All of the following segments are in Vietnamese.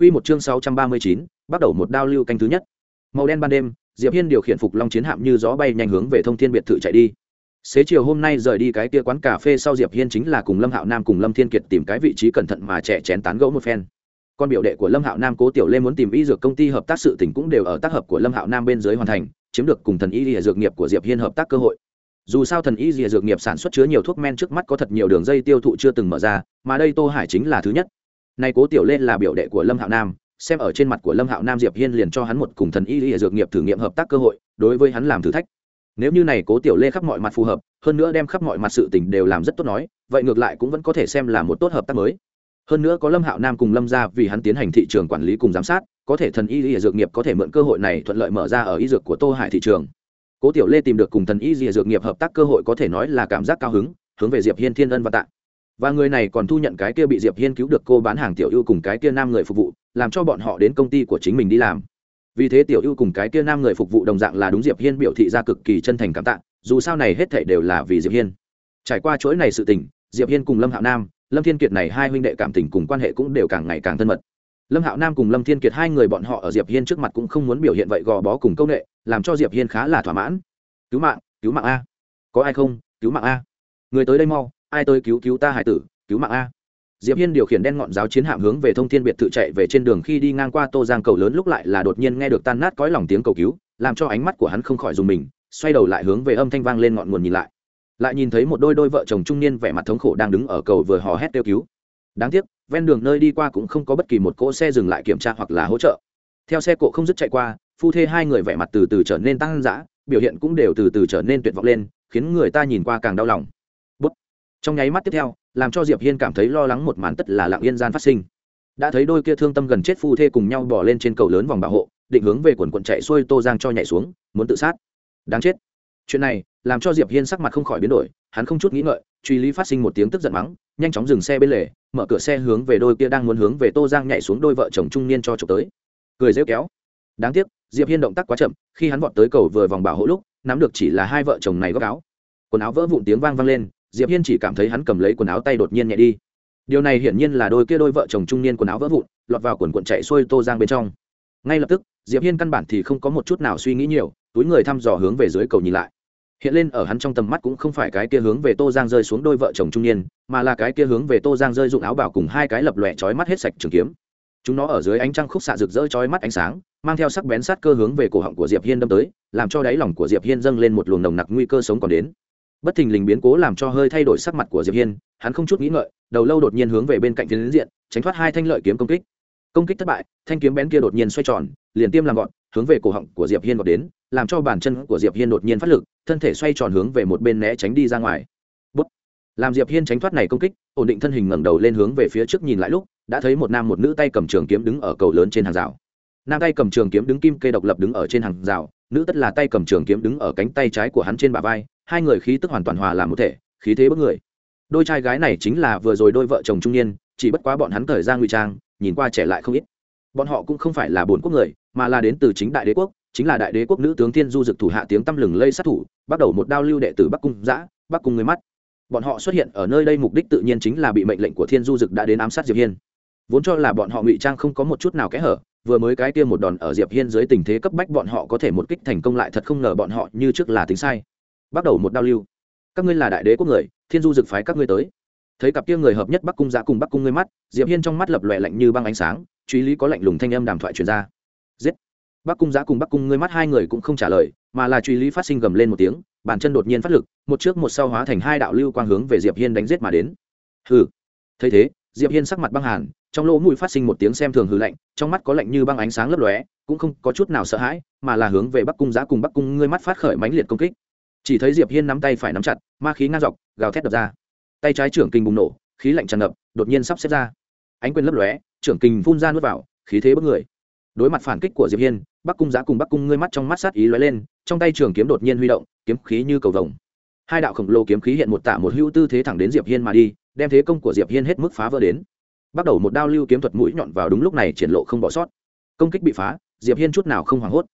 Quy một chương 639, bắt đầu một đao lưu canh thứ nhất. Màu đen ban đêm, Diệp Hiên điều khiển phục long chiến hạm như gió bay nhanh hướng về Thông Thiên biệt thự chạy đi. Xế chiều hôm nay rời đi cái kia quán cà phê sau Diệp Hiên chính là cùng Lâm Hạo Nam cùng Lâm Thiên Kiệt tìm cái vị trí cẩn thận mà trẻ chén tán gẫu một phen. Con biểu đệ của Lâm Hạo Nam Cố Tiểu Lê muốn tìm y dược công ty hợp tác sự tình cũng đều ở tác hợp của Lâm Hạo Nam bên dưới hoàn thành, chiếm được cùng thần y y dược nghiệp của Diệp Hiên hợp tác cơ hội. Dù sao thần y y dược nghiệp sản xuất chứa nhiều thuốc men trước mắt có thật nhiều đường dây tiêu thụ chưa từng mở ra, mà đây Tô Hải chính là thứ nhất. Này Cố Tiểu Lê là biểu đệ của Lâm Hạo Nam, xem ở trên mặt của lâm hạo nam diệp hiên liền cho hắn một cùng thần y y dược nghiệp thử nghiệm hợp tác cơ hội đối với hắn làm thử thách. Nếu như này cố tiểu lê khắp mọi mặt phù hợp hơn nữa đem khắp mọi mặt sự tình đều làm rất tốt nói vậy ngược lại cũng vẫn có thể xem là một tốt hợp tác mới. Hơn nữa có lâm hạo nam cùng lâm ra vì hắn tiến hành thị trường quản lý cùng giám sát có thể thần y y dược nghiệp có thể mượn cơ hội này thuận lợi mở ra ở y dược của tô hải thị trường. Cố tiểu lê tìm được cùng thần y y dược nghiệp hợp tác cơ hội có thể nói là cảm giác cao hứng hướng về diệp hiên thiên ân và tạ và người này còn thu nhận cái kia bị diệp hiên cứu được cô bán hàng tiểu ưu cùng cái kia nam người phục vụ, làm cho bọn họ đến công ty của chính mình đi làm. Vì thế tiểu ưu cùng cái kia nam người phục vụ đồng dạng là đúng diệp hiên biểu thị ra cực kỳ chân thành cảm tạ, dù sao này hết thảy đều là vì diệp hiên. Trải qua chuỗi này sự tình, diệp hiên cùng lâm hạo nam, lâm thiên kiệt này hai huynh đệ cảm tình cùng quan hệ cũng đều càng ngày càng thân mật. Lâm hạo nam cùng lâm thiên kiệt hai người bọn họ ở diệp hiên trước mặt cũng không muốn biểu hiện vậy gò bó cùng công nghệ, làm cho diệp hiên khá là thỏa mãn. Cứu mạng cứu mạng a. Có ai không? Cứu mạng a. Người tới đây mau ai tới cứu cứu ta hải tử, cứu mạng a. Diệp hiên điều khiển đen ngọn giáo chiến hạm hướng về thông thiên biệt thự chạy về trên đường khi đi ngang qua tô giang cầu lớn lúc lại là đột nhiên nghe được tan nát cõi lòng tiếng cầu cứu, làm cho ánh mắt của hắn không khỏi dùng mình, xoay đầu lại hướng về âm thanh vang lên ngọn nguồn nhìn lại. Lại nhìn thấy một đôi đôi vợ chồng trung niên vẻ mặt thống khổ đang đứng ở cầu vừa hò hét kêu cứu. Đáng tiếc, ven đường nơi đi qua cũng không có bất kỳ một cỗ xe dừng lại kiểm tra hoặc là hỗ trợ. Theo xe cộ không dứt chạy qua, phu thê hai người vẻ mặt từ từ trở nên tăng dã, biểu hiện cũng đều từ từ trở nên tuyệt vọng lên, khiến người ta nhìn qua càng đau lòng trong nháy mắt tiếp theo, làm cho diệp hiên cảm thấy lo lắng một màn tất là lặng yên gian phát sinh. Đã thấy đôi kia thương tâm gần chết phu thê cùng nhau bỏ lên trên cầu lớn vòng bảo hộ, định hướng về quần quận chạy xuôi tô giang cho nhảy xuống, muốn tự sát. Đáng chết. Chuyện này, làm cho diệp hiên sắc mặt không khỏi biến đổi, hắn không chút nghĩ ngợi, truy lý phát sinh một tiếng tức giận mắng, nhanh chóng dừng xe bên lề, mở cửa xe hướng về đôi kia đang muốn hướng về tô giang nhảy xuống đôi vợ chồng trung niên cho chụp tới. Cười rêu kéo. Đáng tiếc, diệp hiên động tác quá chậm, khi hắn vọt tới cầu vừa vòng bảo hộ lúc, nắm được chỉ là hai vợ chồng này góc áo. Quần áo vỡ vụn tiếng vang vang lên diệp hiên chỉ cảm thấy hắn cầm lấy quần áo tay đột nhiên nhẹ đi. Điều này hiển nhiên là đôi kia đôi vợ chồng trung niên quần áo vỡ vụn, lọt vào quần quần chạy xuôi tô giang bên trong. Ngay lập tức, diệp hiên căn bản thì không có một chút nào suy nghĩ nhiều, túi người thăm dò hướng về dưới cầu nhìn lại. Hiện lên ở hắn trong tầm mắt cũng không phải cái kia hướng về tô giang rơi xuống đôi vợ chồng trung niên, mà là cái kia hướng về tô giang rơi dụng áo bảo cùng hai cái lập lòe chói mắt hết sạch trường kiếm. Chúng nó ở dưới ánh trăng khúc xạ rực rỡ chói mắt ánh sáng, mang theo sắc bén sát cơ hướng về cổ họng của diệp hiên đâm tới, làm cho đáy lòng của diệp hiên dâng lên một luồng nồng nặc nguy cơ sống còn đến bất thình lình biến cố làm cho hơi thay đổi sắc mặt của diệp hiên, hắn không chút nghĩ ngợi, đầu lâu đột nhiên hướng về bên cạnh tiến diện, tránh thoát hai thanh lợi kiếm công kích. Công kích thất bại, thanh kiếm bén kia đột nhiên xoay tròn, liền tiêm làm gọn, hướng về cổ họng của diệp hiên gọt đến, làm cho bàn chân của diệp hiên đột nhiên phát lực, thân thể xoay tròn hướng về một bên né tránh đi ra ngoài. Bút. làm diệp hiên tránh thoát này công kích, ổn định thân hình ngẩng đầu lên hướng về phía trước nhìn lại lúc, đã thấy một nam một nữ tay cầm trường kiếm đứng ở cầu lớn trên hàng rào. Nam tay cầm trường kiếm đứng kim cây độc lập đứng ở trên hàng rào, nữ tất là tay cầm trường kiếm đứng ở cánh tay trái của hắn trên bả vai hai người khí tức hoàn toàn hòa làm một thể, khí thế bất người. Đôi trai gái này chính là vừa rồi đôi vợ chồng trung niên, chỉ bất quá bọn hắn thời gian ngụy trang, nhìn qua trẻ lại không ít. Bọn họ cũng không phải là bốn quốc người, mà là đến từ chính đại đế quốc, chính là đại đế quốc nữ tướng thiên du dực thủ hạ tiếng tăm lừng lây sát thủ, bắt đầu một đao lưu đệ tử bắc cung giã bắc cung người mắt. Bọn họ xuất hiện ở nơi đây mục đích tự nhiên chính là bị mệnh lệnh của thiên du dực đã đến ám sát diệp hiên. Vốn cho là bọn họ ngụy trang không có một chút nào kẽ hở, vừa mới cái kia một đòn ở diệp hiên dưới tình thế cấp bách bọn họ có thể một kích thành công lại thật không ngờ bọn họ như trước là tính sai bắt đầu một đao lưu. Các ngươi là đại đế quốc người, thiên du dực phái các ngươi tới. Thấy cặp kia người hợp nhất bắc cung giã cùng bắc cung ngươi mắt, diệp hiên trong mắt lập lòe lạnh như băng ánh sáng, truy lý có lạnh lùng thanh âm đàm thoại truyền ra. Giết! Bắc cung giã cùng bắc cung ngươi mắt hai người cũng không trả lời, mà là truy lý phát sinh gầm lên một tiếng, bàn chân đột nhiên phát lực, một trước một sau hóa thành hai đạo lưu quang hướng về diệp hiên đánh giết mà đến. Hừ! Thấy thế, diệp hiên sắc mặt băng hàn, trong lỗ mũi phát sinh một tiếng xem thường hừ lạnh, trong mắt có lạnh như băng ánh sáng lấp lóe, cũng không có chút nào sợ hãi, mà là hướng về bắc cung giã cùng bắc cung ngươi mắt phát khởi mãnh liệt công kích chỉ thấy diệp hiên nắm tay phải nắm chặt ma khí ngang dọc gào thét đập ra tay trái trưởng kinh bùng nổ khí lạnh tràn ngập đột nhiên sắp xếp ra ánh quyền lấp lóe trưởng kinh phun ra nuốt vào khí thế bất người đối mặt phản kích của diệp hiên bắc cung giã cùng bắc cung ngươi mắt trong mắt sát ý lóe lên trong tay trường kiếm đột nhiên huy động kiếm khí như cầu vồng hai đạo khổng lồ kiếm khí hiện một tạ một hữu tư thế thẳng đến diệp hiên mà đi đem thế công của diệp hiên hết mức phá vỡ đến bắt đầu một đao lưu kiếm thuật mũi nhọn vào đúng lúc này triển lộ không bỏ sót công kích bị phá diệp hiên chút nào không hoảng hốt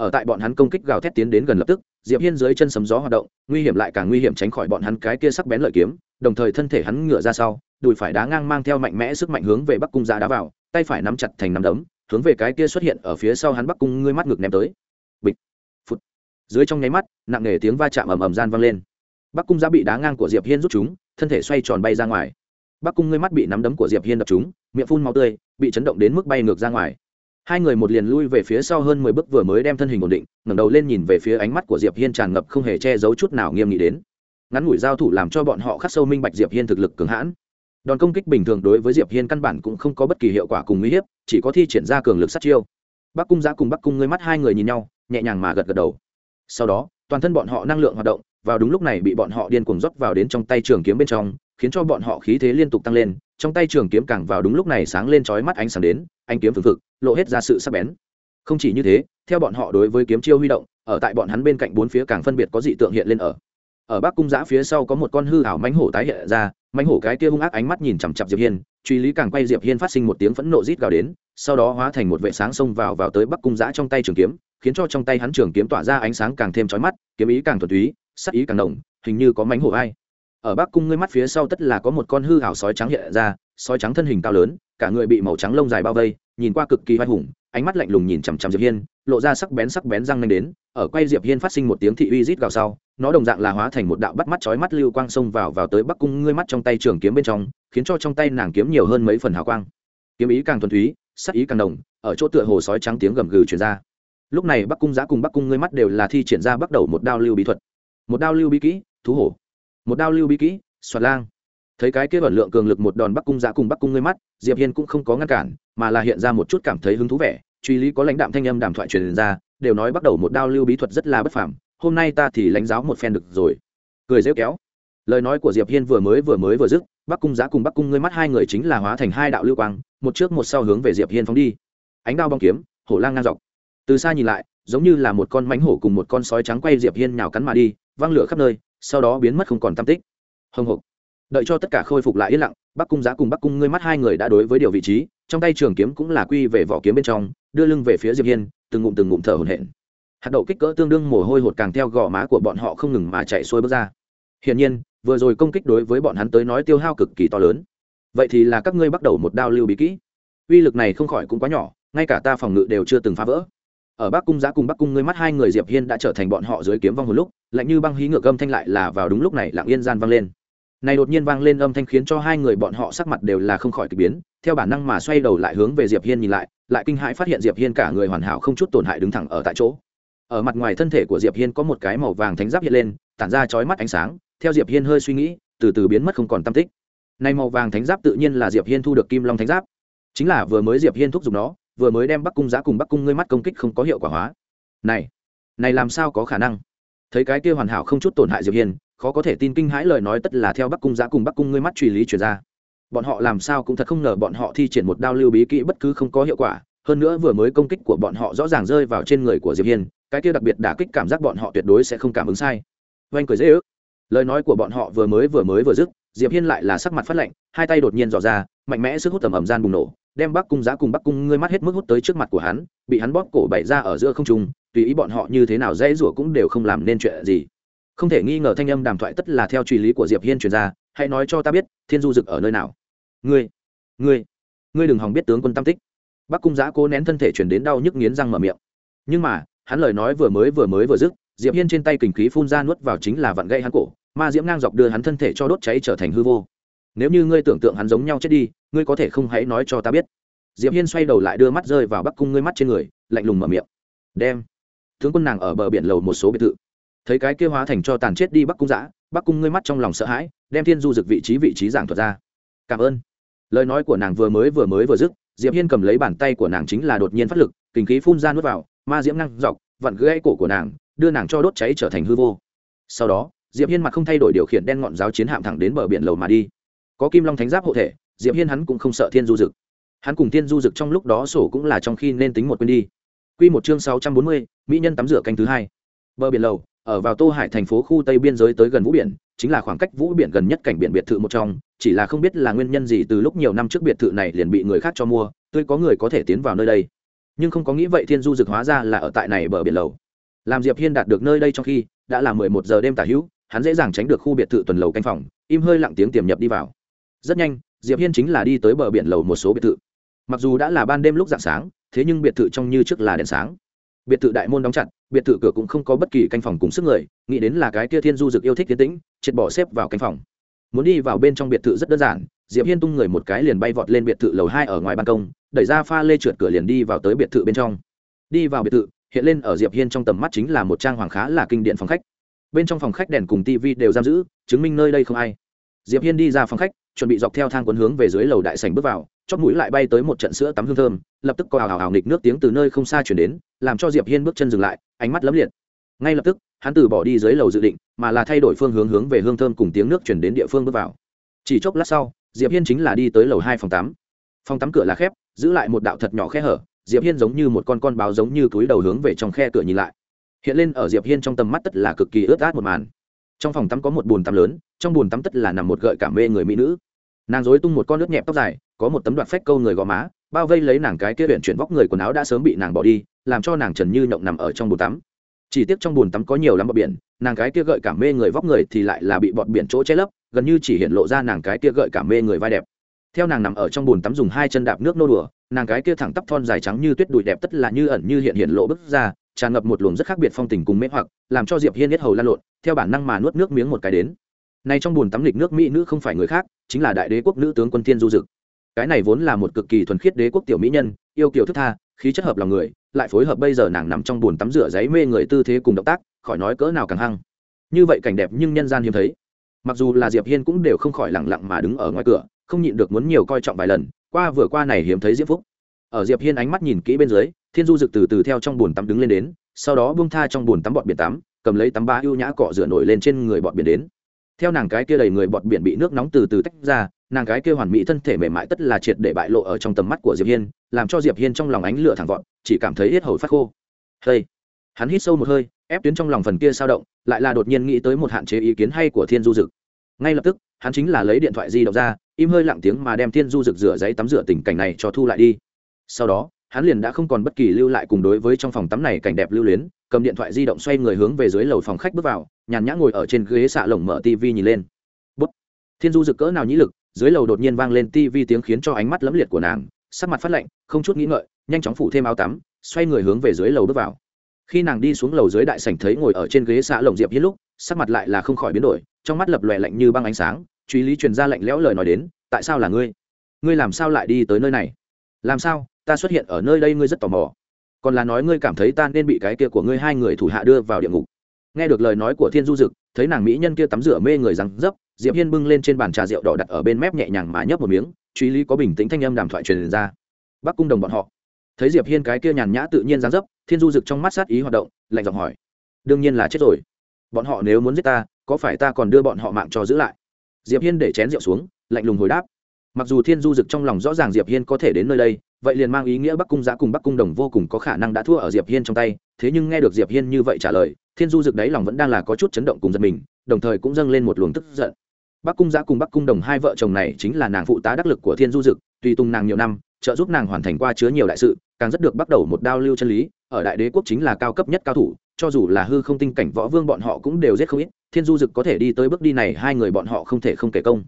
ở tại bọn hắn công kích gào thét tiến đến gần lập tức, diệp hiên dưới chân sấm gió hoạt động, nguy hiểm lại càng nguy hiểm tránh khỏi bọn hắn cái kia sắc bén lợi kiếm, đồng thời thân thể hắn ngửa ra sau, đùi phải đá ngang mang theo mạnh mẽ sức mạnh hướng về bắc cung ra đá vào, tay phải nắm chặt thành nắm đấm, hướng về cái kia xuất hiện ở phía sau hắn bắc cung ngươi mắt ngược ném tới. Bịch. Phút dưới trong nháy mắt, nặng nề tiếng va chạm ầm ầm gian vang lên. Bắc cung ra bị đá ngang của diệp hiên rút chúng, thân thể xoay tròn bay ra ngoài. Bắc cung ngươi mắt bị nắm đấm của diệp hiên đập chúng, miệng phun máu tươi, bị chấn động đến mức bay ngược ra ngoài hai người một liền lui về phía sau hơn mười bước vừa mới đem thân hình ổn định, ngẩng đầu lên nhìn về phía ánh mắt của diệp hiên tràn ngập không hề che giấu chút nào nghiêm nghị đến. Ngắn ngủi giao thủ làm cho bọn họ khắc sâu minh bạch diệp hiên thực lực cường hãn. Đòn công kích bình thường đối với diệp hiên căn bản cũng không có bất kỳ hiệu quả cùng uy hiếp, chỉ có thi triển ra cường lực sát chiêu. Bắc cung giã cùng bắc cung ngươi mắt hai người nhìn nhau, nhẹ nhàng mà gật gật đầu. Sau đó, toàn thân bọn họ năng lượng hoạt động, vào đúng lúc này bị bọn họ điên cuồng rót vào đến trong tay trường kiếm bên trong, khiến cho bọn họ khí thế liên tục tăng lên trong tay trường kiếm càng vào đúng lúc này sáng lên chói mắt ánh sáng đến anh kiếm phừng phực, lộ hết ra sự sắc bén. Không chỉ như thế, theo bọn họ đối với kiếm chiêu huy động, ở tại bọn hắn bên cạnh bốn phía càng phân biệt có dị tượng hiện lên ở. Ở bắc cung giã phía sau có một con hư ảo mánh hổ tái hiện ra mánh hổ cái kia hung ác ánh mắt nhìn chằm chặp diệp hiên, truy lý càng quay diệp hiên phát sinh một tiếng phẫn nộ rít gào đến, sau đó hóa thành một vệ sáng xông vào vào tới bắc cung giã trong tay trường kiếm, khiến cho trong tay hắn trường kiếm tỏa ra ánh sáng càng thêm chói mắt, kiếm ý càng thuần túy, sắc ý càng động hình như có mánh hổ ai ở bắc cung ngươi mắt phía sau tất là có một con hư hảo sói trắng hiện ra, sói trắng thân hình cao lớn, cả người bị màu trắng lông dài bao vây, nhìn qua cực kỳ hoai hùng, ánh mắt lạnh lùng nhìn chằm chằm diệp hiên, lộ ra sắc bén sắc bén răng nanh đến, ở quay diệp hiên phát sinh một tiếng thị uy rít gào sau, nó đồng dạng là hóa thành một đạo bắt mắt chói mắt lưu quang xông vào vào tới bắc cung ngươi mắt trong tay trường kiếm bên trong, khiến cho trong tay nàng kiếm nhiều hơn mấy phần hào quang. Kiếm ý càng thuần túy, sắc ý càng đồng ở chỗ tựa hồ sói trắng tiếng gầm gừ truyền ra. Lúc này bắc cung giã cùng bắc cung ngươi mắt đều là thi triển ra bắt đầu một đao lưu bí thuật. Một đao lưu bí kỹ, thú hổ một đao lưu bí kỹ, xoạt lang. Thấy cái kia ẩn lượng cường lực một đòn bắc cung giã cùng bắc cung ngươi mắt, diệp hiên cũng không có ngăn cản, mà là hiện ra một chút cảm thấy hứng thú vẻ. Truy lý có lãnh đạm thanh âm đàm thoại truyền ra, đều nói bắt đầu một đao lưu bí thuật rất là bất phàm, hôm nay ta thì lãnh giáo một phen được rồi. Cười rêu kéo. Lời nói của diệp hiên vừa mới vừa mới vừa dứt, bắc cung giá cùng bắc cung ngươi mắt hai người chính là hóa thành hai đạo lưu quang, một trước một sau hướng về diệp hiên phóng đi. Ánh đao bong kiếm, hổ lang ngang dọc. Từ xa nhìn lại, giống như là một con mánh hổ cùng một con sói trắng quay diệp hiên nhào cắn mà đi, văng lửa khắp nơi sau đó biến mất không còn tam tích. Hồng hộc. Đợi cho tất cả khôi phục lại yên lặng, bắc cung giá cùng bắc cung ngươi mắt hai người đã đối với điều vị trí, trong tay trường kiếm cũng là quy về vỏ kiếm bên trong, đưa lưng về phía diệp hiên, từng ngụm từng ngụm thở hổn hển. Hạt đậu kích cỡ tương đương mồ hôi hột càng theo gò má của bọn họ không ngừng mà chạy xuôi bước ra. Hiển nhiên, vừa rồi công kích đối với bọn hắn tới nói tiêu hao cực kỳ to lớn. Vậy thì là các ngươi bắt đầu một đao lưu bí kỹ. Uy lực này không khỏi cũng quá nhỏ, ngay cả ta phòng ngự đều chưa từng phá vỡ ở bắc cung giã cùng bắc cung ngươi mắt hai người diệp hiên đã trở thành bọn họ dưới kiếm vong hồi lúc, lạnh như băng hí ngược âm thanh lại là vào đúng lúc này lặng yên gian vang lên. Này đột nhiên vang lên âm thanh khiến cho hai người bọn họ sắc mặt đều là không khỏi kỳ biến, theo bản năng mà xoay đầu lại hướng về diệp hiên nhìn lại lại kinh hãi phát hiện diệp hiên cả người hoàn hảo không chút tổn hại đứng thẳng ở tại chỗ. Ở mặt ngoài thân thể của diệp hiên có một cái màu vàng thánh giáp hiện lên, tản ra chói mắt ánh sáng, theo diệp hiên hơi suy nghĩ, từ từ biến mất không còn tâm tích. Này màu vàng thánh giáp tự nhiên là diệp hiên thu được kim long thánh giáp. Chính là vừa mới diệp hiên thúc giục nó vừa mới đem bắc cung giá cùng bắc cung ngươi mắt công kích không có hiệu quả hóa. Này này làm sao có khả năng? Thấy cái kia hoàn hảo không chút tổn hại diệp hiên, khó có thể tin kinh hãi lời nói tất là theo bắc cung giá cùng bắc cung ngươi mắt truy lý truyền ra. Bọn họ làm sao cũng thật không ngờ bọn họ thi triển một đao lưu bí kỹ bất cứ không có hiệu quả. Hơn nữa vừa mới công kích của bọn họ rõ ràng rơi vào trên người của diệp hiên, cái kia đặc biệt đả kích cảm giác bọn họ tuyệt đối sẽ không cảm ứng sai. Oanh cười dễ ước. Lời nói của bọn họ vừa mới vừa mới vừa dứt, diệp hiên lại là sắc mặt phát lạnh, hai tay đột nhiên dò ra, mạnh mẽ sức hút tầm ẩm gian bùng nổ đem bắc cung giá cùng bắc cung ngươi mắt hết mức hút tới trước mặt của hắn, bị hắn bóp cổ bày ra ở giữa không trung, tùy ý bọn họ như thế nào dễ rủa cũng đều không làm nên chuyện gì. Không thể nghi ngờ thanh âm đàm thoại tất là theo truy lý của diệp hiên truyền ra, hãy nói cho ta biết, thiên du dực ở nơi nào? Ngươi ngươi ngươi đừng hòng biết tướng quân tam tích. Bắc cung giã cố nén thân thể chuyển đến đau nhức nghiến răng mở miệng. Nhưng mà, hắn lời nói vừa mới vừa mới vừa dứt, diệp hiên trên tay kình khí phun ra nuốt vào chính là vặn gây hắn cổ, ma diễm ngang dọc đưa hắn thân thể cho đốt cháy trở thành hư vô nếu như ngươi tưởng tượng hắn giống nhau chết đi, ngươi có thể không hãy nói cho ta biết. Diệp hiên xoay đầu lại đưa mắt rơi vào bắc cung ngươi mắt trên người, lạnh lùng mở miệng. Đem. Tướng quân nàng ở bờ biển lầu một số biệt thự. Thấy cái kia hóa thành cho tàn chết đi bắc cung giã bắc cung ngươi mắt trong lòng sợ hãi, đem thiên du dực vị trí vị trí giảng thuật ra. Cảm ơn. Lời nói của nàng vừa mới vừa mới vừa dứt, diệp hiên cầm lấy bàn tay của nàng chính là đột nhiên phát lực, kinh khí phun ra nuốt vào, ma diễm năng dọc, vặn gãy cổ của nàng, đưa nàng cho đốt cháy trở thành hư vô. Sau đó, diệp hiên mặt không thay đổi điều khiển đen ngọn giáo chiến hạm thẳng đến bờ biển lầu mà đi có kim long thánh giáp hộ thể diệp hiên hắn cũng không sợ thiên du dực. Hắn cùng thiên du dực trong lúc đó sổ cũng là trong khi nên tính một quên đi. Quy một chương 640, mỹ nhân tắm rửa canh thứ hai. Bờ biển lầu ở vào tô hải thành phố khu tây biên giới tới gần vũ biển chính là khoảng cách vũ biển gần nhất cảnh biển biệt thự một trong chỉ là không biết là nguyên nhân gì từ lúc nhiều năm trước biệt thự này liền bị người khác cho mua tươi có người có thể tiến vào nơi đây. Nhưng không có nghĩ vậy thiên du dực hóa ra là ở tại này bờ biển lầu. Làm diệp hiên đạt được nơi đây trong khi đã là mười một giờ đêm tả hữu hắn dễ dàng tránh được khu biệt thự tuần lầu canh phòng im hơi lặng tiếng tiềm nhập đi vào rất nhanh, diệp hiên chính là đi tới bờ biển lầu một số biệt thự. Mặc dù đã là ban đêm lúc dạng sáng, thế nhưng biệt thự trong như trước là đèn sáng. Biệt thự đại môn đóng chặt, biệt thự cửa cũng không có bất kỳ canh phòng cùng sức người, nghĩ đến là cái kia thiên du dực yêu thích tiến tĩnh, triệt bỏ xếp vào canh phòng. Muốn đi vào bên trong biệt thự rất đơn giản, diệp hiên tung người một cái liền bay vọt lên biệt thự lầu hai ở ngoài ban công, đẩy ra pha lê trượt cửa liền đi vào tới biệt thự bên trong. Đi vào biệt thự, hiện lên ở diệp hiên trong tầm mắt chính là một trang hoàng khá là kinh điển phòng khách. Bên trong phòng khách đèn cùng tv đều giam giữ, chứng minh nơi đây không ai. Diệp hiên đi ra phòng khách chuẩn bị dọc theo thang quấn hướng về dưới lầu đại sảnh bước vào chót mũi lại bay tới một trận sữa tắm hương thơm, lập tức có hào hào hào nghịch nước tiếng từ nơi không xa chuyển đến, làm cho diệp hiên bước chân dừng lại, ánh mắt lấm liệt. Ngay lập tức, hắn từ bỏ đi dưới lầu dự định, mà là thay đổi phương hướng hướng về hương thơm cùng tiếng nước chuyển đến địa phương bước vào. Chỉ chốc lát sau, diệp hiên chính là đi tới lầu hai phòng tắm. Phòng tắm cửa là khép, giữ lại một đạo thật nhỏ khe hở, diệp hiên giống như một con con báo giống như túi đầu hướng về trong khe cửa nhìn lại. Hiện lên ở diệp hiên trong tầm mắt tất là cực kỳ ướt át một màn. Trong phòng tắm có một bồn tắm lớn trong bồn tắm tất là nằm một gợi cảm mê người mỹ nữ. Nàng dối tung một con nước nhẹp tóc dài, có một tấm đoạt phách câu người gò má, bao vây lấy nàng cái kia huyện chuyển vóc người quần áo đã sớm bị nàng bỏ đi, làm cho nàng trần như nhộng nằm ở trong bồn tắm. Chỉ tiếc trong bồn tắm có nhiều lắm bọt biển, nàng cái kia gợi cảm mê người vóc người thì lại là bị bọt biển chỗ che lấp, gần như chỉ hiện lộ ra nàng cái kia gợi cảm mê người vai đẹp. Theo nàng nằm ở trong bồn tắm dùng hai chân đạp nước nô đùa, nàng cái kia thẳng tắp thon dài trắng như tuyết đùi đẹp tất là như ẩn như hiện hiện lộ bức ra, tràn ngập một luồng rất khác biệt phong tình cùng mê hoặc, làm cho diệp hiên nhất hầu lan lộn, theo bản năng mà nuốt nước miếng một cái đến nay trong buồn tắm lịch nước mỹ nữ không phải người khác, chính là đại đế quốc nữ tướng quân thiên du dực. Cái này vốn là một cực kỳ thuần khiết đế quốc tiểu mỹ nhân, yêu kiều thức tha, khí chất hợp lòng người, lại phối hợp bây giờ nàng nằm trong buồn tắm rửa giấy mê người tư thế cùng động tác, khỏi nói cỡ nào càng hăng. Như vậy cảnh đẹp nhưng nhân gian hiếm thấy. Mặc dù là diệp hiên cũng đều không khỏi lặng lặng mà đứng ở ngoài cửa, không nhịn được muốn nhiều coi trọng vài lần, qua vừa qua này hiếm thấy diễm phúc. Ở diệp hiên ánh mắt nhìn kỹ bên dưới, thiên du dực từ từ theo trong buồn tắm đứng lên đến, sau đó buông tha trong buồn tắm bọt biển tắm, cầm lấy tắm ba ưu nhã cọ rửa nổi lên trên người bọt biển đến theo nàng cái kia đầy người bọt biển bị nước nóng từ từ tách ra, nàng cái kia hoàn mỹ thân thể mềm mại tất là triệt để bại lộ ở trong tầm mắt của diệp hiên, làm cho diệp hiên trong lòng ánh lửa thẳng vọt, chỉ cảm thấy hết hầu phát khô. Hey. hắn hít sâu một hơi, ép tuyến trong lòng phần kia sao động, lại là đột nhiên nghĩ tới một hạn chế ý kiến hay của thiên du dực. Ngay lập tức, hắn chính là lấy điện thoại di động ra, im hơi lặng tiếng mà đem thiên du Dực rửa giấy tắm rửa tình cảnh này cho thu lại đi. Sau đó, hắn liền đã không còn bất kỳ lưu lại cùng đối với trong phòng tắm này cảnh đẹp lưu luyến, cầm điện thoại di động xoay người hướng về dưới lầu phòng khách bước vào nhàn nhã ngồi ở trên ghế xạ lồng mở tv nhìn lên. Bút. Thiên du rực cỡ nào nhĩ lực, dưới lầu đột nhiên vang lên tv tiếng khiến cho ánh mắt lấm liệt của nàng, sắc mặt phát lạnh, không chút nghĩ ngợi, nhanh chóng phủ thêm áo tắm, xoay người hướng về dưới lầu bước vào. Khi nàng đi xuống lầu dưới đại sảnh thấy ngồi ở trên ghế xạ lồng diệp hiên lúc, sắc mặt lại là không khỏi biến đổi, trong mắt lập lòe lạnh như băng ánh sáng, truy lý truyền ra lạnh lẽo lời nói đến, tại sao là ngươi? Ngươi làm sao lại đi tới nơi này? Làm sao? Ta xuất hiện ở nơi đây ngươi rất tò mò. Còn là nói ngươi cảm thấy ta nên bị cái kia của ngươi hai người thủ hạ đưa vào địa ngục nghe được lời nói của thiên du dực, thấy nàng mỹ nhân kia tắm rửa mê người răng dấp, diệp hiên bưng lên trên bàn trà rượu đỏ đặt ở bên mép nhẹ nhàng mà nhấp một miếng, truy lý có bình tĩnh thanh âm đàm thoại truyền ra. Bắc cung đồng bọn họ. Thấy diệp hiên cái kia nhàn nhã tự nhiên dáng dấp, thiên du dực trong mắt sát ý hoạt động, lạnh giọng hỏi. Đương nhiên là chết rồi. Bọn họ nếu muốn giết ta, có phải ta còn đưa bọn họ mạng cho giữ lại? Diệp hiên để chén rượu xuống, lạnh lùng hồi đáp. Mặc dù thiên du dực trong lòng rõ ràng diệp hiên có thể đến nơi đây, vậy liền mang ý nghĩa bắc cung giã cùng bắc cung đồng vô cùng có khả năng đã thua ở diệp hiên trong tay thế nhưng nghe được diệp hiên như vậy trả lời, thiên du dực đáy lòng vẫn đang là có chút chấn động cùng giật mình, đồng thời cũng dâng lên một luồng tức giận. Bắc cung giã cùng bắc cung đồng hai vợ chồng này chính là nàng phụ tá đắc lực của thiên du dực, tùy tung nàng nhiều năm, trợ giúp nàng hoàn thành qua chứa nhiều đại sự, càng rất được bắt đầu một đao lưu chân lý, ở đại đế quốc chính là cao cấp nhất cao thủ, cho dù là hư không tinh cảnh võ vương bọn họ cũng đều rất không ít, thiên du dực có thể đi tới bước đi này hai người bọn họ không thể không kể công.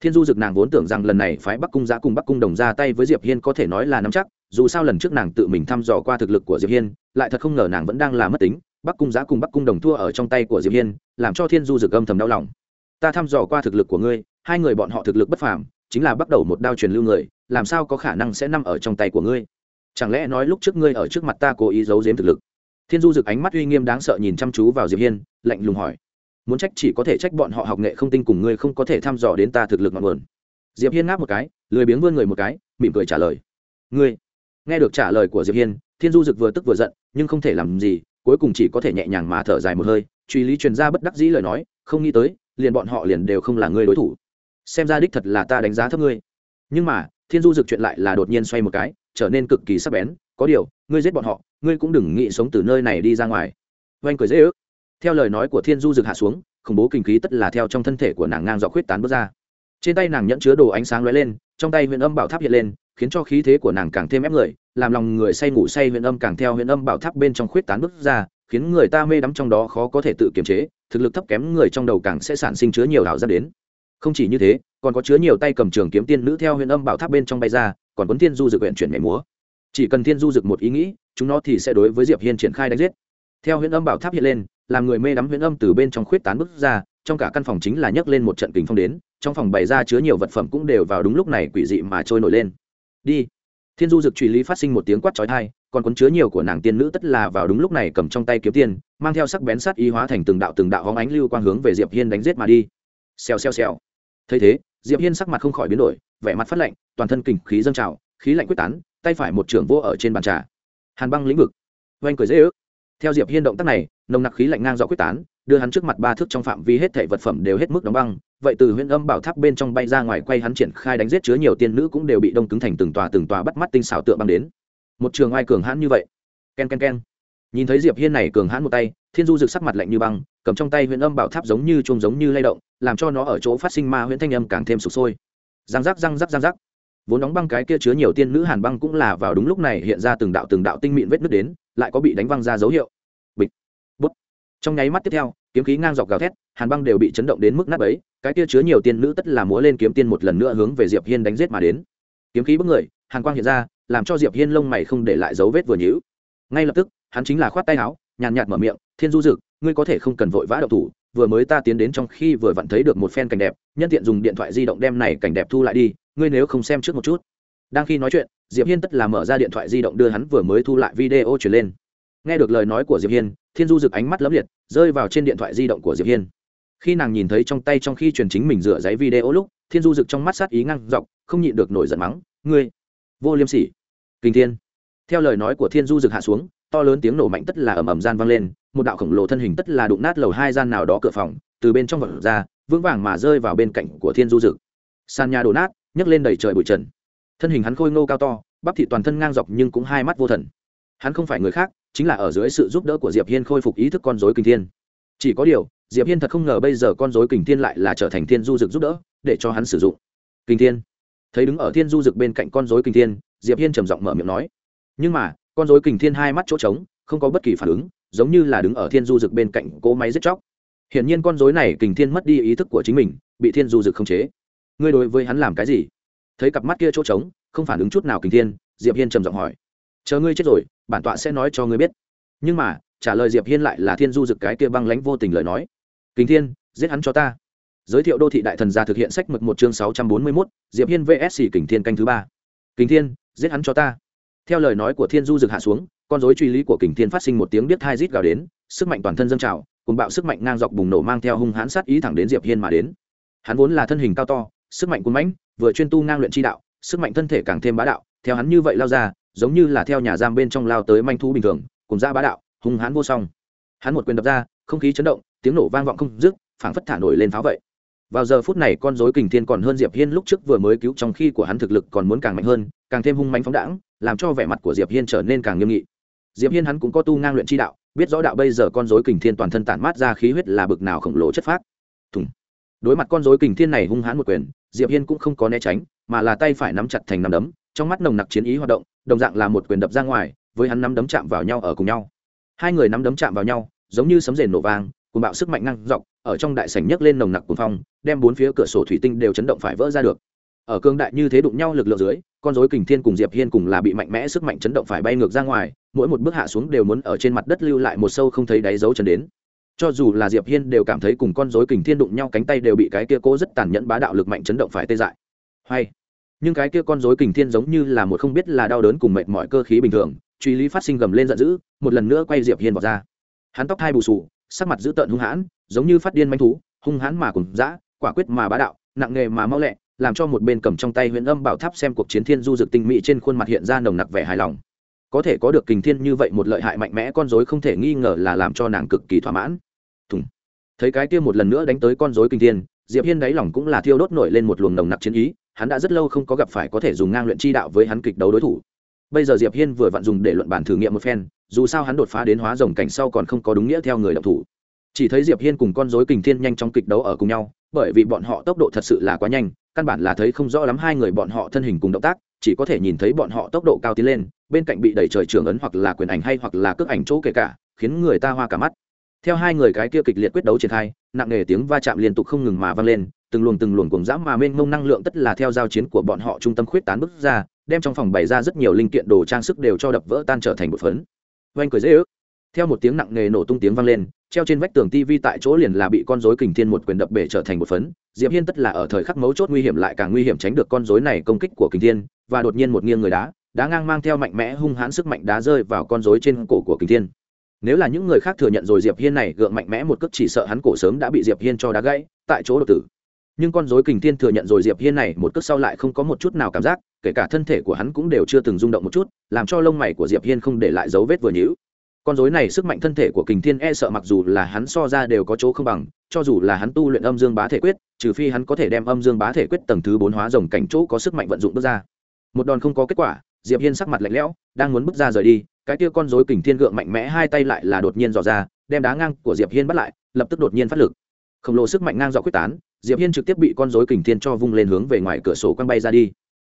Thiên du dực nàng vốn tưởng rằng lần này phái bắc cung giã cùng bắc cung đồng ra tay với diệp hiên có thể nói là nắm chắc dù sao lần trước nàng tự mình thăm dò qua thực lực của diệp hiên, lại thật không ngờ nàng vẫn đang là mất tính, bắc cung giá cùng bắc cung đồng thua ở trong tay của diệp hiên, làm cho thiên du rực âm thầm đau lòng. Ta thăm dò qua thực lực của ngươi, hai người bọn họ thực lực bất phàm, chính là bắt đầu một đao truyền lưu người, làm sao có khả năng sẽ nằm ở trong tay của ngươi? Chẳng lẽ nói lúc trước ngươi ở trước mặt ta cố ý giấu giếm thực lực? Thiên du rực ánh mắt uy nghiêm đáng sợ nhìn chăm chú vào diệp hiên, lạnh lùng hỏi. Muốn trách chỉ có thể trách bọn họ học nghệ không tinh cùng ngươi không có thể thăm dò đến ta thực lực ngọn nguồn. Diệp hiên ngáp một cái, lười biếng vươn người một cái, mỉm cười trả lời. Ngươi nghe được trả lời của diệp hiên, thiên du Dực vừa tức vừa giận, nhưng không thể làm gì, cuối cùng chỉ có thể nhẹ nhàng mà thở dài một hơi. Truy lý truyền ra bất đắc dĩ lời nói, không nghĩ tới, liền bọn họ liền đều không là ngươi đối thủ. Xem ra đích thật là ta đánh giá thấp ngươi. Nhưng mà, thiên du dực chuyện lại là đột nhiên xoay một cái, trở nên cực kỳ sắc bén. Có điều, ngươi giết bọn họ, ngươi cũng đừng nghĩ sống từ nơi này đi ra ngoài. Oanh cười dễ ước. Theo lời nói của thiên du dực hạ xuống, khủng bố kinh khí tất là theo trong thân thể của nàng ngang dọ khuyết tán bước ra. Trên tay nàng nhẫn chứa đồ ánh sáng lóe lên, trong tay huyện âm bảo tháp hiện lên khiến cho khí thế của nàng càng thêm ép người, làm lòng người say ngủ say huyện âm càng theo huyện âm bảo tháp bên trong khuyết tán bước ra, khiến người ta mê đắm trong đó khó có thể tự kiềm chế, thực lực thấp kém người trong đầu càng sẽ sản sinh chứa nhiều ảo giác đến. Không chỉ như thế, còn có chứa nhiều tay cầm trường kiếm tiên nữ theo huyện âm bảo tháp bên trong bay ra, còn quấn thiên du dực huyện chuyển nhảy múa. Chỉ cần thiên du dực một ý nghĩ, chúng nó thì sẽ đối với diệp hiên triển khai đánh giết. Theo huyện âm bảo tháp hiện lên, làm người mê đắm huyện âm từ bên trong khuyết tán bước ra, trong cả căn phòng chính là nhấc lên một trận kính phong đến, trong phòng bày ra chứa nhiều vật phẩm cũng đều vào đúng lúc này quỷ dị mà trôi nổi lên đi. Thiên du dực truy lý phát sinh một tiếng quát chói tai, còn cuốn chứa nhiều của nàng tiên nữ tất là vào đúng lúc này cầm trong tay kiếm tiền, mang theo sắc bén sát y hóa thành từng đạo từng đạo hóng ánh lưu quang hướng về diệp hiên đánh giết mà đi. Xèo xèo xèo. Thấy thế, diệp hiên sắc mặt không khỏi biến đổi, vẻ mặt phát lạnh, toàn thân kình khí dâng trào, khí lạnh quyết tán, tay phải một trường vô ở trên bàn trà. Hàn băng lĩnh vực. Oanh cười dễ ước. Theo diệp hiên động tác này, nồng nặc khí lạnh ngang rõ quyết tán đưa hắn trước mặt ba thước trong phạm vi hết thảy vật phẩm đều hết mức đóng băng, vậy từ huyện âm bảo tháp bên trong bay ra ngoài quay hắn triển khai đánh giết chứa nhiều tiên nữ cũng đều bị đông cứng thành từng tòa từng tòa bắt mắt tinh xảo tượng băng đến. Một trường ai cường hãn như vậy. Ken ken ken. Nhìn thấy diệp hiên này cường hãn một tay, thiên du rực sắc mặt lạnh như băng, cầm trong tay huyện âm bảo tháp giống như chuông giống như lay động, làm cho nó ở chỗ phát sinh ma huyện thanh âm càng thêm sụp sôi. Răng rắc răng rắc răng rắc. Vốn đóng băng cái kia chứa nhiều tiên nữ hàn băng cũng là vào đúng lúc này hiện ra từng đạo từng đạo tinh mịn vết nứt đến, lại có bị đánh văng ra dấu hiệu trong nháy mắt tiếp theo, kiếm khí ngang dọc gào thét, hàn băng đều bị chấn động đến mức nát ấy cái kia chứa nhiều tiên nữ tất là múa lên kiếm tiên một lần nữa hướng về diệp hiên đánh giết mà đến. Kiếm khí bức người, hàn quang hiện ra, làm cho diệp hiên lông mày không để lại dấu vết vừa nhũ ngay lập tức, hắn chính là khoát tay áo, nhàn nhạt mở miệng, thiên du dực, ngươi có thể không cần vội vã động thủ, vừa mới ta tiến đến trong khi vừa vặn thấy được một phen cảnh đẹp, nhân tiện dùng điện thoại di động đem này cảnh đẹp thu lại đi, ngươi nếu không xem trước một chút. Đang khi nói chuyện, diệp hiên tất là mở ra điện thoại di động đưa hắn vừa mới thu lại video truyền lên nghe được lời nói của diệp hiên, thiên du rực ánh mắt lấm liệt, rơi vào trên điện thoại di động của diệp hiên. Khi nàng nhìn thấy trong tay trong khi truyền chính mình rửa giấy video lúc, thiên du rực trong mắt sát ý ngăn dọc, không nhịn được nổi giận mắng, ngươi, vô liêm sỉ. Kinh thiên. Theo lời nói của thiên du rực hạ xuống, to lớn tiếng nổ mạnh tất là ầm ầm gian vang lên, một đạo khổng lồ thân hình tất là đụng nát lầu hai gian nào đó cửa phòng, từ bên trong vật ra, vững vàng mà rơi vào bên cạnh của thiên du rực sàn nhà đổ nát, nhấc lên đầy trời bụi trần. Thân hình hắn khôi ngô cao to, bắp thị toàn thân ngang dọc nhưng cũng hai mắt vô thần hắn không phải người khác, chính là ở dưới sự giúp đỡ của diệp hiên khôi phục ý thức con dối kình thiên. Chỉ có điều, diệp hiên thật không ngờ bây giờ con dối kình thiên lại là trở thành thiên du dực giúp đỡ, để cho hắn sử dụng. Kình thiên. Thấy đứng ở thiên du dực bên cạnh con dối kình thiên, diệp hiên trầm giọng mở miệng nói. Nhưng mà, con dối kình thiên hai mắt chỗ trống, không có bất kỳ phản ứng, giống như là đứng ở thiên du dực bên cạnh cỗ máy giết chóc. Hiển nhiên con dối này kình thiên mất đi ý thức của chính mình, bị thiên du dực khống chế. Ngươi đối với hắn làm cái gì? Thấy cặp mắt kia chỗ trống, không phản ứng chút nào kình thiên, diệp hiên trầm giọng hỏi. Chờ ngươi chết rồi bản tọa sẽ nói cho ngươi biết. Nhưng mà trả lời diệp hiên lại là thiên du dực cái kia băng lãnh vô tình lời nói. Kính thiên giết hắn cho ta. Giới thiệu đô thị đại thần gia thực hiện sách mực một chương sáu trăm bốn mươi 641, diệp hiên vs kình thiên canh thứ ba. Kính thiên giết hắn cho ta. Theo lời nói của thiên du dực hạ xuống con rối truy lý của Kình thiên phát sinh một tiếng biết hai rít gào đến sức mạnh toàn thân dâng trào cùng bạo sức mạnh ngang dọc bùng nổ mang theo hung hãn sát ý thẳng đến diệp hiên mà đến. Hắn vốn là thân hình cao to sức mạnh cuốn mãnh vừa chuyên tu ngang luyện chi đạo sức mạnh thân thể càng thêm bá đạo theo hắn như vậy lao ra giống như là theo nhà giam bên trong lao tới manh thú bình thường, cùng ra bá đạo, hung hãn vô song. Hắn một quyền đập ra, không khí chấn động, tiếng nổ vang vọng không dứt, phảng phất thả nổi lên pháo vậy. Vào giờ phút này con rối kình thiên còn hơn diệp hiên lúc trước vừa mới cứu, trong khi của hắn thực lực còn muốn càng mạnh hơn, càng thêm hung mạnh phóng đãng, làm cho vẻ mặt của diệp hiên trở nên càng nghiêm nghị. Diệp hiên hắn cũng có tu ngang luyện chi đạo, biết rõ đạo bây giờ con rối kình thiên toàn thân tản mát ra khí huyết là bực nào khổng lồ chất phát thùng. Đối mặt con rối kình thiên này hung hãn một quyền, diệp hiên cũng không có né tránh, mà là tay phải nắm chặt thành nắm đấm trong mắt nồng nặc chiến ý hoạt động, đồng dạng là một quyền đập ra ngoài, với hắn nắm đấm chạm vào nhau ở cùng nhau. Hai người nắm đấm chạm vào nhau, giống như sấm rền nổ vang cùng bạo sức mạnh ngăn dọc, ở trong đại sảnh nhấc lên nồng nặc cuồng phong, đem bốn phía cửa sổ thủy tinh đều chấn động phải vỡ ra được. Ở cương đại như thế đụng nhau lực lượng dưới, con rối kình thiên cùng diệp hiên cùng là bị mạnh mẽ sức mạnh chấn động phải bay ngược ra ngoài, mỗi một bước hạ xuống đều muốn ở trên mặt đất lưu lại một sâu không thấy đáy dấu chân đến. Cho dù là diệp hiên đều cảm thấy cùng con rối kình thiên đụng nhau cánh tay đều bị cái kia cố rất tàn nhẫn bá đạo lực mạnh chấn động phải tê dại. Hay! Nhưng cái kia con rối kình thiên giống như là một không biết là đau đớn cùng mệt mỏi cơ khí bình thường, truy lý phát sinh gầm lên giận dữ, một lần nữa quay diệp hiên vào ra. Hắn tóc hai bù sù sắc mặt dữ tợn hung hãn, giống như phát điên manh thú, hung hãn mà cùng dã, quả quyết mà bá đạo, nặng nghề mà mau lẹ, làm cho một bên cầm trong tay huyện âm bảo tháp xem cuộc chiến thiên du dực tinh mỹ trên khuôn mặt hiện ra nồng nặc vẻ hài lòng. Có thể có được kình thiên như vậy một lợi hại mạnh mẽ con rối không thể nghi ngờ là làm cho nàng cực kỳ thỏa mãn. Thùng. Thấy cái kia một lần nữa đánh tới con rối kình thiên, diệp hiên đáy lòng cũng là thiêu đốt nổi lên một luồng nồng nặc chiến ý hắn đã rất lâu không có gặp phải có thể dùng ngang luyện chi đạo với hắn kịch đấu đối thủ. Bây giờ diệp hiên vừa vặn dùng để luận bản thử nghiệm một phen, dù sao hắn đột phá đến hóa rồng cảnh sau còn không có đúng nghĩa theo người động thủ. Chỉ thấy diệp hiên cùng con rối kình thiên nhanh trong kịch đấu ở cùng nhau, bởi vì bọn họ tốc độ thật sự là quá nhanh, căn bản là thấy không rõ lắm hai người bọn họ thân hình cùng động tác, chỉ có thể nhìn thấy bọn họ tốc độ cao tiến lên, bên cạnh bị đẩy trời trường ấn hoặc là quyền ảnh hay hoặc là cước ảnh chỗ kể cả, khiến người ta hoa cả mắt. Theo hai người cái kia kịch liệt quyết đấu triển khai, nặng nề tiếng va chạm liên tục không ngừng mà vang lên từng luồng từng luồng cùng dã mà mênh mông năng lượng tất là theo giao chiến của bọn họ trung tâm khuyết tán bức ra, đem trong phòng bày ra rất nhiều linh kiện đồ trang sức đều cho đập vỡ tan trở thành một phấn. Oanh cười dễ ước. Theo một tiếng nặng nề nổ tung tiếng vang lên, treo trên vách tường tv tại chỗ liền là bị con rối kình thiên một quyền đập bể trở thành một phấn. Diệp hiên tất là ở thời khắc mấu chốt nguy hiểm lại càng nguy hiểm tránh được con rối này công kích của kình thiên, và đột nhiên một nghiêng người đá đá ngang mang theo mạnh mẽ hung hãn sức mạnh đá rơi vào con rối trên cổ của kình thiên. Nếu là những người khác thừa nhận rồi diệp hiên này gượng mạnh mẽ một cước chỉ sợ hắn cổ sớm đã bị diệp hiên cho đá gãy, tại chỗ đột tử nhưng con rối kình thiên thừa nhận rồi diệp hiên này một cước sau lại không có một chút nào cảm giác, kể cả thân thể của hắn cũng đều chưa từng rung động một chút, làm cho lông mày của diệp hiên không để lại dấu vết vừa nhữ con rối này sức mạnh thân thể của kình thiên e sợ mặc dù là hắn so ra đều có chỗ không bằng, cho dù là hắn tu luyện âm dương bá thể quyết, trừ phi hắn có thể đem âm dương bá thể quyết tầng thứ bốn hóa rồng cảnh chỗ có sức mạnh vận dụng bước ra. Một đòn không có kết quả, diệp hiên sắc mặt lạnh lẽo, đang muốn bước ra rời đi, cái kia con rối kình thiên gượng mạnh mẽ hai tay lại là đột nhiên dò ra, đem đá ngang của diệp hiên bắt lại, lập tức đột nhiên phát lực. Khổng lồ sức mạnh ngang dọc quyết tán diệp hiên trực tiếp bị con rối kình thiên cho vung lên hướng về ngoài cửa sổ quăng bay ra đi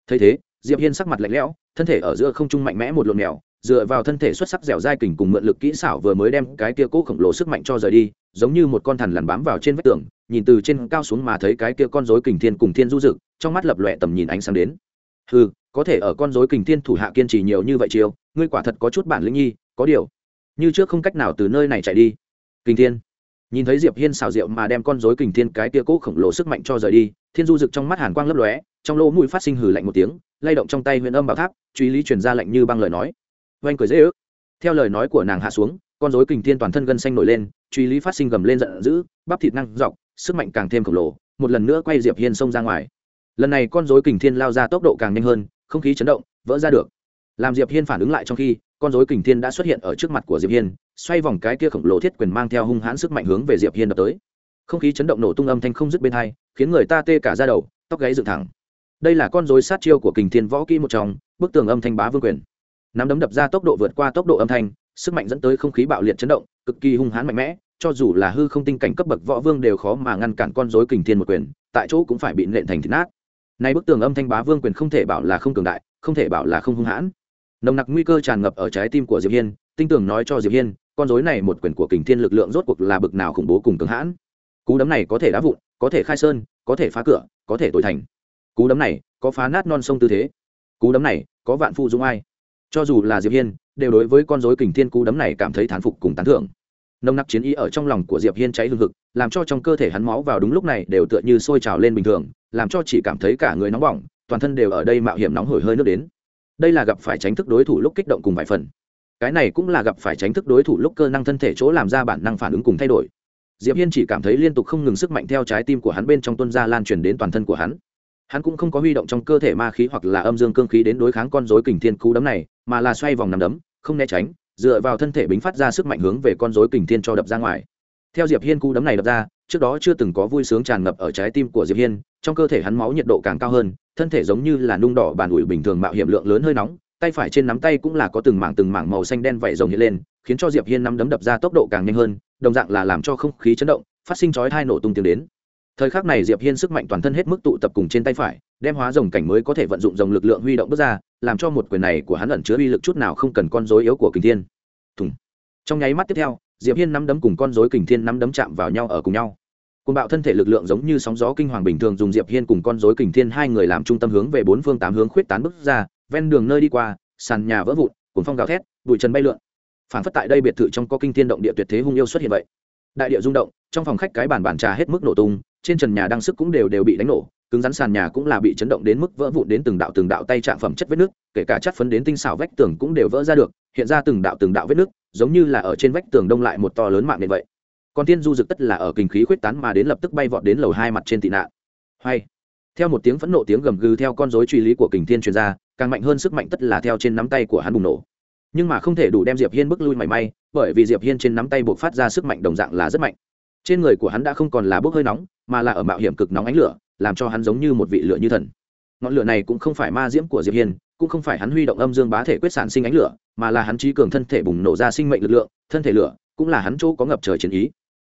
thấy thế diệp hiên sắc mặt lạnh lẽo thân thể ở giữa không trung mạnh mẽ một lộn mèo dựa vào thân thể xuất sắc dẻo dai kình cùng mượn lực kỹ xảo vừa mới đem cái kia cố khổng lồ sức mạnh cho rời đi giống như một con thằn lằn bám vào trên vách tường nhìn từ trên cao xuống mà thấy cái kia con rối kình thiên cùng thiên du dực trong mắt lập lòe tầm nhìn ánh sáng đến hừ có thể ở con rối kình thiên thủ hạ kiên trì nhiều như vậy chiêu ngươi quả thật có chút bản lĩnh nhi có điều như trước không cách nào từ nơi này chạy đi kình thiên nhìn thấy diệp hiên xào rượu mà đem con rối kình thiên cái kia cố khổng lồ sức mạnh cho rời đi, thiên du dực trong mắt hàn quang lấp lóe, trong lỗ mũi phát sinh hừ lạnh một tiếng, lay động trong tay huyền âm bảo tháp, truy lý truyền ra lạnh như băng lời nói. Oanh cười dễ ước. Theo lời nói của nàng hạ xuống, con rối kình thiên toàn thân gân xanh nổi lên, truy lý phát sinh gầm lên giận dữ, bắp thịt năng dọc, sức mạnh càng thêm khổng lồ, một lần nữa quay diệp hiên xông ra ngoài. Lần này con rối kình thiên lao ra tốc độ càng nhanh hơn, không khí chấn động, vỡ ra được. Làm diệp hiên phản ứng lại trong khi, con rối kình thiên đã xuất hiện ở trước mặt của diệp hiên xoay vòng cái kia khổng lồ thiết quyền mang theo hung hãn sức mạnh hướng về diệp hiên đập tới. Không khí chấn động nổ tung âm thanh không dứt bên hai, khiến người ta tê cả da đầu, tóc gáy dựng thẳng. Đây là con rối sát chiêu của kình thiên võ kỹ một trong, bức tường âm thanh bá vương quyền. Nắm đấm đập ra tốc độ vượt qua tốc độ âm thanh, sức mạnh dẫn tới không khí bạo liệt chấn động, cực kỳ hung hãn mạnh mẽ, cho dù là hư không tinh cảnh cấp bậc võ vương đều khó mà ngăn cản con rối kình thiên một quyền, tại chỗ cũng phải bị nện thành thịt nát. Nay bức tường âm thanh bá vương quyền không thể bảo là không cường đại, không thể bảo là không hung hãn. Nồng nặc nguy cơ tràn ngập ở trái tim của diệp hiên, tinh tường nói cho diệp hiên con rối này một quyền của kình thiên lực lượng rốt cuộc là bực nào khủng bố cùng cường hãn. Cú đấm này có thể đá vụn, có thể khai sơn, có thể phá cửa, có thể tội thành. Cú đấm này có phá nát non sông tư thế. Cú đấm này có vạn phu dung ai. Cho dù là diệp hiên, đều đối với con rối kình thiên cú đấm này cảm thấy thán phục cùng tán thưởng. Nồng nặc chiến ý ở trong lòng của diệp hiên cháy hương hực, làm cho trong cơ thể hắn máu vào đúng lúc này đều tựa như sôi trào lên bình thường, làm cho chỉ cảm thấy cả người nóng bỏng, toàn thân đều ở đây mạo hiểm nóng hổi hơi nước đến. Đây là gặp phải tránh thức đối thủ lúc kích động cùng vài phần cái này cũng là gặp phải tránh thức đối thủ lúc cơ năng thân thể chỗ làm ra bản năng phản ứng cùng thay đổi. Diệp hiên chỉ cảm thấy liên tục không ngừng sức mạnh theo trái tim của hắn bên trong tuân ra lan truyền đến toàn thân của hắn. Hắn cũng không có huy động trong cơ thể ma khí hoặc là âm dương cương khí đến đối kháng con rối kình thiên cú đấm này, mà là xoay vòng nằm đấm, không né tránh, dựa vào thân thể bính phát ra sức mạnh hướng về con rối kình thiên cho đập ra ngoài. Theo diệp hiên cú đấm này đập ra, trước đó chưa từng có vui sướng tràn ngập ở trái tim của diệp hiên, trong cơ thể hắn máu nhiệt độ càng cao hơn, thân thể giống như là nung đỏ bàn ủi bình thường mạo hiểm lượng lớn hơi nóng tay phải trên nắm tay cũng là có từng mảng từng mảng màu xanh đen vẩy rồng hiện lên, khiến cho diệp hiên nắm đấm đập ra tốc độ càng nhanh hơn, đồng dạng là làm cho không khí chấn động, phát sinh chói hai nổ tung tiếng đến. Thời khắc này diệp hiên sức mạnh toàn thân hết mức tụ tập cùng trên tay phải, đem hóa rồng cảnh mới có thể vận dụng dòng lực lượng huy động bước ra, làm cho một quyền này của hắn ẩn chứa uy lực chút nào không cần con rối yếu của kình thiên. Thùng. Trong nháy mắt tiếp theo, diệp hiên nắm đấm cùng con rối kình thiên nắm đấm chạm vào nhau ở cùng nhau. Côn bạo thân thể lực lượng giống như sóng gió kinh hoàng bình thường dùng diệp hiên cùng con rối kình thiên hai người làm trung tâm hướng về bốn phương tám hướng khuyết tán bước ra ven đường nơi đi qua, sàn nhà vỡ vụn cuốn phong gào thét, bụi trần bay lượn. Phản phất tại đây biệt thự trong có kinh thiên động địa tuyệt thế hung yêu xuất hiện vậy. Đại địa rung động, trong phòng khách cái bàn bàn trà hết mức nổ tung, trên trần nhà đăng sức cũng đều đều bị đánh nổ, cứng rắn sàn nhà cũng là bị chấn động đến mức vỡ vụn đến từng đạo từng đạo tay trạng phẩm chất vết nước, kể cả chất phấn đến tinh xảo vách tường cũng đều vỡ ra được, hiện ra từng đạo từng đạo vết nước, giống như là ở trên vách tường đông lại một to lớn mạng nền vậy. Còn tiên du dực tất là ở kinh khí khuyết tán mà đến lập tức bay vọt đến lầu hai mặt trên tị nạn. Hay theo một tiếng phẫn nộ tiếng gầm gừ theo con rối truy lý của kình thiên truyền ra, càng mạnh hơn sức mạnh tất là theo trên nắm tay của hắn bùng nổ. Nhưng mà không thể đủ đem diệp hiên bước lui mảy may, bởi vì diệp hiên trên nắm tay buộc phát ra sức mạnh đồng dạng là rất mạnh. Trên người của hắn đã không còn là bốc hơi nóng, mà là ở mạo hiểm cực nóng ánh lửa, làm cho hắn giống như một vị lửa như thần. Ngọn lửa này cũng không phải ma diễm của diệp hiên, cũng không phải hắn huy động âm dương bá thể quyết sản sinh ánh lửa, mà là hắn trí cường thân thể bùng nổ ra sinh mệnh lực lượng, thân thể lửa, cũng là hắn chỗ có ngập trời chiến ý.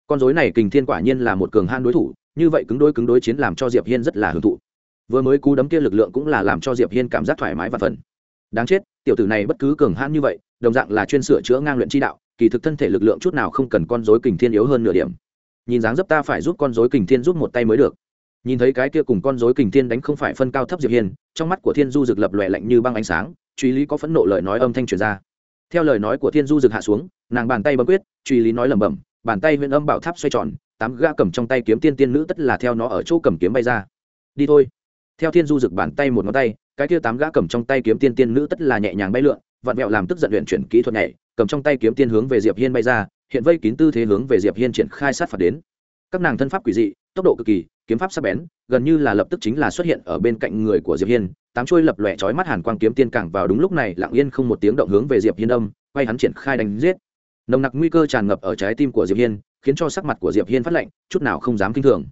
Con rối này kình thiên quả nhiên là một cường han đối thủ như vậy cứng đối cứng đối chiến làm cho diệp hiên rất là hưởng thụ. Vừa mới cú đấm kia lực lượng cũng là làm cho diệp hiên cảm giác thoải mái và phần. Đáng chết, tiểu tử này bất cứ cường hãn như vậy, đồng dạng là chuyên sửa chữa ngang luyện chi đạo, kỳ thực thân thể lực lượng chút nào không cần con rối kình thiên yếu hơn nửa điểm. Nhìn dáng dấp ta phải giúp con rối kình thiên giúp một tay mới được. Nhìn thấy cái kia cùng con dối kình thiên đánh không phải phân cao thấp diệp hiên, trong mắt của thiên du Dực lập lòe lạnh như băng ánh sáng, truy lý có phẫn nộ lời nói âm thanh truyền ra. Theo lời nói của thiên du Dực hạ xuống, nàng bàn tay bấm quyết, truy lý nói lẩm bẩm, bàn tay huyện âm bảo tháp xoay tròn tám gã cầm trong tay kiếm tiên tiên nữ tất là theo nó ở chỗ cầm kiếm bay ra. Đi thôi. Theo thiên du rực bàn tay một ngón tay, cái kia tám gã cầm trong tay kiếm tiên tiên nữ tất là nhẹ nhàng bay lượn, vặn vẹo làm tức giận luyện chuyển kỹ thuật nhảy, cầm trong tay kiếm tiên hướng về diệp hiên bay ra, hiện vây kín tư thế hướng về diệp hiên triển khai sát phạt đến. Các nàng thân pháp quỷ dị, tốc độ cực kỳ, kiếm pháp sắc bén, gần như là lập tức chính là xuất hiện ở bên cạnh người của diệp hiên. Tám chuôi lập lòe chói mắt hàn quang kiếm tiên cảng vào đúng lúc này, lặng yên không một tiếng động hướng về diệp hiên đông quay hắn triển khai đánh giết. Nồng nặc nguy cơ tràn ngập ở trái tim của diệp hiên khiến cho sắc mặt của diệp hiên phát lạnh, chút nào không dám kinh thường.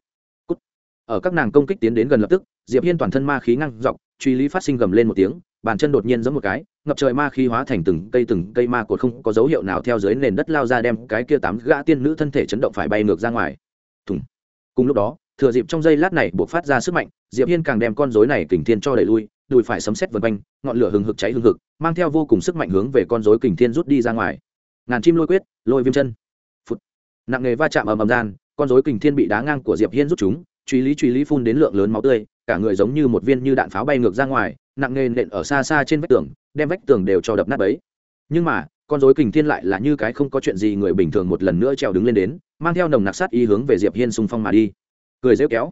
Cút. ở các nàng công kích tiến đến gần lập tức, diệp hiên toàn thân ma khí ngăng dọc, truy lý phát sinh gầm lên một tiếng, bàn chân đột nhiên giống một cái, ngập trời ma khí hóa thành từng cây từng cây ma cột không có dấu hiệu nào theo dưới nền đất lao ra đem cái kia tám gã tiên nữ thân thể chấn động phải bay ngược ra ngoài. Thùng. Cùng lúc đó, thừa dịp trong giây lát này buộc phát ra sức mạnh, diệp hiên càng đem con rối này kình thiên cho đẩy lui, đùi phải sấm sét vần quanh, ngọn lửa hừng hực cháy hừng hực, mang theo vô cùng sức mạnh hướng về con rối kình thiên rút đi ra ngoài. Ngàn chim lôi quyết, lôi viêm chân nặng nghề va chạm ầm ầm gian, con rối kình thiên bị đá ngang của diệp hiên rút chúng, truy lý truy lý phun đến lượng lớn máu tươi, cả người giống như một viên như đạn pháo bay ngược ra ngoài, nặng nề nện ở xa xa trên vách tường, đem vách tường đều cho đập nát bấy. nhưng mà, con rối kình thiên lại là như cái không có chuyện gì người bình thường một lần nữa trèo đứng lên đến, mang theo nồng nặc sát ý hướng về diệp hiên xung phong mà đi. Cười rêu kéo.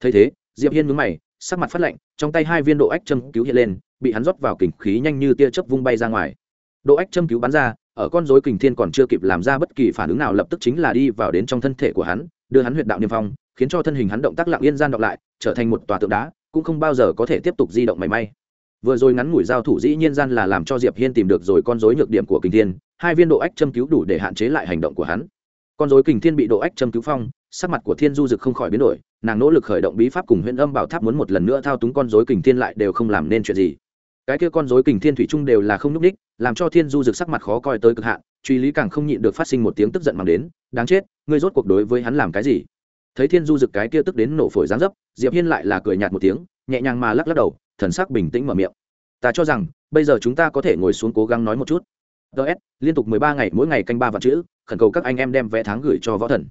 Thấy thế, diệp hiên nhướng mày, sắc mặt phát lạnh, trong tay hai viên độ ách châm cứu hiện lên, bị hắn rót vào kình khí nhanh như tia chớp vung bay ra ngoài. Độ ách châm cứu bắn ra ở con rối kình thiên còn chưa kịp làm ra bất kỳ phản ứng nào lập tức chính là đi vào đến trong thân thể của hắn, đưa hắn huyệt đạo niêm phong, khiến cho thân hình hắn động tác lặng yên gian đọc lại, trở thành một tòa tượng đá, cũng không bao giờ có thể tiếp tục di động mảy may. Vừa rồi ngắn ngủi giao thủ dĩ nhiên gian là làm cho diệp hiên tìm được rồi con rối nhược điểm của kình thiên, hai viên độ ách châm cứu đủ để hạn chế lại hành động của hắn. Con rối kình thiên bị độ ách châm cứu phong, sắc mặt của thiên du dực không khỏi biến đổi, nàng nỗ lực khởi động bí pháp cùng huyễn âm bảo tháp muốn một lần nữa thao túng con rối kình thiên lại đều không làm nên chuyện gì. Cái kia con rối kình thiên thủy trung đều là không nhúc ních làm cho thiên du dực sắc mặt khó coi tới cực hạn, truy lý càng không nhịn được phát sinh một tiếng tức giận mang đến, đáng chết, ngươi rốt cuộc đối với hắn làm cái gì? Thấy thiên du dực cái kia tức đến nổ phổi giáng dấp, diệp hiên lại là cười nhạt một tiếng, nhẹ nhàng mà lắc lắc đầu, thần sắc bình tĩnh mở miệng. Ta cho rằng, bây giờ chúng ta có thể ngồi xuống cố gắng nói một chút. Ts liên tục mười ba ngày, mỗi ngày canh ba vạn chữ, khẩn cầu các anh em đem vé tháng gửi cho võ thần.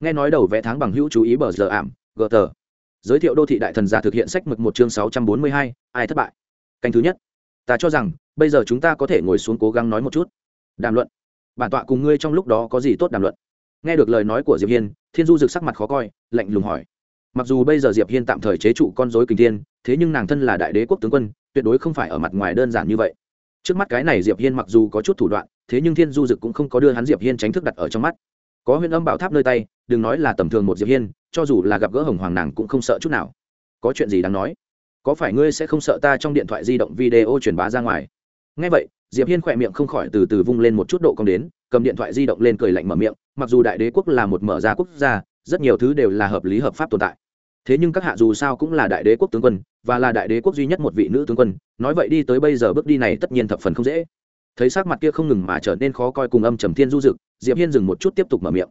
Nghe nói đầu vé tháng bằng hữu chú ý bờ giờ ảm, gờ tờ. Giới thiệu đô thị đại thần giả thực hiện sách mực một chương sáu trăm bốn mươi hai, ai thất bại? Canh thứ nhất. Ta cho rằng bây giờ chúng ta có thể ngồi xuống cố gắng nói một chút. Đàm luận. Bản tọa cùng ngươi trong lúc đó có gì tốt đàm luận? Nghe được lời nói của diệp hiên, thiên du rực sắc mặt khó coi, lạnh lùng hỏi. Mặc dù bây giờ diệp hiên tạm thời chế trụ con rối kình thiên, thế nhưng nàng thân là đại đế quốc tướng quân, tuyệt đối không phải ở mặt ngoài đơn giản như vậy. Trước mắt cái này diệp hiên mặc dù có chút thủ đoạn, thế nhưng thiên du dực cũng không có đưa hắn diệp hiên tránh thức đặt ở trong mắt. Có huyền âm bảo tháp nơi tay, đừng nói là tầm thường một diệp hiên, cho dù là gặp gỡ hồng hoàng nàng cũng không sợ chút nào. Có chuyện gì đáng nói? Có phải ngươi sẽ không sợ ta trong điện thoại di động video truyền bá ra ngoài? Ngay vậy, diệp hiên khỏe miệng không khỏi từ từ vung lên một chút độ cong đến, cầm điện thoại di động lên cười lạnh mở miệng, mặc dù đại đế quốc là một mở ra quốc gia, rất nhiều thứ đều là hợp lý hợp pháp tồn tại. Thế nhưng các hạ dù sao cũng là đại đế quốc tướng quân, và là đại đế quốc duy nhất một vị nữ tướng quân, nói vậy đi tới bây giờ bước đi này tất nhiên thập phần không dễ. Thấy sắc mặt kia không ngừng mà trở nên khó coi cùng âm trầm thiên du dực, diệp hiên dừng một chút tiếp tục mở miệng.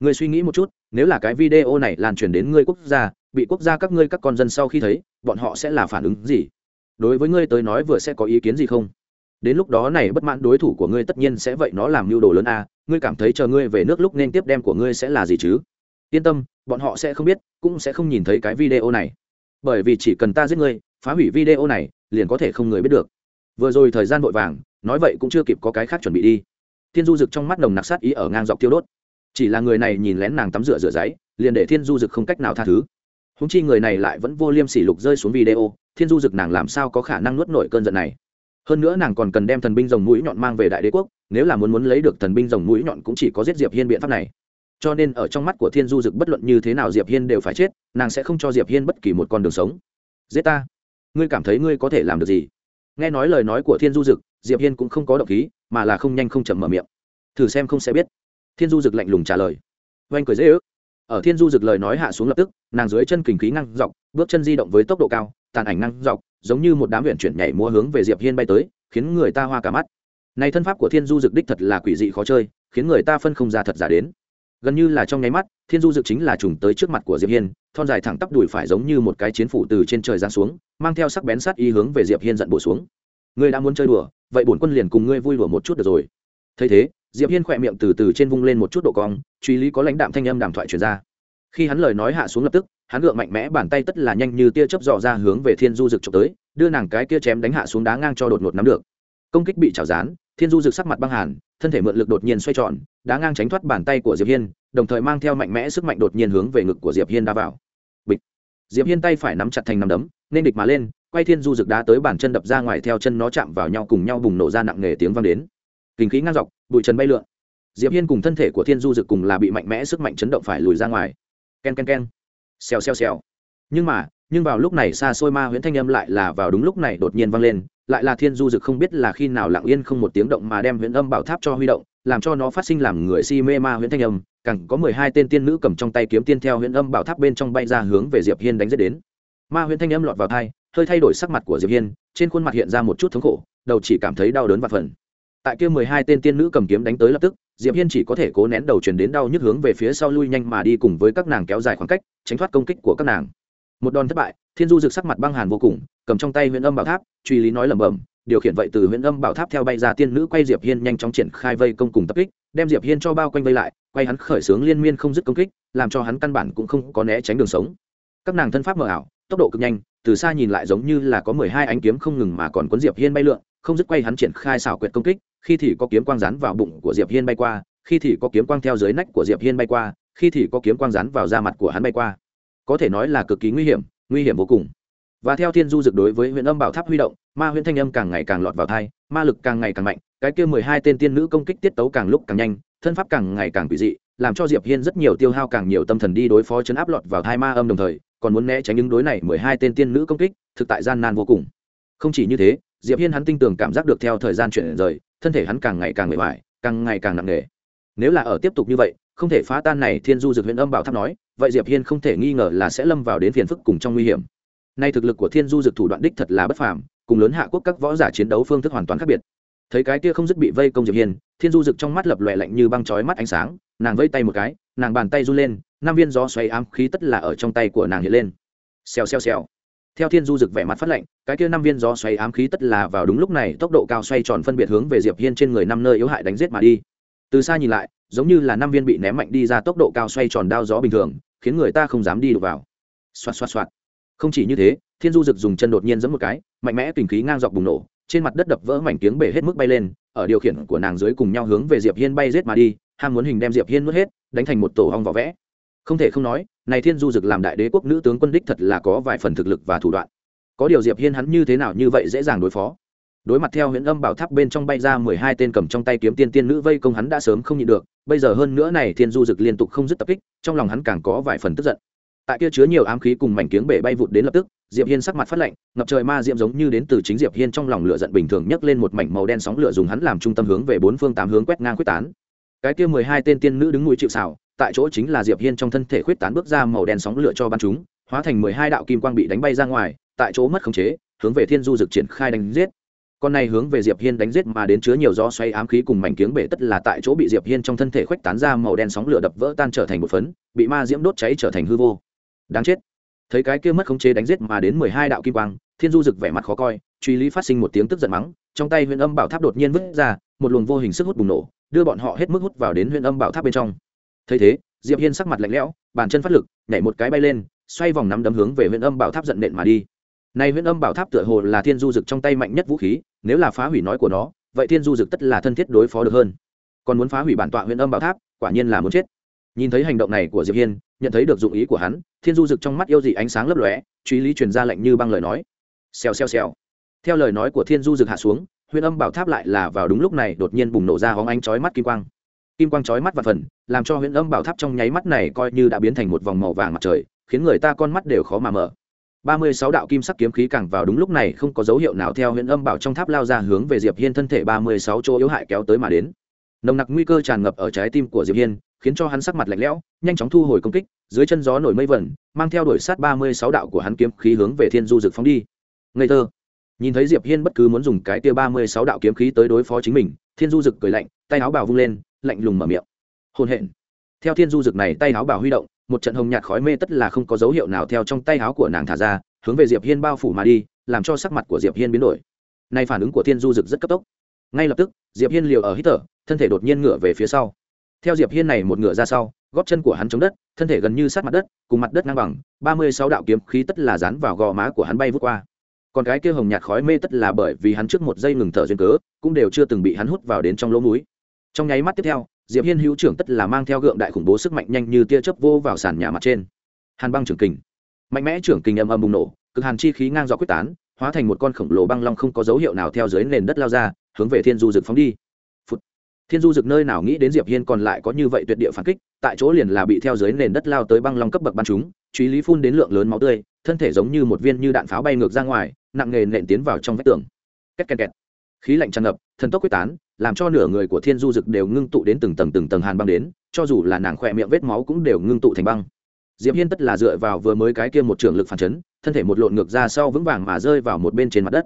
Người suy nghĩ một chút, nếu là cái video này lan truyền đến ngươi quốc gia, bị quốc gia các ngươi các con dân sau khi thấy, bọn họ sẽ là phản ứng gì? Đối với ngươi tới nói vừa sẽ có ý kiến gì không? Đến lúc đó này bất mãn đối thủ của ngươi tất nhiên sẽ vậy nó làm mưu đồ lớn a, ngươi cảm thấy chờ ngươi về nước lúc nên tiếp đem của ngươi sẽ là gì chứ? Yên tâm, bọn họ sẽ không biết, cũng sẽ không nhìn thấy cái video này. Bởi vì chỉ cần ta giết ngươi, phá hủy video này, liền có thể không người biết được. Vừa rồi thời gian vội vàng, nói vậy cũng chưa kịp có cái khác chuẩn bị đi. Thiên du rực trong mắt nồng nặc sát ý ở ngang dọc tiêu đốt. Chỉ là người này nhìn lén nàng tắm rửa rửa giấy, liền để thiên du rực không cách nào tha thứ. Húng chi người này lại vẫn vô liêm sỉ lục rơi xuống video, thiên du rực nàng làm sao có khả năng nuốt nổi cơn giận này? Hơn nữa nàng còn cần đem thần binh rồng mũi nhọn mang về đại đế quốc, nếu là muốn muốn lấy được thần binh rồng mũi nhọn cũng chỉ có giết diệp hiên biện pháp này. Cho nên ở trong mắt của thiên du dực bất luận như thế nào diệp hiên đều phải chết, nàng sẽ không cho diệp hiên bất kỳ một con đường sống. Giết ta. Ngươi cảm thấy ngươi có thể làm được gì? Nghe nói lời nói của thiên du dực, diệp hiên cũng không có động khí, mà là không nhanh không chậm mở miệng. Thử xem không sẽ biết. Thiên du dực lạnh lùng trả lời. Oanh cười dễ ước. Ở thiên du dực lời nói hạ xuống lập tức, nàng dưới chân kình khí ngăn dọc, bước chân di động với tốc độ cao, tàn ảnh ngăn dọc giống như một đám huyện chuyển nhảy múa hướng về diệp hiên bay tới, khiến người ta hoa cả mắt. Này thân pháp của thiên du dực đích thật là quỷ dị khó chơi, khiến người ta phân không ra thật giả đến. Gần như là trong nháy mắt, thiên du dực chính là trùng tới trước mặt của diệp hiên, thon dài thẳng tắp đùi phải giống như một cái chiến phủ từ trên trời giáng xuống, mang theo sắc bén sát y hướng về diệp hiên giận bổ xuống. Ngươi đã muốn chơi đùa, vậy bổn quân liền cùng ngươi vui đùa một chút được rồi. Thấy thế, diệp hiên khỏe miệng từ từ trên vung lên một chút độ cong, truy lý có lãnh đạm thanh âm đàm thoại truyền ra khi hắn lời nói hạ xuống lập tức, hắn gượng mạnh mẽ, bàn tay tất là nhanh như tia chớp dò ra hướng về thiên du rực trộm tới, đưa nàng cái kia chém đánh hạ xuống đá ngang cho đột ngột nắm được. Công kích bị chảo rán thiên du rực sắc mặt băng hàn, thân thể mượn lực đột nhiên xoay tròn, đá ngang tránh thoát bàn tay của diệp hiên, đồng thời mang theo mạnh mẽ sức mạnh đột nhiên hướng về ngực của diệp hiên đá vào. Bịch. Diệp hiên tay phải nắm chặt thành nắm đấm, nên địch mà lên, quay thiên du rực đá tới bàn chân đập ra ngoài theo chân nó chạm vào nhau cùng nhau bùng nổ ra nặng nề tiếng vang đến. Kinh khí ngang dọc, bụi trần bay lượn. Diệp hiên cùng thân thể của thiên du rực cùng là bị mạnh mẽ sức mạnh chấn động phải lùi ra ngoài ken ken ken. Xèo xèo xèo. Nhưng mà, nhưng vào lúc này xa xôi ma huyễn thanh âm lại là vào đúng lúc này đột nhiên vang lên, lại là thiên du dực không biết là khi nào lặng yên không một tiếng động mà đem huyễn âm bảo tháp cho huy động, làm cho nó phát sinh làm người si mê ma huyễn thanh âm cẳng có mười hai tên tiên nữ cầm trong tay kiếm tiên theo huyễn âm bảo tháp bên trong bay ra hướng về diệp hiên đánh giết đến. Ma huyễn thanh âm lọt vào thai hơi thay đổi sắc mặt của diệp hiên, trên khuôn mặt hiện ra một chút thống khổ, đầu chỉ cảm thấy đau đớn và phần. Tại kia mười hai tên tiên nữ cầm kiếm đánh tới lập tức diệp hiên chỉ có thể cố nén đầu chuyển đến đau nhức hướng về phía sau lui nhanh mà đi cùng với các nàng kéo dài khoảng cách, tránh thoát công kích của các nàng. Một đòn thất bại, thiên du rực sắc mặt băng hàn vô cùng, cầm trong tay huyện âm bảo tháp, truy lý nói lẩm bẩm, điều khiển vậy từ huyện âm bảo tháp theo bay ra tiên nữ quay diệp hiên nhanh chóng triển khai vây công cùng tập kích, đem diệp hiên cho bao quanh vây lại, quay hắn khởi sướng liên miên không dứt công kích, làm cho hắn căn bản cũng không có né tránh đường sống. Các nàng thân pháp mờ ảo, tốc độ cực nhanh, từ xa nhìn lại giống như là có mười hai ánh kiếm không ngừng mà còn cuốn diệp hiên bay lượn, không dứt quay hắn triển khai xảo quyệt công kích khi thì có kiếm quang rán vào bụng của diệp hiên bay qua, khi thì có kiếm quang theo dưới nách của diệp hiên bay qua, khi thì có kiếm quang rán vào da mặt của hắn bay qua. Có thể nói là cực kỳ nguy hiểm nguy hiểm vô cùng. Và theo thiên du dực đối với huyện âm bảo tháp huy động, ma huyện thanh âm càng ngày càng lọt vào thai ma lực càng ngày càng mạnh, cái kia mười hai tên tiên nữ công kích tiết tấu càng lúc càng nhanh, thân pháp càng ngày càng quỷ dị, làm cho diệp hiên rất nhiều tiêu hao càng nhiều tâm thần đi đối phó chấn áp lọt vào thai ma âm đồng thời, còn muốn né tránh những đối này mười hai tên tiên nữ công kích, thực tại gian nan vô cùng. Không chỉ như thế diệp hiên hắn tinh tường cảm giác được theo thời gian chuyển rời, thân thể hắn càng ngày càng mệt mỏi, càng ngày càng nặng nề. Nếu là ở tiếp tục như vậy, không thể phá tan này thiên du dược huyện âm bảo tháp nói, vậy diệp hiên không thể nghi ngờ là sẽ lâm vào đến phiền phức cùng trong nguy hiểm. Nay thực lực của thiên du dược thủ đoạn đích thật là bất phàm, cùng lớn hạ quốc các võ giả chiến đấu phương thức hoàn toàn khác biệt. Thấy cái kia không dứt bị vây công diệp hiên, thiên du dực trong mắt lập lòe lạnh như băng chói mắt ánh sáng, nàng vây tay một cái, nàng bàn tay run lên, năm viên gió xoay ám khí tất là ở trong tay của nàng hiện lên. Xèo xèo xèo theo thiên du dực vẻ mặt phát lạnh, cái kia năm viên gió xoay ám khí tất là vào đúng lúc này, tốc độ cao xoay tròn phân biệt hướng về diệp hiên trên người năm nơi yếu hại đánh giết mà đi. Từ xa nhìn lại, giống như là năm viên bị ném mạnh đi ra tốc độ cao xoay tròn đao gió bình thường, khiến người ta không dám đi được vào. Xoạt xoạt xoạt. Không chỉ như thế, thiên du dực dùng chân đột nhiên giẫm một cái, mạnh mẽ kinh khí ngang dọc bùng nổ, trên mặt đất đập vỡ mảnh tiếng bể hết mức bay lên, ở điều khiển của nàng dưới cùng nhau hướng về diệp hiên bay giết mà đi, ham muốn hình đem diệp hiên nuốt hết, đánh thành một tổ hong vỏ vẽ không thể không nói, này thiên du dực làm đại đế quốc nữ tướng quân đích thật là có vài phần thực lực và thủ đoạn. Có điều diệp hiên hắn như thế nào như vậy dễ dàng đối phó? Đối mặt theo huyện âm bảo tháp bên trong bay ra mười hai tên cầm trong tay kiếm tiên tiên nữ vây công hắn đã sớm không nhịn được, bây giờ hơn nữa này thiên du dực liên tục không dứt tập kích, trong lòng hắn càng có vài phần tức giận. Tại kia chứa nhiều ám khí cùng mảnh kiếng bể bay vụt đến lập tức, diệp hiên sắc mặt phát lạnh, ngập trời ma diệm giống như đến từ chính diệp hiên trong lòng lửa giận bình thường nhấc lên một mảnh màu đen sóng lửa dùng hắn làm trung tâm hướng về bốn phương tám hướng quét ngang quyết tán. Cái kia mười hai tên tiên nữ đứng núi chịu xảo tại chỗ chính là diệp hiên trong thân thể khuyết tán bước ra màu đen sóng lửa cho bắn chúng, hóa thành mười hai đạo kim quang bị đánh bay ra ngoài, tại chỗ mất khống chế, hướng về thiên du dực triển khai đánh giết. Con này hướng về diệp hiên đánh giết mà đến chứa nhiều gió xoay ám khí cùng mảnh kiếng bể tất là tại chỗ bị diệp hiên trong thân thể khuếch tán ra màu đen sóng lửa đập vỡ tan trở thành một phấn, bị ma diễm đốt cháy trở thành hư vô. Đáng chết. Thấy cái kia mất khống chế đánh giết mà đến mười hai đạo kim quang, thiên du rực vẻ mặt khó coi, truy lý phát sinh một tiếng tức giận mắng, trong tay huyện âm bảo tháp đột nhiên vứt ra, một luồng vô hình sức hút bùng nổ, đưa bọn họ hết mức hút vào đến huyện âm bảo tháp bên trong thấy thế, diệp hiên sắc mặt lạnh lẽo, bàn chân phát lực, nhảy một cái bay lên, xoay vòng nắm đấm hướng về huyện âm bảo tháp giận nện mà đi. Này huyện âm bảo tháp tựa hồ là thiên du dực trong tay mạnh nhất vũ khí, nếu là phá hủy nói của nó, vậy thiên du dực tất là thân thiết đối phó được hơn. Còn muốn phá hủy bản tọa huyện âm bảo tháp, quả nhiên là muốn chết. Nhìn thấy hành động này của diệp hiên, nhận thấy được dụng ý của hắn, thiên du Dực trong mắt yêu dị ánh sáng lấp lóe, truy lý truyền ra lệnh như băng lời nói. Xèo xèo xèo. Theo lời nói của thiên du Dực hạ xuống huyện âm bảo tháp lại là vào đúng lúc này đột nhiên bùng nổ ra hóng ánh chói mắt kim quang kim quang chói mắt và phần, làm cho huyện âm bảo tháp trong nháy mắt này coi như đã biến thành một vòng màu vàng mặt trời, khiến người ta con mắt đều khó mà mở. Ba mươi sáu đạo kim sắc kiếm khí càng vào đúng lúc này không có dấu hiệu nào theo huyện âm bảo trong tháp lao ra hướng về diệp hiên thân thể ba mươi sáu chỗ yếu hại kéo tới mà đến. Nồng nặc nguy cơ tràn ngập ở trái tim của diệp hiên, khiến cho hắn sắc mặt lạnh lẽo, nhanh chóng thu hồi công kích, dưới chân gió nổi mây vẩn, mang theo đuổi sát ba mươi sáu đạo của hắn kiếm khí hướng về thiên du dực phóng đi. Ngây thơ. Nhìn thấy diệp hiên bất cứ muốn dùng cái tia ba mươi sáu đạo kiếm khí tới đối phó chính mình, thiên du dực cười lạnh, tay áo bào vung lên lạnh lùng mở miệng. Hôn hẹn theo thiên du rực này tay áo bảo huy động, một trận hồng nhạt khói mê tất là không có dấu hiệu nào theo trong tay áo của nàng thả ra, hướng về diệp hiên bao phủ mà đi, làm cho sắc mặt của diệp hiên biến đổi. Nay phản ứng của thiên du rực rất cấp tốc. Ngay lập tức, diệp hiên liều ở hít thở, thân thể đột nhiên ngửa về phía sau. Theo diệp hiên này một ngửa ra sau, gót chân của hắn chống đất, thân thể gần như sát mặt đất, cùng mặt đất ngang bằng, ba mươi sáu đạo kiếm khí tất là dán vào gò má của hắn bay vút qua. Còn cái kia hồng nhạt khói mê tất là bởi vì hắn trước một giây ngừng thở duyên cớ, cũng đều chưa từng bị hắn hút vào đến trong lỗ mũi trong nháy mắt tiếp theo, diệp hiên hữu trưởng tất là mang theo gượng đại khủng bố sức mạnh nhanh như tia chớp vô vào sàn nhà mặt trên. Hàn băng trưởng kình. Mạnh mẽ trưởng kình âm âm bùng nổ, cực hàn chi khí ngang dọc quyết tán, hóa thành một con khổng lồ băng long không có dấu hiệu nào theo dưới nền đất lao ra, hướng về thiên du dực phóng đi. Phụt. thiên du dực nơi nào nghĩ đến diệp hiên còn lại có như vậy tuyệt địa phản kích, tại chỗ liền là bị theo dưới nền đất lao tới băng long cấp bậc bắn chúng truy lý phun đến lượng lớn máu tươi, thân thể giống như một viên như đạn pháo bay ngược ra ngoài, nặng nghề nện tiến vào trong vách tường. Két két két. Khí lạnh tràn ngập, thần tốc quyết tán làm cho nửa người của thiên du dực đều ngưng tụ đến từng tầng từng tầng hàn băng đến, cho dù là nàng khỏe miệng vết máu cũng đều ngưng tụ thành băng. Diệp hiên tất là dựa vào vừa mới cái kia một trường lực phản chấn, thân thể một lộn ngược ra sau vững vàng mà rơi vào một bên trên mặt đất.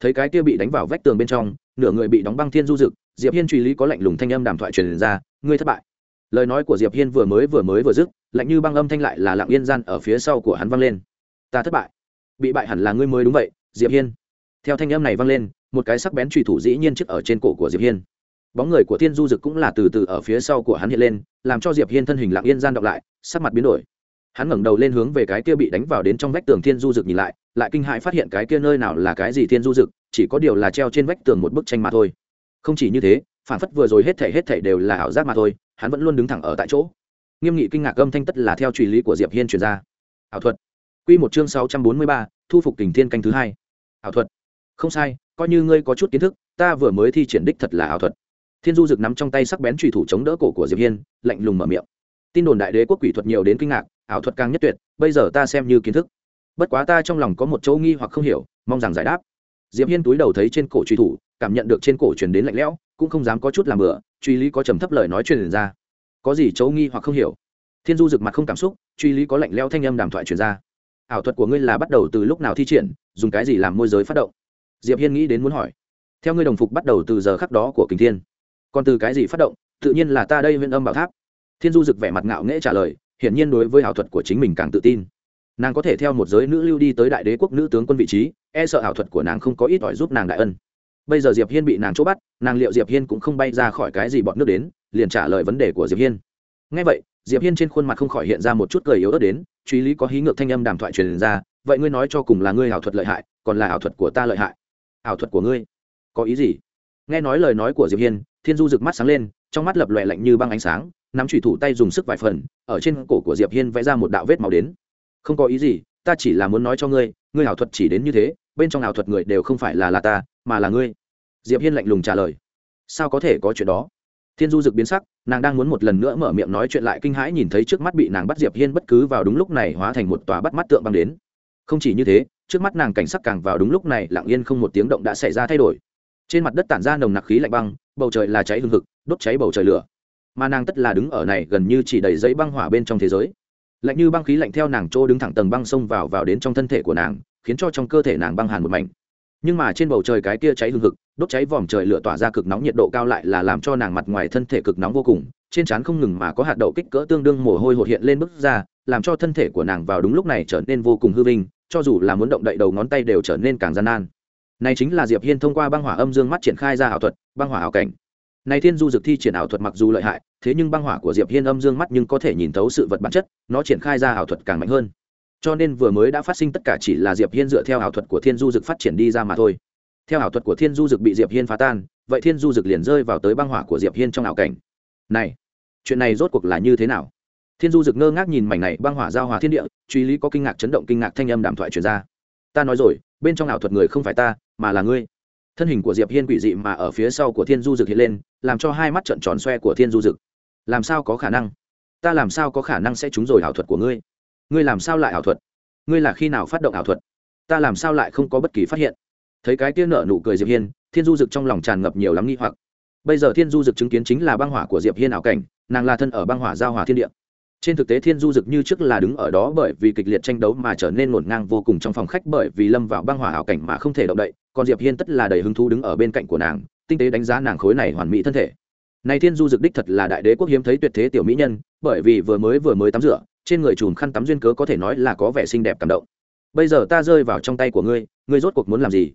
Thấy cái kia bị đánh vào vách tường bên trong, nửa người bị đóng băng thiên du dực diệp hiên truy lý có lạnh lùng thanh âm đàm thoại truyền ra, ngươi thất bại. Lời nói của diệp hiên vừa mới vừa mới vừa dứt, lạnh như băng âm thanh lại là lặng yên gian ở phía sau của hắn vang lên. Ta thất bại. Bị bại hẳn là ngươi mới đúng vậy, diệp hiên theo thanh âm này vang lên một cái sắc bén trùy thủ dĩ nhiên trước ở trên cổ của diệp hiên. Bóng người của thiên du dực cũng là từ từ ở phía sau của hắn hiện lên làm cho diệp hiên thân hình lặng yên gian đọc lại sắc mặt biến đổi. Hắn ngẩng đầu lên hướng về cái kia bị đánh vào đến trong vách tường thiên du dực nhìn lại lại kinh hãi phát hiện cái kia nơi nào là cái gì thiên du dực chỉ có điều là treo trên vách tường một bức tranh mà thôi. Không chỉ như thế phản phất vừa rồi hết thảy hết thảy đều là ảo giác mà thôi hắn vẫn luôn đứng thẳng ở tại chỗ. Nghiêm nghị kinh ngạc âm thanh tất là theo truy lý của diệp hiên truyền ra. Ảo thuật. Quy một chương sáu trăm bốn mươi ba, thu phục kình thiên canh thứ hai. Ảo thuật không sai, coi như ngươi có chút kiến thức, ta vừa mới thi triển đích thật là ảo thuật. Thiên du rực nắm trong tay sắc bén trùy thủ chống đỡ cổ của diệp hiên, lạnh lùng mở miệng. Tin đồn đại đế quốc quỷ thuật nhiều đến kinh ngạc, ảo thuật càng nhất tuyệt, bây giờ ta xem như kiến thức. Bất quá ta trong lòng có một chỗ nghi hoặc không hiểu, mong rằng giải đáp. Diệp hiên túi đầu thấy trên cổ truy thủ, cảm nhận được trên cổ truyền đến lạnh lẽo, cũng không dám có chút làm bừa, truy lý có trầm thấp lời nói truyền ra. Có gì chỗ nghi hoặc không hiểu? Thiên du rực mặt không cảm xúc, truy lý có lạnh lẽo thanh âm đàm thoại truyền ra. Ảo thuật của ngươi là bắt đầu từ lúc nào thi triển, dùng cái gì làm môi giới phát động? Diệp hiên nghĩ đến muốn hỏi, theo ngươi đồng phục bắt đầu từ giờ khắc đó của kình thiên, còn từ cái gì phát động? Tự nhiên là ta đây huyện âm bảo tháp. Thiên du rực vẻ mặt ngạo nghễ trả lời, hiển nhiên đối với ảo thuật của chính mình càng tự tin. Nàng có thể theo một giới nữ lưu đi tới đại đế quốc nữ tướng quân vị trí e sợ ảo thuật của nàng không có ít ỏi giúp nàng đại ân. Bây giờ diệp hiên bị nàng chỗ bắt, nàng liệu diệp hiên cũng không bay ra khỏi cái gì bọn nước đến, liền trả lời vấn đề của diệp hiên. Ngay vậy, diệp hiên trên khuôn mặt không khỏi hiện ra một chút cười yếu ớt đến, truy lý có hí ngược thanh âm đàm thoại truyền ra, vậy ngươi nói cho cùng là ngươi ảo thuật lợi hại, còn là ảo thuật của ta lợi hại? Ảo thuật của ngươi. Có ý gì? Nghe nói lời nói của diệp hiên, thiên du rực mắt sáng lên, trong mắt lập lòe lạnh như băng ánh sáng, nắm chủy thủ tay dùng sức vài phần, ở trên cổ của diệp hiên vẽ ra một đạo vết màu đến. Không có ý gì, ta chỉ là muốn nói cho ngươi ngươi ảo thuật chỉ đến như thế, bên trong ảo thuật người đều không phải là là ta, mà là ngươi. Diệp hiên lạnh lùng trả lời. Sao có thể có chuyện đó? Thiên du rực biến sắc, nàng đang muốn một lần nữa mở miệng nói chuyện lại kinh hãi nhìn thấy trước mắt bị nàng bắt diệp hiên bất cứ vào đúng lúc này hóa thành một tòa bắt mắt tượng băng đến. Không chỉ như thế trước mắt nàng cảnh sắc càng vào đúng lúc này lặng yên không một tiếng động đã xảy ra thay đổi. Trên mặt đất tản ra nồng nặc khí lạnh băng, bầu trời là cháy hương hực, đốt cháy bầu trời lửa. Mà nàng tất là đứng ở này gần như chỉ đầy giấy băng hỏa bên trong thế giới. Lạnh như băng khí lạnh theo nàng chỗ đứng thẳng tầng băng xông vào vào đến trong thân thể của nàng, khiến cho trong cơ thể nàng băng hàn một mảnh. Nhưng mà trên bầu trời cái kia cháy hương hực, đốt cháy vòm trời lửa tỏa ra cực nóng nhiệt độ cao lại là làm cho nàng mặt ngoài thân thể cực nóng vô cùng, trên trán không ngừng mà có hạt đậu kích cỡ tương đương mồ hôi hột hiện lên bức ra, làm cho thân thể của nàng vào đúng lúc này trở nên vô cùng hư vinh cho dù là muốn động đậy đầu ngón tay đều trở nên càng gian nan. Này chính là diệp hiên thông qua băng hỏa âm dương mắt triển khai ra ảo thuật, băng hỏa ảo cảnh. Này thiên du dực thi triển ảo thuật mặc dù lợi hại, thế nhưng băng hỏa của diệp hiên âm dương mắt nhưng có thể nhìn thấu sự vật bản chất, nó triển khai ra ảo thuật càng mạnh hơn. Cho nên vừa mới đã phát sinh tất cả chỉ là diệp hiên dựa theo ảo thuật của thiên du dực phát triển đi ra mà thôi. Theo ảo thuật của thiên du dực bị diệp hiên phá tan, vậy thiên du dực liền rơi vào tới băng hỏa của diệp hiên trong ảo cảnh. Này, chuyện này rốt cuộc là như thế nào? Thiên du dực ngơ ngác nhìn mảnh này băng hỏa giao hòa thiên địa, truy lý có kinh ngạc chấn động kinh ngạc thanh âm đàm thoại truyền ra. Ta nói rồi, bên trong ảo thuật người không phải ta, mà là ngươi. Thân hình của diệp hiên quỷ dị mà ở phía sau của thiên du dực hiện lên, làm cho hai mắt trợn tròn xoe của thiên du dực. Làm sao có khả năng? Ta làm sao có khả năng sẽ trúng rồi ảo thuật của ngươi? Ngươi làm sao lại ảo thuật? Ngươi là khi nào phát động ảo thuật? Ta làm sao lại không có bất kỳ phát hiện? Thấy cái tia nở nụ cười diệp hiên, thiên du dực trong lòng tràn ngập nhiều lắm nghi hoặc. Bây giờ thiên du dực chứng kiến chính là băng hỏa của diệp hiên ảo cảnh, nàng là thân ở băng hỏa giao hỏa thiên địa trên thực tế thiên du dực như trước là đứng ở đó bởi vì kịch liệt tranh đấu mà trở nên ngổn ngang vô cùng trong phòng khách bởi vì lâm vào băng hỏa ảo cảnh mà không thể động đậy, còn diệp hiên tất là đầy hứng thú đứng ở bên cạnh của nàng, tinh tế đánh giá nàng khối này hoàn mỹ thân thể. Này thiên du dực đích thật là đại đế quốc hiếm thấy tuyệt thế tiểu mỹ nhân, bởi vì vừa mới vừa mới tắm rửa, trên người chùm khăn tắm duyên cớ có thể nói là có vẻ xinh đẹp cảm động. Bây giờ ta rơi vào trong tay của ngươi ngươi rốt cuộc muốn làm gì?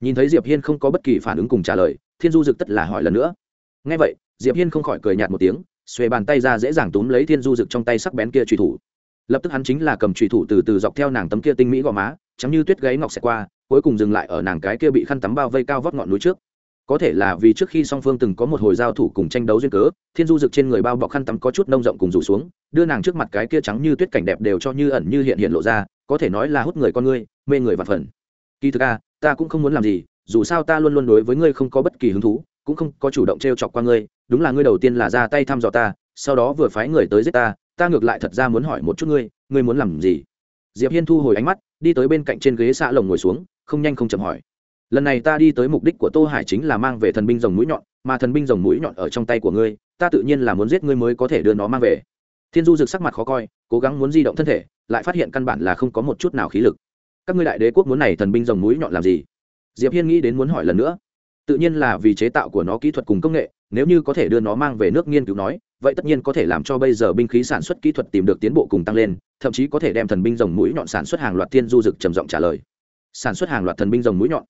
Nhìn thấy diệp hiên không có bất kỳ phản ứng cùng trả lời, thiên du dực tất là hỏi lần nữa. Nghe vậy, diệp hiên không khỏi cười nhạt một tiếng xuề bàn tay ra dễ dàng túm lấy thiên du rực trong tay sắc bén kia truy thủ. Lập tức hắn chính là cầm truy thủ từ từ dọc theo nàng tấm kia tinh mỹ gò má chắm như tuyết gáy ngọc xẹt qua, cuối cùng dừng lại ở nàng cái kia bị khăn tắm bao vây cao vót ngọn núi trước. Có thể là vì trước khi song phương từng có một hồi giao thủ cùng tranh đấu duyên cớ, thiên du rực trên người bao bọc khăn tắm có chút nông rộng cùng rủ xuống, đưa nàng trước mặt cái kia trắng như tuyết cảnh đẹp đều cho như ẩn như hiện hiện lộ ra, có thể nói là hút người con ngươi, mê người và phần. Kỳ thực a, ta cũng không muốn làm gì, dù sao ta luôn luôn đối với ngươi không có bất kỳ hứng thú, cũng không có chủ động t r e o chọc qua ngươi đúng là ngươi đầu tiên là ra tay thăm dò ta, sau đó vừa phái người tới giết ta ta ngược lại thật ra muốn hỏi một chút ngươi ngươi muốn làm gì? Diệp hiên thu hồi ánh mắt, đi tới bên cạnh trên ghế xạ lồng ngồi xuống, không nhanh không chậm hỏi. Lần này ta đi tới mục đích của tô hải chính là mang về thần binh rồng mũi nhọn, mà thần binh rồng mũi nhọn ở trong tay của ngươi, ta tự nhiên là muốn giết ngươi mới có thể đưa nó mang về. Thiên du rực sắc mặt khó coi, cố gắng muốn di động thân thể, lại phát hiện căn bản là không có một chút nào khí lực. Các ngươi đại đế quốc muốn này thần binh rồng mũi nhọn làm gì? Diệp hiên nghĩ đến muốn hỏi lần nữa tự nhiên là vì chế tạo của nó kỹ thuật cùng công nghệ, nếu như có thể đưa nó mang về nước nghiên cứu nói, vậy tất nhiên có thể làm cho bây giờ binh khí sản xuất kỹ thuật tìm được tiến bộ cùng tăng lên, thậm chí có thể đem thần binh rồng mũi nhọn sản xuất hàng loạt thiên du dực trầm giọng trả lời. Sản xuất hàng loạt thần binh rồng mũi nhọn.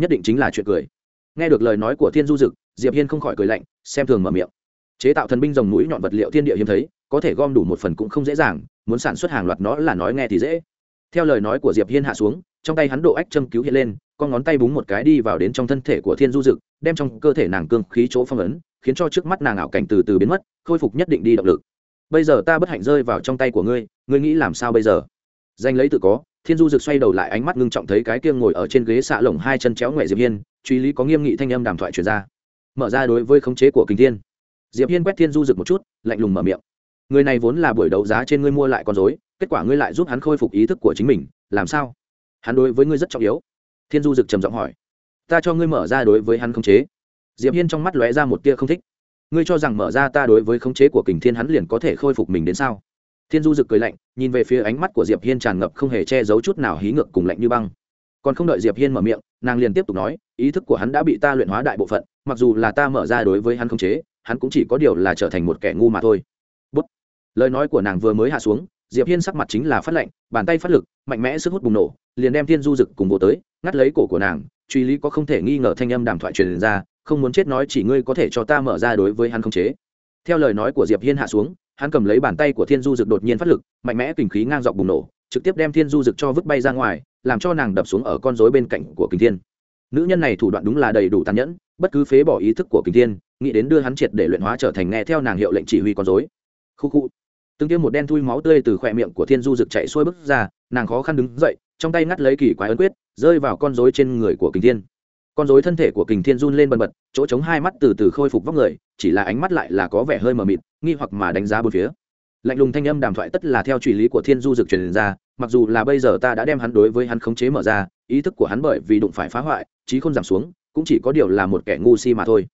Nhất định chính là chuyện cười. Nghe được lời nói của thiên du dực, diệp hiên không khỏi cười lạnh, xem thường mở miệng. Chế tạo thần binh rồng mũi nhọn vật liệu thiên địa hiếm thấy, có thể gom đủ một phần cũng không dễ dàng, muốn sản xuất hàng loạt nó là nói nghe thì dễ. Theo lời nói của diệp hiên hạ xuống, trong tay hắn độ ách châm cứu hiện lên con ngón tay búng một cái đi vào đến trong thân thể của thiên du dực, đem trong cơ thể nàng cương khí chỗ phong ấn, khiến cho trước mắt nàng ảo cảnh từ từ biến mất, khôi phục nhất định đi động lực. Bây giờ ta bất hạnh rơi vào trong tay của ngươi ngươi nghĩ làm sao bây giờ? Danh lấy tự có, thiên du rực xoay đầu lại ánh mắt ngưng trọng thấy cái kia ngồi ở trên ghế xạ lồng hai chân chéo ngoại diệp hiên, truy lý có nghiêm nghị thanh âm đàm thoại truyền ra. Mở ra đối với khống chế của kinh thiên. Diệp hiên quét thiên du rực một chút, lạnh lùng mở miệng. Người này vốn là buổi đấu giá trên ngươi mua lại con dối kết quả ngươi lại giúp hắn khôi phục ý thức của chính mình, làm sao? Hắn đối với ngươi rất trọng yếu thiên du rực trầm giọng hỏi. Ta cho ngươi mở ra đối với hắn khống chế. Diệp hiên trong mắt lóe ra một tia không thích. Ngươi cho rằng mở ra ta đối với khống chế của kình thiên hắn liền có thể khôi phục mình đến sao? Thiên du rực cười lạnh, nhìn về phía ánh mắt của diệp hiên tràn ngập không hề che giấu chút nào hí ngược cùng lạnh như băng. Còn không đợi diệp hiên mở miệng, nàng liền tiếp tục nói, ý thức của hắn đã bị ta luyện hóa đại bộ phận, mặc dù là ta mở ra đối với hắn không chế, hắn cũng chỉ có điều là trở thành một kẻ ngu mà thôi. Bút. lời nói của nàng vừa mới hạ xuống diệp hiên sắc mặt chính là phát lạnh, bàn tay phát lực, mạnh mẽ sức hút bùng nổ, liền đem thiên du rực cùng bộ tới, ngắt lấy cổ của nàng, truy lý có không thể nghi ngờ thanh âm đàm thoại truyền ra, không muốn chết nói chỉ ngươi có thể cho ta mở ra đối với hắn không chế. Theo lời nói của diệp hiên hạ xuống, hắn cầm lấy bàn tay của thiên du dực đột nhiên phát lực, mạnh mẽ kình khí ngang dọc bùng nổ, trực tiếp đem thiên du dực cho vứt bay ra ngoài, làm cho nàng đập xuống ở con rối bên cạnh của kình thiên. Nữ nhân này thủ đoạn đúng là đầy đủ tàn nhẫn, bất cứ phế bỏ ý thức của kình thiên, nghĩ đến đưa hắn triệt để luyện hóa trở thành nghe theo nàng hiệu lệnh chỉ huy con rối. Khu khu từng tiêm một đen thui máu tươi từ khỏe miệng của thiên du rực chạy xuôi bước ra, nàng khó khăn đứng dậy, trong tay ngắt lấy kỳ quái ấn quyết, rơi vào con rối trên người của kình thiên. Con rối thân thể của kình thiên run lên bần bật, chỗ chống hai mắt từ từ khôi phục vóc người, chỉ là ánh mắt lại là có vẻ hơi mờ mịt, nghi hoặc mà đánh giá bốn phía. Lạnh lùng thanh âm đàm thoại tất là theo truy lý của thiên du dực truyền ra, mặc dù là bây giờ ta đã đem hắn đối với hắn khống chế mở ra, ý thức của hắn bởi vì đụng phải phá hoại trí không giảm xuống, cũng chỉ có điều là một kẻ ngu si mà thôi.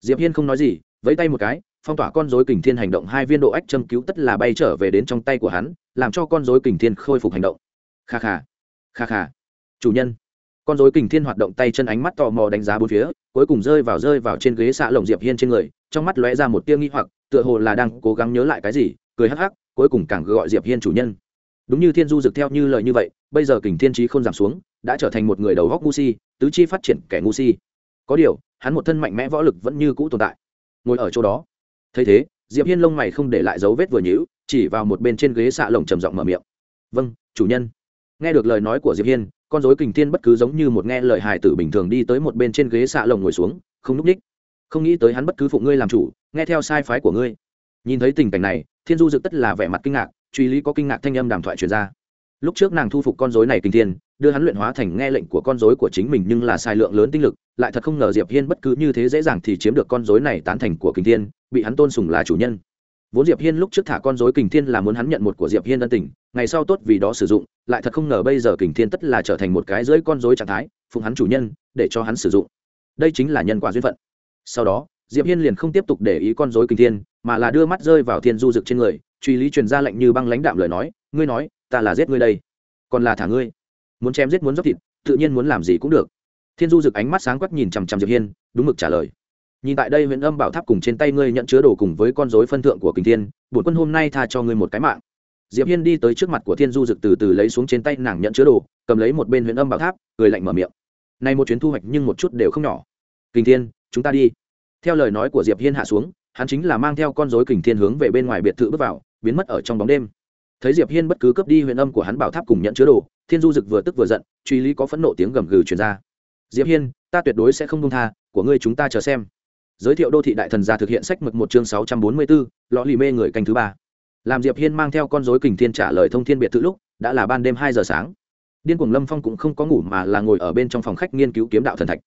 Diệp hiên không nói gì, vẫy tay một cái phong tỏa con rối kình thiên hành động, hai viên độ ách châm cứu tất là bay trở về đến trong tay của hắn, làm cho con rối kình thiên khôi phục hành động. Kha kha kha kha. Chủ nhân, con rối kình thiên hoạt động tay chân ánh mắt tò mò đánh giá bốn phía, cuối cùng rơi vào rơi vào trên ghế xạ lồng diệp hiên trên người, trong mắt lóe ra một tia nghi hoặc, tựa hồ là đang cố gắng nhớ lại cái gì, cười hắc hắc, cuối cùng càng gọi diệp hiên chủ nhân. Đúng như thiên du dực theo như lời như vậy, bây giờ kình thiên trí không giảm xuống, đã trở thành một người đầu góc ngu si, tứ chi phát triển kẻ ngu si. Có điều, hắn một thân mạnh mẽ võ lực vẫn như cũ tồn tại. Ngồi ở chỗ đó thấy thế diệp hiên lông mày không để lại dấu vết vừa nhữ chỉ vào một bên trên ghế xạ lồng trầm giọng mở miệng. Vâng chủ nhân. Nghe được lời nói của diệp hiên con rối kình thiên bất cứ giống như một nghe lời hài tử bình thường đi tới một bên trên ghế xạ lồng ngồi xuống không núp ních, không nghĩ tới hắn bất cứ phụ ngươi làm chủ nghe theo sai phái của ngươi. Nhìn thấy tình cảnh này thiên du dực tất là vẻ mặt kinh ngạc truy lý có kinh ngạc thanh âm đàm thoại truyền ra. Lúc trước nàng thu phục con rối này kinh thiên đưa hắn luyện hóa thành nghe lệnh của con rối của chính mình nhưng là sai lượng lớn tinh lực, lại thật không ngờ diệp hiên bất cứ như thế dễ dàng thì chiếm được con rối này tán thành của Kình thiên, bị hắn tôn sùng là chủ nhân. Vốn diệp hiên lúc trước thả con rối kình thiên là muốn hắn nhận một của diệp hiên ân tình, ngày sau tốt vì đó sử dụng, lại thật không ngờ bây giờ kình thiên tất là trở thành một cái dưới con rối trạng thái phụng hắn chủ nhân, để cho hắn sử dụng. Đây chính là nhân quả duyên phận. Sau đó, diệp hiên liền không tiếp tục để ý con rối kình thiên, mà là đưa mắt rơi vào thiên du dực trên người, truy lý truyền ra lệnh như băng lãnh đạm lời nói, ngươi nói, ta là giết ngươi đây, còn là thả ngươi muốn chém giết muốn dốc thịt, tự nhiên muốn làm gì cũng được. Thiên du dực ánh mắt sáng quắc nhìn chằm chằm diệp hiên, đúng mực trả lời. Nhìn tại đây huyện âm bảo tháp cùng trên tay ngươi nhận chứa đồ cùng với con rối phân thượng của kình thiên, bổn quân hôm nay tha cho ngươi một cái mạng. Diệp hiên đi tới trước mặt của thiên du dực từ từ lấy xuống trên tay nàng nhận chứa đồ, cầm lấy một bên huyện âm bảo tháp, cười lạnh mở miệng. Này một chuyến thu hoạch nhưng một chút đều không nhỏ. Kình thiên, chúng ta đi. Theo lời nói của diệp hiên hạ xuống, hắn chính là mang theo con rối kình thiên hướng về bên ngoài biệt thự bước vào, biến mất ở trong bóng đêm thấy diệp hiên bất cứ cướp đi huyền âm của hắn bảo tháp cùng nhận chứa đồ thiên du dực vừa tức vừa giận truy lý có phẫn nộ tiếng gầm gừ truyền ra. Diệp hiên ta tuyệt đối sẽ không công tha của ngươi chúng ta chờ xem. Giới thiệu đô thị đại thần gia thực hiện sách mực một chương sáu trăm bốn mươi 644, lọ lì mê người canh thứ ba. Làm diệp hiên mang theo con rối kình thiên trả lời thông thiên biệt thự lúc đã là ban đêm hai giờ sáng. Điên cuồng lâm phong cũng không có ngủ mà là ngồi ở bên trong phòng khách nghiên cứu kiếm đạo thần thạch.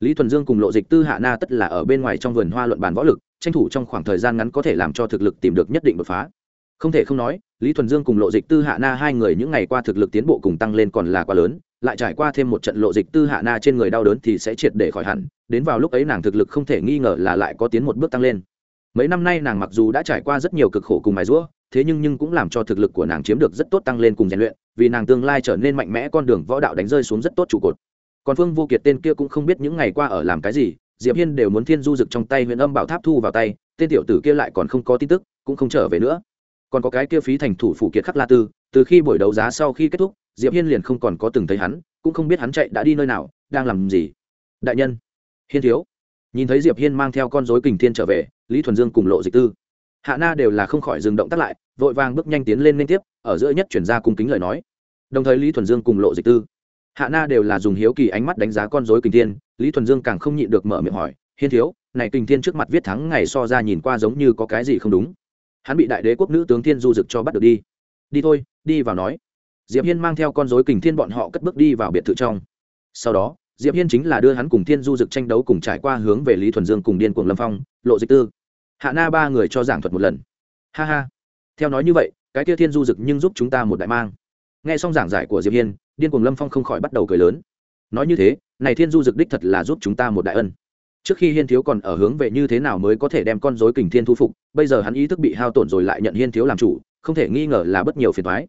Lý thuần dương cùng lộ dịch tư hạ na tất là ở bên ngoài trong vườn hoa luận bàn võ lực tranh thủ trong khoảng thời gian ngắn có thể làm cho thực lực tìm được nhất định đột phá không thể không nói, lý thuần dương cùng lộ dịch tư hạ na hai người những ngày qua thực lực tiến bộ cùng tăng lên còn là quá lớn, lại trải qua thêm một trận lộ dịch tư hạ na trên người đau đớn thì sẽ triệt để khỏi hẳn, đến vào lúc ấy nàng thực lực không thể nghi ngờ là lại có tiến một bước tăng lên. Mấy năm nay nàng mặc dù đã trải qua rất nhiều cực khổ cùng mài rũa thế nhưng nhưng cũng làm cho thực lực của nàng chiếm được rất tốt tăng lên cùng rèn luyện, vì nàng tương lai trở nên mạnh mẽ con đường võ đạo đánh rơi xuống rất tốt trụ cột. Còn phương vô kiệt tên kia cũng không biết những ngày qua ở làm cái gì, diệp hiên đều muốn thiên du rực trong tay huyện âm bảo tháp thu vào tay, tên tiểu tử kia lại còn không có tin tức, cũng không trở về nữa còn có cái kia phí thành thủ phủ kiệt khắc la tư, từ khi buổi đấu giá sau khi kết thúc, diệp hiên liền không còn có từng thấy hắn, cũng không biết hắn chạy đã đi nơi nào, đang làm gì. Đại nhân, hiên thiếu. Nhìn thấy diệp hiên mang theo con rối kình thiên trở về, lý thuần dương cùng lộ dịch tư. Hạ na đều là không khỏi dừng động tác lại, vội vàng bước nhanh tiến lên liên tiếp, ở giữa nhất chuyển ra cung kính lời nói. Đồng thời lý thuần dương cùng lộ dịch tư. Hạ na đều là dùng hiếu kỳ ánh mắt đánh giá con rối kình thiên, lý thuần dương càng không nhịn được mở miệng hỏi, hiên thiếu, này kình thiên trước mặt viết thắng ngày so ra nhìn qua giống như có cái gì không đúng? Hắn bị đại đế quốc nữ tướng thiên du dực cho bắt được đi. Đi thôi, đi vào nói. Diệp hiên mang theo con dối kình thiên bọn họ cất bước đi vào biệt thự trong. Sau đó, diệp hiên chính là đưa hắn cùng thiên du dực tranh đấu cùng trải qua hướng về lý thuần dương cùng điên cuồng lâm phong, lộ dịch tư. Hạ na ba người cho giảng thuật một lần. Ha ha. Theo nói như vậy, cái kia thiên du dực nhưng giúp chúng ta một đại mang. Nghe xong giảng giải của diệp hiên, điên cuồng lâm phong không khỏi bắt đầu cười lớn. Nói như thế, này thiên du dực đích thật là giúp chúng ta một đại ân trước khi hiên thiếu còn ở hướng về như thế nào mới có thể đem con dối kình thiên thu phục, bây giờ hắn ý thức bị hao tổn rồi lại nhận hiên thiếu làm chủ, không thể nghi ngờ là bất nhiều phiền thoái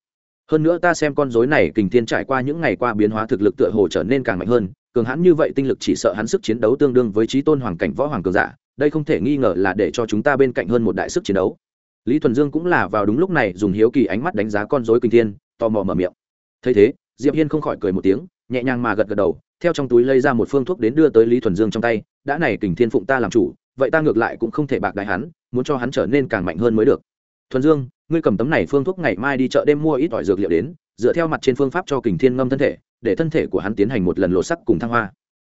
hơn nữa ta xem con dối này kình thiên trải qua những ngày qua biến hóa thực lực tựa hồ trở nên càng mạnh hơn, cường hãn như vậy tinh lực chỉ sợ hắn sức chiến đấu tương đương với trí tôn hoàng cảnh võ hoàng cường giả, đây không thể nghi ngờ là để cho chúng ta bên cạnh hơn một đại sức chiến đấu. Lý thuần dương cũng là vào đúng lúc này dùng hiếu kỳ ánh mắt đánh giá con dối kình thiên, tò mò mở miệng. Thấy thế, diệp hiên không khỏi cười một tiếng, nhẹ nhàng mà gật gật đầu, theo trong túi lấy ra một phương thuốc đến đưa tới lý thuần dương trong tay đã này kình thiên phụng ta làm chủ, vậy ta ngược lại cũng không thể bạc đại hắn, muốn cho hắn trở nên càng mạnh hơn mới được. Thuần dương, ngươi cầm tấm này phương thuốc ngày mai đi chợ đêm mua ít ỏi dược liệu đến, dựa theo mặt trên phương pháp cho kình thiên ngâm thân thể, để thân thể của hắn tiến hành một lần lộ sắc cùng thăng hoa.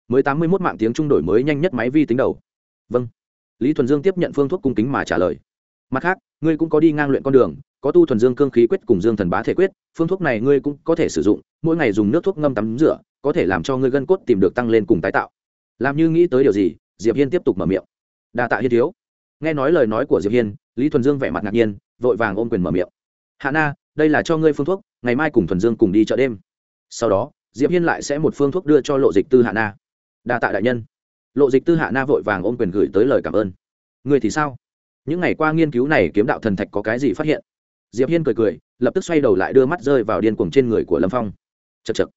Mới tám mươi mốt mạng tiếng trung đổi mới nhanh nhất máy vi tính đầu. Vâng. Lý thuần dương tiếp nhận phương thuốc cung kính mà trả lời. Mặt khác, ngươi cũng có đi ngang luyện con đường, có tu thuần dương cương khí quyết cùng dương thần bá thể quyết, phương thuốc này ngươi cũng có thể sử dụng, mỗi ngày dùng nước thuốc ngâm tắm rửa, có thể làm cho ngươi gân cốt tìm được tăng lên cùng tái tạo làm như nghĩ tới điều gì, diệp hiên tiếp tục mở miệng. Đa tạ hiên thiếu. Nghe nói lời nói của diệp hiên, lý thuần dương vẻ mặt ngạc nhiên, vội vàng ôm quyền mở miệng. Hạ na, đây là cho ngươi phương thuốc, ngày mai cùng thuần dương cùng đi chợ đêm. Sau đó, diệp hiên lại sẽ một phương thuốc đưa cho lộ dịch tư hạ na. Đa tạ đại nhân. Lộ dịch tư hạ na vội vàng ôm quyền gửi tới lời cảm ơn. Ngươi thì sao? Những ngày qua nghiên cứu này kiếm đạo thần thạch có cái gì phát hiện? Diệp hiên cười cười, lập tức xoay đầu lại đưa mắt rơi vào điên cuồng trên người của lâm phong. Chật chật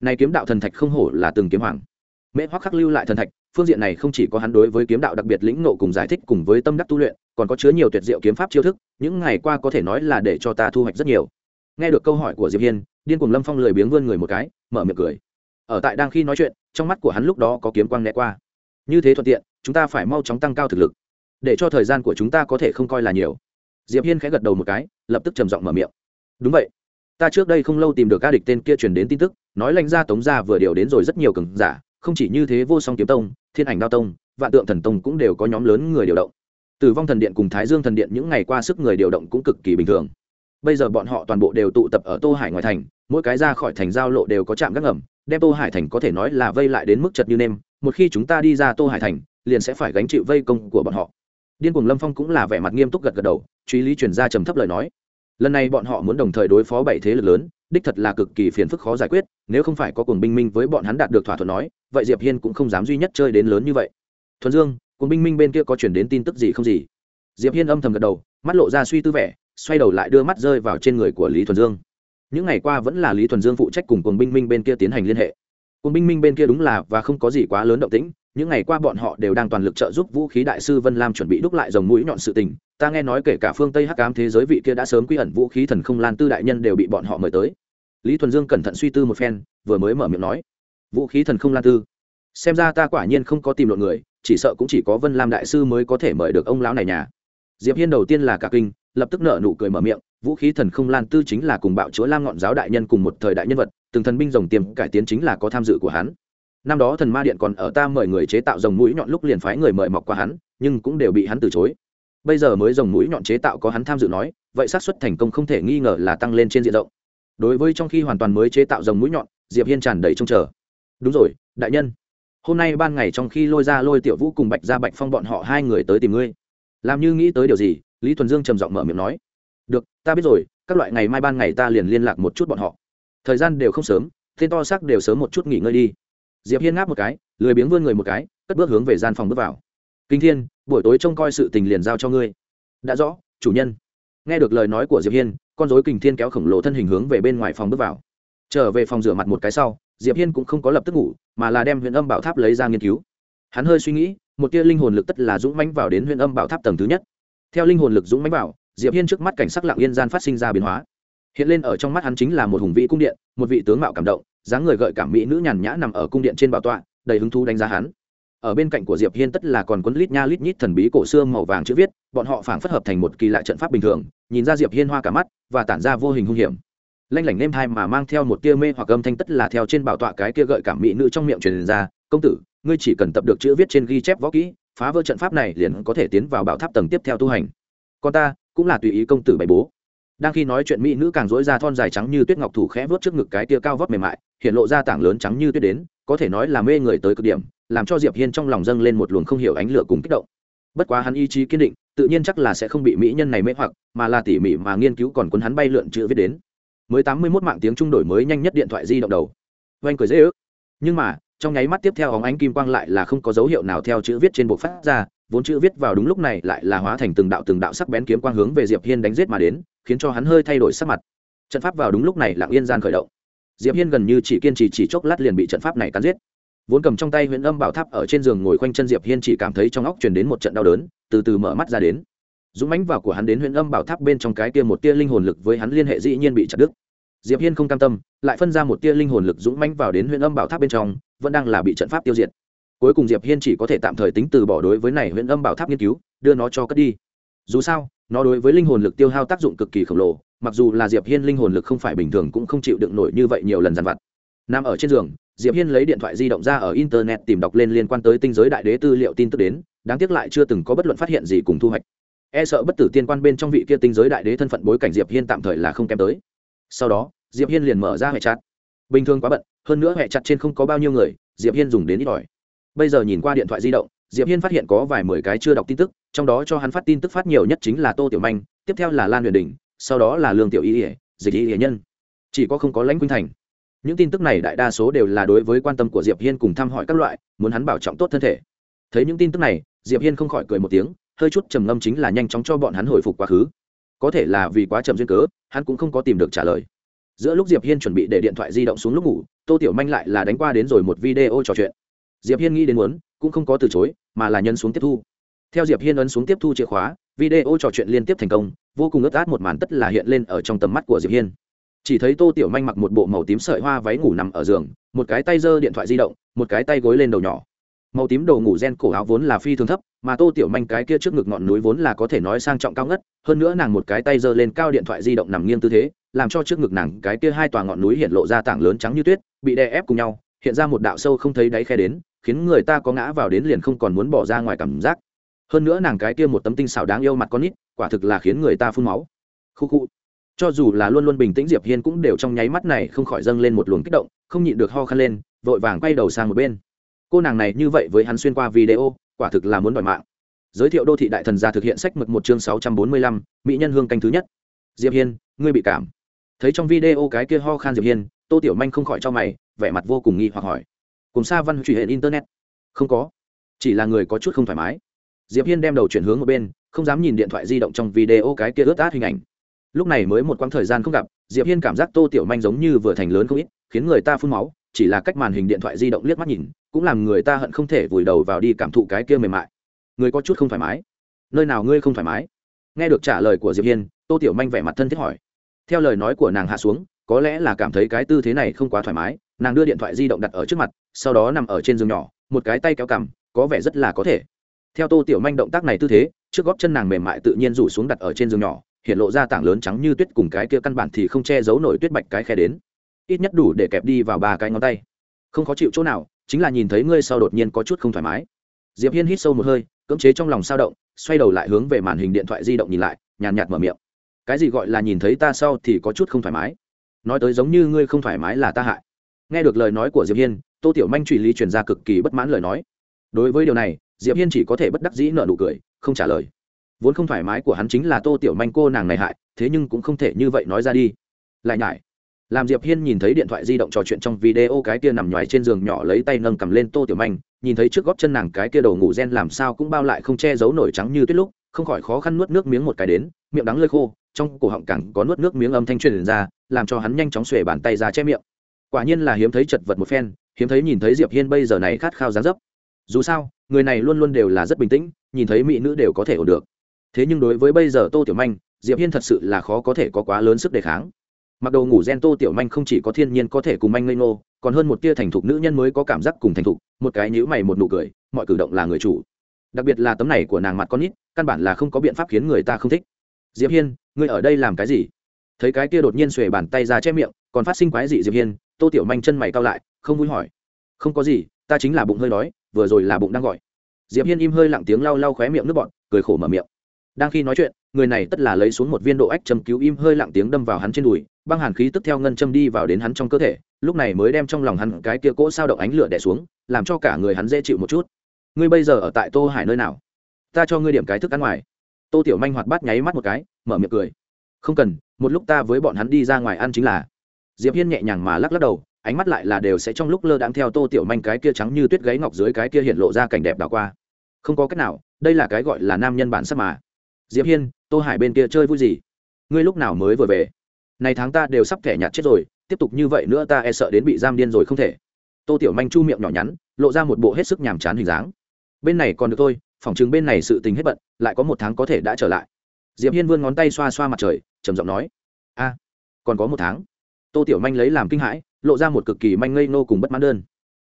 này kiếm đạo thần thạch không hổ là từng kiếm hoàng mễ hoắc khắc lưu lại thần thạch, phương diện này không chỉ có hắn đối với kiếm đạo đặc biệt lĩnh nộ cùng giải thích cùng với tâm đắc tu luyện, còn có chứa nhiều tuyệt diệu kiếm pháp chiêu thức, những ngày qua có thể nói là để cho ta thu hoạch rất nhiều. Nghe được câu hỏi của diệp hiên, điên cùng lâm phong lười biếng vươn người một cái, mở miệng cười. Ở tại đang khi nói chuyện, trong mắt của hắn lúc đó có kiếm quang né qua. Như thế thuận tiện, chúng ta phải mau chóng tăng cao thực lực. Để cho thời gian của chúng ta có thể không coi là nhiều. Diệp hiên khẽ gật đầu một cái, lập tức trầm giọng mở miệng. Đúng vậy. Ta trước đây không lâu tìm được ca địch tên kia truyền đến tin tức, nói lãnh gia tống gia vừa điều đến rồi rất nhiều cường giả không chỉ như thế vô song kiếm tông, thiên ảnh đao tông, vạn tượng thần tông cũng đều có nhóm lớn người điều động. Tử vong thần điện cùng thái dương thần điện những ngày qua sức người điều động cũng cực kỳ bình thường. Bây giờ bọn họ toàn bộ đều tụ tập ở tô hải ngoài thành, mỗi cái ra khỏi thành giao lộ đều có trạm gác ngầm, đem tô hải thành có thể nói là vây lại đến mức chật như nêm, một khi chúng ta đi ra tô hải thành, liền sẽ phải gánh chịu vây công của bọn họ. Điên cuồng lâm phong cũng là vẻ mặt nghiêm túc gật gật đầu, truy lý chuyển ra trầm thấp lời nói. Lần này bọn họ muốn đồng thời đối phó bảy thế lực lớn đích thật là cực kỳ phiền phức khó giải quyết, nếu không phải có cùng binh minh với bọn hắn đạt được thỏa thuận nói, vậy diệp hiên cũng không dám duy nhất chơi đến lớn như vậy. Thuần dương cùng binh minh bên kia có chuyển đến tin tức gì không gì? Diệp hiên âm thầm gật đầu, mắt lộ ra suy tư vẻ, xoay đầu lại đưa mắt rơi vào trên người của lý thuần dương. Những ngày qua vẫn là lý thuần dương phụ trách cùng cùng binh minh bên kia tiến hành liên hệ. Cùng binh minh bên kia đúng là và không có gì quá lớn động tĩnh, những ngày qua bọn họ đều đang toàn lực trợ giúp vũ khí đại sư vân lam chuẩn bị đúc lại dòng mũi nhọn sự tình ta nghe nói kể cả phương tây hắc ám thế giới vị kia đã sớm quy ẩn vũ khí thần không lan tư đại nhân đều bị bọn họ mời tới. Lý thuần dương cẩn thận suy tư một phen, vừa mới mở miệng nói, vũ khí thần không lan tư? Xem ra ta quả nhiên không có tìm lộn người, chỉ sợ cũng chỉ có vân lam đại sư mới có thể mời được ông lão này nhà. Diệp hiên đầu tiên là cả kinh, lập tức nở nụ cười mở miệng, vũ khí thần không lan tư chính là cùng bạo chúa lam ngọn giáo đại nhân cùng một thời đại nhân vật, từng thần binh rồng tiềm cải tiến chính là có tham dự của hắn. Năm đó thần ma điện còn ở ta mời người chế tạo rồng mũi nhọn lúc liền phái người mời mọc qua hắn, nhưng cũng đều bị hắn từ chối bây giờ mới rồng mũi nhọn chế tạo có hắn tham dự nói, vậy xác suất thành công không thể nghi ngờ là tăng lên trên diện rộng. Đối với trong khi hoàn toàn mới chế tạo rồng mũi nhọn, diệp hiên tràn đầy trông chờ. Đúng rồi, đại nhân. Hôm nay ban ngày trong khi lôi ra lôi tiểu vũ cùng bạch ra bạch phong bọn họ hai người tới tìm ngươi. Làm như nghĩ tới điều gì, lý thuần dương trầm giọng mở miệng nói. Được, ta biết rồi, các loại ngày mai ban ngày ta liền liên lạc một chút bọn họ. Thời gian đều không sớm tên to xác đều sớm một chút nghỉ ngơi đi. Diệp hiên ngáp một cái, lười biếng vươn người một cái, cất bước hướng về gian phòng bước vào kinh thiên, buổi tối trông coi sự tình liền giao cho ngươi. Đã rõ, chủ nhân. Nghe được lời nói của diệp hiên, con rối kình thiên kéo khổng lồ thân hình hướng về bên ngoài phòng bước vào. Trở về phòng rửa mặt một cái sau, diệp hiên cũng không có lập tức ngủ, mà là đem huyện âm bảo tháp lấy ra nghiên cứu. Hắn hơi suy nghĩ, một tia linh hồn lực tất là dũng mãnh vào đến huyện âm bảo tháp tầng thứ nhất. Theo linh hồn lực dũng mãnh vào, diệp hiên trước mắt cảnh sắc lặng yên gian phát sinh ra biến hóa. Hiện lên ở trong mắt hắn chính là một hùng vĩ cung điện, một vị tướng mạo cảm động, dáng người gợi cảm mỹ nữ nhàn nhã nằm ở cung điện trên bảo tọa, đầy hứng thú đánh giá hắn ở bên cạnh của diệp hiên tất là còn quấn lít nha lít nhít thần bí cổ xưa màu vàng chữ viết, bọn họ phảng phất hợp thành một kỳ lạ trận pháp bình thường, nhìn ra diệp hiên hoa cả mắt và tản ra vô hình hung hiểm. Lanh lảnh nêm thai mà mang theo một tia mê hoặc âm thanh tất là theo trên bảo tọa cái kia gợi cảm mỹ nữ trong miệng truyền ra, công tử, ngươi chỉ cần tập được chữ viết trên ghi chép võ kỹ, phá vỡ trận pháp này liền có thể tiến vào bảo tháp tầng tiếp theo tu hành. Còn ta cũng là tùy ý công tử bày bố. Đang khi nói chuyện mỹ nữ càng dỗi ra thon dài trắng như tuyết ngọc thủ khẽ vớt trước ngực cái tia cao vót mềm mại, hiện lộ ra tảng lớn trắng như tuyết đến có thể nói là mê người tới cực điểm, làm cho diệp hiên trong lòng dâng lên một luồng không hiểu ánh lửa cùng kích động. Bất quá hắn ý chí kiên định, tự nhiên chắc là sẽ không bị mỹ nhân này mê hoặc, mà là tỉ mỉ mà nghiên cứu còn cuốn hắn bay lượn chữ viết đến. Mới tám mươi 81 mạng tiếng trung đổi mới nhanh nhất điện thoại di động đầu. Oanh cười dễ ước. Nhưng mà, trong nháy mắt tiếp theo hóng ánh kim quang lại là không có dấu hiệu nào theo chữ viết trên bộ phát ra, vốn chữ viết vào đúng lúc này lại là hóa thành từng đạo từng đạo sắc bén kiếm quang hướng về diệp hiên đánh giết mà đến, khiến cho hắn hơi thay đổi sắc mặt. Trận pháp vào đúng lúc này lặng yên gian khởi động diệp hiên gần như chỉ kiên trì chỉ chốc lát liền bị trận pháp này cắn giết. Vốn cầm trong tay huyện âm bảo tháp ở trên giường ngồi quanh chân diệp hiên chỉ cảm thấy trong óc truyền đến một trận đau đớn, từ từ mở mắt ra đến. Dũng mánh vào của hắn đến huyện âm bảo tháp bên trong cái kia một tia linh hồn lực với hắn liên hệ dĩ nhiên bị chặt đứt. Diệp hiên không cam tâm, lại phân ra một tia linh hồn lực dũng mánh vào đến huyện âm bảo tháp bên trong, vẫn đang là bị trận pháp tiêu diệt. Cuối cùng diệp hiên chỉ có thể tạm thời tính từ bỏ đối với này huyện âm bảo tháp nghiên cứu, đưa nó cho cất đi. Dù sao, nó đối với linh hồn lực tiêu hao tác dụng cực kỳ khổng lồ mặc dù là diệp hiên linh hồn lực không phải bình thường cũng không chịu đựng nổi như vậy nhiều lần dằn vặt. Nằm ở trên giường, diệp hiên lấy điện thoại di động ra ở internet tìm đọc lên liên quan tới tinh giới đại đế tư liệu tin tức đến, đáng tiếc lại chưa từng có bất luận phát hiện gì cùng thu hoạch. E sợ bất tử tiên quan bên trong vị kia tinh giới đại đế thân phận bối cảnh diệp hiên tạm thời là không kém tới. Sau đó, diệp hiên liền mở ra hệ chặt. bình thường quá bận, hơn nữa hệ chặt trên không có bao nhiêu người, diệp hiên dùng đến ít ỏi. Bây giờ nhìn qua điện thoại di động, diệp hiên phát hiện có vài mười cái chưa đọc tin tức, trong đó cho hắn phát tin tức phát nhiều nhất chính là tô tiểu manh, tiếp theo là lan huyền đình sau đó là lương tiểu y ỉa dịch y ỉa nhân. Chỉ có không có lãnh quynh thành. Những tin tức này đại đa số đều là đối với quan tâm của diệp hiên cùng thăm hỏi các loại, muốn hắn bảo trọng tốt thân thể. Thấy những tin tức này, diệp hiên không khỏi cười một tiếng, hơi chút trầm ngâm chính là nhanh chóng cho bọn hắn hồi phục quá khứ. Có thể là vì quá chậm duyên cớ, hắn cũng không có tìm được trả lời. Giữa lúc diệp hiên chuẩn bị để điện thoại di động xuống lúc ngủ, tô tiểu manh lại là đánh qua đến rồi một video trò chuyện. Diệp hiên nghĩ đến muốn, cũng không có từ chối, mà là nhân xuống tiếp thu. Theo diệp hiên ấn xuống tiếp thu chìa khóa, video trò chuyện liên tiếp thành công vô cùng ướt át một màn tất là hiện lên ở trong tầm mắt của diệp hiên. Chỉ thấy tô tiểu manh mặc một bộ màu tím sợi hoa váy ngủ nằm ở giường, một cái tay giơ điện thoại di động, một cái tay gối lên đầu nhỏ. Màu tím đồ ngủ gen cổ áo vốn là phi thường thấp, mà tô tiểu manh cái kia trước ngực ngọn núi vốn là có thể nói sang trọng cao ngất, hơn nữa nàng một cái tay giơ lên cao điện thoại di động nằm nghiêng tư thế, làm cho trước ngực nàng cái kia hai tòa ngọn núi hiện lộ ra tảng lớn trắng như tuyết, bị đè ép cùng nhau, hiện ra một đạo sâu không thấy đáy khe đến, khiến người ta có ngã vào đến liền không còn muốn bỏ ra ngoài cảm giác hơn nữa nàng cái kia một tấm tinh xảo đáng yêu mặt con nít, quả thực là khiến người ta phun máu. Khu khu. Cho dù là luôn luôn bình tĩnh diệp hiên cũng đều trong nháy mắt này không khỏi dâng lên một luồng kích động, không nhịn được ho khăn lên, vội vàng quay đầu sang một bên. Cô nàng này như vậy với hắn xuyên qua video, quả thực là muốn đòi mạng. Giới thiệu đô thị đại thần gia thực hiện sách mực một chương sáu trăm bốn mươi lăm, mỹ nhân hương canh thứ nhất. Diệp hiên, ngươi bị cảm. Thấy trong video cái kia ho khan diệp hiên, tô tiểu manh không khỏi cho mày, vẻ mặt vô cùng nghi hoặc hỏi. Cùng xa văn truy hệ internet. Không có. Chỉ là người có chút không thoải mái diệp hiên đem đầu chuyển hướng một bên, không dám nhìn điện thoại di động trong video cái kia ướt át hình ảnh. Lúc này mới một quãng thời gian không gặp, diệp hiên cảm giác tô tiểu manh giống như vừa thành lớn không ít, khiến người ta phun máu, chỉ là cách màn hình điện thoại di động liếc mắt nhìn, cũng làm người ta hận không thể vùi đầu vào đi cảm thụ cái kia mềm mại. Người có chút không thoải mái. Nơi nào ngươi không thoải mái? Nghe được trả lời của diệp hiên, tô tiểu manh vẻ mặt thân thiết hỏi. Theo lời nói của nàng hạ xuống, có lẽ là cảm thấy cái tư thế này không quá thoải mái, nàng đưa điện thoại di động đặt ở trước mặt, sau đó nằm ở trên giường nhỏ, một cái tay kéo cằm, có vẻ rất là có thể theo tô tiểu manh động tác này tư thế, trước góp chân nàng mềm mại tự nhiên rủ xuống đặt ở trên giường nhỏ, hiện lộ ra tảng lớn trắng như tuyết cùng cái kia căn bản thì không che giấu nổi tuyết bạch cái khe đến. Ít nhất đủ để kẹp đi vào ba cái ngón tay. Không khó chịu chỗ nào, chính là nhìn thấy ngươi sau đột nhiên có chút không thoải mái. Diệp hiên hít sâu một hơi, cưỡng chế trong lòng sao động, xoay đầu lại hướng về màn hình điện thoại di động nhìn lại, nhàn nhạt mở miệng. Cái gì gọi là nhìn thấy ta sau thì có chút không thoải mái? Nói tới giống như ngươi không thoải mái là ta hại. Nghe được lời nói của diệp hiên, tô tiểu manh truy lý truyền ra cực kỳ bất mãn lời nói. Đối với điều này diệp hiên chỉ có thể bất đắc dĩ nở nụ cười, không trả lời. Vốn không thoải mái của hắn chính là tô tiểu manh cô nàng này hại, thế nhưng cũng không thể như vậy nói ra đi. Lại nhải. Làm diệp hiên nhìn thấy điện thoại di động trò chuyện trong video cái kia nằm nhoài trên giường nhỏ lấy tay nâng cầm lên tô tiểu manh, nhìn thấy trước gót chân nàng cái kia đầu ngủ gen làm sao cũng bao lại không che giấu nổi trắng như tuyết lúc, không khỏi khó khăn nuốt nước miếng một cái đến, miệng đắng lơi khô, trong cổ họng cẳng có nuốt nước miếng âm thanh truyền ra, làm cho hắn nhanh chóng xuề bàn tay ra che miệng. Quả nhiên là hiếm thấy chật vật một phen, hiếm thấy nhìn thấy diệp hiên bây giờ này khát khao dáng dấp dù sao, người này luôn luôn đều là rất bình tĩnh, nhìn thấy mỹ nữ đều có thể ổn được. Thế nhưng đối với bây giờ tô tiểu manh, diệp hiên thật sự là khó có thể có quá lớn sức đề kháng. Mặc đồ ngủ gen tô tiểu manh không chỉ có thiên nhiên có thể cùng manh ngây ngô, còn hơn một tia thành thục nữ nhân mới có cảm giác cùng thành thục, một cái nhữ mày một nụ cười, mọi cử động là người chủ. Đặc biệt là tấm này của nàng mặt con nít, căn bản là không có biện pháp khiến người ta không thích. Diệp hiên, ngươi ở đây làm cái gì? Thấy cái kia đột nhiên xuề bàn tay ra che miệng, còn phát sinh quái dị diệp hiên, tô tiểu manh chân mày cao lại, không vui hỏi. Không có gì, ta chính là bụng hơi đói vừa rồi là bụng đang gọi. Diệp hiên im hơi lặng tiếng lau lau khóe miệng nước bọt, cười khổ mở miệng. Đang khi nói chuyện, người này tất là lấy xuống một viên độ ách châm cứu im hơi lặng tiếng đâm vào hắn trên đùi, băng hàn khí tức theo ngân châm đi vào đến hắn trong cơ thể, lúc này mới đem trong lòng hắn cái kia cỗ sao động ánh lửa đè xuống, làm cho cả người hắn dễ chịu một chút. Ngươi bây giờ ở tại tô hải nơi nào? Ta cho ngươi điểm cái thức ăn ngoài. Tô tiểu manh hoạt bát nháy mắt một cái, mở miệng cười. Không cần, một lúc ta với bọn hắn đi ra ngoài ăn chính là. Diệp hiên nhẹ nhàng mà lắc lắc đầu ánh mắt lại là đều sẽ trong lúc lơ đãng theo tô tiểu manh cái kia trắng như tuyết gáy ngọc dưới cái kia hiện lộ ra cảnh đẹp đảo qua. Không có cách nào, đây là cái gọi là nam nhân bản sắc mà. Diệp hiên, tô hải bên kia chơi vui gì? Ngươi lúc nào mới vừa về? Này tháng ta đều sắp thẻ nhạt chết rồi, tiếp tục như vậy nữa ta e sợ đến bị giam điên rồi không thể. Tô tiểu manh chu miệng nhỏ nhắn, lộ ra một bộ hết sức nhàm chán hình dáng. Bên này còn được thôi phỏng chứng bên này sự tình hết bận, lại có một tháng có thể đã trở lại. Diệp hiên vươn ngón tay xoa xoa mặt trời, trầm giọng nói, a, còn có một tháng tô tiểu manh lấy làm kinh hãi, lộ ra một cực kỳ manh ngây nô cùng bất mãn đơn.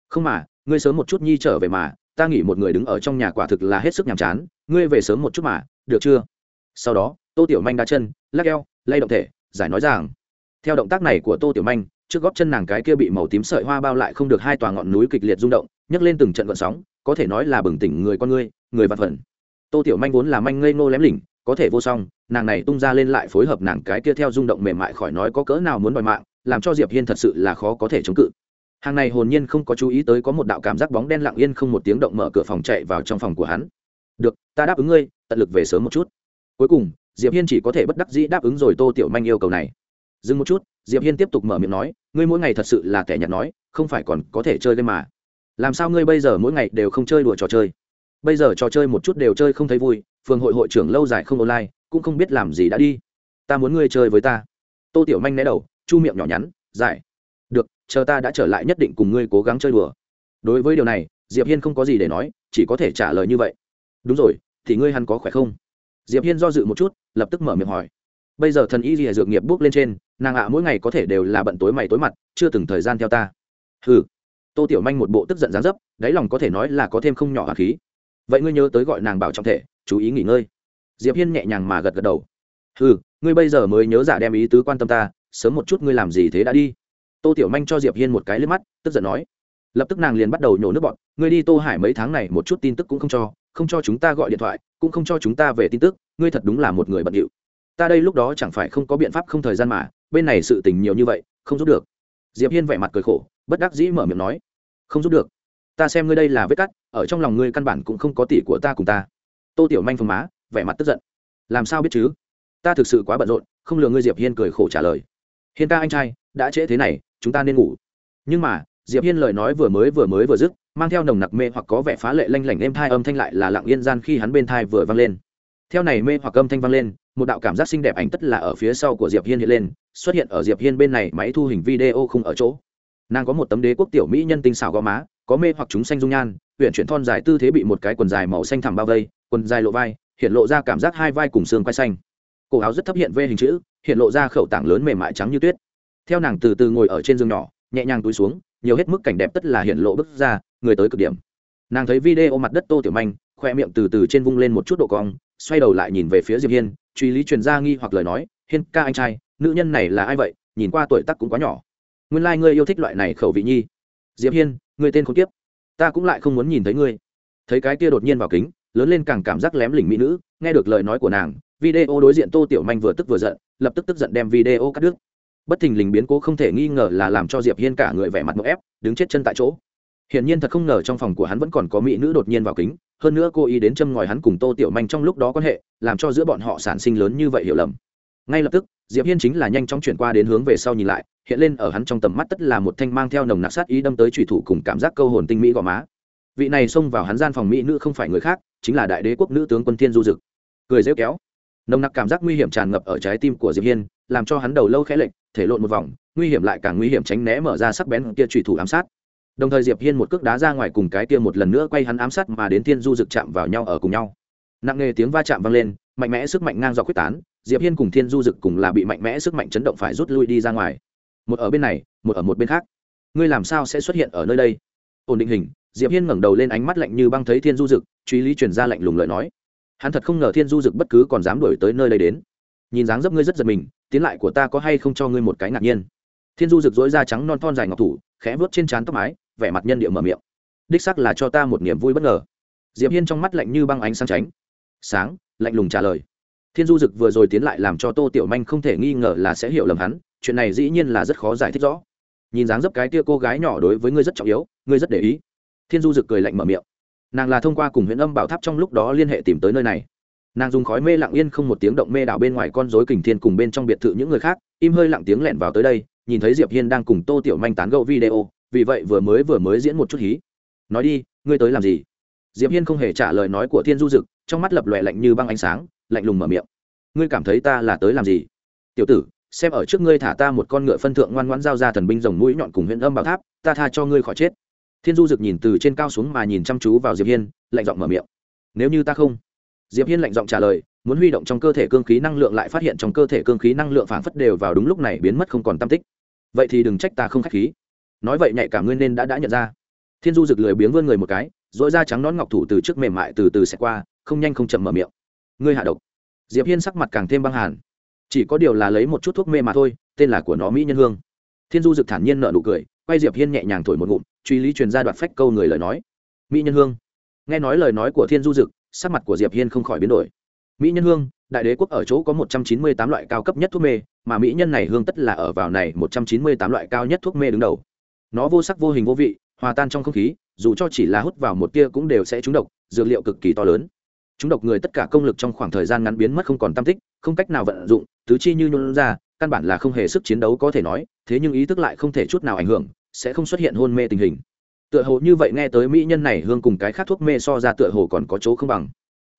Không mà, ngươi sớm một chút nhi trở về mà, ta nghĩ một người đứng ở trong nhà quả thực là hết sức nhàm chán, ngươi về sớm một chút mà, được chưa? Sau đó, tô tiểu manh đá chân, lắc eo, lay động thể, giải nói rằng, theo động tác này của tô tiểu manh, trước góp chân nàng cái kia bị màu tím sợi hoa bao lại không được hai tòa ngọn núi kịch liệt rung động, nhấc lên từng trận gọn sóng, có thể nói là bừng tỉnh người con ngươi, người vặt vẩn tô tiểu manh vốn là manh ngây ngô lém lỉnh, có thể vô song, nàng này tung ra lên lại phối hợp nàng cái kia theo rung động mềm mại khỏi nói có cỡ nào muốn đòi mạng làm cho diệp hiên thật sự là khó có thể chống cự. Hàng này hồn nhiên không có chú ý tới có một đạo cảm giác bóng đen lặng yên không một tiếng động mở cửa phòng chạy vào trong phòng của hắn. Được, ta đáp ứng ngươi, tận lực về sớm một chút. Cuối cùng, diệp hiên chỉ có thể bất đắc dĩ đáp ứng rồi tô tiểu manh yêu cầu này. Dừng một chút, diệp hiên tiếp tục mở miệng nói, ngươi mỗi ngày thật sự là kẻ nhạt nói, không phải còn có thể chơi game mà. Làm sao ngươi bây giờ mỗi ngày đều không chơi đùa trò chơi? Bây giờ trò chơi một chút đều chơi không thấy vui, phường hội hội trưởng lâu dài không online, cũng không biết làm gì đã đi. Ta muốn ngươi chơi với ta. Tô tiểu manh né đầu chu miệng nhỏ nhắn, giải, được, chờ ta đã trở lại nhất định cùng ngươi cố gắng chơi đùa. Đối với điều này, diệp hiên không có gì để nói, chỉ có thể trả lời như vậy. Đúng rồi, thì ngươi hắn có khỏe không? Diệp hiên do dự một chút, lập tức mở miệng hỏi. Bây giờ thần y rìa dược nghiệp bước lên trên, nàng ạ à, mỗi ngày có thể đều là bận tối mày tối mặt, chưa từng thời gian theo ta. Hừ. Tô tiểu manh một bộ tức giận gián dấp, đáy lòng có thể nói là có thêm không nhỏ hạt khí. Vậy ngươi nhớ tới gọi nàng bảo trọng thể, chú ý nghỉ ngơi. Diệp hiên nhẹ nhàng mà gật gật đầu. Hừ, ngươi bây giờ mới nhớ giả đem ý tứ quan tâm ta sớm một chút ngươi làm gì thế đã đi. Tô tiểu manh cho diệp hiên một cái lên mắt, tức giận nói. Lập tức nàng liền bắt đầu nhổ nước bọn ngươi đi tô hải mấy tháng này một chút tin tức cũng không cho không cho chúng ta gọi điện thoại, cũng không cho chúng ta về tin tức, ngươi thật đúng là một người bận điệu. Ta đây lúc đó chẳng phải không có biện pháp không thời gian mà, bên này sự tình nhiều như vậy, không giúp được. Diệp hiên vẻ mặt cười khổ, bất đắc dĩ mở miệng nói. Không giúp được. Ta xem ngươi đây là vết cắt, ở trong lòng ngươi căn bản cũng không có tỷ của ta cùng ta. Tô tiểu manh phồng má, vẻ mặt tức giận. Làm sao biết chứ? Ta thực sự quá bận rộn, không lừa ngươi, diệp hiên cười khổ trả lời hiên ca anh trai, đã trễ thế này, chúng ta nên ngủ. Nhưng mà, diệp hiên lời nói vừa mới vừa mới vừa dứt, mang theo nồng nặc mê hoặc có vẻ phá lệ lanh lảnh êm thai âm thanh lại là lặng yên gian khi hắn bên thai vừa vang lên. Theo này mê hoặc âm thanh vang lên, một đạo cảm giác xinh đẹp ảnh tất là ở phía sau của diệp hiên hiện lên, xuất hiện ở diệp hiên bên này máy thu hình video không ở chỗ. Nàng có một tấm đế quốc tiểu mỹ nhân tinh xảo gò má, có mê hoặc chúng xanh dung nhan huyện chuyển thon dài tư thế bị một cái quần dài màu xanh thẳm bao vây, quần dài lộ vai, hiện lộ ra cảm giác hai vai cùng xương quai xanh. Cổ áo rất thấp hiện v hình chữ hiện lộ ra khẩu tảng lớn mềm mại trắng như tuyết. Theo nàng từ từ ngồi ở trên giường nhỏ, nhẹ nhàng túi xuống, nhiều hết mức cảnh đẹp tất là hiện lộ bước ra, người tới cực điểm. Nàng thấy video mặt đất tô tiểu manh, khoe miệng từ từ trên vung lên một chút độ cong, xoay đầu lại nhìn về phía diệp hiên, truy lý truyền ra nghi hoặc lời nói, hiên ca anh trai, nữ nhân này là ai vậy? Nhìn qua tuổi tác cũng quá nhỏ. Nguyên lai ngươi yêu thích loại này khẩu vị nhi. Diệp hiên, ngươi tên không tiếp ta cũng lại không muốn nhìn thấy ngươi. Thấy cái kia đột nhiên vào kính lớn lên càng cảm giác lém lỉnh mỹ nữ, nghe được lời nói của nàng, video đối diện tô tiểu manh vừa tức vừa giận, lập tức tức giận đem video cắt đứt. Bất thình lình biến cố không thể nghi ngờ là làm cho diệp hiên cả người vẻ mặt ngộ ép, đứng chết chân tại chỗ. Hiển nhiên thật không ngờ trong phòng của hắn vẫn còn có mỹ nữ đột nhiên vào kính, hơn nữa cô ý đến châm ngòi hắn cùng tô tiểu manh trong lúc đó quan hệ, làm cho giữa bọn họ sản sinh lớn như vậy hiểu lầm. Ngay lập tức, diệp hiên chính là nhanh chóng chuyển qua đến hướng về sau nhìn lại, hiện lên ở hắn trong tầm mắt tất là một thanh mang theo nồng nặc sát ý đâm tới thủy thủ cùng cảm giác câu hồn tinh mỹ gò má vị này xông vào hắn gian phòng mỹ nữ không phải người khác, chính là đại đế quốc nữ tướng quân thiên du dực. Cười rêu kéo. Nồng nặc cảm giác nguy hiểm tràn ngập ở trái tim của diệp hiên, làm cho hắn đầu lâu khẽ lệch, thể lộn một vòng, nguy hiểm lại càng nguy hiểm tránh né mở ra sắc bén kia trùy thủ ám sát. Đồng thời diệp hiên một cước đá ra ngoài cùng cái kia một lần nữa quay hắn ám sát mà đến thiên du dực chạm vào nhau ở cùng nhau. Nặng nề tiếng va chạm vang lên, mạnh mẽ sức mạnh ngang dọc quyết tán, diệp hiên cùng thiên du dực cùng là bị mạnh mẽ sức mạnh chấn động phải rút lui đi ra ngoài. Một ở bên này, một ở một bên khác. Ngươi làm sao sẽ xuất hiện ở nơi đây? Ổn định hình diệp hiên ngẩng đầu lên ánh mắt lạnh như băng thấy thiên du dực, truy lý truyền ra lạnh lùng lời nói. Hắn thật không ngờ thiên du dực bất cứ còn dám đuổi tới nơi đây đến. Nhìn dáng dấp ngươi rất giật mình, tiến lại của ta có hay không cho ngươi một cái ngạc nhiên? Thiên du rực rối da trắng non thon dài ngọc thủ, khẽ vớt trên trán tóc mái, vẻ mặt nhân địa mở miệng. Đích sắc là cho ta một niềm vui bất ngờ. Diệp hiên trong mắt lạnh như băng ánh sáng tránh. Sáng, lạnh lùng trả lời. Thiên du dực vừa rồi tiến lại làm cho tô tiểu manh không thể nghi ngờ là sẽ hiểu lầm hắn, chuyện này dĩ nhiên là rất khó giải thích rõ. Nhìn dáng dấp cái tia cô gái nhỏ đối với ngươi rất trọng yếu, ngươi rất để ý thiên du dực cười lạnh mở miệng. Nàng là thông qua cùng huyện âm bảo tháp trong lúc đó liên hệ tìm tới nơi này. Nàng dùng khói mê lặng yên không một tiếng động mê đảo bên ngoài con dối kình thiên cùng bên trong biệt thự những người khác, im hơi lặng tiếng lẹn vào tới đây, nhìn thấy diệp hiên đang cùng tô tiểu manh tán gẫu video, vì vậy vừa mới vừa mới diễn một chút hí. Nói đi, ngươi tới làm gì? Diệp hiên không hề trả lời nói của thiên du dực, trong mắt lập lòe lạnh như băng ánh sáng, lạnh lùng mở miệng. Ngươi cảm thấy ta là tới làm gì? Tiểu tử, xem ở trước ngươi thả ta một con ngựa phân thượng ngoan ngoãn giao ra thần binh rồng mũi nhọn cùng huyện âm bảo tháp, ta tha cho ngươi khỏi chết thiên du dực nhìn từ trên cao xuống mà nhìn chăm chú vào diệp hiên, lạnh giọng mở miệng. Nếu như ta không? Diệp hiên lạnh giọng trả lời, muốn huy động trong cơ thể cương khí năng lượng lại phát hiện trong cơ thể cương khí năng lượng phảng phất đều vào đúng lúc này biến mất không còn tâm tích. Vậy thì đừng trách ta không khách khí. Nói vậy nhạy cả ngươi nên đã đã nhận ra. Thiên du rực lười biếng vươn người một cái dội da trắng nón ngọc thủ từ trước mềm mại từ từ sẽ qua, không nhanh không chậm mở miệng. Ngươi hạ độc. Diệp hiên sắc mặt càng thêm băng hàn. Chỉ có điều là lấy một chút thuốc mê mà thôi, tên là của nó mỹ nhân hương. Thiên du rực thản nhiên nở nụ cười quay diệp hiên nhẹ nhàng thổi một ngụm truy lý truyền ra đoạt phách câu người lời nói mỹ nhân hương nghe nói lời nói của thiên du dực sắc mặt của diệp hiên không khỏi biến đổi mỹ nhân hương đại đế quốc ở chỗ có một trăm chín mươi tám loại cao cấp nhất thuốc mê mà mỹ nhân này hương tất là ở vào này một trăm chín mươi tám loại cao nhất thuốc mê đứng đầu nó vô sắc vô hình vô vị hòa tan trong không khí dù cho chỉ là hút vào một tia cũng đều sẽ trúng độc dược liệu cực kỳ to lớn chúng độc người tất cả công lực trong khoảng thời gian ngắn biến mất không còn tam tích không cách nào vận dụng tứ chi như nhuôn ra căn bản là không hề sức chiến đấu có thể nói, thế nhưng ý thức lại không thể chút nào ảnh hưởng, sẽ không xuất hiện hôn mê tình hình. Tựa hồ như vậy nghe tới mỹ nhân này hương cùng cái khác thuốc mê so ra tựa hồ còn có chỗ không bằng.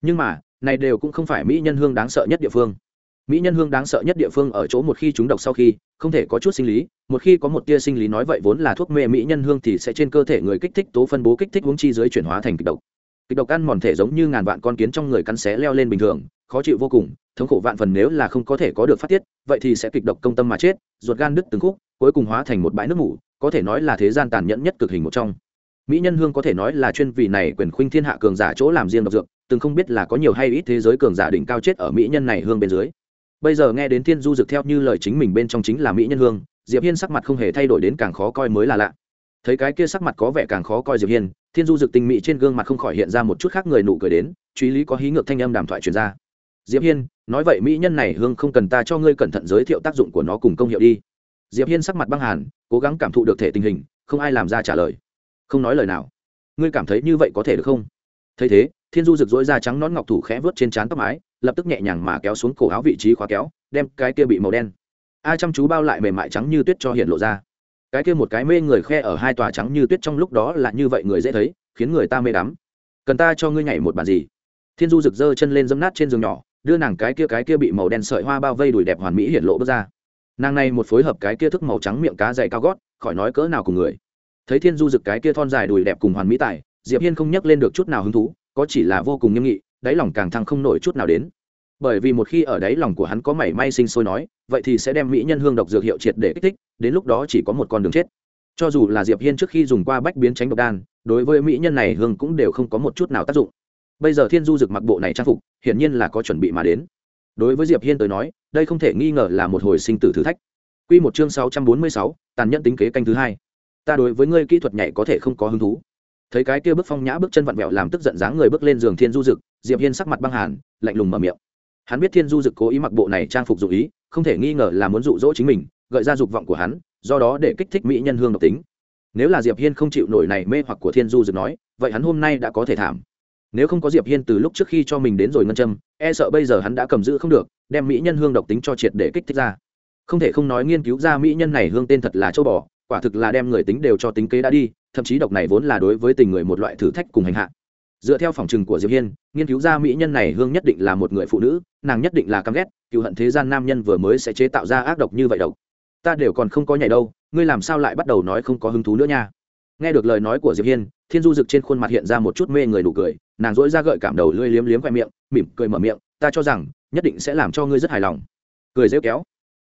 Nhưng mà, này đều cũng không phải mỹ nhân hương đáng sợ nhất địa phương. Mỹ nhân hương đáng sợ nhất địa phương ở chỗ một khi chúng độc sau khi, không thể có chút sinh lý, một khi có một tia sinh lý nói vậy vốn là thuốc mê mỹ nhân hương thì sẽ trên cơ thể người kích thích tố phân bố kích thích uống chi dưới chuyển hóa thành kịch độc kịch độc ăn mòn thể giống như ngàn vạn con kiến trong người cắn xé leo lên bình thường, khó chịu vô cùng, thống khổ vạn phần nếu là không có thể có được phát tiết, vậy thì sẽ kịch độc công tâm mà chết, ruột gan đứt từng khúc, cuối cùng hóa thành một bãi nước ngủ có thể nói là thế gian tàn nhẫn nhất cực hình một trong. Mỹ nhân hương có thể nói là chuyên vì này quyền khuynh thiên hạ cường giả chỗ làm riêng độc dược, từng không biết là có nhiều hay ít thế giới cường giả đỉnh cao chết ở mỹ nhân này hương bên dưới. Bây giờ nghe đến thiên du dực theo như lời chính mình bên trong chính là mỹ nhân hương, diệp hiên sắc mặt không hề thay đổi đến càng khó coi mới là lạ. Thấy cái kia sắc mặt có vẻ càng khó coi diệp hiên thiên du dực tinh mỹ trên gương mặt không khỏi hiện ra một chút khác người nụ cười đến, truy lý có hí ngược thanh âm đàm thoại truyền ra. Diệp hiên, nói vậy mỹ nhân này hương không cần ta cho ngươi cẩn thận giới thiệu tác dụng của nó cùng công hiệu đi. Diệp hiên sắc mặt băng hàn, cố gắng cảm thụ được thể tình hình, không ai làm ra trả lời. Không nói lời nào. Ngươi cảm thấy như vậy có thể được không? Thấy thế, thiên du rực rối da trắng nón ngọc thủ khẽ vớt trên trán tóc mái, lập tức nhẹ nhàng mà kéo xuống cổ áo vị trí khóa kéo, đem cái kia bị màu đen, a chăm chú bao lại mềm mại trắng như tuyết cho hiện lộ ra cái kia một cái mê người khe ở hai tòa trắng như tuyết trong lúc đó là như vậy người dễ thấy, khiến người ta mê đắm. Cần ta cho ngươi nhảy một bàn gì? Thiên du rực giơ chân lên dấm nát trên giường nhỏ, đưa nàng cái kia cái kia bị màu đen sợi hoa bao vây đùi đẹp hoàn mỹ hiện lộ bước ra. Nàng này một phối hợp cái kia thức màu trắng miệng cá dày cao gót, khỏi nói cỡ nào cùng người. Thấy thiên du rực cái kia thon dài đùi đẹp cùng hoàn mỹ tài, diệp hiên không nhắc lên được chút nào hứng thú, có chỉ là vô cùng nghiêm nghị, đáy lòng càng thăng không nổi chút nào đến. Bởi vì một khi ở đáy lòng của hắn có mảy may sinh sôi nói, vậy thì sẽ đem mỹ nhân hương độc dược hiệu triệt để kích thích đến lúc đó chỉ có một con đường chết. Cho dù là diệp hiên trước khi dùng qua bách biến tránh độc đan đối với mỹ nhân này hương cũng đều không có một chút nào tác dụng. Bây giờ thiên du dực mặc bộ này trang phục hiển nhiên là có chuẩn bị mà đến. Đối với diệp hiên tới nói đây không thể nghi ngờ là một hồi sinh tử thử thách. Quy một chương 646, tàn nhẫn tính kế canh thứ hai. Ta đối với ngươi kỹ thuật nhảy có thể không có hứng thú. Thấy cái kia bước phong nhã bước chân vặn vẹo làm tức giận dáng người bước lên giường thiên du dực diệp hiên sắc mặt băng hàn lạnh lùng mở miệng. Hắn biết thiên du dực cố ý mặc bộ này trang phục dụ ý không thể nghi ngờ là muốn dụ dỗ chính mình gợi ra dục vọng của hắn, do đó để kích thích mỹ nhân hương độc tính. Nếu là diệp hiên không chịu nổi này mê hoặc của thiên du dực nói, vậy hắn hôm nay đã có thể thảm. Nếu không có diệp hiên từ lúc trước khi cho mình đến rồi ngân châm e sợ bây giờ hắn đã cầm giữ không được, đem mỹ nhân hương độc tính cho triệt để kích thích ra. Không thể không nói nghiên cứu ra mỹ nhân này hương tên thật là châu bò, quả thực là đem người tính đều cho tính kế đã đi, thậm chí độc này vốn là đối với tình người một loại thử thách cùng hành hạ. Dựa theo phòng trừng của diệp hiên, nghiên cứu ra mỹ nhân này hương nhất định là một người phụ nữ, nàng nhất định là căm ghét, cựu hận thế gian nam nhân vừa mới sẽ chế tạo ra ác độc như vậy độc ta đều còn không có nhảy đâu, ngươi làm sao lại bắt đầu nói không có hứng thú nữa nha? Nghe được lời nói của diệp hiên, thiên du rực trên khuôn mặt hiện ra một chút mê người nụ cười, nàng dỗi ra gợi cảm đầu lưỡi liếm liếm khoe miệng, mỉm cười mở miệng, ta cho rằng, nhất định sẽ làm cho ngươi rất hài lòng. Cười rêu kéo.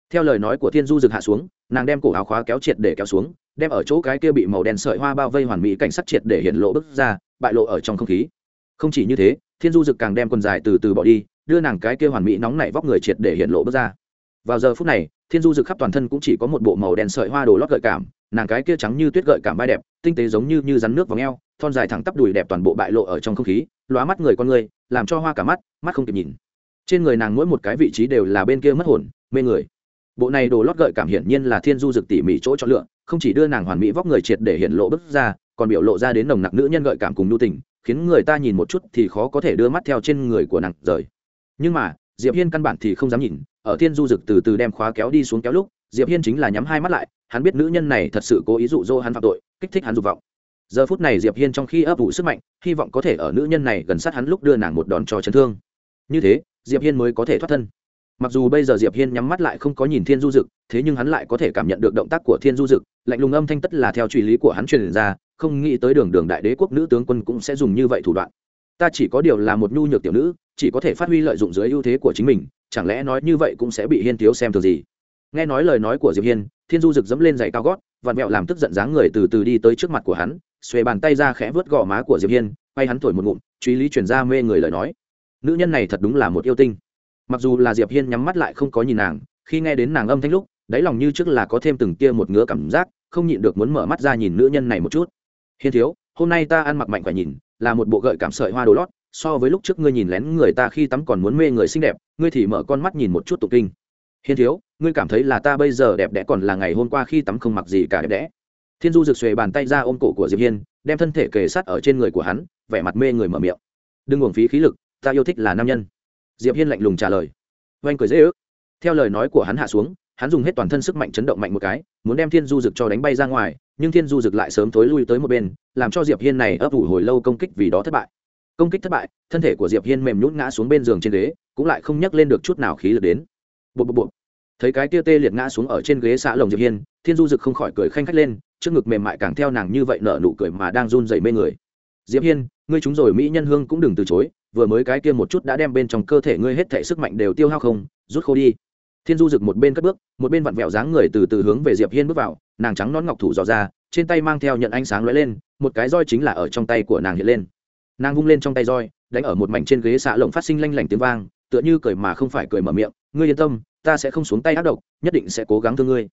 Theo lời nói của thiên du rực hạ xuống, nàng đem cổ áo khóa kéo triệt để kéo xuống, đem ở chỗ cái kia bị màu đen sợi hoa bao vây hoàn mỹ cảnh sắc triệt để hiện lộ bức ra, bại lộ ở trong không khí. Không chỉ như thế, thiên du rực càng đem quần dài từ từ bỏ đi, đưa nàng cái kia hoàn mỹ nóng nảy vóc người triệt để hiện lộ bức ra vào giờ phút này, thiên du rực khắp toàn thân cũng chỉ có một bộ màu đen sợi hoa đồ lót gợi cảm, nàng cái kia trắng như tuyết gợi cảm vai đẹp, tinh tế giống như như rắn nước vào ngheo thon dài thẳng tắp đùi đẹp toàn bộ bại lộ ở trong không khí, lóa mắt người con người, làm cho hoa cả mắt mắt không kịp nhìn. Trên người nàng mỗi một cái vị trí đều là bên kia mất hồn, mê người. Bộ này đồ lót gợi cảm hiển nhiên là thiên du dực tỉ mỉ chỗ chọn lựa, không chỉ đưa nàng hoàn mỹ vóc người triệt để hiện lộ bức ra, còn biểu lộ ra đến nồng nặc nữ nhân gợi cảm cùng nhu tình, khiến người ta nhìn một chút thì khó có thể đưa mắt theo trên người của nàng rời. Nhưng mà, diệp hiên căn bản thì không dám nhìn ở thiên du dực từ từ đem khóa kéo đi xuống kéo lúc, diệp hiên chính là nhắm hai mắt lại, hắn biết nữ nhân này thật sự cố ý dụ dỗ hắn phạm tội, kích thích hắn dục vọng. Giờ phút này diệp hiên trong khi ấp ủ sức mạnh, hy vọng có thể ở nữ nhân này gần sát hắn lúc đưa nàng một đòn cho chấn thương. Như thế, diệp hiên mới có thể thoát thân. Mặc dù bây giờ diệp hiên nhắm mắt lại không có nhìn thiên du dực, thế nhưng hắn lại có thể cảm nhận được động tác của thiên du dực, lạnh lùng âm thanh tất là theo truy lý của hắn truyền ra, không nghĩ tới đường đường đại đế quốc nữ tướng quân cũng sẽ dùng như vậy thủ đoạn ta chỉ có điều là một nhu nhược tiểu nữ, chỉ có thể phát huy lợi dụng dưới ưu thế của chính mình, chẳng lẽ nói như vậy cũng sẽ bị hiên thiếu xem thường gì? Nghe nói lời nói của diệp hiên, thiên du rực dẫm lên giày cao gót, vặn vẹo làm tức giận dáng người từ từ đi tới trước mặt của hắn, xuề bàn tay ra khẽ vớt gò má của diệp hiên bay hắn thổi một ngụm, truy lý chuyển ra mê người lời nói. Nữ nhân này thật đúng là một yêu tinh. Mặc dù là diệp hiên nhắm mắt lại không có nhìn nàng, khi nghe đến nàng âm thanh lúc, đáy lòng như trước là có thêm từng tia một ngứa cảm giác, không nhịn được muốn mở mắt ra nhìn nữ nhân này một chút. Hiên thiếu, hôm nay ta ăn mặc mạnh phải nhìn là một bộ gợi cảm sợi hoa đồ lót, so với lúc trước ngươi nhìn lén người ta khi tắm còn muốn mê người xinh đẹp, ngươi thì mở con mắt nhìn một chút tục kinh. Hiên thiếu, ngươi cảm thấy là ta bây giờ đẹp đẽ còn là ngày hôm qua khi tắm không mặc gì cả đẹp đẽ. Thiên du rực xuề bàn tay ra ôm cổ của diệp hiên, đem thân thể kề sát ở trên người của hắn, vẻ mặt mê người mở miệng. Đừng uổng phí khí lực, ta yêu thích là nam nhân. Diệp hiên lạnh lùng trả lời. Oanh cười dễ ước. Theo lời nói của hắn hạ xuống, hắn dùng hết toàn thân sức mạnh chấn động mạnh một cái, muốn đem thiên du rực cho đánh bay ra ngoài nhưng thiên du rực lại sớm thối lui tới một bên, làm cho diệp hiên này ấp ủ hồi lâu công kích vì đó thất bại. Công kích thất bại, thân thể của diệp hiên mềm nhũn ngã xuống bên giường trên ghế, cũng lại không nhắc lên được chút nào khí lực đến. Bộ bộ bộ thấy cái tia tê liệt ngã xuống ở trên ghế xã lồng diệp hiên, thiên du rực không khỏi cười khanh khách lên, trước ngực mềm mại càng theo nàng như vậy nở nụ cười mà đang run dậy mê người. Diệp hiên, ngươi chúng rồi mỹ nhân hương cũng đừng từ chối, vừa mới cái kia một chút đã đem bên trong cơ thể ngươi hết thể sức mạnh đều tiêu hao không, rút khô đi thiên du rực một bên cất bước, một bên vặn vẹo dáng người từ từ hướng về diệp hiên bước vào, nàng trắng nón ngọc thủ dò ra, trên tay mang theo nhận ánh sáng lóe lên, một cái roi chính là ở trong tay của nàng hiện lên. Nàng vung lên trong tay roi, đánh ở một mảnh trên ghế xạ lồng phát sinh lanh lảnh tiếng vang, tựa như cười mà không phải cười mở miệng, ngươi yên tâm, ta sẽ không xuống tay ác độc, nhất định sẽ cố gắng thương ngươi.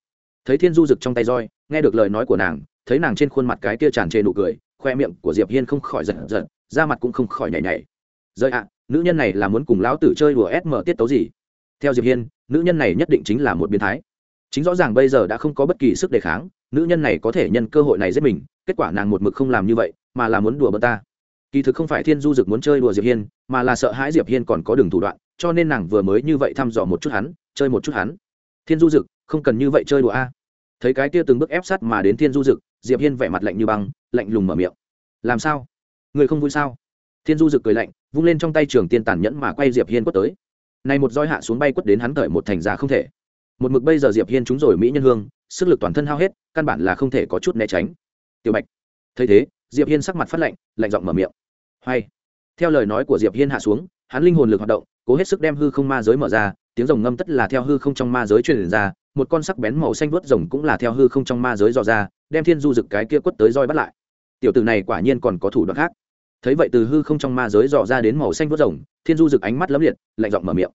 Thấy thiên du rực trong tay roi, nghe được lời nói của nàng, thấy nàng trên khuôn mặt cái kia tràn trề nụ cười, khoe miệng của diệp hiên không khỏi giật giật, da mặt cũng không khỏi nhảy nhảy. Rơi ạ, nữ nhân này là muốn cùng lão tử chơi đùa sm tiết tấu gì? Theo diệp hiên nữ nhân này nhất định chính là một biến thái. Chính rõ ràng bây giờ đã không có bất kỳ sức đề kháng, nữ nhân này có thể nhân cơ hội này giết mình, kết quả nàng một mực không làm như vậy, mà là muốn đùa bật ta. Kỳ thực không phải thiên du dực muốn chơi đùa diệp hiên, mà là sợ hãi diệp hiên còn có đường thủ đoạn, cho nên nàng vừa mới như vậy thăm dò một chút hắn, chơi một chút hắn. Thiên du dực, không cần như vậy chơi đùa a. Thấy cái kia từng bước ép sát mà đến thiên du dực, diệp hiên vẻ mặt lạnh như băng, lạnh lùng mở miệng. Làm sao? Người không vui sao? Thiên du dực cười lạnh, vung lên trong tay trường tiên tàn nhẫn mà quay diệp hiên quất tới này một roi hạ xuống bay quất đến hắn tởi một thành ra không thể. Một mực bây giờ diệp hiên trúng rồi mỹ nhân hương, sức lực toàn thân hao hết, căn bản là không thể có chút né tránh. Tiểu bạch. Thấy thế, diệp hiên sắc mặt phát lạnh lạnh giọng mở miệng. Hay. Theo lời nói của diệp hiên hạ xuống, hắn linh hồn lực hoạt động, cố hết sức đem hư không ma giới mở ra, tiếng rồng ngâm tất là theo hư không trong ma giới truyền ra, một con sắc bén màu xanh vuốt rồng cũng là theo hư không trong ma giới dò ra, đem thiên du dực cái kia quất tới roi bắt lại. Tiểu tử này quả nhiên còn có thủ đoạn khác thấy vậy từ hư không trong ma giới dò ra đến màu xanh vớt rồng, thiên du rực ánh mắt lấm liệt, lạnh giọng mở miệng.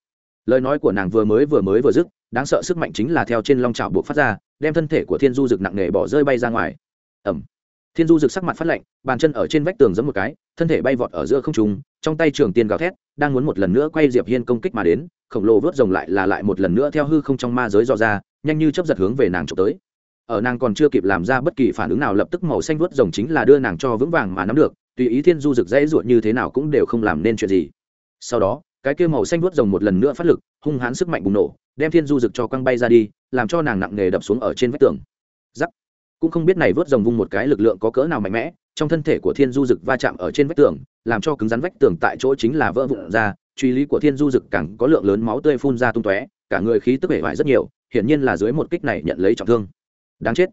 Lời nói của nàng vừa mới vừa mới vừa dứt, đáng sợ sức mạnh chính là theo trên long trào buộc phát ra, đem thân thể của thiên du rực nặng nề bỏ rơi bay ra ngoài. Ẩm thiên du rực sắc mặt phát lạnh, bàn chân ở trên vách tường giấm một cái, thân thể bay vọt ở giữa không trùng trong tay trường tiên gào thét, đang muốn một lần nữa quay diệp hiên công kích mà đến, khổng lồ vớt rồng lại là lại một lần nữa theo hư không trong ma giới dò ra, nhanh như chấp giật hướng về nàng trộm tới. Ở nàng còn chưa kịp làm ra bất kỳ phản ứng nào lập tức màu xanh vớt rồng chính là đưa nàng cho vững vàng mà nắm được tùy ý thiên du rực dãy ruột như thế nào cũng đều không làm nên chuyện gì. Sau đó, cái kia màu xanh vuốt rồng một lần nữa phát lực, hung hãn sức mạnh bùng nổ, đem thiên du rực cho quăng bay ra đi, làm cho nàng nặng nề đập xuống ở trên vách tường. Giắc. Cũng không biết này vớt rồng vung một cái lực lượng có cỡ nào mạnh mẽ, trong thân thể của thiên du rực va chạm ở trên vách tường, làm cho cứng rắn vách tường tại chỗ chính là vỡ vụn ra, truy lý của thiên du rực càng có lượng lớn máu tươi phun ra tung tóe, cả người khí tức bể hoại rất nhiều, hiển nhiên là dưới một kích này nhận lấy trọng thương. Đáng chết.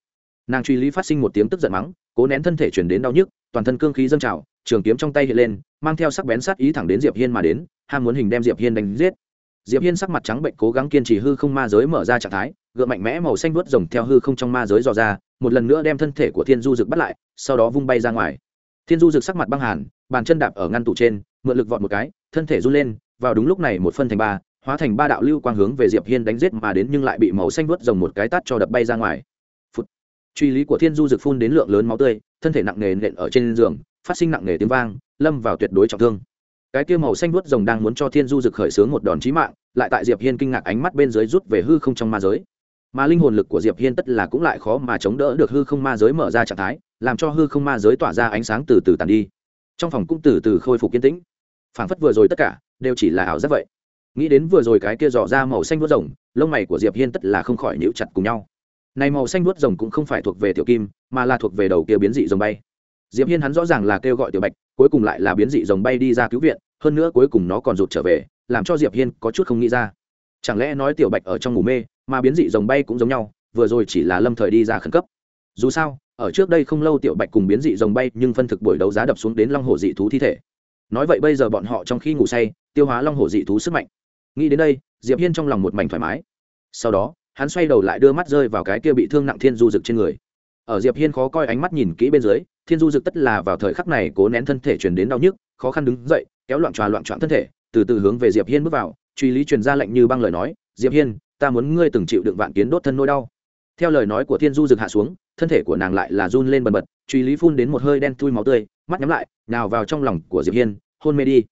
Nàng truy lý phát sinh một tiếng tức giận mắng, cố nén thân thể chuyển đến đau nhức toàn thân cương khí dâng trào, trường kiếm trong tay hiện lên, mang theo sắc bén sát ý thẳng đến diệp hiên mà đến, ham muốn hình đem diệp hiên đánh giết. Diệp hiên sắc mặt trắng bệnh cố gắng kiên trì hư không ma giới mở ra trạng thái, gượng mạnh mẽ màu xanh vuốt rồng theo hư không trong ma giới dò ra, một lần nữa đem thân thể của thiên du dực bắt lại, sau đó vung bay ra ngoài. Thiên du dực sắc mặt băng hàn, bàn chân đạp ở ngăn tủ trên, mượn lực vọt một cái, thân thể run lên, vào đúng lúc này một phân thành ba, hóa thành ba đạo lưu quang hướng về diệp hiên đánh giết mà đến nhưng lại bị màu xanh vuốt rồng một cái tát cho đập bay ra ngoài truy lý của thiên du dực phun đến lượng lớn máu tươi, thân thể nặng nề nện ở trên giường, phát sinh nặng nề tiếng vang, lâm vào tuyệt đối trọng thương. Cái kia màu xanh vuốt rồng đang muốn cho thiên du dực khởi xướng một đòn chí mạng, lại tại diệp hiên kinh ngạc ánh mắt bên dưới rút về hư không trong ma giới. Mà linh hồn lực của diệp hiên tất là cũng lại khó mà chống đỡ được hư không ma giới mở ra trạng thái, làm cho hư không ma giới tỏa ra ánh sáng từ từ tàn đi. Trong phòng cũng từ từ khôi phục kiên tĩnh. Phảng phất vừa rồi tất cả đều chỉ là ảo giác vậy. Nghĩ đến vừa rồi cái kia dò ra màu xanh vuốt rồng, lông mày của diệp hiên tất là không khỏi nhíu chặt cùng nhau này màu xanh vuốt rồng cũng không phải thuộc về tiểu kim, mà là thuộc về đầu kia biến dị rồng bay. Diệp hiên hắn rõ ràng là kêu gọi tiểu bạch, cuối cùng lại là biến dị rồng bay đi ra cứu viện, hơn nữa cuối cùng nó còn rụt trở về, làm cho diệp hiên có chút không nghĩ ra. Chẳng lẽ nói tiểu bạch ở trong ngủ mê, mà biến dị rồng bay cũng giống nhau, vừa rồi chỉ là lâm thời đi ra khẩn cấp. Dù sao, ở trước đây không lâu tiểu bạch cùng biến dị rồng bay nhưng phân thực buổi đấu giá đập xuống đến long hồ dị thú thi thể. Nói vậy bây giờ bọn họ trong khi ngủ say, tiêu hóa long hồ dị thú sức mạnh. Nghĩ đến đây, diệp hiên trong lòng một mảnh thoải mái. Sau đó hắn xoay đầu lại đưa mắt rơi vào cái kia bị thương nặng thiên du rực trên người. Ở diệp hiên khó coi ánh mắt nhìn kỹ bên dưới, thiên du rực tất là vào thời khắc này cố nén thân thể truyền đến đau nhức, khó khăn đứng dậy, kéo loạn tròa loạn trọn thân thể, từ từ hướng về diệp hiên bước vào, truy lý truyền ra lệnh như băng lời nói, diệp hiên, ta muốn ngươi từng chịu đựng vạn kiến đốt thân nỗi đau. Theo lời nói của thiên du rực hạ xuống, thân thể của nàng lại là run lên bần bật, truy lý phun đến một hơi đen thui máu tươi, mắt nhắm lại, nào vào trong lòng của diệp hiên, hôn mê đi.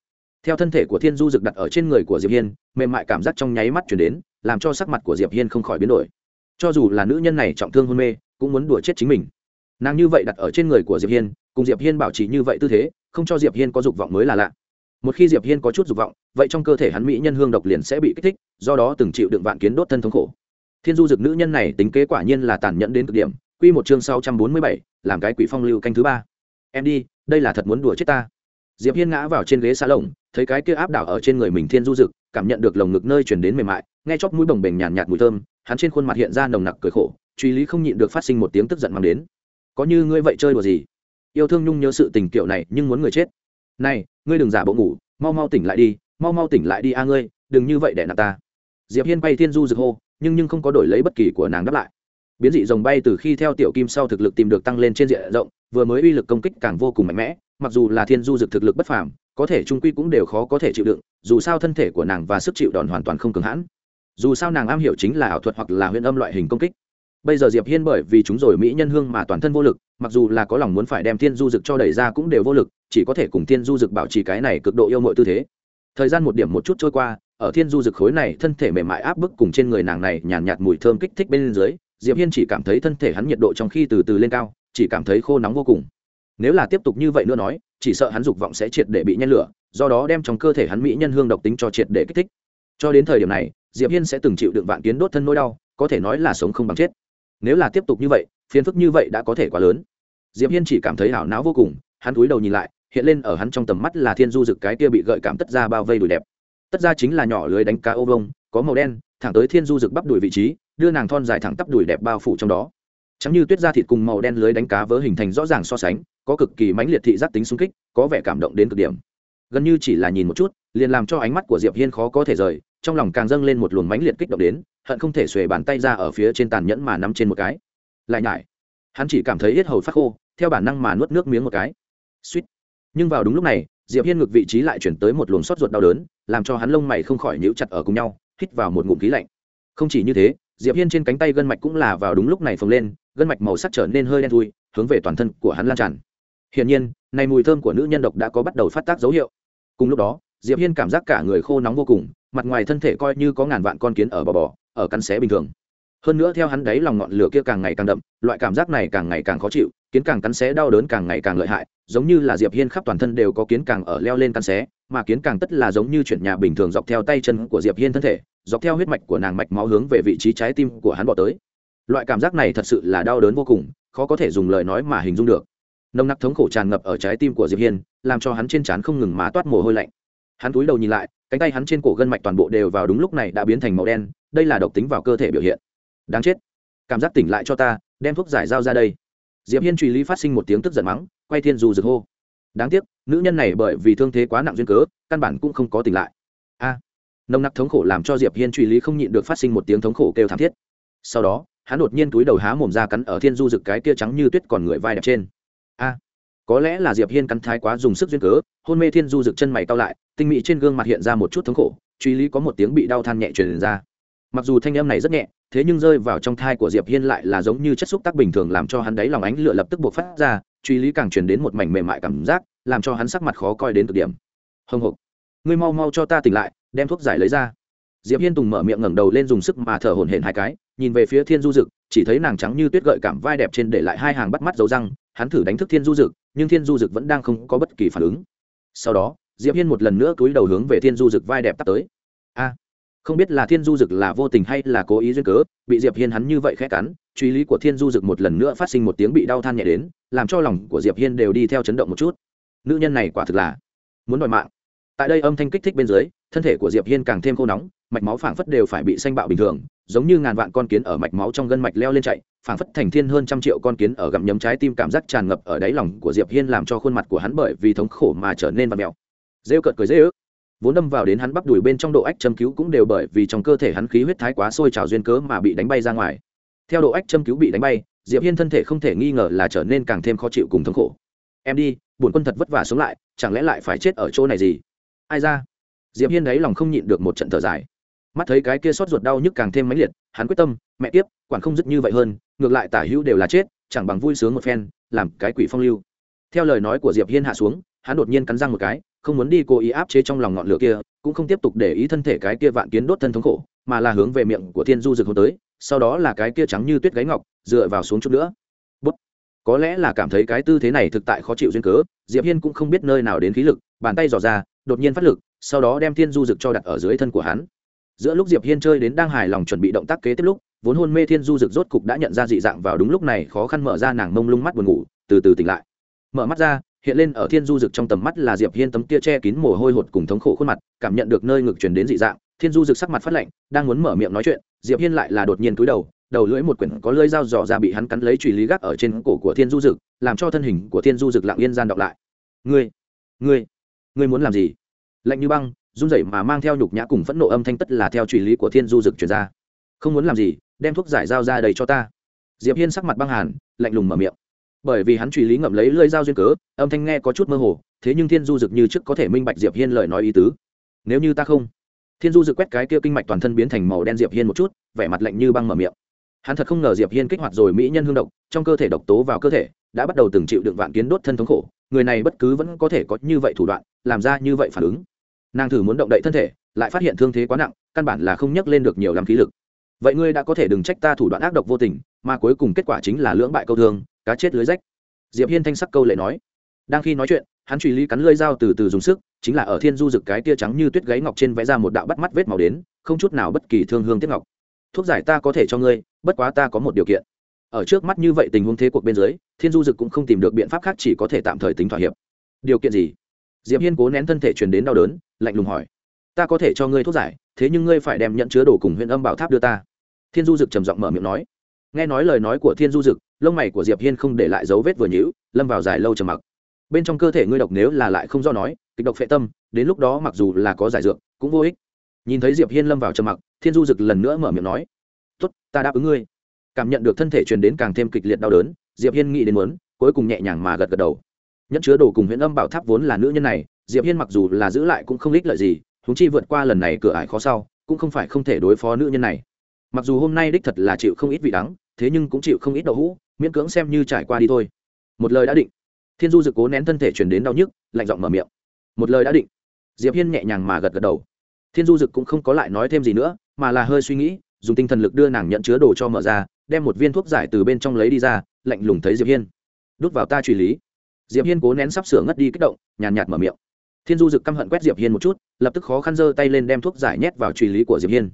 Theo thân thể của thiên du rực đặt ở trên người của diệp hiên, mềm mại cảm giác trong nháy mắt chuyển đến làm cho sắc mặt của diệp hiên không khỏi biến đổi. Cho dù là nữ nhân này trọng thương hôn mê cũng muốn đùa chết chính mình. Nàng như vậy đặt ở trên người của diệp hiên cùng diệp hiên bảo trì như vậy tư thế không cho diệp hiên có dục vọng mới là lạ. Một khi diệp hiên có chút dục vọng vậy trong cơ thể hắn mỹ nhân hương độc liền sẽ bị kích thích do đó từng chịu đựng vạn kiến đốt thân thống khổ. Thiên du dực nữ nhân này tính kế quả nhiên là tàn nhẫn đến cực điểm. Quy một chương 647, làm cái quỷ phong lưu canh thứ ba. Em đi đây là thật muốn đùa chết ta. Diệp hiên ngã vào trên ghế xa lồng thấy cái kia áp đảo ở trên người mình thiên du dực cảm nhận được lồng ngực nơi truyền đến mềm mại nghe chóp mũi bồng bềnh nhàn nhạt, nhạt mùi thơm hắn trên khuôn mặt hiện ra nồng nặc cười khổ truy lý không nhịn được phát sinh một tiếng tức giận mang đến. Có như ngươi vậy chơi đùa gì? Yêu thương nhung nhớ sự tình kiệu này nhưng muốn người chết. Này ngươi đừng giả bộ ngủ mau mau tỉnh lại đi mau mau tỉnh lại đi a ngươi đừng như vậy để nạt ta. Diệp hiên bay thiên du rực hô nhưng nhưng không có đổi lấy bất kỳ của nàng đáp lại. Biến dị rồng bay từ khi theo tiểu kim sau thực lực tìm được tăng lên trên diện rộng vừa mới uy lực công kích càng vô cùng mạnh mẽ mặc dù là thiên du dực thực lực bất phàm có thể trung quy cũng đều khó có thể chịu đựng dù sao thân thể của nàng và sức chịu đòn hoàn toàn không cường hãn. Dù sao nàng am hiểu chính là ảo thuật hoặc là huyền âm loại hình công kích. Bây giờ diệp hiên bởi vì chúng rồi mỹ nhân hương mà toàn thân vô lực mặc dù là có lòng muốn phải đem thiên du dực cho đẩy ra cũng đều vô lực chỉ có thể cùng thiên du dực bảo trì cái này cực độ yêu mọi tư thế. Thời gian một điểm một chút trôi qua ở thiên du dực khối này thân thể mềm mại áp bức cùng trên người nàng này nhàn nhạt, mùi thơm kích thích bên dưới diệp hiên chỉ cảm thấy thân thể hắn nhiệt độ trong khi từ từ lên cao chỉ cảm thấy khô nóng vô cùng. Nếu là tiếp tục như vậy nữa nói chỉ sợ hắn dục vọng sẽ triệt để bị nhen lửa, do đó đem trong cơ thể hắn mỹ nhân hương độc tính cho triệt để kích thích. Cho đến thời điểm này, diệp hiên sẽ từng chịu đựng vạn kiến đốt thân nỗi đau, có thể nói là sống không bằng chết. Nếu là tiếp tục như vậy, phiền phức như vậy đã có thể quá lớn. Diệp hiên chỉ cảm thấy hảo não vô cùng, hắn cúi đầu nhìn lại, hiện lên ở hắn trong tầm mắt là thiên du dực cái kia bị gợi cảm tất ra bao vây đùi đẹp. Tất ra chính là nhỏ lưới đánh cá ô vông có màu đen, thẳng tới thiên du dực bắp đùi vị trí, đưa nàng thon dài thẳng tắp đùi đẹp bao phủ trong đó. Chẳng như tuyết da thịt cùng màu đen lưới đánh cá vớ hình thành rõ ràng so sánh có cực kỳ mãnh liệt thị giác tính xung kích, có vẻ cảm động đến cực điểm. Gần như chỉ là nhìn một chút, liền làm cho ánh mắt của diệp hiên khó có thể rời, trong lòng càng dâng lên một luồng mãnh liệt kích động đến, hận không thể xuề bàn tay ra ở phía trên tàn nhẫn mà nắm trên một cái. Lại nhải, hắn chỉ cảm thấy hết hầu phát khô, theo bản năng mà nuốt nước miếng một cái. Suýt. Nhưng vào đúng lúc này, diệp hiên ngực vị trí lại chuyển tới một luồng sót ruột đau đớn, làm cho hắn lông mày không khỏi nhíu chặt ở cùng nhau, hít vào một ngụm khí lạnh. Không chỉ như thế, diệp hiên trên cánh tay gân mạch cũng là vào đúng lúc này phồng lên, gân mạch màu sắc trở nên hơi đen thui, hướng về toàn thân của hắn lan tràn hiển nhiên này mùi thơm của nữ nhân độc đã có bắt đầu phát tác dấu hiệu. Cùng lúc đó, diệp hiên cảm giác cả người khô nóng vô cùng, mặt ngoài thân thể coi như có ngàn vạn con kiến ở bò bò, ở căn xé bình thường. Hơn nữa theo hắn đấy lòng ngọn lửa kia càng ngày càng đậm, loại cảm giác này càng ngày càng khó chịu, kiến càng cắn xé đau đớn càng ngày càng lợi hại, giống như là diệp hiên khắp toàn thân đều có kiến càng ở leo lên cắn xé, mà kiến càng tất là giống như chuyển nhà bình thường dọc theo tay chân của diệp hiên thân thể, dọc theo huyết mạch của nàng mạch máu hướng về vị trí trái tim của hắn bỏ tới. Loại cảm giác này thật sự là đau đớn vô cùng, khó có thể dùng lời nói mà hình dung được nồng nặc thống khổ tràn ngập ở trái tim của diệp hiên, làm cho hắn trên trán không ngừng má toát mồ hôi lạnh. Hắn cúi đầu nhìn lại, cánh tay hắn trên cổ gân mạch toàn bộ đều vào đúng lúc này đã biến thành màu đen, đây là độc tính vào cơ thể biểu hiện. Đáng chết. Cảm giác tỉnh lại cho ta, đem thuốc giải dao ra đây. Diệp hiên truy lý phát sinh một tiếng tức giận mắng, quay thiên du rực hô. Đáng tiếc, nữ nhân này bởi vì thương thế quá nặng duyên cớ, căn bản cũng không có tỉnh lại. A. Nồng nặc thống khổ làm cho diệp hiên truy lý không nhịn được phát sinh một tiếng thống khổ kêu thảm thiết. Sau đó, hắn đột nhiên túi đầu há mồm ra cắn ở thiên du rực cái kia trắng như tuyết còn người vai đẹp trên a có lẽ là diệp hiên cắn thái quá dùng sức duyên cớ, hôn mê thiên du rực chân mày cao lại, tinh mị trên gương mặt hiện ra một chút thống khổ, truy lý có một tiếng bị đau than nhẹ truyền ra. Mặc dù thanh âm này rất nhẹ, thế nhưng rơi vào trong thai của diệp hiên lại là giống như chất xúc tác bình thường làm cho hắn đáy lòng ánh lửa lập tức buộc phát ra, truy lý càng truyền đến một mảnh mềm mại cảm giác, làm cho hắn sắc mặt khó coi đến cực điểm. Hồng hộc ngươi mau mau cho ta tỉnh lại, đem thuốc giải lấy ra. Diệp hiên tùng mở miệng ngẩng đầu lên dùng sức mà thở hổn hển hai cái, nhìn về phía thiên du dực chỉ thấy nàng trắng như tuyết gợi cảm vai đẹp trên để lại hai hàng bắt mắt dấu răng hắn thử đánh thức thiên du dực, nhưng thiên du dực vẫn đang không có bất kỳ phản ứng. Sau đó, diệp hiên một lần nữa cúi đầu hướng về thiên du dực vai đẹp tắt tới. A, không biết là thiên du dực là vô tình hay là cố ý duyên cớ, bị diệp hiên hắn như vậy khẽ cắn, truy lý của thiên du dực một lần nữa phát sinh một tiếng bị đau than nhẹ đến, làm cho lòng của diệp hiên đều đi theo chấn động một chút. Nữ nhân này quả thực là muốn đòi mạng. Tại đây âm thanh kích thích bên dưới, thân thể của diệp hiên càng thêm khô nóng, mạch máu phảng phất đều phải bị xanh bạo bình thường giống như ngàn vạn con kiến ở mạch máu trong gân mạch leo lên chạy, phảng phất thành thiên hơn trăm triệu con kiến ở gặm nhấm trái tim cảm giác tràn ngập ở đáy lòng của diệp hiên làm cho khuôn mặt của hắn bởi vì thống khổ mà trở nên vặn mèo. Rêu cợt cười dễ ức vốn đâm vào đến hắn bắp đùi bên trong độ ách châm cứu cũng đều bởi vì trong cơ thể hắn khí huyết thái quá sôi trào duyên cớ mà bị đánh bay ra ngoài. Theo độ ách châm cứu bị đánh bay, diệp hiên thân thể không thể nghi ngờ là trở nên càng thêm khó chịu cùng thống khổ. Em đi bổn quân thật vất vả sống lại, chẳng lẽ lại phải chết ở chỗ này gì? Ai ra? Diệp hiên đấy lòng không nhịn được một trận thở dài mắt thấy cái kia sót ruột đau nhức càng thêm mãnh liệt, hắn quyết tâm, mẹ tiếp quản không dứt như vậy hơn, ngược lại tả hữu đều là chết, chẳng bằng vui sướng một phen, làm cái quỷ phong lưu. Theo lời nói của diệp hiên hạ xuống, hắn đột nhiên cắn răng một cái, không muốn đi cố ý áp chế trong lòng ngọn lửa kia, cũng không tiếp tục để ý thân thể cái kia vạn kiến đốt thân thống khổ, mà là hướng về miệng của thiên du rực hôn tới, sau đó là cái kia trắng như tuyết gáy ngọc, dựa vào xuống chút nữa. Bút. có lẽ là cảm thấy cái tư thế này thực tại khó chịu duyên cớ, diệp hiên cũng không biết nơi nào đến khí lực, bàn tay dò ra, đột nhiên phát lực, sau đó đem thiên du rực cho đặt ở dưới thân của hắn giữa lúc diệp hiên chơi đến đang hài lòng chuẩn bị động tác kế tiếp lúc, vốn hôn mê thiên du rực rốt cục đã nhận ra dị dạng vào đúng lúc này, khó khăn mở ra nàng mông lung mắt buồn ngủ, từ từ tỉnh lại. Mở mắt ra, hiện lên ở thiên du rực trong tầm mắt là diệp hiên tấm tia che kín mồ hôi hột cùng thống khổ khuôn mặt, cảm nhận được nơi ngực truyền đến dị dạng, thiên du rực sắc mặt phát lạnh, đang muốn mở miệng nói chuyện, diệp hiên lại là đột nhiên cúi đầu đầu lưỡi một quyển có lưỡi dao dò ra bị hắn cắn lấy chùy lý gác ở trên cổ của thiên du rực, làm cho thân hình của thiên du rực lặng yên gian đọc lại. Ngươi ngươi ngươi muốn làm gì? Lạnh như băng run rẩy mà mang theo nhục nhã cùng phẫn nộ âm thanh tất là theo truy lý của thiên du rực truyền ra. Không muốn làm gì, đem thuốc giải dao ra đầy cho ta. Diệp hiên sắc mặt băng hàn, lạnh lùng mở miệng. Bởi vì hắn truy lý ngậm lấy lưỡi dao duyên cớ, âm thanh nghe có chút mơ hồ, thế nhưng thiên du dực như trước có thể minh bạch diệp hiên lời nói ý tứ. Nếu như ta không, thiên du dực quét cái kia kinh mạch toàn thân biến thành màu đen diệp hiên một chút, vẻ mặt lạnh như băng mở miệng. Hắn thật không ngờ diệp hiên kích hoạt rồi mỹ nhân hương độc, trong cơ thể độc tố vào cơ thể, đã bắt đầu từng chịu đựng vạn kiến đốt thân thống khổ, người này bất cứ vẫn có thể có như vậy thủ đoạn, làm ra như vậy phản ứng nàng thử muốn động đậy thân thể, lại phát hiện thương thế quá nặng, căn bản là không nhấc lên được nhiều lắm khí lực. Vậy ngươi đã có thể đừng trách ta thủ đoạn ác độc vô tình, mà cuối cùng kết quả chính là lưỡng bại câu thương, cá chết lưới rách. Diệp hiên thanh sắc câu lệ nói. Đang khi nói chuyện, hắn truy lý cắn lưỡi dao từ từ dùng sức, chính là ở thiên du rực cái tia trắng như tuyết gáy ngọc trên vẽ ra một đạo bắt mắt vết màu đến, không chút nào bất kỳ thương hương tiếc ngọc. Thuốc giải ta có thể cho ngươi, bất quá ta có một điều kiện. Ở trước mắt như vậy tình huống thế cuộc bên dưới, thiên du dực cũng không tìm được biện pháp khác chỉ có thể tạm thời tính thỏa hiệp. Điều kiện gì? Diệp hiên cố nén thân thể truyền đến đau đớn, lạnh lùng hỏi, ta có thể cho ngươi thuốc giải, thế nhưng ngươi phải đem nhận chứa đồ cùng huyện âm bảo tháp đưa ta. Thiên du dực trầm giọng mở miệng nói. Nghe nói lời nói của thiên du dực, lông mày của diệp hiên không để lại dấu vết vừa nhữ lâm vào dài lâu trầm mặc. Bên trong cơ thể ngươi độc nếu là lại không do nói, kịch độc phệ tâm, đến lúc đó mặc dù là có giải dược, cũng vô ích. Nhìn thấy diệp hiên lâm vào trầm mặc, thiên du dực lần nữa mở miệng nói, tốt, ta đáp ứng ngươi. Cảm nhận được thân thể truyền đến càng thêm kịch liệt đau đớn, diệp hiên nghĩ đến muốn, cuối cùng nhẹ nhàng mà gật gật đầu nhẫn chứa đồ cùng huyện âm bảo tháp vốn là nữ nhân này, diệp hiên mặc dù là giữ lại cũng không ích lợi gì húng chi vượt qua lần này cửa ải khó sau, cũng không phải không thể đối phó nữ nhân này. Mặc dù hôm nay đích thật là chịu không ít vị đắng, thế nhưng cũng chịu không ít đậu hũ, miễn cưỡng xem như trải qua đi thôi. Một lời đã định. Thiên du dự cố nén thân thể chuyển đến đau nhức, lạnh giọng mở miệng. Một lời đã định. Diệp hiên nhẹ nhàng mà gật gật đầu. Thiên du dực cũng không có lại nói thêm gì nữa, mà là hơi suy nghĩ, dùng tinh thần lực đưa nàng nhận chứa đồ cho mở ra, đem một viên thuốc giải từ bên trong lấy đi ra, lạnh lùng thấy diệp hiên. Đút vào ta truy lý diệp hiên cố nén sắp sửa ngất đi kích động nhàn nhạt, mở miệng. Thiên du dực căm hận quét diệp hiên một chút lập tức khó khăn giơ tay lên đem thuốc giải nhét vào truy lý của diệp hiên.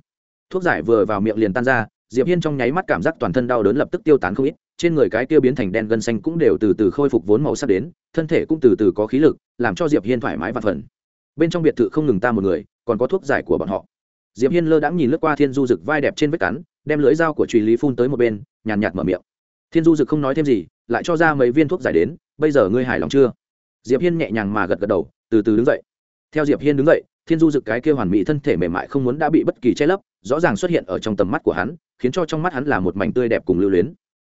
Thuốc giải vừa vào miệng liền tan ra diệp hiên trong nháy mắt cảm giác toàn thân đau đớn lập tức tiêu tán không ít trên người cái kia biến thành đen gân xanh cũng đều từ từ khôi phục vốn màu sắc đến thân thể cũng từ từ có khí lực làm cho diệp hiên thoải mái và phần. Bên trong biệt thự không ngừng ta một người còn có thuốc giải của bọn họ. Diệp hiên lơ đãng nhìn lướt qua thiên du dực vai đẹp trên vết cắn đem lưỡi dao của truy lý phun tới một bên nhàn nhạt mở miệng thiên du dực không nói thêm gì, lại cho ra mấy viên thuốc giải đến, bây giờ ngươi hài lòng chưa? Diệp hiên nhẹ nhàng mà gật gật đầu, từ từ đứng dậy. Theo diệp hiên đứng dậy, thiên du dực cái kia hoàn mỹ thân thể mềm mại không muốn đã bị bất kỳ che lấp, rõ ràng xuất hiện ở trong tầm mắt của hắn, khiến cho trong mắt hắn là một mảnh tươi đẹp cùng lưu luyến.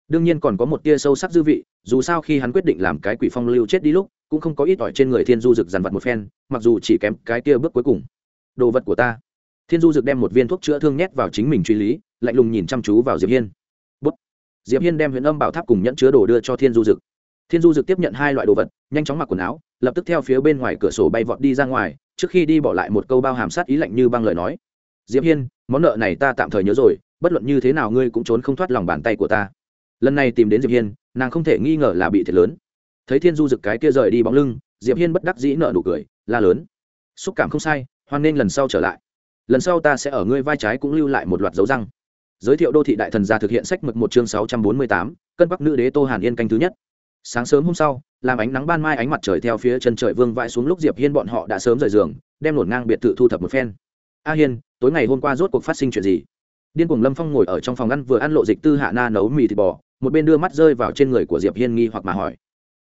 Đương nhiên còn có một tia sâu sắc dư vị, dù sao khi hắn quyết định làm cái quỷ phong lưu chết đi lúc, cũng không có ít ỏi trên người thiên du dực dằn vặt một phen, mặc dù chỉ kém cái tia bước cuối cùng. Đồ vật của ta. Thiên du dực đem một viên thuốc chữa thương nhét vào chính mình truy lý, lạnh lùng nhìn chăm chú vào diệp hiên diệp hiên đem huyện âm bảo tháp cùng nhẫn chứa đồ đưa cho thiên du dực. Thiên du dực tiếp nhận hai loại đồ vật, nhanh chóng mặc quần áo, lập tức theo phía bên ngoài cửa sổ bay vọt đi ra ngoài, trước khi đi bỏ lại một câu bao hàm sát ý lạnh như băng lời nói. Diệp hiên, món nợ này ta tạm thời nhớ rồi, bất luận như thế nào ngươi cũng trốn không thoát lòng bàn tay của ta. Lần này tìm đến diệp hiên, nàng không thể nghi ngờ là bị thiệt lớn. Thấy thiên du dực cái kia rời đi bóng lưng, diệp hiên bất đắc dĩ nợ nụ cười, la lớn. Xúc cảm không sai, hoan nên lần sau trở lại. Lần sau ta sẽ ở ngươi vai trái cũng lưu lại một loạt dấu răng giới thiệu đô thị đại thần gia thực hiện sách mực một chương sáu trăm bốn mươi tám, cân bắc nữ đế tô hàn yên canh thứ nhất. Sáng sớm hôm sau, làm ánh nắng ban mai ánh mặt trời theo phía chân trời vương vãi xuống lúc diệp hiên bọn họ đã sớm rời giường, đem nổn ngang biệt thự thu thập một phen. A hiên, tối ngày hôm qua rốt cuộc phát sinh chuyện gì? Điên cuồng lâm phong ngồi ở trong phòng ăn vừa ăn lộ dịch tư hạ na nấu mì thịt bò, một bên đưa mắt rơi vào trên người của diệp hiên nghi hoặc mà hỏi.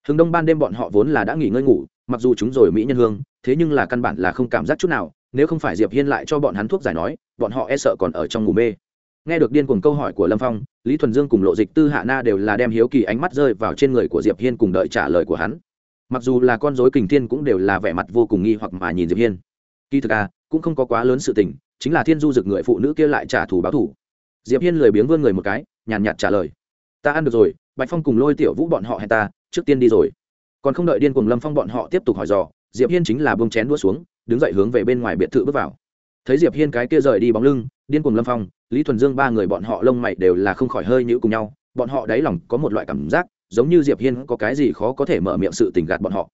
Hừng đông ban đêm bọn họ vốn là đã nghỉ ngơi ngủ, mặc dù chúng rồi mỹ nhân hương, thế nhưng là căn bản là không cảm giác chút nào, nếu không phải diệp hiên lại cho bọn hắn thuốc giải nói, bọn họ e sợ còn ở trong ngủ mê nghe được điên cuồng câu hỏi của lâm phong, lý thuần dương cùng lộ dịch tư hạ na đều là đem hiếu kỳ ánh mắt rơi vào trên người của diệp hiên cùng đợi trả lời của hắn. Mặc dù là con dối kình thiên cũng đều là vẻ mặt vô cùng nghi hoặc mà nhìn diệp hiên. Kỳ thực à cũng không có quá lớn sự tình, chính là thiên du dực người phụ nữ kia lại trả thù báo thù. Diệp hiên lười biếng vươn người một cái, nhàn nhạt trả lời. Ta ăn được rồi, bạch phong cùng lôi tiểu vũ bọn họ hẹn ta, trước tiên đi rồi. Còn không đợi điên cùng lâm phong bọn họ tiếp tục hỏi dò, diệp hiên chính là bông chén đua xuống, đứng dậy hướng về bên ngoài biệt thự bước vào. Thấy diệp hiên cái kia rời đi bóng lưng điên cùng lâm phong, lý thuần dương ba người bọn họ lông mày đều là không khỏi hơi nhữ cùng nhau, bọn họ đáy lòng có một loại cảm giác, giống như diệp hiên có cái gì khó có thể mở miệng sự tình gạt bọn họ.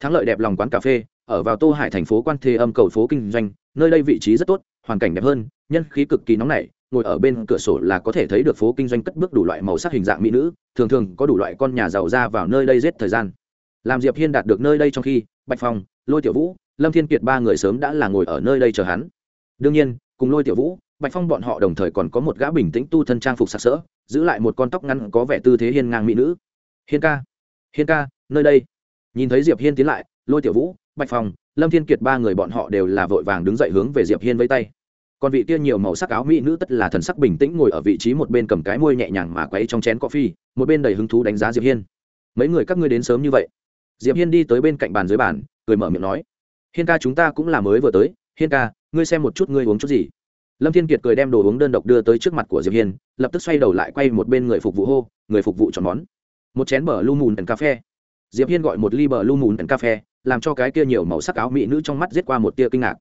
Thắng lợi đẹp lòng quán cà phê, ở vào tô hải thành phố quan thê âm cầu phố kinh doanh, nơi đây vị trí rất tốt, hoàn cảnh đẹp hơn, nhân khí cực kỳ nóng nảy, ngồi ở bên cửa sổ là có thể thấy được phố kinh doanh cất bước đủ loại màu sắc hình dạng mỹ nữ, thường thường có đủ loại con nhà giàu ra vào nơi đây giết thời gian. Làm diệp hiên đạt được nơi đây trong khi, bạch phong, lôi tiểu vũ, lâm thiên kiệt ba người sớm đã là ngồi ở nơi đây chờ hắn. Đương nhiên, cùng lôi tiểu vũ bạch phong bọn họ đồng thời còn có một gã bình tĩnh tu thân trang phục sặc sỡ, giữ lại một con tóc ngắn có vẻ tư thế hiên ngang mỹ nữ. Hiên ca hiên ca, nơi đây. Nhìn thấy diệp hiên tiến lại, lôi tiểu vũ, bạch phong, lâm thiên kiệt ba người bọn họ đều là vội vàng đứng dậy hướng về diệp hiên vây tay. Còn vị kia nhiều màu sắc áo mỹ nữ tất là thần sắc bình tĩnh ngồi ở vị trí một bên cầm cái môi nhẹ nhàng mà quấy trong chén coffee một bên đầy hứng thú đánh giá diệp hiên. Mấy người các ngươi đến sớm như vậy? Diệp hiên đi tới bên cạnh bàn dưới bàn, cười mở miệng nói, hiên ca chúng ta cũng là mới vừa tới, hiên ca, ngươi xem một chút ngươi uống chút gì? Lâm thiên kiệt cười đem đồ uống đơn độc đưa tới trước mặt của diệp hiên, lập tức xoay đầu lại quay một bên người phục vụ hô, người phục vụ chọn món. Một chén bờ lu mùn cà phê. Diệp hiên gọi một ly bờ lu mùn cà phê, làm cho cái kia nhiều màu sắc áo mỹ nữ trong mắt giết qua một tia kinh ngạc.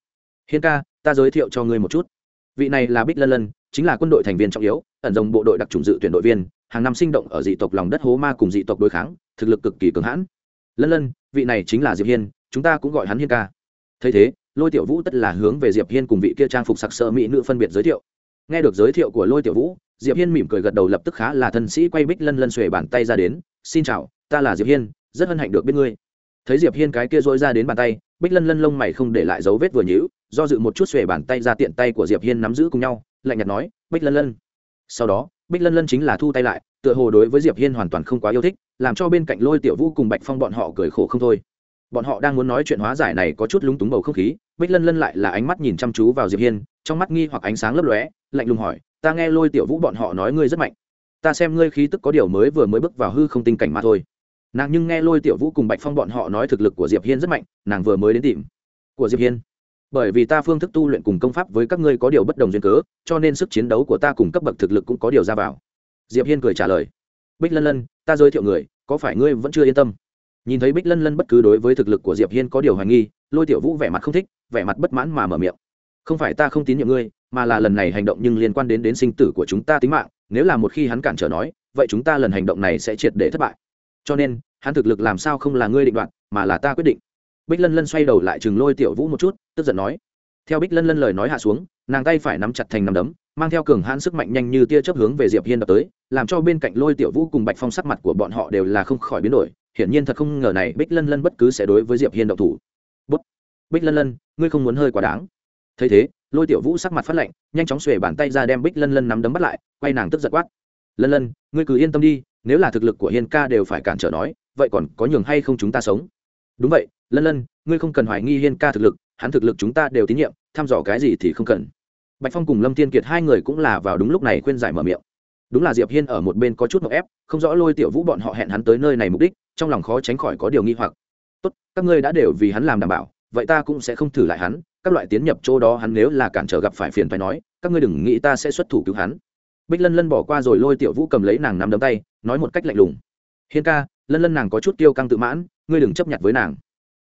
Hiên ca, ta giới thiệu cho ngươi một chút. Vị này là bích lân lân, chính là quân đội thành viên trọng yếu, ẩn dòng bộ đội đặc trùng dự tuyển đội viên, hàng năm sinh động ở dị tộc lòng đất hố ma cùng dị tộc đối kháng, thực lực cực kỳ cường hãn. Lân lân, vị này chính là diệp hiên, chúng ta cũng gọi hắn hiên ca. Thấy thế lôi tiểu vũ tất là hướng về diệp hiên cùng vị kia trang phục sặc sỡ mỹ nữ phân biệt giới thiệu. Nghe được giới thiệu của lôi tiểu vũ, diệp hiên mỉm cười gật đầu lập tức khá là thân sĩ quay bích lân lân xuề bàn tay ra đến, xin chào, ta là diệp hiên, rất hân hạnh được biết ngươi. Thấy diệp hiên cái kia dối ra đến bàn tay, bích lân lân lông mày không để lại dấu vết vừa nhữ do dự một chút xuề bàn tay ra tiện tay của diệp hiên nắm giữ cùng nhau, lạnh nhạt nói, bích lân lân. Sau đó, bích lân lân chính là thu tay lại, tựa hồ đối với diệp hiên hoàn toàn không quá yêu thích, làm cho bên cạnh lôi tiểu vũ cùng bạch phong bọn họ cười khổ không thôi. Bọn họ đang muốn nói chuyện hóa giải này có chút lúng túng bầu không khí bích lân lân lại là ánh mắt nhìn chăm chú vào diệp hiên, trong mắt nghi hoặc ánh sáng lấp lóe, lạnh lùng hỏi, ta nghe lôi tiểu vũ bọn họ nói ngươi rất mạnh. Ta xem ngươi khí tức có điều mới vừa mới bước vào hư không tinh cảnh mà thôi. Nàng nhưng nghe lôi tiểu vũ cùng bạch phong bọn họ nói thực lực của diệp hiên rất mạnh, nàng vừa mới đến tìm của diệp hiên. Bởi vì ta phương thức tu luyện cùng công pháp với các ngươi có điều bất đồng duyên cớ, cho nên sức chiến đấu của ta cùng cấp bậc thực lực cũng có điều ra vào. Diệp hiên cười trả lời, bích lân lân, ta giới thiệu người, có phải ngươi vẫn chưa yên tâm? Nhìn thấy bích lân lân bất cứ đối với thực lực của diệp hiên có điều hoài nghi, lôi tiểu vũ vẻ mặt không thích, vẻ mặt bất mãn mà mở miệng. Không phải ta không tín nhiệm ngươi, mà là lần này hành động nhưng liên quan đến đến sinh tử của chúng ta tính mạng, nếu là một khi hắn cản trở nói, vậy chúng ta lần hành động này sẽ triệt để thất bại. Cho nên, hắn thực lực làm sao không là ngươi định đoạt, mà là ta quyết định. Bích lân lân xoay đầu lại chừng lôi tiểu vũ một chút, tức giận nói. Theo bích lân lân lời nói hạ xuống, nàng tay phải nắm chặt thành nắm đấm, mang theo cường hãn sức mạnh nhanh như tia chớp hướng về diệp hiên đập tới, làm cho bên cạnh lôi tiểu vũ cùng bạch phong sắc mặt của bọn họ đều là không khỏi biến đổi hiển nhiên thật không ngờ này bích lân lân bất cứ sẽ đối với diệp hiên động thủ. Bút. bích lân lân, ngươi không muốn hơi quá đáng. Thấy thế, lôi tiểu vũ sắc mặt phát lạnh, nhanh chóng xuề bàn tay ra đem bích lân lân nắm đấm bắt lại, quay nàng tức giật quát. Lân lân, ngươi cứ yên tâm đi, nếu là thực lực của hiên ca đều phải cản trở nói, vậy còn có nhường hay không chúng ta sống? Đúng vậy, lân lân, ngươi không cần hoài nghi hiên ca thực lực, hắn thực lực chúng ta đều tín nhiệm thăm dò cái gì thì không cần. Bạch phong cùng lâm thiên kiệt hai người cũng là vào đúng lúc này khuyên giải mở miệng. Đúng là diệp hiên ở một bên có chút ngọc ép, không rõ lôi tiểu vũ bọn họ hẹn hắn tới nơi này mục đích trong lòng khó tránh khỏi có điều nghi hoặc. Tốt, các ngươi đã đều vì hắn làm đảm bảo, vậy ta cũng sẽ không thử lại hắn, các loại tiến nhập chỗ đó hắn nếu là cản trở gặp phải phiền phải nói, các ngươi đừng nghĩ ta sẽ xuất thủ cứu hắn. Bích lân lân bỏ qua rồi lôi tiểu vũ cầm lấy nàng nắm đấm tay, nói một cách lạnh lùng. Hiên ca, lân lân nàng có chút kiêu căng tự mãn, ngươi đừng chấp nhận với nàng.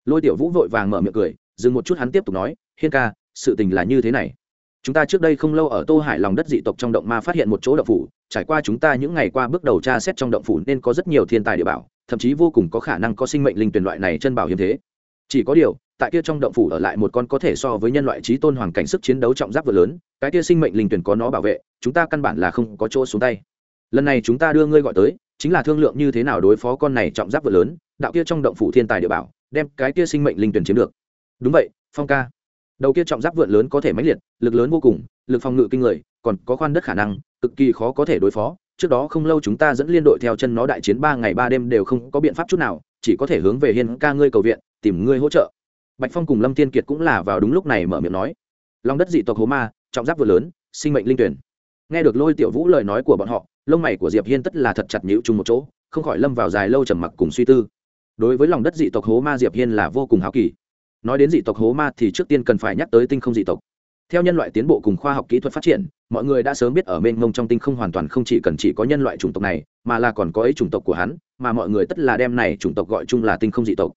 Lôi tiểu vũ vội vàng mở miệng cười, dừng một chút hắn tiếp tục nói, hiên ca, sự tình là như thế này chúng ta trước đây không lâu ở tô hải lòng đất dị tộc trong động ma phát hiện một chỗ động phủ, trải qua chúng ta những ngày qua bước đầu tra xét trong động phủ nên có rất nhiều thiên tài địa bảo, thậm chí vô cùng có khả năng có sinh mệnh linh tuyển loại này chân bảo hiếm thế. Chỉ có điều, tại kia trong động phủ ở lại một con có thể so với nhân loại trí tôn hoàn cảnh sức chiến đấu trọng giáp vừa lớn, cái kia sinh mệnh linh tuyển có nó bảo vệ, chúng ta căn bản là không có chỗ xuống tay. Lần này chúng ta đưa ngươi gọi tới, chính là thương lượng như thế nào đối phó con này trọng giáp vừa lớn, đạo kia trong động phủ thiên tài địa bảo, đem cái kia sinh mệnh linh tuyển chiếm được. Đúng vậy, phong ca đầu kia trọng giáp vượn lớn có thể mãnh liệt, lực lớn vô cùng, lực phòng ngự kinh người, còn có khoan đất khả năng, cực kỳ khó có thể đối phó. Trước đó không lâu chúng ta dẫn liên đội theo chân nó đại chiến ba ngày ba đêm đều không có biện pháp chút nào, chỉ có thể hướng về hiên ca ngươi cầu viện, tìm ngươi hỗ trợ. Bạch phong cùng lâm tiên kiệt cũng là vào đúng lúc này mở miệng nói. Lòng đất dị tộc hố ma, trọng giáp vừa lớn, sinh mệnh linh tuyển. Nghe được lôi tiểu vũ lời nói của bọn họ, lông mày của diệp hiên tất là thật chặt nhữ chung một chỗ, không khỏi lâm vào dài lâu trầm mặc cùng suy tư. Đối với lòng đất dị tộc hố ma, diệp hiên là vô cùng háo kỳ nói đến dị tộc hố ma thì trước tiên cần phải nhắc tới tinh không dị tộc. Theo nhân loại tiến bộ cùng khoa học kỹ thuật phát triển, mọi người đã sớm biết ở mênh mông trong tinh không hoàn toàn không chỉ cần chỉ có nhân loại chủng tộc này, mà là còn có ấy chủng tộc của hắn, mà mọi người tất là đem này chủng tộc gọi chung là tinh không dị tộc.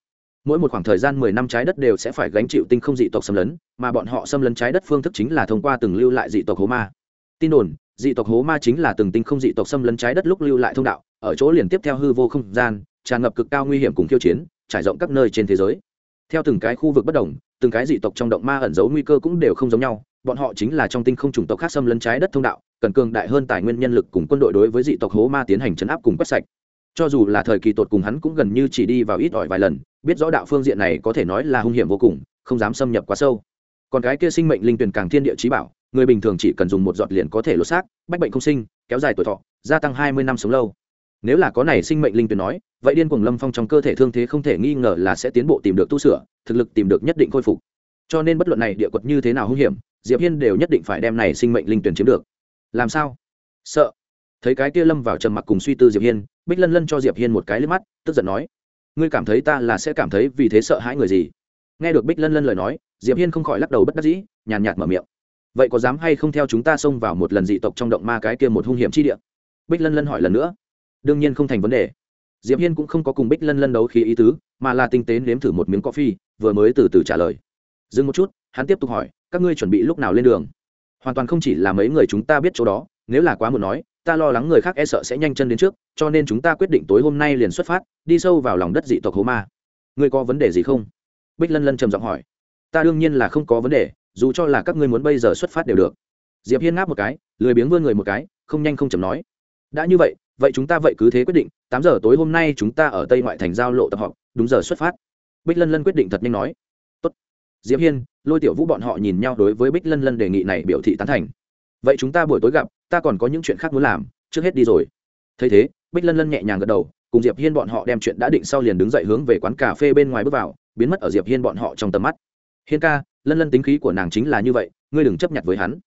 Mỗi một khoảng thời gian mười năm trái đất đều sẽ phải gánh chịu tinh không dị tộc xâm lấn, mà bọn họ xâm lấn trái đất phương thức chính là thông qua từng lưu lại dị tộc hố ma. Tin đồn, dị tộc hố ma chính là từng tinh không dị tộc xâm lấn trái đất lúc lưu lại thông đạo, ở chỗ liền tiếp theo hư vô không gian, tràn ngập cực cao nguy hiểm cùng khiêu chiến, trải rộng các nơi trên thế giới theo từng cái khu vực bất đồng, từng cái dị tộc trong động ma ẩn giấu nguy cơ cũng đều không giống nhau, bọn họ chính là trong tinh không chủng tộc khác xâm lấn trái đất thông đạo, cần cường đại hơn tài nguyên nhân lực cùng quân đội đối với dị tộc hố ma tiến hành chấn áp cùng quét sạch. Cho dù là thời kỳ tột cùng hắn cũng gần như chỉ đi vào ít ỏi vài lần, biết rõ đạo phương diện này có thể nói là hung hiểm vô cùng, không dám xâm nhập quá sâu. Còn cái kia sinh mệnh linh tuyển càng thiên địa trí bảo, người bình thường chỉ cần dùng một giọt liền có thể lột xác, bách bệnh không sinh, kéo dài tuổi thọ, gia tăng hai mươi năm sống lâu nếu là có này sinh mệnh linh tuyển nói, vậy điên cuồng lâm phong trong cơ thể thương thế không thể nghi ngờ là sẽ tiến bộ tìm được tu sửa, thực lực tìm được nhất định khôi phục. Cho nên bất luận này địa quật như thế nào hung hiểm, diệp hiên đều nhất định phải đem này sinh mệnh linh tuyển chiếm được. Làm sao? Sợ. Thấy cái kia lâm vào trầm mặc cùng suy tư diệp hiên, bích lân lân cho diệp hiên một cái liếc mắt, tức giận nói, ngươi cảm thấy ta là sẽ cảm thấy vì thế sợ hãi người gì? Nghe được bích lân lân lời nói, diệp hiên không khỏi lắc đầu bất đắc dĩ, nhàn nhạt mở miệng, vậy có dám hay không theo chúng ta xông vào một lần dị tộc trong động ma cái kia một hung hiểm chi địa? Bích lân lân hỏi lần nữa đương nhiên không thành vấn đề. Diệp hiên cũng không có cùng bích lân lân đấu khí ý tứ, mà là tinh tế nếm thử một miếng coffee, vừa mới từ từ trả lời. Dừng một chút, hắn tiếp tục hỏi, các ngươi chuẩn bị lúc nào lên đường? Hoàn toàn không chỉ là mấy người chúng ta biết chỗ đó, nếu là quá muộn nói, ta lo lắng người khác e sợ sẽ nhanh chân đến trước, cho nên chúng ta quyết định tối hôm nay liền xuất phát, đi sâu vào lòng đất dị tộc hố ma. Ngươi có vấn đề gì không? Bích lân lân trầm giọng hỏi. Ta đương nhiên là không có vấn đề, dù cho là các ngươi muốn bây giờ xuất phát đều được. Diệp hiên ngáp một cái, lười biếng vươn người một cái, không nhanh không chậm nói. Đã như vậy vậy chúng ta vậy cứ thế quyết định, tám giờ tối hôm nay chúng ta ở tây ngoại thành giao lộ tập họp, đúng giờ xuất phát. Bích lân lân quyết định thật nhanh nói. Tốt. diệp hiên, lôi tiểu vũ bọn họ nhìn nhau đối với bích lân lân đề nghị này biểu thị tán thành. Vậy chúng ta buổi tối gặp, ta còn có những chuyện khác muốn làm, trước hết đi rồi. Thấy thế, bích lân lân nhẹ nhàng gật đầu, cùng diệp hiên bọn họ đem chuyện đã định sau liền đứng dậy hướng về quán cà phê bên ngoài bước vào, biến mất ở diệp hiên bọn họ trong tầm mắt. Hiên ca, lân lân tính khí của nàng chính là như vậy, ngươi đừng chấp nhận với hắn.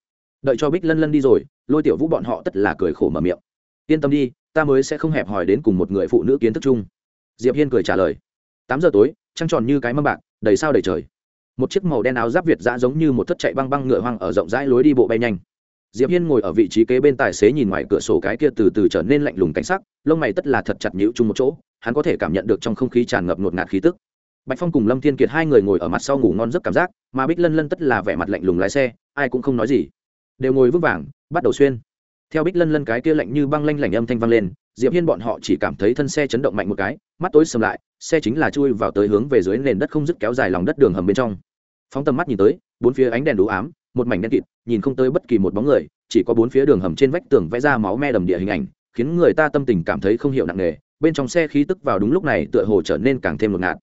Đợi cho bích lân lân đi rồi, lôi tiểu vũ bọn họ tất là cười khổ mở miệng. Yên tâm đi ta mới sẽ không hẹp hòi đến cùng một người phụ nữ kiến thức chung. Diệp hiên cười trả lời. Tám giờ tối, trăng tròn như cái mâm bạc, đầy sao đầy trời. Một chiếc màu đen áo giáp việt dã giống như một thất chạy băng băng ngựa hoang ở rộng rãi lối đi bộ bay nhanh. Diệp hiên ngồi ở vị trí kế bên tài xế nhìn ngoài cửa sổ cái kia từ từ trở nên lạnh lùng cảnh sắc, lông mày tất là thật chặt nhíu chung một chỗ, hắn có thể cảm nhận được trong không khí tràn ngập ngột ngạt khí tức. Bạch phong cùng lâm thiên kiệt hai người ngồi ở mặt sau ngủ ngon giấc cảm giác, mà bích lân lân tất là vẻ mặt lạnh lùng lái xe, ai cũng không nói gì. Đều ngồi vững vàng, bắt đầu xuyên theo bích lân lân cái kia lạnh như băng lanh lảnh âm thanh vang lên, diệp hiên bọn họ chỉ cảm thấy thân xe chấn động mạnh một cái, mắt tối sầm lại, xe chính là chui vào tới hướng về dưới nền đất không dứt kéo dài lòng đất đường hầm bên trong. Phóng tầm mắt nhìn tới, bốn phía ánh đèn đủ ám, một mảnh đen kịt, nhìn không tới bất kỳ một bóng người, chỉ có bốn phía đường hầm trên vách tường vẽ ra máu me đầm địa hình ảnh, khiến người ta tâm tình cảm thấy không hiểu nặng nề, bên trong xe khí tức vào đúng lúc này tựa hồ trở nên càng thêm ngột ngạt.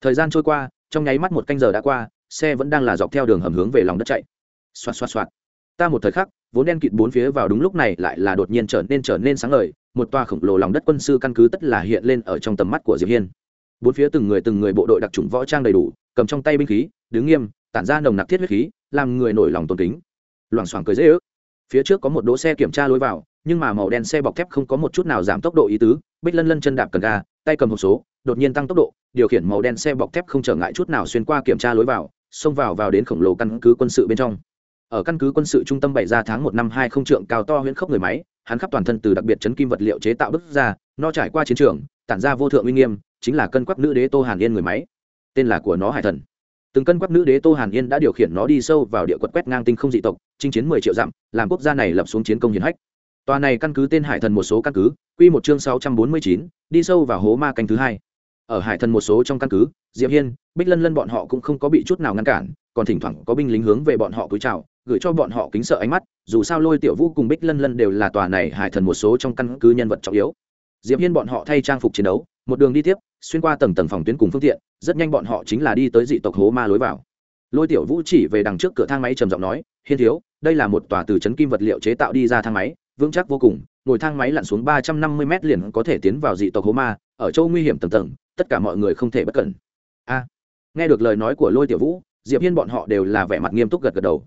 Thời gian trôi qua, trong nháy mắt một canh giờ đã qua, xe vẫn đang là dọc theo đường hầm hướng về lòng đất chạy. Xoạt xoạt xoạt. Ta một thời khắc vốn đen kịt bốn phía vào đúng lúc này lại là đột nhiên trở nên trở nên sáng ngời, một tòa khổng lồ lòng đất quân sư căn cứ tất là hiện lên ở trong tầm mắt của diệp hiên. Bốn phía từng người từng người bộ đội đặc trùng võ trang đầy đủ, cầm trong tay binh khí, đứng nghiêm, tản ra nồng nặc thiết huyết khí, làm người nổi lòng tôn kính. Loảng xoảng cười dễ ước. Phía trước có một đỗ xe kiểm tra lối vào, nhưng mà màu đen xe bọc thép không có một chút nào giảm tốc độ ý tứ, bích lân lân chân đạp cần ga, tay cầm hộp số, đột nhiên tăng tốc độ, điều khiển màu đen xe bọc thép không trở ngại chút nào xuyên qua kiểm tra lối vào, xông vào vào đến khổng lồ căn cứ quân sự bên trong ở căn cứ quân sự trung tâm bày ra tháng một năm hai không trượng cao to huyễn khốc người máy, hắn khắp toàn thân từ đặc biệt chấn kim vật liệu chế tạo bức ra, nó trải qua chiến trường, tản ra vô thượng uy nghiêm, chính là cân quắc nữ đế tô hàn yên người máy. Tên là của nó hải thần. Từng cân quắc nữ đế tô hàn yên đã điều khiển nó đi sâu vào địa quật quét ngang tinh không dị tộc, chinh chiến mười triệu dặm, làm quốc gia này lập xuống chiến công hiển hách. Tòa này căn cứ tên hải thần một số căn cứ, quy một chương sáu trăm bốn mươi chín, đi sâu vào hố ma canh thứ hai. Ở hải thần một số trong căn cứ, diệp hiên, bích lân lân bọn họ cũng không có bị chút nào ngăn cản còn thỉnh thoảng có binh lính hướng về bọn họ cúi chào, gửi cho bọn họ kính sợ ánh mắt, dù sao lôi tiểu vũ cùng bích lân lân đều là tòa này hải thần một số trong căn cứ nhân vật trọng yếu. Diệp hiên bọn họ thay trang phục chiến đấu, một đường đi tiếp, xuyên qua tầng tầng phòng tuyến cùng phương tiện, rất nhanh bọn họ chính là đi tới dị tộc hố ma lối vào. Lôi tiểu vũ chỉ về đằng trước cửa thang máy trầm giọng nói, hiên thiếu, đây là một tòa từ chấn kim vật liệu chế tạo đi ra thang máy, vững chắc vô cùng, ngồi thang máy lặn xuống ba trăm năm mươi m liền có thể tiến vào dị tộc hố ma, ở châu nguy hiểm tầng tầng, tất cả mọi người không thể bất cẩn. A. Nghe được lời nói của lôi tiểu vũ diệp hiên bọn họ đều là vẻ mặt nghiêm túc gật gật đầu.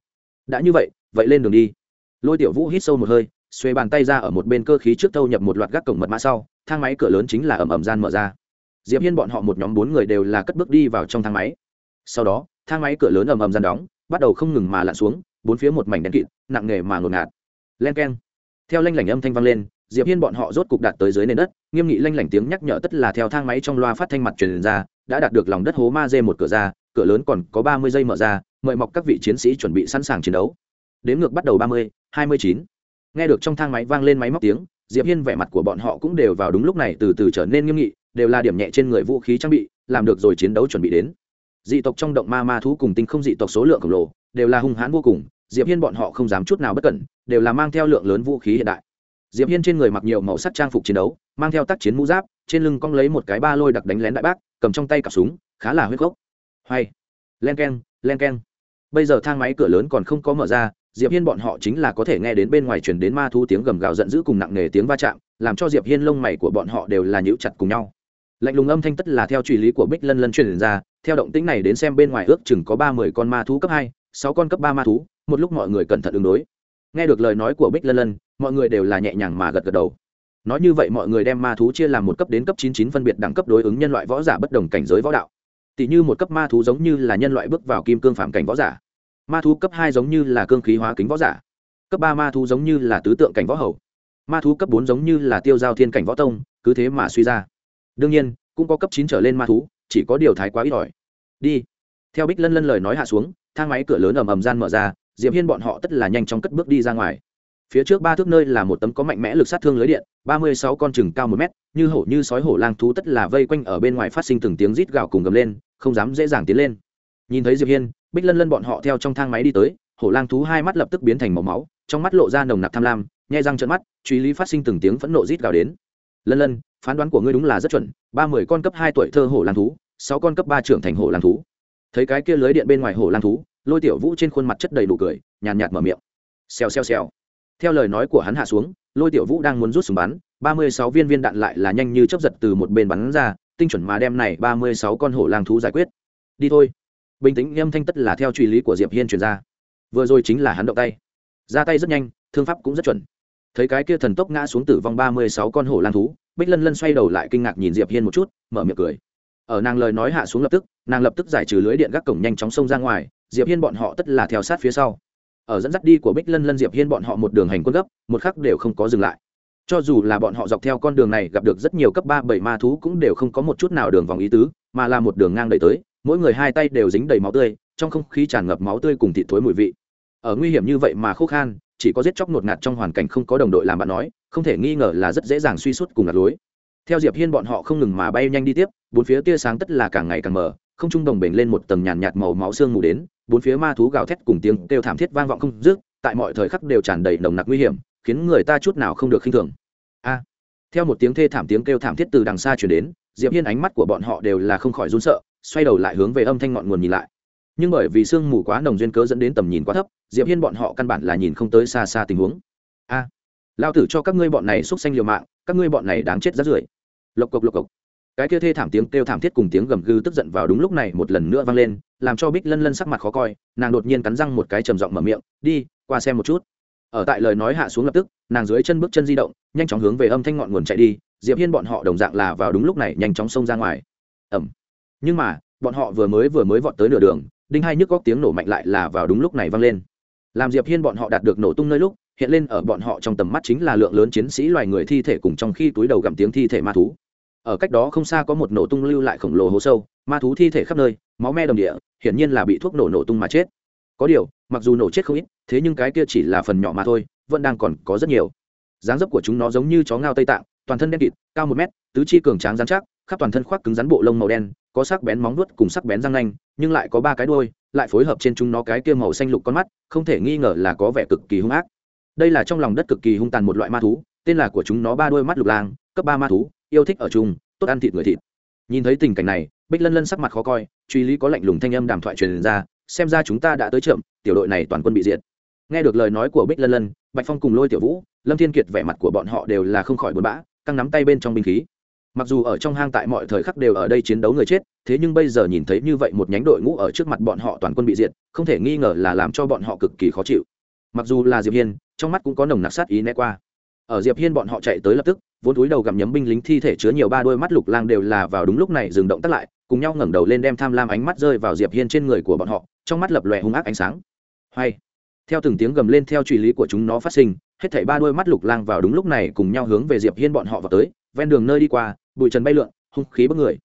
Đã như vậy vậy lên đường đi. Lôi tiểu vũ hít sâu một hơi, xuê bàn tay ra ở một bên cơ khí trước thâu nhập một loạt gác cổng mật mã sau, thang máy cửa lớn chính là ầm ầm gian mở ra. Diệp hiên bọn họ một nhóm bốn người đều là cất bước đi vào trong thang máy. Sau đó, thang máy cửa lớn ầm ầm gian đóng, bắt đầu không ngừng mà lặn xuống, bốn phía một mảnh đen kịt, nặng nề mà ngột ngạt. Len keng. Theo lanh lảnh âm thanh vang lên, diệp hiên bọn họ rốt cục đạt tới dưới nền đất, nghiêm nghị lanh lảnh tiếng nhắc nhở tất là theo thang máy trong loa phát thanh mặt truyền ra, đã đạt được lòng đất hố ma dê một cửa ra cửa lớn còn có ba mươi giây mở ra, mời mọc các vị chiến sĩ chuẩn bị sẵn sàng chiến đấu. Đếm ngược bắt đầu ba mươi, hai mươi chín. Nghe được trong thang máy vang lên máy móc tiếng, diệp hiên vẻ mặt của bọn họ cũng đều vào đúng lúc này từ từ trở nên nghiêm nghị, đều là điểm nhẹ trên người vũ khí trang bị, làm được rồi chiến đấu chuẩn bị đến. Dị tộc trong động ma ma thú cùng tinh không dị tộc số lượng khổng lồ, đều là hung hãn vô cùng, diệp hiên bọn họ không dám chút nào bất cẩn, đều là mang theo lượng lớn vũ khí hiện đại. Diệp hiên trên người mặc nhiều màu sắc trang phục chiến đấu, mang theo tác chiến mũ giáp, trên lưng cong lấy một cái ba lôi đặc đánh lén đại bác, cầm trong tay cả súng, khá là huyết gốc hay. Len keng len keng. Bây giờ thang máy cửa lớn còn không có mở ra, diệp hiên bọn họ chính là có thể nghe đến bên ngoài truyền đến ma thú tiếng gầm gào giận dữ cùng nặng nề tiếng va chạm, làm cho diệp hiên lông mày của bọn họ đều là nhíu chặt cùng nhau. Lạnh lùng âm thanh tất là theo truy lý của bích lân lân truyền ra, theo động tĩnh này đến xem bên ngoài ước chừng có ba mươi con ma thú cấp hai, sáu con cấp ba ma thú, một lúc mọi người cẩn thận ứng đối. Nghe được lời nói của bích lân lân, mọi người đều là nhẹ nhàng mà gật gật đầu. Nói như vậy mọi người đem ma thú chia làm một cấp đến cấp chín chín phân biệt đẳng cấp đối ứng nhân loại võ giả bất đồng cảnh giới võ đạo tỷ như một cấp ma thú giống như là nhân loại bước vào kim cương phạm cảnh võ giả. Ma thú cấp hai giống như là cương khí hóa kính võ giả. Cấp ba ma thú giống như là tứ tượng cảnh võ hầu. Ma thú cấp bốn giống như là tiêu giao thiên cảnh võ tông, cứ thế mà suy ra. Đương nhiên, cũng có cấp chín trở lên ma thú, chỉ có điều thái quá ít ỏi. Đi. Theo bích lân lân lời nói hạ xuống, thang máy cửa lớn ầm ầm gian mở ra, diệp hiên bọn họ tất là nhanh chóng cất bước đi ra ngoài. Phía trước ba thước nơi là một tấm có mạnh mẽ lực sát thương lưới điện ba mươi sáu con chừng cao một mét, như hổ như sói hổ lang thú tất là vây quanh ở bên ngoài phát sinh từng tiếng rít gào cùng gầm lên, không dám dễ dàng tiến lên. Nhìn thấy diệp hiên, bích lân lân bọn họ theo trong thang máy đi tới, hổ lang thú hai mắt lập tức biến thành màu máu, trong mắt lộ ra nồng nặc tham lam, nhai răng trợn mắt, truy lý phát sinh từng tiếng phẫn nộ rít gào đến. Lân lân, phán đoán của ngươi đúng là rất chuẩn, ba mươi con cấp hai tuổi thơ hổ lang thú, sáu con cấp ba trưởng thành hổ lang thú. Thấy cái kia lưới điện bên ngoài hổ lang thú, lôi tiểu vũ trên khuôn mặt chất đầy đủ cười, nhàn nhạt mở miệng. Xèo xèo xèo. Theo lời nói của hắn hạ xuống lôi tiểu vũ đang muốn rút súng bắn, ba mươi sáu viên viên đạn lại là nhanh như chấp giật từ một bên bắn ra, tinh chuẩn mà đem này ba mươi sáu con hổ lang thú giải quyết. Đi thôi. Bình tĩnh nghiêm thanh tất là theo truy lý của diệp hiên truyền ra. Vừa rồi chính là hắn động tay. Ra tay rất nhanh, thương pháp cũng rất chuẩn. Thấy cái kia thần tốc ngã xuống tử vong ba mươi sáu con hổ lang thú, bích lân lân xoay đầu lại kinh ngạc nhìn diệp hiên một chút, mở miệng cười. Ở nàng lời nói hạ xuống lập tức, nàng lập tức giải trừ lưới điện gác cổng nhanh chóng xông ra ngoài, diệp hiên bọn họ tất là theo sát phía sau ở dẫn dắt đi của bích lân lân diệp hiên bọn họ một đường hành quân gấp, một khắc đều không có dừng lại. Cho dù là bọn họ dọc theo con đường này gặp được rất nhiều cấp ba, bảy ma thú cũng đều không có một chút nào đường vòng ý tứ, mà là một đường ngang đẩy tới, mỗi người hai tay đều dính đầy máu tươi, trong không khí tràn ngập máu tươi cùng thịt thối mùi vị. Ở nguy hiểm như vậy mà khô khan, chỉ có giết chóc ngột ngạt trong hoàn cảnh không có đồng đội làm bạn nói, không thể nghi ngờ là rất dễ dàng suy suốt cùng lạc lối. Theo diệp hiên bọn họ không ngừng mà bay nhanh đi tiếp, bốn phía tia sáng tất là càng ngày càng mờ, không trung đồng bền lên một tầng nhàn nhạt màu máu xương mù đến bốn phía ma thú gào thét cùng tiếng kêu thảm thiết vang vọng không dứt tại mọi thời khắc đều tràn đầy nồng nặc nguy hiểm khiến người ta chút nào không được khinh thường. A! Theo một tiếng thê thảm tiếng kêu thảm thiết từ đằng xa truyền đến diệp hiên ánh mắt của bọn họ đều là không khỏi run sợ xoay đầu lại hướng về âm thanh ngọn nguồn nhìn lại. Nhưng bởi vì sương mù quá nồng duyên cớ dẫn đến tầm nhìn quá thấp diệp hiên bọn họ căn bản là nhìn không tới xa xa tình huống. A! À, lao tử cho các ngươi bọn này xúc xanh liều mạng các ngươi bọn này đáng chết rát rưởi. Lộc cộc lộc cộc cái kia thê thảm tiếng kêu thảm thiết cùng tiếng gầm gừ tức giận vào đúng lúc này một lần nữa vang lên, làm cho bích lân lân sắc mặt khó coi, nàng đột nhiên cắn răng một cái trầm giọng mở miệng, đi, qua xem một chút. Ở tại lời nói hạ xuống lập tức, nàng dưới chân bước chân di động, nhanh chóng hướng về âm thanh ngọn nguồn chạy đi, diệp hiên bọn họ đồng dạng là vào đúng lúc này nhanh chóng xông ra ngoài. Ẩm nhưng mà, bọn họ vừa mới vừa mới vọt tới nửa đường, đinh hai nhức góc tiếng nổ mạnh lại là vào đúng lúc này vang lên. Làm diệp hiên bọn họ đạt được nổ tung nơi lúc, hiện lên ở bọn họ trong tầm mắt chính là lượng lớn chiến sĩ loài người thi thể cùng trong khi túi đầu gặm tiếng thi thể ma thú ở cách đó không xa có một nổ tung lưu lại khổng lồ hố sâu, ma thú thi thể khắp nơi, máu me đồng địa, hiển nhiên là bị thuốc nổ nổ tung mà chết. Có điều, mặc dù nổ chết không ít, thế nhưng cái kia chỉ là phần nhỏ mà thôi, vẫn đang còn có rất nhiều. Dáng dấp của chúng nó giống như chó ngao tây tạng, toàn thân đen kịt, cao một mét, tứ chi cường tráng rắn chắc, khắp toàn thân khoác cứng rắn bộ lông màu đen, có sắc bén móng vuốt cùng sắc bén răng nanh, nhưng lại có ba cái đuôi, lại phối hợp trên chúng nó cái kia màu xanh lục con mắt, không thể nghi ngờ là có vẻ cực kỳ hung ác. Đây là trong lòng đất cực kỳ hung tàn một loại ma thú, tên là của chúng nó ba đuôi mắt lục lang, cấp ba ma thú yêu thích ở chung, tốt ăn thịt người thịt. Nhìn thấy tình cảnh này, bích lân lân sắc mặt khó coi, truy lý có lạnh lùng thanh âm đàm thoại truyền ra, xem ra chúng ta đã tới chậm, tiểu đội này toàn quân bị diệt. Nghe được lời nói của bích lân lân, bạch phong cùng lôi tiểu vũ, lâm thiên kiệt vẻ mặt của bọn họ đều là không khỏi buồn bã, căng nắm tay bên trong binh khí. Mặc dù ở trong hang tại mọi thời khắc đều ở đây chiến đấu người chết, thế nhưng bây giờ nhìn thấy như vậy một nhánh đội ngũ ở trước mặt bọn họ toàn quân bị diệt, không thể nghi ngờ là làm cho bọn họ cực kỳ khó chịu. Mặc dù là diệp hiên, trong mắt cũng có nồng nặc sát ý né qua ở diệp hiên bọn họ chạy tới lập tức, vốn túi đầu gặm nhấm binh lính thi thể chứa nhiều ba đôi mắt lục lang đều là vào đúng lúc này dừng động tắt lại, cùng nhau ngẩng đầu lên đem tham lam ánh mắt rơi vào diệp hiên trên người của bọn họ, trong mắt lập lòe hung ác ánh sáng. Hay, theo từng tiếng gầm lên theo truy lý của chúng nó phát sinh, hết thảy ba đôi mắt lục lang vào đúng lúc này cùng nhau hướng về diệp hiên bọn họ vào tới, ven đường nơi đi qua, bụi trần bay lượn, hung khí bức người.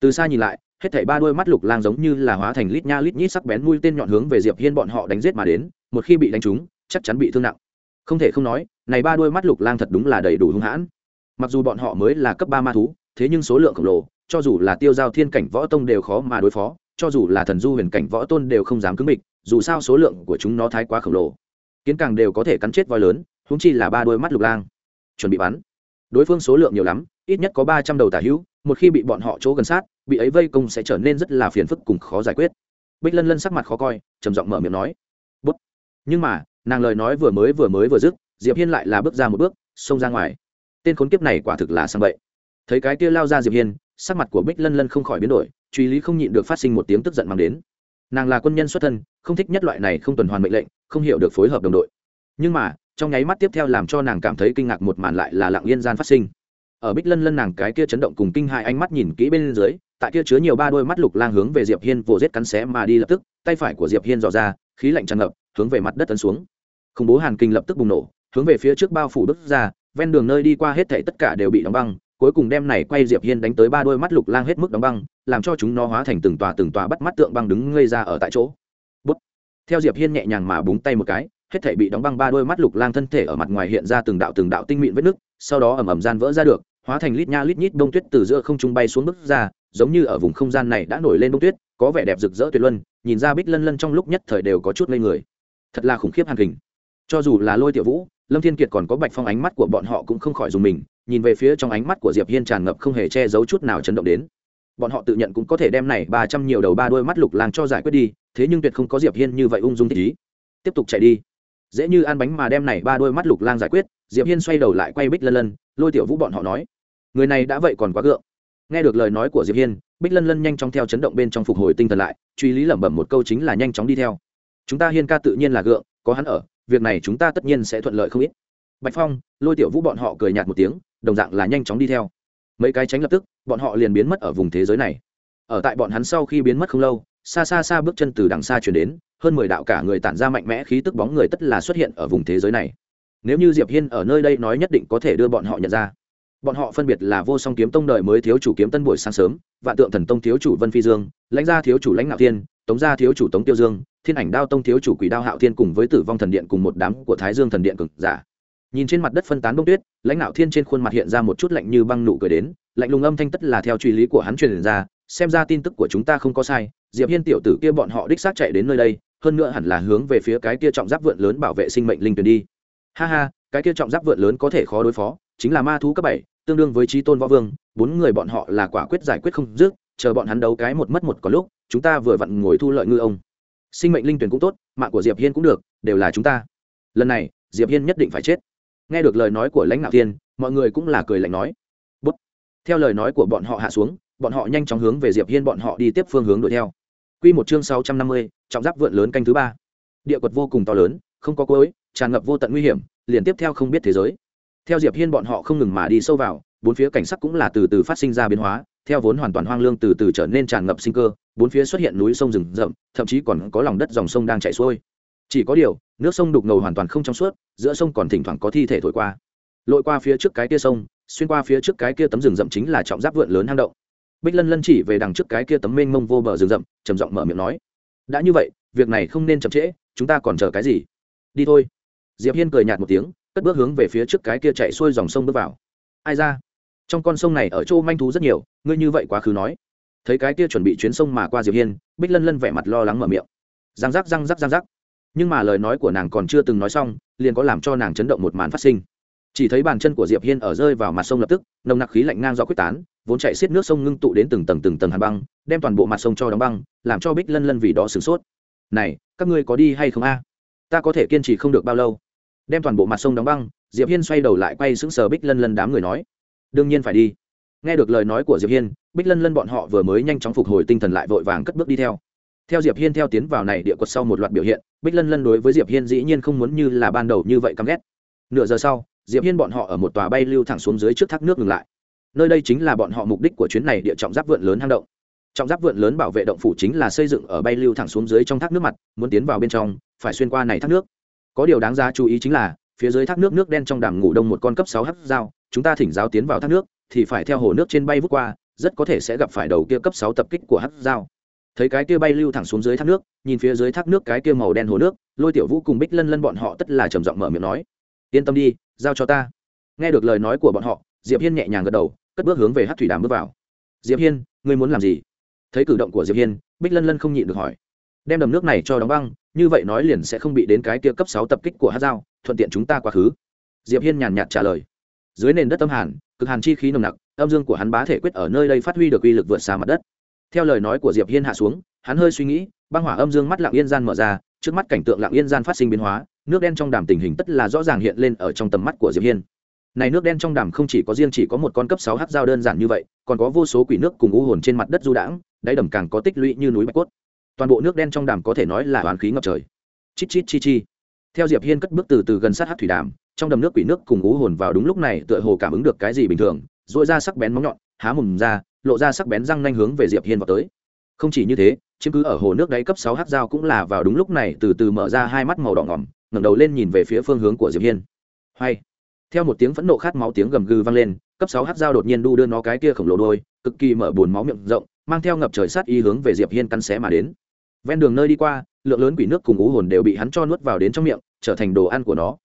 Từ xa nhìn lại, hết thảy ba đôi mắt lục lang giống như là hóa thành lít nha lít nhít sắc bén mũi tên nhọn hướng về diệp hiên bọn họ đánh giết mà đến, một khi bị đánh trúng, chắc chắn bị thương nặng. Không thể không nói này ba đôi mắt lục lang thật đúng là đầy đủ hung hãn. Mặc dù bọn họ mới là cấp ba ma thú, thế nhưng số lượng khổng lồ, cho dù là tiêu giao thiên cảnh võ tông đều khó mà đối phó, cho dù là thần du huyền cảnh võ tôn đều không dám cứng mịch dù sao số lượng của chúng nó thái quá khổng lồ. Kiến càng đều có thể cắn chết voi lớn húng chi là ba đôi mắt lục lang. Chuẩn bị bắn. Đối phương số lượng nhiều lắm, ít nhất có ba trăm đầu tả hữu, một khi bị bọn họ chỗ gần sát, bị ấy vây công sẽ trở nên rất là phiền phức cùng khó giải quyết. Bích lân lân sắc mặt khó coi, trầm giọng mở miệng nói. Bút. Nhưng mà, nàng lời nói vừa mới vừa mới vừa dứt diệp hiên lại là bước ra một bước, xông ra ngoài. Tên khốn kiếp này quả thực là sang bậy. thấy cái kia lao ra diệp hiên, sắc mặt của bích lân lân không khỏi biến đổi, truy lý không nhịn được phát sinh một tiếng tức giận mang đến. Nàng là quân nhân xuất thân, không thích nhất loại này không tuần hoàn mệnh lệnh, không hiểu được phối hợp đồng đội. Nhưng mà, trong nháy mắt tiếp theo làm cho nàng cảm thấy kinh ngạc một màn lại là lặng yên gian phát sinh. Ở bích lân lân nàng cái kia chấn động cùng kinh hai ánh mắt nhìn kỹ bên dưới, tại kia chứa nhiều ba đôi mắt lục lang hướng về diệp hiên vồ giết cắn xé mà đi lập tức, tay phải của diệp hiên dò ra, khí lạnh tràn ngập, hướng về mặt đất tấn xuống. Khủng bố hàn kinh lập tức bùng nổ hướng về phía trước bao phủ bước ra, ven đường nơi đi qua hết thảy tất cả đều bị đóng băng, cuối cùng đem này quay diệp hiên đánh tới ba đôi mắt lục lang hết mức đóng băng, làm cho chúng nó hóa thành từng tòa từng tòa bắt mắt tượng băng đứng ngây ra ở tại chỗ. Bút. theo diệp hiên nhẹ nhàng mà búng tay một cái, hết thảy bị đóng băng ba đôi mắt lục lang thân thể ở mặt ngoài hiện ra từng đạo từng đạo tinh mịn vết nứt, sau đó ầm ầm gian vỡ ra được, hóa thành lít nha lít nhít bông tuyết từ giữa không trung bay xuống bước ra, giống như ở vùng không gian này đã nổi lên bông tuyết, có vẻ đẹp rực rỡ tuyệt luân, nhìn ra bích lân lân trong lúc nhất thời đều có chút ngây người. Thật là khủng khiếp hàn hình cho dù là lôi tiểu vũ lâm thiên kiệt còn có bạch phong ánh mắt của bọn họ cũng không khỏi dùng mình, nhìn về phía trong ánh mắt của diệp hiên tràn ngập không hề che giấu chút nào chấn động đến. Bọn họ tự nhận cũng có thể đem này ba trăm nhiều đầu ba đôi mắt lục lang cho giải quyết đi, thế nhưng tuyệt không có diệp hiên như vậy ung dung thích ý. Tiếp tục chạy đi. Dễ như ăn bánh mà đem này ba đôi mắt lục lang giải quyết, diệp hiên xoay đầu lại quay bích lân lân, lôi tiểu vũ bọn họ nói, người này đã vậy còn quá gượng. Nghe được lời nói của diệp hiên, bích lân lân nhanh chóng theo chấn động bên trong phục hồi tinh thần lại, truy lý lẩm bẩm một câu chính là nhanh chóng đi theo. Chúng ta hiên ca tự nhiên là gượng, có hắn ở việc này chúng ta tất nhiên sẽ thuận lợi không ít. Bạch phong, lôi tiểu vũ bọn họ cười nhạt một tiếng, đồng dạng là nhanh chóng đi theo. Mấy cái tránh lập tức, bọn họ liền biến mất ở vùng thế giới này. Ở tại bọn hắn sau khi biến mất không lâu, xa xa xa bước chân từ đằng xa chuyển đến, hơn mười đạo cả người tản ra mạnh mẽ khí tức bóng người tất là xuất hiện ở vùng thế giới này. Nếu như diệp hiên ở nơi đây nói nhất định có thể đưa bọn họ nhận ra. Bọn họ phân biệt là vô song kiếm tông đời mới thiếu chủ kiếm tân buổi sáng sớm, vạn tượng thần tông thiếu chủ vân phi dương, lãnh gia thiếu chủ lãnh ngạo thiên, tống gia thiếu chủ tống tiêu dương thiên ảnh đao tông thiếu chủ quỷ đao hạo thiên cùng với tử vong thần điện cùng một đám của thái dương thần điện cực giả. Nhìn trên mặt đất phân tán bông tuyết, lãnh đạo thiên trên khuôn mặt hiện ra một chút lạnh như băng nụ cười đến, lạnh lùng âm thanh tất là theo truy lý của hắn truyền ra, xem ra tin tức của chúng ta không có sai, diệp hiên tiểu tử kia bọn họ đích xác chạy đến nơi đây, hơn nữa hẳn là hướng về phía cái kia trọng giáp vượn lớn bảo vệ sinh mệnh linh tuyển đi. Ha ha, cái kia trọng giáp vượn lớn có thể khó đối phó, chính là ma thú cấp bảy, tương đương với trí tôn võ vương, bốn người bọn họ là quả quyết giải quyết không dứt, chờ bọn hắn đấu cái một mất một có lúc, chúng ta vừa vặn ngồi thu lợi ngư ông sinh mệnh linh tuyển cũng tốt mạng của diệp hiên cũng được đều là chúng ta. Lần này diệp hiên nhất định phải chết. Nghe được lời nói của lãnh đạo thiên mọi người cũng là cười lạnh nói. Bút. Theo lời nói của bọn họ hạ xuống bọn họ nhanh chóng hướng về diệp hiên bọn họ đi tiếp phương hướng đuổi theo. Quy một chương 650, trọng giáp vượn lớn canh thứ ba. Địa quật vô cùng to lớn không có cuối tràn ngập vô tận nguy hiểm liền tiếp theo không biết thế giới. Theo diệp hiên bọn họ không ngừng mà đi sâu vào bốn phía cảnh sắc cũng là từ từ phát sinh ra biến hóa theo vốn hoàn toàn hoang lương từ từ trở nên tràn ngập sinh cơ, bốn phía xuất hiện núi sông rừng rậm, thậm chí còn có lòng đất dòng sông đang chảy xuôi. Chỉ có điều, nước sông đục ngầu hoàn toàn không trong suốt, giữa sông còn thỉnh thoảng có thi thể thổi qua. Lội qua phía trước cái kia sông, xuyên qua phía trước cái kia tấm rừng rậm chính là trọng giáp vượn lớn hang động. Bích lân lân chỉ về đằng trước cái kia tấm mênh mông vô bờ rừng rậm, trầm giọng mở miệng nói, đã như vậy, việc này không nên chậm trễ, chúng ta còn chờ cái gì? Đi thôi. Diệp hiên cười nhạt một tiếng, cất bước hướng về phía trước cái kia chạy xuôi dòng sông bước vào. Ai ra? Trong con sông này ở chỗ manh thú rất nhiều, ngươi như vậy quá khứ nói. Thấy cái kia chuẩn bị chuyến sông mà qua diệp hiên, bích lân lân vẻ mặt lo lắng mở miệng. Răng rắc răng rắc răng rắc. Nhưng mà lời nói của nàng còn chưa từng nói xong, liền có làm cho nàng chấn động một màn phát sinh. Chỉ thấy bàn chân của diệp hiên ở rơi vào mặt sông lập tức, nồng nặc khí lạnh ngang do quyết tán, vốn chạy xiết nước sông ngưng tụ đến từng tầng từng tầng hàn băng, đem toàn bộ mặt sông cho đóng băng, làm cho bích lân lân vì đó sửng sốt. Này, các ngươi có đi hay không a? Ta có thể kiên trì không được bao lâu. Đem toàn bộ mặt sông đóng băng, diệp hiên xoay đầu lại quay sững sờ bích lân lân đám người nói đương nhiên phải đi. Nghe được lời nói của diệp hiên, bích lân lân bọn họ vừa mới nhanh chóng phục hồi tinh thần lại vội vàng cất bước đi theo. Theo diệp hiên theo tiến vào này địa quật sau một loạt biểu hiện, bích lân lân đối với diệp hiên dĩ nhiên không muốn như là ban đầu như vậy căm ghét. Nửa giờ sau, diệp hiên bọn họ ở một tòa bay lưu thẳng xuống dưới trước thác nước ngừng lại. Nơi đây chính là bọn họ mục đích của chuyến này địa trọng giáp vượn lớn hang động. Trọng giáp vượn lớn bảo vệ động phủ chính là xây dựng ở bay lưu thẳng xuống dưới trong thác nước mặt, muốn tiến vào bên trong, phải xuyên qua này thác nước. Có điều đáng giá chú ý chính là, phía dưới thác nước nước đen trong đàm ngủ đông một con cấp sáu hấp dao chúng ta thỉnh giáo tiến vào thác nước, thì phải theo hồ nước trên bay vút qua, rất có thể sẽ gặp phải đầu kia cấp sáu tập kích của hắc dao. Thấy cái kia bay lưu thẳng xuống dưới thác nước, nhìn phía dưới thác nước cái kia màu đen hồ nước, lôi tiểu vũ cùng bích lân lân bọn họ tất là trầm giọng mở miệng nói. Yên tâm đi, giao cho ta. Nghe được lời nói của bọn họ, diệp hiên nhẹ nhàng gật đầu, cất bước hướng về hát thủy đàm bước vào. Diệp hiên, ngươi muốn làm gì? Thấy cử động của diệp hiên, bích lân lân không nhịn được hỏi. Đem đầm nước này cho đóng băng, như vậy nói liền sẽ không bị đến cái kia cấp sáu tập kích của hát dao, thuận tiện chúng ta quá khứ. Diệp hiên nhàn nhạt trả lời dưới nền đất âm hàn, cực hàn chi khí nồng nặc, âm dương của hắn bá thể quyết ở nơi đây phát huy được uy lực vượt xa mặt đất. Theo lời nói của diệp hiên hạ xuống, hắn hơi suy nghĩ, băng hỏa âm dương mắt lặng yên gian mở ra, trước mắt cảnh tượng lặng yên gian phát sinh biến hóa, nước đen trong đàm tình hình tất là rõ ràng hiện lên ở trong tầm mắt của diệp hiên. Này nước đen trong đàm không chỉ có riêng chỉ có một con cấp sáu hắc dao đơn giản như vậy, còn có vô số quỷ nước cùng u hồn trên mặt đất du đãng, đáy đầm càng có tích lũy như núi bạch cốt. Toàn bộ nước đen trong đàm có thể nói là hoàn khí ngập trời. Chít chít chi chi. Theo diệp hiên cất bước từ từ gần sát hắc thủy đàm trong đầm nước quỷ nước cùng ú hồn vào đúng lúc này tựa hồ cảm ứng được cái gì bình thường dội ra sắc bén móng nhọn, há mồm ra, lộ ra sắc bén răng nanh hướng về diệp hiên vào tới. Không chỉ như thế, chiếm cứ ở hồ nước đáy cấp sáu hát dao cũng là vào đúng lúc này từ từ mở ra hai mắt màu đỏ ngỏm, ngẩng đầu lên nhìn về phía phương hướng của diệp hiên. Hay! Theo một tiếng phẫn nộ khát máu tiếng gầm gừ vang lên, cấp sáu hát dao đột nhiên đu đưa nó cái kia khổng lồ đôi, cực kỳ mở buồn máu miệng rộng, mang theo ngập trời sát y hướng về diệp hiên căn xé mà đến. Ven đường nơi đi qua, lượng lớn quỷ nước cùng ú hồn đều bị hắn cho nuốt vào đến trong miệng, trở thành đồ ăn của nó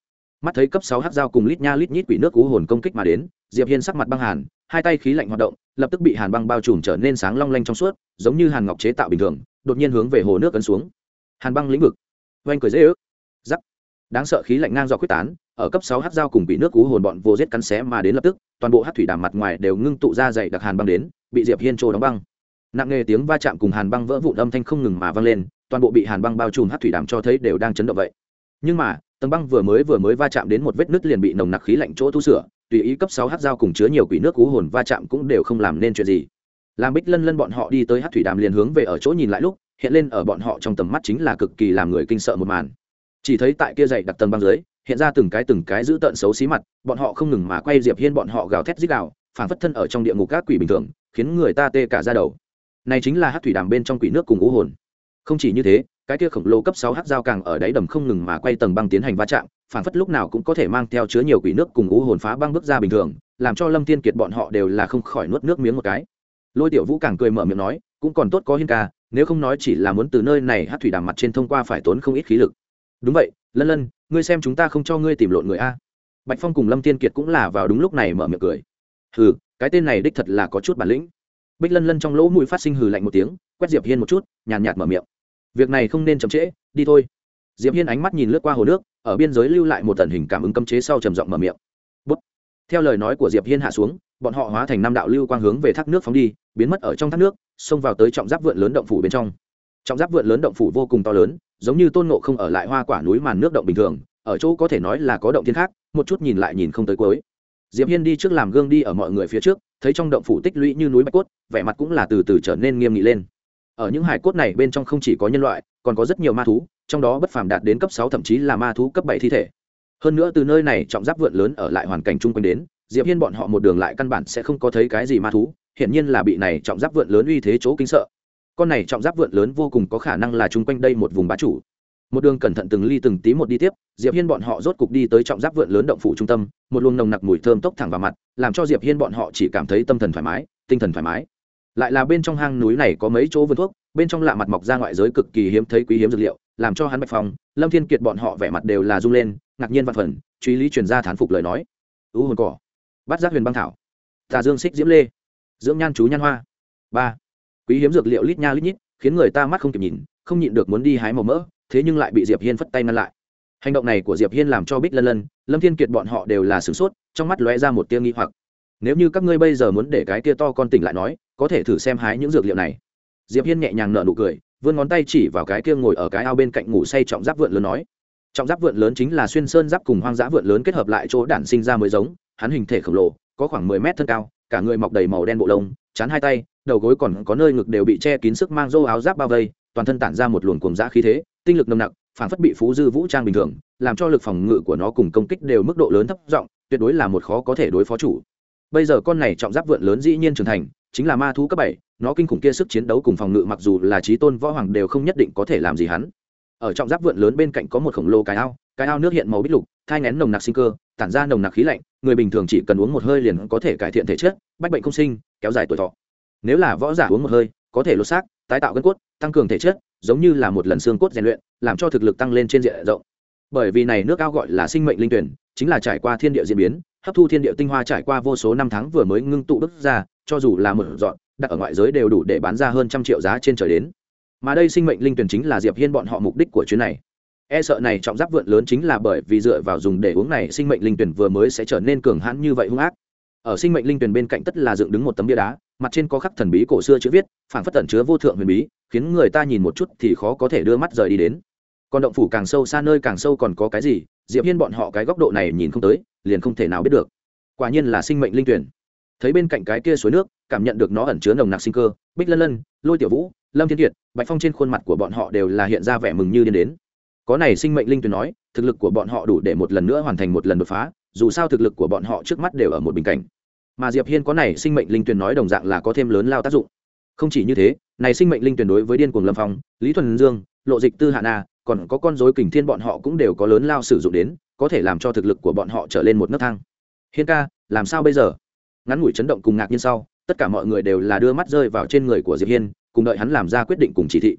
mắt thấy cấp sáu hắc dao cùng lít nha lít nhít quỷ nước ú hồn công kích mà đến, diệp hiên sắc mặt băng hàn, hai tay khí lạnh hoạt động, lập tức bị hàn băng bao trùm trở nên sáng long lanh trong suốt, giống như hàn ngọc chế tạo bình thường, đột nhiên hướng về hồ nước ấn xuống. Hàn băng lĩnh vực. Oanh cười dễ ước. Giắc đáng sợ khí lạnh ngang do quyết tán, ở cấp sáu hắc dao cùng bị nước cú hồn bọn vô giết cắn xé mà đến lập tức, toàn bộ hắc thủy đàm mặt ngoài đều ngưng tụ ra dày đặc hàn băng đến, bị diệp hiên trô đóng băng. Nặng nghe tiếng va chạm cùng hàn băng vỡ vụn âm thanh không ngừng mà vang lên, toàn bộ bị hàn băng bao trùm hắc thủy đàm cho thấy đều đang chấn động vậy. Nhưng mà tầng băng vừa mới vừa mới va chạm đến một vết nứt liền bị nồng nặc khí lạnh chỗ tu sửa, tùy ý cấp sáu hát dao cùng chứa nhiều quỷ nước cú hồn va chạm cũng đều không làm nên chuyện gì. Làm bích lân lân bọn họ đi tới hát thủy đàm liền hướng về ở chỗ nhìn lại lúc, hiện lên ở bọn họ trong tầm mắt chính là cực kỳ làm người kinh sợ một màn. Chỉ thấy tại kia dày đặc tầng băng dưới, hiện ra từng cái từng cái giữ tợn xấu xí mặt, bọn họ không ngừng mà quay diệp hiên bọn họ gào thét dích gào phản phất thân ở trong địa ngục các quỷ bình thường, khiến người ta tê cả ra đầu. Này chính là hát thủy đàm bên trong quỷ nước cùng ngũ hồn. Không chỉ như thế cái kia khổng lồ cấp sáu hát dao càng ở đáy đầm không ngừng mà quay tầng băng tiến hành va chạm phản phất lúc nào cũng có thể mang theo chứa nhiều quỷ nước cùng ngũ hồn phá băng bước ra bình thường, làm cho lâm Thiên kiệt bọn họ đều là không khỏi nuốt nước miếng một cái. Lôi tiểu vũ càng cười mở miệng nói, cũng còn tốt có hiên ca, nếu không nói chỉ là muốn từ nơi này hắc thủy đàm mặt trên thông qua phải tốn không ít khí lực. Đúng vậy, lân lân, ngươi xem chúng ta không cho ngươi tìm lộn người a. Bạch phong cùng lâm Thiên kiệt cũng là vào đúng lúc này mở miệng cười. Hừ, cái tên này đích thật là có chút bản lĩnh. Bích lân lân trong lỗ mũi phát sinh hừ lạnh một tiếng, quét diệp hiên một chút, nhàn nhạt mở miệng việc này không nên chậm trễ, đi thôi. Diệp hiên ánh mắt nhìn lướt qua hồ nước, ở biên giới lưu lại một tần hình cảm ứng cấm chế sau trầm giọng mở miệng. Bút. theo lời nói của diệp hiên hạ xuống, bọn họ hóa thành năm đạo lưu quang hướng về thác nước phóng đi, biến mất ở trong thác nước, xông vào tới trọng giáp vượn lớn động phủ bên trong. Trọng giáp vượn lớn động phủ vô cùng to lớn, giống như tôn nộ không ở lại hoa quả núi màn nước động bình thường, ở chỗ có thể nói là có động thiên khác, một chút nhìn lại nhìn không tới cuối. Diệp hiên đi trước làm gương đi ở mọi người phía trước, thấy trong động phủ tích lũy như núi bạch cốt, vẻ mặt cũng là từ từ trở nên nghiêm nghị lên ở những hải cốt này bên trong không chỉ có nhân loại, còn có rất nhiều ma thú, trong đó bất phàm đạt đến cấp sáu thậm chí là ma thú cấp bảy thi thể. Hơn nữa từ nơi này trọng giáp vượn lớn ở lại hoàn cảnh chung quanh đến, diệp hiên bọn họ một đường lại căn bản sẽ không có thấy cái gì ma thú, hiển nhiên là bị này trọng giáp vượn lớn uy thế chỗ kinh sợ. Con này trọng giáp vượn lớn vô cùng có khả năng là chung quanh đây một vùng bá chủ. Một đường cẩn thận từng ly từng tí một đi tiếp, diệp hiên bọn họ rốt cục đi tới trọng giáp vượn lớn động phủ trung tâm, một luồng nồng nặc mùi thơm tốc thẳng vào mặt, làm cho diệp hiên bọn họ chỉ cảm thấy tâm thần thoải mái, tinh thần thoải mái lại là bên trong hang núi này có mấy chỗ vườn thuốc, bên trong lạ mặt mọc ra ngoại giới cực kỳ hiếm thấy quý hiếm dược liệu, làm cho hắn bạch phong. Lâm thiên kiệt bọn họ vẻ mặt đều là rung lên, ngạc nhiên văn phần, truy lý truyền ra thán phục lời nói. U hồn cỏ, bắt giác huyền băng thảo, tà dương xích diễm lê, dưỡng nhan chú nhan hoa. Ba, quý hiếm dược liệu lít nha lít nhít, khiến người ta mắt không kịp nhìn, không nhịn được muốn đi hái màu mỡ, thế nhưng lại bị diệp hiên phất tay ngăn lại. Hành động này của diệp hiên làm cho bích lân lân, lâm thiên kiệt bọn họ đều là sửng sốt, trong mắt lóe ra một tia nghi hoặc nếu như các ngươi bây giờ muốn để cái kia to con tỉnh lại nói có thể thử xem hái những dược liệu này. Diệp hiên nhẹ nhàng nở nụ cười vươn ngón tay chỉ vào cái kia ngồi ở cái ao bên cạnh ngủ say trọng giáp vượn lớn nói. Trọng giáp vượn lớn chính là xuyên sơn giáp cùng hoang dã vượn lớn kết hợp lại chỗ đản sinh ra mới giống hắn hình thể khổng lồ có khoảng mười mét thân cao cả người mọc đầy màu đen bộ lông chán hai tay đầu gối còn có nơi ngực đều bị che kín sức mang rô áo giáp bao vây toàn thân tản ra một luồng cuồng dã khí thế tinh lực nồng nặc phản phất bị phú dư vũ trang bình thường làm cho lực phòng ngự của nó cùng công kích đều mức độ lớn thấp rộng, tuyệt đối là một khó có thể đối phó chủ bây giờ con này trọng giáp vượn lớn dĩ nhiên trưởng thành, chính là ma thú cấp bảy, nó kinh khủng kia sức chiến đấu cùng phòng ngự mặc dù là trí tôn võ hoàng đều không nhất định có thể làm gì hắn. Ở trọng giáp vượn lớn bên cạnh có một khổng lồ cái ao cái ao nước hiện màu bích lục, thai ngén nồng nặc sinh cơ, tản ra nồng nặc khí lạnh, người bình thường chỉ cần uống một hơi liền có thể cải thiện thể chất, bách bệnh không sinh, kéo dài tuổi thọ. Nếu là võ giả uống một hơi, có thể lột xác, tái tạo gân cốt, tăng cường thể chất, giống như là một lần xương cốt rèn luyện, làm cho thực lực tăng lên trên diện rộng. Bởi vì này nước ao gọi là sinh mệnh linh tuyển, chính là trải qua thiên địa diễn biến hấp thu thiên địa tinh hoa trải qua vô số năm tháng vừa mới ngưng tụ bức ra, cho dù là mở dọn, đặt ở ngoại giới đều đủ để bán ra hơn trăm triệu giá trên trời đến. Mà đây sinh mệnh linh tuyển chính là diệp hiên bọn họ mục đích của chuyến này. E sợ này trọng giáp vượn lớn chính là bởi vì dựa vào dùng để uống này, sinh mệnh linh tuyển vừa mới sẽ trở nên cường hãn như vậy hung ác. Ở sinh mệnh linh tuyển bên cạnh tất là dựng đứng một tấm bia đá, mặt trên có khắc thần bí cổ xưa chữ viết phản phất tẩn chứa vô thượng huyền bí, khiến người ta nhìn một chút thì khó có thể đưa mắt rời đi đến. Còn động phủ càng sâu xa nơi càng sâu còn có cái gì, diệp hiên bọn họ cái góc độ này nhìn không tới liền không thể nào biết được. Quả nhiên là sinh mệnh linh tuyển. Thấy bên cạnh cái kia suối nước, cảm nhận được nó ẩn chứa nồng nặc sinh cơ, bích lân lân, lôi tiểu vũ, lâm thiên kiệt, bạch phong trên khuôn mặt của bọn họ đều là hiện ra vẻ mừng như điên đến. Có này sinh mệnh linh tuyển nói, thực lực của bọn họ đủ để một lần nữa hoàn thành một lần đột phá, dù sao thực lực của bọn họ trước mắt đều ở một bình cảnh. Mà diệp hiên có này sinh mệnh linh tuyển nói đồng dạng là có thêm lớn lao tác dụng. Không chỉ như thế, này sinh mệnh linh tuyển đối với điên cuồng lâm phong, lý thuần dương, lộ dịch tư hạ na còn có con rối kình thiên bọn họ cũng đều có lớn lao sử dụng đến, có thể làm cho thực lực của bọn họ trở lên một nấc thang. Hiên ca, làm sao bây giờ? Ngắn ngủi chấn động cùng ngạc nhiên sau, tất cả mọi người đều là đưa mắt rơi vào trên người của diệp hiên, cùng đợi hắn làm ra quyết định cùng chỉ thị.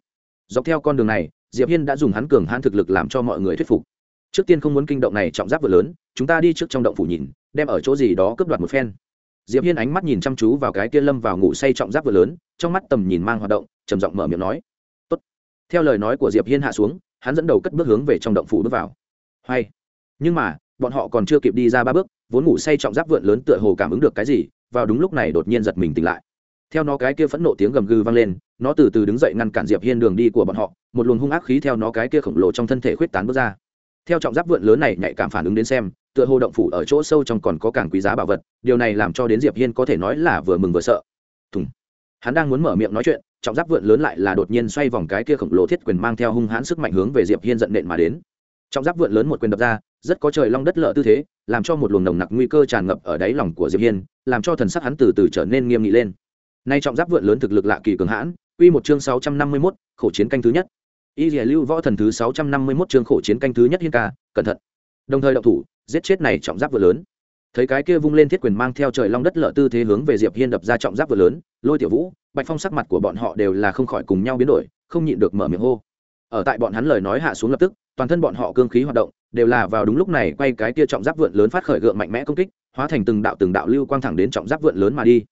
Dọc theo con đường này, diệp hiên đã dùng hắn cường hãn thực lực làm cho mọi người thuyết phục. Trước tiên không muốn kinh động này trọng giáp vừa lớn, chúng ta đi trước trong động phủ nhìn, đem ở chỗ gì đó cướp đoạt một phen. Diệp hiên ánh mắt nhìn chăm chú vào cái kia lâm vào ngủ say trọng giáp vừa lớn, trong mắt tầm nhìn mang hoạt động, trầm giọng mở miệng nói. Tốt. Theo lời nói của diệp hiên hạ xuống hắn dẫn đầu cất bước hướng về trong động phủ bước vào. Hay. Nhưng mà, bọn họ còn chưa kịp đi ra ba bước, vốn ngủ say trọng giáp vượn lớn tựa hồ cảm ứng được cái gì, vào đúng lúc này đột nhiên giật mình tỉnh lại. Theo nó cái kia phẫn nộ tiếng gầm gừ vang lên, nó từ từ đứng dậy ngăn cản diệp hiên đường đi của bọn họ, một luồng hung ác khí theo nó cái kia khổng lồ trong thân thể khuyết tán bước ra. Theo trọng giáp vượn lớn này nhạy cảm phản ứng đến xem, tựa hồ động phủ ở chỗ sâu trong còn có càng quý giá bảo vật, điều này làm cho đến diệp hiên có thể nói là vừa mừng vừa sợ. Thùng. Hắn đang muốn mở miệng nói chuyện trọng giáp vượn lớn lại là đột nhiên xoay vòng cái kia khổng lồ thiết quyền mang theo hung hãn sức mạnh hướng về diệp hiên giận nện mà đến. Trọng giáp vượn lớn một quyền đập ra rất có trời long đất lợ tư thế làm cho một luồng nồng nặc nguy cơ tràn ngập ở đáy lòng của diệp hiên làm cho thần sắc hắn từ từ trở nên nghiêm nghị lên. Nay trọng giáp vượn lớn thực lực lạ kỳ cường hãn quy một chương 651, khổ chiến canh thứ nhất. Y dìa lưu võ thần thứ 651 chương khổ chiến canh thứ nhất hiên ca cẩn thận. Đồng thời động thủ giết chết này trọng giáp vượn lớn thấy cái kia vung lên thiết quyền mang theo trời long đất lợ tư thế hướng về diệp hiên đập ra trọng giáp vượn lớn, lôi tiểu vũ, bạch phong sắc mặt của bọn họ đều là không khỏi cùng nhau biến đổi, không nhịn được mở miệng hô. Ở tại bọn hắn lời nói hạ xuống lập tức, toàn thân bọn họ cương khí hoạt động, đều là vào đúng lúc này quay cái kia trọng giáp vượn lớn phát khởi gượng mạnh mẽ công kích, hóa thành từng đạo từng đạo lưu quang thẳng đến trọng giáp vượn lớn mà đi.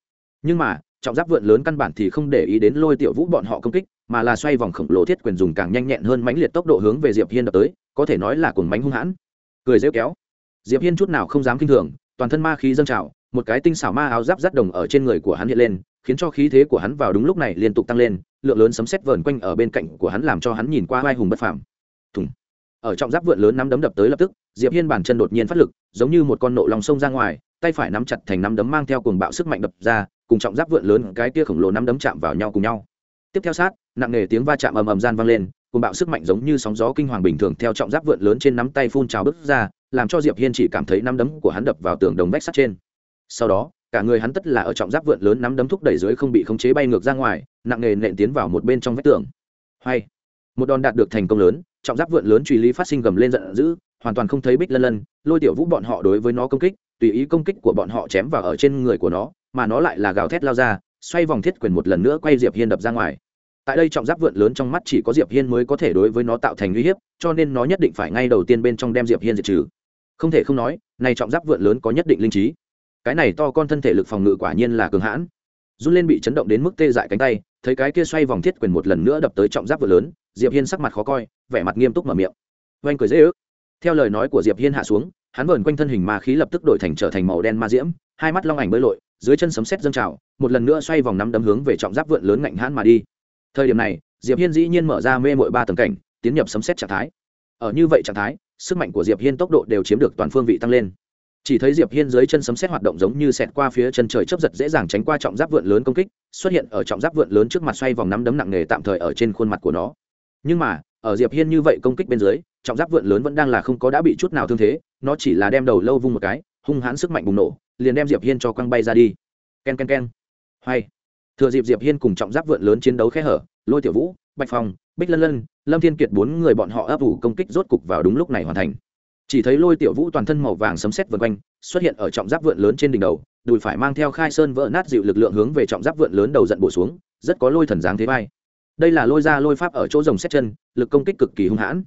Nhưng mà, trọng giáp vượn lớn căn bản thì không để ý đến lôi tiểu vũ bọn họ công kích, mà là xoay vòng khổng lồ thiết quyền dùng càng nhanh nhẹn hơn mãnh liệt tốc độ hướng về diệp hiên đập tới, có thể nói là cuồng mánh hung hãn. Cười rêu kéo. Diệp hiên chút nào không dám kinh thường toàn thân ma khí dâng trào, một cái tinh xảo ma áo giáp rắt đồng ở trên người của hắn hiện lên, khiến cho khí thế của hắn vào đúng lúc này liên tục tăng lên, lượng lớn sấm sét vờn quanh ở bên cạnh của hắn làm cho hắn nhìn qua vai hùng bất phàm. Thùng. Ở trọng giáp vượn lớn nắm đấm đập tới lập tức, diệp hiên bàn chân đột nhiên phát lực, giống như một con nộ lòng sông ra ngoài, tay phải nắm chặt thành nắm đấm mang theo cuồng bạo sức mạnh đập ra, cùng trọng giáp vượn lớn cái kia khổng lồ nắm đấm chạm vào nhau cùng nhau. Tiếp theo sát, nặng nề tiếng va chạm ầm ầm gian vang lên cùng bạo sức mạnh giống như sóng gió kinh hoàng bình thường theo trọng giáp vượn lớn trên nắm tay phun trào bứt ra, làm cho diệp hiên chỉ cảm thấy nắm đấm của hắn đập vào tường đồng vách sắt trên. Sau đó, cả người hắn tất là ở trọng giáp vượn lớn nắm đấm thúc đẩy dưới không bị khống chế bay ngược ra ngoài, nặng nề nện tiến vào một bên trong vách tường. Hay, một đòn đạt được thành công lớn, trọng giáp vượn lớn truy lý phát sinh gầm lên giận dữ, hoàn toàn không thấy bích lân lân, lôi tiểu vũ bọn họ đối với nó công kích, tùy ý công kích của bọn họ chém vào ở trên người của nó, mà nó lại là gào thét lao ra, xoay vòng thiết quyền một lần nữa quay diệp hiên đập ra ngoài tại đây trọng giáp vượn lớn trong mắt chỉ có diệp hiên mới có thể đối với nó tạo thành uy hiếp, cho nên nó nhất định phải ngay đầu tiên bên trong đem diệp hiên diệt trừ. Không thể không nói, này trọng giáp vượn lớn có nhất định linh trí. Cái này to con thân thể lực phòng ngự quả nhiên là cường hãn. Run lên bị chấn động đến mức tê dại cánh tay, thấy cái kia xoay vòng thiết quyền một lần nữa đập tới trọng giáp vượn lớn, diệp hiên sắc mặt khó coi, vẻ mặt nghiêm túc mở miệng. Oanh cười dễ ước. Theo lời nói của diệp hiên hạ xuống, hắn vờn quanh thân hình ma khí lập tức đổi thành trở thành màu đen ma diễm, hai mắt long ảnh bơi lội, dưới chân sấm sét dâng trào, một lần nữa xoay vòng nắm đấm hướng về trọng giáp vượn lớn ngạnh hãn mà đi thời điểm này, diệp hiên dĩ nhiên mở ra mê mội ba tầng cảnh, tiến nhập sấm sét trạng thái. Ở như vậy trạng thái, sức mạnh của diệp hiên tốc độ đều chiếm được toàn phương vị tăng lên. Chỉ thấy diệp hiên dưới chân sấm sét hoạt động giống như xẹt qua phía chân trời chớp giật dễ dàng tránh qua trọng giáp vượn lớn công kích, xuất hiện ở trọng giáp vượn lớn trước mặt xoay vòng nắm đấm nặng nề tạm thời ở trên khuôn mặt của nó. Nhưng mà, ở diệp hiên như vậy công kích bên dưới, trọng giáp vượn lớn vẫn đang là không có đã bị chút nào thương thế, nó chỉ là đem đầu lâu vung một cái, hung hãn sức mạnh bùng nổ, liền đem diệp hiên cho quăng bay ra đi. Ken ken ken hay thừa dịp diệp hiên cùng trọng giáp vượn lớn chiến đấu khe hở, lôi tiểu vũ, bạch phong, bích lân lân, lâm thiên kiệt bốn người bọn họ ấp ủ công kích rốt cục vào đúng lúc này hoàn thành. Chỉ thấy lôi tiểu vũ toàn thân màu vàng sấm sét vần quanh, xuất hiện ở trọng giáp vượn lớn trên đỉnh đầu, đùi phải mang theo khai sơn vỡ nát dịu lực lượng hướng về trọng giáp vượn lớn đầu giận bổ xuống, rất có lôi thần dáng thế vai. Đây là lôi ra lôi pháp ở chỗ rồng xét chân, lực công kích cực kỳ hung hãn.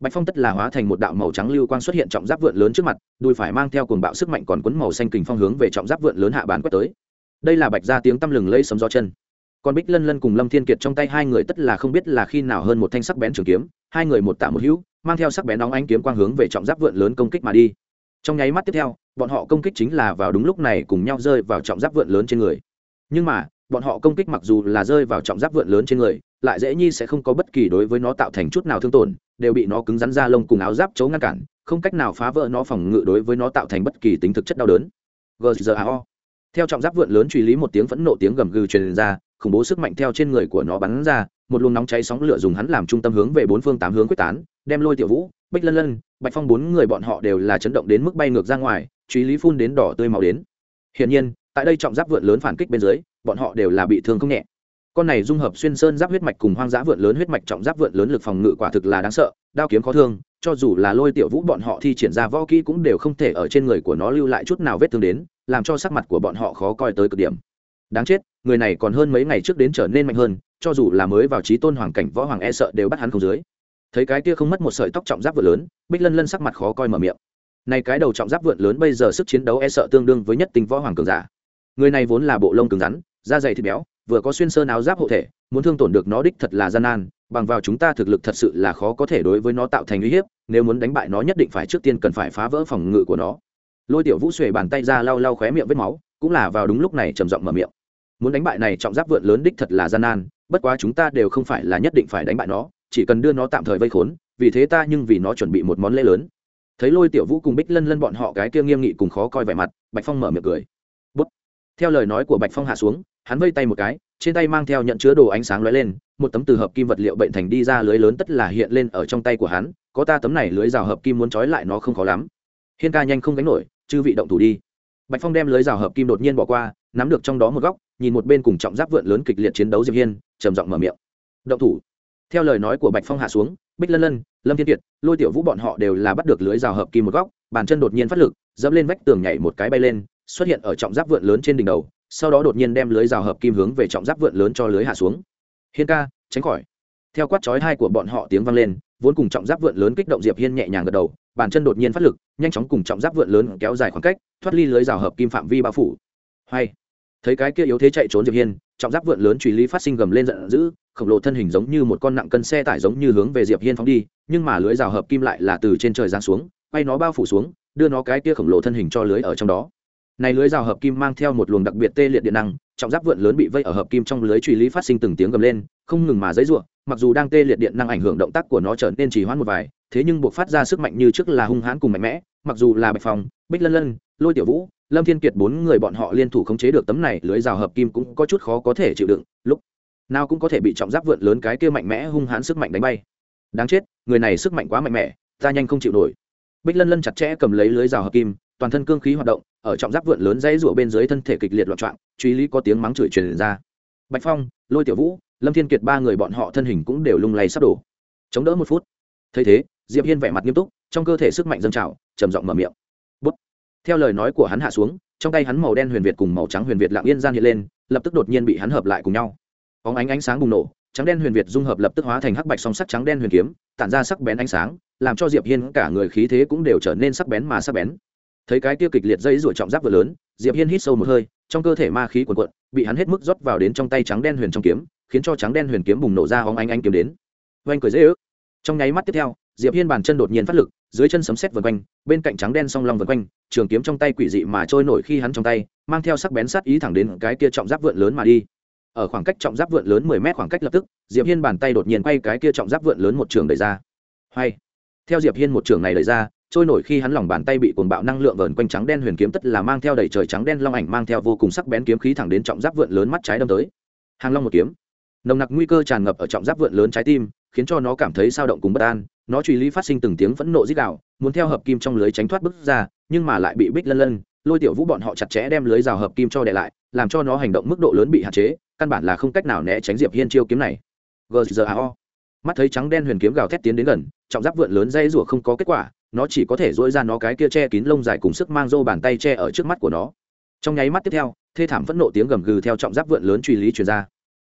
Bạch phong tất là hóa thành một đạo màu trắng lưu quang xuất hiện trọng giáp vượn lớn trước mặt, đùi phải mang theo cuồng bạo sức mạnh còn quấn màu xanh kình phong hướng về trọng giáp vượn lớn hạ bàn quét tới đây là bạch ra tiếng tăm lừng lây sấm gió chân. Còn bích lân lân cùng lâm thiên kiệt trong tay hai người tất là không biết là khi nào hơn một thanh sắc bén trường kiếm, hai người một tạ một hữu, mang theo sắc bén nóng ánh kiếm quang hướng về trọng giáp vượn lớn công kích mà đi. Trong nháy mắt tiếp theo, bọn họ công kích chính là vào đúng lúc này cùng nhau rơi vào trọng giáp vượn lớn trên người. Nhưng mà, bọn họ công kích mặc dù là rơi vào trọng giáp vượn lớn trên người, lại dễ nhi sẽ không có bất kỳ đối với nó tạo thành chút nào thương tổn, đều bị nó cứng rắn ra lông cùng áo giáp chấu ngăn cản, không cách nào phá vỡ nó phòng ngự đối với nó tạo thành bất kỳ tính thực chất đau đớn. Gzao theo trọng giáp vượn lớn truy lý một tiếng phẫn nộ tiếng gầm gừ truyền ra, khủng bố sức mạnh theo trên người của nó bắn ra, một luồng nóng cháy sóng lửa dùng hắn làm trung tâm hướng về bốn phương tám hướng quyết tán, đem lôi tiểu vũ, bích lân lân, bạch phong bốn người bọn họ đều là chấn động đến mức bay ngược ra ngoài, truy lý phun đến đỏ tươi màu đến. Hiển nhiên, tại đây trọng giáp vượn lớn phản kích bên dưới, bọn họ đều là bị thương không nhẹ. Con này dung hợp xuyên sơn giáp huyết mạch cùng hoang dã vượn lớn huyết mạch trọng giáp vượn lớn lực phòng ngự quả thực là đáng sợ đao kiếm khó thương, cho dù là lôi tiểu vũ bọn họ thi triển ra võ kỹ cũng đều không thể ở trên người của nó lưu lại chút nào vết thương đến, làm cho sắc mặt của bọn họ khó coi tới cực điểm. Đáng chết, người này còn hơn mấy ngày trước đến trở nên mạnh hơn, cho dù là mới vào trí tôn hoàng cảnh võ hoàng e sợ đều bắt hắn không dưới. Thấy cái kia không mất một sợi tóc trọng giáp vượn lớn, bích lân lân sắc mặt khó coi mở miệng. Này cái đầu trọng giáp vượn lớn bây giờ sức chiến đấu e sợ tương đương với nhất tinh võ hoàng cường giả. Người này vốn là bộ lông cứng rắn, da dày thịt béo vừa có xuyên sơn áo giáp hộ thể, muốn thương tổn được nó đích thật là gian nan, bằng vào chúng ta thực lực thật sự là khó có thể đối với nó tạo thành uy hiếp, nếu muốn đánh bại nó nhất định phải trước tiên cần phải phá vỡ phòng ngự của nó. Lôi tiểu vũ xuề bàn tay ra lau lau khóe miệng vết máu, cũng là vào đúng lúc này trầm giọng mở miệng. Muốn đánh bại này trọng giáp vượn lớn đích thật là gian nan, bất quá chúng ta đều không phải là nhất định phải đánh bại nó, chỉ cần đưa nó tạm thời vây khốn, vì thế ta nhưng vì nó chuẩn bị một món lễ lớn. Thấy lôi tiểu vũ cùng bích lân lân bọn họ cái kia nghiêm nghị cùng khó coi vẻ mặt, bạch phong mở miệng cười. Bút. theo lời nói của bạch phong hạ xuống hắn vây tay một cái, trên tay mang theo nhận chứa đồ ánh sáng lóe lên, một tấm từ hợp kim vật liệu bệnh thành đi ra lưới lớn tất là hiện lên ở trong tay của hắn, có ta tấm này lưới rào hợp kim muốn trói lại nó không khó lắm. Hiên ca nhanh không gánh nổi, chư vị động thủ đi. Bạch phong đem lưới rào hợp kim đột nhiên bỏ qua, nắm được trong đó một góc, nhìn một bên cùng trọng giáp vượn lớn kịch liệt chiến đấu diệp hiên, trầm giọng mở miệng. Động thủ. Theo lời nói của bạch phong hạ xuống, bích lân lân, lâm thiên kiệt, lôi tiểu vũ bọn họ đều là bắt được lưới rào hợp kim một góc, bàn chân đột nhiên phát lực, dẫm lên vách tường nhảy một cái bay lên, xuất hiện ở trọng giáp vượn lớn trên đỉnh đầu sau đó đột nhiên đem lưới rào hợp kim hướng về trọng giáp vượn lớn cho lưới hạ xuống. Hiên ca, tránh khỏi. Theo quát chói hai của bọn họ tiếng vang lên, vốn cùng trọng giáp vượn lớn kích động diệp hiên nhẹ nhàng gật đầu, bàn chân đột nhiên phát lực, nhanh chóng cùng trọng giáp vượn lớn kéo dài khoảng cách, thoát ly lưới rào hợp kim phạm vi bao phủ. Hay. Thấy cái kia yếu thế chạy trốn diệp hiên, trọng giáp vượn lớn truy lý phát sinh gầm lên giận dữ, khổng lồ thân hình giống như một con nặng cân xe tải giống như hướng về diệp hiên phóng đi, nhưng mà lưới rào hợp kim lại là từ trên trời giáng xuống bay nó bao phủ xuống, đưa nó cái kia khổng lồ thân hình cho lưới ở trong đó này lưới rào hợp kim mang theo một luồng đặc biệt tê liệt điện năng, trọng giáp vượn lớn bị vây ở hợp kim trong lưới truy lý phát sinh từng tiếng gầm lên, không ngừng mà dãy rủa, mặc dù đang tê liệt điện năng ảnh hưởng động tác của nó trở nên trì hoãn một vài, thế nhưng buộc phát ra sức mạnh như trước là hung hãn cùng mạnh mẽ, mặc dù là bạch phòng bích lân lân, lôi tiểu vũ, lâm thiên kiệt bốn người bọn họ liên thủ khống chế được tấm này lưới rào hợp kim cũng có chút khó có thể chịu đựng, lúc nào cũng có thể bị trọng giáp vượn lớn cái kia mạnh mẽ hung hãn sức mạnh đánh bay. Đáng chết, người này sức mạnh quá mạnh mẽ, ta nhanh không chịu nổi. Bích lân lân chặt chẽ cầm lấy lưới rào hợp kim, toàn thân cương khí hoạt động ở trọng giáp vượn lớn dãy rủa bên dưới thân thể kịch liệt loạn trọng truy lý có tiếng mắng chửi truyền ra. Bạch phong, lôi tiểu vũ, lâm thiên kiệt ba người bọn họ thân hình cũng đều lung lay sắp đổ. Chống đỡ một phút. Thấy thế, diệp hiên vẻ mặt nghiêm túc, trong cơ thể sức mạnh dâng trào, trầm giọng mở miệng. Bút. Theo lời nói của hắn hạ xuống, trong tay hắn màu đen huyền việt cùng màu trắng huyền việt lặng yên gian hiện lên, lập tức đột nhiên bị hắn hợp lại cùng nhau. Óng ánh ánh sáng bùng nổ, trắng đen huyền việt dung hợp lập tức hóa thành hắc bạch song sắc trắng đen huyền kiếm, tản ra sắc bén ánh sáng, làm cho diệp hiên cả người khí thế cũng đều trở nên sắc bén mà sắc bén thấy cái kia kịch liệt dây ruổi trọng giáp vừa lớn, diệp hiên hít sâu một hơi, trong cơ thể ma khí cuồn cuộn, bị hắn hết mức rót vào đến trong tay trắng đen huyền trong kiếm, khiến cho trắng đen huyền kiếm bùng nổ ra hóng ánh ánh kiếm đến. Oanh cười dễ ước. Trong nháy mắt tiếp theo, diệp hiên bàn chân đột nhiên phát lực, dưới chân sấm sét vần quanh, bên cạnh trắng đen song long vần quanh, trường kiếm trong tay quỷ dị mà trôi nổi khi hắn trong tay, mang theo sắc bén sát ý thẳng đến cái kia trọng giáp vượn lớn mà đi. Ở khoảng cách trọng giáp vượn lớn mười mét khoảng cách lập tức, diệp hiên bàn tay đột nhiên quay cái kia trọng giáp vượn lớn một trường đẩy ra. Hay. Theo diệp hiên một trường này đẩy ra trôi nổi khi hắn lòng bàn tay bị cuồng bạo năng lượng vờn quanh trắng đen huyền kiếm tất là mang theo đầy trời trắng đen long ảnh mang theo vô cùng sắc bén kiếm khí thẳng đến trọng giáp vượn lớn mắt trái đâm tới. Hàng long một kiếm. Nồng nặc nguy cơ tràn ngập ở trọng giáp vượn lớn trái tim, khiến cho nó cảm thấy sao động cùng bất an. Nó truy lý phát sinh từng tiếng phẫn nộ dích đạo muốn theo hợp kim trong lưới tránh thoát bước ra, nhưng mà lại bị bích lân lân, lôi tiểu vũ bọn họ chặt chẽ đem lưới rào hợp kim cho đè lại, làm cho nó hành động mức độ lớn bị hạn chế, căn bản là không cách nào né tránh diệp hiên chiêu kiếm này. Gzao mắt thấy trắng đen huyền kiếm gào thét tiến đến gần, trọng giáp vượn lớn dây rủa không có kết quả nó chỉ có thể dỗi ra nó cái kia che kín lông dài cùng sức mang rô bàn tay che ở trước mắt của nó. Trong nháy mắt tiếp theo, thê thảm phẫn nộ tiếng gầm gừ theo trọng giáp vượn lớn truy lý truyền ra.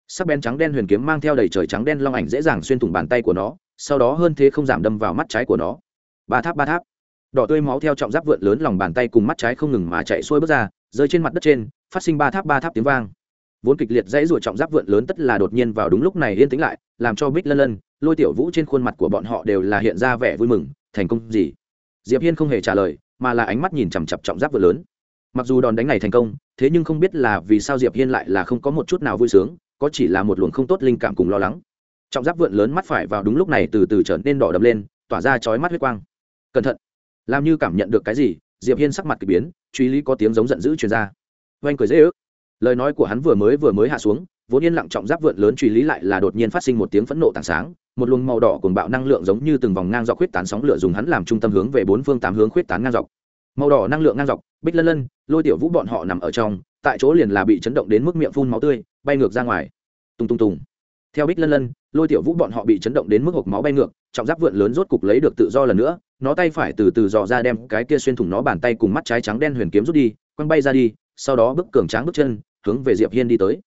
Sắc bén trắng đen huyền kiếm mang theo đầy trời trắng đen long ảnh dễ dàng xuyên thủng bàn tay của nó, sau đó hơn thế không giảm đâm vào mắt trái của nó. Ba tháp ba tháp. Đỏ tươi máu theo trọng giáp vượn lớn lòng bàn tay cùng mắt trái không ngừng mà chạy xuôi bước ra, rơi trên mặt đất trên, phát sinh ba tháp ba tháp tiếng vang. Vốn kịch liệt dãy ruột trọng giáp vượn lớn tất là đột nhiên vào đúng lúc này yên tĩnh lại, làm cho bích lân lân lôi tiểu vũ trên khuôn mặt của bọn họ đều là hiện ra vẻ vui mừng, thành công gì? Diệp hiên không hề trả lời, mà là ánh mắt nhìn chằm chặp trọng giáp vượn lớn. Mặc dù đòn đánh này thành công, thế nhưng không biết là vì sao diệp hiên lại là không có một chút nào vui sướng, có chỉ là một luồng không tốt linh cảm cùng lo lắng. Trọng giáp vượn lớn mắt phải vào đúng lúc này từ từ trở nên đỏ đậm lên, tỏa ra chói mắt huyết quang. Cẩn thận, làm như cảm nhận được cái gì? Diệp hiên sắc mặt kỳ biến, truy lý có tiếng giống giận dữ truyền ra. Oanh cười dễ ước lời nói của hắn vừa mới vừa mới hạ xuống, vốn yên lặng trọng giáp vượn lớn truy lý lại là đột nhiên phát sinh một tiếng phẫn nộ tảng sáng, một luồng màu đỏ cùng bạo năng lượng giống như từng vòng ngang dọc khuyết tán sóng lửa dùng hắn làm trung tâm hướng về bốn phương tám hướng khuyết tán ngang dọc. Màu đỏ năng lượng ngang dọc, bích lân lân, lôi tiểu vũ bọn họ nằm ở trong, tại chỗ liền là bị chấn động đến mức miệng phun máu tươi, bay ngược ra ngoài. Tung tung tung theo bích lân lân, lôi tiểu vũ bọn họ bị chấn động đến mức hộp máu bay ngược, trọng giáp vượn lớn rốt cục lấy được tự do lần nữa, nó tay phải từ từ dò ra đem cái kia xuyên thủng nó bàn tay cùng mắt trái trắng đen huyền kiếm rút đi, quăng bay ra đi, sau đó bước cường tráng bước chân hướng về diệp hiên đi tới.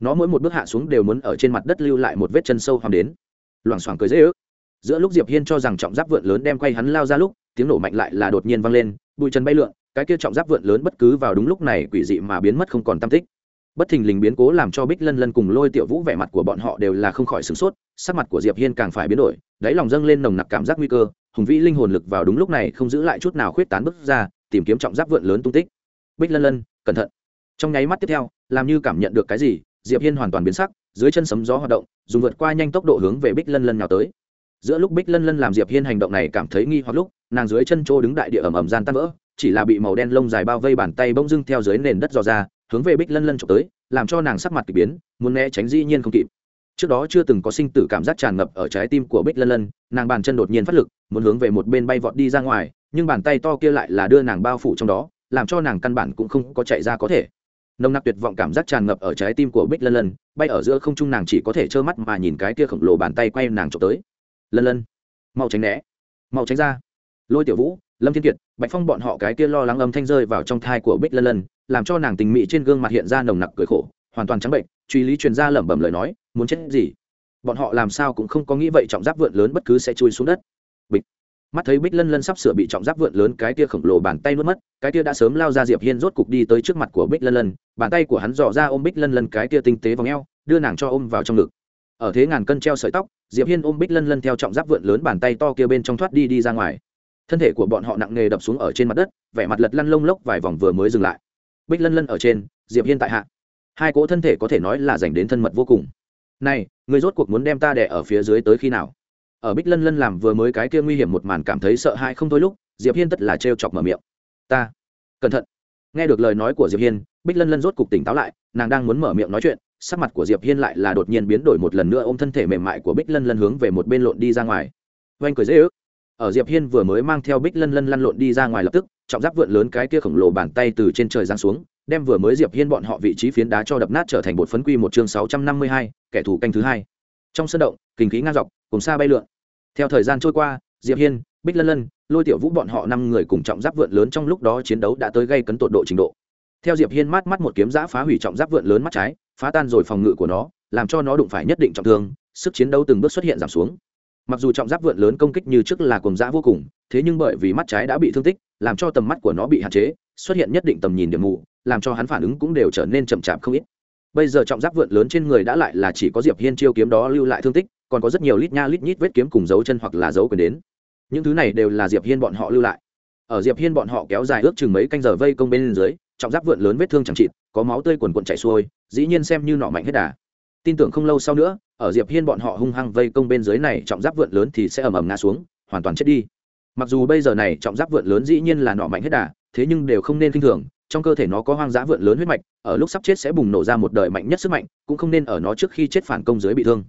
Nó mỗi một bước hạ xuống đều muốn ở trên mặt đất lưu lại một vết chân sâu hoằm đến. Loảng xoảng cười dễ ước. Giữa lúc diệp hiên cho rằng trọng giáp vượn lớn đem quay hắn lao ra lúc, tiếng nổ mạnh lại là đột nhiên vang lên, bụi chân bay lượn, cái kia trọng giáp vượn lớn bất cứ vào đúng lúc này quỷ dị mà biến mất không còn tâm tích. Bất thình lình biến cố làm cho bích lân lân cùng lôi tiểu vũ vẻ mặt của bọn họ đều là không khỏi sửng sốt, sắc mặt của diệp hiên càng phải biến đổi, đáy lòng dâng lên nồng nặc cảm giác nguy cơ, hùng vĩ linh hồn lực vào đúng lúc này không giữ lại chút nào khuyết tán bước ra, tìm kiếm trọng giáp vượn lớn tung tích. Bích lân lân, cẩn thận trong nháy mắt tiếp theo, làm như cảm nhận được cái gì, diệp hiên hoàn toàn biến sắc, dưới chân sấm gió hoạt động, dùng vượt qua nhanh tốc độ hướng về bích lân lân nhào tới. Giữa lúc bích lân lân làm diệp hiên hành động này cảm thấy nghi hoặc lúc, nàng dưới chân trô đứng đại địa ẩm ẩm gian tan vỡ, chỉ là bị màu đen lông dài bao vây bàn tay bông dưng theo dưới nền đất dò ra, hướng về bích lân lân trộm tới, làm cho nàng sắc mặt k ỳ biến, muốn né tránh dĩ nhiên không kịp. Trước đó chưa từng có sinh tử cảm giác tràn ngập ở trái tim của bích lân lân, nàng bàn chân đột nhiên phát lực, muốn hướng về một bên bay vọt đi ra ngoài, nhưng bàn tay to kia lại là đưa nàng bao phủ trong đó, làm cho nàng căn bản cũng không có chạy ra có thể nồng nặc tuyệt vọng cảm giác tràn ngập ở trái tim của bích lân lân, bay ở giữa không trung nàng chỉ có thể trơ mắt mà nhìn cái kia khổng lồ bàn tay quay nàng trộm tới. Lân lân, mau tránh né, mau tránh ra. Lôi tiểu vũ, lâm thiên kiệt, bạch phong bọn họ cái kia lo lắng âm thanh rơi vào trong thai của bích lân lân, làm cho nàng tình mị trên gương mặt hiện ra nồng nặc cười khổ, hoàn toàn trắng bệnh, truy lý truyền ra lẩm bẩm lời nói, muốn chết gì? Bọn họ làm sao cũng không có nghĩ vậy, trọng giáp vượn lớn bất cứ sẽ chui xuống đất mắt thấy bích lân lân sắp sửa bị trọng giáp vượn lớn cái tia khổng lồ bàn tay nuốt mất, cái tia đã sớm lao ra diệp hiên rốt cục đi tới trước mặt của bích lân lân, bàn tay của hắn dò ra ôm bích lân lân cái tia tinh tế v ò đưa nàng cho ôm vào trong ngực. Ở thế ngàn cân treo sợi tóc, diệp hiên ôm bích lân lân theo trọng giáp vượn lớn bàn tay to kia bên trong thoát đi đi ra ngoài. Thân thể của bọn họ nặng nề đập xuống ở trên mặt đất, vẻ mặt lật lăn lông lốc vài vòng vừa mới dừng lại. Bích lân lân ở trên, diệp hiên tại hạ. Hai cỗ thân thể có thể nói là dành đến thân mật vô cùng. Này người rốt cuộc muốn đem ta đẻ ở phía dưới tới khi nào? Ở bích lân lân làm vừa mới cái kia nguy hiểm một màn cảm thấy sợ hãi không thôi lúc diệp hiên tất là trêu chọc mở miệng. Ta cẩn thận. Nghe được lời nói của diệp hiên bích lân lân rốt cục tỉnh táo lại nàng đang muốn mở miệng nói chuyện sắc mặt của diệp hiên lại là đột nhiên biến đổi một lần nữa ôm thân thể mềm mại của bích lân lân hướng về một bên lộn đi ra ngoài. Oanh cười dễ ước. Ở diệp hiên vừa mới mang theo bích lân lân lăn lộn đi ra ngoài lập tức trọng giáp vượn lớn cái kia khổng lồ bàn tay từ trên trời giáng xuống đem vừa mới diệp hiên bọn họ vị trí phiến đá cho đập nát trở thành bột phấn quy một chương 652, kẻ thù canh thứ hai. Trong sân động kinh khí ngang dọc cùng xa bay lượn. Theo thời gian trôi qua, diệp hiên, bích lân lân, lôi tiểu vũ bọn họ năm người cùng trọng giáp vượn lớn trong lúc đó chiến đấu đã tới gây cấn tột độ trình độ. Theo diệp hiên mát mắt một kiếm giã phá hủy trọng giáp vượn lớn mắt trái, phá tan rồi phòng ngự của nó, làm cho nó đụng phải nhất định trọng thương, sức chiến đấu từng bước xuất hiện giảm xuống. Mặc dù trọng giáp vượn lớn công kích như trước là cùng giã vô cùng, thế nhưng bởi vì mắt trái đã bị thương tích, làm cho tầm mắt của nó bị hạn chế, xuất hiện nhất định tầm nhìn điểm mù, làm cho hắn phản ứng cũng đều trở nên chậm chạp không ít. Bây giờ trọng giáp vượn lớn trên người đã lại là chỉ có diệp hiên chiêu kiếm đó lưu lại thương tích còn có rất nhiều lít nha lít nhít vết kiếm cùng dấu chân hoặc là dấu quyền đến. Những thứ này đều là diệp hiên bọn họ lưu lại. Ở diệp hiên bọn họ kéo dài ước chừng mấy canh giờ vây công bên dưới, trọng giáp vượn lớn vết thương chẳng chịt, có máu tươi quần quần chảy xuôi, dĩ nhiên xem như nọ mạnh hết đà. Tin tưởng không lâu sau nữa, ở diệp hiên bọn họ hung hăng vây công bên dưới này, trọng giáp vượn lớn thì sẽ ầm ầm ngã xuống, hoàn toàn chết đi. Mặc dù bây giờ này, trọng giáp vượn lớn dĩ nhiên là nọ mạnh hết đà, thế nhưng đều không nên kinh thường, trong cơ thể nó có hoang dã vượn lớn huyết mạch, ở lúc sắp chết sẽ bùng nổ ra một đời mạnh nhất sức mạnh, cũng không nên ở nó trước khi chết phản công dưới bị thương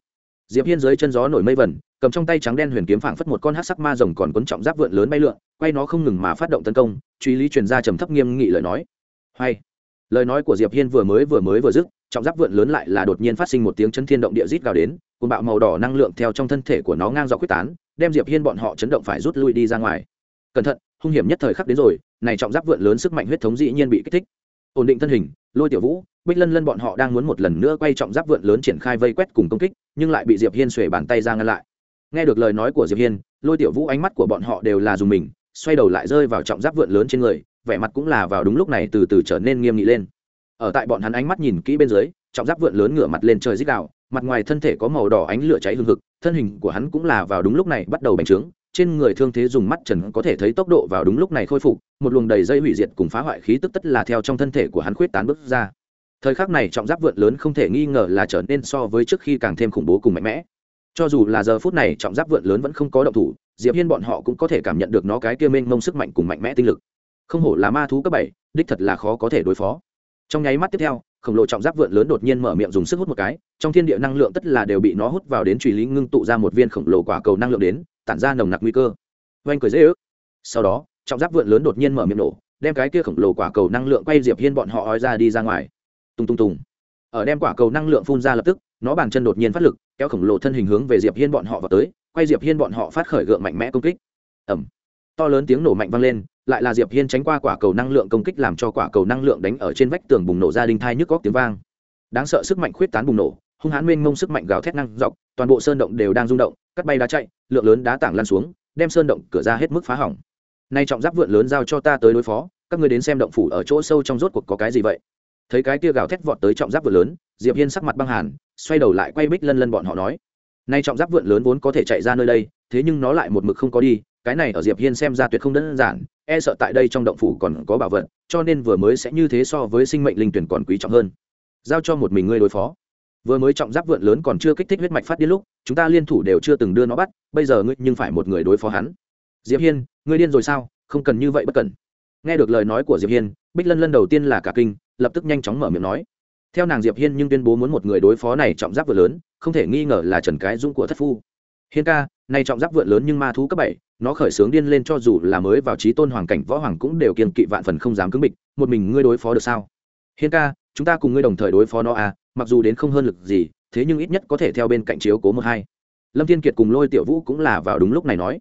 diệp hiên dưới chân gió nổi mây vẩn cầm trong tay trắng đen huyền kiếm phảng phất một con hắc sắc ma rồng còn cuốn trọng giáp vượn lớn bay lượn, quay nó không ngừng mà phát động tấn công, truy lý truyền ra trầm thấp nghiêm nghị lời nói. Hay. Lời nói của diệp hiên vừa mới vừa mới vừa dứt, trọng giáp vượn lớn lại là đột nhiên phát sinh một tiếng chấn thiên động địa rít gào đến, cuồng bạo màu đỏ năng lượng theo trong thân thể của nó ngang dọc quyết tán, đem diệp hiên bọn họ chấn động phải rút lui đi ra ngoài. Cẩn thận, hung hiểm nhất thời khắc đến rồi, này trọng giáp vượn lớn sức mạnh huyết thống dĩ nhiên bị kích thích. Ổn định thân hình, lôi tiểu vũ bích lân lân bọn họ đang muốn một lần nữa quay trọng giáp vượn lớn triển khai vây quét cùng công kích, nhưng lại bị diệp hiên xuề bàn tay ra ngăn lại. Nghe được lời nói của diệp hiên, lôi tiểu vũ ánh mắt của bọn họ đều là dùng mình, xoay đầu lại rơi vào trọng giáp vượn lớn trên người, vẻ mặt cũng là vào đúng lúc này từ từ trở nên nghiêm nghị lên. Ở tại bọn hắn ánh mắt nhìn kỹ bên dưới, trọng giáp vượn lớn ngửa mặt lên trời dích đạo mặt ngoài thân thể có màu đỏ ánh lửa cháy hương hực, thân hình của hắn cũng là vào đúng lúc này bắt đầu bành trướng, trên người thương thế dùng mắt trần có thể thấy tốc độ vào đúng lúc này khôi phục, một luồng đầy dây hủy diệt cùng phá hoại khí tức tất là theo trong thân thể của hắn khuyết tán bước ra thời khắc này trọng giáp vượn lớn không thể nghi ngờ là trở nên so với trước khi càng thêm khủng bố cùng mạnh mẽ. Cho dù là giờ phút này trọng giáp vượn lớn vẫn không có động thủ, diệp hiên bọn họ cũng có thể cảm nhận được nó cái kia mênh mông sức mạnh cùng mạnh mẽ tinh lực. Không hổ là ma thú cấp bảy, đích thật là khó có thể đối phó. Trong nháy mắt tiếp theo, khổng lồ trọng giáp vượn lớn đột nhiên mở miệng dùng sức hút một cái, trong thiên địa năng lượng tất là đều bị nó hút vào đến truy lý ngưng tụ ra một viên khổng lồ quả cầu năng lượng đến, tản ra nồng nặc nguy cơ. Oanh cười dễ ước. Sau đó, trọng giáp vượn lớn đột nhiên mở miệng nổ, đem cái kia khổng lồ quả cầu năng lượng quay diệp hiên bọn họ ói ra đi ra ngoài tung tung tung. Ở đem quả cầu năng lượng phun ra lập tức, nó bàn chân đột nhiên phát lực, kéo khổng lồ thân hình hướng về diệp hiên bọn họ vào tới, quay diệp hiên bọn họ phát khởi gượng mạnh mẽ công kích. Ẩm to lớn tiếng nổ mạnh vang lên, lại là diệp hiên tránh qua quả cầu năng lượng công kích làm cho quả cầu năng lượng đánh ở trên vách tường bùng nổ ra đinh thai nhức góc tiếng vang. Đáng sợ sức mạnh khuyết tán bùng nổ, hung hãn mênh mông sức mạnh gào thét năng dọc, toàn bộ sơn động đều đang rung động, cắt bay đá chạy, lượng lớn đá tảng lăn xuống, đem sơn động cửa ra hết mức phá hỏng. Nay trọng giáp vượn lớn giao cho ta tới đối phó, các người đến xem động phủ ở chỗ sâu trong rốt cuộc có cái gì vậy? Thấy cái tia gào thét vọt tới trọng giáp vượn lớn, diệp hiên sắc mặt băng hàn, xoay đầu lại quay bích lân lân bọn họ nói, nay trọng giáp vượn lớn vốn có thể chạy ra nơi đây, thế nhưng nó lại một mực không có đi, cái này ở diệp hiên xem ra tuyệt không đơn giản e sợ tại đây trong động phủ còn có bảo vật, cho nên vừa mới sẽ như thế so với sinh mệnh linh tuyển còn quý trọng hơn. Giao cho một mình ngươi đối phó. Vừa mới trọng giáp vượn lớn còn chưa kích thích huyết mạch phát điên lúc, chúng ta liên thủ đều chưa từng đưa nó bắt, bây giờ ngươi nhưng phải một người đối phó hắn. Diệp hiên, ngươi điên rồi sao? Không cần như vậy bất cần nghe được lời nói của diệp hiên, bích lân lân đầu tiên là cả kinh, lập tức nhanh chóng mở miệng nói. Theo nàng diệp hiên nhưng tuyên bố muốn một người đối phó này trọng giáp vượt lớn, không thể nghi ngờ là trần cái dũng của thất phu. Hiên ca, này trọng giáp vượt lớn nhưng ma thú cấp bảy, nó khởi sướng điên lên cho dù là mới vào trí tôn hoàng cảnh võ hoàng cũng đều kiên kỵ vạn phần không dám cứng bịch, một mình ngươi đối phó được sao? Hiên ca, chúng ta cùng ngươi đồng thời đối phó nó à mặc dù đến không hơn lực gì, thế nhưng ít nhất có thể theo bên cạnh chiếu cố một hai. Lâm thiên kiệt cùng lôi tiểu vũ cũng là vào đúng lúc này nói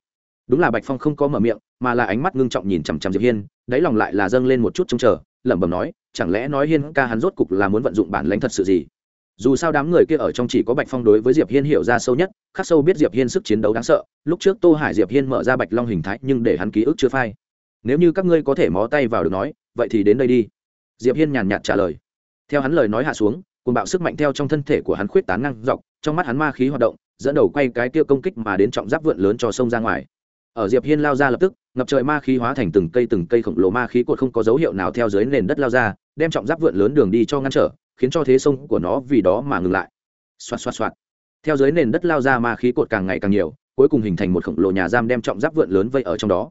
đúng là bạch phong không có mở miệng, mà là ánh mắt ngưng trọng nhìn chằm chằm diệp hiên, đáy lòng lại là dâng lên một chút trông chờ, lẩm bẩm nói, chẳng lẽ nói hiên ca hắn rốt cục là muốn vận dụng bản lãnh thật sự gì? Dù sao đám người kia ở trong chỉ có bạch phong đối với diệp hiên hiểu ra sâu nhất, khắc sâu biết diệp hiên sức chiến đấu đáng sợ, lúc trước tô hải diệp hiên mở ra bạch long hình thái nhưng để hắn ký ức chưa phai. Nếu như các ngươi có thể mó tay vào được nói, vậy thì đến đây đi. Diệp hiên nhàn nhạt trả lời. Theo hắn lời nói hạ xuống cùng bạo sức mạnh theo trong thân thể của hắn khuyết tán ngang dọc, trong mắt hắn ma khí hoạt động, dẫn đầu quay cái kia công kích mà đến trọng giáp vượn lớn cho sông ra ngoài ở diệp hiên lao ra lập tức, ngập trời ma khí hóa thành từng cây từng cây khổng lồ ma khí cột không có dấu hiệu nào theo dưới nền đất lao ra, đem trọng giáp vượn lớn đường đi cho ngăn trở, khiến cho thế sông của nó vì đó mà ngừng lại. Xoạt xoạt xoạt. Theo dưới nền đất lao ra ma khí cột càng ngày càng nhiều, cuối cùng hình thành một khổng lồ nhà giam đem trọng giáp vượn lớn vây ở trong đó.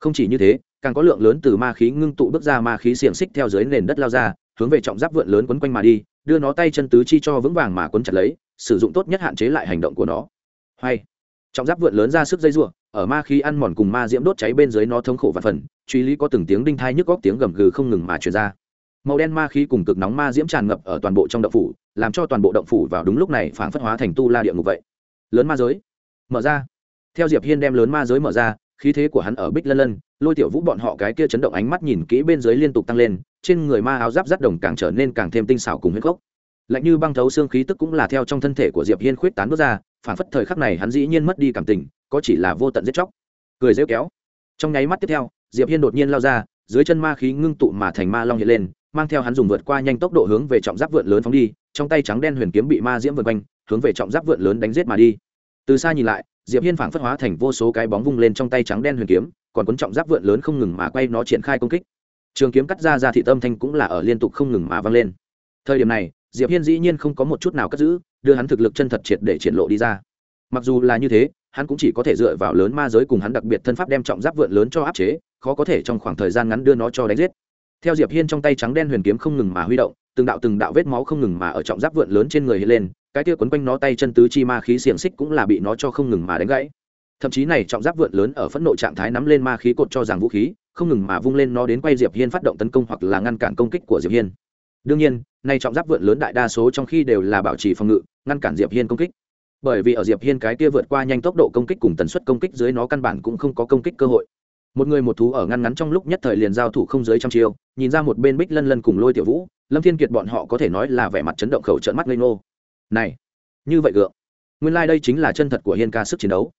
Không chỉ như thế, càng có lượng lớn từ ma khí ngưng tụ bước ra ma khí xiềng xích theo dưới nền đất lao ra, hướng về trọng giáp vượn lớn quấn quanh mà đi, đưa nó tay chân tứ chi cho vững vàng mà quấn chặt lấy, sử dụng tốt nhất hạn chế lại hành động của nó. Hay trọng giáp vượn lớn ra sức dây ruộng ở ma khí ăn mòn cùng ma diễm đốt cháy bên dưới nó thống khổ và phần, truy lý có từng tiếng đinh thai nhức góc tiếng gầm gừ không ngừng mà truyền ra. Màu đen ma khí cùng cực nóng ma diễm tràn ngập ở toàn bộ trong động phủ, làm cho toàn bộ động phủ vào đúng lúc này phản phất hóa thành tu la địa ngục vậy. Lớn ma giới. Mở ra. Theo diệp hiên đem lớn ma giới mở ra, khí thế của hắn ở bích lân lân, lôi tiểu vũ bọn họ cái kia chấn động ánh mắt nhìn kỹ bên dưới liên tục tăng lên, trên người ma áo giáp rắt đồng càng trở nên càng thêm tinh xảo cùng huyết gốc. Lạnh như băng thấu xương khí tức cũng là theo trong thân thể của diệp hiên khuyết tán bước ra phản phất thời khắc này hắn dĩ nhiên mất đi cảm tình, có chỉ là vô tận giết chóc. Cười rêu kéo. Trong nháy mắt tiếp theo, diệp hiên đột nhiên lao ra, dưới chân ma khí ngưng tụ mà thành ma long hiện lên, mang theo hắn dùng vượt qua nhanh tốc độ hướng về trọng giáp vượn lớn phóng đi, trong tay trắng đen huyền kiếm bị ma diễm vượt quanh, hướng về trọng giáp vượn lớn đánh giết mà đi. Từ xa nhìn lại, diệp hiên phảng phất hóa thành vô số cái bóng vung lên trong tay trắng đen huyền kiếm, còn cuốn trọng giáp vượn lớn không ngừng mà quay nó triển khai công kích. Trường kiếm cắt ra ra thị tâm thanh cũng là ở liên tục không ngừng mà vang lên. Thời điểm này diệp hiên dĩ nhiên không có một chút nào cất giữ, đưa hắn thực lực chân thật triệt để triển lộ đi ra. Mặc dù là như thế, hắn cũng chỉ có thể dựa vào lớn ma giới cùng hắn đặc biệt thân pháp đem trọng giáp vượn lớn cho áp chế, khó có thể trong khoảng thời gian ngắn đưa nó cho đánh giết. Theo diệp hiên trong tay trắng đen huyền kiếm không ngừng mà huy động, từng đạo từng đạo vết máu không ngừng mà ở trọng giáp vượn lớn trên người hiện lên, cái kia quấn quanh nó tay chân tứ chi ma khí xiềng xích cũng là bị nó cho không ngừng mà đánh gãy. Thậm chí này trọng giáp vượn lớn ở phẫn nộ trạng thái nắm lên ma khí cột cho rằng vũ khí, không ngừng mà vung lên nó đến quay diệp hiên phát động tấn công hoặc là ngăn cản công kích của diệp hiên đương nhiên, nay trọng giáp vượn lớn đại đa số trong khi đều là bảo trì phòng ngự, ngăn cản diệp hiên công kích. Bởi vì ở diệp hiên cái kia vượt qua nhanh tốc độ công kích cùng tần suất công kích dưới nó căn bản cũng không có công kích cơ hội. Một người một thú ở ngăn ngắn trong lúc nhất thời liền giao thủ không dưới trăm chiêu, nhìn ra một bên bích lân lân cùng lôi tiểu vũ, lâm thiên kiệt bọn họ có thể nói là vẻ mặt chấn động khẩu trợn mắt lên ngô. Này, như vậy gượng. Nguyên lai đây chính là chân thật của hiên ca sức chiến đấu.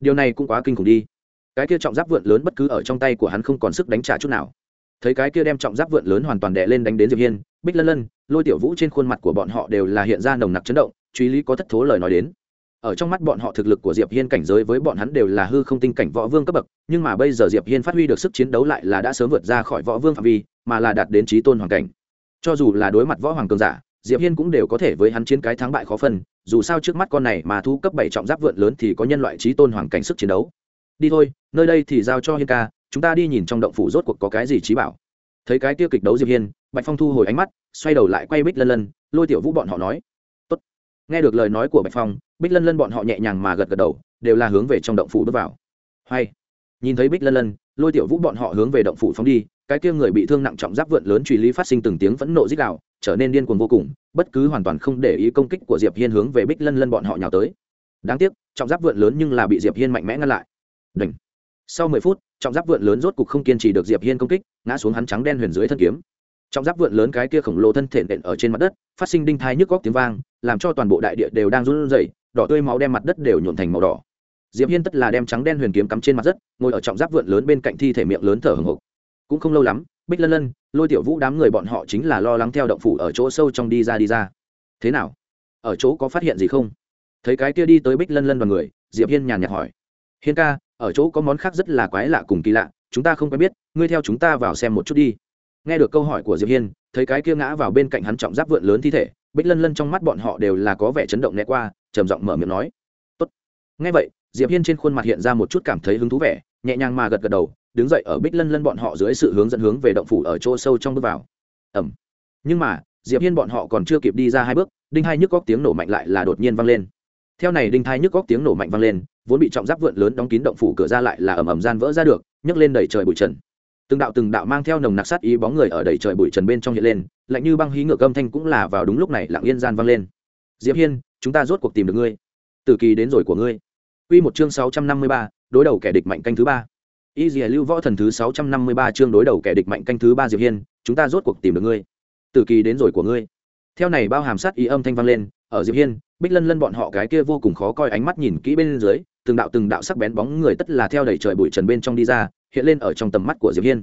Điều này cũng quá kinh khủng đi. Cái kia trọng giáp vượn lớn bất cứ ở trong tay của hắn không còn sức đánh trả chút nào. Thấy cái kia đem trọng giáp vượn lớn hoàn toàn đè lên đánh đến diệp hiên bích lân lân, lôi tiểu vũ trên khuôn mặt của bọn họ đều là hiện ra nồng nặc chấn động, truy lý có thất thố lời nói đến. Ở trong mắt bọn họ thực lực của diệp hiên cảnh giới với bọn hắn đều là hư không tinh cảnh võ vương cấp bậc, nhưng mà bây giờ diệp hiên phát huy được sức chiến đấu lại là đã sớm vượt ra khỏi võ vương phạm vi, mà là đạt đến trí tôn hoàng cảnh. Cho dù là đối mặt võ hoàng cường giả, diệp hiên cũng đều có thể với hắn chiến cái thắng bại khó phân, dù sao trước mắt con này mà thu cấp bảy trọng giáp vượn lớn thì có nhân loại trí tôn hoàng cảnh sức chiến đấu. Đi thôi, nơi đây thì giao cho hiên ca, chúng ta đi nhìn trong động phủ rốt cuộc có cái gì trí bảo. Thấy cái kia kịch đấu diệp hiên bạch phong thu hồi ánh mắt, xoay đầu lại quay bích lân lân, lôi tiểu vũ bọn họ nói, Tốt. nghe được lời nói của bạch phong, bích lân lân bọn họ nhẹ nhàng mà gật gật đầu, đều là hướng về trong động phủ bước vào. Hay. Nhìn thấy bích lân lân, lôi tiểu vũ bọn họ hướng về động phủ phóng đi, cái kia người bị thương nặng trọng giáp vượn lớn truy lý phát sinh từng tiếng phẫn nộ dích đạo trở nên điên cuồng vô cùng, bất cứ hoàn toàn không để ý công kích của diệp hiên hướng về bích lân lân bọn họ nhào tới. Đáng tiếc, trọng giáp vượn lớn nhưng là bị diệp hiên mạnh mẽ ngăn lại. Đỉnh. Sau mười phút, trọng giáp vượn lớn rốt cục không kiên trì được diệp hiên công kích, ngã xuống hắn trắng đen huyền dưới thân kiếm trọng giáp vượn lớn cái kia khổng lồ thân thể nện ở trên mặt đất, phát sinh đinh thai nhức góc tiếng vang, làm cho toàn bộ đại địa đều đang run rẩy, đỏ tươi máu đem mặt đất đều nhuộn thành màu đỏ. Diệp hiên tất là đem trắng đen huyền kiếm cắm trên mặt đất, ngồi ở trọng giáp vượn lớn bên cạnh thi thể miệng lớn thở hổn hộc. Cũng không lâu lắm, bích lân lân, lôi tiểu vũ đám người bọn họ chính là lo lắng theo động phủ ở chỗ sâu trong đi ra đi ra. Thế nào? Ở chỗ có phát hiện gì không? Thấy cái kia đi tới bích lân lân và người, diệp hiên nhàn nhạt hỏi. Hiên ca, ở chỗ có món khác rất là quái lạ cùng kỳ lạ, chúng ta không quen biết, ngươi theo chúng ta vào xem một chút đi nghe được câu hỏi của diệp hiên, thấy cái kia ngã vào bên cạnh hắn trọng giáp vượn lớn thi thể, bích lân lân trong mắt bọn họ đều là có vẻ chấn động né qua, trầm giọng mở miệng nói, tốt. Nghe vậy, diệp hiên trên khuôn mặt hiện ra một chút cảm thấy hứng thú vẻ, nhẹ nhàng mà gật gật đầu, đứng dậy ở bích lân lân bọn họ dưới sự hướng dẫn hướng về động phủ ở chỗ sâu trong bước vào. Ẩm nhưng mà, diệp hiên bọn họ còn chưa kịp đi ra hai bước, đinh hai nhức góc tiếng nổ mạnh lại là đột nhiên vang lên. Theo này đinh thai nhức góc tiếng nổ mạnh vang lên, vốn bị trọng giáp vượn lớn đóng kín động phủ cửa ra lại là ầm ầm gian vỡ ra được, nhấc lên đầy trời bụi trần từng đạo từng đạo mang theo nồng nặc sát ý bóng người ở đầy trời bụi trần bên trong hiện lên lạnh như băng hí ngược âm thanh cũng là vào đúng lúc này lặng yên gian vang lên. Diệp hiên chúng ta rốt cuộc tìm được ngươi. Từ kỳ đến rồi của ngươi. Quy một chương 653, đối đầu kẻ địch mạnh canh thứ ba. Y dìa lưu võ thần thứ 653 chương đối đầu kẻ địch mạnh canh thứ ba diệp hiên chúng ta rốt cuộc tìm được ngươi. Từ kỳ đến rồi của ngươi. Theo này bao hàm sát ý âm thanh vang lên ở diệp hiên bích lân lân bọn họ cái kia vô cùng khó coi ánh mắt nhìn kỹ bên dưới từng đạo từng đạo sắc bén bóng người tất là theo đầy trời bụi trần bên trong đi ra hiện lên ở trong tầm mắt của diệp hiên.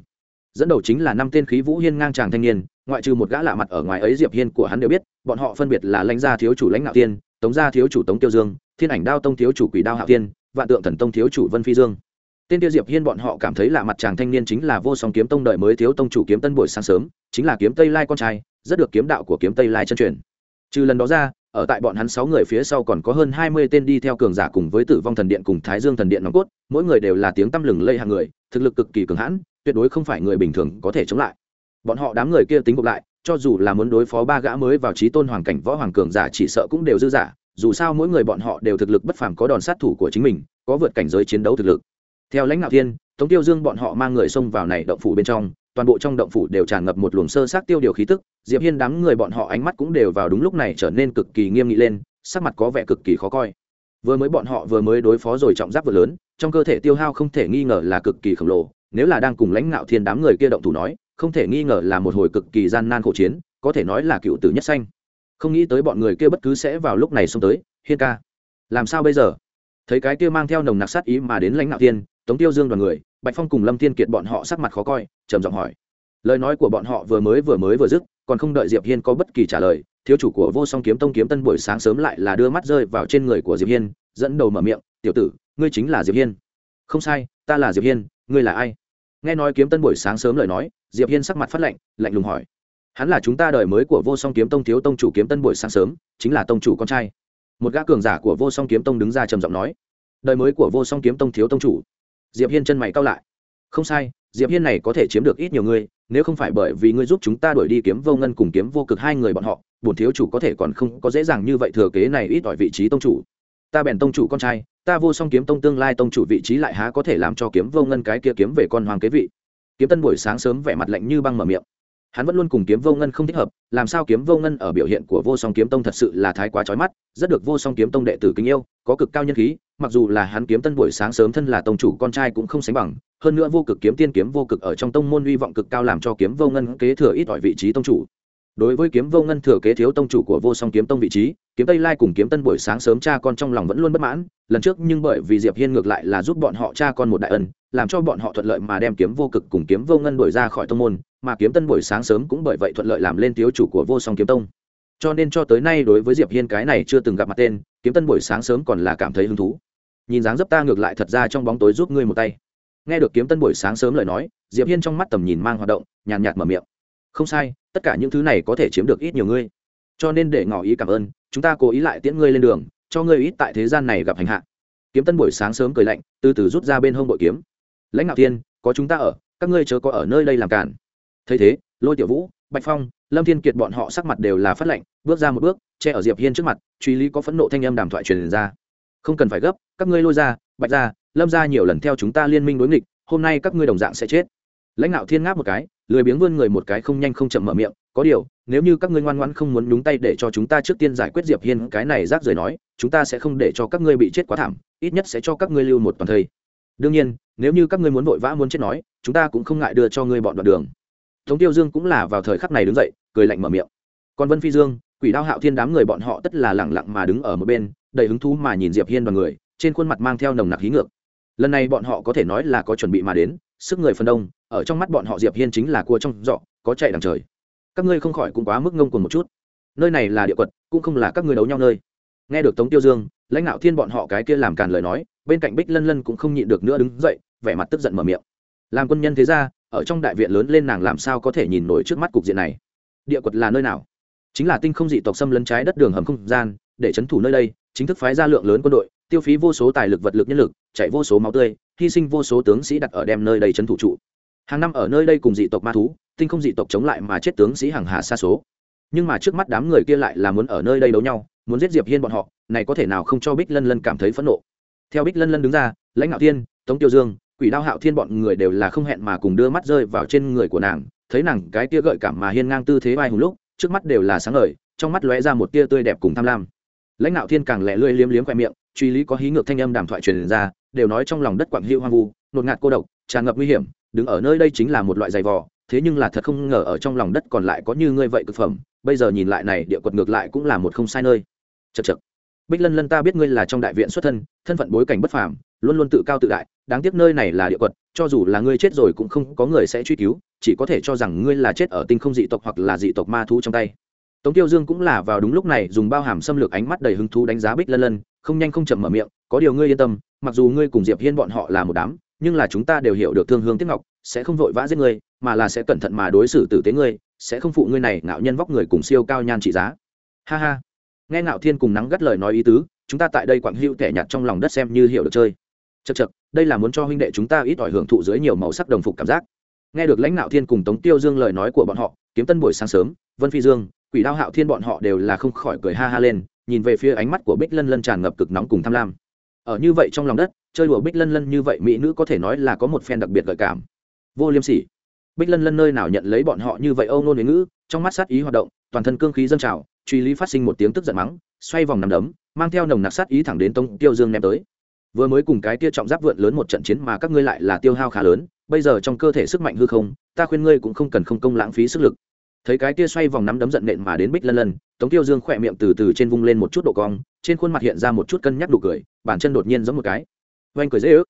Dẫn đầu chính là năm tên khí vũ hiên ngang tràng thanh niên ngoại trừ một gã lạ mặt ở ngoài ấy diệp hiên của hắn đều biết bọn họ phân biệt là lãnh gia thiếu chủ lãnh ngạo tiên tống gia thiếu chủ tống tiêu dương thiên ảnh đao tông thiếu chủ quỷ đao hạ tiên vạn tượng thần tông thiếu chủ vân phi dương. Tên tiêu diệp hiên bọn họ cảm thấy lạ mặt chàng thanh niên chính là vô song kiếm tông đợi mới thiếu tông chủ kiếm tân buổi sáng sớm chính là kiếm tây lai con trai rất được kiếm đạo của kiếm tây lai chân truyền. Trừ lần đó ra ở tại bọn hắn sáu người phía sau còn có hơn hai mươi tên đi theo cường giả cùng với Tử Vong Thần Điện cùng Thái Dương Thần Điện nòng cốt, mỗi người đều là tiếng tăm lừng lây hàng người, thực lực cực kỳ cường hãn, tuyệt đối không phải người bình thường có thể chống lại. Bọn họ đám người kia tính gộp lại, cho dù là muốn đối phó ba gã mới vào chí tôn hoàng cảnh võ hoàng cường giả chỉ sợ cũng đều dư giả, dù sao mỗi người bọn họ đều thực lực bất phàm có đòn sát thủ của chính mình, có vượt cảnh giới chiến đấu thực lực. Theo lãnh đạo thiên, Tống Tiêu Dương bọn họ mang người xông vào này động phủ bên trong, toàn bộ trong động phủ đều tràn ngập một luồng sơ sát tiêu điều khí tức, Diệp Hiên đám người bọn họ ánh mắt cũng đều vào đúng lúc này trở nên cực kỳ nghiêm nghị lên, sắc mặt có vẻ cực kỳ khó coi vừa mới bọn họ vừa mới đối phó rồi trọng giáp vừa lớn trong cơ thể tiêu hao không thể nghi ngờ là cực kỳ khổng lồ, nếu là đang cùng lãnh ngạo thiên đám người kia động thủ nói, không thể nghi ngờ là một hồi cực kỳ gian nan khổ chiến, có thể nói là cựu tử nhất xanh không nghĩ tới bọn người kia bất cứ sẽ vào lúc này xông tới, hiên ca, làm sao bây giờ? Thấy cái kia mang theo nồng nặc sát ý mà đến lãnh ngạo thiên, tống tiêu dương đoàn người, bạch phong cùng lâm thiên kiệt bọn họ sắc mặt khó coi, trầm giọng hỏi. Lời nói của bọn họ vừa mới vừa mới vừa dứt, còn không đợi diệp hiên có bất kỳ trả lời, thiếu chủ của vô song kiếm tông kiếm tân buổi sáng sớm lại là đưa mắt rơi vào trên người của diệp hiên, dẫn đầu mở miệng, tiểu tử ngươi chính là diệp hiên không sai ta là diệp hiên ngươi là ai nghe nói kiếm tân buổi sáng sớm lời nói diệp hiên sắc mặt phát lạnh lạnh lùng hỏi hắn là chúng ta đời mới của vô song kiếm tông thiếu tông chủ kiếm tân buổi sáng sớm chính là tông chủ con trai một gã cường giả của vô song kiếm tông đứng ra trầm giọng nói đời mới của vô song kiếm tông thiếu tông chủ diệp hiên chân mày cau lại không sai diệp hiên này có thể chiếm được ít nhiều người nếu không phải bởi vì ngươi giúp chúng ta đuổi đi kiếm vô ngân cùng kiếm vô cực hai người bọn họ bổn thiếu chủ có thể còn không có dễ dàng như vậy thừa kế này ít ỏi vị trí tông chủ ta bèn tông chủ con trai ta vô song kiếm tông tương lai tông chủ vị trí lại há có thể làm cho kiếm vô ngân cái kia kiếm về con hoàng kế vị. Kiếm tân buổi sáng sớm vẻ mặt lạnh như băng mở miệng. Hắn vẫn luôn cùng kiếm vô ngân không thích hợp, làm sao kiếm vô ngân ở biểu hiện của vô song kiếm tông thật sự là thái quá trói mắt, rất được vô song kiếm tông đệ tử kính yêu, có cực cao nhân khí, mặc dù là hắn kiếm tân buổi sáng sớm thân là tông chủ con trai cũng không sánh bằng, hơn nữa vô cực kiếm tiên kiếm vô cực ở trong tông môn hy vọng cực cao làm cho kiếm vô ngân kế thừa ít ỏi vị trí tông chủ đối với kiếm vô ngân thừa kế thiếu tông chủ của vô song kiếm tông vị trí, kiếm tây lai cùng kiếm tân buổi sáng sớm cha con trong lòng vẫn luôn bất mãn. Lần trước nhưng bởi vì diệp hiên ngược lại là giúp bọn họ cha con một đại ân, làm cho bọn họ thuận lợi mà đem kiếm vô cực cùng kiếm vô ngân đuổi ra khỏi tông môn, mà kiếm tân buổi sáng sớm cũng bởi vậy thuận lợi làm lên thiếu chủ của vô song kiếm tông. Cho nên cho tới nay đối với diệp hiên cái này chưa từng gặp mặt tên, kiếm tân buổi sáng sớm còn là cảm thấy hứng thú. Nhìn dáng dấp ta ngược lại thật ra trong bóng tối giúp ngươi một tay. Nghe được kiếm tân buổi sáng sớm lời nói, diệp hiên trong mắt tầm nhìn mang hoạt động, nhàn nhạt mở miệng. Không sai tất cả những thứ này có thể chiếm được ít nhiều ngươi. Cho nên để ngỏ ý cảm ơn chúng ta cố ý lại tiễn ngươi lên đường cho ngươi ít tại thế gian này gặp hành hạ. Kiếm tân buổi sáng sớm cười lạnh từ từ rút ra bên hông bội kiếm. Lãnh ngạo thiên, có chúng ta ở các ngươi chớ có ở nơi đây làm cản. Thấy thế lôi tiểu vũ bạch phong lâm thiên kiệt bọn họ sắc mặt đều là phát lệnh bước ra một bước che ở diệp hiên trước mặt truy lý có phẫn nộ thanh âm đàm thoại truyền ra. Không cần phải gấp các ngươi lôi ra bạch ra lâm ra nhiều lần theo chúng ta liên minh đối nghịch hôm nay các ngươi đồng dạng sẽ chết. Lãnh đạo thiên ngáp một cái lười biếng vươn người một cái không nhanh không chậm mở miệng, có điều, nếu như các ngươi ngoan ngoãn không muốn nhúng tay để cho chúng ta trước tiên giải quyết diệp hiên, cái này rác rời nói, chúng ta sẽ không để cho các ngươi bị chết quá thảm, ít nhất sẽ cho các ngươi lưu một toàn thây. Đương nhiên, nếu như các ngươi muốn vội vã muốn chết nói, chúng ta cũng không ngại đưa cho ngươi bọn đoạn đường. Tống tiêu dương cũng là vào thời khắc này đứng dậy, cười lạnh mở miệng. Còn vân phi dương, quỷ đao hạo thiên đám người bọn họ tất là lẳng lặng mà đứng ở một bên, đầy hứng thú mà nhìn diệp hiên đoàn người, trên khuôn mặt mang theo nồng nặc hí ngược. Lần này bọn họ có thể nói là có chuẩn bị mà đến sức người phần đông, ở trong mắt bọn họ diệp hiên chính là cua trong giọ có chạy đằng trời. Các ngươi không khỏi cũng quá mức ngông cuồng một chút. Nơi này là địa quật, cũng không là các ngươi đấu nhau nơi. Nghe được tống tiêu dương, lãnh đạo thiên bọn họ cái kia làm càn lời nói, bên cạnh bích lân lân cũng không nhịn được nữa đứng dậy, vẻ mặt tức giận mở miệng. Làm quân nhân thế ra ở trong đại viện lớn lên nàng làm sao có thể nhìn nổi trước mắt cục diện này? Địa quật là nơi nào? Chính là tinh không dị tộc xâm lấn trái đất đường hầm không gian, để chấn thủ nơi đây, chính thức phái ra lượng lớn quân đội, tiêu phí vô số tài lực vật lực nhân lực, chạy vô số máu tươi hy sinh vô số tướng sĩ đặt ở đem nơi đây trấn thủ trụ. Hàng năm ở nơi đây cùng dị tộc ma thú, tinh không dị tộc chống lại mà chết tướng sĩ hàng hà xa số. Nhưng mà trước mắt đám người kia lại là muốn ở nơi đây đấu nhau, muốn giết diệp hiên bọn họ, này có thể nào không cho bích lân lân cảm thấy phẫn nộ? Theo bích lân lân đứng ra, lãnh ngạo thiên, tống tiêu dương, quỷ đao hạo thiên bọn người đều là không hẹn mà cùng đưa mắt rơi vào trên người của nàng, thấy nàng cái tia gợi cảm mà hiên ngang tư thế vai hùng lúc, trước mắt đều là sáng ngời, trong mắt lóe ra một tia tươi đẹp cùng tham lam. Lãnh ngạo thiên càng lẹ lươi liếm liếm khoe miệng, truy lý có hí ngược thanh âm đàm thoại truyền ra đều nói trong lòng đất quảng hữu hoang vu, nột ngạt cô độc, tràn ngập nguy hiểm, đứng ở nơi đây chính là một loại giày vò, thế nhưng là thật không ngờ ở trong lòng đất còn lại có như ngươi vậy cực phẩm, bây giờ nhìn lại này địa quật ngược lại cũng là một không sai nơi. Chật chật bích lân lân ta biết ngươi là trong đại viện xuất thân thân phận bối cảnh bất phàm, luôn luôn tự cao tự đại, đáng tiếc nơi này là địa quật, cho dù là ngươi chết rồi cũng không có người sẽ truy cứu, chỉ có thể cho rằng ngươi là chết ở tinh không dị tộc hoặc là dị tộc ma thú trong tay. Tống tiêu dương cũng là vào đúng lúc này dùng bao hàm xâm lược ánh mắt đầy hứng thú đánh giá bích lân lân, không nhanh không chậm mở miệng, có điều ngươi yên tâm mặc dù ngươi cùng diệp hiên bọn họ là một đám, nhưng là chúng ta đều hiểu được thương hương tiếc ngọc, sẽ không vội vã giết ngươi, mà là sẽ cẩn thận mà đối xử tử tế ngươi, sẽ không phụ ngươi này ngạo nhân vóc người cùng siêu cao nhan trị giá. Ha ha. Nghe ngạo thiên cùng nắng gắt lời nói ý tứ, chúng ta tại đây quảng hữu kẻ nhặt trong lòng đất xem như hiểu được chơi. Chật chật đây là muốn cho huynh đệ chúng ta ít ỏi hưởng thụ dưới nhiều màu sắc đồng phục cảm giác. Nghe được lãnh ngạo thiên cùng tống tiêu dương lời nói của bọn họ, kiếm tân buổi sáng sớm, vân phi dương, quỷ đao hạo thiên bọn họ đều là không khỏi cười ha ha lên, nhìn về phía ánh mắt của bích lân lân tràn ngập cực nóng cùng tham lam ở như vậy trong lòng đất, chơi đùa bích lân lân như vậy mỹ nữ có thể nói là có một phen đặc biệt gợi cảm. Vô liêm sỉ. Bích lân lân nơi nào nhận lấy bọn họ như vậy âu nôn ngữ, trong mắt sát ý hoạt động, toàn thân cương khí dâng trào, truy lý phát sinh một tiếng tức giận mắng, xoay vòng nằm đấm, mang theo nồng nặc sát ý thẳng đến tông tiêu dương ném tới. Vừa mới cùng cái kia trọng giáp vượn lớn một trận chiến mà các ngươi lại là tiêu hao khá lớn, bây giờ trong cơ thể sức mạnh hư không, ta khuyên ngươi cũng không cần không công lãng phí sức lực thấy cái kia xoay vòng nắm đấm giận nện mà đến bích lân lân, tống tiêu dương khỏe miệng từ từ trên vung lên một chút độ cong, trên khuôn mặt hiện ra một chút cân nhắc đủ cười bản chân đột nhiên giống một cái. Oanh cười dễ ước.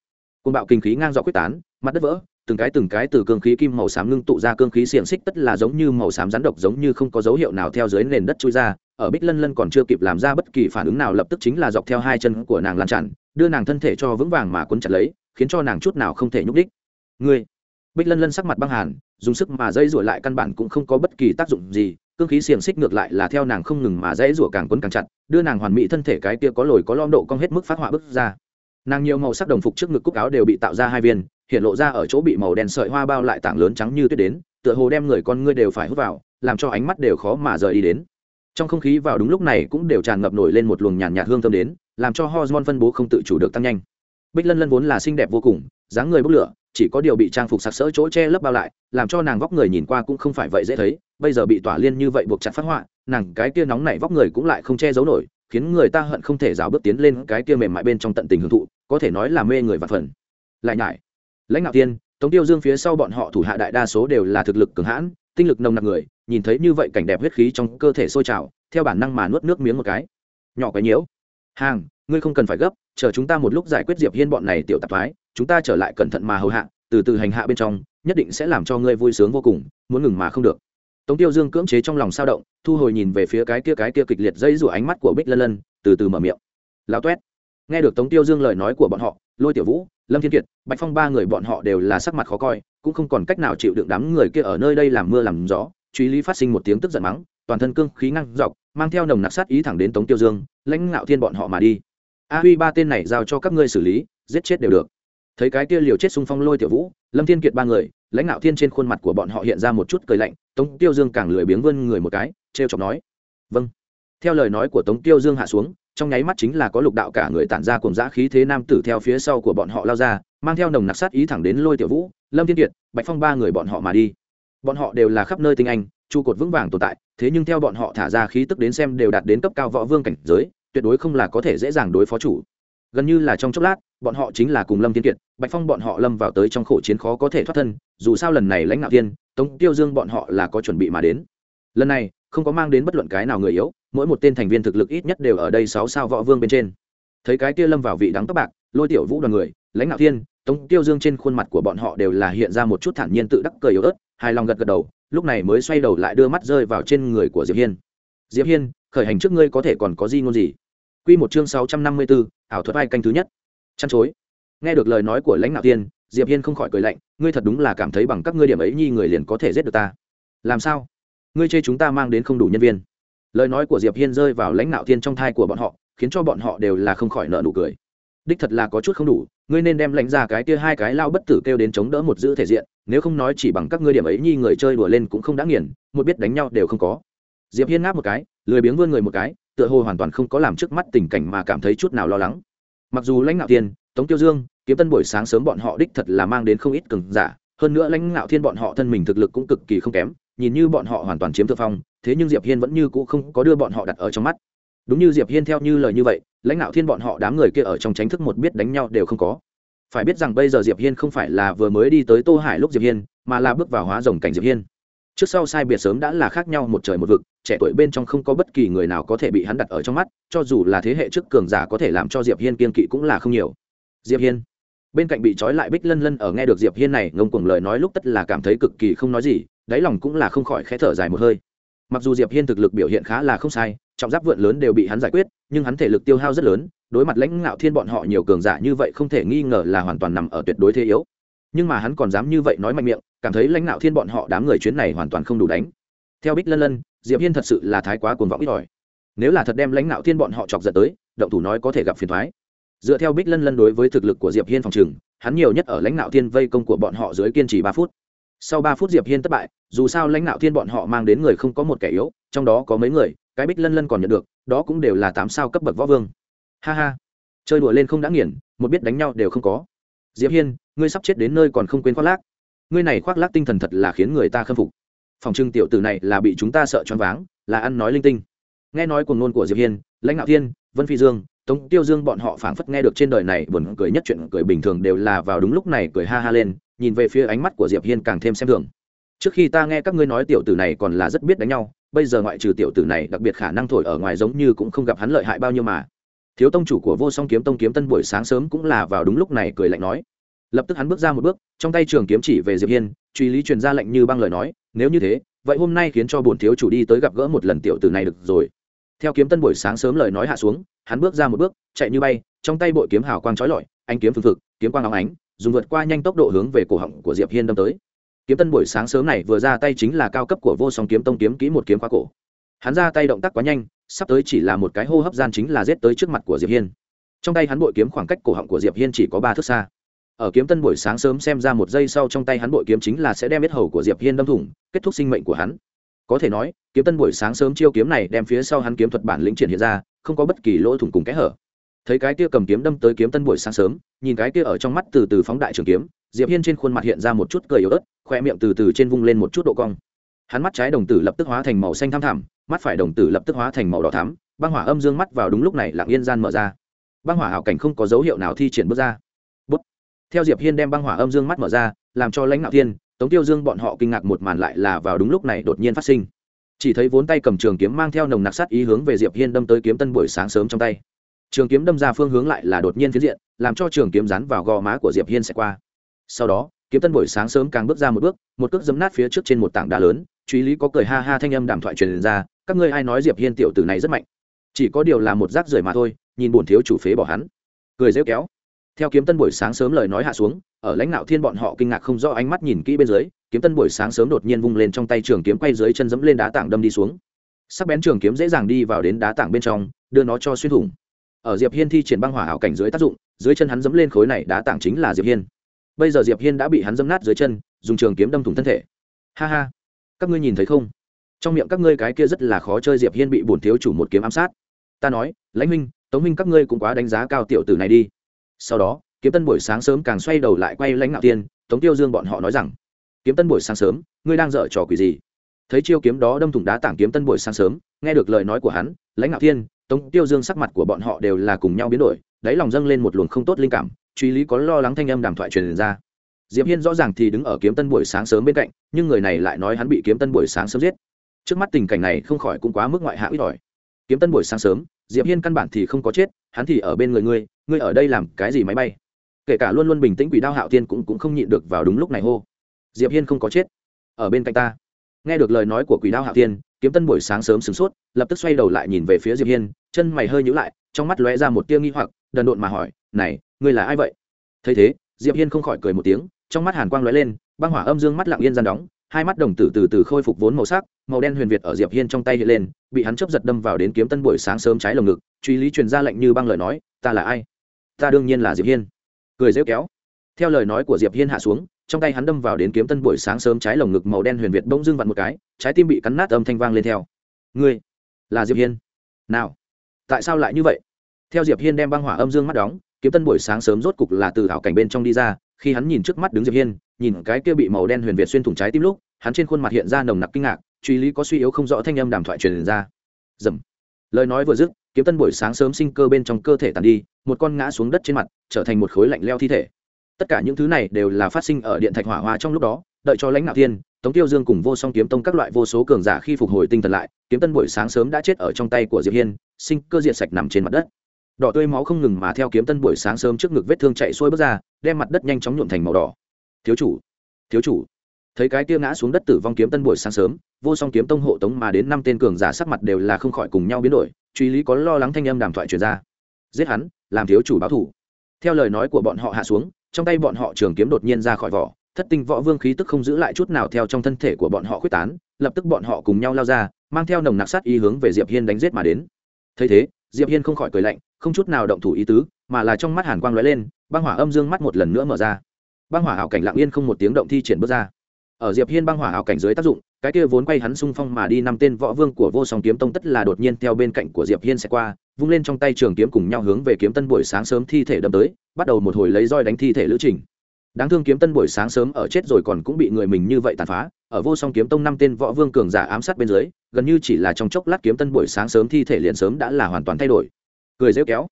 Côn bạo kinh khí ngang dọc quyết tán, mặt đất vỡ, từng cái từng cái từ cương khí kim màu xám ngưng tụ ra cương khí xiềng xích tất là giống như màu xám rắn độc giống như không có dấu hiệu nào theo dưới nền đất trôi ra, ở bích lân lân còn chưa kịp làm ra bất kỳ phản ứng nào lập tức chính là dọc theo hai chân của nàng lan tràn, đưa nàng thân thể cho vững vàng mà quấn chặt lấy, khiến cho nàng chút nào không thể nhúc đích ngươi! Bích lân lân sắc mặt băng hàn dùng sức mà dây rủa lại căn bản cũng không có bất kỳ tác dụng gì, cương khí xiềng xích ngược lại là theo nàng không ngừng mà dãy rủa càng quấn càng chặt, đưa nàng hoàn mỹ thân thể cái kia có lồi có lom độ cong hết mức phát họa bức ra. Nàng nhiều màu sắc đồng phục trước ngực cúc áo đều bị tạo ra hai viên, hiện lộ ra ở chỗ bị màu đen sợi hoa bao lại tảng lớn trắng như tuyết đến, tựa hồ đem người con ngươi đều phải hút vào, làm cho ánh mắt đều khó mà rời đi đến. Trong không khí vào đúng lúc này cũng đều tràn ngập nổi lên một luồng nhàn nhạt hương thơm đến, làm cho hormone phân bố không tự chủ được tăng nhanh. Bích lân lân vốn là xinh đẹp vô cùng, dáng người bốc lửa chỉ có điều bị trang phục sặc sỡ chỗ che lấp bao lại, làm cho nàng vóc người nhìn qua cũng không phải vậy dễ thấy, bây giờ bị tỏa liên như vậy buộc chặt phát họa, nàng cái kia nóng này vóc người cũng lại không che giấu nổi, khiến người ta hận không thể rào bước tiến lên cái kia mềm mại bên trong tận tình hưởng thụ, có thể nói là mê người và phần. Lại nhải. Lãnh đạo tiên, tống tiêu dương phía sau bọn họ thủ hạ đại đa số đều là thực lực cường hãn, tinh lực nồng nặc người, nhìn thấy như vậy cảnh đẹp huyết khí trong cơ thể sôi trào, theo bản năng mà nuốt nước miếng một cái. Nhỏ cái nhiễu. Hàng, ngươi không cần phải gấp, chờ chúng ta một lúc giải quyết diệp hiên bọn này tiểu tạp thoái chúng ta trở lại cẩn thận mà hầu hạ, từ từ hành hạ bên trong, nhất định sẽ làm cho ngươi vui sướng vô cùng, muốn ngừng mà không được. Tống tiêu dương cưỡng chế trong lòng sao động, thu hồi nhìn về phía cái kia cái kia kịch liệt dây rủa ánh mắt của bích lân lân, từ từ mở miệng. Lao toét nghe được tống tiêu dương lời nói của bọn họ, lôi tiểu vũ, lâm thiên kiệt, bạch phong ba người bọn họ đều là sắc mặt khó coi, cũng không còn cách nào chịu đựng đám người kia ở nơi đây làm mưa làm gió. Truy lý phát sinh một tiếng tức giận mắng, toàn thân cương khí ngăn dọc, mang theo nồng nặc sát ý thẳng đến tống tiêu dương, lãnh ngạo thiên bọn họ mà đi. A huy, ba tên này giao cho các ngươi xử lý, giết chết đều được thấy cái kia liều chết xung phong lôi tiểu vũ, lâm thiên kiệt ba người, lãnh đạo thiên trên khuôn mặt của bọn họ hiện ra một chút cười lạnh, tống tiêu dương càng lười biếng vươn người một cái t r e o chọc nói vâng. Theo lời nói của tống tiêu dương hạ xuống, trong nháy mắt chính là có lục đạo cả người tản ra cùng giã khí thế nam tử theo phía sau của bọn họ lao ra, mang theo nồng nặc sát ý thẳng đến lôi tiểu vũ, lâm thiên kiệt, bạch phong ba người bọn họ mà đi. Bọn họ đều là khắp nơi tinh anh, trụ cột vững vàng tồn tại, thế nhưng theo bọn họ thả ra khí tức đến xem đều đạt đến cấp cao võ vương cảnh giới, tuyệt đối không là có thể dễ dàng đối phó chủ gần như là trong chốc lát bọn họ chính là cùng lâm thiên kiệt bạch phong bọn họ lâm vào tới trong khổ chiến khó có thể thoát thân dù sao lần này lãnh đạo tiên tống tiêu dương bọn họ là có chuẩn bị mà đến. Lần này không có mang đến bất luận cái nào người yếu mỗi một tên thành viên thực lực ít nhất đều ở đây sáu sao võ vương bên trên. Thấy cái kia lâm vào vị đắng tóc bạc lôi tiểu vũ đoàn người lãnh đạo thiên tống tiêu dương trên khuôn mặt của bọn họ đều là hiện ra một chút thản nhiên tự đắc cười yếu ớt hài lòng gật gật đầu lúc này mới xoay đầu lại đưa mắt rơi vào trên người của diệp hiên. Diệp hiên khởi hành trước ngươi có thể còn có gì ngôn gì? Quy một chương 654, ảo thuật ai canh thứ nhất. Chăn chối. Nghe được lời nói của lãnh đạo tiên, Diệp Hiên không khỏi cười lạnh, ngươi thật đúng là cảm thấy bằng các ngươi điểm ấy nhi người liền có thể giết được ta. Làm sao? Ngươi chê chúng ta mang đến không đủ nhân viên. Lời nói của Diệp Hiên rơi vào lãnh đạo tiên trong thai của bọn họ, khiến cho bọn họ đều là không khỏi nở nụ cười. Đích thật là có chút không đủ, ngươi nên đem lãnh ra cái kia hai cái lao bất tử kêu đến chống đỡ một giữ thể diện, nếu không nói chỉ bằng các ngươi điểm ấy nhi người chơi đùa lên cũng không đã nghiền, một biết đánh nhau đều không có. diệp hiên ngáp một cái lười biếng vươn người một cái tựa hồ hoàn toàn không có làm trước mắt tình cảnh mà cảm thấy chút nào lo lắng. Mặc dù lãnh ngạo thiên, tống tiêu dương, kiếm tân buổi sáng sớm bọn họ đích thật là mang đến không ít cường giả, hơn nữa lãnh ngạo thiên bọn họ thân mình thực lực cũng cực kỳ không kém, nhìn như bọn họ hoàn toàn chiếm thượng phong, thế nhưng diệp hiên vẫn như cũ không có đưa bọn họ đặt ở trong mắt. Đúng như diệp hiên theo như lời như vậy, lãnh đạo thiên bọn họ đám người kia ở trong tránh thức một biết đánh nhau đều không có. Phải biết rằng bây giờ diệp hiên không phải là vừa mới đi tới tô hải lúc diệp hiên, mà là bước vào hóa rồng cảnh diệp hiên trước sau sai biệt sớm đã là khác nhau một trời một vực, trẻ tuổi bên trong không có bất kỳ người nào có thể bị hắn đặt ở trong mắt, cho dù là thế hệ trước cường giả có thể làm cho diệp hiên kiên kỵ cũng là không nhiều. Diệp hiên. Bên cạnh bị trói lại bích lân lân ở nghe được diệp hiên này, ngông cuồng lời nói lúc tất là cảm thấy cực kỳ không nói gì, đáy lòng cũng là không khỏi khẽ thở dài một hơi. Mặc dù diệp hiên thực lực biểu hiện khá là không sai, trọng giáp vượn lớn đều bị hắn giải quyết, nhưng hắn thể lực tiêu hao rất lớn, đối mặt lãnh ngạo thiên bọn họ nhiều cường giả như vậy không thể nghi ngờ là hoàn toàn nằm ở tuyệt đối thế yếu nhưng mà hắn còn dám như vậy nói mạnh miệng, cảm thấy lãnh đạo thiên bọn họ đám người chuyến này hoàn toàn không đủ đánh. Theo bích lân lân, diệp hiên thật sự là thái quá cuồng vọng ít ỏi. Nếu là thật đem lãnh đạo thiên bọn họ chọc giận tới, động thủ nói có thể gặp phiền thoái dựa theo bích lân lân đối với thực lực của diệp hiên phòng trừng hắn nhiều nhất ở lãnh đạo thiên vây công của bọn họ dưới kiên trì ba phút. Sau ba phút diệp hiên thất bại, dù sao lãnh đạo thiên bọn họ mang đến người không có một kẻ yếu, trong đó có mấy người, cái bích lân lân còn nhận được, đó cũng đều là tám sao cấp bậc võ vương. Ha ha. Chơi đùa lên không đã nghiền, một biết đánh nhau đều không có diệp hiên, ngươi sắp chết đến nơi còn không quên khoác lác. Ngươi này khoác lác tinh thần thật là khiến người ta khâm phục. Phòng trưng tiểu tử này là bị chúng ta sợ choáng váng, là ăn nói linh tinh. Nghe nói cuồng ngôn của diệp hiên, lãnh ngạo thiên, vân phi dương, tống tiêu dương bọn họ phảng phất nghe được trên đời này buồn cười nhất chuyện cười bình thường đều là vào đúng lúc này cười ha ha lên, nhìn về phía ánh mắt của diệp hiên càng thêm xem thường. Trước khi ta nghe các ngươi nói tiểu tử này còn là rất biết đánh nhau, bây giờ ngoại trừ tiểu tử này đặc biệt khả năng thổi ở ngoài giống như cũng không gặp hắn lợi hại bao nhiêu mà thiếu tông chủ của vô song kiếm tông kiếm tân buổi sáng sớm cũng là vào đúng lúc này cười lạnh nói. Lập tức hắn bước ra một bước, trong tay trường kiếm chỉ về diệp hiên, truy lý truyền ra lệnh như băng lời nói, nếu như thế, vậy hôm nay khiến cho bổn thiếu chủ đi tới gặp gỡ một lần tiểu tử này được rồi. Theo kiếm tân buổi sáng sớm lời nói hạ xuống, hắn bước ra một bước, chạy như bay, trong tay bội kiếm hào quang chói lọi anh kiếm phương thực kiếm quang óng ánh, dùng vượt qua nhanh tốc độ hướng về cổ họng của diệp hiên đâm tới. Kiếm tân buổi sáng sớm này vừa ra tay chính là cao cấp của vô song kiếm tông kiếm kỹ một kiếm khóa cổ. Hắn ra tay động tác quá nhanh sắp tới chỉ là một cái hô hấp gian chính là giết tới trước mặt của diệp hiên. Trong tay hắn bội kiếm khoảng cách cổ họng của diệp hiên chỉ có ba thước xa. Ở kiếm tân buổi sáng sớm xem ra một giây sau trong tay hắn bội kiếm chính là sẽ đem biết hầu của diệp hiên đâm thủng, kết thúc sinh mệnh của hắn. Có thể nói, kiếm tân buổi sáng sớm chiêu kiếm này đem phía sau hắn kiếm thuật bản lĩnh triển hiện ra, không có bất kỳ lỗ thủng cùng kẽ hở. Thấy cái kia cầm kiếm đâm tới kiếm tân buổi sáng sớm, nhìn cái kia ở trong mắt từ từ phóng đại trường kiếm, diệp hiên trên khuôn mặt hiện ra một chút cười yếu ớt, khoe miệng từ từ trên vung lên một chút độ cong. Hắn mắt trái đồng tử lập tức hóa thành màu xanh thăm thẳm mắt phải đồng tử lập tức hóa thành màu đỏ thắm, băng hỏa âm dương mắt vào đúng lúc này lặng yên gian mở ra. Băng hỏa hảo cảnh không có dấu hiệu nào thi triển bước ra. Bút. theo diệp hiên đem băng hỏa âm dương mắt mở ra, làm cho lãnh đạo thiên tống tiêu dương bọn họ kinh ngạc một màn lại là vào đúng lúc này đột nhiên phát sinh. Chỉ thấy vốn tay cầm trường kiếm mang theo nồng nặc sát ý hướng về diệp hiên đâm tới kiếm tân buổi sáng sớm trong tay. Trường kiếm đâm ra phương hướng lại là đột nhiên phiến diện, làm cho trường kiếm rắn vào gò má của diệp hiên sẽ qua. Sau đó, kiếm tân buổi sáng sớm càng bước ra một bước, một cước dấm nát phía trước trên một tảng đá lớn, truy lý có cười ha ha thanh âm đàm thoại truyền ra các ngươi ai nói diệp hiên tiểu tử này rất mạnh? Chỉ có điều là một rác rưởi mà thôi, nhìn buồn thiếu chủ phế bỏ hắn. Cười rêu kéo. Theo kiếm tân buổi sáng sớm lời nói hạ xuống, ở lãnh đạo thiên bọn họ kinh ngạc không rõ ánh mắt nhìn kỹ bên dưới, kiếm tân buổi sáng sớm đột nhiên vung lên trong tay trường kiếm quay dưới chân dẫm lên đá tảng đâm đi xuống. Sắc bén trường kiếm dễ dàng đi vào đến đá tảng bên trong, đưa nó cho xuyên thủng. Ở diệp hiên thi triển băng hỏa hảo cảnh dưới tác dụng, dưới chân hắn dẫm lên khối này đá tảng chính là diệp hiên. Bây giờ diệp hiên đã bị hắn dẫm nát dưới chân, dùng trường kiếm đâm thủng thân thể. Ha ha. Các ngươi nhìn thấy không? Trong miệng các ngươi cái kia rất là khó chơi diệp hiên bị bổn thiếu chủ một kiếm ám sát. Ta nói, lãnh minh tống minh các ngươi cũng quá đánh giá cao tiểu tử này đi. Sau đó, kiếm tân buổi sáng sớm càng xoay đầu lại quay lãnh ngạo tiên, tống tiêu dương bọn họ nói rằng, kiếm tân buổi sáng sớm, ngươi đang dở trò quỷ gì? Thấy chiêu kiếm đó đâm thủng đá tảng kiếm tân buổi sáng sớm, nghe được lời nói của hắn, lãnh ngạo thiên tống tiêu dương sắc mặt của bọn họ đều là cùng nhau biến đổi, đáy lòng dâng lên một luồng không tốt linh cảm, truy lý có lo lắng thanh âm đàm thoại truyền ra. Diệp hiên rõ ràng thì đứng ở kiếm tân buổi sáng sớm bên cạnh, nhưng người này lại nói hắn bị kiếm tân buổi sáng sớm giết trước mắt tình cảnh này không khỏi cũng quá mức ngoại hạng ít ỏi. Kiếm tân buổi sáng sớm, diệp hiên căn bản thì không có chết, hắn thì ở bên người ngươi ngươi ở đây làm cái gì máy bay? Kể cả luôn luôn bình tĩnh quỷ đao hạo thiên cũng cũng không nhịn được vào đúng lúc này hô. Diệp hiên không có chết. Ở bên cạnh ta. Nghe được lời nói của quỷ đao hạo thiên, kiếm tân buổi sáng sớm sửng sốt, lập tức xoay đầu lại nhìn về phía diệp hiên, chân mày hơi nhíu lại, trong mắt lóe ra một tia nghi hoặc, đần độn mà hỏi, này, ngươi là ai vậy? Thấy thế, diệp hiên không khỏi cười một tiếng, trong mắt hàn quang lóe lên, băng hỏa âm dương mắt lặng yên gian đóng hai mắt đồng tử từ từ khôi phục vốn màu sắc, màu đen huyền việt ở diệp hiên trong tay hiện lên, bị hắn chấp giật đâm vào đến kiếm tân buổi sáng sớm trái lồng ngực, truy lý truyền ra lệnh như băng lời nói, ta là ai? Ta đương nhiên là diệp hiên. Cười rêu kéo. Theo lời nói của diệp hiên hạ xuống, trong tay hắn đâm vào đến kiếm tân buổi sáng sớm trái lồng ngực màu đen huyền việt bỗng dưng vặn một cái, trái tim bị cắn nát âm thanh vang lên theo. Ngươi là diệp hiên? Nào, tại sao lại như vậy? Theo diệp hiên đem băng hỏa âm dương mắt đóng, kiếm tân buổi sáng sớm rốt cục là từ thảo cảnh bên trong đi ra khi hắn nhìn trước mắt đứng diệp hiên, nhìn cái kia bị màu đen huyền việt xuyên thủng trái tim lúc, hắn trên khuôn mặt hiện ra nồng nặc kinh ngạc, truy lý có suy yếu không rõ thanh âm đàm thoại truyền ra. Dầm. Lời nói vừa dứt, kiếm tân buổi sáng sớm sinh cơ bên trong cơ thể tàn đi, một con ngã xuống đất trên mặt, trở thành một khối lạnh leo thi thể. Tất cả những thứ này đều là phát sinh ở điện thạch hỏa hoa trong lúc đó, đợi cho lãnh đạo thiên tống tiêu dương cùng vô song kiếm tông các loại vô số cường giả khi phục hồi tinh thần lại, kiếm tân buổi sáng sớm đã chết ở trong tay của diệp hiên, sinh cơ diện sạch nằm trên mặt đất đỏ tươi máu không ngừng mà theo kiếm tân buổi sáng sớm trước ngực vết thương chạy xuôi bước ra, đem mặt đất nhanh chóng nhuộm thành màu đỏ. Thiếu chủ thiếu chủ. Thấy cái tia ngã xuống đất tử vong kiếm tân buổi sáng sớm, vô song kiếm tông hộ tống mà đến năm tên cường giả sắc mặt đều là không khỏi cùng nhau biến đổi, truy lý có lo lắng thanh âm đàm thoại truyền ra. Giết hắn, làm thiếu chủ báo thủ. Theo lời nói của bọn họ hạ xuống, trong tay bọn họ trường kiếm đột nhiên ra khỏi vỏ, thất tinh võ vương khí tức không giữ lại chút nào theo trong thân thể của bọn họ quyết tán, lập tức bọn họ cùng nhau lao ra, mang theo nồng nặc sát ý hướng về diệp hiên đánh giết mà đến. Thấy thế diệp hiên không khỏi cười lạnh, không chút nào động thủ ý tứ, mà là trong mắt hàn quang lóe lên, băng hỏa âm dương mắt một lần nữa mở ra. Băng hỏa hảo cảnh lặng yên không một tiếng động thi triển bước ra. Ở diệp hiên băng hỏa hảo cảnh dưới tác dụng, cái kia vốn quay hắn xung phong mà đi năm tên võ vương của vô song kiếm tông tất là đột nhiên theo bên cạnh của diệp hiên sẽ qua, vung lên trong tay trường kiếm cùng nhau hướng về kiếm tân buổi sáng sớm thi thể đâm tới, bắt đầu một hồi lấy roi đánh thi thể lữ trình đáng thương kiếm tân buổi sáng sớm ở chết rồi còn cũng bị người mình như vậy tàn phá, ở vô song kiếm tông năm tên võ vương cường giả ám sát bên dưới, gần như chỉ là trong chốc lát kiếm tân buổi sáng sớm thi thể liền sớm đã là hoàn toàn thay đổi. Cười rêu kéo.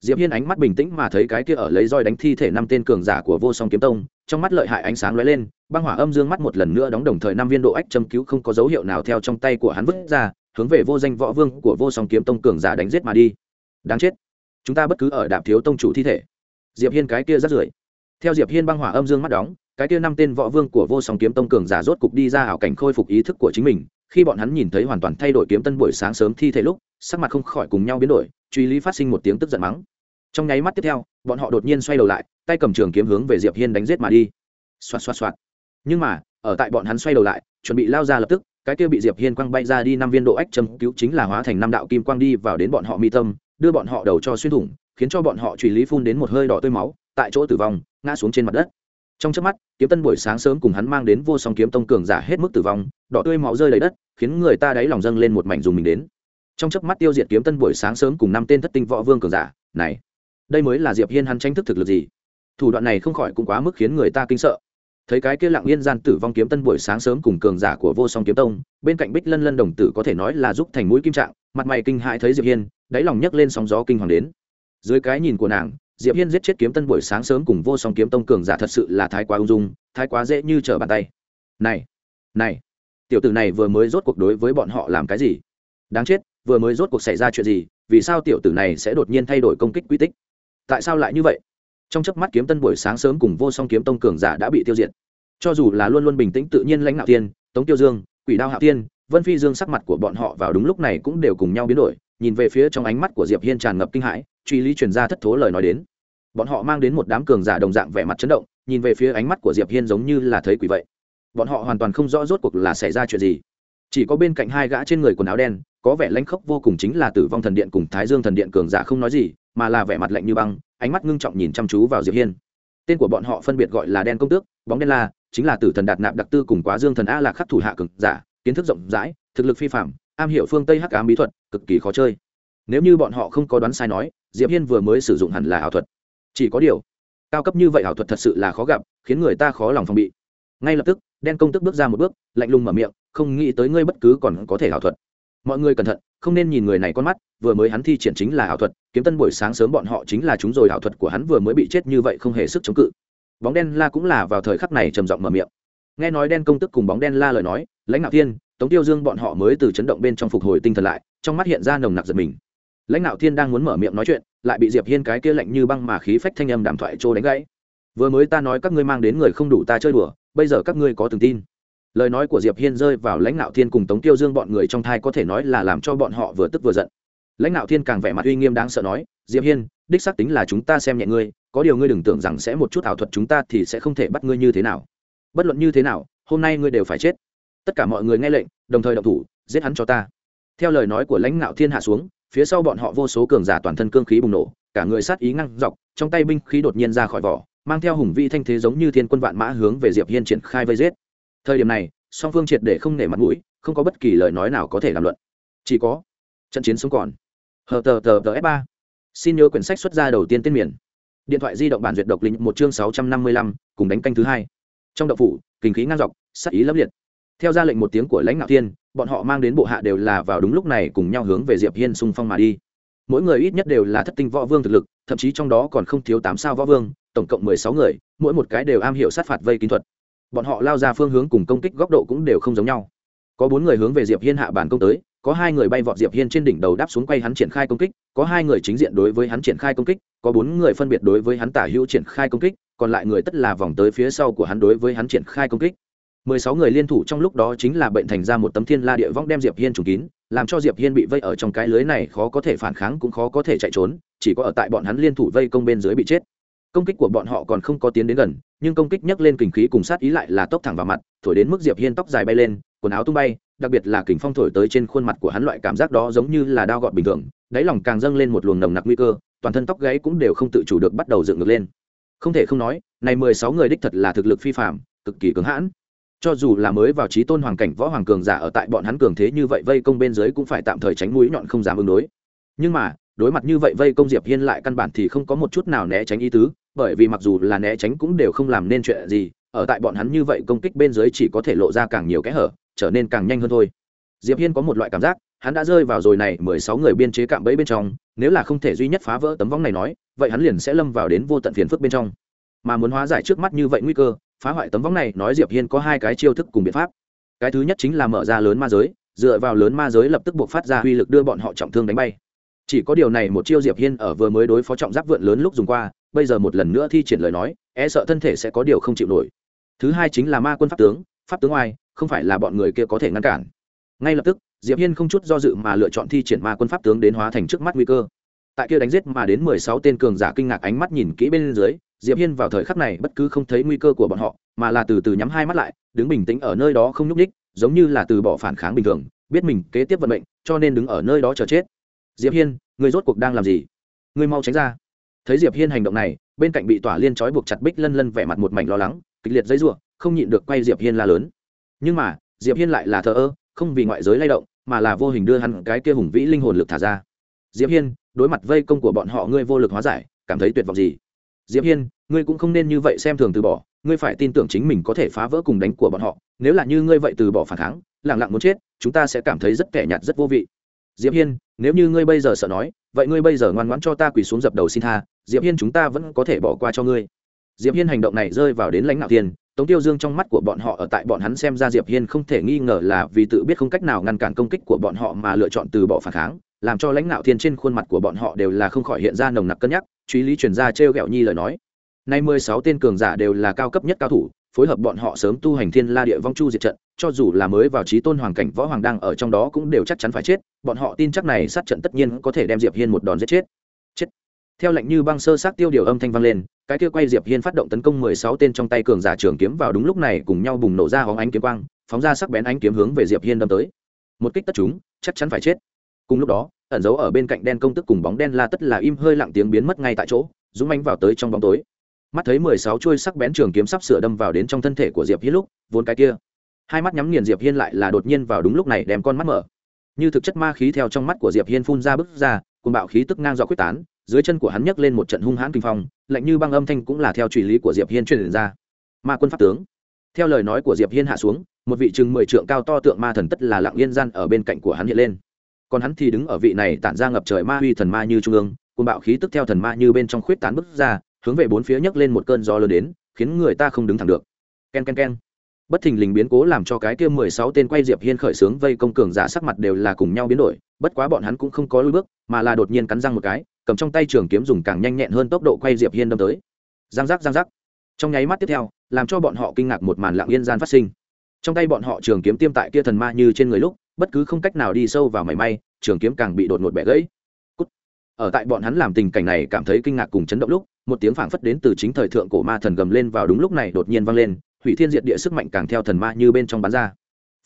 Diệp hiên ánh mắt bình tĩnh mà thấy cái kia ở lấy roi đánh thi thể năm tên cường giả của vô song kiếm tông, trong mắt lợi hại ánh sáng lóe lên, băng hỏa âm dương mắt một lần nữa đóng đồng thời năm viên độ ách châm cứu không có dấu hiệu nào theo trong tay của hắn vứt ra, hướng về vô danh võ vương của vô song kiếm tông cường giả đánh giết mà đi. Đáng chết. Chúng ta bất cứ ở đạp thiếu tông chủ thi thể. Diệp hiên cái kia rất rưởi theo diệp hiên băng hỏa âm dương mắt đóng, cái kia năm tên võ vương của vô song kiếm tông cường giả rốt cục đi ra ảo cảnh khôi phục ý thức của chính mình, khi bọn hắn nhìn thấy hoàn toàn thay đổi kiếm tân buổi sáng sớm thi thể lúc, sắc mặt không khỏi cùng nhau biến đổi, truy lý phát sinh một tiếng tức giận mắng. Trong nháy mắt tiếp theo, bọn họ đột nhiên xoay đầu lại, tay cầm trường kiếm hướng về diệp hiên đánh giết mà đi. Xoạt xoạt xoạt. Nhưng mà, ở tại bọn hắn xoay đầu lại, chuẩn bị lao ra lập tức, cái kia bị diệp hiên quăng bay ra đi năm viên độ ách châm cứu chính là hóa thành năm đạo kim quang đi vào đến bọn họ mi tâm, đưa bọn họ đầu cho xuyên thủng, khiến cho bọn họ truy lý phun đến một hơi đỏ tươi máu, tại chỗ tử vong ngã xuống trên mặt đất. Trong chớp mắt, kiếm tân buổi sáng sớm cùng hắn mang đến vô song kiếm tông cường giả hết mức tử vong, đỏ tươi máu rơi lấy đất, khiến người ta đáy lòng dâng lên một mảnh dùng mình đến. Trong chớp mắt tiêu diệt kiếm tân buổi sáng sớm cùng năm tên thất tinh võ vương cường giả, này, đây mới là diệp hiên hắn tranh thức thực lực gì? Thủ đoạn này không khỏi cũng quá mức khiến người ta kinh sợ. Thấy cái kia lặng yên gian tử vong kiếm tân buổi sáng sớm cùng cường giả của vô song kiếm tông, bên cạnh bích lân lân đồng tử có thể nói là giúp thành mũi kim trạng, mặt mày kinh hãi thấy diệp hiên, đáy lòng nhấc lên sóng gió kinh hoàng đến. Dưới cái nhìn của nàng diệp hiên giết chết kiếm tân buổi sáng sớm cùng vô song kiếm tông cường giả thật sự là thái quá ung dung, thái quá dễ như trở bàn tay. Này này, tiểu tử này vừa mới rốt cuộc đối với bọn họ làm cái gì? Đáng chết, vừa mới rốt cuộc xảy ra chuyện gì, vì sao tiểu tử này sẽ đột nhiên thay đổi công kích quy tích? Tại sao lại như vậy? Trong chớp mắt kiếm tân buổi sáng sớm cùng vô song kiếm tông cường giả đã bị tiêu diệt. Cho dù là luôn luôn bình tĩnh tự nhiên lãnh đạo tiên tống tiêu dương, quỷ đao hạ tiên vân phi dương sắc mặt của bọn họ vào đúng lúc này cũng đều cùng nhau biến đổi, nhìn về phía trong ánh mắt của diệp hiên tràn ngập kinh hãi truy lý truyền ra thất thố lời nói đến. Bọn họ mang đến một đám cường giả đồng dạng vẻ mặt chấn động, nhìn về phía ánh mắt của diệp hiên giống như là thấy quỷ vậy. Bọn họ hoàn toàn không rõ rốt cuộc là xảy ra chuyện gì. Chỉ có bên cạnh hai gã trên người quần áo đen, có vẻ lãnh khốc vô cùng chính là tử vong thần điện cùng thái dương thần điện cường giả không nói gì, mà là vẻ mặt lạnh như băng, ánh mắt ngưng trọng nhìn chăm chú vào diệp hiên. Tên của bọn họ phân biệt gọi là đen công tước, bóng đen la chính là tử thần đạt nạp đặc tư cùng quá dương thần a lạc khắc thủ hạ cường giả, kiến thức rộng rãi, thực lực phi phạm am hiểu phương tây hắc ám bí thuật, cực kỳ khó chơi. Nếu như bọn họ không có đoán sai nói diệp hiên vừa mới sử dụng hẳn là ảo thuật. Chỉ có điều, cao cấp như vậy ảo thuật thật sự là khó gặp, khiến người ta khó lòng phòng bị. Ngay lập tức, đen công tức bước ra một bước, lạnh lùng mở miệng, không nghĩ tới ngươi bất cứ còn có thể ảo thuật. Mọi người cẩn thận, không nên nhìn người này con mắt, vừa mới hắn thi triển chính là ảo thuật, kiếm tân buổi sáng sớm bọn họ chính là chúng rồi, ảo thuật của hắn vừa mới bị chết như vậy không hề sức chống cự. Bóng đen la cũng là vào thời khắc này trầm giọng mở miệng. Nghe nói đen công tức cùng bóng đen la lời nói, lãnh đạo thiên, tống tiêu dương bọn họ mới từ chấn động bên trong phục hồi tinh thần lại, trong mắt hiện ra nồng nặc giật mình lãnh đạo thiên đang muốn mở miệng nói chuyện, lại bị diệp hiên cái kia lạnh như băng mà khí phách thanh âm đàm thoại trô đánh gãy. Vừa mới ta nói các ngươi mang đến người không đủ ta chơi đùa, bây giờ các ngươi có từng tin. Lời nói của diệp hiên rơi vào lãnh đạo thiên cùng tống tiêu dương bọn người trong thai có thể nói là làm cho bọn họ vừa tức vừa giận. Lãnh đạo thiên càng vẻ mặt uy nghiêm đáng sợ nói, diệp hiên, đích xác tính là chúng ta xem nhẹ ngươi, có điều ngươi đừng tưởng rằng sẽ một chút ảo thuật chúng ta thì sẽ không thể bắt ngươi như thế nào. Bất luận như thế nào, hôm nay ngươi đều phải chết. Tất cả mọi người nghe lệnh, đồng thời động thủ, giết hắn cho ta. Theo lời nói của lãnh đạo thiên hạ xuống phía sau bọn họ vô số cường giả toàn thân cương khí bùng nổ, cả người sát ý ngăn dọc, trong tay binh khí đột nhiên ra khỏi vỏ, mang theo hùng vị thanh thế giống như thiên quân vạn mã hướng về diệp hiên triển khai vây giết. Thời điểm này, song phương triệt để không nể mặt mũi, không có bất kỳ lời nói nào có thể làm luận. Chỉ có trận chiến sống còn. Hờ tờ tờ tờ f ba. Xin nhớ quyển sách xuất ra đầu tiên tên miền. Điện thoại di động bản duyệt độc linh một chương sáu trăm năm mươi lăm, cùng đánh canh thứ hai. Trong đậu phủ, kinh khí ngang dọc sắc ý lấp liệt. Theo ra lệnh một tiếng của lãnh ngạo thiên bọn họ mang đến bộ hạ đều là vào đúng lúc này cùng nhau hướng về diệp hiên xung phong mà đi. Mỗi người ít nhất đều là thất tinh võ vương thực lực, thậm chí trong đó còn không thiếu tám sao võ vương, tổng cộng mười sáu người, mỗi một cái đều am hiểu sát phạt vây kín thuật. Bọn họ lao ra phương hướng cùng công kích góc độ cũng đều không giống nhau. Có bốn người hướng về diệp hiên hạ bản công tới, có hai người bay vọt diệp hiên trên đỉnh đầu đáp xuống quay hắn triển khai công kích, có hai người chính diện đối với hắn triển khai công kích, có bốn người phân biệt đối với hắn tả hữu triển khai công kích, còn lại người tất là vòng tới phía sau của hắn đối với hắn triển khai công kích mười sáu người liên thủ trong lúc đó chính là bệnh thành ra một tấm thiên la địa vong đem diệp hiên trùng kín, làm cho diệp hiên bị vây ở trong cái lưới này khó có thể phản kháng cũng khó có thể chạy trốn, chỉ có ở tại bọn hắn liên thủ vây công bên dưới bị chết. Công kích của bọn họ còn không có tiến đến gần, nhưng công kích nhấc lên kình khí cùng sát ý lại là tốc thẳng vào mặt, thổi đến mức diệp hiên tóc dài bay lên, quần áo tung bay, đặc biệt là kình phong thổi tới trên khuôn mặt của hắn loại cảm giác đó giống như là đao gọt bình thường, đáy lòng càng dâng lên một luồng nồng nặc nguy cơ, toàn thân tóc gáy cũng đều không tự chủ được bắt đầu dựng ngược lên. Không thể không nói, này mười sáu người đích thật là thực lực phi phạm cực kỳ cứng hãn cho dù là mới vào trí tôn hoàng cảnh võ hoàng cường giả ở tại bọn hắn cường thế như vậy vây công bên dưới cũng phải tạm thời tránh mũi nhọn không dám ứng đối. Nhưng mà, đối mặt như vậy vây công diệp hiên lại căn bản thì không có một chút nào né tránh ý tứ, bởi vì mặc dù là né tránh cũng đều không làm nên chuyện gì, ở tại bọn hắn như vậy công kích bên dưới chỉ có thể lộ ra càng nhiều kẽ hở, trở nên càng nhanh hơn thôi. Diệp hiên có một loại cảm giác, hắn đã rơi vào rồi này mười sáu người biên chế cạm bẫy bên trong, nếu là không thể duy nhất phá vỡ tấm vong này nói, vậy hắn liền sẽ lâm vào đến vô tận phiền phức bên trong. Mà muốn hóa giải trước mắt như vậy nguy cơ phá hoại tấm vong này, nói diệp hiên có hai cái chiêu thức cùng biện pháp. Cái thứ nhất chính là mở ra lớn ma giới, dựa vào lớn ma giới lập tức buộc phát ra uy lực đưa bọn họ trọng thương đánh bay. Chỉ có điều này một chiêu diệp hiên ở vừa mới đối phó trọng giáp vượn lớn lúc dùng qua, bây giờ một lần nữa thi triển lời nói e sợ thân thể sẽ có điều không chịu nổi. Thứ hai chính là ma quân pháp tướng pháp tướng oai, không phải là bọn người kia có thể ngăn cản. Ngay lập tức, diệp hiên không chút do dự mà lựa chọn thi triển ma quân pháp tướng đến hóa thành trước mắt nguy cơ. Tại kia đánh giết mà đến mười sáu tên cường giả kinh ngạc ánh mắt nhìn kỹ bên dưới diệp hiên vào thời khắc này bất cứ không thấy nguy cơ của bọn họ, mà là từ từ nhắm hai mắt lại, đứng bình tĩnh ở nơi đó không nhúc nhích, giống như là từ bỏ phản kháng bình thường, biết mình kế tiếp vận mệnh, cho nên đứng ở nơi đó chờ chết. Diệp hiên, người rốt cuộc đang làm gì? Người mau tránh ra. Thấy diệp hiên hành động này, bên cạnh bị tỏa liên trói buộc chặt bích lân lân vẻ mặt một mảnh lo lắng, kịch liệt dây rủa, không nhịn được quay diệp hiên la lớn. Nhưng mà, diệp hiên lại là thờ ơ, không vì ngoại giới lay động, mà là vô hình đưa hắn cái kia hùng vĩ linh hồn lực thả ra. Diệp hiên, đối mặt vây công của bọn họ ngươi vô lực hóa giải, cảm thấy tuyệt vọng gì? Diệp hiên, ngươi cũng không nên như vậy xem thường từ bỏ, ngươi phải tin tưởng chính mình có thể phá vỡ cùng đánh của bọn họ, nếu là như ngươi vậy từ bỏ phản kháng lẳng lặng muốn chết, chúng ta sẽ cảm thấy rất kẻ nhạt, rất vô vị. Diệp hiên, nếu như ngươi bây giờ sợ nói, vậy ngươi bây giờ ngoan ngoãn cho ta quỳ xuống dập đầu xin tha, diệp hiên chúng ta vẫn có thể bỏ qua cho ngươi. Diệp hiên hành động này rơi vào đến lãnh đạo tiền, tống tiêu dương trong mắt của bọn họ ở tại bọn hắn xem ra diệp hiên không thể nghi ngờ là vì tự biết không cách nào ngăn cản công kích của bọn họ mà lựa chọn từ bỏ phản kháng, làm cho lãnh đạo thiên trên khuôn mặt của bọn họ đều là không khỏi hiện ra nồng nặc cân nhắc truy lý truyền ra trêu ghẹo nhi lời nói. Nay mười sáu tên cường giả đều là cao cấp nhất cao thủ, phối hợp bọn họ sớm tu hành thiên la địa vong chu diệt trận, cho dù là mới vào trí tôn hoàng cảnh võ hoàng đang ở trong đó cũng đều chắc chắn phải chết, bọn họ tin chắc này sát trận tất nhiên có thể đem diệp hiên một đòn giết chết. Chết. Theo lệnh như băng sơ sát tiêu điều âm thanh vang lên, cái kia quay diệp hiên phát động tấn công mười sáu tên trong tay cường giả trường kiếm vào đúng lúc này cùng nhau bùng nổ ra hóng ánh kiếm quang, phóng ra sắc bén ánh kiếm hướng về diệp hiên đâm tới. Một kích tất chúng, chắc chắn phải chết cùng lúc đó, ẩn giấu ở bên cạnh đen công tức cùng bóng đen la tất là im hơi lặng tiếng biến mất ngay tại chỗ, dũng mánh vào tới trong bóng tối. Mắt thấy mười sáu chuôi sắc bén trường kiếm sắp sửa đâm vào đến trong thân thể của diệp hiên lúc, vốn cái kia. Hai mắt nhắm nghiền diệp hiên lại là đột nhiên vào đúng lúc này đem con mắt mở. Như thực chất ma khí theo trong mắt của diệp hiên phun ra bức ra cùng bạo khí tức ngang dọc quyết tán, dưới chân của hắn nhấc lên một trận hung hãn kinh phong, lạnh như băng âm thanh cũng là theo truy lý của diệp hiên truyền ra. Ma quân pháp tướng. Theo lời nói của diệp hiên hạ xuống, một vị chừng mười trượng cao to tượng ma thần tất là lặng yên gian ở bên cạnh của hắn hiện lên còn hắn thì đứng ở vị này tản ra ngập trời ma huy thần ma như trung ương cùng bạo khí tức theo thần ma như bên trong khuyết tán bức ra, hướng về bốn phía nhấc lên một cơn gió lớn đến, khiến người ta không đứng thẳng được. Ken ken ken. Bất thình lình biến cố làm cho cái kia mười sáu tên quay diệp hiên khởi sướng vây công cường giả sắc mặt đều là cùng nhau biến đổi, bất quá bọn hắn cũng không có lùi bước, mà là đột nhiên cắn răng một cái, cầm trong tay trường kiếm dùng càng nhanh nhẹn hơn tốc độ quay diệp hiên đâm tới. Giang giác giang giác. Trong nháy mắt tiếp theo, làm cho bọn họ kinh ngạc một màn lặng yên gian phát sinh. Trong tay bọn họ trường kiếm tiêm tại kia thần ma như trên người lúc bất cứ không cách nào đi sâu vào mảy may, trường kiếm càng bị đột ngột bẻ gãy Cút. ở tại bọn hắn làm tình cảnh này cảm thấy kinh ngạc cùng chấn động lúc, một tiếng phảng phất đến từ chính thời thượng cổ ma thần gầm lên vào đúng lúc này đột nhiên vang lên, hủy thiên diệt địa sức mạnh càng theo thần ma như bên trong bán ra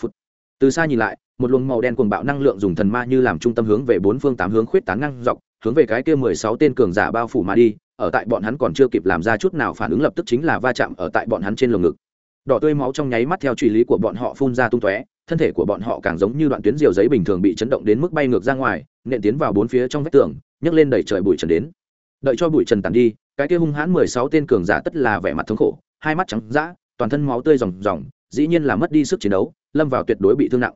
Phút. từ xa nhìn lại, một luồng màu đen cuồng bạo năng lượng dùng thần ma như làm trung tâm hướng về bốn phương tám hướng khuyết tán ngang dọc, hướng về cái kia mười sáu tên cường giả bao phủ mà đi, ở tại bọn hắn còn chưa kịp làm ra chút nào phản ứng lập tức chính là va chạm ở tại bọn hắn trên lồng ngực đỏ tươi máu trong nháy mắt theo truy lý của bọn họ phun ra tung tóe thân thể của bọn họ càng giống như đoạn tuyến diều giấy bình thường bị chấn động đến mức bay ngược ra ngoài, nện tiến vào bốn phía trong vách tường, nhấc lên đẩy trời bụi trần đến. Đợi cho bụi trần tàn đi, cái kia hung hãn mười sáu tên cường giả tất là vẻ mặt thống khổ, hai mắt trắng d toàn thân máu tươi ròng ròng, dĩ nhiên là mất đi sức chiến đấu, lâm vào tuyệt đối bị thương nặng.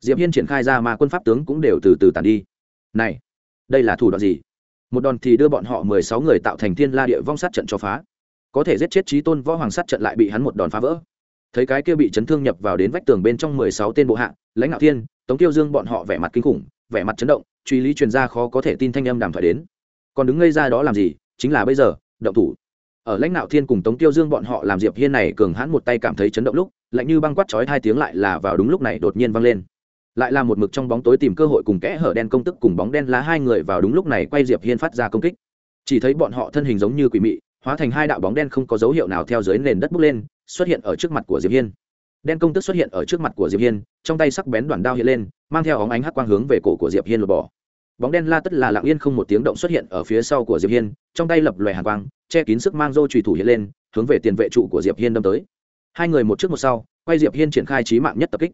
Diệp hiên triển khai ra mà quân pháp tướng cũng đều từ từ tàn đi. Này, đây là thủ đoạn gì? Một đòn thì đưa bọn họ mười sáu người tạo thành thiên la địa vong sát trận cho phá. Có thể giết chết trí tôn võ hoàng sát trận lại bị hắn một đòn phá vỡ thấy cái kia bị chấn thương nhập vào đến vách tường bên trong mười sáu tên bộ hạ, lãnh đạo thiên, tống tiêu dương bọn họ vẻ mặt kinh khủng, vẻ mặt chấn động, truy lý truyền ra khó có thể tin thanh âm đàm thoại đến. Còn đứng ngây ra đó làm gì? Chính là bây giờ, động thủ. Ở lãnh đạo thiên cùng tống tiêu dương bọn họ làm diệp hiên này cường hãn một tay cảm thấy chấn động lúc, lạnh như băng quát chói hai tiếng lại là vào đúng lúc này đột nhiên vang lên. Lại là một mực trong bóng tối tìm cơ hội cùng kẽ hở đen công tức cùng bóng đen lá hai người vào đúng lúc này quay diệp hiên phát ra công kích. Chỉ thấy bọn họ thân hình giống như quỷ mị, hóa thành hai đạo bóng đen không có dấu hiệu nào theo dưới nền đất bốc lên xuất hiện ở trước mặt của diệp hiên. Đen công tức xuất hiện ở trước mặt của diệp hiên, trong tay sắc bén đoạn đao hiện lên, mang theo óng ánh hắc quang hướng về cổ của diệp hiên lột bỏ. Bóng đen la tất là lặng yên không một tiếng động xuất hiện ở phía sau của diệp hiên, trong tay lập loè hàn quang, che kín sức mang dô trùy thủ hiện lên, hướng về tiền vệ trụ của diệp hiên đâm tới. Hai người một trước một sau, quay diệp hiên triển khai trí mạng nhất tập kích.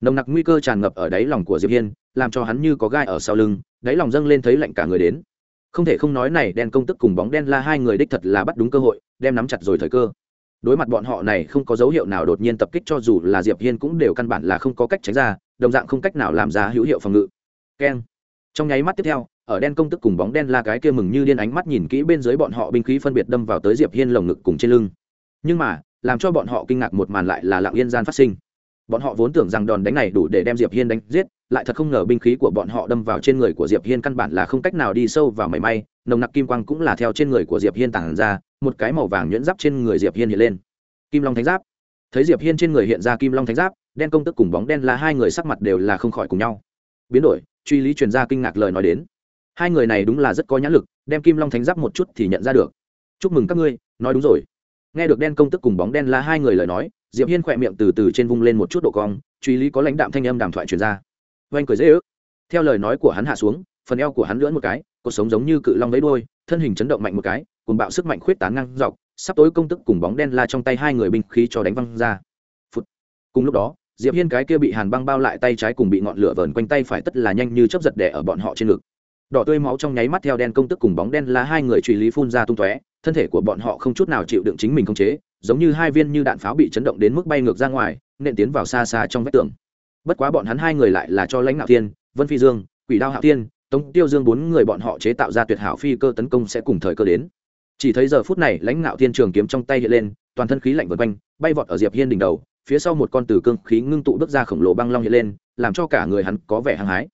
Nồng nặc nguy cơ tràn ngập ở đáy lòng của diệp hiên, làm cho hắn như có gai ở sau lưng, đáy lòng dâng lên thấy lạnh cả người đến. Không thể không nói này, đen công tức cùng bóng đen la hai người đích thật là bắt đúng cơ hội, đem nắm chặt rồi thời cơ đối mặt bọn họ này không có dấu hiệu nào đột nhiên tập kích cho dù là diệp hiên cũng đều căn bản là không có cách tránh ra, đồng dạng không cách nào làm ra hữu hiệu phòng ngự. Keng. Trong nháy mắt tiếp theo, ở đen công tức cùng bóng đen la cái kia mừng như điên ánh mắt nhìn kỹ bên dưới bọn họ binh khí phân biệt đâm vào tới diệp hiên lồng ngực cùng trên lưng. Nhưng mà, làm cho bọn họ kinh ngạc một màn lại là lặng yên gian phát sinh bọn họ vốn tưởng rằng đòn đánh này đủ để đem diệp hiên đánh giết, lại thật không ngờ binh khí của bọn họ đâm vào trên người của diệp hiên căn bản là không cách nào đi sâu vào mảy may, nồng nặc kim quang cũng là theo trên người của diệp hiên tản ra, một cái màu vàng nhuyễn giáp trên người diệp hiên hiện lên. Kim long thánh giáp. Thấy diệp hiên trên người hiện ra kim long thánh giáp, đen công tức cùng bóng đen là hai người sắc mặt đều là không khỏi cùng nhau. Biến đổi, truy lý truyền ra kinh ngạc lời nói đến. Hai người này đúng là rất có nhãn lực, đem kim long thánh giáp một chút thì nhận ra được. Chúc mừng các ngươi, nói đúng rồi nghe được đen công tức cùng bóng đen là hai người lời nói, diệp hiên khỏe miệng từ từ trên vung lên một chút độ cong, truy lý có lãnh đạm thanh âm đàm thoại truyền ra. Oanh cười dễ ước. Theo lời nói của hắn hạ xuống, phần eo của hắn lưỡn một cái cuộc sống giống như cự long lấy đôi thân hình chấn động mạnh một cái cùng bạo sức mạnh khuyết tán ngang dọc, sắp tối công tức cùng bóng đen la trong tay hai người binh khí cho đánh văng ra. Phụt. cùng lúc đó, diệp hiên cái kia bị hàn băng bao lại tay trái cùng bị ngọn lửa vờn quanh tay phải tất là nhanh như chớp giật đẻ ở bọn họ trên ngực. Đỏ tươi máu trong nháy mắt theo đen công tức cùng bóng đen la hai người truy lý phun ra tung tóe thân thể của bọn họ không chút nào chịu đựng chính mình không chế, giống như hai viên như đạn pháo bị chấn động đến mức bay ngược ra ngoài nện tiến vào xa xa trong vách tường. Bất quá bọn hắn hai người lại là cho lãnh ngạo thiên, vân phi dương, quỷ đao hạo thiên, tống tiêu dương bốn người bọn họ chế tạo ra tuyệt hảo phi cơ tấn công sẽ cùng thời cơ đến. Chỉ thấy giờ phút này, lãnh ngạo thiên trường kiếm trong tay hiện lên, toàn thân khí lạnh vượt quanh, bay vọt ở diệp hiên đỉnh đầu, phía sau một con tử cương khí ngưng tụ bước ra khổng lồ băng long hiện lên, làm cho cả người hắn có vẻ hăng hái.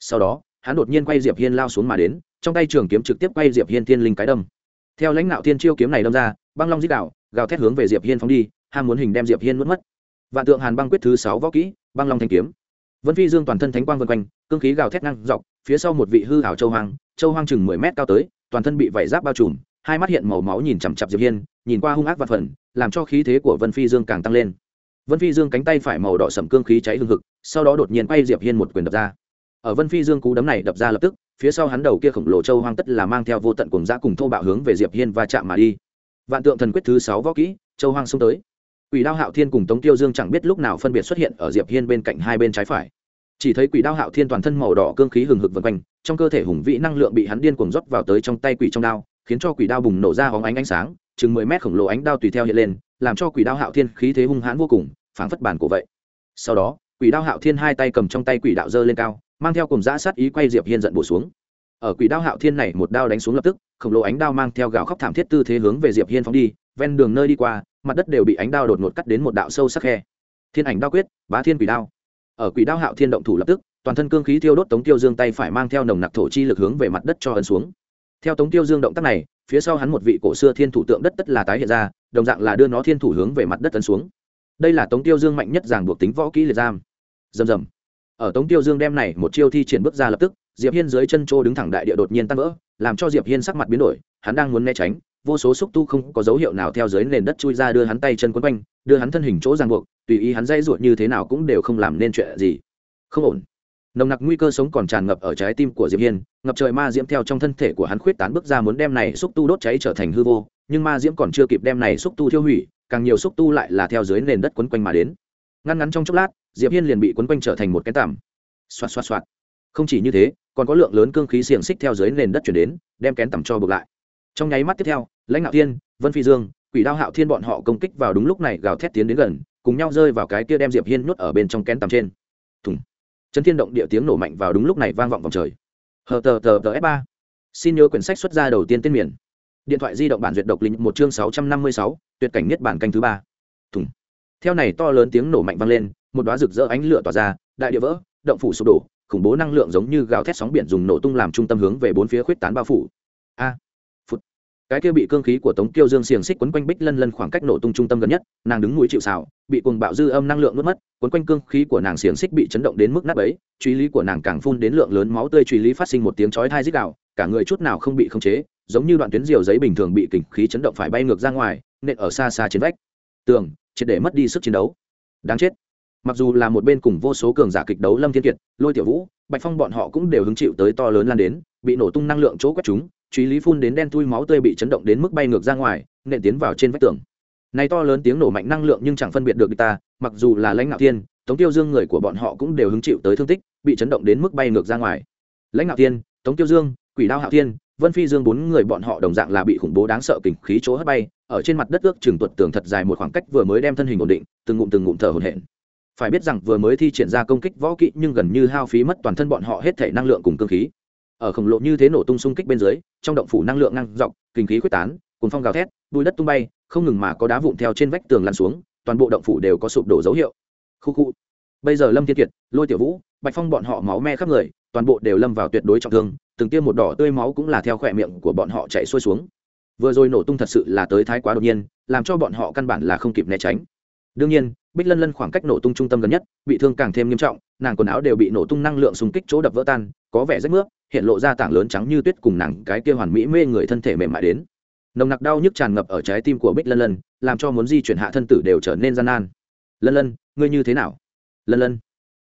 Sau đó, hắn đột nhiên quay diệp hiên lao xuống mà đến, trong tay trường kiếm trực tiếp quay diệp hiên thiên linh cái đâm theo lãnh đạo thiên chiêu kiếm này đâm ra, băng long dích đạo gào thét hướng về diệp hiên phóng đi, ham muốn hình đem diệp hiên mất mất. Vạn tượng hàn băng quyết thứ sáu võ kỹ, băng long thanh kiếm. Vân phi dương toàn thân thánh quang vân quanh, cương khí gào thét ngang dọc, phía sau một vị hư hảo châu hoang châu hoang chừng mười mét cao tới, toàn thân bị vảy giáp bao trùm, hai mắt hiện màu máu nhìn chằm chặp diệp hiên, nhìn qua hung ác và phần, làm cho khí thế của vân phi dương càng tăng lên. Vân phi dương cánh tay phải màu đỏ sẩm cương khí cháy hương hực, sau đó đột nhiên quay diệp hiên một quyền đập ra. Ở vân phi dương cú đấm này đập ra lập tức phía sau hắn đầu kia khổng lồ châu hoang tất là mang theo vô tận cùng giã cùng thô bạo hướng về diệp hiên và chạm mà đi. Vạn tượng thần quyết thứ sáu võ kỹ, châu hoang xông tới. Quỷ đao hạo thiên cùng tống tiêu dương chẳng biết lúc nào phân biệt xuất hiện ở diệp hiên bên cạnh hai bên trái phải. Chỉ thấy quỷ đao hạo thiên toàn thân màu đỏ cương khí hừng hực vần quanh, trong cơ thể hùng vĩ năng lượng bị hắn điên cuồng rót vào tới trong tay quỷ trong đao, khiến cho quỷ đao bùng nổ ra hóng ánh ánh sáng, chừng mười mét khổng lồ ánh đao tùy theo hiện lên, làm cho quỷ đao hạo thiên khí thế hung hãn vô cùng, phảng phất bản cổ vậy. Sau đó, quỷ đao hạo thiên hai tay cầm trong tay quỷ đạo dơ lên cao mang theo cùng giã sát ý quay diệp hiên giận bổ xuống. Ở quỷ đao hạo thiên này một đao đánh xuống lập tức, khổng lồ ánh đao mang theo gạo khóc thảm thiết tư thế hướng về diệp hiên phóng đi, ven đường nơi đi qua, mặt đất đều bị ánh đao đột ngột cắt đến một đạo sâu sắc khe. Thiên ảnh đao quyết, bá thiên quỷ đao. Ở quỷ đao hạo thiên động thủ lập tức, toàn thân cương khí thiêu đốt tống tiêu dương tay phải mang theo nồng nặc thổ chi lực hướng về mặt đất cho ấn xuống. Theo tống tiêu dương động tác này, phía sau hắn một vị cổ xưa thiên thủ tượng đất tất là tái hiện ra, đồng dạng là đưa nó thiên thủ hướng về mặt đất ấn xuống. Đây là tống tiêu dương mạnh nhất giảng buộc tính võ kỹ liệt giam. Dầm dầm ở tống tiêu dương đem này một chiêu thi triển bước ra lập tức, diệp hiên dưới chân trô đứng thẳng đại địa đột nhiên tan vỡ, làm cho diệp hiên sắc mặt biến đổi, hắn đang muốn né tránh, vô số xúc tu không có dấu hiệu nào theo dưới nền đất chui ra đưa hắn tay chân quấn quanh, đưa hắn thân hình chỗ ràng buộc, tùy ý hắn dây ruột như thế nào cũng đều không làm nên chuyện gì. Không ổn. Nồng nặc nguy cơ sống còn tràn ngập ở trái tim của diệp hiên, ngập trời ma diễm theo trong thân thể của hắn khuyết tán bước ra muốn đem này xúc tu đốt cháy trở thành hư vô, nhưng ma diễm còn chưa kịp đem này xúc tu thiêu hủy, càng nhiều xúc tu lại là theo dưới nền đất quấn quanh mà đến ngăn ngắn trong chốc lát, diệp hiên liền bị quấn quanh trở thành một cái tằm. Xoạt xoạt xoạt. Không chỉ như thế, còn có lượng lớn cương khí xiềng xích theo dưới nền đất chuyển đến, đem kén tằm cho bực lại. Trong nháy mắt tiếp theo, lãnh ngạo thiên, vân phi dương, quỷ đao hạo thiên bọn họ công kích vào đúng lúc này gào thét tiến đến gần, cùng nhau rơi vào cái kia đem diệp hiên nuốt ở bên trong kén tằm trên. Thùng. Chấn thiên động địa tiếng nổ mạnh vào đúng lúc này vang vọng vòng trời. Hờ tờ tờ tờ f ba. Xin nhớ quyển sách xuất ra đầu tiên tên miền. Điện thoại di động bản duyệt độc linh một chương sáu trăm năm mươi sáu, tuyệt cảnh nhất bản canh thứ ba theo này to lớn tiếng nổ mạnh vang lên, một đóa rực rỡ ánh lửa tỏa ra, đại địa vỡ, động phủ sụp đổ, khủng bố năng lượng giống như gào thét sóng biển dùng nổ tung làm trung tâm hướng về bốn phía khuyết tán bao phủ. A, phút. Cái kia bị cương khí của tống kiêu dương xiềng xích quấn quanh bích lân lân khoảng cách nổ tung trung tâm gần nhất, nàng đứng mũi chịu xào bị cuồng bạo dư âm năng lượng nuốt mất, quấn quanh cương khí của nàng xiềng xích bị chấn động đến mức nát ấy truy lý của nàng càng phun đến lượng lớn máu tươi truy lý phát sinh một tiếng chói thai dích đạo cả người chút nào không bị khống chế, giống như đoạn tuyến diều giấy bình thường bị kình khí chấn động phải bay ngược ra ngoài, nện ở xa xa trên vách. Tường triệt để mất đi sức chiến đấu. Đáng chết. Mặc dù là một bên cùng vô số cường giả kịch đấu lâm thiên kiệt, lôi tiểu vũ, bạch phong bọn họ cũng đều hứng chịu tới to lớn lan đến, bị nổ tung năng lượng chỗ quét chúng truy lý phun đến đen thui máu tươi bị chấn động đến mức bay ngược ra ngoài, nện tiến vào trên vách tường. Này to lớn tiếng nổ mạnh năng lượng nhưng chẳng phân biệt được ta, mặc dù là lãnh ngạo thiên, tống tiêu dương người của bọn họ cũng đều hứng chịu tới thương tích, bị chấn động đến mức bay ngược ra ngoài. Lãnh ngạo thiên, tống tiêu dương, quỷ đao hạo thiên, vân phi dương bốn người bọn họ đồng dạng là bị khủng bố đáng sợ kình khí chỗ hất bay ở trên mặt đất ước chừng tuột tường thật dài một khoảng cách vừa mới đem thân hình ổn định, từng ngụm từng ngụm thở hổn hển. Phải biết rằng vừa mới thi triển ra công kích võ kỹ nhưng gần như hao phí mất toàn thân bọn họ hết thể năng lượng cùng cương khí. Ở khổng lồ như thế nổ tung xung kích bên dưới, trong động phủ năng lượng ngang dọc, kinh khí quyết tán cùng phong gào thét bùi đất tung bay, không ngừng mà có đá vụn theo trên vách tường lăn xuống, toàn bộ động phủ đều có sụp đổ dấu hiệu. Khu khu. Bây giờ lâm thiên kiệt, lôi tiểu vũ, bạch phong bọn họ máu me khắp người, toàn bộ đều lâm vào tuyệt đối trọng thương, từng tiêm một đỏ tươi máu cũng là theo khỏe miệng của bọn họ chạy xuôi xuống vừa rồi nổ tung thật sự là tới thái quá đột nhiên, làm cho bọn họ căn bản là không kịp né tránh. Đương nhiên, bích lân lân khoảng cách nổ tung trung tâm gần nhất, bị thương càng thêm nghiêm trọng, nàng quần áo đều bị nổ tung năng lượng xung kích chỗ đập vỡ tan, có vẻ rách nước hiện lộ ra tảng lớn trắng như tuyết cùng nàng cái kia hoàn mỹ mê người thân thể mềm mại đến. Nồng nặc đau nhức tràn ngập ở trái tim của bích lân lân, làm cho muốn di chuyển hạ thân tử đều trở nên gian nan. Lân lân, ngươi như thế nào? Lân lân.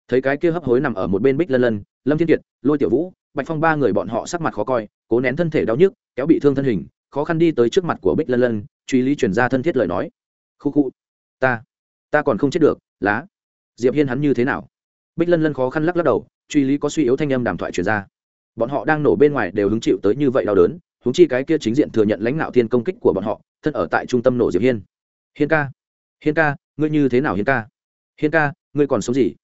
Thấy cái kia hấp hối nằm ở một bên bích lân lân, lâm thiên kiệt, lôi tiểu vũ, bạch phong ba người bọn họ sắc mặt khó coi, cố nén thân thể đau nhức, kéo bị thương thân hình khó khăn đi tới trước mặt của bích lân lân, truy lý chuyển ra thân thiết lời nói. Khu khu, ta ta còn không chết được, lá. Diệp hiên hắn như thế nào? Bích lân lân khó khăn lắc lắc đầu, truy lý có suy yếu thanh âm đàm thoại truyền ra. Bọn họ đang nổ bên ngoài đều hứng chịu tới như vậy đau đớn húng chi cái kia chính diện thừa nhận lãnh đạo thiên công kích của bọn họ, thân ở tại trung tâm nổ diệp hiên. Hiên ca hiên ca, ngươi như thế nào hiên ca? Hiên ca, ngươi còn sống gì?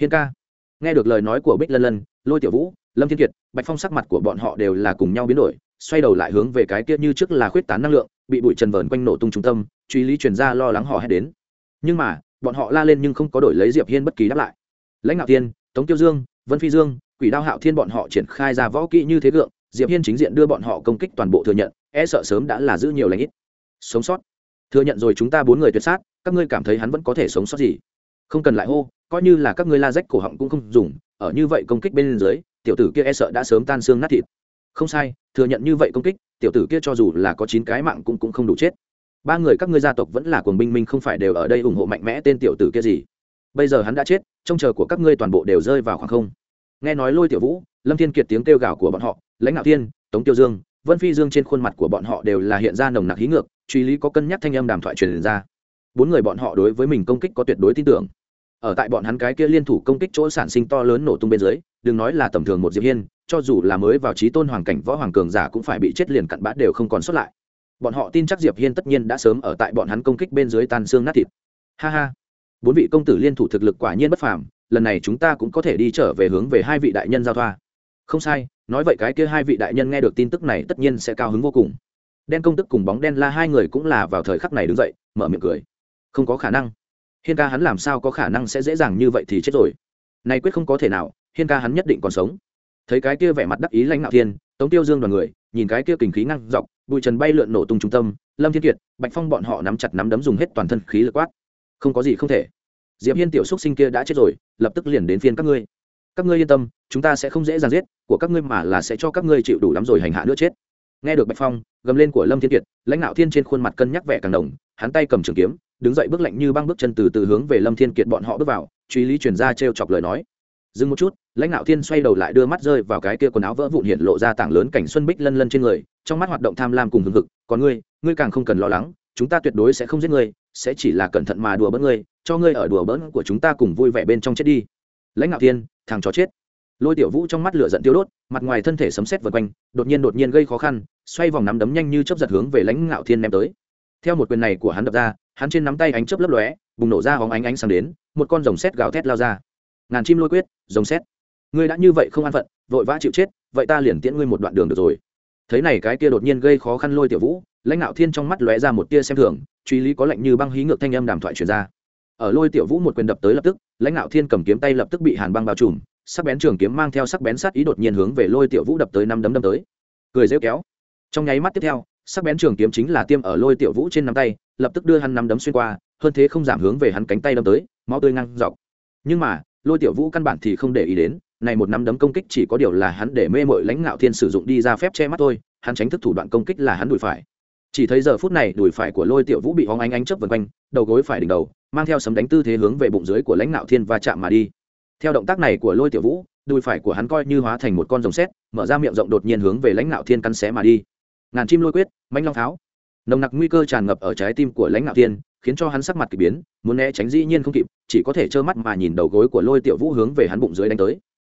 Hiên ca. Nghe được lời nói của bích lân lân, lôi tiểu vũ, lâm thiên kiệt, bạch phong sắc mặt của bọn họ đều là cùng nhau biến đổi xoay đầu lại hướng về cái kia như trước là khuyết tán năng lượng, bị bụi trần vờn quanh nổ tung trung tâm, truy lý truyền ra lo lắng họ hét đến. Nhưng mà, bọn họ la lên nhưng không có đổi lấy diệp hiên bất kỳ đáp lại. Lãnh ngạo tiên tống tiêu dương, vân phi dương, quỷ đao hạo thiên bọn họ triển khai ra võ kỹ như thế gượng, diệp hiên chính diện đưa bọn họ công kích toàn bộ thừa nhận e sợ sớm đã là giữ nhiều lãnh ít. Sống sót. Thừa nhận rồi chúng ta bốn người tuyệt sát, các ngươi cảm thấy hắn vẫn có thể sống sót gì? Không cần lại hô, coi như là các ngươi la rách cổ họng cũng không dùng, ở như vậy công kích bên dưới, tiểu tử kia e sợ đã sớm tan xương nát thịt không sai, thừa nhận như vậy công kích, tiểu tử kia cho dù là có chín cái mạng cũng cũng không đủ chết. Ba người các ngươi gia tộc vẫn là cuồng binh minh không phải đều ở đây ủng hộ mạnh mẽ tên tiểu tử kia gì. Bây giờ hắn đã chết, trông chờ của các ngươi toàn bộ đều rơi vào khoảng không. Nghe nói lôi tiểu vũ, lâm thiên kiệt tiếng kêu gào của bọn họ, lãnh đạo thiên, tống tiêu dương, vân phi dương trên khuôn mặt của bọn họ đều là hiện ra nồng nặc hí ngược, truy lý có cân nhắc thanh âm đàm thoại truyền ra. Bốn người bọn họ đối với mình công kích có tuyệt đối tin tưởng ở tại bọn hắn cái kia liên thủ công kích chỗ sản sinh to lớn nổ tung bên dưới, đừng nói là tầm thường một diệp hiên, cho dù là mới vào trí tôn hoàng cảnh võ hoàng cường giả cũng phải bị chết liền cặn bã đều không còn xuất lại. Bọn họ tin chắc diệp hiên tất nhiên đã sớm ở tại bọn hắn công kích bên dưới tan xương nát thịt. Ha ha. Bốn vị công tử liên thủ thực lực quả nhiên bất phàm, lần này chúng ta cũng có thể đi trở về hướng về hai vị đại nhân giao thoa. Không sai, nói vậy cái kia hai vị đại nhân nghe được tin tức này tất nhiên sẽ cao hứng vô cùng. Đen công tức cùng bóng đen la hai người cũng là vào thời khắc này đứng dậy, mở miệng cười. Không có khả năng hiên ca hắn làm sao có khả năng sẽ dễ dàng như vậy thì chết rồi. Này quyết không có thể nào, hiên ca hắn nhất định còn sống. Thấy cái kia vẻ mặt đắc ý lãnh nạo thiên, tống tiêu dương đoàn người, nhìn cái kia kình khí ngăn dọc, bụi trần bay lượn nổ tung trung tâm, lâm thiên kiệt, bạch phong bọn họ nắm chặt nắm đấm dùng hết toàn thân khí lực quát. Không có gì không thể. Diệp hiên tiểu xúc sinh kia đã chết rồi, lập tức liền đến phiên các ngươi. Các ngươi yên tâm, chúng ta sẽ không dễ dàng giết, của các ngươi mà là sẽ cho các ngươi chịu đủ lắm rồi hành hạ nữa chết. Nghe được bạch phong, gầm lên của lâm thiên kiệt, lãnh đạo thiên trên khuôn mặt cân nhắc vẻ càng đồng, hắn tay cầm trường kiếm đứng dậy bước lạnh như băng bước chân từ từ hướng về lâm thiên kiệt bọn họ bước vào, truy lý truyền ra trêu chọc lời nói. Dừng một chút, lãnh đạo thiên xoay đầu lại đưa mắt rơi vào cái kia quần áo vỡ vụn hiện lộ ra tảng lớn cảnh xuân bích lân lân trên người, trong mắt hoạt động tham lam cùng hừng hực, còn ngươi ngươi càng không cần lo lắng, chúng ta tuyệt đối sẽ không giết ngươi, sẽ chỉ là cẩn thận mà đùa bỡn ngươi, cho ngươi ở đùa bỡn của chúng ta cùng vui vẻ bên trong chết đi. Lãnh ngạo thiên, thằng chó chết. Lôi tiểu vũ trong mắt lửa giận tiêu đốt, mặt ngoài thân thể sấm sét vượt quanh, đột nhiên đột nhiên gây khó khăn, xoay vòng nắm đấm nhanh như chớp giật hướng về lãnh ngạo thiên ném tới theo một quyền này của hắn đập ra, hắn trên nắm tay ánh chớp lấp lóe, bùng nổ ra hóng ánh ánh sáng đến, một con rồng sét gào thét lao ra. Ngàn chim lôi quyết, rồng sét. Ngươi đã như vậy không an phận, vội vã chịu chết, vậy ta liền tiễn ngươi một đoạn đường được rồi. Thấy này cái kia đột nhiên gây khó khăn lôi tiểu vũ, lãnh đạo thiên trong mắt lóe ra một tia xem thường, truy lý có lệnh như băng hí ngược thanh âm đàm thoại truyền ra. Ở lôi tiểu vũ một quyền đập tới lập tức, lãnh đạo thiên cầm kiếm tay lập tức bị hàn băng bao trùm, sắc bén trường kiếm mang theo sắc bén sát ý đột nhiên hướng về lôi tiểu vũ đập tới năm đấm đâm tới. Cười rêu kéo. Trong nháy mắt tiếp theo sắc bén trường kiếm chính là tiêm ở lôi tiểu vũ trên nắm tay, lập tức đưa hắn năm đấm xuyên qua, hơn thế không giảm hướng về hắn cánh tay đâm tới, máu tươi ngăn dọc. Nhưng mà, lôi tiểu vũ căn bản thì không để ý đến, này một nắm đấm công kích chỉ có điều là hắn để mê mội lãnh ngạo thiên sử dụng đi ra phép che mắt thôi, hắn tránh thức thủ đoạn công kích là hắn đùi phải. Chỉ thấy giờ phút này đùi phải của lôi tiểu vũ bị hóng ánh ánh chấp vần quanh, đầu gối phải đỉnh đầu, mang theo sấm đánh tư thế hướng về bụng dưới của lãnh ngạo thiên và chạm mà đi. Theo động tác này của lôi tiểu vũ, đùi phải của hắn coi như hóa thành một con rồng sét, mở ra miệng rộng đột nhiên hướng về lãnh ngạo thiên cắn xé mà đi ngàn chim lôi quyết manh long tháo. Nồng nặc nguy cơ tràn ngập ở trái tim của lãnh ngạo thiên, khiến cho hắn sắc mặt k ỳ biến, muốn né tránh dĩ nhiên không kịp, chỉ có thể trơ mắt mà nhìn đầu gối của lôi tiểu vũ hướng về hắn bụng dưới đánh tới.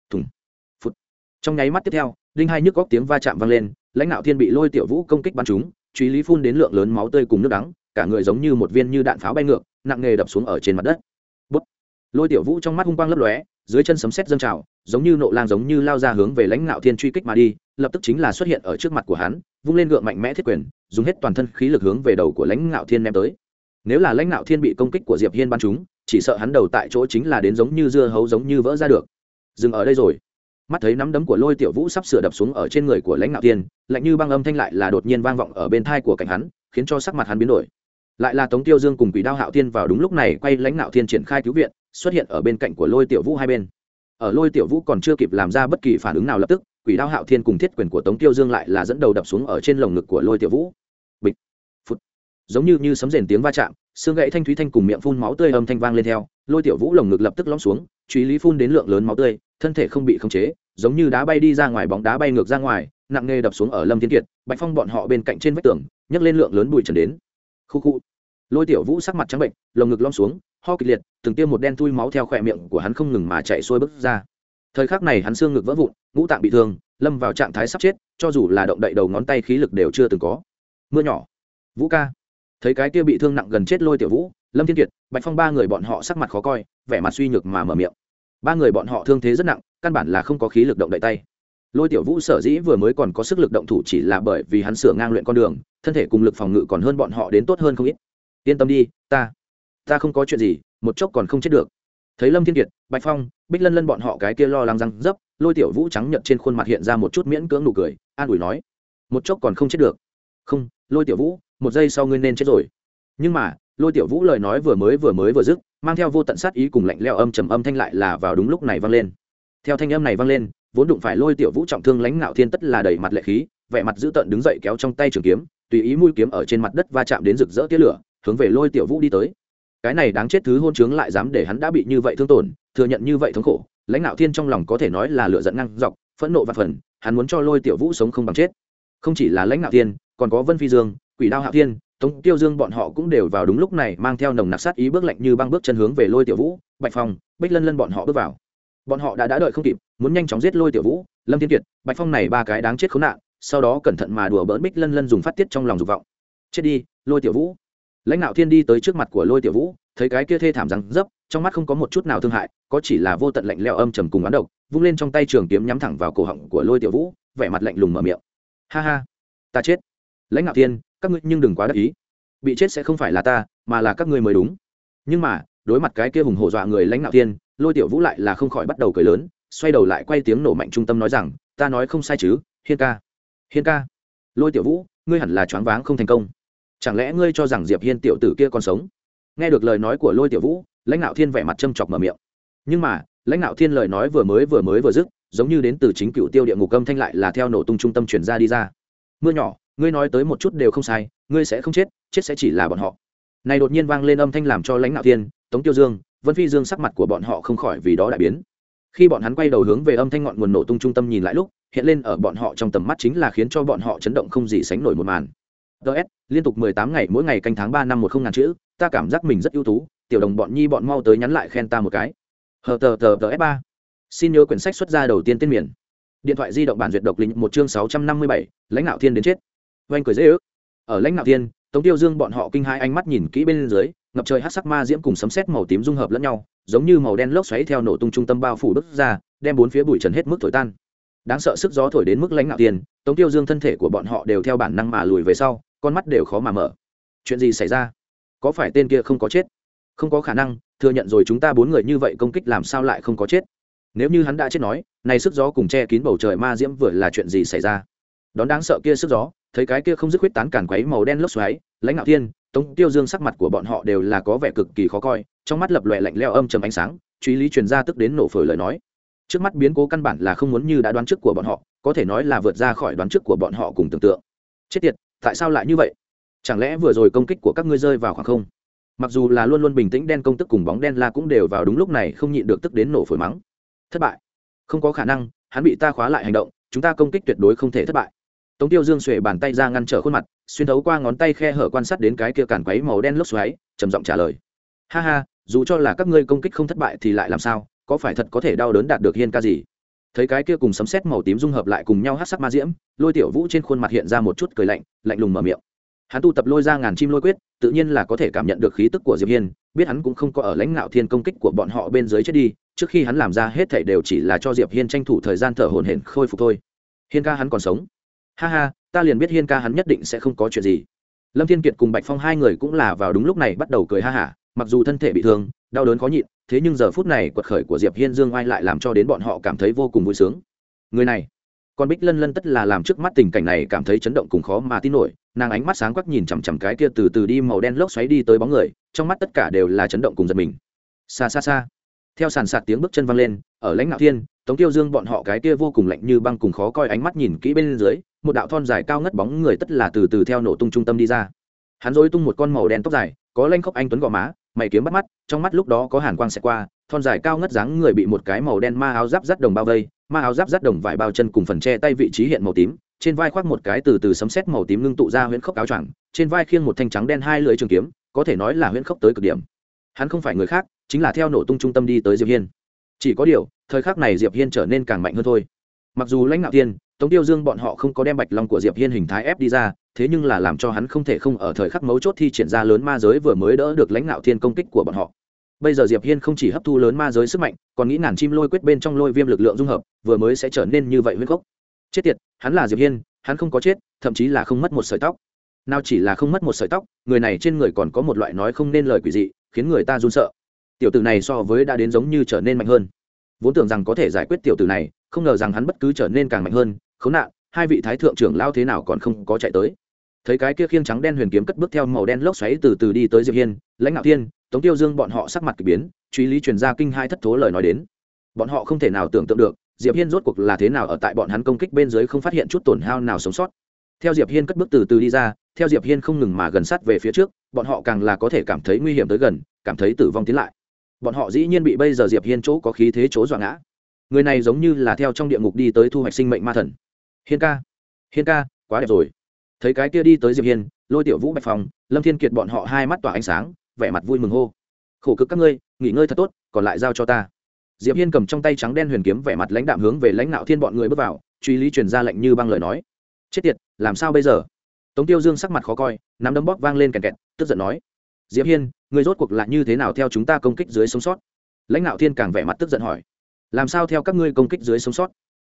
Thùng phút trong nháy mắt tiếp theo, đinh hai nhức góc tiếng va chạm vang lên, lãnh ngạo thiên bị lôi tiểu vũ công kích bắn trúng, truy lý phun đến lượng lớn máu tươi cùng nước đắng, cả người giống như một viên như đạn pháo bay ngược, nặng nghề đập xuống ở trên mặt đất. Bút. lôi tiểu vũ trong mắt hung quang lấp lóe, dưới chân sấm sét dâng trào, giống như nộ lang giống như lao ra hướng về lãnh ngạo thiên truy kích mà đi lập tức chính là xuất hiện ở trước mặt của hắn, vung lên gượng mạnh mẽ thiết quyền, dùng hết toàn thân khí lực hướng về đầu của lãnh ngạo thiên ném tới. Nếu là lãnh ngạo thiên bị công kích của diệp hiên bắn chúng chỉ sợ hắn đầu tại chỗ chính là đến giống như dưa hấu giống như vỡ ra được. Dừng ở đây rồi. Mắt thấy nắm đấm của lôi tiểu vũ sắp sửa đập xuống ở trên người của lãnh ngạo thiên, lạnh như băng âm thanh lại là đột nhiên vang vọng ở bên thai của cảnh hắn, khiến cho sắc mặt hắn biến đổi. Lại là tống tiêu dương cùng quỷ đao hạo thiên vào đúng lúc này, quay lãnh ngạo thiên triển khai cứu viện, xuất hiện ở bên cạnh của lôi tiểu vũ hai bên. Ở lôi tiểu vũ còn chưa kịp làm ra bất kỳ phản ứng nào lập tức quỷ đao hạo thiên cùng thiết quyền của tống tiêu dương lại là dẫn đầu đập xuống ở trên lồng ngực của lôi tiểu vũ. Bịch, phút. Giống như như sấm rền tiếng va chạm, xương gãy thanh thúy thanh cùng miệng phun máu tươi âm thanh vang lên theo, lôi tiểu vũ lồng ngực lập tức lõm xuống, truy lý phun đến lượng lớn máu tươi, thân thể không bị khống chế, giống như đá bay đi ra ngoài bóng đá bay ngược ra ngoài, nặng nề đập xuống ở lâm thiên kiệt, bạch phong bọn họ bên cạnh trên vách tường, nhấc lên lượng lớn bụi trần đến. Khu khu. Lôi tiểu vũ sắc mặt trắng bệnh, lồng ngực lom xuống, ho kịch liệt, từng tiêm một đen thui máu theo khỏe miệng của hắn không ngừng mà chạy xuôi bước ra thời khắc này hắn xương ngực vỡ vụn, ngũ tạng bị thương, lâm vào trạng thái sắp chết, cho dù là động đậy đầu ngón tay khí lực đều chưa từng có. Mưa nhỏ. Vũ ca. Thấy cái kia bị thương nặng gần chết lôi tiểu vũ, lâm thiên kiệt, bạch phong ba người bọn họ sắc mặt khó coi, vẻ mặt suy nhược mà mở miệng. Ba người bọn họ thương thế rất nặng, căn bản là không có khí lực động đậy tay. Lôi tiểu vũ sở dĩ vừa mới còn có sức lực động thủ chỉ là bởi vì hắn sửa ngang luyện con đường, thân thể cùng lực phòng ngự còn hơn bọn họ đến tốt hơn không ít. Yên tâm đi, ta ta không có chuyện gì, một chốc còn không chết được thấy lâm thiên kiệt bạch phong bích lân lân bọn họ cái kia lo lắng răng dấp lôi tiểu vũ trắng nhợt trên khuôn mặt hiện ra một chút miễn cưỡng nụ cười an ủi nói một chốc còn không chết được không lôi tiểu vũ một giây sau ngươi nên chết rồi nhưng mà lôi tiểu vũ lời nói vừa mới vừa mới vừa dứt mang theo vô tận sát ý cùng lạnh leo âm trầm âm thanh lại là vào đúng lúc này vang lên theo thanh âm này vang lên vốn đụng phải lôi tiểu vũ trọng thương lãnh ngạo thiên tất là đầy mặt lệ khí vẻ mặt dữ tợn đứng dậy kéo trong tay trường kiếm tùy ý mũi kiếm ở trên mặt đất va chạm đến rực rỡ tia lửa hướng về lôi tiểu vũ đi tới cái này đáng chết thứ hôn chướng lại dám để hắn đã bị như vậy thương tổn, thừa nhận như vậy thống khổ, lãnh đạo thiên trong lòng có thể nói là lựa giận ngang dọc, phẫn nộ và phần, hắn muốn cho lôi tiểu vũ sống không bằng chết. Không chỉ là lãnh đạo thiên, còn có vân phi dương, quỷ đao hạ thiên, tống tiêu dương bọn họ cũng đều vào đúng lúc này mang theo nồng nặc sát ý bước lạnh như băng bước chân hướng về lôi tiểu vũ, bạch phong, bích lân lân bọn họ bước vào. Bọn họ đã đã đợi không kịp, muốn nhanh chóng giết lôi tiểu vũ, lâm thiên kiệt, bạch phong này ba cái đáng chết khốn nạn, sau đó cẩn thận mà đùa bỡn bích lân lân dùng phát tiết trong lòng dục vọng. Chết đi, lôi tiểu vũ lãnh đạo thiên đi tới trước mặt của lôi tiểu vũ, thấy cái kia thê thảm răng dấp, trong mắt không có một chút nào thương hại, có chỉ là vô tận lạnh leo âm trầm cùng bán độc, vung lên trong tay trường kiếm nhắm thẳng vào cổ họng của lôi tiểu vũ, vẻ mặt lạnh lùng mở miệng. Ha ha, ta chết. Lãnh đạo thiên, các ngươi nhưng đừng quá đắc ý. Bị chết sẽ không phải là ta, mà là các ngươi mới đúng. Nhưng mà, đối mặt cái kia hùng hổ dọa người lãnh đạo thiên, lôi tiểu vũ lại là không khỏi bắt đầu cười lớn, xoay đầu lại quay tiếng nổ mạnh trung tâm nói rằng, ta nói không sai chứ, hiên ca. Hiên ca. Lôi tiểu vũ, ngươi hẳn là choáng váng không thành công chẳng lẽ ngươi cho rằng diệp hiên tiểu tử kia còn sống? Nghe được lời nói của lôi tiểu vũ, lãnh đạo thiên vẻ mặt châm chọc mở miệng. Nhưng mà, lãnh đạo thiên lời nói vừa mới vừa mới vừa dứt, giống như đến từ chính cựu tiêu địa ngục âm thanh lại là theo nổ tung trung tâm chuyển ra đi ra. Mưa nhỏ, ngươi nói tới một chút đều không sai, ngươi sẽ không chết chết sẽ chỉ là bọn họ. Này đột nhiên vang lên âm thanh làm cho lãnh đạo thiên, tống tiêu dương, vân phi dương sắc mặt của bọn họ không khỏi vì đó đại biến. Khi bọn hắn quay đầu hướng về âm thanh ngọn nguồn nổ tung trung tâm nhìn lại lúc, hiện lên ở bọn họ trong tầm mắt chính là khiến cho bọn họ chấn động không gì sánh nổi một màn ts liên tục mười tám ngày, mỗi ngày canh tháng ba năm một không ngàn chữ, ta cảm giác mình rất ưu tú, tiểu đồng bọn nhi bọn mau tới nhắn lại khen ta một cái. Hờ tờ tờ tờ s ba. Xin nhớ quyển sách xuất ra đầu tiên tên miền. Điện thoại di động bản duyệt độc lĩnh một chương sáu trăm năm mươi bảy, lãnh đạo thiên đến chết. Oanh cười dễ ước. Ở lãnh đạo thiên, tống tiêu dương bọn họ kinh hai ánh mắt nhìn kỹ bên dưới, ngập trời hát sắc ma diễm cùng sấm sét màu tím dung hợp lẫn nhau, giống như màu đen lốc xoáy theo nổ tung trung tâm bao phủ đứt ra, đem bốn phía bụi trần hết mức thổi tan. Đáng sợ sức gió thổi đến mức lãnh ngạo tiền tống tiêu dương thân thể của bọn họ đều theo bản năng mà lùi về sau con mắt đều khó mà mở. Chuyện gì xảy ra? Có phải tên kia không có chết? Không có khả năng, thừa nhận rồi chúng ta bốn người như vậy công kích làm sao lại không có chết? Nếu như hắn đã chết nói, này sức gió cùng che kín bầu trời ma diễm vừa là chuyện gì xảy ra? Đón đáng sợ kia sức gió, thấy cái kia không dứt huyết tán càn quấy màu đen lốc xoáy, lãnh ngạo thiên, tống tiêu dương sắc mặt của bọn họ đều là có vẻ cực kỳ khó coi, trong mắt lập lòe lạnh leo âm trầm ánh sáng, truy lý truyền ra tức đến nổ phổi lời nói. Trước mắt biến cố căn bản là không muốn như đã đoán trước của bọn họ, có thể nói là vượt ra khỏi đoán trước của bọn họ cùng tưởng tượng. Chết tiệt tại sao lại như vậy? Chẳng lẽ vừa rồi công kích của các ngươi rơi vào khoảng không? Mặc dù là luôn luôn bình tĩnh đen công tức cùng bóng đen la cũng đều vào đúng lúc này không nhịn được tức đến nổ phổi mắng. Thất bại. Không có khả năng, hắn bị ta khóa lại hành động, chúng ta công kích tuyệt đối không thể thất bại. Tống tiêu dương xuề bàn tay ra ngăn trở khuôn mặt, xuyên thấu qua ngón tay khe hở quan sát đến cái kia càn quấy màu đen lốc xoáy, trầm giọng trả lời. Ha ha, dù cho là các ngươi công kích không thất bại thì lại làm sao, có phải thật có thể đau đớn đạt được hiên ca gì? Thấy cái kia cùng sấm sét màu tím dung hợp lại cùng nhau hát sắc ma diễm, lôi tiểu vũ trên khuôn mặt hiện ra một chút cười lạnh lạnh lùng mở miệng. Hắn tu tập lôi ra ngàn chim lôi quyết, tự nhiên là có thể cảm nhận được khí tức của diệp hiên, biết hắn cũng không có ở lãnh ngạo thiên công kích của bọn họ bên dưới chết đi, trước khi hắn làm ra hết thảy đều chỉ là cho diệp hiên tranh thủ thời gian thở hổn hển khôi phục thôi. Hiên ca hắn còn sống. Ha ha, ta liền biết hiên ca hắn nhất định sẽ không có chuyện gì. Lâm thiên kiệt cùng bạch phong hai người cũng là vào đúng lúc này bắt đầu cười ha hả, mặc dù thân thể bị thương, đau đớn khó nhịn thế nhưng giờ phút này quật khởi của diệp hiên dương oai lại làm cho đến bọn họ cảm thấy vô cùng vui sướng. Người này còn bích lân lân tất là làm trước mắt tình cảnh này cảm thấy chấn động cùng khó mà tin nổi, nàng ánh mắt sáng quắc nhìn chằm chằm cái kia từ từ đi màu đen lốc xoáy đi tới bóng người, trong mắt tất cả đều là chấn động cùng giật mình. Xa xa xa theo sàn sạt tiếng bước chân văng lên, ở lãnh ngạo thiên, tống tiêu dương bọn họ cái kia vô cùng lạnh như băng cùng khó coi ánh mắt nhìn kỹ bên dưới, một đạo thon dài cao ngất bóng người tất là từ từ theo nổ tung trung tâm đi ra. Hắn dối tung một con màu đen tóc dài, có lanh khóc anh tuấn gò má mày kiếm bắt mắt, trong mắt lúc đó có hàn quang xẹt qua, thon dài cao ngất dáng người bị một cái màu đen ma áo giáp rắt đồng bao vây, ma áo giáp rắt đồng vải bao chân cùng phần che tay vị trí hiện màu tím, trên vai khoác một cái từ từ sấm sét màu tím ngưng tụ ra huyễn khốc áo choàng, trên vai khiêng một thanh trắng đen hai lưỡi trường kiếm, có thể nói là huyễn khốc tới cực điểm. Hắn không phải người khác, chính là theo nổ tung trung tâm đi tới diệp hiên. Chỉ có điều, thời khắc này diệp hiên trở nên càng mạnh hơn thôi. Mặc dù lãnh đạo tiên tống tiêu dương bọn họ không có đem bạch long của diệp hiên hình thái ép đi ra thế nhưng là làm cho hắn không thể không ở thời khắc mấu chốt thi triển ra lớn ma giới vừa mới đỡ được lãnh đạo thiên công kích của bọn họ. Bây giờ diệp hiên không chỉ hấp thu lớn ma giới sức mạnh, còn nghĩ ngàn chim lôi quyết bên trong lôi viêm lực lượng dung hợp, vừa mới sẽ trở nên như vậy huyết gốc chết tiệt, hắn là diệp hiên, hắn không có chết, thậm chí là không mất một sợi tóc. Nào chỉ là không mất một sợi tóc, người này trên người còn có một loại nói không nên lời quỷ dị, khiến người ta run sợ. Tiểu tử này so với đã đến giống như trở nên mạnh hơn. Vốn tưởng rằng có thể giải quyết tiểu tử này, không ngờ rằng hắn bất cứ trở nên càng mạnh hơn. Khốn nạn, hai vị thái thượng trưởng lao thế nào còn không có chạy tới thấy cái kia khiêng trắng đen huyền kiếm cất bước theo màu đen lốc xoáy từ từ đi tới diệp hiên, lãnh ngạo thiên, tống tiêu dương bọn họ sắc mặt kỳ biến, truy lý truyền ra kinh hai thất thố lời nói đến. Bọn họ không thể nào tưởng tượng được, diệp hiên rốt cuộc là thế nào ở tại bọn hắn công kích bên dưới không phát hiện chút tổn hao nào sống sót. Theo diệp hiên cất bước từ từ đi ra, theo diệp hiên không ngừng mà gần sát về phía trước, bọn họ càng là có thể cảm thấy nguy hiểm tới gần, cảm thấy tử vong tiến lại. Bọn họ dĩ nhiên bị bây giờ diệp hiên chỗ có khí thế chỗ dọa ngã. Người này giống như là theo trong địa ngục đi tới thu hoạch sinh mệnh ma thần. Hiên ca hiên ca, quá đẹp rồi thấy cái kia đi tới diệp hiên, lôi tiểu vũ bạch phong lâm thiên kiệt bọn họ hai mắt tỏa ánh sáng, vẻ mặt vui mừng hô. Khổ cực các ngươi, nghỉ ngơi thật tốt, còn lại giao cho ta. Diệp hiên cầm trong tay trắng đen huyền kiếm vẻ mặt lãnh đạm hướng về lãnh đạo thiên bọn người bước vào, truy lý truyền ra lệnh như băng lời nói. Chết tiệt, làm sao bây giờ? Tống tiêu dương sắc mặt khó coi, nắm đấm bóp vang lên kẹt kẹt, tức giận nói. Diệp hiên người rốt cuộc lại như thế nào theo chúng ta công kích dưới sống sót? Lãnh đạo thiên càng vẻ mặt tức giận hỏi. Làm sao theo các ngươi công kích dưới sống sót?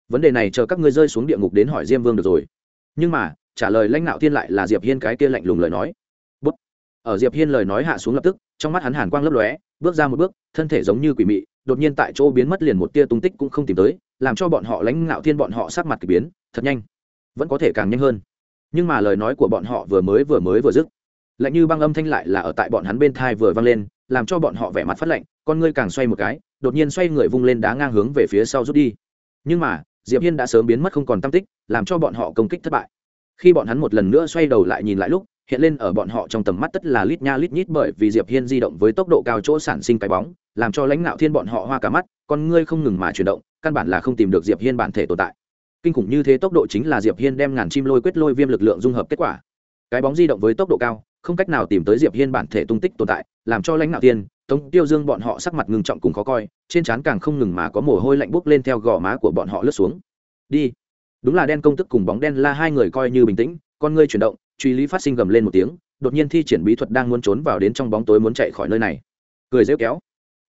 Vấn đề này chờ các ngươi rơi xuống địa ngục đến hỏi diêm vương được rồi. Nhưng mà trả lời lãnh đạo thiên lại là diệp hiên cái kia lạnh lùng lời nói. Bút. Ở diệp hiên lời nói hạ xuống lập tức, trong mắt hắn hàn quang lấp lóe, bước ra một bước, thân thể giống như quỷ mị, đột nhiên tại chỗ biến mất liền một tia tung tích cũng không tìm tới, làm cho bọn họ lãnh nạo thiên bọn họ sát mặt kỳ biến, thật nhanh. Vẫn có thể càng nhanh hơn. Nhưng mà lời nói của bọn họ vừa mới vừa mới vừa dứt, lạnh như băng âm thanh lại là ở tại bọn hắn bên thai vừa vang lên, làm cho bọn họ vẻ mặt phát lạnh, con ngươi càng xoay một cái, đột nhiên xoay người vung lên đá ngang hướng về phía sau rút đi. Nhưng mà, diệp hiên đã sớm biến mất không còn tâm tích, làm cho bọn họ công kích thất bại khi bọn hắn một lần nữa xoay đầu lại nhìn lại lúc, hiện lên ở bọn họ trong tầm mắt tất là lít nha lít nhít bởi vì diệp hiên di động với tốc độ cao chỗ sản sinh cái bóng, làm cho lãnh đạo thiên bọn họ hoa cả mắt, con ngươi không ngừng mà chuyển động, căn bản là không tìm được diệp hiên bản thể tồn tại. Kinh khủng như thế tốc độ chính là diệp hiên đem ngàn chim lôi quyết lôi viêm lực lượng dung hợp kết quả. Cái bóng di động với tốc độ cao, không cách nào tìm tới diệp hiên bản thể tung tích tồn tại, làm cho lãnh đạo thiên, tống tiêu dương bọn họ sắc mặt ngưng trọng cùng khó coi, trên trán càng không ngừng mà có mồ hôi lạnh bốc lên theo gò má của bọn họ lướt xuống. Đi đúng là đen công tức cùng bóng đen la hai người coi như bình tĩnh, con ngươi chuyển động, truy lý phát sinh gầm lên một tiếng, đột nhiên thi triển bí thuật đang muốn trốn vào đến trong bóng tối muốn chạy khỏi nơi này. Cười rêu kéo.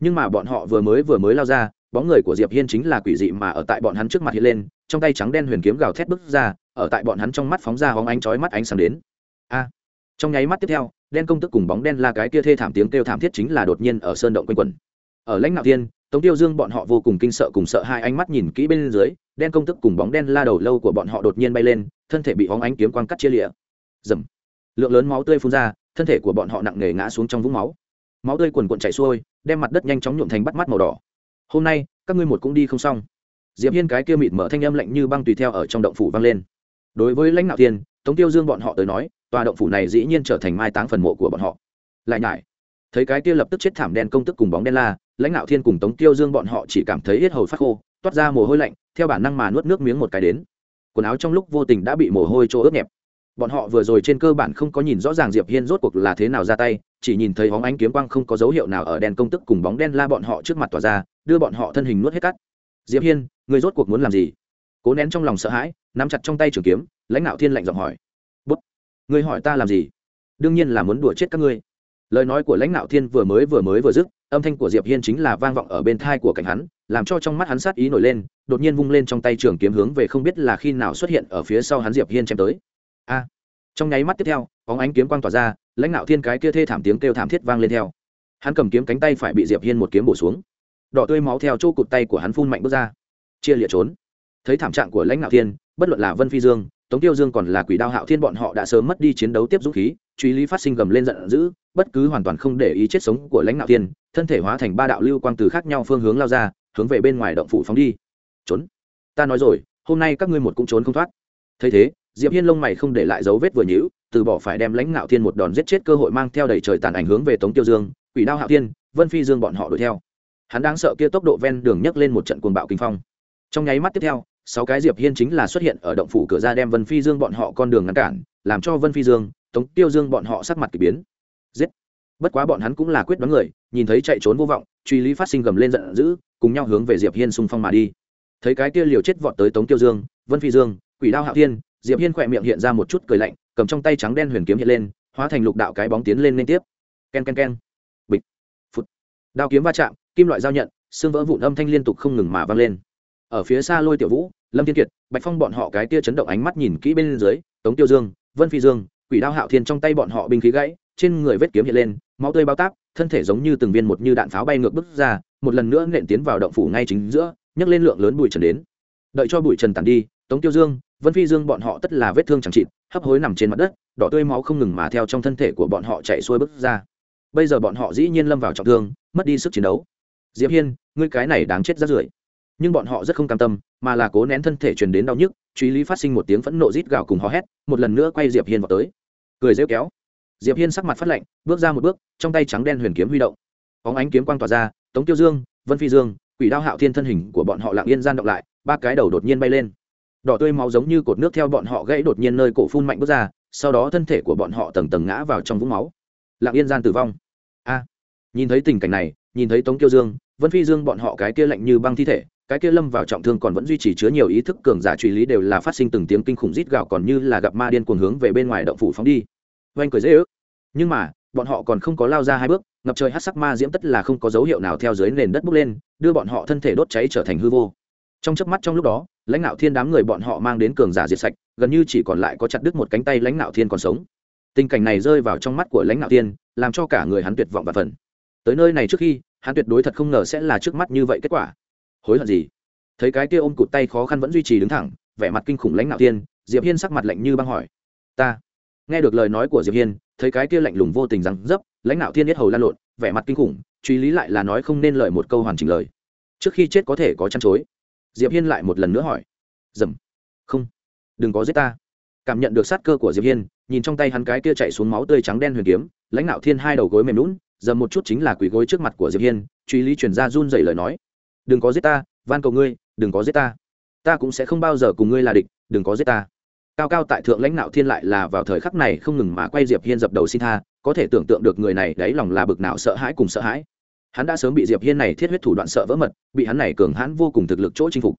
Nhưng mà bọn họ vừa mới vừa mới lao ra, bóng người của diệp hiên chính là quỷ dị mà ở tại bọn hắn trước mặt hiện lên, trong tay trắng đen huyền kiếm gào thét bứt ra, ở tại bọn hắn trong mắt phóng ra hóng ánh chói mắt ánh sáng đến. A. Trong nháy mắt tiếp theo, đen công tức cùng bóng đen là cái kia thê thảm tiếng kêu thảm thiết chính là đột nhiên ở sơn động quanh quẩn. Ở lãnh nạo tiên tống tiêu dương bọn họ vô cùng kinh sợ cùng sợ hai ánh mắt nhìn kỹ bên dưới, đen công tức cùng bóng đen la đầu lâu của bọn họ đột nhiên bay lên, thân thể bị hóng ánh kiếm quang cắt chia lịa dầm lượng lớn máu tươi phun ra, thân thể của bọn họ nặng nề ngã xuống trong vũng máu. Máu tươi quần cuộn chảy xuôi, đem mặt đất nhanh chóng nhuộm thành bắt mắt màu đỏ. Hôm nay, các ngươi một cũng đi không xong. Diệp hiên cái kia mịt mở thanh âm lạnh như băng tùy theo ở trong động phủ vang lên. Đối với lãnh đạo tiên tống tiêu dương bọn họ tới nói, tòa động phủ này dĩ nhiên trở thành mai táng phần mộ của bọn họ. Lại nhải, thấy cái kia lập tức chết thảm đen công tức cùng bóng đen la lãnh đạo thiên cùng tống tiêu dương bọn họ chỉ cảm thấy hết hầu phát khô, toát ra mồ hôi lạnh, theo bản năng mà nuốt nước miếng một cái đến. Quần áo trong lúc vô tình đã bị mồ hôi chỗ ướt nhẹp. Bọn họ vừa rồi trên cơ bản không có nhìn rõ ràng diệp hiên rốt cuộc là thế nào ra tay, chỉ nhìn thấy hóng ánh kiếm quang không có dấu hiệu nào ở đèn công tức cùng bóng đen la bọn họ trước mặt tỏa ra, đưa bọn họ thân hình nuốt hết cắt diệp hiên người rốt cuộc muốn làm gì? Cố nén trong lòng sợ hãi, nắm chặt trong tay trường kiếm, lãnh đạo thiên lạnh giọng hỏi. Bút người hỏi ta làm gì? Đương nhiên là muốn đùa chết các ngươi lời nói của lãnh đạo thiên vừa mới vừa mới vừa dứt, âm thanh của diệp hiên chính là vang vọng ở bên thai của cảnh hắn, làm cho trong mắt hắn sát ý nổi lên, đột nhiên vung lên trong tay trường kiếm hướng về không biết là khi nào xuất hiện ở phía sau hắn diệp hiên chém tới. A! Trong nháy mắt tiếp theo, bóng ánh kiếm quang tỏa ra, lãnh đạo thiên cái kia thê thảm tiếng kêu thảm thiết vang lên theo. Hắn cầm kiếm cánh tay phải bị diệp hiên một kiếm bổ xuống. Đỏ tươi máu theo chỗ cụt tay của hắn phun mạnh bước ra. Chia liệt trốn. Thấy thảm trạng của lãnh đạo thiên, bất luận là vân phi dương tống tiêu dương còn là quỷ đao hạo thiên bọn họ đã sớm mất đi chiến đấu tiếp dũng khí truy lý phát sinh gầm lên giận dữ bất cứ hoàn toàn không để ý chết sống của lãnh đạo thiên thân thể hóa thành ba đạo lưu quang từ khác nhau phương hướng lao ra hướng về bên ngoài động phủ phóng đi. Trốn. Ta nói rồi hôm nay các ngươi một cũng trốn không thoát. Thấy thế diệp hiên lông mày không để lại dấu vết vừa nhũ, từ bỏ phải đem lãnh ngạo thiên một đòn giết chết cơ hội mang theo đầy trời tàn ảnh hướng về tống tiêu dương quỷ đao hạo thiên vân phi dương bọn họ đuổi theo. Hắn đang sợ kia tốc độ ven đường nhấc lên một trận cuồng bạo kinh phong. Trong nháy mắt tiếp theo sáu cái diệp hiên chính là xuất hiện ở động phủ cửa ra đem vân phi dương bọn họ con đường ngăn cản, làm cho vân phi dương, tống tiêu dương bọn họ sắc mặt kỳ biến. Giết! Bất quá bọn hắn cũng là quyết đoán người, nhìn thấy chạy trốn vô vọng, truy lý phát sinh gầm lên giận dữ, cùng nhau hướng về diệp hiên xung phong mà đi. Thấy cái kia liều chết vọt tới tống tiêu dương, vân phi dương, quỷ đao hạo thiên, diệp hiên khỏe miệng hiện ra một chút cười lạnh, cầm trong tay trắng đen huyền kiếm hiện lên, hóa thành lục đạo cái bóng tiến lên liên tiếp. Ken ken ken. Bịch. Phút đao kiếm va chạm, kim loại giao nhận, xương vỡ vụn âm thanh liên tục không ngừng mà vang lên ở phía xa lôi tiểu vũ, lâm thiên kiệt, bạch phong bọn họ cái tia chấn động ánh mắt nhìn kỹ bên dưới, tống tiêu dương, vân phi dương, quỷ đao hạo thiên trong tay bọn họ binh khí gãy, trên người vết kiếm hiện lên, máu tươi bao tác thân thể giống như từng viên một như đạn pháo bay ngược bước ra, một lần nữa nện tiến vào động phủ ngay chính giữa, nhấc lên lượng lớn bụi trần đến. Đợi cho bụi trần tàn đi, tống tiêu dương, vân phi dương bọn họ tất là vết thương chẳng chịt, hấp hối nằm trên mặt đất, đỏ tươi máu không ngừng mà theo trong thân thể của bọn họ chạy xuôi bước ra. Bây giờ bọn họ dĩ nhiên lâm vào trọng thương, mất đi sức chiến đấu. Diệp hiên, ngươi cái này đáng chết rất rưởi nhưng bọn họ rất không cam tâm, mà là cố nén thân thể truyền đến đau nhức, truy lý phát sinh một tiếng phẫn nộ rít gào cùng hò hét, một lần nữa quay diệp hiên vào tới. Cười rêu kéo. Diệp hiên sắc mặt phát lạnh, bước ra một bước, trong tay trắng đen huyền kiếm huy động. Óng ánh kiếm quang tỏa ra, tống tiêu dương, vân phi dương, quỷ đao hạo thiên thân hình của bọn họ lặng yên gian động lại, ba cái đầu đột nhiên bay lên. Đỏ tươi máu giống như cột nước theo bọn họ gãy đột nhiên nơi cổ phun mạnh bước ra, sau đó thân thể của bọn họ tầng tầng ngã vào trong vũng máu. Lặng yên gian tử vong. A. Nhìn thấy tình cảnh này, nhìn thấy tống kiêu dương, vân phi dương bọn họ cái kia lạnh như băng thi thể cái kia lâm vào trọng thương còn vẫn duy trì chứa nhiều ý thức cường giả truy lý đều là phát sinh từng tiếng kinh khủng rít gào còn như là gặp ma điên cuồng hướng về bên ngoài động phủ phóng đi. Oanh cười dễ ước. Nhưng mà, bọn họ còn không có lao ra hai bước, ngập trời hát sắc ma diễm tất là không có dấu hiệu nào theo dưới nền đất bốc lên, đưa bọn họ thân thể đốt cháy trở thành hư vô. Trong chớp mắt trong lúc đó, lãnh đạo thiên đám người bọn họ mang đến cường giả diệt sạch, gần như chỉ còn lại có chặt đứt một cánh tay lãnh đạo thiên còn sống. Tình cảnh này rơi vào trong mắt của lãnh đạo thiên, làm cho cả người hắn tuyệt vọng và phần tới nơi này trước khi, hắn tuyệt đối thật không ngờ sẽ là trước mắt như vậy kết quả hối hận gì? Thấy cái kia ôm cụt tay khó khăn vẫn duy trì đứng thẳng, vẻ mặt kinh khủng lãnh nạo thiên, diệp hiên sắc mặt lạnh như băng hỏi. Ta, nghe được lời nói của diệp hiên, thấy cái kia lạnh lùng vô tình rằng dấp, lãnh nạo thiên biết hầu lan lộn, vẻ mặt kinh khủng, truy lý lại là nói không nên lời một câu hoàn chỉnh lời. Trước khi chết có thể có chăn chối. Diệp hiên lại một lần nữa hỏi. Dầm. Không. Đừng có giết ta. Cảm nhận được sát cơ của diệp hiên, nhìn trong tay hắn cái kia chạy xuống máu tươi trắng đen huyền kiếm, lãnh đạo thiên hai đầu gối mềm lún dầm một chút chính là quỳ gối trước mặt của diệp hiên, truy lý truyền ra run rẩy lời nói đừng có giết ta, van cầu ngươi, đừng có giết ta. Ta cũng sẽ không bao giờ cùng ngươi là địch, đừng có giết ta. Cao cao tại thượng lãnh đạo thiên lại là vào thời khắc này không ngừng mà quay diệp hiên dập đầu xin tha, có thể tưởng tượng được người này đáy lòng là bực nào sợ hãi cùng sợ hãi. Hắn đã sớm bị diệp hiên này thiết huyết thủ đoạn sợ vỡ mật, bị hắn này cường hãn vô cùng thực lực chỗ chinh phục.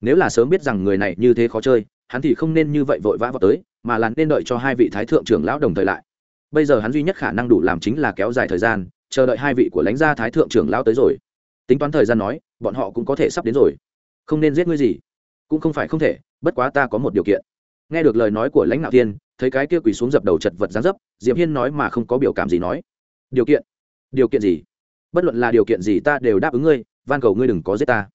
Nếu là sớm biết rằng người này như thế khó chơi, hắn thì không nên như vậy vội vã vào tới, mà là nên đợi cho hai vị thái thượng trưởng lão đồng thời lại. Bây giờ hắn duy nhất khả năng đủ làm chính là kéo dài thời gian, chờ đợi hai vị của lãnh gia thái thượng trưởng lão tới rồi. Tính toán thời gian nói bọn họ cũng có thể sắp đến rồi. Không nên giết ngươi gì. Cũng không phải không thể bất quá ta có một điều kiện. Nghe được lời nói của lãnh đạo thiên, thấy cái kia quỳ xuống dập đầu chật vật gián dấp diệp hiên nói mà không có biểu cảm gì nói. Điều kiện? Điều kiện gì? Bất luận là điều kiện gì ta đều đáp ứng ngươi van cầu ngươi đừng có giết ta.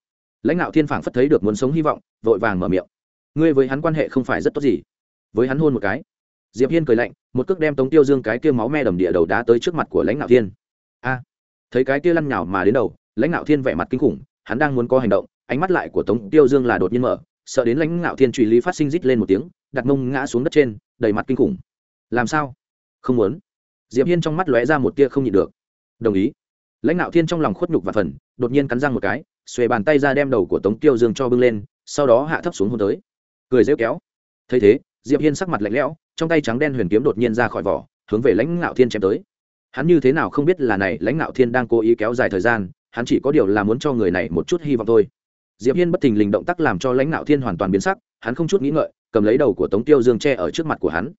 Lãnh đạo thiên phảng phất thấy được muốn sống hy vọng vội vàng mở miệng. Ngươi với hắn quan hệ không phải rất tốt gì? Với hắn hôn một cái. Diệp hiên cười lạnh một cước đem tống tiêu dương cái kia máu me đầm địa đầu đá tới trước mặt của lãnh đạo thiên. A! Thấy cái kia lăn nhào mà đến đầu lãnh đạo thiên vẻ mặt kinh khủng hắn đang muốn có hành động, ánh mắt lại của tống tiêu dương là đột nhiên mở, sợ đến lãnh ngạo thiên truy lý phát sinh rít lên một tiếng, đặt mông ngã xuống đất trên, đầy mặt kinh khủng. Làm sao? Không muốn. Diệp hiên trong mắt lóe ra một tia không nhịn được. Đồng ý. Lãnh ngạo thiên trong lòng khuất nhục và phần, đột nhiên cắn răng một cái, xuề bàn tay ra đem đầu của tống tiêu dương cho bưng lên, sau đó hạ thấp xuống hôn tới. Cười rêu kéo. Thấy thế, diệp hiên sắc mặt lạnh lẽo, trong tay trắng đen huyền kiếm đột nhiên ra khỏi vỏ, hướng về lãnh ngạo thiên chém tới. Hắn như thế nào không biết là này, lãnh ngạo thiên đang cố ý kéo dài thời gian hắn chỉ có điều là muốn cho người này một chút hy vọng thôi. Diệp hiên bất thình lình động tác làm cho lãnh nạo thiên hoàn toàn biến sắc, hắn không chút nghĩ ngợi, cầm lấy đầu của tống tiêu dương che ở trước mặt của hắn.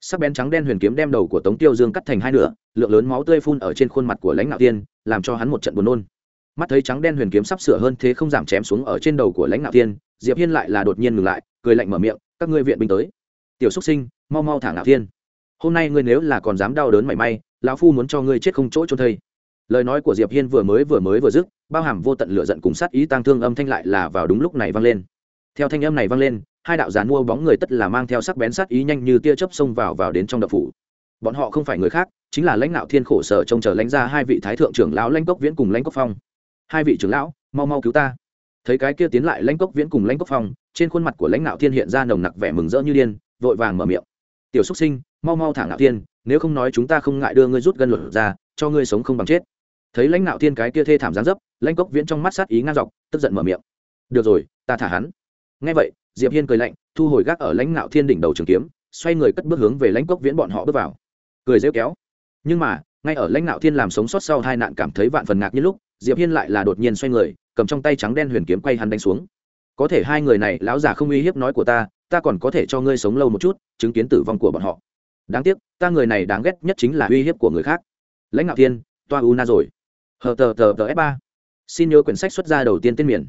Sắc bén trắng đen huyền kiếm đem đầu của tống tiêu dương cắt thành hai nửa, lượng lớn máu tươi phun ở trên khuôn mặt của lãnh nạo thiên, làm cho hắn một trận buồn nôn. Mắt thấy trắng đen huyền kiếm sắp sửa hơn thế không giảm chém xuống ở trên đầu của lãnh nạo thiên, diệp hiên lại là đột nhiên ngừng lại, cười lạnh mở miệng, các ngươi viện binh tới. Tiểu Súc sinh, mau mau thả ngạo thiên. Hôm nay ngươi nếu là còn dám đau đớn mảy may, lão phu muốn cho ngươi chết không chỗ trôn thây lời nói của diệp hiên vừa mới vừa mới vừa dứt, bao hàm vô tận lửa giận cùng sát ý tăng thương âm thanh lại là vào đúng lúc này vang lên. Theo thanh âm này vang lên, hai đạo giàn mua bóng người tất là mang theo sắc bén sát ý nhanh như tia chớp xông vào vào đến trong đập phủ. Bọn họ không phải người khác, chính là lãnh đạo thiên khổ sở trông chờ lãnh ra hai vị thái thượng trưởng lão lãnh cốc viễn cùng lãnh cốc phong. Hai vị trưởng lão, mau mau cứu ta. Thấy cái kia tiến lại lãnh cốc viễn cùng lãnh cốc phong, trên khuôn mặt của lãnh đạo thiên hiện ra nồng nặc vẻ mừng rỡ như điên, vội vàng mở miệng. Tiểu xúc sinh, mau mau thả ngạo thiên, nếu không nói chúng ta không ngại đưa ngươi rút gân luật ra, cho ngươi sống không bằng chết thấy lãnh nạo thiên cái kia thê thảm gián dấp, lãnh cốc viễn trong mắt sát ý ngang dọc, tức giận mở miệng. Được rồi, ta thả hắn. Ngay vậy, diệp hiên cười lạnh, thu hồi gác ở lãnh nạo thiên đỉnh đầu trường kiếm, xoay người cất bước hướng về lãnh cốc viễn bọn họ bước vào. Cười rêu kéo. Nhưng mà, ngay ở lãnh nạo thiên làm sống sót sau hai nạn cảm thấy vạn phần ngạc như lúc, diệp hiên lại là đột nhiên xoay người, cầm trong tay trắng đen huyền kiếm quay hắn đánh xuống. Có thể hai người này, lão già không uy hiếp nói của ta ta còn có thể cho ngươi sống lâu một chút, chứng kiến tử vong của bọn họ. Đáng tiếc, ta người này đáng ghét nhất chính là uy hiếp của người khác. Lãnh ngạo thiên, toa u na rồi hờ tờ tờ tờ f ba. Xin nhớ quyển sách xuất ra đầu tiên tên miền.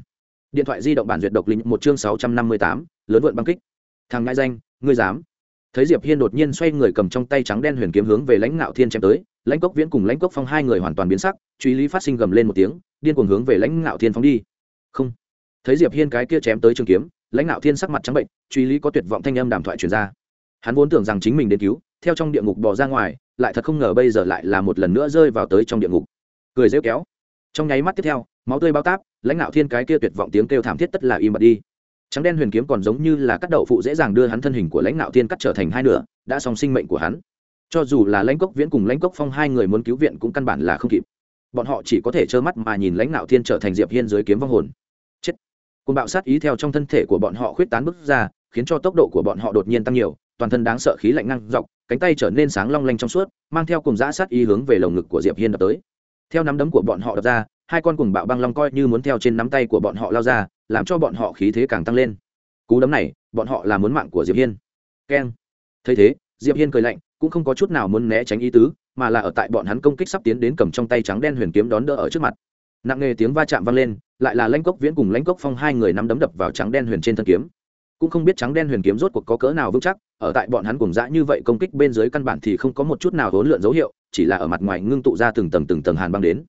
Điện thoại di động bản duyệt độc linh một chương sáu trăm năm mươi tám, lớn vượn băng kích. Thằng ngại danh, ngươi dám. Thấy diệp hiên đột nhiên xoay người cầm trong tay trắng đen huyền kiếm hướng về lãnh ngạo thiên chém tới, lãnh cốc viễn cùng lãnh cốc phong hai người hoàn toàn biến sắc, truy lý phát sinh gầm lên một tiếng, điên cuồng hướng về lãnh ngạo thiên phóng đi. Không. Thấy diệp hiên cái kia chém tới trường kiếm, lãnh ngạo thiên sắc mặt trắng bệnh, truy lý có tuyệt vọng thanh âm đàm thoại truyền ra. Hắn vốn tưởng rằng chính mình đến cứu, theo trong địa ngục bò ra ngoài, lại thật không ngờ bây giờ lại là một lần nữa rơi vào tới trong địa ngục cười rêu kéo. Trong nháy mắt tiếp theo, máu tươi bao táp, lãnh đạo thiên cái kia tuyệt vọng tiếng kêu thảm thiết tất là im bặt đi. Trắng đen huyền kiếm còn giống như là cắt đậu phụ dễ dàng đưa hắn thân hình của lãnh đạo thiên cắt trở thành hai nửa, đã xong sinh mệnh của hắn. Cho dù là lãnh cốc viễn cùng lãnh cốc phong hai người muốn cứu viện cũng căn bản là không kịp. Bọn họ chỉ có thể trơ mắt mà nhìn lãnh đạo thiên trở thành diệp hiên dưới kiếm vong hồn. Chết. Côn bạo sát ý theo trong thân thể của bọn họ khuyết tán bứt ra, khiến cho tốc độ của bọn họ đột nhiên tăng nhiều, toàn thân đáng sợ khí lạnh ngang dọc, cánh tay trở nên sáng long lanh trong suốt, mang theo cùng dã sát ý hướng về lồng ngực của diệp hiên đập tới theo nắm đấm của bọn họ đập ra, hai con cùng bạo băng long coi như muốn theo trên nắm tay của bọn họ lao ra, làm cho bọn họ khí thế càng tăng lên. Cú đấm này, bọn họ là muốn mạng của diệp hiên. Keng. Thấy thế, diệp hiên cười lạnh, cũng không có chút nào muốn né tránh ý tứ, mà là ở tại bọn hắn công kích sắp tiến đến cầm trong tay trắng đen huyền kiếm đón đỡ ở trước mặt. Nặng nề tiếng va chạm vang lên, lại là lãnh cốc viễn cùng lãnh cốc phong hai người nắm đấm đập vào trắng đen huyền trên thân kiếm cũng không biết trắng đen huyền kiếm rốt cuộc có cỡ nào vững chắc, ở tại bọn hắn cùng dã như vậy công kích bên dưới căn bản thì không có một chút nào hỗn lượn dấu hiệu, chỉ là ở mặt ngoài ngưng tụ ra từng tầng từng tầng hàn băng đến.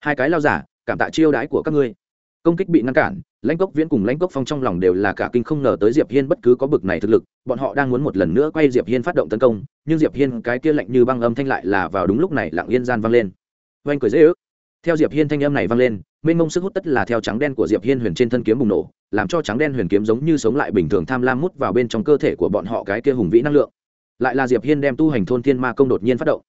Hai cái lao giả, cảm tạ chiêu đãi của các ngươi. Công kích bị ngăn cản, lãnh cốc viễn cùng lãnh cốc phong trong lòng đều là cả kinh không ngờ tới diệp hiên bất cứ có bực này thực lực, bọn họ đang muốn một lần nữa quay diệp hiên phát động tấn công, nhưng diệp hiên cái kia lạnh như băng âm thanh lại là vào đúng lúc này lặng yên gian vang lên. Oanh cười dễ ước theo diệp hiên thanh âm này vang lên, mênh mông sức hút tất là theo trắng đen của diệp hiên huyền trên thân kiếm bùng nổ, làm cho trắng đen huyền kiếm giống như sống lại bình thường tham lam mút vào bên trong cơ thể của bọn họ cái kia hùng vĩ năng lượng. Lại là diệp hiên đem tu hành thôn thiên ma công đột nhiên phát động.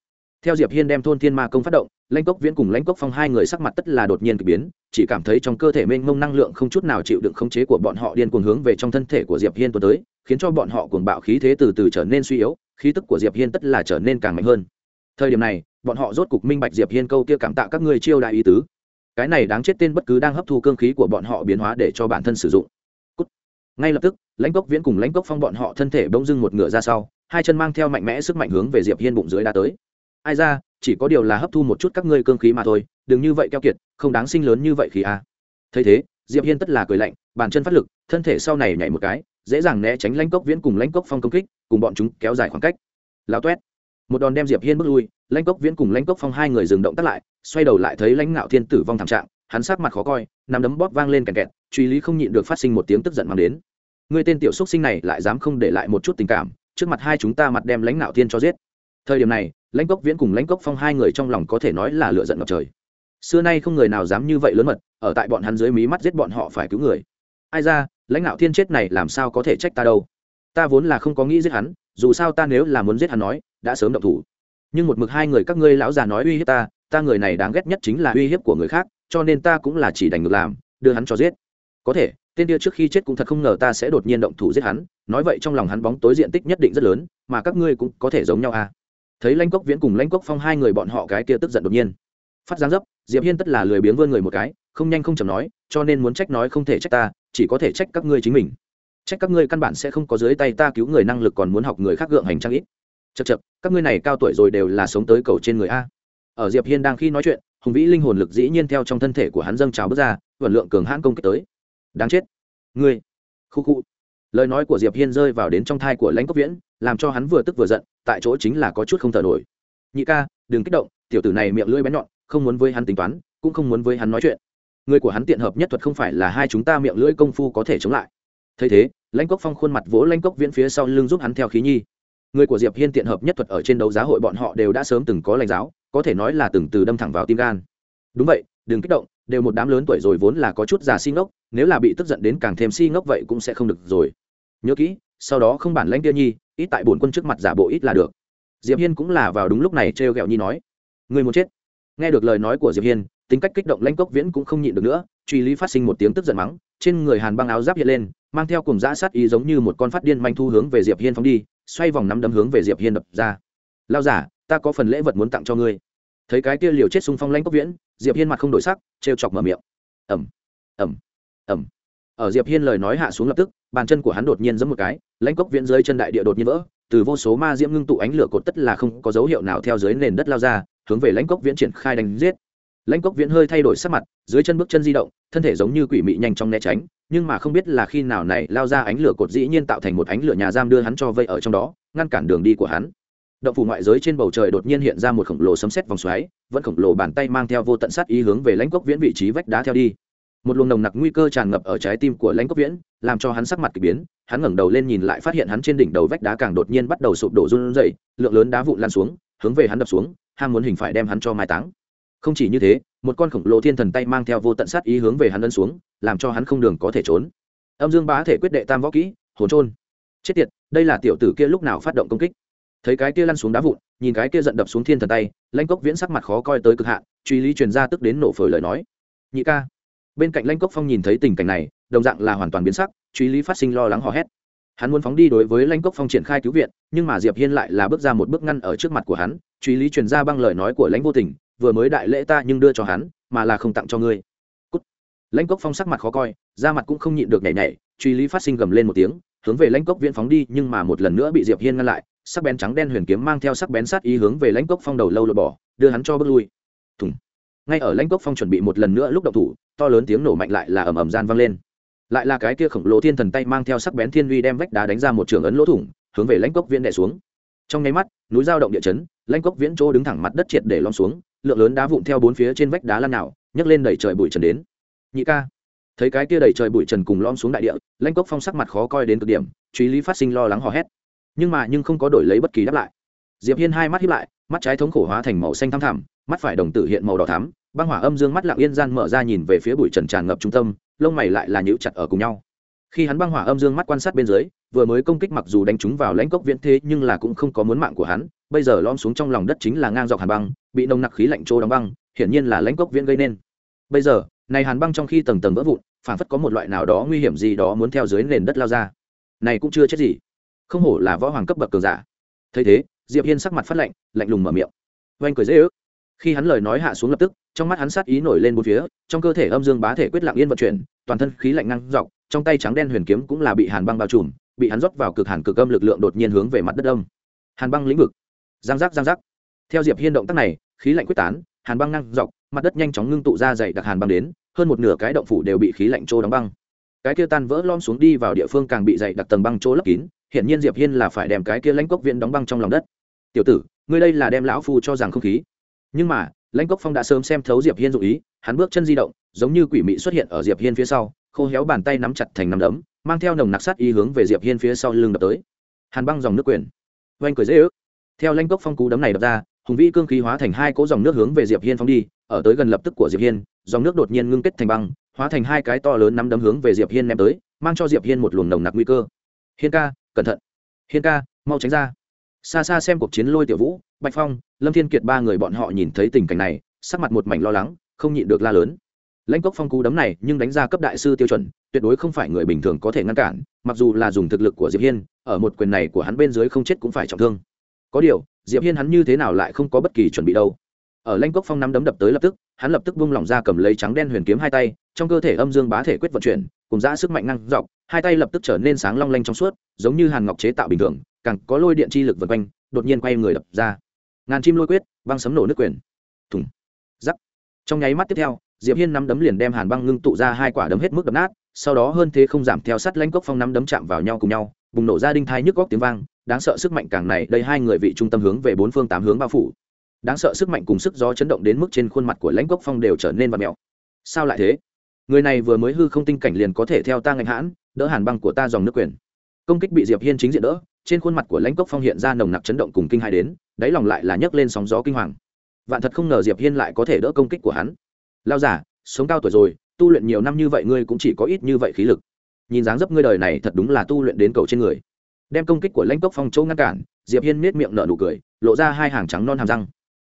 Theo diệp hiên đem thôn thiên ma công phát động, lãnh cốc viễn cùng lãnh cốc phong hai người sắc mặt tất là đột nhiên k ỳ biến, chỉ cảm thấy trong cơ thể mênh mông năng lượng không chút nào chịu đựng khống chế của bọn họ điên cuồng hướng về trong thân thể của diệp hiên tuần tới, khiến cho bọn họ cuồng bạo khí thế từ từ trở nên suy yếu, khí tức của diệp hiên tất là trở nên càng mạnh hơn. Thời điểm này bọn họ rốt cục minh bạch diệp hiên câu kia cảm tạ các ngươi chiêu đại ý tứ. Cái này đáng chết tên bất cứ đang hấp thu cương khí của bọn họ biến hóa để cho bản thân sử dụng. Cút. ngay lập tức, lãnh cốc viễn cùng lãnh cốc phong bọn họ thân thể bỗng dưng một ngựa ra sau, hai chân mang theo mạnh mẽ sức mạnh hướng về diệp hiên bụng dưới đã tới. Ai ra, chỉ có điều là hấp thu một chút các ngươi cương khí mà thôi, đừng như vậy keo kiệt, không đáng sinh lớn như vậy khí a. À. thấy thế, diệp hiên tất là cười lạnh, bàn chân phát lực, thân thể sau này nhảy một cái, dễ dàng né tránh lãnh cốc viễn cùng lãnh cốc phong công kích, cùng bọn chúng kéo dài khoảng cách. Lao toét một đòn đem diệp hiên bước lui, lãnh cốc viễn cùng lãnh cốc phong hai người dừng động tắt lại, xoay đầu lại thấy lãnh ngạo thiên tử vong thảm trạng, hắn sắc mặt khó coi nằm đấm bóp vang lên kẹt kẹt, truy lý không nhịn được phát sinh một tiếng tức giận mang đến. Người tên tiểu xúc sinh này lại dám không để lại một chút tình cảm, trước mặt hai chúng ta mặt đem lãnh ngạo thiên cho giết. Thời điểm này, lãnh cốc viễn cùng lãnh cốc phong hai người trong lòng có thể nói là lựa giận ngập trời. Xưa nay không người nào dám như vậy lớn mật, ở tại bọn hắn dưới mí mắt giết bọn họ phải cứu người. Ai ra, lãnh đạo thiên chết này làm sao có thể trách ta đâu? Ta vốn là không có nghĩ giết hắn, dù sao ta nếu là muốn giết hắn nói đã sớm động thủ. Nhưng một mực hai người các ngươi lão già nói uy hiếp ta ta người này đáng ghét nhất chính là uy hiếp của người khác, cho nên ta cũng là chỉ đành ngược làm, đưa hắn cho giết. Có thể, tên kia trước khi chết cũng thật không ngờ ta sẽ đột nhiên động thủ giết hắn, nói vậy trong lòng hắn bóng tối diện tích nhất định rất lớn, mà các ngươi cũng có thể giống nhau à? Thấy lãnh cốc viễn cùng lãnh cốc phong hai người bọn họ cái kia tức giận đột nhiên. Phát giáng dấp, diệp hiên tất là lười biếng vươn người một cái, không nhanh không chậm nói, cho nên muốn trách nói không thể trách ta, chỉ có thể trách các ngươi chính mình. Trách các ngươi căn bản sẽ không có dưới tay ta cứu người năng lực còn muốn học người khác gượng hành trang ít chật chật, các ngươi này cao tuổi rồi đều là sống tới cầu trên người a. Ở diệp hiên đang khi nói chuyện, hùng vĩ linh hồn lực dĩ nhiên theo trong thân thể của hắn dâng trào bước ra, vận lượng cường hãn công kích tới. Đáng chết. Ngươi. Khu khu. Lời nói của diệp hiên rơi vào đến trong thai của lãnh cốc viễn, làm cho hắn vừa tức vừa giận, tại chỗ chính là có chút không thở nổi. Nhị ca, đừng kích động, tiểu tử này miệng lưỡi bén nhọn, không muốn với hắn tính toán, cũng không muốn với hắn nói chuyện. Người của hắn tiện hợp nhất thuật không phải là hai chúng ta miệng lưỡi công phu có thể chống lại. Thấy thế, lãnh cốc phong khuôn mặt vỗ lãnh cốc viễn phía sau lưng giúp hắn theo khí nhi người của diệp hiên tiện hợp nhất thuật ở trên đấu giá hội bọn họ đều đã sớm từng có lãnh giáo, có thể nói là từng từ đâm thẳng vào tim gan. Đúng vậy, đừng kích động, đều một đám lớn tuổi rồi vốn là có chút già si ngốc, nếu là bị tức giận đến càng thêm si ngốc vậy cũng sẽ không được rồi. Nhớ kỹ, sau đó không bản lãnh kia nhi, ít tại bổn quân trước mặt giả bộ ít là được. Diệp hiên cũng là vào đúng lúc này trêu ghẹo nhi nói, người muốn chết. Nghe được lời nói của diệp hiên, tính cách kích động lãnh cốc viễn cũng không nhịn được nữa, truy lý phát sinh một tiếng tức giận mắng, trên người hàn băng áo giáp hiện lên mang theo cùng dã sát ý giống như một con phát điên manh thu hướng về diệp hiên phóng đi, xoay vòng nắm đấm hướng về diệp hiên đập ra. Lao giả, ta có phần lễ vật muốn tặng cho ngươi. Thấy cái kia liều chết xung phong lãnh cốc viễn, diệp hiên mặt không đổi sắc, trêu chọc mở miệng. Ẩm ẩm ẩm ở diệp hiên lời nói hạ xuống lập tức, bàn chân của hắn đột nhiên giẫm một cái, lãnh cốc viễn dưới chân đại địa đột nhiên vỡ, từ vô số ma diễm ngưng tụ ánh lửa cột tất là không có dấu hiệu nào theo dưới nền đất lao ra, hướng về lãnh cốc viễn triển khai đánh giết. Lãnh cốc viễn hơi thay đổi sắc mặt, dưới chân bước chân di động, thân thể giống như quỷ mị nhanh chóng né tránh nhưng mà không biết là khi nào này lao ra ánh lửa cột dĩ nhiên tạo thành một ánh lửa nhà giam đưa hắn cho vây ở trong đó, ngăn cản đường đi của hắn. Động phủ ngoại giới trên bầu trời đột nhiên hiện ra một khổng lồ sấm sét vòng xoáy, vẫn khổng lồ bàn tay mang theo vô tận sát ý hướng về lãnh quốc viễn vị trí vách đá theo đi. Một luồng nồng nặc nguy cơ tràn ngập ở trái tim của lãnh quốc viễn, làm cho hắn sắc mặt k ỳ biến, hắn ngẩng đầu lên nhìn lại phát hiện hắn trên đỉnh đầu vách đá càng đột nhiên bắt đầu sụp đổ run rẩy, lượng lớn đá vụn lan xuống, hướng về hắn đập xuống, ham muốn hình phải đem hắn cho mai táng không chỉ như thế, một con khổng lồ thiên thần tay mang theo vô tận sát ý hướng về hắn ân xuống, làm cho hắn không đường có thể trốn. Âm dương bá thể quyết đệ tam võ kỹ, hồn trôn. Chết tiệt, đây là tiểu tử kia lúc nào phát động công kích? Thấy cái kia lăn xuống đá vụn, nhìn cái kia giận đập xuống thiên thần tay lanh cốc viễn sắc mặt khó coi tới cực hạn, truy lý truyền ra tức đến nổ phổi lời nói. Nhị ca. Bên cạnh lanh cốc phong nhìn thấy tình cảnh này, đồng dạng là hoàn toàn biến sắc, truy lý phát sinh lo lắng hò hét. Hắn muốn phóng đi đối với lanh cốc phong triển khai cứu viện, nhưng mà diệp hiên lại là bước ra một bước ngăn ở trước mặt của hắn, truy lý truyền ra băng lời nói của lãnh vô tình vừa mới đại lễ ta nhưng đưa cho hắn, mà là không tặng cho ngươi. Cút. lãnh cốc phong sắc mặt khó coi, da mặt cũng không nhịn được nhảy nhảy, truy lý phát sinh gầm lên một tiếng, hướng về lãnh cốc viễn phóng đi, nhưng mà một lần nữa bị diệp hiên ngăn lại, sắc bén trắng đen huyền kiếm mang theo sắc bén sát ý hướng về lãnh cốc phong đầu lâu lột bỏ, đưa hắn cho bước lui. Thùng. Ngay ở lãnh cốc phong chuẩn bị một lần nữa lúc đậu thủ, to lớn tiếng nổ mạnh lại là ầm ầm gian vang lên. Lại là cái kia khổng lồ thiên thần tay mang theo sắc bén thiên uy đem vách đá đánh ra một trường ấn lỗ thủng, hướng về lãnh cốc viễn đè xuống. Trong nháy mắt, núi giao động địa chấn, lãnh cốc viễn chỗ đứng thẳng mặt đất triệt để lom xuống lượng lớn đá vụn theo bốn phía trên vách đá lan nào, nhấc lên đẩy trời bụi trần đến. Nhị ca, thấy cái kia đẩy trời bụi trần cùng lom xuống đại địa, lãnh cốc phong sắc mặt khó coi đến cực điểm truy lý phát sinh lo lắng hò hét. Nhưng mà nhưng không có đổi lấy bất kỳ đáp lại. Diệp hiên hai mắt hiếp lại, mắt trái thống khổ hóa thành màu xanh thăm thẳm, mắt phải đồng tử hiện màu đỏ thắm, băng hỏa âm dương mắt lặng yên gian mở ra nhìn về phía bụi trần tràn ngập trung tâm, lông mày lại là nhíu chặt ở cùng nhau khi hắn băng hỏa âm dương mắt quan sát bên dưới, vừa mới công kích mặc dù đánh trúng vào lãnh cốc viễn thế nhưng là cũng không có muốn mạng của hắn, bây giờ lom xuống trong lòng đất chính là ngang dọc hàn băng, bị nồng nặc khí lạnh trô đóng băng, hiển nhiên là lãnh cốc viễn gây nên. Bây giờ, này hàn băng trong khi tầng tầng vỡ vụn, phản phất có một loại nào đó nguy hiểm gì đó muốn theo dưới nền đất lao ra. Này cũng chưa chết gì. Không hổ là võ hoàng cấp bậc cường giả. Thấy thế, diệp hiên sắc mặt phát lạnh lạnh lùng mở miệng. Oanh cười dễ ước. Khi hắn lời nói hạ xuống lập tức, trong mắt hắn sát ý nổi lên bốn phía, trong cơ thể âm dương bá thể quyết lặng yên vận chuyển, toàn thân khí lạnh ngang dọc trong tay trắng đen huyền kiếm cũng là bị hàn băng bao trùm, bị hắn rót vào cực hàn cực âm lực lượng đột nhiên hướng về mặt đất âm hàn băng lĩnh vực. Giang giác giang giác. Theo diệp hiên động tác này, khí lạnh quyết tán, hàn băng ngang dọc, mặt đất nhanh chóng ngưng tụ ra dày đặc hàn băng đến, hơn một nửa cái động phủ đều bị khí lạnh trô đóng băng. Cái kia tan vỡ lom xuống đi vào địa phương càng bị dày đặc tầng băng trô lấp kín hiện nhiên diệp hiên là phải đem cái kia lãnh cốc viện đóng băng trong lòng đất. Tiểu tử, ngươi đây là đem lão phu cho rằng không khí. Nhưng mà, lãnh cốc phong đã sớm xem thấu diệp hiên dụ ý, hắn bước chân di động, giống như quỷ mị xuất hiện ở diệp hiên phía sau khô héo bàn tay nắm chặt thành nắm đấm, mang theo nồng nặc sát ý hướng về diệp hiên phía sau lưng đập tới. Hàn băng dòng nước quyền. Oanh cười dễ ước. Theo lanh cốc phong cú đấm này đập ra, hùng vĩ cương khí hóa thành hai cỗ dòng nước hướng về diệp hiên phong đi, ở tới gần lập tức của diệp hiên, dòng nước đột nhiên ngưng kết thành băng, hóa thành hai cái to lớn nắm đấm hướng về diệp hiên ném tới, mang cho diệp hiên một luồng nồng nặc nguy cơ. Hiên ca, cẩn thận. Hiên ca, mau tránh ra. Xa xa xem cuộc chiến lôi tiểu vũ, bạch phong, lâm thiên kiệt ba người bọn họ nhìn thấy tình cảnh này, sắc mặt một mảnh lo lắng, không nhịn được la lớn lãnh cốc phong cú đấm này nhưng đánh ra cấp đại sư tiêu chuẩn, tuyệt đối không phải người bình thường có thể ngăn cản, mặc dù là dùng thực lực của diệp hiên, ở một quyền này của hắn bên dưới không chết cũng phải trọng thương. Có điều, diệp hiên hắn như thế nào lại không có bất kỳ chuẩn bị đâu. Ở lãnh cốc phong nắm đấm đập tới lập tức, hắn lập tức vung lỏng ra cầm lấy trắng đen huyền kiếm hai tay, trong cơ thể âm dương bá thể quyết vận chuyển, cùng ra sức mạnh năng dọc, hai tay lập tức trở nên sáng long lanh trong suốt, giống như hàn ngọc chế tạo bình thường, càng có lôi điện chi lực vần quanh, đột nhiên quay người đập ra. Ngàn chim lôi quyết băng sấm nổ nước quyền. Thùng. Giắc trong nháy mắt tiếp theo diệp hiên nắm đấm liền đem hàn băng ngưng tụ ra hai quả đấm hết mức đập nát, sau đó hơn thế không giảm theo sát lãnh cốc phong nắm đấm chạm vào nhau cùng nhau, bùng nổ ra đinh thai nhức góc tiếng vang, đáng sợ sức mạnh càng này, đây hai người vị trung tâm hướng về bốn phương tám hướng bao phủ. Đáng sợ sức mạnh cùng sức gió chấn động đến mức trên khuôn mặt của lãnh cốc phong đều trở nên vật mèo. Sao lại thế? Người này vừa mới hư không tinh cảnh liền có thể theo ta ngành hãn, đỡ hàn băng của ta dòng nước quyền. Công kích bị diệp hiên chính diện đỡ, trên khuôn mặt của lãnh cốc phong hiện ra nồng nặc chấn động cùng kinh hai đến, đáy lòng lại là nhấc lên sóng gió kinh hoàng. Vạn thật không ngờ diệp hiên lại có thể đỡ công kích của hắn lao giả sống cao tuổi rồi tu luyện nhiều năm như vậy ngươi cũng chỉ có ít như vậy khí lực. Nhìn dáng dấp ngươi đời này thật đúng là tu luyện đến cầu trên người. Đem công kích của lãnh cốc phong châu ngăn cản diệp hiên nết miệng nở nụ cười lộ ra hai hàng trắng non hàm răng.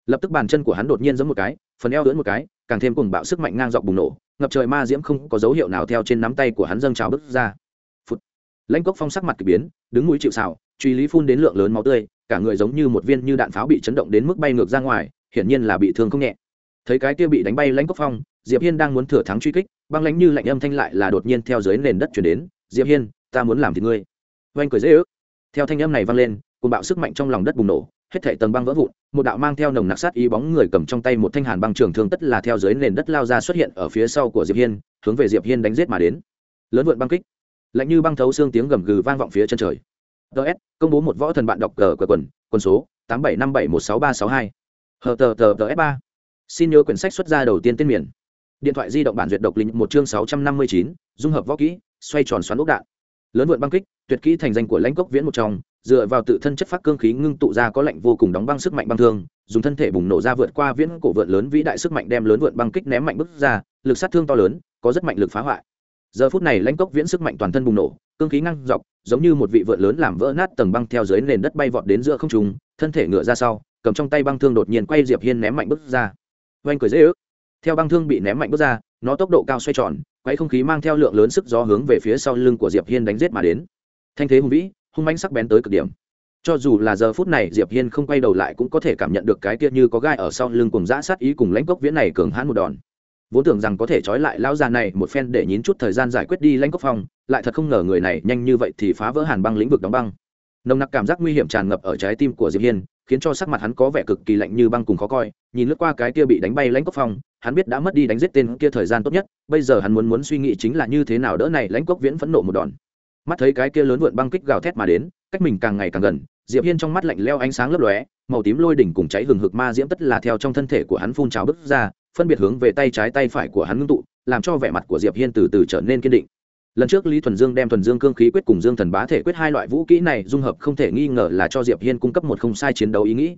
Lập tức bàn chân của hắn đột nhiên giống một cái phần eo lưỡn một cái càng thêm cùng bạo sức mạnh ngang dọc bùng nổ ngập trời ma diễm không có dấu hiệu nào theo trên nắm tay của hắn dâng trào bứt ra. Phụt. lãnh cốc phong sắc mặt kỳ biến đứng mũi chịu sào, truy lý phun đến lượng lớn máu tươi cả người giống như một viên như đạn pháo bị chấn động đến mức bay ngược ra ngoài hiển nhiên là bị thương không nhẹ thấy cái kia bị đánh bay lãnh cốc phong, diệp hiên đang muốn thừa thắng truy kích, băng lãnh như lạnh âm thanh lại là đột nhiên theo dưới nền đất chuyển đến, diệp hiên, ta muốn làm thì ngươi. Oanh cười dễ ước. Theo thanh âm này vang lên cùng bạo sức mạnh trong lòng đất bùng nổ, hết thảy tầng băng vỡ vụn, một đạo mang theo nồng nặc sát ý bóng người cầm trong tay một thanh hàn băng trường thương tất là theo dưới nền đất lao ra xuất hiện ở phía sau của diệp hiên, hướng về diệp hiên đánh giết mà đến. Lớn vượn băng kích. Lạnh như băng thấu xương tiếng gầm gừ vang vọng phía chân trời. Ts công bố một võ thần bạn đọc cờ cờ quần, quân số tám bảy năm bảy một sáu ba sáu hai. Hờ tờ tờ tờ s ba xin nhớ quyển sách xuất ra đầu tiên tên miền. Điện thoại di động bản duyệt độc linh một chương sáu trăm năm mươi chín, dung hợp võ kỹ, xoay tròn xoắn ốc đạn. Lớn vượn băng kích, tuyệt kỹ thành danh của lãnh cốc viễn một trong, dựa vào tự thân chất phát cương khí ngưng tụ ra có lạnh vô cùng đóng băng sức mạnh băng thương, dùng thân thể bùng nổ ra vượt qua viễn cổ vượn lớn vĩ đại sức mạnh đem lớn vượn băng kích ném mạnh bức ra, lực sát thương to lớn, có rất mạnh lực phá hoại. Giờ phút này lãnh cốc viễn sức mạnh toàn thân bùng nổ, cương khí ngăn dọc, giống như một vị vượn lớn làm vỡ nát tầng băng theo dưới nền đất bay vọt đến giữa không trung, thân thể ngựa ra sau, cầm trong tay băng thương đột nhiên quay diệp hiên ném mạnh bức ra oanh cười dễ ước. Theo băng thương bị ném mạnh bước ra, nó tốc độ cao xoay tròn quay không khí mang theo lượng lớn sức gió hướng về phía sau lưng của diệp hiên đánh giết mà đến. Thanh thế hùng vĩ, hung mãnh sắc bén tới cực điểm. Cho dù là giờ phút này, diệp hiên không quay đầu lại cũng có thể cảm nhận được cái kia như có gai ở sau lưng cùng dã sát ý cùng lãnh cốc viễn này cường hãn một đòn. Vốn tưởng rằng có thể trói lại lão già này một phen để nhín chút thời gian giải quyết đi lãnh cốc phong, lại thật không ngờ người này nhanh như vậy thì phá vỡ hàn băng lĩnh vực đóng băng. Nồng nặc cảm giác nguy hiểm tràn ngập ở trái tim của diệp hiên khiến cho sắc mặt hắn có vẻ cực kỳ lạnh như băng cùng khó coi, nhìn lướt qua cái kia bị đánh bay lãnh cốc phong, hắn biết đã mất đi đánh giết tên kia thời gian tốt nhất, bây giờ hắn muốn muốn suy nghĩ chính là như thế nào đỡ này lãnh cốc viễn phẫn nộ một đòn. Mắt thấy cái kia lớn vượn băng kích gào thét mà đến, cách mình càng ngày càng gần, diệp hiên trong mắt lạnh leo ánh sáng lấp lóe, màu tím lôi đỉnh cùng cháy hừng hực ma diễm tất là theo trong thân thể của hắn phun trào bứt ra, phân biệt hướng về tay trái tay phải của hắn ngưng tụ, làm cho vẻ mặt của diệp hiên từ từ trở nên kiên định lần trước lý thuần dương đem thuần dương cương khí quyết cùng dương thần bá thể quyết hai loại vũ kỹ này dung hợp không thể nghi ngờ là cho diệp hiên cung cấp một không sai chiến đấu ý nghĩ.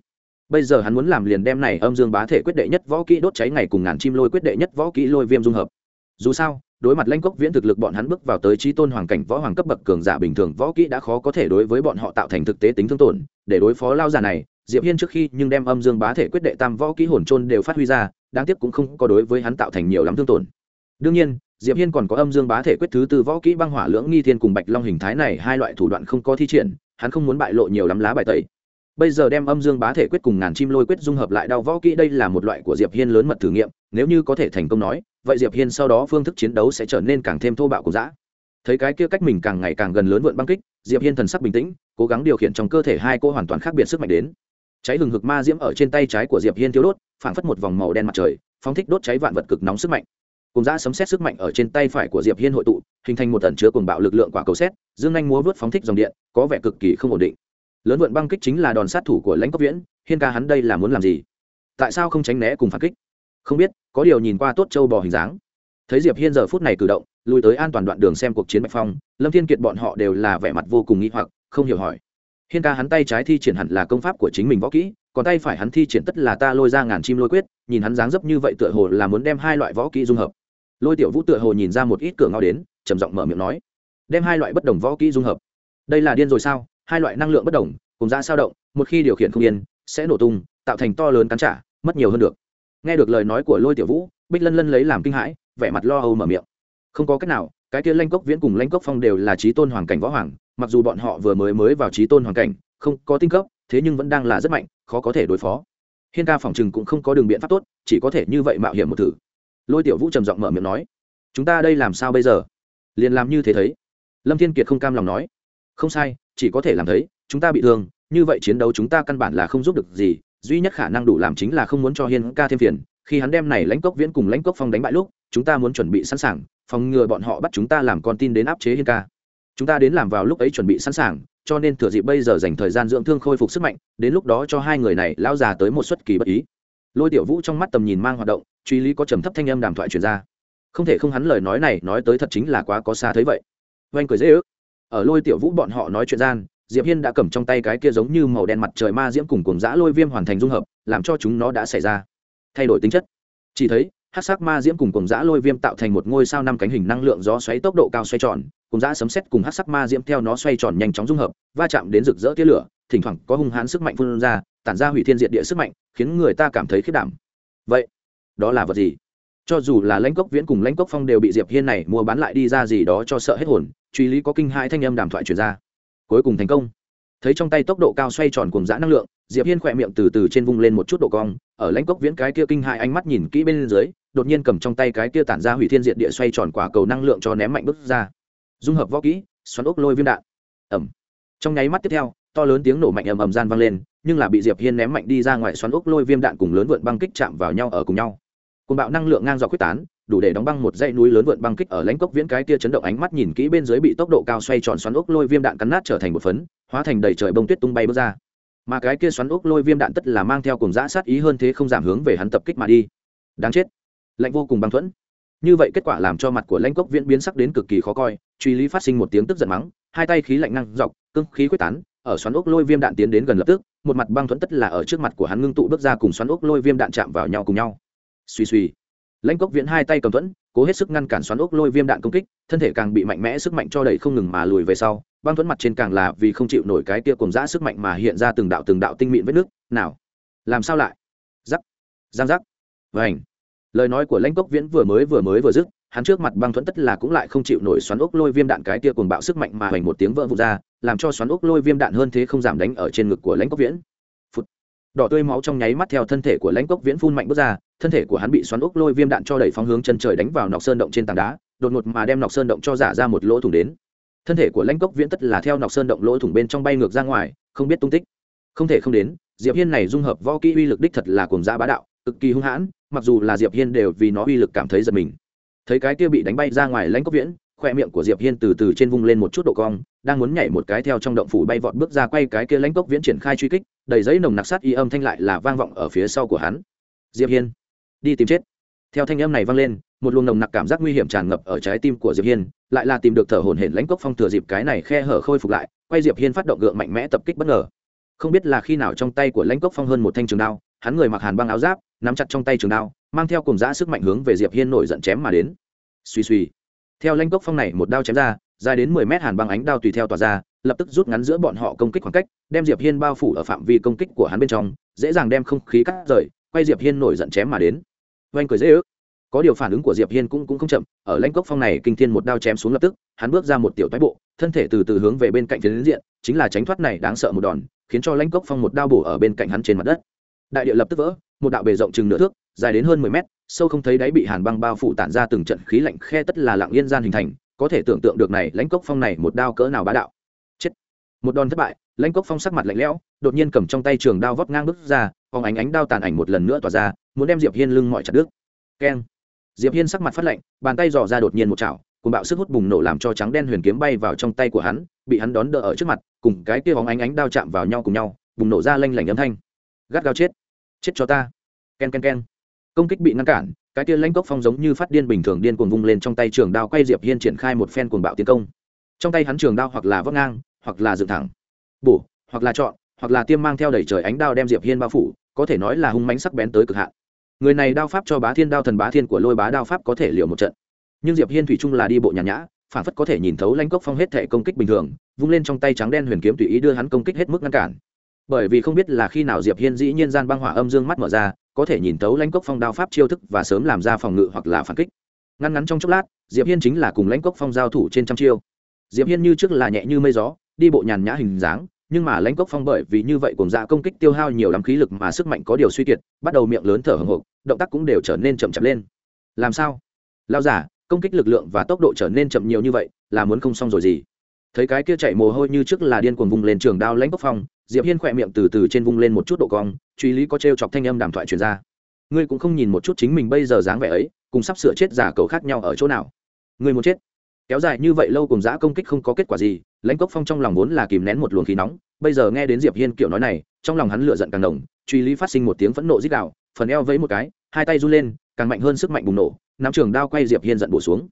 Bây giờ hắn muốn làm liền đem này âm dương bá thể quyết đệ nhất võ kỹ đốt cháy ngày cùng ngàn chim lôi quyết đệ nhất võ kỹ lôi viêm dung hợp. Dù sao, đối mặt lãnh cốc viễn thực lực bọn hắn bước vào tới trí tôn hoàng cảnh võ hoàng cấp bậc cường giả bình thường võ kỹ đã khó có thể đối với bọn họ tạo thành thực tế tính thương tổn. Để đối phó lao giả này, diệp hiên trước khi nhưng đem âm dương bá thể quyết đệ tam võ kỹ hồn trôn đều phát huy ra, đáng tiếc cũng không có đối với hắn tạo thành nhiều lắm thương tổn. Đương nhiên diệp hiên còn có âm dương bá thể quyết thứ tư võ kỹ băng hỏa lưỡng nghi thiên cùng bạch long hình thái này, hai loại thủ đoạn không có thi triển, hắn không muốn bại lộ nhiều lắm lá bài tẩy. Bây giờ đem âm dương bá thể quyết cùng ngàn chim lôi quyết dung hợp lại đau võ kỹ, đây là một loại của diệp hiên lớn mật thử nghiệm, nếu như có thể thành công nói, vậy diệp hiên sau đó phương thức chiến đấu sẽ trở nên càng thêm thô bạo cùng dã. Thấy cái kia cách mình càng ngày càng gần lớn vượn băng kích, diệp hiên thần sắc bình tĩnh, cố gắng điều khiển trong cơ thể hai cô hoàn toàn khác biệt sức mạnh đến. Cháy hừng hực ma diễm ở trên tay trái của diệp hiên thiếu đốt, phảng phất một vòng màu đen mặt trời, phóng thích đốt cháy vạn vật cực nóng sức mạnh cùng dã sấm xét sức mạnh ở trên tay phải của diệp hiên hội tụ, hình thành một tần chứa cùng bạo lực lượng quả cầu xét, dương anh múa vớt phóng thích dòng điện, có vẻ cực kỳ không ổn định. Lớn vượn băng kích chính là đòn sát thủ của lãnh cốc viễn, hiên ca hắn đây là muốn làm gì? Tại sao không tránh né cùng phản kích? Không biết, có điều nhìn qua tốt châu bò hình dáng. Thấy diệp hiên giờ phút này cử động lùi tới an toàn đoạn đường xem cuộc chiến bạch phong, lâm thiên kiệt bọn họ đều là vẻ mặt vô cùng nghi hoặc, không hiểu hỏi. Hiên ca hắn tay trái thi triển hẳn là công pháp của chính mình võ kỹ, còn tay phải hắn thi triển tất là ta lôi ra ngàn chim lôi quyết, nhìn hắn dáng dấp như vậy tựa hồ là muốn đem hai loại võ kỹ dung hợp lôi tiểu vũ tựa hồ nhìn ra một ít cửa ngao đến, trầm giọng mở miệng nói, đem hai loại bất đồng võ kỹ dung hợp. Đây là điên rồi sao? Hai loại năng lượng bất đồng, cùng ra sao động, một khi điều khiển không yên, sẽ nổ tung, tạo thành to lớn cắn trả, mất nhiều hơn được. Nghe được lời nói của lôi tiểu vũ, bích lân lân lấy làm kinh hãi, vẻ mặt lo âu mở miệng. Không có cách nào, cái kia lanh cốc viễn cùng lanh cốc phong đều là trí tôn hoàng cảnh võ hoàng, mặc dù bọn họ vừa mới mới vào trí tôn hoàng cảnh, không có tinh cấp, thế nhưng vẫn đang là rất mạnh, khó có thể đối phó. Hiên ca phòng chừng cũng không có đường biện pháp tốt, chỉ có thể như vậy mạo hiểm một thử lôi tiểu vũ trầm giọng mở miệng nói, chúng ta đây làm sao bây giờ? Liền làm như thế thấy. Lâm thiên kiệt không cam lòng nói, không sai, chỉ có thể làm thấy, chúng ta bị thương, như vậy chiến đấu chúng ta căn bản là không giúp được gì, duy nhất khả năng đủ làm chính là không muốn cho hiên ca thêm phiền, khi hắn đem này lãnh cốc viễn cùng lãnh cốc phong đánh bại lúc, chúng ta muốn chuẩn bị sẵn sàng, phòng ngừa bọn họ bắt chúng ta làm con tin đến áp chế hiên ca. Chúng ta đến làm vào lúc ấy chuẩn bị sẵn sàng, cho nên thừa dịp bây giờ dành thời gian dưỡng thương khôi phục sức mạnh, đến lúc đó cho hai người này lao già tới một suất kỳ bất ý. Lôi tiểu vũ trong mắt tầm nhìn mang hoạt động truy lý có trầm thấp thanh âm đàm thoại truyền ra. Không thể không hắn lời nói này nói tới thật chính là quá có xa thấy vậy. Oanh cười dễ ước. Ở lôi tiểu vũ bọn họ nói chuyện gian, diệp hiên đã cầm trong tay cái kia giống như màu đen mặt trời ma diễm cùng cuồng dã lôi viêm hoàn thành dung hợp, làm cho chúng nó đã xảy ra. Thay đổi tính chất. Chỉ thấy, hát sắc ma diễm cùng cuồng dã lôi viêm tạo thành một ngôi sao năm cánh hình năng lượng gió xoáy tốc độ cao xoay tròn cùng dã sấm sét cùng hát sắc ma diễm theo nó xoay tròn nhanh chóng dung hợp, va chạm đến rực rỡ tia lửa, thỉnh thoảng có hung hãn sức mạnh phun ra, tản ra hủy thiên diệt địa sức mạnh, khiến người ta cảm thấy khiếp đảm. Vậy đó là vật gì? Cho dù là lãnh cốc viễn cùng lãnh cốc phong đều bị diệp hiên này mua bán lại đi ra gì đó cho sợ hết hồn, truy lý có kinh hai thanh âm đàm thoại truyền ra. Cuối cùng thành công. Thấy trong tay tốc độ cao xoay tròn cùng dã năng lượng, diệp hiên khỏe miệng từ từ trên vung lên một chút độ cong, ở lãnh cốc viễn cái kia kinh hai ánh mắt nhìn kỹ bên dưới, đột nhiên cầm trong tay cái kia tản ra hủy thiên diệt địa xoay tròn quả cầu năng lượng cho ném mạnh bước ra. Dung hợp võ kỹ, xoắn ốc lôi viêm đạn. Ẩm. Trong nháy mắt tiếp theo, to lớn tiếng nổ mạnh ầm ầm gian vang lên, nhưng là bị diệp hiên ném mạnh đi ra ngoài xoắn ốc lôi viêm đạn cùng lớn vượn băng kích chạm vào nhau ở cùng nhau cùng bạo năng lượng ngang dọc quyết tán, đủ để đóng băng một dãy núi lớn vượn băng kích ở lãnh cốc viễn cái tia chấn động ánh mắt nhìn kỹ bên dưới bị tốc độ cao xoay tròn xoắn ốc lôi viêm đạn cắn nát trở thành một phấn, hóa thành đầy trời bông tuyết tung bay bước ra. Mà cái kia xoắn ốc lôi viêm đạn tất là mang theo cùng dã sát ý hơn thế không giảm hướng về hắn tập kích mà đi. Đáng chết. Lạnh vô cùng băng thuẫn. Như vậy kết quả làm cho mặt của lãnh cốc viễn biến sắc đến cực kỳ khó coi, truy lý phát sinh một tiếng tức giận mắng, hai tay khí lạnh năng dọc cưng khí quyết tán, ở xoắn ốc lôi viêm đạn tiến đến gần lập tức, một mặt băng thuẫn tất là ở trước mặt của hắn ngưng tụ bước ra cùng xoắn ốc lôi viêm đạn chạm vào nhau cùng nhau suy suy. Lãnh cốc viễn hai tay cầm thuẫn, cố hết sức ngăn cản xoắn ốc lôi viêm đạn công kích, thân thể càng bị mạnh mẽ sức mạnh cho đẩy không ngừng mà lùi về sau, băng thuẫn mặt trên càng là vì không chịu nổi cái tia cùng giã sức mạnh mà hiện ra từng đạo từng đạo tinh mịn vết nước. Nào, làm sao lại? Giắc giang giắc vảnh lời nói của lãnh cốc viễn vừa mới vừa mới vừa dứt, hắn trước mặt băng thuẫn tất là cũng lại không chịu nổi xoắn ốc lôi viêm đạn cái tia cuồng bạo sức mạnh mà hoành một tiếng vỡ vụt ra, làm cho xoắn ốc lôi viêm đạn hơn thế không giảm đánh ở trên ngực của lãnh cốc viễn. Đỏ tươi máu trong nháy mắt theo thân thể của lãnh cốc viễn phun mạnh bước ra thân thể của hắn bị xoắn ốc lôi viêm đạn cho đẩy phóng hướng chân trời đánh vào nọc sơn động trên tảng đá, đột ngột mà đem nọc sơn động cho giả ra một lỗ thủng đến. Thân thể của lãnh cốc viễn tất là theo nọc sơn động lỗ thủng bên trong bay ngược ra ngoài, không biết tung tích. Không thể không đến, diệp hiên này dung hợp võ kỹ uy lực đích thật là cuồng dã bá đạo, cực kỳ hung hãn, mặc dù là diệp hiên đều vì nó uy lực cảm thấy giật mình. Thấy cái kia bị đánh bay ra ngoài lãnh cốc viễn, khoe miệng của diệp hiên từ từ trên vung lên một chút độ cong, đang muốn nhảy một cái theo trong động phủ bay vọt bước ra quay cái kia lãnh cốc viễn triển khai truy kích, đầy giấy nồng nặc sát y âm thanh lại là vang vọng ở phía sau của hắn. Diệp hiên đi tìm chết. Theo thanh âm này vang lên, một luồng nồng nặc cảm giác nguy hiểm tràn ngập ở trái tim của diệp hiên, lại là tìm được thở hổn hển lãnh cốc phong thừa dịp cái này khe hở khôi phục lại, quay diệp hiên phát động gượng mạnh mẽ tập kích bất ngờ. Không biết là khi nào trong tay của lãnh cốc phong hơn một thanh trường đao, hắn người mặc hàn băng áo giáp, nắm chặt trong tay trường đao, mang theo cùng giã sức mạnh hướng về diệp hiên nổi giận chém mà đến. Suy suy theo lãnh cốc phong này một đao chém ra, dài đến mười mét hàn băng ánh đao tùy theo tỏa ra, lập tức rút ngắn giữa bọn họ công kích khoảng cách, đem diệp hiên bao phủ ở phạm vi công kích của hắn bên trong, dễ dàng đem không khí cắt rời, quay diệp hiên nổi giận chém mà đến oanh cười dễ ước. Có điều phản ứng của diệp hiên cũng cũng không chậm, ở lãnh cốc phong này kinh thiên một đao chém xuống lập tức, hắn bước ra một tiểu toái bộ, thân thể từ từ hướng về bên cạnh phiến diện, chính là tránh thoát này đáng sợ một đòn, khiến cho lãnh cốc phong một đao bổ ở bên cạnh hắn trên mặt đất. Đại địa lập tức vỡ, một đạo bề rộng chừng nửa thước, dài đến hơn mười mét, sâu không thấy đáy bị hàn băng bao phủ tản ra từng trận khí lạnh khe tất là lặng yên gian hình thành, có thể tưởng tượng được này lãnh cốc phong này một đao cỡ nào bá đạo một đòn thất bại, lãnh cốc phong sắc mặt lạnh lẽo, đột nhiên cầm trong tay trường đao vót ngang bước ra, phóng ánh ánh đao tàn ảnh một lần nữa tỏa ra, muốn đem diệp hiên lưng mọi chặt đứt. Keng. Diệp hiên sắc mặt phát lạnh, bàn tay dò ra đột nhiên một chảo cùng bạo sức hút bùng nổ làm cho trắng đen huyền kiếm bay vào trong tay của hắn, bị hắn đón đỡ ở trước mặt, cùng cái kia bóng ánh ánh đao chạm vào nhau cùng nhau, bùng nổ ra lanh lảnh âm thanh. Gắt gao chết. Chết cho ta. Ken ken ken. Công kích bị ngăn cản, cái kia lãnh cốc phong giống như phát điên bình thường điên cuồng vung lên trong tay trường đao, quay diệp hiên triển khai một phen cuồng bạo tiến công. Trong tay hắn trường đao hoặc là vấp ngang hoặc là dựng thẳng. Bổ, hoặc là chọn, hoặc là tiêm mang theo đẩy trời ánh đao đem diệp hiên bao phủ, có thể nói là hung mãnh sắc bén tới cực hạn. Người này đao pháp cho bá thiên, đao thần bá thiên của lôi bá đao pháp có thể liều một trận. Nhưng diệp hiên thủy trung là đi bộ nhàn nhã, phản phất có thể nhìn thấu lãnh cốc phong hết thể công kích bình thường, vung lên trong tay trắng đen huyền kiếm tùy ý đưa hắn công kích hết mức ngăn cản. Bởi vì không biết là khi nào diệp hiên dĩ nhiên gian băng hỏa âm dương mắt mở ra, có thể nhìn thấu lãnh cốc phong đao pháp chiêu thức và sớm làm ra phòng ngự hoặc là phản kích. Ngăn ngắn trong chốc lát, diệp hiên chính là cùng lãnh cốc phong giao thủ trên trăm chiêu. Diệp hiên như trước là nhẹ như mây gió đi bộ nhàn nhã hình dáng, nhưng mà lãnh cốc phong bởi vì như vậy cùng dạ công kích tiêu hao nhiều lắm khí lực mà sức mạnh có điều suy kiệt, bắt đầu miệng lớn thở hồng hộc, động tác cũng đều trở nên chậm chậm lên. Làm sao? Lao giả, công kích lực lượng và tốc độ trở nên chậm nhiều như vậy, là muốn không xong rồi gì? Thấy cái kia chạy mồ hôi như trước là điên cuồng vùng lên trường đao lãnh cốc phong, diệp hiên khỏe miệng từ từ trên vung lên một chút độ cong, truy lý có t chọc thanh âm đàm thoại truyền ra. Ngươi cũng không nhìn một chút chính mình bây giờ dáng vẻ ấy, cùng sắp sửa chết giả cầu khác nhau ở chỗ nào? Ngươi muốn chết? Kéo dài như vậy lâu cùng giã công kích không có kết quả gì lãnh cốc phong trong lòng vốn là kìm nén một luồng khí nóng, bây giờ nghe đến diệp hiên kiểu nói này, trong lòng hắn lửa giận càng nồng, truy lý phát sinh một tiếng phẫn nộ dích đạo phần eo vẫy một cái, hai tay run lên, càng mạnh hơn sức mạnh bùng nổ, nắm trường đao quay diệp hiên giận bổ xuống.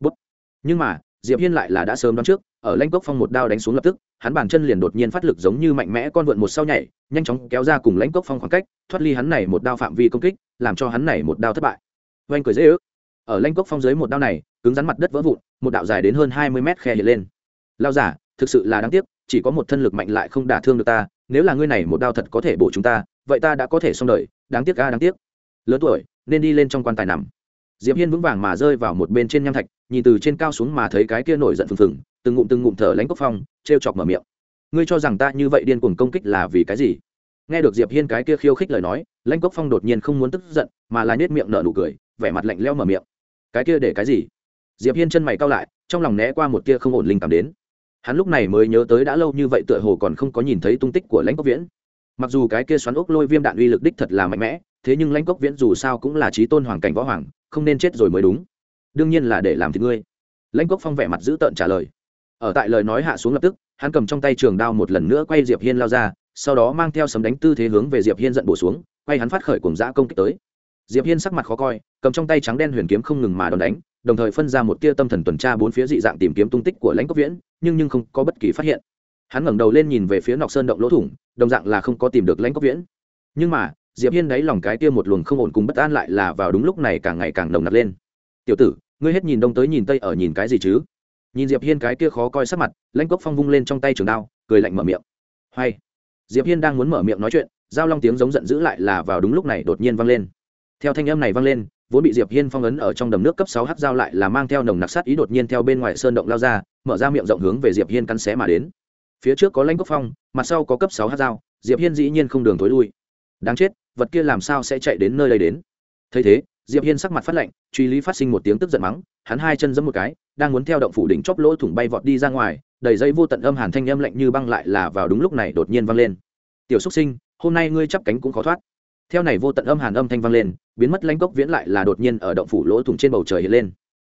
Bút. nhưng mà, diệp hiên lại là đã sớm đoán trước, ở lãnh cốc phong một đao đánh xuống lập tức, hắn bàn chân liền đột nhiên phát lực giống như mạnh mẽ con vượn một sau nhảy, nhanh chóng kéo ra cùng lãnh cốc phong khoảng cách, thoát ly hắn này một đao phạm vi công kích, làm cho hắn này một đao thất bại. Oanh cười dễ ước. Ở lãnh cốc phong dưới một đao này, cứng rắn mặt đất vỡ vụn, một đạo dài đến hơn hai mươi mét khe hiện lên lao giả thực sự là đáng tiếc, chỉ có một thân lực mạnh lại không đả thương được ta, nếu là ngươi này một đao thật có thể bổ chúng ta, vậy ta đã có thể xong đời, đáng tiếc ca đáng tiếc. Lớn tuổi, nên đi lên trong quan tài nằm. Diệp hiên vững vàng mà rơi vào một bên trên nham thạch, nhìn từ trên cao xuống mà thấy cái kia nổi giận phừng phừng, từng ngụm từng ngụm thở lãnh cốc phong, trêu chọc mở miệng. Ngươi cho rằng ta như vậy điên cuồng công kích là vì cái gì? Nghe được diệp hiên cái kia khiêu khích lời nói, lãnh cốc phong đột nhiên không muốn tức giận, mà là nết miệng nở nụ cười, vẻ mặt lạnh lẽo mở miệng. Cái kia để cái gì? Diệp hiên chân mày cau lại, trong lòng né qua một kia không ổn linh cảm đến hắn lúc này mới nhớ tới đã lâu như vậy tựa hồ còn không có nhìn thấy tung tích của lãnh cốc viễn. Mặc dù cái kia xoắn ốc lôi viêm đạn uy lực đích thật là mạnh mẽ, thế nhưng lãnh cốc viễn dù sao cũng là trí tôn hoàng cảnh võ hoàng, không nên chết rồi mới đúng. Đương nhiên là để làm thì ngươi. Lãnh cốc phong vẻ mặt dữ tợn trả lời. Ở tại lời nói hạ xuống lập tức, hắn cầm trong tay trường đao một lần nữa quay diệp hiên lao ra, sau đó mang theo sấm đánh tư thế hướng về diệp hiên giận bổ xuống, quay hắn phát khởi cùng giã công kích tới. Diệp hiên sắc mặt khó coi cầm trong tay trắng đen huyền kiếm không ngừng mà đòn đánh, đồng thời phân ra một tia tâm thần tuần tra bốn phía dị dạng tìm kiếm tung tích của lãnh cốc viễn, nhưng nhưng không có bất kỳ phát hiện. Hắn ngẩng đầu lên nhìn về phía nọc sơn động lỗ thủng, đồng dạng là không có tìm được lãnh cốc viễn. Nhưng mà, diệp hiên đáy lòng cái tia một luồng không ổn cùng bất an lại là vào đúng lúc này càng ngày càng nồng nặc lên. Tiểu tử, ngươi hết nhìn đông tới nhìn tây ở nhìn cái gì chứ? Nhìn diệp hiên cái kia khó coi sắc mặt, lãnh cốc phong vung lên trong tay trường đao, cười lạnh mở miệng. Hay. Diệp hiên đang muốn mở miệng nói chuyện, giao long tiếng giống giận dữ lại là vào đúng lúc này đột nhiên vang lên. Theo thanh âm này vang lên vốn bị diệp hiên phong ấn ở trong đầm nước cấp sáu hắc giao lại là mang theo nồng nặc sát ý đột nhiên theo bên ngoài sơn động lao ra, mở ra miệng rộng hướng về diệp hiên cắn xé mà đến. Phía trước có lãnh cốc phong, mặt sau có cấp sáu hắc giao, diệp hiên dĩ nhiên không đường thối lui. Đáng chết, vật kia làm sao sẽ chạy đến nơi đây đến? Thấy thế, diệp hiên sắc mặt phát lạnh, truy lý phát sinh một tiếng tức giận mắng, hắn hai chân giẫm một cái, đang muốn theo động phủ đỉnh chóp lỗ thủng bay vọt đi ra ngoài, đầy dây vô tận âm hàn thanh âm lạnh như băng lại là vào đúng lúc này đột nhiên vang lên. Tiểu xúc sinh, hôm nay ngươi chắp cánh cũng khó thoát theo này vô tận âm hàn âm thanh vang lên, biến mất lãnh cốc viễn lại là đột nhiên ở động phủ lỗ thủng trên bầu trời hiện lên.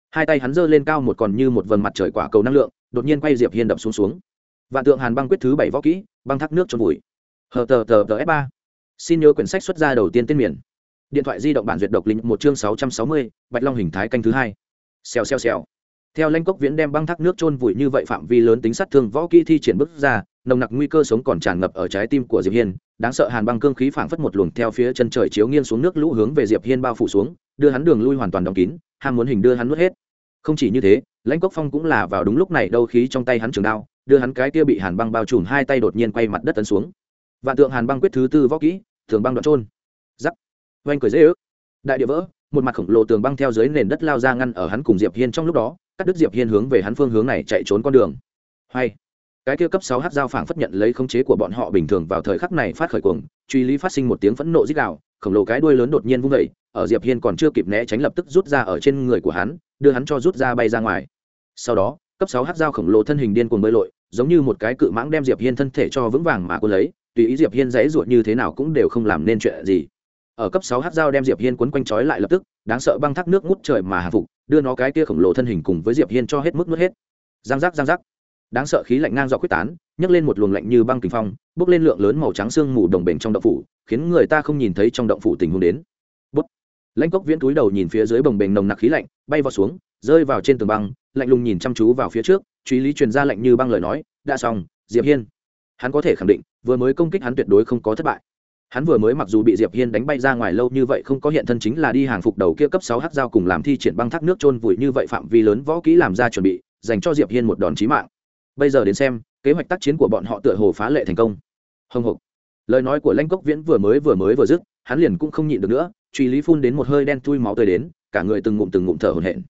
Hai tay hắn giơ lên cao một còn như một vầng mặt trời quả cầu năng lượng, đột nhiên quay diệp hiên đập xuống xuống. Vạn tượng hàn băng quyết thứ bảy võ kỹ, băng thác nước trôn vùi. Hờ tờ tờ tờ f ba. Xin nhớ quyển sách xuất ra đầu tiên tên miền. Điện thoại di động bản duyệt độc linh một chương sáu trăm sáu mươi, bạch long hình thái canh thứ hai. Xèo xèo xèo. Theo lanh cốc viễn đem băng thác nước trôn vùi như vậy phạm vi lớn tính sát thương võ kỹ thi triển bước ra nồng nặc nguy cơ sống còn tràn ngập ở trái tim của diệp hiên, đáng sợ hàn băng cương khí phảng phất một luồng theo phía chân trời chiếu nghiêng xuống nước lũ hướng về diệp hiên bao phủ xuống, đưa hắn đường lui hoàn toàn đóng kín, ham muốn hình đưa hắn nuốt hết. Không chỉ như thế, lãnh cốc phong cũng là vào đúng lúc này đâu khí trong tay hắn trường đao, đưa hắn cái kia bị hàn băng bao trùm hai tay đột nhiên quay mặt đất tấn xuống. Vạn tượng hàn băng quyết thứ tư võ kỹ, tường băng đoạn trôn. Giắc oanh cười dễ ước. Đại địa vỡ, một mặt khổng lồ tường băng theo dưới nền đất lao ra ngăn ở hắn cùng diệp hiên trong lúc đó, cắt đứt diệp hiên hướng về hắn phương hướng này chạy trốn con đường. Hay cái kia cấp sáu hắc dao phảng phất nhận lấy khống chế của bọn họ bình thường vào thời khắc này phát khởi cuồng, truy lý phát sinh một tiếng phẫn nộ dích đạo khổng lồ cái đuôi lớn đột nhiên vung dậy, ở diệp hiên còn chưa kịp né tránh lập tức rút ra ở trên người của hắn, đưa hắn cho rút ra bay ra ngoài. Sau đó, cấp sáu hắc dao khổng lồ thân hình điên cuồng bơi lội, giống như một cái cự mãng đem diệp hiên thân thể cho vững vàng mà cô lấy, tùy ý diệp hiên dãy ruột như thế nào cũng đều không làm nên chuyện gì. Ở cấp sáu hắc dao đem diệp hiên quấn quanh trói lại lập tức, đáng sợ băng thác nước ngút trời mà hạ phục, đưa nó cái kia khổng lồ thân hình cùng với diệp hiên cho hết mức nuốt hết. Giang giác giang giác đáng sợ khí lạnh ngang dọc quyết tán, nhấc lên một luồng lạnh như băng kinh phong, bốc lên lượng lớn màu trắng xương mù đồng bền trong động phủ, khiến người ta không nhìn thấy trong động phủ tình huống đến. Bút. Lãnh cốc viễn túi đầu nhìn phía dưới bồng bềnh nồng nặc khí lạnh, bay vào xuống, rơi vào trên tường băng, lạnh lùng nhìn chăm chú vào phía trước, truy lý truyền ra lạnh như băng lời nói, đã xong, diệp hiên. Hắn có thể khẳng định, vừa mới công kích hắn tuyệt đối không có thất bại. Hắn vừa mới mặc dù bị diệp hiên đánh bay ra ngoài lâu như vậy, không có hiện thân chính là đi hàng phục đầu kia cấp sáu h giao cùng làm thi triển băng thác nước trôn vùi như vậy phạm vi lớn võ kỹ làm ra chuẩn bị, dành cho diệp hiên một đòn chí mạng bây giờ đến xem, kế hoạch tác chiến của bọn họ tựa hồ phá lệ thành công. Hồng hộc. Lời nói của lãnh cốc viễn vừa mới vừa mới vừa dứt, hắn liền cũng không nhịn được nữa, truy lý phun đến một hơi đen thui máu tươi đến, cả người từng ngụm từng ngụm thở hổn hển.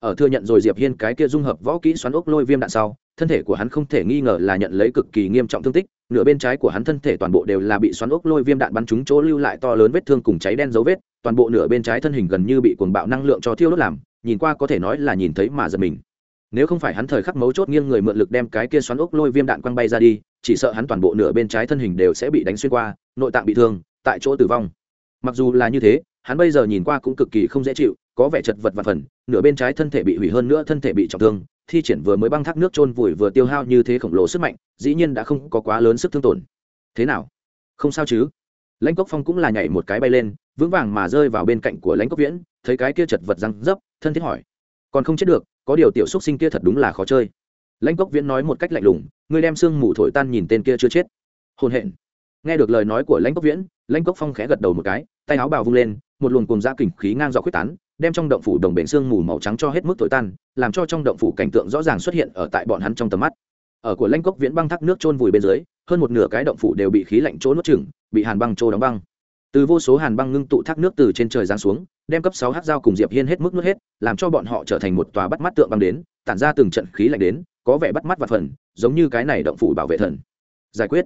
Ở thừa nhận rồi diệp hiên cái kia dung hợp võ kỹ xoắn ốc lôi viêm đạn sau, thân thể của hắn không thể nghi ngờ là nhận lấy cực kỳ nghiêm trọng thương tích, nửa bên trái của hắn thân thể toàn bộ đều là bị xoắn ốc lôi viêm đạn bắn trúng chỗ lưu lại to lớn vết thương cùng cháy đen dấu vết, toàn bộ nửa bên trái thân hình gần như bị cuồng bạo năng lượng cho thiêu đốt làm, nhìn qua có thể nói là nhìn thấy mà giật mình nếu không phải hắn thời khắc mấu chốt nghiêng người mượn lực đem cái kia xoắn ốc lôi viêm đạn quăng bay ra đi, chỉ sợ hắn toàn bộ nửa bên trái thân hình đều sẽ bị đánh xuyên qua, nội tạng bị thương, tại chỗ tử vong. Mặc dù là như thế, hắn bây giờ nhìn qua cũng cực kỳ không dễ chịu, có vẻ chật vật và phần, nửa bên trái thân thể bị hủy hơn nữa thân thể bị trọng thương, thi triển vừa mới băng thác nước trôn vùi vừa tiêu hao như thế khổng lồ sức mạnh, dĩ nhiên đã không có quá lớn sức thương tổn. Thế nào? Không sao chứ? Lãnh cốc phong cũng là nhảy một cái bay lên, vững vàng mà rơi vào bên cạnh của lãnh cốc viễn, thấy cái kia chật vật răng dấp, thân thiết hỏi. Còn không chết được có điều tiểu xúc sinh kia thật đúng là khó chơi. Lãnh cốc viễn nói một cách lạnh lùng ngươi đem sương mù thổi tan nhìn tên kia chưa chết. Hôn hẹn nghe được lời nói của lãnh cốc viễn, lãnh cốc phong khẽ gật đầu một cái, tay áo bào vung lên, một luồng cùng da kình khí ngang dọc quyết tán, đem trong động phủ đồng bể xương mù màu trắng cho hết mức thổi tan, làm cho trong động phủ cảnh tượng rõ ràng xuất hiện ở tại bọn hắn trong tầm mắt. Ở của lãnh cốc viễn băng thác nước trôn vùi bên dưới, hơn một nửa cái động phủ đều bị khí lạnh trốn nuốt chừng bị hàn băng trô đóng băng. Từ vô số hàn băng ngưng tụ thác nước từ trên trời giáng xuống, đem cấp sáu hát dao cùng diệp hiên hết mức nuốt hết làm cho bọn họ trở thành một tòa bắt mắt tượng băng đến, tản ra từng trận khí lạnh đến, có vẻ bắt mắt và phần, giống như cái này động phủ bảo vệ thần. Giải quyết.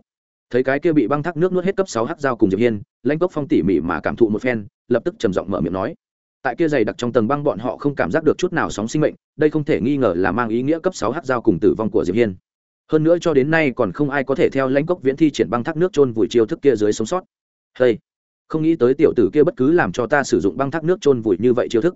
Thấy cái kia bị băng thác nước nuốt hết cấp sáu hát dao cùng diệp hiên, lãnh cốc phong tỉ mỉ mà cảm thụ một phen, lập tức trầm giọng mở miệng nói. Tại kia dày đặc trong tầng băng bọn họ không cảm giác được chút nào sóng sinh mệnh, đây không thể nghi ngờ là mang ý nghĩa cấp sáu hát dao cùng tử vong của diệp hiên. Hơn nữa cho đến nay còn không ai có thể theo lãnh cốc viễn thi triển băng thác nước trôn vùi chiêu thức kia dưới sống sót. Hey, không nghĩ tới tiểu tử kia bất cứ làm cho ta sử dụng băng thác nước trôn vùi như vậy chiêu thức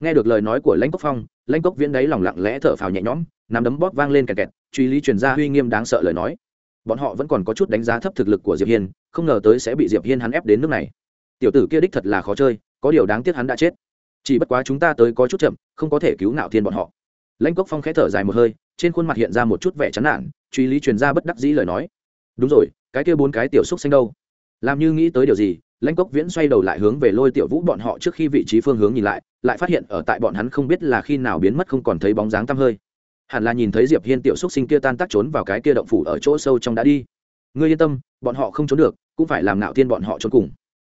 nghe được lời nói của lãnh cốc phong, lãnh cốc viễn đấy lòng lặng lẽ thở phào nhẹ nhõm, nắm đấm bóp vang lên kẹt kẹt, truy lý truyền ra uy nghiêm đáng sợ lời nói. Bọn họ vẫn còn có chút đánh giá thấp thực lực của diệp hiên, không ngờ tới sẽ bị diệp hiên hắn ép đến nước này. Tiểu tử kia đích thật là khó chơi, có điều đáng tiếc hắn đã chết. Chỉ bất quá chúng ta tới có chút chậm, không có thể cứu nạo thiên bọn họ. Lãnh cốc phong khẽ thở dài một hơi, trên khuôn mặt hiện ra một chút vẻ chán nản, truy lý truyền ra bất đắc dĩ lời nói. Đúng rồi, cái kia bốn cái tiểu xúc xanh đâu? Làm như nghĩ tới điều gì lãnh cốc viễn xoay đầu lại hướng về lôi tiểu vũ bọn họ trước khi vị trí phương hướng nhìn lại lại phát hiện ở tại bọn hắn không biết là khi nào biến mất không còn thấy bóng dáng tăm hơi. Hẳn là nhìn thấy diệp hiên tiểu xúc sinh kia tan tác trốn vào cái kia động phủ ở chỗ sâu trong đã đi. Ngươi yên tâm, bọn họ không trốn được, cũng phải làm nạo tiên bọn họ trốn cùng.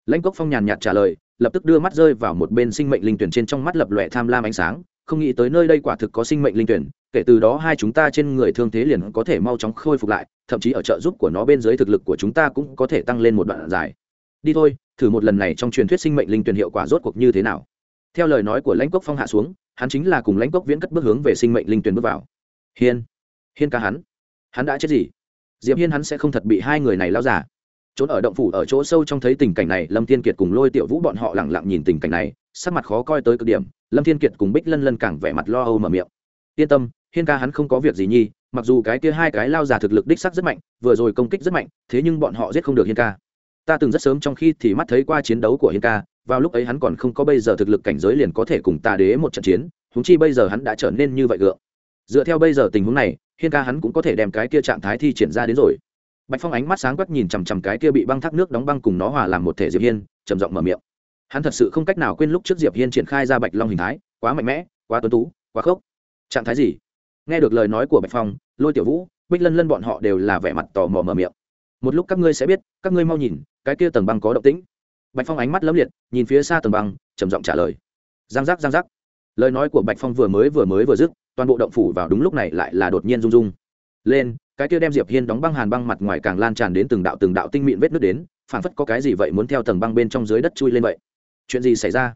Lãnh cốc phong nhàn nhạt trả lời, lập tức đưa mắt rơi vào một bên sinh mệnh linh tuyển trên trong mắt lập lòe tham lam ánh sáng, không nghĩ tới nơi đây quả thực có sinh mệnh linh tuyển, kể từ đó hai chúng ta trên người thương thế liền có thể mau chóng khôi phục lại, thậm chí ở trợ giúp của nó bên dưới thực lực của chúng ta cũng có thể tăng lên một đoạn dài đi thôi, thử một lần này trong truyền thuyết sinh mệnh linh tuyển hiệu quả rốt cuộc như thế nào. Theo lời nói của lãnh cốc phong hạ xuống, hắn chính là cùng lãnh cốc viễn cất bước hướng về sinh mệnh linh tuyển bước vào. Hiên hiên ca hắn hắn đã chết gì? Diệp hiên hắn sẽ không thật bị hai người này lao giả. Trốn ở động phủ ở chỗ sâu trong thấy tình cảnh này, lâm thiên kiệt cùng lôi tiểu vũ bọn họ lẳng lặng nhìn tình cảnh này, sắc mặt khó coi tới cực điểm, lâm thiên kiệt cùng bích lân lân càng vẻ mặt lo âu mở miệng. Yên tâm, hiên ca hắn không có việc gì nhi, mặc dù cái kia hai cái lao giả thực lực đích sắc rất mạnh, vừa rồi công kích rất mạnh, thế nhưng bọn họ giết không được hiên ca ta từng rất sớm trong khi thì mắt thấy qua chiến đấu của hiên ca, vào lúc ấy hắn còn không có bây giờ thực lực cảnh giới liền có thể cùng ta đế một trận chiến húng chi bây giờ hắn đã trở nên như vậy gượng. Dựa theo bây giờ tình huống này, hiên ca hắn cũng có thể đem cái kia trạng thái thi triển ra đến rồi. Bạch phong ánh mắt sáng quắc nhìn chằm chằm cái kia bị băng thác nước đóng băng cùng nó hòa làm một thể diệp hiên, trầm giọng mở miệng. Hắn thật sự không cách nào quên lúc trước diệp hiên triển khai ra bạch long hình thái, quá mạnh mẽ, quá tuấn tú, quá khốc. Trạng thái gì? Nghe được lời nói của bạch phong, lôi tiểu vũ, bích lân lân bọn họ đều là vẻ mặt tò mò mở miệng. Một lúc các ngươi sẽ biết, các ngươi mau nhìn cái kia tầng băng có động tĩnh. Bạch phong ánh mắt lấm liệt, nhìn phía xa tầng băng, trầm giọng trả lời. Giang giác giang giác. Lời nói của bạch phong vừa mới vừa mới vừa dứt, toàn bộ động phủ vào đúng lúc này lại là đột nhiên rung rung. Lên, cái kia đem diệp hiên đóng băng hàn băng mặt ngoài càng lan tràn đến từng đạo từng đạo tinh mịn vết nước đến phản phất có cái gì vậy muốn theo tầng băng bên trong dưới đất chui lên vậy. Chuyện gì xảy ra?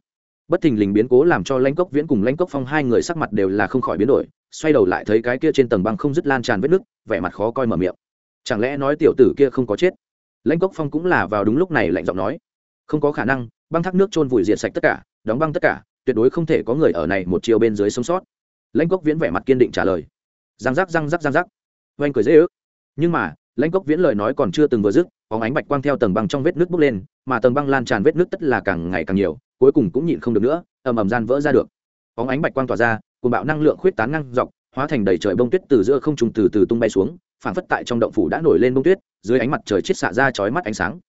Bất thình lình biến cố làm cho lãnh cốc viễn cùng lãnh cốc phong hai người sắc mặt đều là không khỏi biến đổi, xoay đầu lại thấy cái kia trên tầng băng không dứt lan tràn vết nước vẻ mặt khó coi mở miệng. Chẳng lẽ nói tiểu tử kia không có chết? Lãnh cốc phong cũng là vào đúng lúc này lạnh giọng nói, không có khả năng, băng thác nước trôn vùi diệt sạch tất cả, đóng băng tất cả, tuyệt đối không thể có người ở này một chiều bên dưới sống sót. Lãnh cốc viễn vẻ mặt kiên định trả lời, răng rắc răng rắc răng rắc. Oanh cười dễ ước. Nhưng mà, lãnh cốc viễn lời nói còn chưa từng vừa dứt có ánh bạch quang theo tầng băng trong vết nước bốc lên, mà tầng băng lan tràn vết nước tất là càng ngày càng nhiều, cuối cùng cũng nhịn không được nữa, ầm ầm gian vỡ ra được. Có ánh bạch quang tỏa ra cùng bạo năng lượng khuyết tán ngang dọc, hóa thành đầy trời bông tuyết từ giữa không trùng từ từ tung bay xuống, phảng phất tại trong động phủ đã nổi lên bông tuyết dưới ánh mặt trời chết xạ ra chói mắt ánh sáng.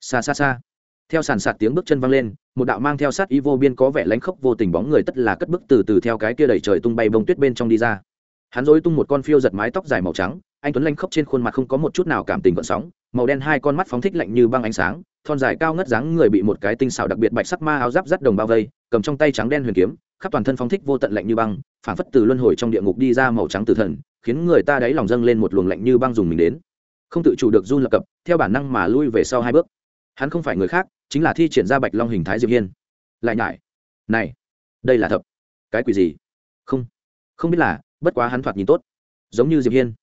Xa xa xa. Theo sàn sạt tiếng bước chân văng lên, một đạo mang theo sát ý vô biên có vẻ lánh khốc vô tình bóng người tất là cất bước từ từ theo cái kia đầy trời tung bay bông tuyết bên trong đi ra. Hắn dối tung một con phiêu giật mái tóc dài màu trắng, anh tuấn lanh khốc trên khuôn mặt không có một chút nào cảm tình gợn sóng, màu đen hai con mắt phóng thích lạnh như băng ánh sáng, thon dài cao ngất dáng người bị một cái tinh xảo đặc biệt bạch sắc ma áo giáp rắt đồng bao vây, cầm trong tay trắng đen huyền kiếm, khắp toàn thân phóng thích vô tận lạnh như băng, phảng phất từ luân hồi trong địa ngục đi ra màu trắng tử thần, khiến người ta đáy lòng dâng lên một luồng lạnh như băng dùng mình đến không tự chủ được run lập cập, theo bản năng mà lui về sau hai bước. Hắn không phải người khác, chính là thi triển ra bạch long hình thái diệp hiên. Lại nhải. Này, đây là thập cái quỷ gì? Không. Không biết là, bất quá hắn thoạt nhìn tốt. Giống như diệp hiên.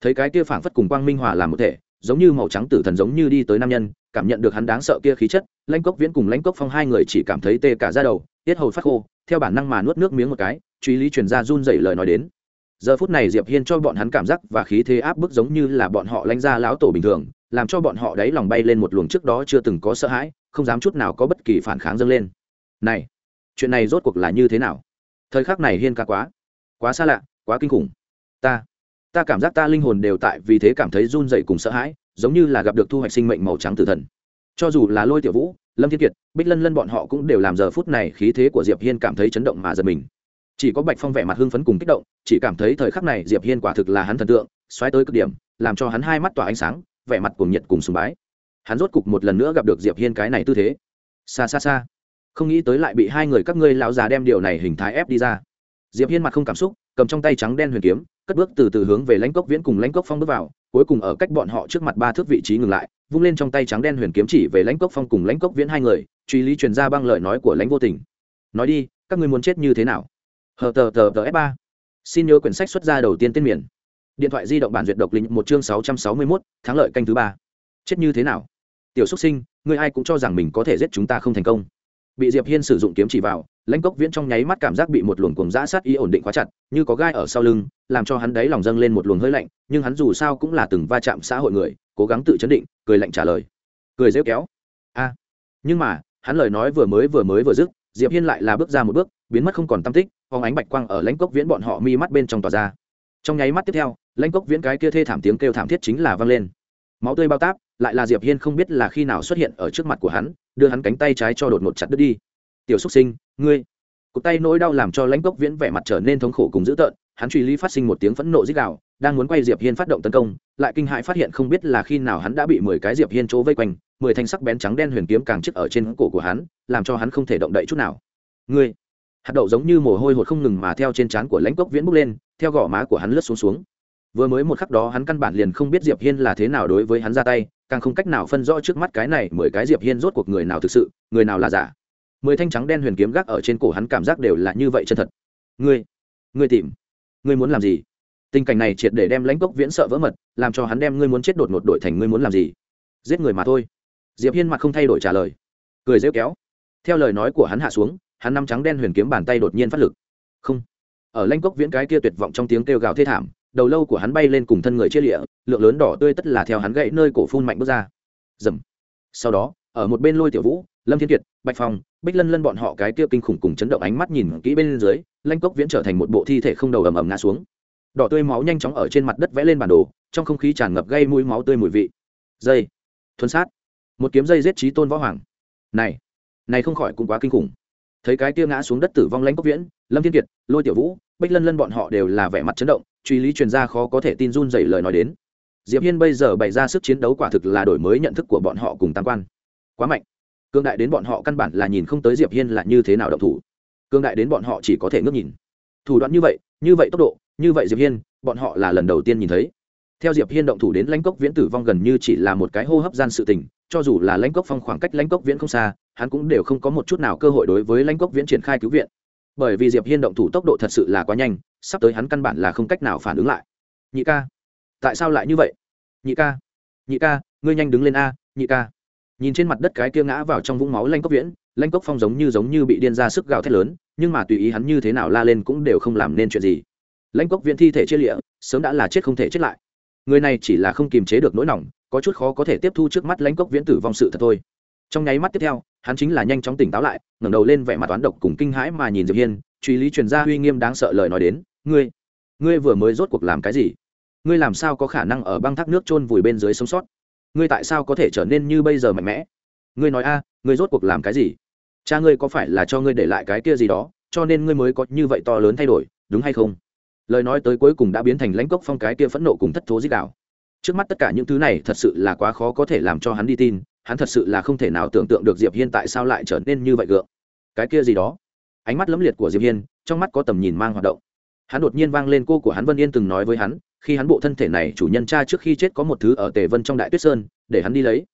Thấy cái kia phảng phất cùng quang minh hòa làm một thể, giống như màu trắng tử thần giống như đi tới nam nhân, cảm nhận được hắn đáng sợ kia khí chất, lãnh cốc viễn cùng lãnh cốc phong hai người chỉ cảm thấy tê cả ra đầu, tiết hầu phát khô, theo bản năng mà nuốt nước miếng một cái, truy lý truyền ra run dậy lời nói đến giờ phút này diệp hiên cho bọn hắn cảm giác và khí thế áp bức giống như là bọn họ lanh ra lão tổ bình thường, làm cho bọn họ đáy lòng bay lên một luồng trước đó chưa từng có sợ hãi, không dám chút nào có bất kỳ phản kháng dâng lên. Này, chuyện này rốt cuộc là như thế nào? Thời khắc này hiên ca quá quá xa lạ, quá kinh khủng. Ta ta cảm giác ta linh hồn đều tại vì thế cảm thấy run dậy cùng sợ hãi, giống như là gặp được thu hoạch sinh mệnh màu trắng tử thần. Cho dù là lôi tiểu vũ, lâm thiên kiệt, bích lân lân bọn họ cũng đều làm giờ phút này khí thế của diệp hiên cảm thấy chấn động mà giật mình chỉ có bạch phong vẻ mặt hưng phấn cùng kích động, chỉ cảm thấy thời khắc này diệp hiên quả thực là hắn thần tượng, xoáy tới cực điểm, làm cho hắn hai mắt tỏa ánh sáng, vẻ mặt cùng nhiệt cùng sùng bái. Hắn rốt cục một lần nữa gặp được diệp hiên cái này tư thế. Xa xa xa không nghĩ tới lại bị hai người các ngươi lão già đem điều này hình thái ép đi ra. Diệp hiên mặt không cảm xúc, cầm trong tay trắng đen huyền kiếm, cất bước từ từ hướng về lãnh cốc viễn cùng lãnh cốc phong bước vào, cuối cùng ở cách bọn họ trước mặt ba thước vị trí ngừng lại, vung lên trong tay trắng đen huyền kiếm chỉ về lãnh cốc phong cùng lãnh cốc viễn hai người, truy lý truyền ra băng lời nói của lãnh vô tình. Nói đi, các ngươi muốn chết như thế nào? Hờ tờ tờ tờ f ba. Xin nhớ quyển sách xuất ra đầu tiên tên miền. Điện thoại di động bản duyệt độc lĩnh một chương sáu trăm sáu mươi mốt, thắng lợi canh thứ ba. Chết như thế nào? Tiểu xúc sinh người ai cũng cho rằng mình có thể giết chúng ta không thành công. Bị diệp hiên sử dụng kiếm chỉ vào, lãnh cốc viễn trong nháy mắt cảm giác bị một luồng cuồng dã sát ý ổn định quá chặt, như có gai ở sau lưng, làm cho hắn đấy lòng dâng lên một luồng hơi lạnh, nhưng hắn dù sao cũng là từng va chạm xã hội người, cố gắng tự chấn định, cười lạnh trả lời. Cười rêu kéo. A nhưng mà, hắn lời nói vừa mới vừa mới vừa dứt, diệp hiên lại là bước ra một bước biến mất không còn tâm tích, phóng ánh bạch quang ở lãnh cốc viễn bọn họ mi mắt bên trong tỏa ra. Trong nháy mắt tiếp theo, lãnh cốc viễn cái kia thê thảm tiếng kêu thảm thiết chính là vang lên. Máu tươi bao táp, lại là diệp hiên không biết là khi nào xuất hiện ở trước mặt của hắn, đưa hắn cánh tay trái cho đột ngột chặt đứt đi. Tiểu xúc sinh, ngươi. Cụt tay nỗi đau làm cho lãnh cốc viễn vẻ mặt trở nên thống khổ cùng dữ tợn, hắn truy lý phát sinh một tiếng phẫn nộ dích đạo đang muốn quay diệp hiên phát động tấn công, lại kinh hãi phát hiện không biết là khi nào hắn đã bị mười cái diệp hiên chỗ vây quanh, mười thanh sắc bén trắng đen huyền kiếm càng chiếc ở trên cổ của hắn, làm cho hắn không thể động đậy chút nào. Ngươi hạt đậu giống như mồ hôi hột không ngừng mà theo trên trán của lãnh cốc viễn bốc lên, theo gò má của hắn lướt xuống xuống. Vừa mới một khắc đó hắn căn bản liền không biết diệp hiên là thế nào đối với hắn ra tay, càng không cách nào phân rõ trước mắt cái này mười cái diệp hiên rốt cuộc người nào thực sự, người nào là giả. Mười thanh trắng đen huyền kiếm gác ở trên cổ hắn cảm giác đều là như vậy chân thật. Ngươi ngươi tìm, ngươi muốn làm gì? Tình cảnh này triệt để đem lãnh cốc viễn sợ vỡ mật, làm cho hắn đem ngươi muốn chết đột ngột đổi thành ngươi muốn làm gì? Giết người mà thôi. Diệp hiên mặt không thay đổi trả lời. Cười rêu kéo. Theo lời nói của hắn hạ xuống hắn năm trắng đen huyền kiếm bàn tay đột nhiên phát lực. Không. Ở lãnh cốc viễn cái kia tuyệt vọng trong tiếng kêu gào thê thảm, đầu lâu của hắn bay lên cùng thân người chia lịa, lượng lớn đỏ tươi tất là theo hắn gãy nơi cổ phun mạnh bước ra. Dầm. Sau đó, ở một bên lôi tiểu vũ, lâm thiên kiệt, bạch phong, bích lân lân bọn họ cái kia kinh khủng cùng chấn động ánh mắt nhìn kỹ bên dưới, lanh cốc viễn trở thành một bộ thi thể không đầu ầm ầm ngã xuống. Đỏ tươi máu nhanh chóng ở trên mặt đất vẽ lên bản đồ, trong không khí tràn ngập gây mũi máu tươi mùi vị. Dây. Thuấn sát. Một kiếm dây giết trí tôn võ hoàng. Này. Này không khỏi cũng quá kinh khủng thấy cái kia ngã xuống đất tử vong lãnh cốc viễn, lâm thiên kiệt, lôi tiểu vũ bách lân lân bọn họ đều là vẻ mặt chấn động, truy lý truyền ra khó có thể tin run dậy lời nói đến. Diệp hiên bây giờ bày ra sức chiến đấu quả thực là đổi mới nhận thức của bọn họ cùng tam quan. Quá mạnh. Cương đại đến bọn họ căn bản là nhìn không tới diệp hiên là như thế nào động thủ. Cương đại đến bọn họ chỉ có thể ngước nhìn. Thủ đoạn như vậy như vậy tốc độ, như vậy diệp hiên, bọn họ là lần đầu tiên nhìn thấy. Theo diệp hiên động thủ đến lãnh cốc viễn tử vong gần như chỉ là một cái hô hấp gian sự tình cho dù là lãnh cốc phong khoảng cách lãnh cốc viễn không xa, hắn cũng đều không có một chút nào cơ hội đối với lãnh cốc viễn triển khai cứu viện. Bởi vì diệp hiên động thủ tốc độ thật sự là quá nhanh, sắp tới hắn căn bản là không cách nào phản ứng lại. Nhị ca, tại sao lại như vậy? Nhị ca nhị ca, ngươi nhanh đứng lên a, nhị ca. Nhìn trên mặt đất cái kia ngã vào trong vũng máu lanh cốc viễn lanh cốc phong giống như giống như bị điên ra sức gào thét lớn, nhưng mà tùy ý hắn như thế nào la lên cũng đều không làm nên chuyện gì. Lãnh cốc viễn thi thể chia lịa, sớm đã là chết không thể chết lại. Người này chỉ là không kiềm chế được nỗi lòng có chút khó có thể tiếp thu trước mắt lãnh cốc viễn tử vong sự thật thôi. Trong nháy mắt tiếp theo, hắn chính là nhanh chóng tỉnh táo lại, ngẩng đầu lên vẻ mặt toán độc cùng kinh hãi mà nhìn diệp hiên, truy lý truyền ra uy nghiêm đáng sợ lời nói đến, ngươi ngươi vừa mới rốt cuộc làm cái gì? Ngươi làm sao có khả năng ở băng thác nước chôn vùi bên dưới sống sót? Ngươi tại sao có thể trở nên như bây giờ mạnh mẽ? Ngươi nói a, ngươi rốt cuộc làm cái gì? Cha ngươi có phải là cho ngươi để lại cái kia gì đó, cho nên ngươi mới có như vậy to lớn thay đổi, đúng hay không? Lời nói tới cuối cùng đã biến thành lãnh cốc phong cái kia phẫn nộ cùng thất thố dích đạo trước mắt tất cả những thứ này thật sự là quá khó có thể làm cho hắn đi tin, hắn thật sự là không thể nào tưởng tượng được diệp hiên tại sao lại trở nên như vậy gượng. Cái kia gì đó? Ánh mắt lẫm liệt của diệp hiên, trong mắt có tầm nhìn mang hoạt động. Hắn đột nhiên vang lên cô của hắn vân yên từng nói với hắn, khi hắn bộ thân thể này chủ nhân cha trước khi chết có một thứ ở tề vân trong đại tuyết sơn, để hắn đi lấy.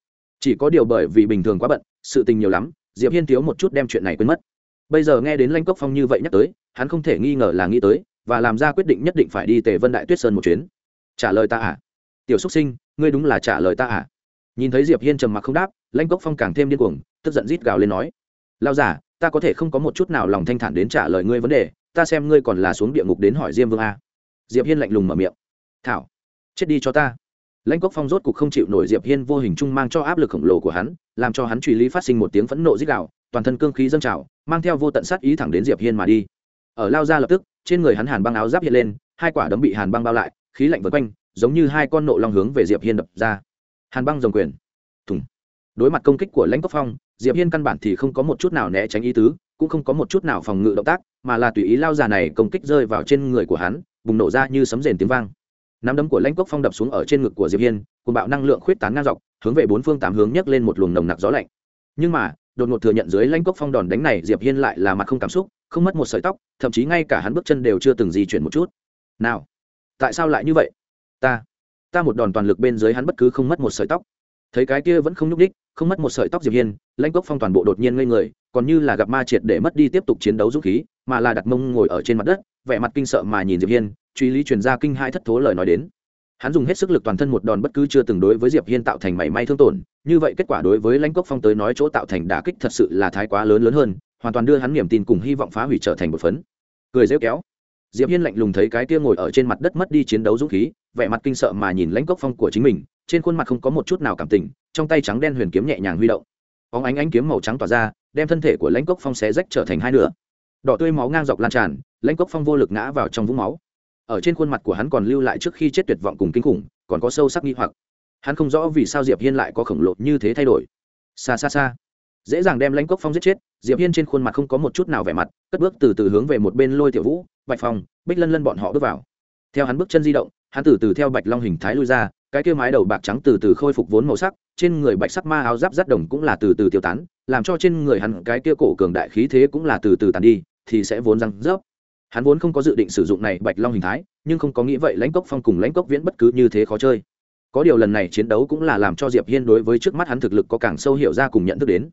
Chỉ có điều bởi vì bình thường quá bận, sự tình nhiều lắm, diệp hiên thiếu một chút đem chuyện này quên mất. Bây giờ nghe đến lanh cốc phong như vậy nhắc tới, hắn không thể nghi ngờ là nghĩ tới, và làm ra quyết định nhất định phải đi tề vân đại tuyết sơn một chuyến. Trả lời ta à? Tiểu xúc sinh ngươi đúng là trả lời ta à? Nhìn thấy diệp hiên trầm mặc không đáp Lãnh cốc phong càng thêm điên cuồng tức giận rít gào lên nói lao giả ta có thể không có một chút nào lòng thanh thản đến trả lời ngươi vấn đề ta xem ngươi còn là xuống địa ngục đến hỏi diêm vương a diệp hiên lạnh lùng mở miệng thảo chết đi cho ta. Lãnh cốc phong rốt cục không chịu nổi diệp hiên vô hình chung mang cho áp lực khổng lồ của hắn làm cho hắn truy lý phát sinh một tiếng phẫn nộ rít gào, toàn thân cương khí dâng trào mang theo vô tận sát ý thẳng đến diệp hiên mà đi. Ở lao ra lập tức trên người hắn hàn băng áo giáp hiện lên hai quả đấm bị hàn băng bao lại khí lạnh vượt quanh giống như hai con nộ long hướng về diệp hiên đập ra. Hàn băng dòng quyền. Thùng. Đối mặt công kích của lãnh cốc phong, diệp hiên căn bản thì không có một chút nào né tránh ý tứ, cũng không có một chút nào phòng ngự động tác, mà là tùy ý lao già này công kích rơi vào trên người của hắn, bùng nổ ra như sấm rền tiếng vang. Nắm đấm của lãnh cốc phong đập xuống ở trên ngực của diệp hiên cùng bạo năng lượng khuyết tán ngang dọc, hướng về bốn phương tám hướng nhấc lên một luồng nồng nặc gió lạnh. Nhưng mà, đột ngột thừa nhận dưới lãnh cốc phong đòn đánh này, diệp hiên lại là mặt không cảm xúc, không mất một sợi tóc, thậm chí ngay cả hắn bước chân đều chưa từng di chuyển một chút. Nào, tại sao lại như vậy? Ta. Ta một đòn toàn lực bên dưới hắn bất cứ không mất một sợi tóc. Thấy cái kia vẫn không nhúc đích không mất một sợi tóc diệp hiên, lãnh cốc phong toàn bộ đột nhiên ngây người, còn như là gặp ma triệt để mất đi tiếp tục chiến đấu dũng khí, mà là đặt mông ngồi ở trên mặt đất, vẻ mặt kinh sợ mà nhìn diệp hiên, truy lý truyền ra kinh hai thất thố lời nói đến. Hắn dùng hết sức lực toàn thân một đòn bất cứ chưa từng đối với diệp hiên tạo thành mảy may thương tổn, như vậy kết quả đối với lãnh cốc phong tới nói chỗ tạo thành đả kích thật sự là thái quá lớn lớn hơn, hoàn toàn đưa hắn niềm tin cùng hy vọng phá hủy trở thành một phấn. Cười rêu kéo. Diệp hiên lạnh lùng thấy cái kia ngồi ở trên mặt đất mất đi chiến đấu dũng khí vẻ mặt kinh sợ mà nhìn lãnh cốc phong của chính mình, trên khuôn mặt không có một chút nào cảm tình, trong tay trắng đen huyền kiếm nhẹ nhàng huy động. Óng ánh ánh kiếm màu trắng tỏa ra, đem thân thể của lãnh cốc phong xé rách trở thành hai nửa. Đỏ tươi máu ngang dọc lan tràn, lãnh cốc phong vô lực ngã vào trong vũng máu. Ở trên khuôn mặt của hắn còn lưu lại trước khi chết tuyệt vọng cùng kinh khủng, còn có sâu sắc nghi hoặc. Hắn không rõ vì sao diệp hiên lại có khổng lồ như thế thay đổi. Xa xa xa. Dễ dàng đem lãnh cốc phong giết chết, diệp hiên trên khuôn mặt không có một chút nào vẻ mặt, cất bước từ từ hướng về một bên lôi tiểu vũ, bạch phong, bích lân lân bọn họ bước vào. Theo hắn bước chân di động hắn từ từ theo bạch long hình thái lui ra, cái kia mái đầu bạc trắng từ từ khôi phục vốn màu sắc, trên người bạch sắc ma áo giáp rắt đồng cũng là từ từ tiêu tán, làm cho trên người hắn cái kia cổ cường đại khí thế cũng là từ từ tàn đi, thì sẽ vốn răng rớp. Hắn vốn không có dự định sử dụng này bạch long hình thái, nhưng không có nghĩ vậy lãnh cốc phong cùng lãnh cốc viễn bất cứ như thế khó chơi. Có điều lần này chiến đấu cũng là làm cho diệp hiên đối với trước mắt hắn thực lực có càng sâu hiểu ra cùng nhận thức đến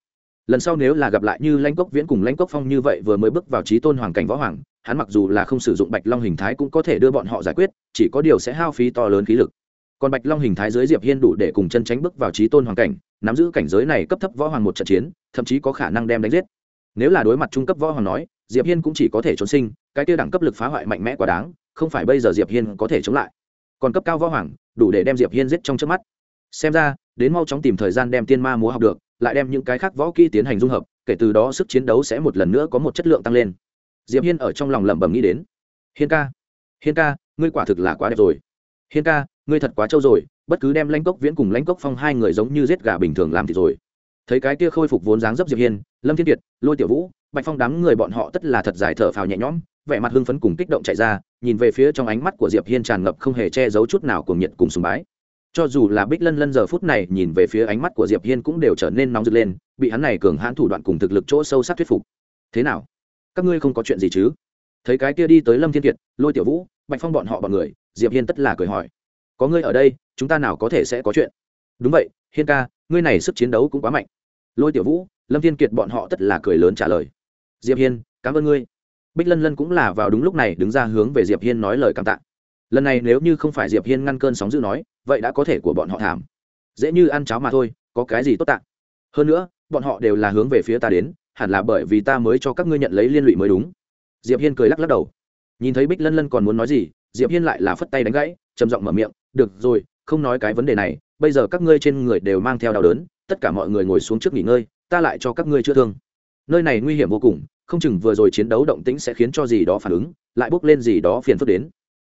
lần sau nếu là gặp lại như lãnh cốc viễn cùng lãnh cốc phong như vậy vừa mới bước vào trí tôn hoàng cảnh võ hoàng, hắn mặc dù là không sử dụng bạch long hình thái cũng có thể đưa bọn họ giải quyết, chỉ có điều sẽ hao phí to lớn khí lực. Còn bạch long hình thái dưới diệp hiên đủ để cùng chân tránh bước vào trí tôn hoàng cảnh, nắm giữ cảnh giới này cấp thấp võ hoàng một trận chiến, thậm chí có khả năng đem đánh giết. Nếu là đối mặt trung cấp võ hoàng nói, diệp hiên cũng chỉ có thể trốn sinh, cái tiêu đẳng cấp lực phá hoại mạnh mẽ quá đáng, không phải bây giờ diệp hiên có thể chống lại. Còn cấp cao võ hoàng, đủ để đem diệp hiên giết trong trước mắt. Xem ra, đến mau chóng tìm thời gian đem tiên ma múa học được lại đem những cái khác võ kỹ tiến hành dung hợp, kể từ đó sức chiến đấu sẽ một lần nữa có một chất lượng tăng lên. Diệp hiên ở trong lòng lẩm bẩm nghĩ đến. Hiên ca hiên ca, ngươi quả thực là quá đẹp rồi. Hiên ca, ngươi thật quá trâu rồi, bất cứ đem lãnh cốc viễn cùng lãnh cốc phong hai người giống như giết gà bình thường làm thì rồi. Thấy cái kia khôi phục vốn dáng dấp diệp hiên, lâm thiên kiệt, lôi tiểu vũ, bạch phong đám người bọn họ tất là thật dài thở phào nhẹ nhõm, vẻ mặt hưng phấn cùng kích động chạy ra, nhìn về phía trong ánh mắt của diệp hiên tràn ngập không hề che giấu chút nào cuồng nhiệt cùng sùng bái cho dù là bích lân lân giờ phút này nhìn về phía ánh mắt của diệp hiên cũng đều trở nên nóng rực lên, bị hắn này cường hãn thủ đoạn cùng thực lực chỗ sâu sắc thuyết phục. Thế nào? Các ngươi không có chuyện gì chứ? Thấy cái kia đi tới lâm thiên kiệt, lôi tiểu vũ, bạch phong bọn họ bọn người, diệp hiên tất là cười hỏi. Có ngươi ở đây, chúng ta nào có thể sẽ có chuyện? Đúng vậy, hiên ca, ngươi này sức chiến đấu cũng quá mạnh. Lôi tiểu vũ, lâm thiên kiệt bọn họ tất là cười lớn trả lời. Diệp hiên, cảm ơn ngươi. Bích lân lân cũng là vào đúng lúc này đứng ra hướng về diệp hiên nói lời cảm tạ lần này nếu như không phải diệp hiên ngăn cơn sóng dữ nói, vậy đã có thể của bọn họ thảm. Dễ như ăn cháo mà thôi, có cái gì tốt tạ? Hơn nữa, bọn họ đều là hướng về phía ta đến, hẳn là bởi vì ta mới cho các ngươi nhận lấy liên lụy mới đúng. Diệp hiên cười lắc lắc đầu. Nhìn thấy bích lân lân còn muốn nói gì, diệp hiên lại là phất tay đánh gãy, trầm giọng mở miệng, được rồi, không nói cái vấn đề này, bây giờ các ngươi trên người đều mang theo đau đớn, tất cả mọi người ngồi xuống trước nghỉ ngơi, ta lại cho các ngươi chữa thương. Nơi này nguy hiểm vô cùng, không chừng vừa rồi chiến đấu động tĩnh sẽ khiến cho gì đó phản ứng, lại bốc lên gì đó phiền phức đến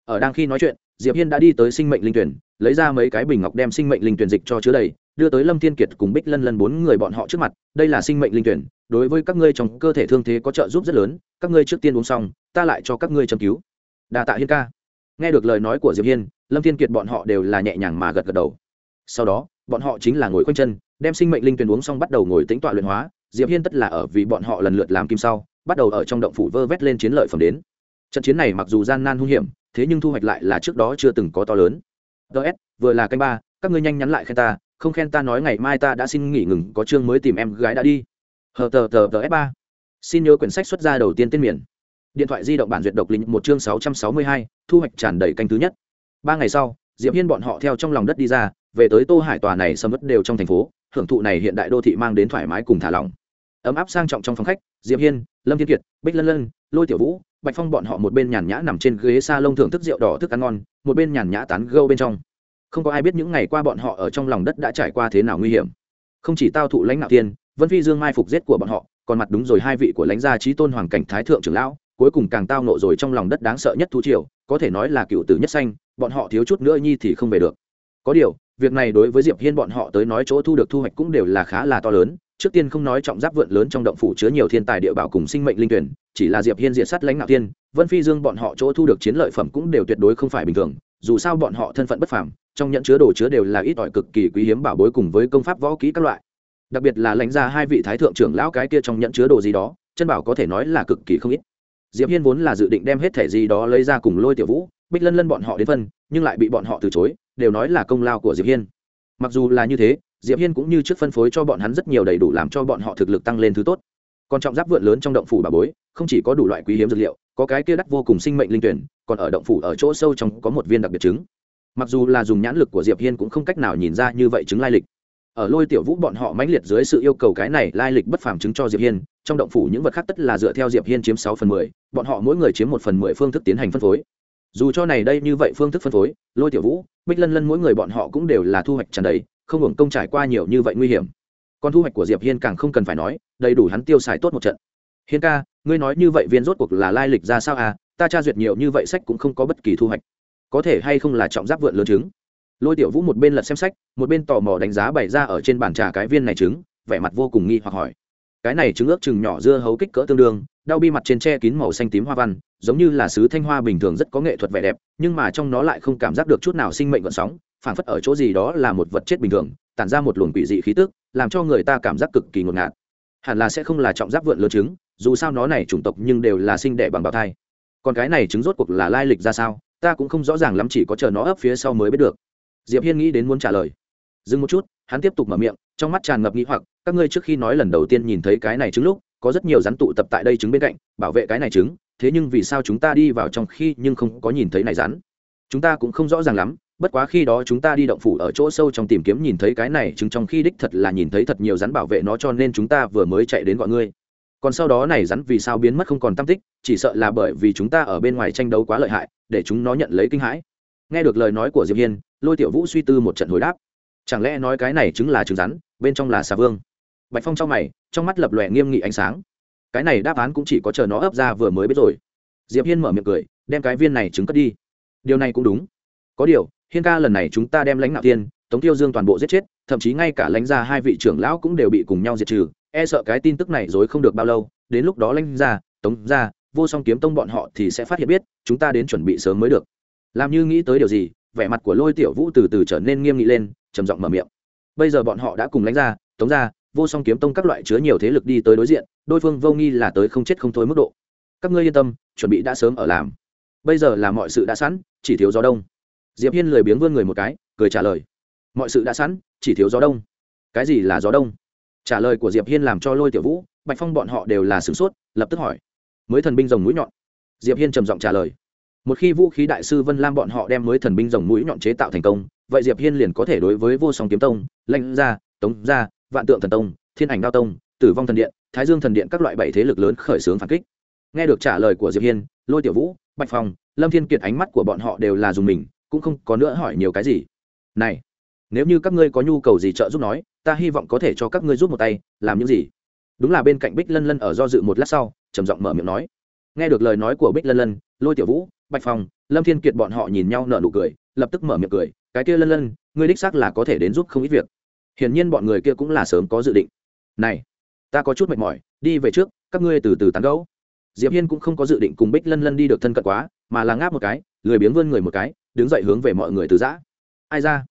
ở đang khi nói chuyện, diệp hiên đã đi tới sinh mệnh linh tuyển, lấy ra mấy cái bình ngọc đem sinh mệnh linh tuyển dịch cho chứa đầy, đưa tới lâm thiên kiệt cùng bích lân lân bốn người bọn họ trước mặt, đây là sinh mệnh linh tuyển, đối với các ngươi trong cơ thể thương thế có trợ giúp rất lớn, các ngươi trước tiên uống xong, ta lại cho các ngươi châm cứu. Đa tạ hiên ca. Nghe được lời nói của diệp hiên, lâm thiên kiệt bọn họ đều là nhẹ nhàng mà gật gật đầu. Sau đó, bọn họ chính là ngồi quanh chân, đem sinh mệnh linh tuyển uống xong bắt đầu ngồi tính tọa luyện hóa. Diệp hiên tất là ở vì bọn họ lần lượt làm kim sau, bắt đầu ở trong động phủ vơ vét lên chiến lợi phẩm đến trận chiến này mặc dù gian nan hung hiểm, thế nhưng thu hoạch lại là trước đó chưa từng có to lớn. Ts vừa là canh ba, các ngươi nhanh nhắn lại khen ta, không khen ta nói ngày mai ta đã xin nghỉ ngừng, có chương mới tìm em gái đã đi. Hờ tờ tờ tờ s ba. Xin nhớ quyển sách xuất ra đầu tiên tên miền. Điện thoại di động bản duyệt độc linh một chương sáu trăm sáu mươi hai, thu hoạch tràn đầy canh thứ nhất. Ba ngày sau, diệp hiên bọn họ theo trong lòng đất đi ra, về tới tô hải tòa này sầm mất đều trong thành phố, hưởng thụ này hiện đại đô thị mang đến thoải mái cùng thả lỏng. Ấm áp sang trọng trong phòng khách, diệp hiên, lâm thiên kiệt, bích lân lân, lôi tiểu vũ bạch phong bọn họ một bên nhàn nhã nằm trên ghế s a lông thưởng thức rượu đỏ thức ăn ngon, một bên nhàn nhã tán gâu bên trong. Không có ai biết những ngày qua bọn họ ở trong lòng đất đã trải qua thế nào nguy hiểm. Không chỉ tao thụ lãnh đạo tiên vân phi dương mai phục giết của bọn họ, còn mặt đúng rồi hai vị của lãnh gia trí tôn hoàng cảnh thái thượng trưởng lão, cuối cùng càng tao nộ rồi trong lòng đất đáng sợ nhất thu triều, có thể nói là cựu tử nhất xanh bọn họ thiếu chút nữa nhi thì không về được. Có điều, việc này đối với diệp hiên bọn họ tới nói chỗ thu được thu hoạch cũng đều là khá là to lớn trước tiên không nói trọng giáp vượn lớn trong động phủ chứa nhiều thiên tài địa bảo cùng sinh mệnh linh tuyển, chỉ là diệp hiên diệt sát lãnh ngạo tiên vân phi dương bọn họ chỗ thu được chiến lợi phẩm cũng đều tuyệt đối không phải bình thường, dù sao bọn họ thân phận bất phàm, trong nhận chứa đồ chứa đều là ít ỏi cực kỳ quý hiếm bảo bối cùng với công pháp võ kỹ các loại. Đặc biệt là lãnh ra hai vị thái thượng trưởng lão cái kia trong nhận chứa đồ gì đó, chân bảo có thể nói là cực kỳ không ít. Diệp hiên vốn là dự định đem hết thẻ gì đó lấy ra cùng lôi tiểu vũ, bích lân lân bọn họ đến phân, nhưng lại bị bọn họ từ chối, đều nói là công lao của diệp hiên. Mặc dù là như thế diệp hiên cũng như trước phân phối cho bọn hắn rất nhiều đầy đủ làm cho bọn họ thực lực tăng lên thứ tốt. Còn trọng giáp vượn lớn trong động phủ bà bối, không chỉ có đủ loại quý hiếm dược liệu, có cái kia đắt vô cùng sinh mệnh linh tuyển, còn ở động phủ ở chỗ sâu trong có một viên đặc biệt trứng. Mặc dù là dùng nhãn lực của diệp hiên cũng không cách nào nhìn ra như vậy chứng lai lịch. Ở lôi tiểu vũ bọn họ mãnh liệt dưới sự yêu cầu cái này lai lịch bất phàm chứng cho diệp hiên, trong động phủ những vật khác tất là dựa theo diệp hiên chiếm sáu phần mười, bọn họ mỗi người chiếm một phần mười phương thức tiến hành phân phối. Dù cho này đây như vậy phương thức phân phối, lôi tiểu vũ, bích lân lân mỗi người bọn họ cũng đều là thu hoạch tràn đầy không hưởng công trải qua nhiều như vậy nguy hiểm. Còn thu hoạch của diệp hiên càng không cần phải nói, đầy đủ hắn tiêu xài tốt một trận. Hiên ca, ngươi nói như vậy viên rốt cuộc là lai lịch ra sao à? Ta tra duyệt nhiều như vậy sách cũng không có bất kỳ thu hoạch. Có thể hay không là trọng giáp vượn lớn trứng? Lôi tiểu vũ một bên lật xem sách, một bên tò mò đánh giá bày ra ở trên bàn trà cái viên này trứng, vẻ mặt vô cùng nghi hoặc hỏi. Cái này trứng ước chừng nhỏ dưa hấu kích cỡ tương đương, đau bi mặt trên tre kín màu xanh tím hoa văn giống như là sứ thanh hoa bình thường rất có nghệ thuật vẻ đẹp, nhưng mà trong nó lại không cảm giác được chút nào sinh mệnh vận sóng, phảng phất ở chỗ gì đó là một vật chết bình thường, tản ra một luồng quỷ dị khí tức, làm cho người ta cảm giác cực kỳ ngột ngạt. Hẳn là sẽ không là trọng giáp vượn lớn trứng, dù sao nó này chủng tộc nhưng đều là sinh đẻ bằng bào thai. Còn cái này trứng rốt cuộc là lai lịch ra sao, ta cũng không rõ ràng lắm, chỉ có chờ nó ấp phía sau mới biết được. Diệp hiên nghĩ đến muốn trả lời. Dừng một chút, hắn tiếp tục mở miệng, trong mắt tràn ngập nghĩ hoặc, các ngươi trước khi nói lần đầu tiên nhìn thấy cái này trứng lúc, có rất nhiều rắn tụ tập tại đây trứng bên cạnh, bảo vệ cái này trứng thế nhưng vì sao chúng ta đi vào trong khi nhưng không có nhìn thấy này rắn? Chúng ta cũng không rõ ràng lắm, bất quá khi đó chúng ta đi động phủ ở chỗ sâu trong tìm kiếm nhìn thấy cái này, chứng trong khi đích thật là nhìn thấy thật nhiều rắn bảo vệ nó cho nên chúng ta vừa mới chạy đến gọi ngươi. Còn sau đó này rắn vì sao biến mất không còn tam tích, chỉ sợ là bởi vì chúng ta ở bên ngoài tranh đấu quá lợi hại, để chúng nó nhận lấy kinh hãi. Nghe được lời nói của diệp hiên, lôi tiểu vũ suy tư một trận hồi đáp. Chẳng lẽ nói cái này chứng là trứng rắn, bên trong là xà vương? Bạch phong trong mày, trong mắt lập lòe nghiêm nghị ánh sáng cái này đáp án cũng chỉ có chờ nó ấp ra vừa mới biết rồi. Diệp hiên mở miệng cười, đem cái viên này trứng cất đi. Điều này cũng đúng. Có điều, hiên ca lần này chúng ta đem lãnh nạo tiên, tống tiêu dương toàn bộ giết chết, thậm chí ngay cả lãnh gia hai vị trưởng lão cũng đều bị cùng nhau diệt trừ. E sợ cái tin tức này dối không được bao lâu, đến lúc đó lãnh gia, tống gia, vô song kiếm tông bọn họ thì sẽ phát hiện biết, chúng ta đến chuẩn bị sớm mới được. Làm như nghĩ tới điều gì, vẻ mặt của lôi tiểu vũ từ từ trở nên nghiêm nghị lên, trầm giọng mở miệng. Bây giờ bọn họ đã cùng lãnh gia, tống gia vô song kiếm tông các loại chứa nhiều thế lực đi tới đối diện đôi phương vô nghi là tới không chết không thôi mức độ. Các ngươi yên tâm, chuẩn bị đã sớm ở làm. Bây giờ là mọi sự đã sẵn, chỉ thiếu gió đông. Diệp hiên lười biếng vươn người một cái, cười trả lời. Mọi sự đã sẵn, chỉ thiếu gió đông. Cái gì là gió đông? Trả lời của diệp hiên làm cho lôi tiểu vũ, bạch phong bọn họ đều là sửng sốt, lập tức hỏi. Mới thần binh rồng mũi nhọn. Diệp hiên trầm giọng trả lời. Một khi vũ khí đại sư vân lam bọn họ đem mới thần binh rồng mũi nhọn chế tạo thành công, vậy diệp hiên liền có thể đối với vô song kiếm tông, Lệnh gia tống gia vạn tượng thần tông, thiên ảnh đao tông, tử vong thần điện, thái dương thần điện các loại bảy thế lực lớn khởi xướng phản kích. Nghe được trả lời của diệp hiên, lôi tiểu vũ, bạch phong, lâm thiên kiệt ánh mắt của bọn họ đều là dùng mình, cũng không có nữa hỏi nhiều cái gì. Này, nếu như các ngươi có nhu cầu gì trợ giúp nói, ta hy vọng có thể cho các ngươi giúp một tay, làm những gì? Đúng là bên cạnh bích lân lân ở do dự một lát sau, trầm giọng mở miệng nói. Nghe được lời nói của bích lân lân, lôi tiểu vũ, bạch phong, lâm thiên kiệt bọn họ nhìn nhau nở nụ cười, lập tức mở miệng cười. Cái kia lân lân, ngươi đích xác là có thể đến giúp không ít việc hiển nhiên bọn người kia cũng là sớm có dự định. Này, ta có chút mệt mỏi, đi về trước, các ngươi từ từ tán gẫu. Diệp hiên cũng không có dự định cùng bích lân lân đi được thân cận quá, mà là ngáp một cái, lười biếng vươn người một cái, đứng dậy hướng về mọi người từ giã. Ai ra?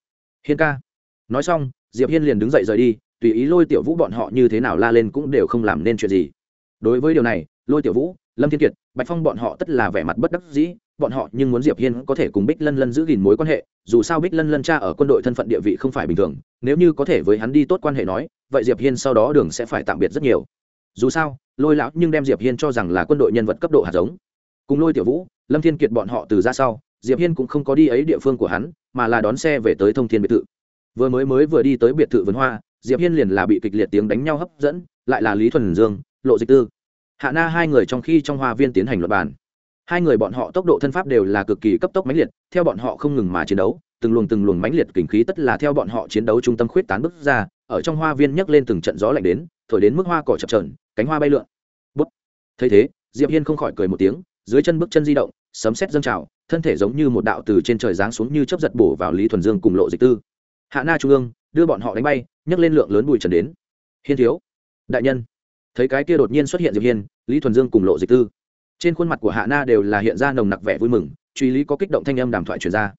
Hiên ca. Nói xong, diệp hiên liền đứng dậy rời đi, tùy ý lôi tiểu vũ bọn họ như thế nào la lên cũng đều không làm nên chuyện gì. Đối với điều này, lôi tiểu vũ, lâm thiên kiệt, bạch phong bọn họ tất là vẻ mặt bất đắc dĩ bọn họ nhưng muốn diệp hiên có thể cùng bích lân lân giữ gìn mối quan hệ, dù sao bích lân lân cha ở quân đội thân phận địa vị không phải bình thường, nếu như có thể với hắn đi tốt quan hệ nói, vậy diệp hiên sau đó đường sẽ phải tạm biệt rất nhiều. Dù sao, lôi lão nhưng đem diệp hiên cho rằng là quân đội nhân vật cấp độ hạt giống. Cùng lôi tiểu vũ, lâm thiên kiệt bọn họ từ ra sau, diệp hiên cũng không có đi ấy địa phương của hắn, mà là đón xe về tới thông thiên biệt thự. Vừa mới mới vừa đi tới biệt thự vườn hoa, diệp hiên liền là bị kịch liệt tiếng đánh nhau hấp dẫn, lại là lý thuần dương, lộ dịch tư. Hạ na hai người trong khi trong hoa viên tiến hành luật bàn hai người bọn họ tốc độ thân pháp đều là cực kỳ cấp tốc mãnh liệt, theo bọn họ không ngừng mà chiến đấu, từng luồng từng luồng mãnh liệt kình khí tất là theo bọn họ chiến đấu trung tâm khuyết tán bước ra, ở trong hoa viên nhấc lên từng trận gió lạnh đến, thổi đến mức hoa cỏ chập trờn cánh hoa bay lượn. Bút. Thấy thế, diệp hiên không khỏi cười một tiếng, dưới chân bước chân di động, sấm sét dâng trào, thân thể giống như một đạo từ trên trời giáng xuống như chớp giật bổ vào lý thuần dương cùng lộ dịch tư. Hạ na trung ương đưa bọn họ đánh bay, nhấc lên lượng lớn bụi trần đến. Hiên thiếu. Đại nhân. Thấy cái kia đột nhiên xuất hiện diệp hiên, lý thuần dương cùng lộ dịch tư trên khuôn mặt của hạ na đều là hiện ra nồng nặc vẻ vui mừng, truy lý có kích động thanh âm đàm thoại truyền ra.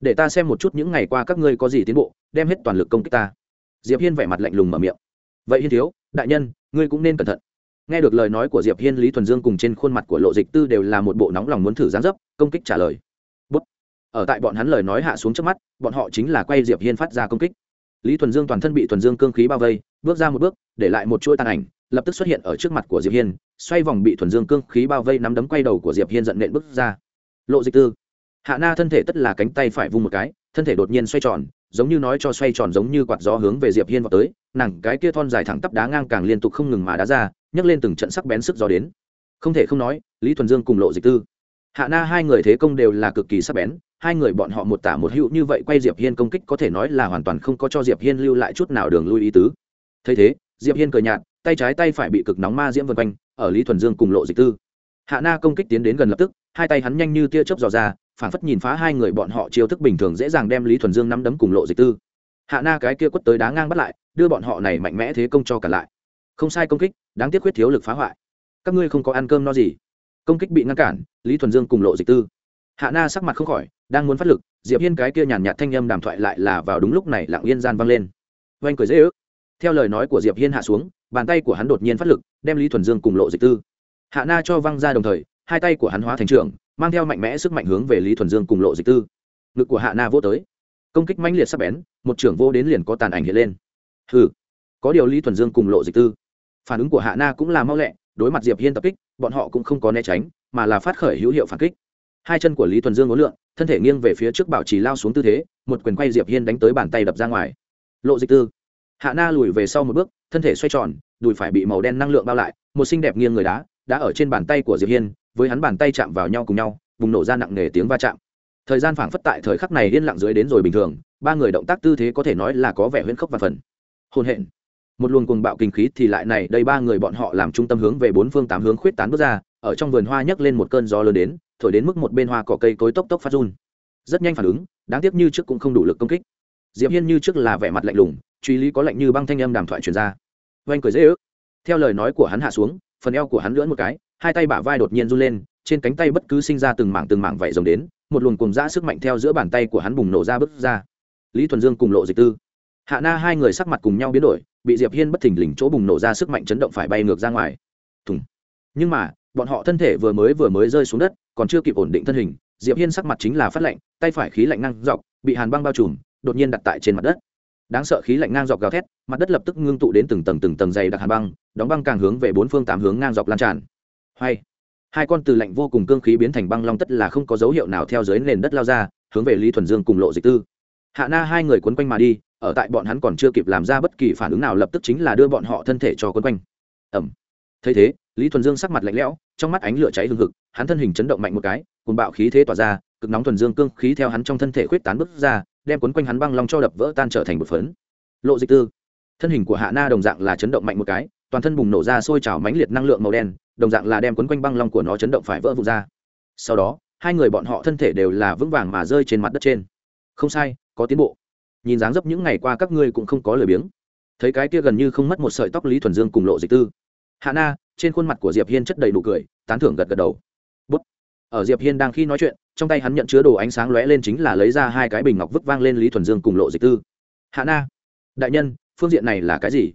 Để ta xem một chút những ngày qua các ngươi có gì tiến bộ, đem hết toàn lực công kích ta. Diệp hiên vẻ mặt lạnh lùng mở miệng. Vậy hiên thiếu, đại nhân, ngươi cũng nên cẩn thận. Nghe được lời nói của diệp hiên, lý thuần dương cùng trên khuôn mặt của lộ dịch tư đều là một bộ nóng lòng muốn thử gián dấp, công kích trả lời. Bút. ở tại bọn hắn lời nói hạ xuống trước mắt, bọn họ chính là quay diệp hiên phát ra công kích. Lý thuần dương toàn thân bị thuần dương cương khí bao vây, bước ra một bước, để lại một chuỗi tàn ảnh lập tức xuất hiện ở trước mặt của diệp hiên, xoay vòng bị thuần dương cương khí bao vây nắm đấm quay đầu của diệp hiên giận nện bước ra. Lộ dịch tư. Hạ na thân thể tất là cánh tay phải vung một cái, thân thể đột nhiên xoay tròn, giống như nói cho xoay tròn giống như quạt gió hướng về diệp hiên vào tới, nàng cái kia thon dài thẳng tắp đá ngang càng liên tục không ngừng mà đá ra, nhấc lên từng trận sắc bén sức gió đến. Không thể không nói, lý thuần dương cùng lộ dịch tư. Hạ na hai người thế công đều là cực kỳ sắc bén, hai người bọn họ một tả một hữu như vậy quay diệp hiên công kích có thể nói là hoàn toàn không có cho diệp hiên lưu lại chút nào đường lui ý tứ. Thấy thế, diệp hiên cười nhạt tay trái tay phải bị cực nóng ma diễm vân quanh, ở lý thuần dương cùng lộ dịch tư. Hạ na công kích tiến đến gần lập tức, hai tay hắn nhanh như tia chớp dò ra, phản phất nhìn phá hai người bọn họ chiêu thức bình thường dễ dàng đem lý thuần dương nắm đấm cùng lộ dịch tư. Hạ na cái kia quất tới đá ngang bắt lại, đưa bọn họ này mạnh mẽ thế công cho cả lại. Không sai công kích, đáng tiếc khuyết thiếu lực phá hoại. Các ngươi không có ăn cơm no gì. Công kích bị ngăn cản, lý thuần dương cùng lộ dịch tư. Hạ na sắc mặt không khỏi, đang muốn phát lực, diệp hiên cái kia nhàn nhạt thanh âm đàm thoại lại là vào đúng lúc này lặng yên gian vang lên. Oanh cười dễ ước. Theo lời nói của diệp hiên hạ xuống bàn tay của hắn đột nhiên phát lực, đem lý thuần dương cùng lộ dịch tư, hạ na cho văng ra đồng thời, hai tay của hắn hóa thành trường, mang theo mạnh mẽ sức mạnh hướng về lý thuần dương cùng lộ dịch tư. Ngực của hạ na vô tới. Công kích mãnh liệt sắp bén, một trưởng vô đến liền có tàn ảnh hiện lên. Hừ, có điều lý thuần dương cùng lộ dịch tư, phản ứng của hạ na cũng là mau lẹ, đối mặt diệp hiên tập kích, bọn họ cũng không có né tránh, mà là phát khởi hữu hiệu phản kích. Hai chân của lý thuần dương ngốn lượn, thân thể nghiêng về phía trước bảo trì lao xuống tư thế, một quyền quay diệp hiên đánh tới bàn tay đập ra ngoài. Lộ dịch tư, hạ na lùi về sau một bước, thân thể xoay tròn đùi phải bị màu đen năng lượng bao lại, một xinh đẹp nghiêng người đá đã ở trên bàn tay của diệp hiên, với hắn bàn tay chạm vào nhau cùng nhau, bùng nổ ra nặng nề tiếng va chạm. Thời gian phảng phất tại thời khắc này yên lặng dưới đến rồi bình thường, ba người động tác tư thế có thể nói là có vẻ huyễn khốc và phần. Hôn hẹn một luồng cuồng bạo kinh khí thì lại này, đây ba người bọn họ làm trung tâm hướng về bốn phương tám hướng khuyết tán bước ra, ở trong vườn hoa nhấc lên một cơn gió lớn đến, thổi đến mức một bên hoa cỏ cây cối tốc tốc phát run. Rất nhanh phản ứng, đáng tiếc như trước cũng không đủ lực công kích. Diệp hiên như trước là vẻ mặt lạnh lùng, truy lý có lạnh như băng thanh âm đàm thoại truyền ra oanh cười dễ ức theo lời nói của hắn hạ xuống, phần eo của hắn lưỡn một cái, hai tay bả vai đột nhiên run lên, trên cánh tay bất cứ sinh ra từng mảng từng mảng vảy rồng đến, một luồng cùng dã sức mạnh theo giữa bàn tay của hắn bùng nổ ra bước ra. Lý thuần dương cùng lộ dịch tư. Hạ na hai người sắc mặt cùng nhau biến đổi, bị diệp hiên bất thình lình chỗ bùng nổ ra sức mạnh chấn động phải bay ngược ra ngoài. Thùng. Nhưng mà, bọn họ thân thể vừa mới vừa mới rơi xuống đất, còn chưa kịp ổn định thân hình, diệp hiên sắc mặt chính là phát lạnh, tay phải khí lạnh năng dọc, bị hàn băng bao trùm, đột nhiên đặt tại trên mặt đất đáng sợ khí lạnh ngang dọc gào thét, mặt đất lập tức ngưng tụ đến từng tầng từng tầng dày đặc hàn băng, đóng băng càng hướng về bốn phương tám hướng ngang dọc lan tràn. Hay, hai con từ lạnh vô cùng cương khí biến thành băng long tất là không có dấu hiệu nào theo dưới nền đất lao ra, hướng về lý thuần dương cùng lộ dịch tư. Hạ na hai người quấn quanh mà đi, ở tại bọn hắn còn chưa kịp làm ra bất kỳ phản ứng nào lập tức chính là đưa bọn họ thân thể cho quấn quanh. Ẩm. Thấy thế, lý thuần dương sắc mặt lạnh lẽo, trong mắt ánh lửa cháy hừng hực, hắn thân hình chấn động mạnh một cái cùng bạo khí thế tỏa ra, cực nóng thuần dương cương khí theo hắn trong thân thể khuyết tán bước ra đem quấn quanh hắn băng long cho đập vỡ tan trở thành một phấn. Lộ dịch tư. Thân hình của hạ na đồng dạng là chấn động mạnh một cái, toàn thân bùng nổ ra sôi trào mãnh liệt năng lượng màu đen, đồng dạng là đem quấn quanh băng long của nó chấn động phải vỡ vụt ra. Sau đó, hai người bọn họ thân thể đều là vững vàng mà rơi trên mặt đất trên. Không sai, có tiến bộ. Nhìn dáng dấp những ngày qua các ngươi cũng không có lời biếng. Thấy cái kia gần như không mất một sợi tóc lý thuần dương cùng lộ dịch tư. Hạ na, trên khuôn mặt của diệp hiên chất đầy đủ cười, tán thưởng gật gật đầu ở diệp hiên đang khi nói chuyện, trong tay hắn nhận chứa đồ ánh sáng lóe lên chính là lấy ra hai cái bình ngọc vứt vang lên lý thuần dương cùng lộ dịch tư. Hạ na, đại nhân, phương diện này là cái gì?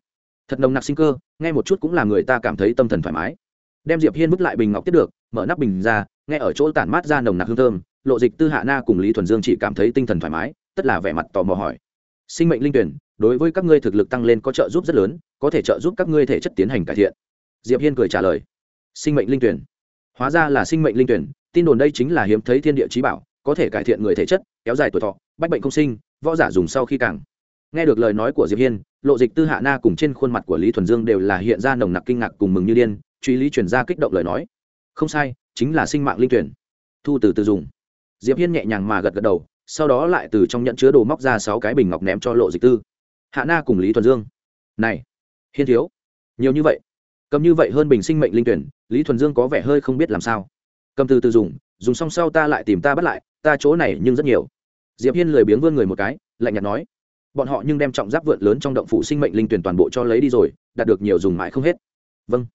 Thật nồng nặc sinh cơ, nghe một chút cũng làm người ta cảm thấy tâm thần thoải mái. Đem diệp hiên vứt lại bình ngọc tiếp được, mở nắp bình ra, nghe ở chỗ tản mát ra nồng nặc hương thơm, lộ dịch tư, hạ na cùng lý thuần dương chỉ cảm thấy tinh thần thoải mái, tất là vẻ mặt tò mò hỏi. Sinh mệnh linh tuyển, đối với các ngươi thực lực tăng lên có trợ giúp rất lớn, có thể trợ giúp các ngươi thể chất tiến hành cải thiện. Diệp hiên cười trả lời. Sinh mệnh linh tuyển. Hóa ra là sinh mệnh linh tuyển tin đồn đây chính là hiếm thấy thiên địa trí bảo, có thể cải thiện người thể chất, kéo dài tuổi thọ, bách bệnh không sinh, võ giả dùng sau khi càng. Nghe được lời nói của diệp hiên, lộ dịch tư hạ na cùng trên khuôn mặt của lý thuần dương đều là hiện ra nồng nặc kinh ngạc cùng mừng như điên, truy lý chuyển ra kích động lời nói. Không sai, chính là sinh mạng linh tuyển. Thu từ từ dùng. Diệp hiên nhẹ nhàng mà gật gật đầu, sau đó lại từ trong nhận chứa đồ móc ra sáu cái bình ngọc ném cho lộ dịch tư. Hạ na cùng lý thuần dương. Này, hiên thiếu, nhiều như vậy, cầm như vậy hơn bình sinh mệnh linh tuyển, lý thuần dương có vẻ hơi không biết làm sao cầm từ từ dùng dùng xong sau ta lại tìm ta bắt lại, ta chỗ này nhưng rất nhiều. Diệp hiên lười biếng vươn người một cái, lạnh nhạt nói. Bọn họ nhưng đem trọng giáp vượn lớn trong động phủ sinh mệnh linh tuyển toàn bộ cho lấy đi rồi, đạt được nhiều dùng mãi không hết. Vâng.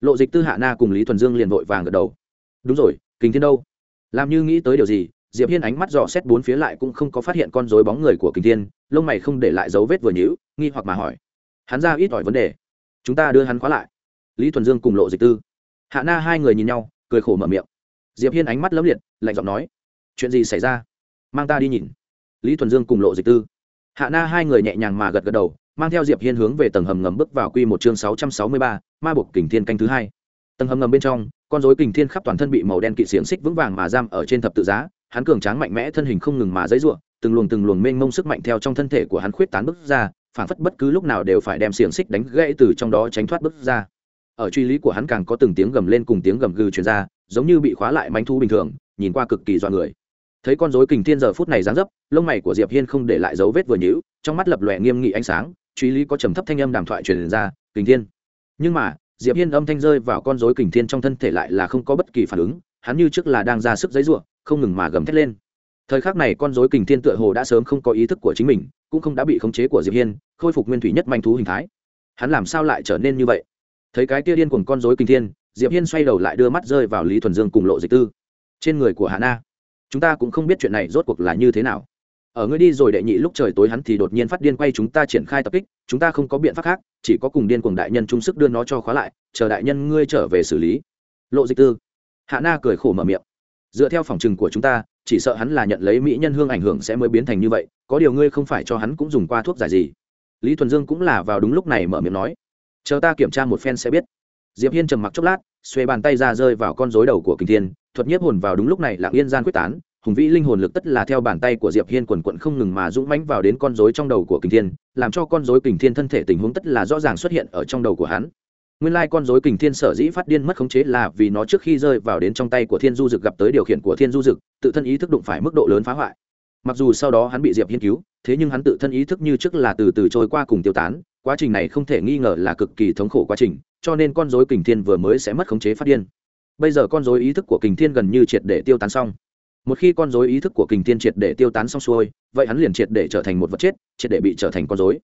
Lộ dịch tư hạ na cùng lý thuần dương liền vội vàng gật đầu. Đúng rồi, kình thiên đâu? Làm như nghĩ tới điều gì, diệp hiên ánh mắt dò xét bốn phía lại cũng không có phát hiện con rối bóng người của kình thiên, lông mày không để lại dấu vết vừa nhữ nghi hoặc mà hỏi. Hắn ra ít hỏi vấn đề. Chúng ta đưa hắn khóa lại. Lý thuần dương cùng lộ dịch tư. Hạ na hai người nhìn nhau, cười khổ mở miệng diệp hiên ánh mắt lấm liệt, lạnh giọng nói, chuyện gì xảy ra? Mang ta đi nhìn. Lý thuần dương cùng lộ dịch tư. Hạ na hai người nhẹ nhàng mà gật gật đầu, mang theo diệp hiên hướng về tầng hầm ngầm bước vào quy một chương sáu trăm sáu mươi ba, ma buộc kình thiên canh thứ hai. Tầng hầm ngầm bên trong, con rối kình thiên khắp toàn thân bị màu đen kỵ xiềng xích vững vàng mà giam ở trên thập tự giá, hắn cường tráng mạnh mẽ, thân hình không ngừng mà dãy ruộng từng luồng từng luồng mênh mông sức mạnh theo trong thân thể của hắn khuyết tán bước ra phản phất bất cứ lúc nào đều phải đem xiềng xích đánh gãy từ trong đó tránh thoát bước ra ở truy lý của hắn càng có từng tiếng gầm lên cùng tiếng gầm gừ truyền ra giống như bị khóa lại manh thu bình thường nhìn qua cực kỳ dọa người. Thấy con rối kình thiên giờ phút này dáng dấp lông mày của diệp hiên không để lại dấu vết vừa nhũ, trong mắt lập lòe nghiêm nghị ánh sáng truy lý có trầm thấp thanh âm đàm thoại truyền ra kình thiên. Nhưng mà diệp hiên âm thanh rơi vào con rối kình thiên trong thân thể lại là không có bất kỳ phản ứng hắn như trước là đang ra sức giấy rủa, không ngừng mà gầm thét lên. Thời khắc này con rối kình thiên tựa hồ đã sớm không có ý thức của chính mình cũng không đã bị khống chế của diệp hiên khôi phục nguyên thủy nhất manh thú hình thái. Hắn làm sao lại trở nên như vậy? Thấy cái tia điên cuồng con rối kinh thiên, diệp hiên xoay đầu lại đưa mắt rơi vào lý thuần dương cùng lộ dịch tư. Trên người của hạ na chúng ta cũng không biết chuyện này rốt cuộc là như thế nào. Ở ngươi đi rồi đệ nhị lúc trời tối hắn thì đột nhiên phát điên quay chúng ta triển khai tập kích, chúng ta không có biện pháp khác, chỉ có cùng điên cùng đại nhân chung sức đưa nó cho khóa lại, chờ đại nhân ngươi trở về xử lý. Lộ dịch tư. Hạ na cười khổ mở miệng. Dựa theo phòng trừng của chúng ta, chỉ sợ hắn là nhận lấy mỹ nhân hương ảnh hưởng sẽ mới biến thành như vậy, có điều ngươi không phải cho hắn cũng dùng qua thuốc giải gì. Lý thuần dương cũng là vào đúng lúc này mở miệng nói chờ ta kiểm tra một phen sẽ biết. Diệp hiên trầm mặc chốc lát, xuê bàn tay ra rơi vào con rối đầu của kinh thiên, thuật nhiếp hồn vào đúng lúc này lạng yên gian quyết tán, hùng vĩ linh hồn lực tất là theo bàn tay của diệp hiên quần quận không ngừng mà dũng mãnh vào đến con rối trong đầu của kinh thiên, làm cho con rối kình thiên thân thể tình huống tất là rõ ràng xuất hiện ở trong đầu của hắn. Nguyên lai con rối kình thiên sở dĩ phát điên mất khống chế là vì nó trước khi rơi vào đến trong tay của thiên du dực gặp tới điều khiển của thiên du dực, tự thân ý thức đụng phải mức độ lớn phá hoại. Mặc dù sau đó hắn bị diệp hiên cứu, thế nhưng hắn tự thân ý thức như trước là từ từ trôi qua cùng tiêu tán quá trình này không thể nghi ngờ là cực kỳ thống khổ quá trình, cho nên con rối kình thiên vừa mới sẽ mất khống chế phát điên. Bây giờ con rối ý thức của kình thiên gần như triệt để tiêu tán xong. Một khi con rối ý thức của kình thiên triệt để tiêu tán xong xuôi, vậy hắn liền triệt để trở thành một vật chết, triệt để bị trở thành con rối.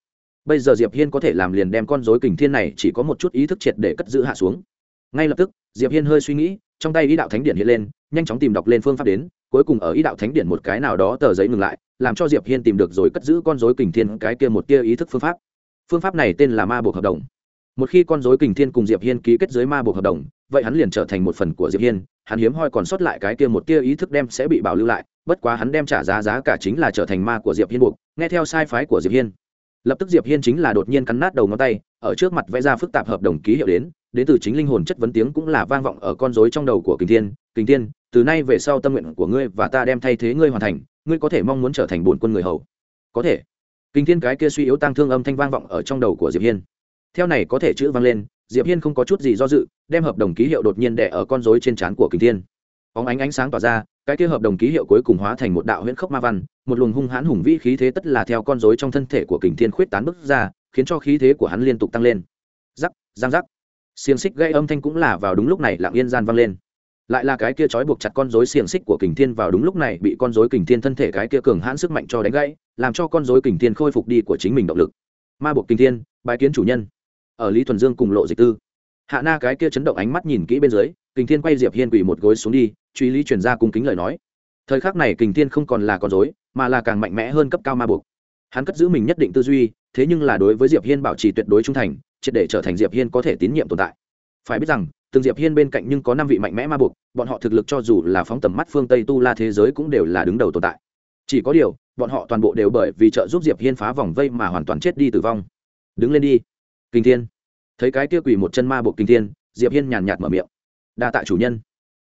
Bây giờ diệp hiên có thể làm liền đem con rối kình thiên này chỉ có một chút ý thức triệt để cất giữ hạ xuống. Ngay lập tức, diệp hiên hơi suy nghĩ, trong tay ý đạo thánh điện hiện lên, nhanh chóng tìm đọc lên phương pháp đến, cuối cùng ở ý đạo thánh điện một cái nào đó tờ giấy ngừng lại, làm cho diệp hiên tìm được rồi cất giữ con rối kình thiên cái kia một tia ý thức phương pháp phương pháp này tên là ma buộc hợp đồng. Một khi con rối kình thiên cùng diệp hiên ký kết dưới ma buộc hợp đồng, vậy hắn liền trở thành một phần của diệp hiên, hắn hiếm hoi còn sót lại cái kia một tia ý thức đem sẽ bị bảo lưu lại, bất quá hắn đem trả giá giá cả chính là trở thành ma của diệp hiên buộc, nghe theo sai phái của diệp hiên. Lập tức diệp hiên chính là đột nhiên cắn nát đầu ngón tay, ở trước mặt vẽ ra phức tạp hợp đồng ký hiệu đến đến từ chính linh hồn chất vấn tiếng cũng là vang vọng ở con rối trong đầu của kình thiên kình thiên, từ nay về sau tâm nguyện của ngươi và ta đem thay thế ngươi hoàn thành, ngươi có thể mong muốn trở thành bổn quân người hầu. Có thể kình thiên cái kia suy yếu tăng thương âm thanh vang vọng ở trong đầu của diệp hiên. Theo này có thể chữ vang lên diệp hiên không có chút gì do dự đem hợp đồng ký hiệu đột nhiên đè ở con rối trên trán của kình thiên. Óng ánh ánh sáng tỏa ra cái kia hợp đồng ký hiệu cuối cùng hóa thành một đạo huyễn khốc ma văn một luồng hung hãn hùng vĩ khí thế tất là theo con rối trong thân thể của kình thiên khuyết tán bức ra khiến cho khí thế của hắn liên tục tăng lên. Giáp, giang giáp, xiềng xích gây âm thanh cũng là vào đúng lúc này lặng yên gian vang lên lại là cái kia trói buộc chặt con rối xiềng xích của kình thiên vào đúng lúc này bị con rối kình thiên thân thể cái kia cường hãn sức mạnh cho đánh gãy, làm cho con rối kình thiên khôi phục đi của chính mình động lực. Ma buộc kình thiên bài kiến chủ nhân. Ở lý thuần dương cùng lộ dịch tư. Hạ na cái kia chấn động ánh mắt nhìn kỹ bên dưới, kình thiên quay diệp hiên quỳ một gối xuống đi, truy lý truyền ra cung kính lời nói. Thời khắc này kình thiên không còn là con rối, mà là càng mạnh mẽ hơn cấp cao ma buộc. Hắn cất giữ mình nhất định tư duy, thế nhưng là đối với diệp hiên bảo trì tuyệt đối trung thành, triệt để trở thành diệp hiên có thể tín nhiệm tồn tại. Phải biết rằng từng diệp hiên bên cạnh nhưng có năm vị mạnh mẽ ma buộc, bọn họ thực lực cho dù là phóng tầm mắt phương tây tu la thế giới cũng đều là đứng đầu tồn tại. Chỉ có điều, bọn họ toàn bộ đều bởi vì trợ giúp diệp hiên phá vòng vây mà hoàn toàn chết đi tử vong. Đứng lên đi. Kinh thiên. Thấy cái kia quỳ một chân ma buộc kinh thiên, diệp hiên nhàn nhạt mở miệng. Đa tạ chủ nhân.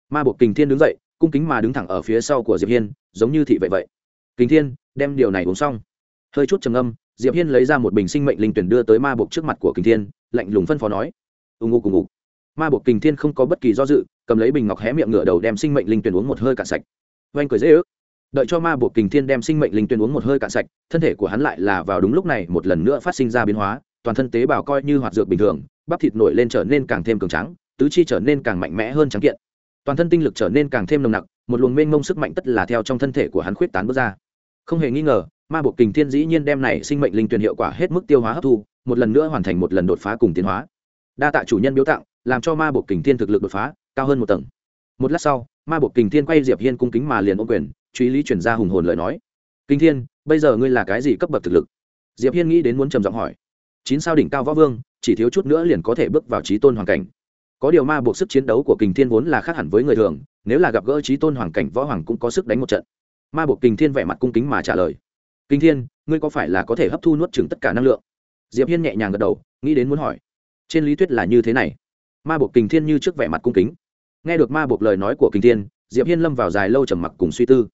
Ma buộc kinh thiên đứng dậy, cung kính mà đứng thẳng ở phía sau của diệp hiên, giống như thị vậy vậy. Kinh thiên, đem điều này uống xong. Hơi chút trầm âm diệp hiên lấy ra một bình sinh mệnh linh tuyển đưa tới ma buộc trước mặt của kinh thiên, lạnh lùng phân phó nói. Ù ngô cùng ngụ ma buộc kình thiên không có bất kỳ do dự, cầm lấy bình ngọc hé miệng ngửa đầu đem sinh mệnh linh tuyển uống một hơi cạn sạch. Oanh cười dễ ước. Đợi cho ma buộc kình thiên đem sinh mệnh linh tuyển uống một hơi cạn sạch, thân thể của hắn lại là vào đúng lúc này một lần nữa phát sinh ra biến hóa, toàn thân tế bào coi như hoạt dược bình thường, bắp thịt nổi lên trở nên càng thêm cường trắng tứ chi trở nên càng mạnh mẽ hơn trắng kiện. Toàn thân tinh lực trở nên càng thêm nồng nặc, một luồng mênh mông sức mạnh tất là theo trong thân thể của hắn khuyết tán bước ra. Không hề nghi ngờ, ma bộ kình thiên dĩ nhiên đem này sinh mệnh linh tuyển hiệu quả hết mức tiêu hóa hấp thu, một lần nữa hoàn thành một lần đột phá cùng tiến hóa. Đa tạ chủ nhân biếu tặng làm cho ma bộ kình thiên thực lực đột phá cao hơn một tầng. Một lát sau, ma bộ kình thiên quay diệp hiên cung kính mà liền ô quyền, truy lý chuyển ra hùng hồn lời nói. Kinh thiên, bây giờ ngươi là cái gì cấp bậc thực lực? Diệp hiên nghĩ đến muốn trầm giọng hỏi. Chín sao đỉnh cao võ vương, chỉ thiếu chút nữa liền có thể bước vào trí tôn hoàn cảnh. Có điều ma buộc sức chiến đấu của kình thiên vốn là khác hẳn với người thường, nếu là gặp gỡ trí tôn hoàng cảnh võ hoàng cũng có sức đánh một trận. Ma buộc kình thiên vẻ mặt cung kính mà trả lời. Kinh thiên, ngươi có phải là có thể hấp thu nuốt chừng tất cả năng lượng? Diệp hiên nhẹ nhàng gật đầu, nghĩ đến muốn hỏi. Trên lý thuyết là như thế này ma buộc kình thiên như trước vẻ mặt cung kính. Nghe được ma buộc lời nói của kình thiên, diệp hiên lâm vào dài lâu trầm mặc cùng suy tư.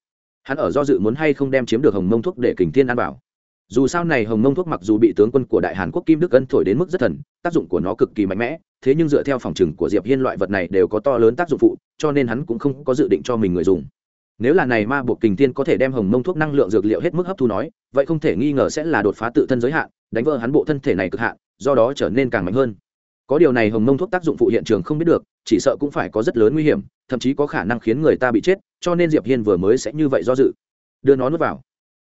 Hắn ở do dự muốn hay không đem chiếm được hồng mông thuốc để kình thiên ăn bảo dù sao này hồng mông thuốc mặc dù bị tướng quân của đại hàn quốc kim đức ân thổi đến mức rất thần, tác dụng của nó cực kỳ mạnh mẽ, thế nhưng dựa theo phòng trừng của diệp hiên loại vật này đều có to lớn tác dụng phụ, cho nên hắn cũng không có dự định cho mình người dùng. Nếu là này ma buộc kình tiên có thể đem hồng mông thuốc năng lượng dược liệu hết mức hấp thu nói, vậy không thể nghi ngờ sẽ là đột phá tự thân giới hạn, đánh vỡ hắn bộ thân thể này cực hạn, do đó trở nên càng mạnh hơn có điều này hồng mông thuốc tác dụng phụ hiện trường không biết được, chỉ sợ cũng phải có rất lớn nguy hiểm, thậm chí có khả năng khiến người ta bị chết, cho nên diệp hiên vừa mới sẽ như vậy do dự. Đưa nó nuốt vào.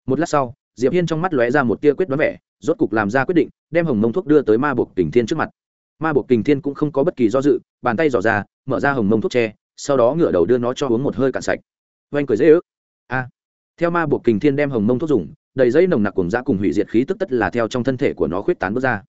Một lát sau, diệp hiên trong mắt lóe ra một tia quyết đoán vẻ, rốt cục làm ra quyết định, đem hồng mông thuốc đưa tới ma buộc kình thiên trước mặt. Ma buộc kình thiên cũng không có bất kỳ do dự, bàn tay dò ra, mở ra hồng mông thuốc tre sau đó ngửa đầu đưa nó cho uống một hơi cạn sạch. Oanh cười dễ ước. A. Theo ma buộc kình thiên đem hồng mông thuốc dùng, đầy dây nồng nặc cùng dã cùng hủy diệt khí tức tất là theo trong thân thể của nó khuyết tán bước ra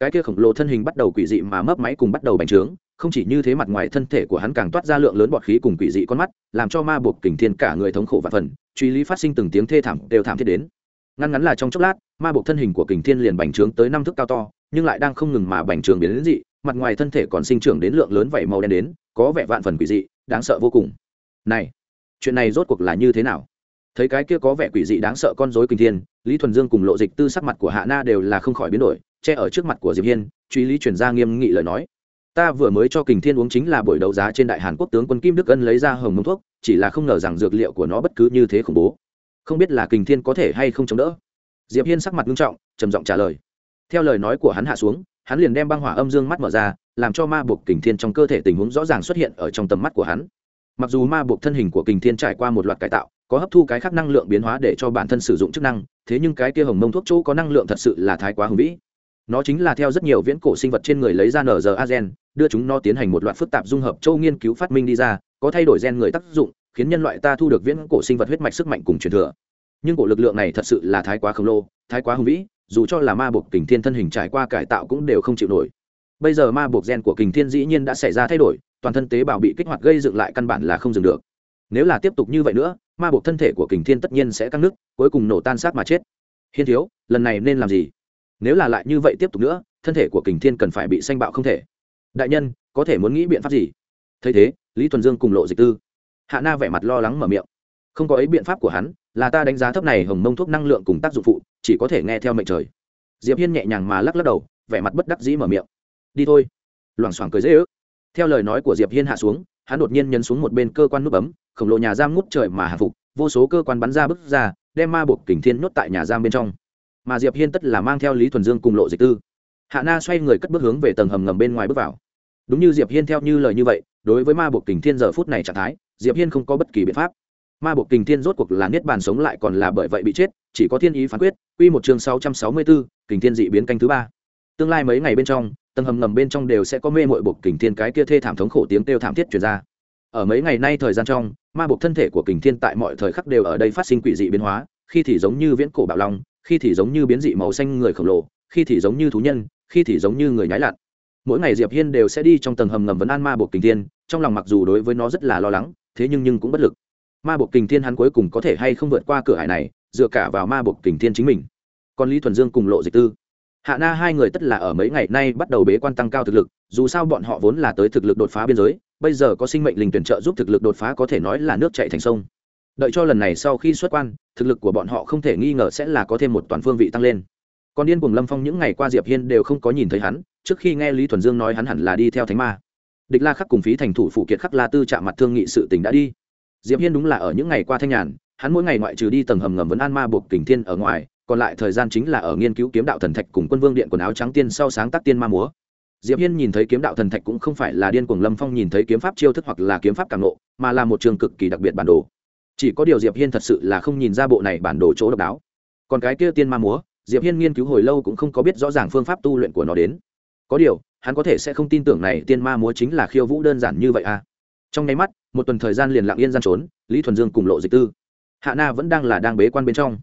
cái kia khổng lồ thân hình bắt đầu quỷ dị mà mấp máy cùng bắt đầu bành trướng, không chỉ như thế mặt ngoài thân thể của hắn càng toát ra lượng lớn bọt khí cùng quỷ dị con mắt, làm cho ma buộc kình thiên cả người thống khổ và phần, truy lý phát sinh từng tiếng thê thảm đều thảm thiết đến. Ngăn ngắn là trong chốc lát, ma buộc thân hình của kình thiên liền bành trướng tới năm thước cao to, nhưng lại đang không ngừng mà bành trướng biến đến dị, mặt ngoài thân thể còn sinh trưởng đến lượng lớn vảy màu đen đến, có vẻ vạn phần quỷ dị, đáng sợ vô cùng. Này, chuyện này rốt cuộc là như thế nào? Thấy cái kia có vẻ quỷ dị đáng sợ con rối kình thiên, lý thuần dương cùng lộ dịch tư sắc mặt của hạ na đều là không khỏi biến đổi che ở trước mặt của diệp hiên, truy lý chuyển ra nghiêm nghị lời nói. Ta vừa mới cho kình thiên uống chính là buổi đấu giá trên đại hàn quốc tướng quân kim đức ân lấy ra hồng mông thuốc, chỉ là không ngờ rằng dược liệu của nó bất cứ như thế khủng bố. Không biết là kình thiên có thể hay không chống đỡ. Diệp hiên sắc mặt nghiêm trọng, trầm giọng trả lời. Theo lời nói của hắn hạ xuống, hắn liền đem băng hỏa âm dương mắt mở ra, làm cho ma buộc kình thiên trong cơ thể tình huống rõ ràng xuất hiện ở trong tầm mắt của hắn. Mặc dù ma buộc thân hình của kình thiên trải qua một loạt cải tạo, có hấp thu cái khác năng lượng biến hóa để cho bản thân sử dụng chức năng, thế nhưng cái kia hồng mông thuốc chỗ có năng lượng thật sự là thái quá hùng vĩ nó chính là theo rất nhiều viễn cổ sinh vật trên người lấy ra nở giờ a gen, đưa chúng nó tiến hành một loạt phức tạp dung hợp châu nghiên cứu phát minh đi ra, có thay đổi gen người tác dụng, khiến nhân loại ta thu được viễn cổ sinh vật huyết mạch sức mạnh cùng truyền thừa. Nhưng cổ lực lượng này thật sự là thái quá khổng lồ, thái quá hùng vĩ, dù cho là ma buộc kình thiên thân hình trải qua cải tạo cũng đều không chịu nổi. Bây giờ ma buộc gen của kình thiên dĩ nhiên đã xảy ra thay đổi, toàn thân tế bào bị kích hoạt gây dựng lại căn bản là không dừng được. Nếu là tiếp tục như vậy nữa, ma buộc thân thể của kình thiên tất nhiên sẽ căng nứt, cuối cùng nổ tan xác mà chết. Hiên thiếu, lần này nên làm gì? Nếu là lại như vậy tiếp tục nữa, thân thể của kình thiên cần phải bị sanh bạo không thể. Đại nhân, có thể muốn nghĩ biện pháp gì? Thấy thế, lý thuần dương cùng lộ dịch tư. Hạ na vẻ mặt lo lắng mở miệng. Không có ấy biện pháp của hắn, là ta đánh giá thấp này hồng mông thuốc năng lượng cùng tác dụng phụ, chỉ có thể nghe theo mệnh trời. Diệp hiên nhẹ nhàng mà lắc lắc đầu, vẻ mặt bất đắc dĩ mở miệng. Đi thôi. Loảng xoảng cười dễ ước. Theo lời nói của diệp hiên hạ xuống, hắn đột nhiên nhấn xuống một bên cơ quan nút bấm, khổng lồ nhà giam ngút trời mà hạ phục, vô số cơ quan bắn ra bức ra, đem ma buộc kình thiên nhốt tại nhà giam bên trong mà diệp hiên tất là mang theo lý thuần dương cùng lộ dịch tư hạ na xoay người cất bước hướng về tầng hầm ngầm bên ngoài bước vào đúng như diệp hiên theo như lời như vậy đối với ma buộc kình thiên giờ phút này trạng thái diệp hiên không có bất kỳ biện pháp ma buộc kình thiên rốt cuộc là niết bàn sống lại còn là bởi vậy bị chết chỉ có thiên ý phán quyết quy một chương 664, kình thiên dị biến canh thứ ba tương lai mấy ngày bên trong tầng hầm ngầm bên trong đều sẽ có mê mội buộc kình thiên cái kia thê thảm thống khổ tiếng kêu thảm thiết truyền ra ở mấy ngày nay thời gian trong ma buộc thân thể của kình thiên tại mọi thời khắc đều ở đây phát sinh quỷ dị biến hóa khi thì giống như viễn cổ bạo long khi thì giống như biến dị màu xanh người khổng lồ, khi thì giống như thú nhân, khi thì giống như người nhái lặn. Mỗi ngày diệp hiên đều sẽ đi trong tầng hầm ngầm vấn an ma buộc kình thiên, trong lòng mặc dù đối với nó rất là lo lắng, thế nhưng nhưng cũng bất lực. Ma buộc kình thiên hắn cuối cùng có thể hay không vượt qua cửa hải này, dựa cả vào ma buộc kình thiên chính mình. Còn lý thuần dương cùng lộ dịch tư. Hạ na hai người tất là ở mấy ngày nay bắt đầu bế quan tăng cao thực lực, dù sao bọn họ vốn là tới thực lực đột phá biên giới, bây giờ có sinh mệnh linh tuyển trợ giúp thực lực đột phá có thể nói là nước chạy thành sông đợi cho lần này sau khi xuất quan, thực lực của bọn họ không thể nghi ngờ sẽ là có thêm một toàn phương vị tăng lên. Còn điên cùng lâm phong những ngày qua diệp hiên đều không có nhìn thấy hắn, trước khi nghe lý thuần dương nói hắn hẳn là đi theo thánh ma. Địch la khắc cùng phí thành thủ phụ kiệt khắc la tư chạm mặt thương nghị sự tình đã đi. Diệp hiên đúng là ở những ngày qua thanh nhàn, hắn mỗi ngày ngoại trừ đi tầng hầm ngầm vấn an ma buộc kình thiên ở ngoài, còn lại thời gian chính là ở nghiên cứu kiếm đạo thần thạch cùng quân vương điện quần áo trắng tiên sau sáng tác tiên ma múa. Diệp hiên nhìn thấy kiếm đạo thần thạch cũng không phải là điên cuồng lâm phong nhìn thấy kiếm pháp chiêu thức hoặc là kiếm pháp càng nộ mà là một trường cực kỳ đặc biệt bản đồ chỉ có điều diệp hiên thật sự là không nhìn ra bộ này bản đồ chỗ độc đáo. Còn cái kia tiên ma múa, diệp hiên nghiên cứu hồi lâu cũng không có biết rõ ràng phương pháp tu luyện của nó đến. Có điều, hắn có thể sẽ không tin tưởng này tiên ma múa chính là khiêu vũ đơn giản như vậy à. Trong nháy mắt, một tuần thời gian liền lặng yên gian trốn, lý thuần dương cùng lộ dịch tư. Hạ na vẫn đang là đang bế quan bên trong.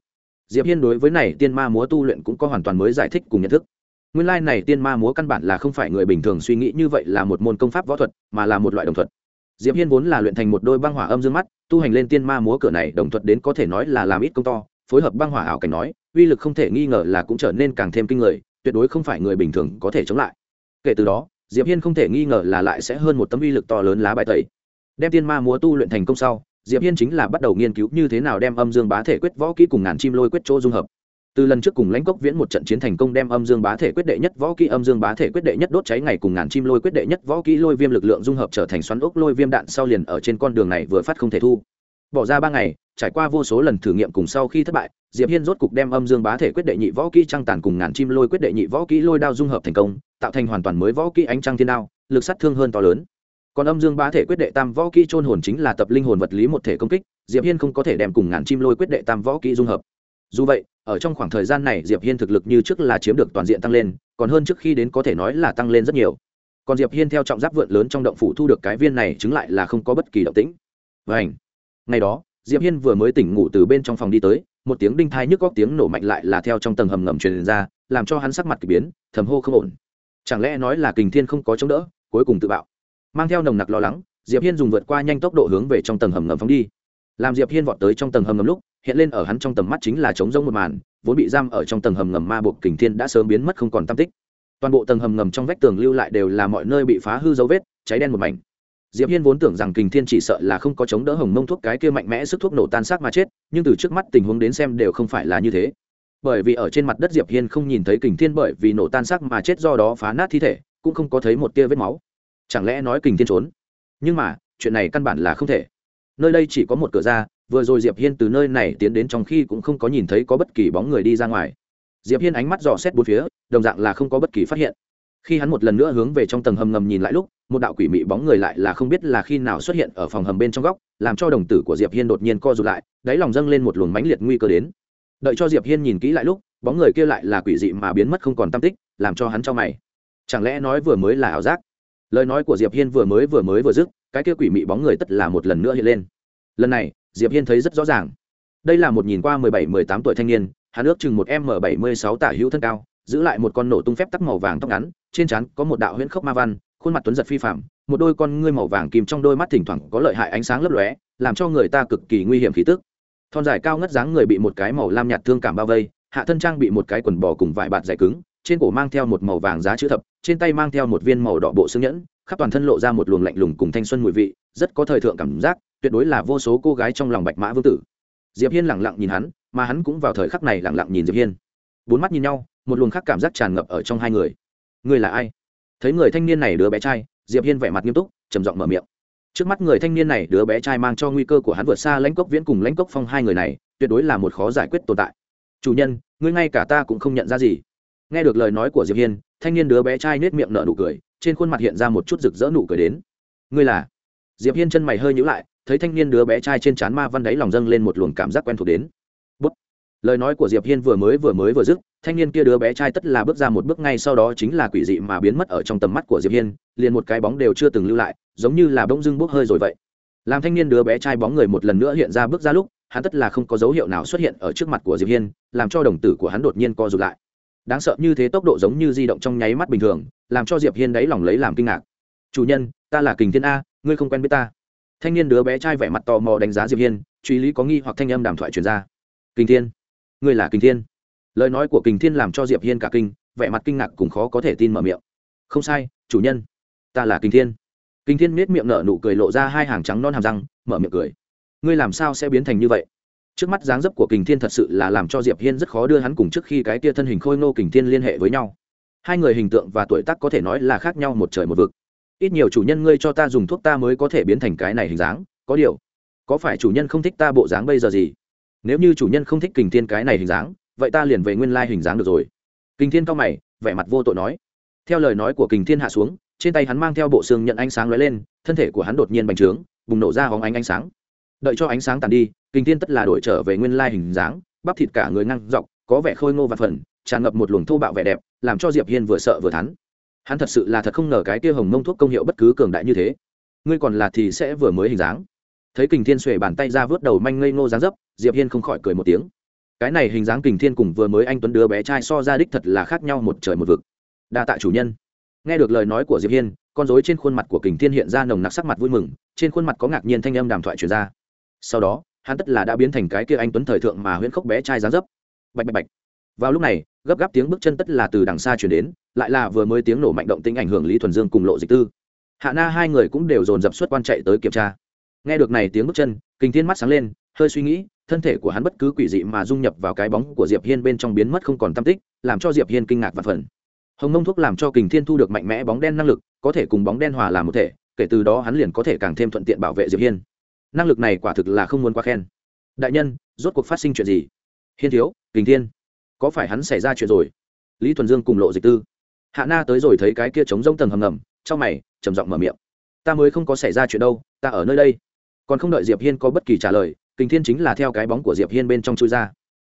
Diệp hiên đối với này tiên ma múa tu luyện cũng có hoàn toàn mới giải thích cùng nhận thức. Nguyên lai like này tiên ma múa căn bản là không phải người bình thường suy nghĩ như vậy là một môn công pháp võ thuật, mà là một loại đồng thuật diệp hiên vốn là luyện thành một đôi băng hỏa âm dương mắt, tu hành lên tiên ma múa cửa này đồng thuật đến có thể nói là làm ít công to, phối hợp băng hỏa ảo cảnh nói, uy lực không thể nghi ngờ là cũng trở nên càng thêm kinh người, tuyệt đối không phải người bình thường có thể chống lại. Kể từ đó, diệp hiên không thể nghi ngờ là lại sẽ hơn một tấm uy lực to lớn lá bài tẩy. Đem tiên ma múa tu luyện thành công sau, diệp hiên chính là bắt đầu nghiên cứu như thế nào đem âm dương bá thể quyết võ kỹ cùng ngàn chim lôi quyết chỗ dung hợp từ lần trước cùng lãnh cốc viễn một trận chiến thành công đem âm dương bá thể quyết đệ nhất võ kỹ, âm dương bá thể quyết đệ nhất đốt cháy ngày cùng ngàn chim lôi quyết đệ nhất võ kỹ lôi viêm lực lượng dung hợp trở thành xoắn ốc lôi viêm đạn sau liền ở trên con đường này vừa phát không thể thu. Bỏ ra ba ngày, trải qua vô số lần thử nghiệm cùng sau khi thất bại, diệp hiên rốt cục đem âm dương bá thể quyết đệ nhị võ kỹ trăng tàn cùng ngàn chim lôi quyết đệ nhị võ kỹ lôi đao dung hợp thành công, tạo thành hoàn toàn mới võ kỹ ánh trăng thiên đao, lực sát thương hơn to lớn. Còn âm dương bá thể quyết đệ tam võ kỹ trôn hồn chính là tập linh hồn vật lý một thể công kích, diệp hiên không có thể đem cùng ngàn chim lôi quyết đệ tam võ kỹ dung hợp. Dù vậy ở trong khoảng thời gian này, diệp hiên thực lực như trước là chiếm được toàn diện tăng lên, còn hơn trước khi đến có thể nói là tăng lên rất nhiều. Còn diệp hiên theo trọng giáp vượn lớn trong động phủ thu được cái viên này chứng lại là không có bất kỳ động tĩnh. Vảnh ngày đó, diệp hiên vừa mới tỉnh ngủ từ bên trong phòng đi tới, một tiếng đinh thai nhức góc tiếng nổ mạnh lại là theo trong tầng hầm ngầm truyền ra, làm cho hắn sắc mặt kỳ biến, thầm hô không ổn. Chẳng lẽ nói là kình thiên không có chống đỡ, cuối cùng tự bạo. Mang theo nồng nặc lo lắng, diệp hiên dùng vượt qua nhanh tốc độ hướng về trong tầng hầm ngầm phóng đi làm diệp hiên vọt tới trong tầng hầm ngầm lúc hiện lên ở hắn trong tầm mắt chính là trống rỗng một màn vốn bị giam ở trong tầng hầm ngầm ma buộc kình thiên đã sớm biến mất không còn tam tích toàn bộ tầng hầm ngầm trong vách tường lưu lại đều là mọi nơi bị phá hư dấu vết cháy đen một mảnh diệp hiên vốn tưởng rằng kình thiên chỉ sợ là không có chống đỡ hồng mông thuốc cái kia mạnh mẽ sức thuốc nổ tan xác mà chết nhưng từ trước mắt tình huống đến xem đều không phải là như thế bởi vì ở trên mặt đất diệp hiên không nhìn thấy kình thiên bởi vì nổ tan xác mà chết do đó phá nát thi thể cũng không có thấy một tia vết máu chẳng lẽ nói kình thiên trốn nhưng mà chuyện này căn bản là không thể nơi đây chỉ có một cửa ra, vừa rồi diệp hiên từ nơi này tiến đến trong khi cũng không có nhìn thấy có bất kỳ bóng người đi ra ngoài. Diệp hiên ánh mắt dò xét bốn phía, đồng dạng là không có bất kỳ phát hiện. Khi hắn một lần nữa hướng về trong tầng hầm ngầm nhìn lại lúc, một đạo quỷ mị bóng người lại là không biết là khi nào xuất hiện ở phòng hầm bên trong góc, làm cho đồng tử của diệp hiên đột nhiên co rụt lại, đáy lòng dâng lên một luồng mãnh liệt nguy cơ đến. Đợi cho diệp hiên nhìn kỹ lại lúc, bóng người kia lại là quỷ dị mà biến mất không còn tâm tích, làm cho hắn cho mày. Chẳng lẽ nói vừa mới là ảo giác? Lời nói của diệp hiên vừa mới vừa mới vừa dứt cái kia quỷ mị bóng người tất là một lần nữa hiện lên. Lần này, diệp hiên thấy rất rõ ràng. Đây là một nhìn qua mười bảy, mười tám tuổi thanh niên, hắn ước chừng một m bảy mươi sáu tả hữu thân cao, giữ lại một con nổ tung phép tắc màu vàng tóc ngắn, trên trán có một đạo huyễn khốc ma văn, khuôn mặt tuấn giật phi phạm một đôi con ngươi màu vàng kìm trong đôi mắt thỉnh thoảng có lợi hại ánh sáng lấp lóe, làm cho người ta cực kỳ nguy hiểm khí tức. Thon dài cao ngất dáng người bị một cái màu lam nhạt thương cảm bao vây, hạ thân trang bị một cái quần bò cùng vải bạt dày cứng, trên cổ mang theo một màu vàng giá chữ thập, trên tay mang theo một viên màu đỏ bộ xương nhẫn khắp toàn thân lộ ra một luồng lạnh lùng cùng thanh xuân mùi vị, rất có thời thượng cảm giác, tuyệt đối là vô số cô gái trong lòng bạch mã vương tử. Diệp hiên lẳng lặng nhìn hắn, mà hắn cũng vào thời khắc này lẳng lặng nhìn diệp hiên. Bốn mắt nhìn nhau, một luồng khác cảm giác tràn ngập ở trong hai người. Người là ai? Thấy người thanh niên này đứa bé trai, diệp hiên vẻ mặt nghiêm túc, trầm giọng mở miệng. Trước mắt người thanh niên này đứa bé trai mang cho nguy cơ của hắn vượt xa lãnh cốc viễn cùng lãnh cốc phong hai người này, tuyệt đối là một khó giải quyết tồn tại. Chủ nhân, ngươi ngay cả ta cũng không nhận ra gì. Nghe được lời nói của diệp hiên, thanh niên đứa bé trai nết miệng nở nụ cười trên khuôn mặt hiện ra một chút rực rỡ nụ cười đến. Ngươi là? Diệp hiên chân mày hơi nhíu lại, thấy thanh niên đứa bé trai trên trán ma văn đáy lòng dâng lên một luồng cảm giác quen thuộc đến. Bút. lời nói của diệp hiên vừa mới vừa mới vừa dứt, thanh niên kia đứa bé trai tất là bước ra một bước ngay sau đó chính là quỷ dị mà biến mất ở trong tầm mắt của diệp hiên, liền một cái bóng đều chưa từng lưu lại, giống như là bỗng dưng bốc hơi rồi vậy. Làm thanh niên đứa bé trai bóng người một lần nữa hiện ra bước ra lúc, hắn tất là không có dấu hiệu nào xuất hiện ở trước mặt của diệp hiên, làm cho đồng tử của hắn đột nhiên co rụt lại đáng sợ như thế tốc độ giống như di động trong nháy mắt bình thường, làm cho diệp hiên đáy lòng lấy làm kinh ngạc. Chủ nhân, ta là kình thiên a, ngươi không quen biết ta. Thanh niên đứa bé trai vẻ mặt tò mò đánh giá diệp hiên, truy lý có nghi hoặc thanh âm đàm thoại truyền ra. Kình thiên, ngươi là kình thiên? Lời nói của kình thiên làm cho diệp hiên cả kinh, vẻ mặt kinh ngạc cũng khó có thể tin mở miệng. Không sai, chủ nhân, ta là kình thiên. Kình thiên miết miệng nở nụ cười lộ ra hai hàng trắng non hàm răng, mở miệng cười. Ngươi làm sao sẽ biến thành như vậy? Trước mắt dáng dấp của kình thiên thật sự là làm cho diệp hiên rất khó đưa hắn cùng trước khi cái kia thân hình khôi ngô kình thiên liên hệ với nhau. Hai người hình tượng và tuổi tác có thể nói là khác nhau một trời một vực. Ít nhiều chủ nhân ngươi cho ta dùng thuốc ta mới có thể biến thành cái này hình dáng, có điều, có phải chủ nhân không thích ta bộ dáng bây giờ gì? Nếu như chủ nhân không thích kình thiên cái này hình dáng, vậy ta liền về nguyên lai hình dáng được rồi. Kình thiên cao mày, vẻ mặt vô tội nói. Theo lời nói của kình thiên hạ xuống, trên tay hắn mang theo bộ xương nhận ánh sáng lóe lên, thân thể của hắn đột nhiên bành trướng, bùng nổ ra hóng ánh ánh sáng. Đợi cho ánh sáng tàn đi kình thiên tất là đổi trở về nguyên lai hình dáng, bắp thịt cả người ngăn dọc, có vẻ khôi ngô và phần, tràn ngập một luồng thô bạo vẻ đẹp, làm cho diệp hiên vừa sợ vừa thắn hắn thật sự là thật không ngờ cái kia hồng mông thuốc công hiệu bất cứ cường đại như thế. Ngươi còn là thì sẽ vừa mới hình dáng. Thấy kình thiên xuề bàn tay ra vớt đầu manh ngây ngô dáng dấp, diệp hiên không khỏi cười một tiếng. Cái này hình dáng kình thiên cùng vừa mới anh tuấn đứa bé trai so ra đích thật là khác nhau một trời một vực. Đa tạ chủ nhân. Nghe được lời nói của diệp hiên, con rối trên khuôn mặt của kình thiên hiện ra nồng nặc sắc mặt vui mừng, trên khuôn mặt có ngạc nhiên thanh âm đàm thoại truyền ra. Sau đó hắn tất là đã biến thành cái kia anh tuấn thời thượng mà huyễn khốc bé trai dáng dấp. Bạch bạch bạch. Vào lúc này, gấp gáp tiếng bước chân tất là từ đằng xa chuyển đến, lại là vừa mới tiếng nổ mạnh động tính ảnh hưởng lý thuần dương cùng lộ dịch tư. Hạ na hai người cũng đều dồn dập xuất quan chạy tới kiểm tra. Nghe được này tiếng bước chân kinh thiên mắt sáng lên, hơi suy nghĩ, thân thể của hắn bất cứ quỷ dị mà dung nhập vào cái bóng của diệp hiên bên trong biến mất không còn tâm tích, làm cho diệp hiên kinh ngạc và phần hồng mông thuốc làm cho kình thiên thu được mạnh mẽ bóng đen năng lực, có thể cùng bóng đen hòa làm một thể, kể từ đó hắn liền có thể càng thêm thuận tiện bảo vệ diệp hiên năng lực này quả thực là không muốn quá khen. Đại nhân, rốt cuộc phát sinh chuyện gì? Hiên thiếu, kình thiên, có phải hắn xảy ra chuyện rồi? Lý thuần dương cùng lộ dịch tư. Hạ na tới rồi thấy cái kia trống rông tầng hầm ngầm trong mày, trầm giọng mở miệng. Ta mới không có xảy ra chuyện đâu, ta ở nơi đây. Còn không đợi diệp hiên có bất kỳ trả lời, kình thiên chính là theo cái bóng của diệp hiên bên trong chui ra.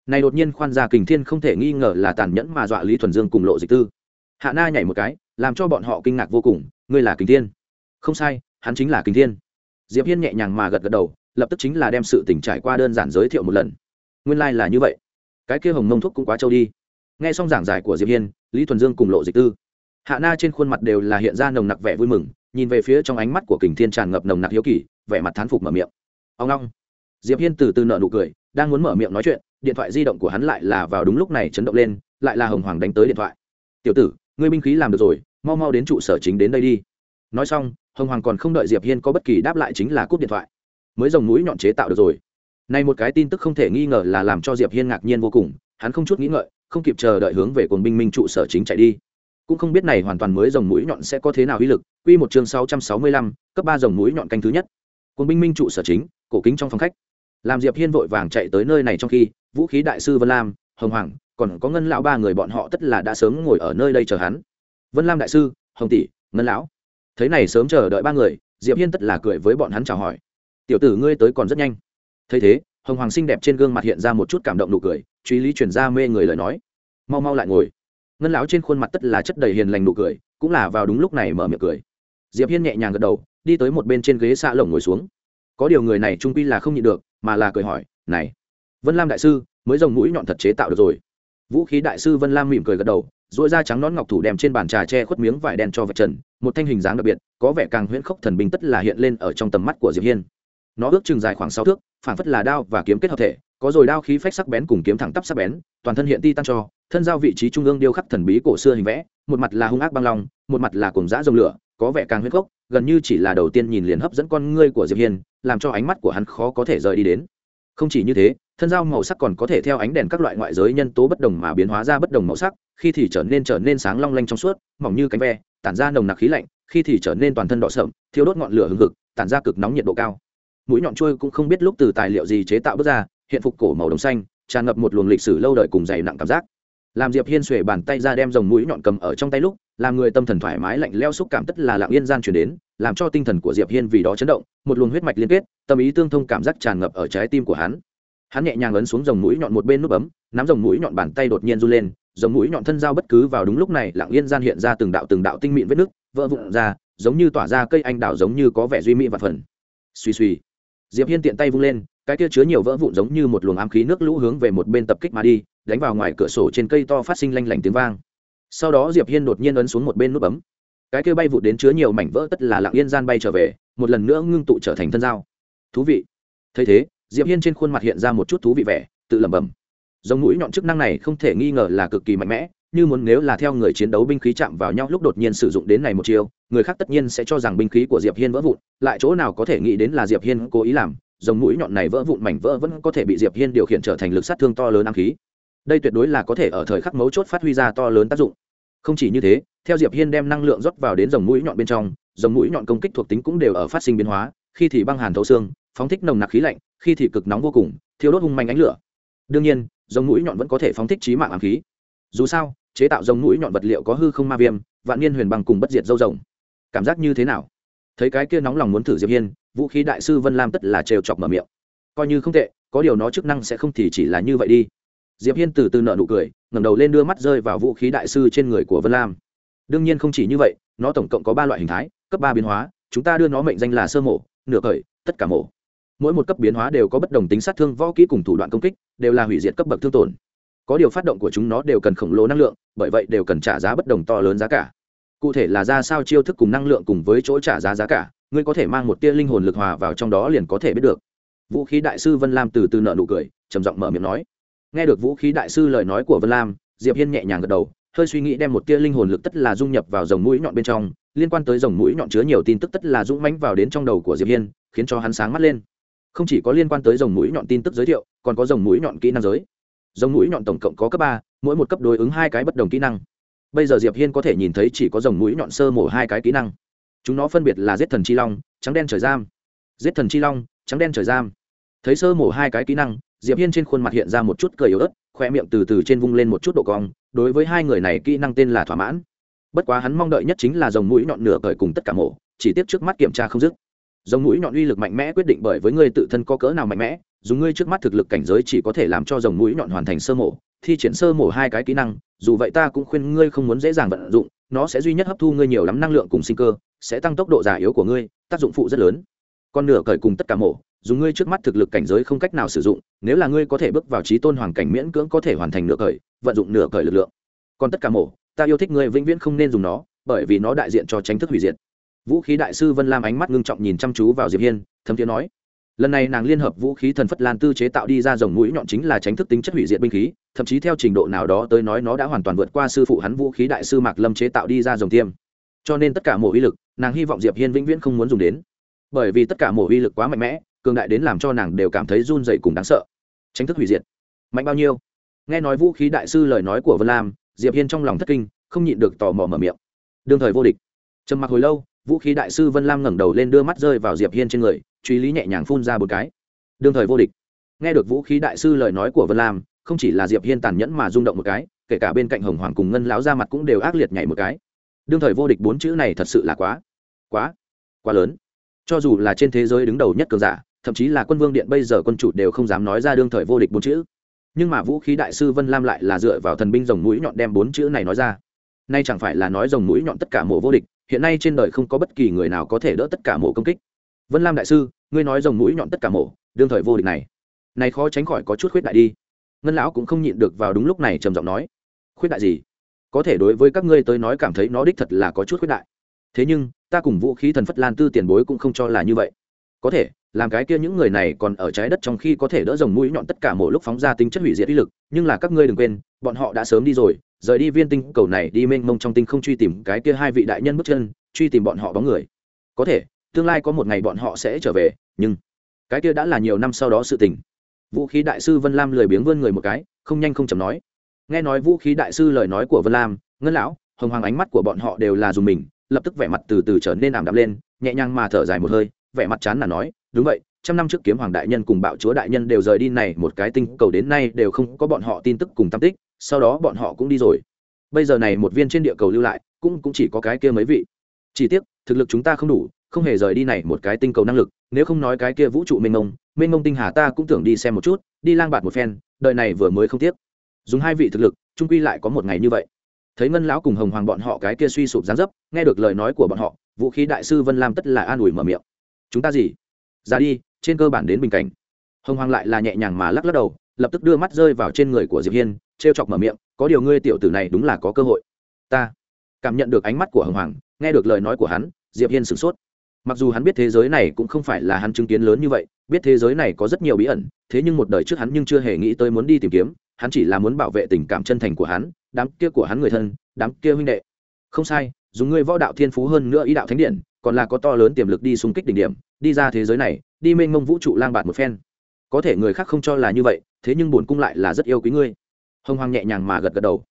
Này đột nhiên khoan ra kình thiên không thể nghi ngờ là tàn nhẫn mà dọa lý thuần dương cùng lộ dịch tư. Hạ na nhảy một cái, làm cho bọn họ kinh ngạc vô cùng, ngươi là kình thiên? Không sai, hắn chính là kình thiên diệp hiên nhẹ nhàng mà gật gật đầu, lập tức chính là đem sự tình trải qua đơn giản giới thiệu một lần. Nguyên lai là như vậy. Cái kia hồng mông thuốc cũng quá trâu đi. Nghe xong giảng giải của diệp hiên, lý thuần dương cùng lộ dịch tư. Hạ na trên khuôn mặt đều là hiện ra nồng nặc vẻ vui mừng, nhìn về phía trong ánh mắt của kình thiên tràn ngập nồng nặc hiếu kỳ, vẻ mặt thán phục mở miệng. Ông long diệp hiên từ từ nợ nụ cười, đang muốn mở miệng nói chuyện, điện thoại di động của hắn lại là vào đúng lúc này chấn động lên, lại là hồng hoàng đánh tới điện thoại. Tiểu tử, ngươi binh khí làm được rồi, mau mau đến trụ sở chính đến đây đi. Nói xong hồng hoàng còn không đợi diệp hiên có bất kỳ đáp lại chính là cúp điện thoại. Mới dòng núi nhọn chế tạo được rồi. Này một cái tin tức không thể nghi ngờ là làm cho diệp hiên ngạc nhiên vô cùng hắn không chút nghĩ ngợi không kịp chờ đợi hướng về cuồng binh minh trụ sở chính chạy đi. Cũng không biết này hoàn toàn mới dòng mũi nhọn sẽ có thế nào uy lực quy một chương 665, cấp ba dòng mũi nhọn canh thứ nhất. Cuồng binh minh trụ sở chính cổ kính trong phòng khách. Làm diệp hiên vội vàng chạy tới nơi này trong khi vũ khí đại sư vân lam hồng hoàng còn có ngân lão ba người bọn họ tất là đã sớm ngồi ở nơi đây chờ hắn. Vân lam đại sư hồng tỷ ngân lão thấy này sớm chờ đợi ba người, diệp hiên tất là cười với bọn hắn chào hỏi. Tiểu tử ngươi tới còn rất nhanh. Thấy thế, hồng hoàng xinh đẹp trên gương mặt hiện ra một chút cảm động nụ cười, truy lý truyền ra mê người lời nói. Mau mau lại ngồi. Ngân lão trên khuôn mặt tất là chất đầy hiền lành nụ cười, cũng là vào đúng lúc này mở miệng cười. Diệp hiên nhẹ nhàng gật đầu, đi tới một bên trên ghế xạ lồng ngồi xuống. Có điều người này trung quy là không nhịn được, mà là cười hỏi, này, vân lam đại sư, mới rồng mũi nhọn thật chế tạo được rồi. Vũ khí đại sư vân lam mỉm cười gật đầu dỗi da trắng nón ngọc thủ đem trên bàn trà che khuất miếng vải đen cho vật trần, một thanh hình dáng đặc biệt, có vẻ càng huyễn khốc thần binh tất là hiện lên ở trong tầm mắt của diệp hiên. Nó ước chừng dài khoảng sáu thước phản phất là đao và kiếm kết hợp thể, có rồi đao khí phách sắc bén cùng kiếm thẳng tắp sắc bén, toàn thân hiện ti tan cho, thân giao vị trí trung ương điêu khắc thần bí cổ xưa hình vẽ, một mặt là hung ác băng long, một mặt là cùng dã rồng lửa, có vẻ càng huyết gốc gần như chỉ là đầu tiên nhìn liền hấp dẫn con ngươi của diệp hiên, làm cho ánh mắt của hắn khó có thể rời đi đến. Không chỉ như thế, thân dao màu sắc còn có thể theo ánh đèn các loại ngoại giới nhân tố bất đồng mà biến hóa ra bất đồng màu sắc khi thì trở nên trở nên sáng long lanh trong suốt, mỏng như cánh ve, tản ra nồng nặc khí lạnh, khi thì trở nên toàn thân đỏ sợm thiếu đốt ngọn lửa hừng hực, tản ra cực nóng nhiệt độ cao. Mũi nhọn trôi cũng không biết lúc từ tài liệu gì chế tạo bước ra, hiện phục cổ màu đồng xanh, tràn ngập một luồng lịch sử lâu đời cùng dày nặng cảm giác. Làm diệp hiên xuề bàn tay ra đem dòng mũi nhọn cầm ở trong tay lúc, làm người tâm thần thoải mái lạnh leo xúc cảm tất là lặng yên gian chuyển đến, làm cho tinh thần của diệp hiên vì đó chấn động, một luồng huyết mạch liên kết, tâm ý tương thông cảm giác tràn ngập ở trái tim của hắn. Hắn nhẹ nhàng ấn xuống dòng mũi nhọn một bên nút bấm, nắm dòng mũi nhọn bàn tay đột nhiên run lên giống mũi nhọn thân dao bất cứ vào đúng lúc này, lặng yên gian hiện ra từng đạo từng đạo tinh mịn vết nước vỡ vụn ra, giống như tỏa ra cây anh đào giống như có vẻ duy mỹ và phần. Suy suy diệp hiên tiện tay vung lên, cái kia chứa nhiều vỡ vụn giống như một luồng ám khí nước lũ hướng về một bên tập kích mà đi, đánh vào ngoài cửa sổ trên cây to phát sinh lanh lảnh tiếng vang. Sau đó diệp hiên đột nhiên ấn xuống một bên nút bấm. Cái kia bay vụt đến chứa nhiều mảnh vỡ tất là lặng yên gian bay trở về, một lần nữa ngưng tụ trở thành thân dao. Thú vị. Thấy thế, diệp hiên trên khuôn mặt hiện ra một chút thú vị vẻ, tự lẩm bẩm giống mũi nhọn chức năng này không thể nghi ngờ là cực kỳ mạnh mẽ, như muốn nếu là theo người chiến đấu binh khí chạm vào nhau lúc đột nhiên sử dụng đến này một chiều người khác tất nhiên sẽ cho rằng binh khí của diệp hiên vỡ vụn, lại chỗ nào có thể nghĩ đến là diệp hiên cố ý làm dòng mũi nhọn này vỡ vụn mảnh vỡ vẫn có thể bị diệp hiên điều khiển trở thành lực sát thương to lớn ám khí. Đây tuyệt đối là có thể ở thời khắc mấu chốt phát huy ra to lớn tác dụng. Không chỉ như thế, theo diệp hiên đem năng lượng rót vào đến dòng mũi nhọn bên trong dòng mũi nhọn công kích thuộc tính cũng đều ở phát sinh biến hóa, khi thì băng hàn thấu xương, phóng thích nồng nặc khí lạnh, khi thì cực nóng vô cùng, thiêu đốt hung manh ánh lửa đương nhiên, giống mũi nhọn vẫn có thể phóng thích trí mạng ám khí. Dù sao, chế tạo giống mũi nhọn vật liệu có hư không ma viêm, vạn niên huyền bằng cùng bất diệt dâu rồng. Cảm giác như thế nào? Thấy cái kia nóng lòng muốn thử diệp hiên, vũ khí đại sư vân lam tất là trêu chọc mở miệng. Coi như không tệ, có điều nó chức năng sẽ không thì chỉ là như vậy đi. Diệp hiên từ từ nợ nụ cười, ngẩng đầu lên đưa mắt rơi vào vũ khí đại sư trên người của vân lam. Đương nhiên không chỉ như vậy, nó tổng cộng có ba loại hình thái, cấp ba biến hóa, chúng ta đưa nó mệnh danh là sơ mổ, nửa cởi tất cả mổ mỗi một cấp biến hóa đều có bất đồng tính sát thương võ kỹ cùng thủ đoạn công kích, đều là hủy diệt cấp bậc thương tổn. Có điều phát động của chúng nó đều cần khổng lồ năng lượng, bởi vậy đều cần trả giá bất đồng to lớn giá cả. Cụ thể là ra sao chiêu thức cùng năng lượng cùng với chỗ trả giá giá cả, ngươi có thể mang một tia linh hồn lực hòa vào trong đó liền có thể biết được. Vũ khí đại sư vân lam từ từ nợ nụ cười, trầm giọng mở miệng nói. Nghe được vũ khí đại sư lời nói của vân lam, diệp hiên nhẹ nhàng gật đầu, hơi suy nghĩ đem một tia linh hồn lực tất là dung nhập vào dòng mũi nhọn bên trong, liên quan tới dòng mũi nhọn chứa nhiều tin tức tất là dũng mãnh vào đến trong đầu của diệp hiên, khiến cho hắn sáng mắt lên không chỉ có liên quan tới dòng mũi nhọn tin tức giới thiệu, còn có dòng mũi nhọn kỹ năng giới. Dòng mũi nhọn tổng cộng có cấp ba, mỗi một cấp đối ứng hai cái bất đồng kỹ năng. Bây giờ diệp hiên có thể nhìn thấy chỉ có dòng mũi nhọn sơ mổ hai cái kỹ năng. Chúng nó phân biệt là giết thần chi long, trắng đen trời giam. Giết thần chi long, trắng đen trời giam. Thấy sơ mổ hai cái kỹ năng, diệp hiên trên khuôn mặt hiện ra một chút cười yếu ớt, khoe miệng từ từ trên vung lên một chút độ cong, đối với hai người này kỹ năng tên là thỏa mãn. Bất quá hắn mong đợi nhất chính là dòng mũi nhọn nửa cởi cùng tất cả mổ, chỉ tiếp trước mắt kiểm tra không dứt dòng mũi nhọn uy lực mạnh mẽ quyết định bởi với ngươi tự thân có cỡ nào mạnh mẽ dùng ngươi trước mắt thực lực cảnh giới chỉ có thể làm cho dòng mũi nhọn hoàn thành sơ mổ, thi triển sơ mổ hai cái kỹ năng, dù vậy ta cũng khuyên ngươi không muốn dễ dàng vận dụng, nó sẽ duy nhất hấp thu ngươi nhiều lắm năng lượng cùng sinh cơ, sẽ tăng tốc độ già yếu của ngươi, tác dụng phụ rất lớn. Con nửa cởi cùng tất cả mổ dùng ngươi trước mắt thực lực cảnh giới không cách nào sử dụng, nếu là ngươi có thể bước vào trí tôn hoàng cảnh miễn cưỡng có thể hoàn thành nửa cởi, vận dụng nửa cởi lực lượng. Còn tất cả mổ, ta yêu thích ngươi vĩnh viễn không nên dùng nó, bởi vì nó đại diện cho tránh thức hủy diệt vũ khí đại sư vân lam ánh mắt ngưng trọng nhìn chăm chú vào diệp hiên thấm tiếng nói lần này nàng liên hợp vũ khí thần phất lan tư chế tạo đi ra dòng mũi nhọn chính là tránh thức tính chất hủy diệt binh khí thậm chí theo trình độ nào đó tới nói nó đã hoàn toàn vượt qua sư phụ hắn vũ khí đại sư mạc lâm chế tạo đi ra dòng tiêm cho nên tất cả mổ uy lực nàng hy vọng diệp hiên vĩnh viễn không muốn dùng đến bởi vì tất cả mổ uy lực quá mạnh mẽ cường đại đến làm cho nàng đều cảm thấy run dậy cùng đáng sợ tránh thức hủy diệt mạnh bao nhiêu nghe nói vũ khí đại sư lời nói của vân lam diệp hiên trong lòng thất kinh không nhịn được tò mò mở miệng đương thời vô địch trầm mặc hồi lâu vũ khí đại sư vân lam ngẩng đầu lên đưa mắt rơi vào diệp hiên trên người truy lý nhẹ nhàng phun ra một cái đương thời vô địch nghe được vũ khí đại sư lời nói của vân lam không chỉ là diệp hiên tàn nhẫn mà rung động một cái kể cả bên cạnh hồng hoàng cùng ngân láo ra mặt cũng đều ác liệt nhảy một cái đương thời vô địch bốn chữ này thật sự là quá quá quá lớn cho dù là trên thế giới đứng đầu nhất cường giả thậm chí là quân vương điện bây giờ quân chủ đều không dám nói ra đương thời vô địch bốn chữ nhưng mà vũ khí đại sư vân lam lại là dựa vào thần binh rồng mũi nhọn đem bốn chữ này nói ra nay chẳng phải là nói rồng mũi nhọn tất cả mổ vô địch hiện nay trên đời không có bất kỳ người nào có thể đỡ tất cả mổ công kích. Vân lam đại sư, ngươi nói dòng mũi nhọn tất cả mổ, đương thời vô địch này. Này khó tránh khỏi có chút khuyết đại đi. Ngân lão cũng không nhịn được vào đúng lúc này trầm giọng nói. Khuyết đại gì? Có thể đối với các ngươi tới nói cảm thấy nó đích thật là có chút khuyết đại. Thế nhưng, ta cùng vũ khí thần phất lan tư tiền bối cũng không cho là như vậy. Có thể làm cái kia những người này còn ở trái đất trong khi có thể đỡ dòng mũi nhọn tất cả mỗi lúc phóng ra tính chất hủy diệt uy lực, nhưng là các ngươi đừng quên, bọn họ đã sớm đi rồi, rời đi viên tinh cầu này đi mênh mông trong tinh không truy tìm cái kia hai vị đại nhân bước chân, truy tìm bọn họ bóng người. Có thể, tương lai có một ngày bọn họ sẽ trở về, nhưng cái kia đã là nhiều năm sau đó sự tình. Vũ khí đại sư vân lam lười biếng vươn người một cái, không nhanh không chầm nói. Nghe nói vũ khí đại sư lời nói của vân lam, ngân lão, hồng hoàng ánh mắt của bọn họ đều là dùng mình, lập tức vẻ mặt từ từ trở nên ảm đạm lên, nhẹ nhàng mà thở dài một hơi, vẻ mặt chán là nói đúng vậy, trăm năm trước kiếm hoàng đại nhân cùng bạo chúa đại nhân đều rời đi này, một cái tinh cầu đến nay đều không có bọn họ tin tức cùng tam tích, sau đó bọn họ cũng đi rồi. Bây giờ này một viên trên địa cầu lưu lại, cũng cũng chỉ có cái kia mấy vị. Chỉ tiếc, thực lực chúng ta không đủ, không hề rời đi này một cái tinh cầu năng lực, nếu không nói cái kia vũ trụ mênh mông mênh mông tinh hà ta cũng tưởng đi xem một chút, đi lang bạt một phen, đời này vừa mới không tiếc. Dùng hai vị thực lực trung quy lại có một ngày như vậy. Thấy ngân lão cùng hồng hoàng bọn họ cái kia suy sụp gián dấp, nghe được lời nói của bọn họ, vũ khí đại sư vân lam tất là an ủi mở miệng. Chúng ta gì? Ra đi, trên cơ bản đến bình cảnh. Hồng hoàng lại là nhẹ nhàng mà lắc lắc đầu, lập tức đưa mắt rơi vào trên người của diệp hiên, trêu chọc mở miệng, có điều ngươi tiểu tử này đúng là có cơ hội. Ta. Cảm nhận được ánh mắt của hồng hoàng, nghe được lời nói của hắn, diệp hiên sửng sốt. Mặc dù hắn biết thế giới này cũng không phải là hắn chứng kiến lớn như vậy, biết thế giới này có rất nhiều bí ẩn, thế nhưng một đời trước hắn nhưng chưa hề nghĩ tới muốn đi tìm kiếm, hắn chỉ là muốn bảo vệ tình cảm chân thành của hắn, đám kia của hắn người thân, đám kia huynh đệ. Không sai, dùng ngươi võ đạo thiên phú hơn nữa ý đạo thánh điện còn là có to lớn tiềm lực đi xung kích đỉnh điểm đi ra thế giới này, đi mênh mông vũ trụ lang bạt một phen. Có thể người khác không cho là như vậy, thế nhưng bổn cung lại là rất yêu quý ngươi. Hồng hoàng nhẹ nhàng mà gật gật đầu.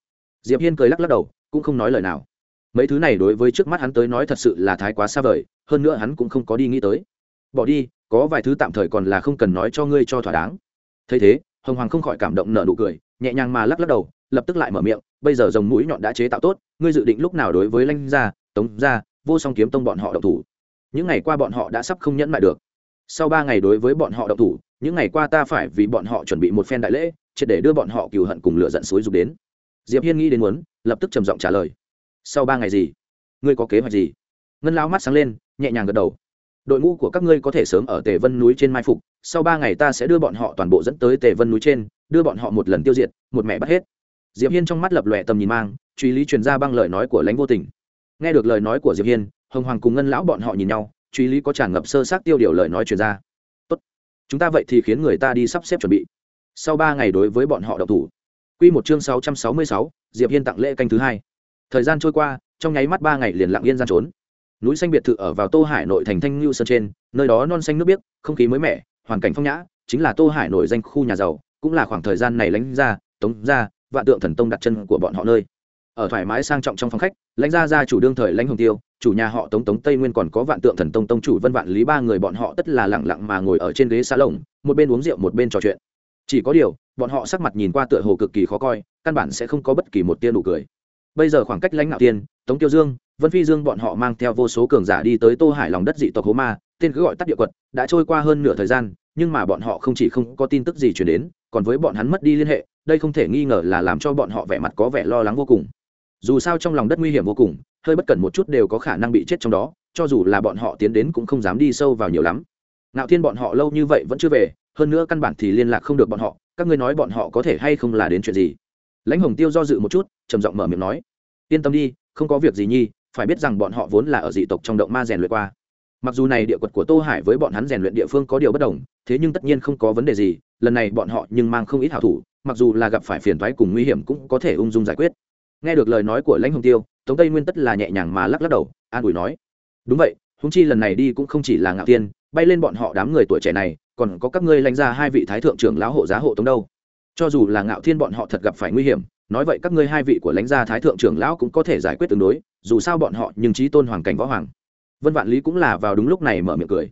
Diệp hiên cười lắc lắc đầu, cũng không nói lời nào. Mấy thứ này đối với trước mắt hắn tới nói thật sự là thái quá xa vời, hơn nữa hắn cũng không có đi nghĩ tới. Bỏ đi, có vài thứ tạm thời còn là không cần nói cho ngươi cho thỏa đáng. Thấy thế, hồng hoàng không khỏi cảm động nở nụ cười, nhẹ nhàng mà lắc lắc đầu, lập tức lại mở miệng, bây giờ dòng mũi nhọn đã chế tạo tốt, ngươi dự định lúc nào đối với lanh gia, tống gia, vô song kiếm tông bọn họ động thủ? Những ngày qua bọn họ đã sắp không nhẫn lại được. Sau ba ngày đối với bọn họ động thủ, những ngày qua ta phải vì bọn họ chuẩn bị một phen đại lễ, triệt để đưa bọn họ cừu hận cùng lửa giận suối dục đến. Diệp hiên nghĩ đến muốn, lập tức trầm giọng trả lời. Sau ba ngày gì? Ngươi có kế hoạch gì? Ngân lao mắt sáng lên, nhẹ nhàng gật đầu. Đội ngũ của các ngươi có thể sớm ở tề vân núi trên mai phục, sau ba ngày ta sẽ đưa bọn họ toàn bộ dẫn tới tề vân núi trên, đưa bọn họ một lần tiêu diệt, một mẹ bắt hết. Diệp hiên trong mắt lập lòe tầm nhìn mang, truy lý truyền ra băng lời nói của lãnh vô tình. Nghe được lời nói của diệp hiên hồng hoàng cùng ngân lão bọn họ nhìn nhau truy lý có tràn ngập sơ sát tiêu điều lời nói truyền ra. Tốt chúng ta vậy thì khiến người ta đi sắp xếp chuẩn bị. Sau ba ngày đối với bọn họ độc thủ quy một chương sáu trăm sáu mươi sáu, diệp hiên tặng lễ canh thứ hai. Thời gian trôi qua trong nháy mắt ba ngày liền lặng yên gian trốn. Núi xanh biệt thự ở vào tô hải nội thành thanh lưu sơn trên nơi đó non xanh nước biếc không khí mới mẻ hoàn cảnh phong nhã chính là tô hải nổi danh khu nhà giàu cũng là khoảng thời gian này lánh ra tống ra vạn tượng thần tông đặt chân của bọn họ nơi ở thoải mái sang trọng trong phòng khách, lãnh gia gia chủ đương thời lãnh hồng tiêu, chủ nhà họ tống tống tây nguyên còn có vạn tượng thần tông tông chủ vân vạn lý, ba người bọn họ tất là lẳng lặng mà ngồi ở trên ghế xa lồng, một bên uống rượu một bên trò chuyện. Chỉ có điều, bọn họ sắc mặt nhìn qua tựa hồ cực kỳ khó coi, căn bản sẽ không có bất kỳ một tia nụ cười. Bây giờ khoảng cách lãnh ngạo tiên, tống tiêu dương, vân phi dương bọn họ mang theo vô số cường giả đi tới tô hải lòng đất dị tộc hố ma, tên cứ gọi tắt địa quật, đã trôi qua hơn nửa thời gian, nhưng mà bọn họ không chỉ không có tin tức gì chuyển đến, còn với bọn hắn mất đi liên hệ, đây không thể nghi ngờ là làm cho bọn họ vẻ mặt có vẻ lo lắng vô cùng dù sao trong lòng đất nguy hiểm vô cùng, hơi bất cẩn một chút đều có khả năng bị chết trong đó, cho dù là bọn họ tiến đến cũng không dám đi sâu vào nhiều lắm. Ngạo thiên bọn họ lâu như vậy vẫn chưa về, hơn nữa căn bản thì liên lạc không được bọn họ, các ngươi nói bọn họ có thể hay không là đến chuyện gì? Lãnh hồng tiêu do dự một chút, trầm giọng mở miệng nói, yên tâm đi, không có việc gì nhi, phải biết rằng bọn họ vốn là ở dị tộc trong động ma rèn luyện qua. Mặc dù này địa quật của tô hải với bọn hắn rèn luyện địa phương có điều bất đồng, thế nhưng tất nhiên không có vấn đề gì, lần này bọn họ nhưng mang không ít hảo thủ, mặc dù là gặp phải phiền thoái cùng nguy hiểm cũng có thể ung dung giải quyết nghe được lời nói của lãnh hồng tiêu, tống tây nguyên tất là nhẹ nhàng mà lắc lắc đầu, an ủi nói, đúng vậy húng chi lần này đi cũng không chỉ là ngạo tiên bay lên bọn họ đám người tuổi trẻ này, còn có các ngươi lãnh ra hai vị thái thượng trưởng lão hộ giá hộ tống đâu. Cho dù là ngạo thiên bọn họ thật gặp phải nguy hiểm, nói vậy các ngươi hai vị của lãnh gia thái thượng trưởng lão cũng có thể giải quyết tương đối, dù sao bọn họ nhưng trí tôn hoàng cảnh võ hoàng. Vân vạn lý cũng là vào đúng lúc này mở miệng cười,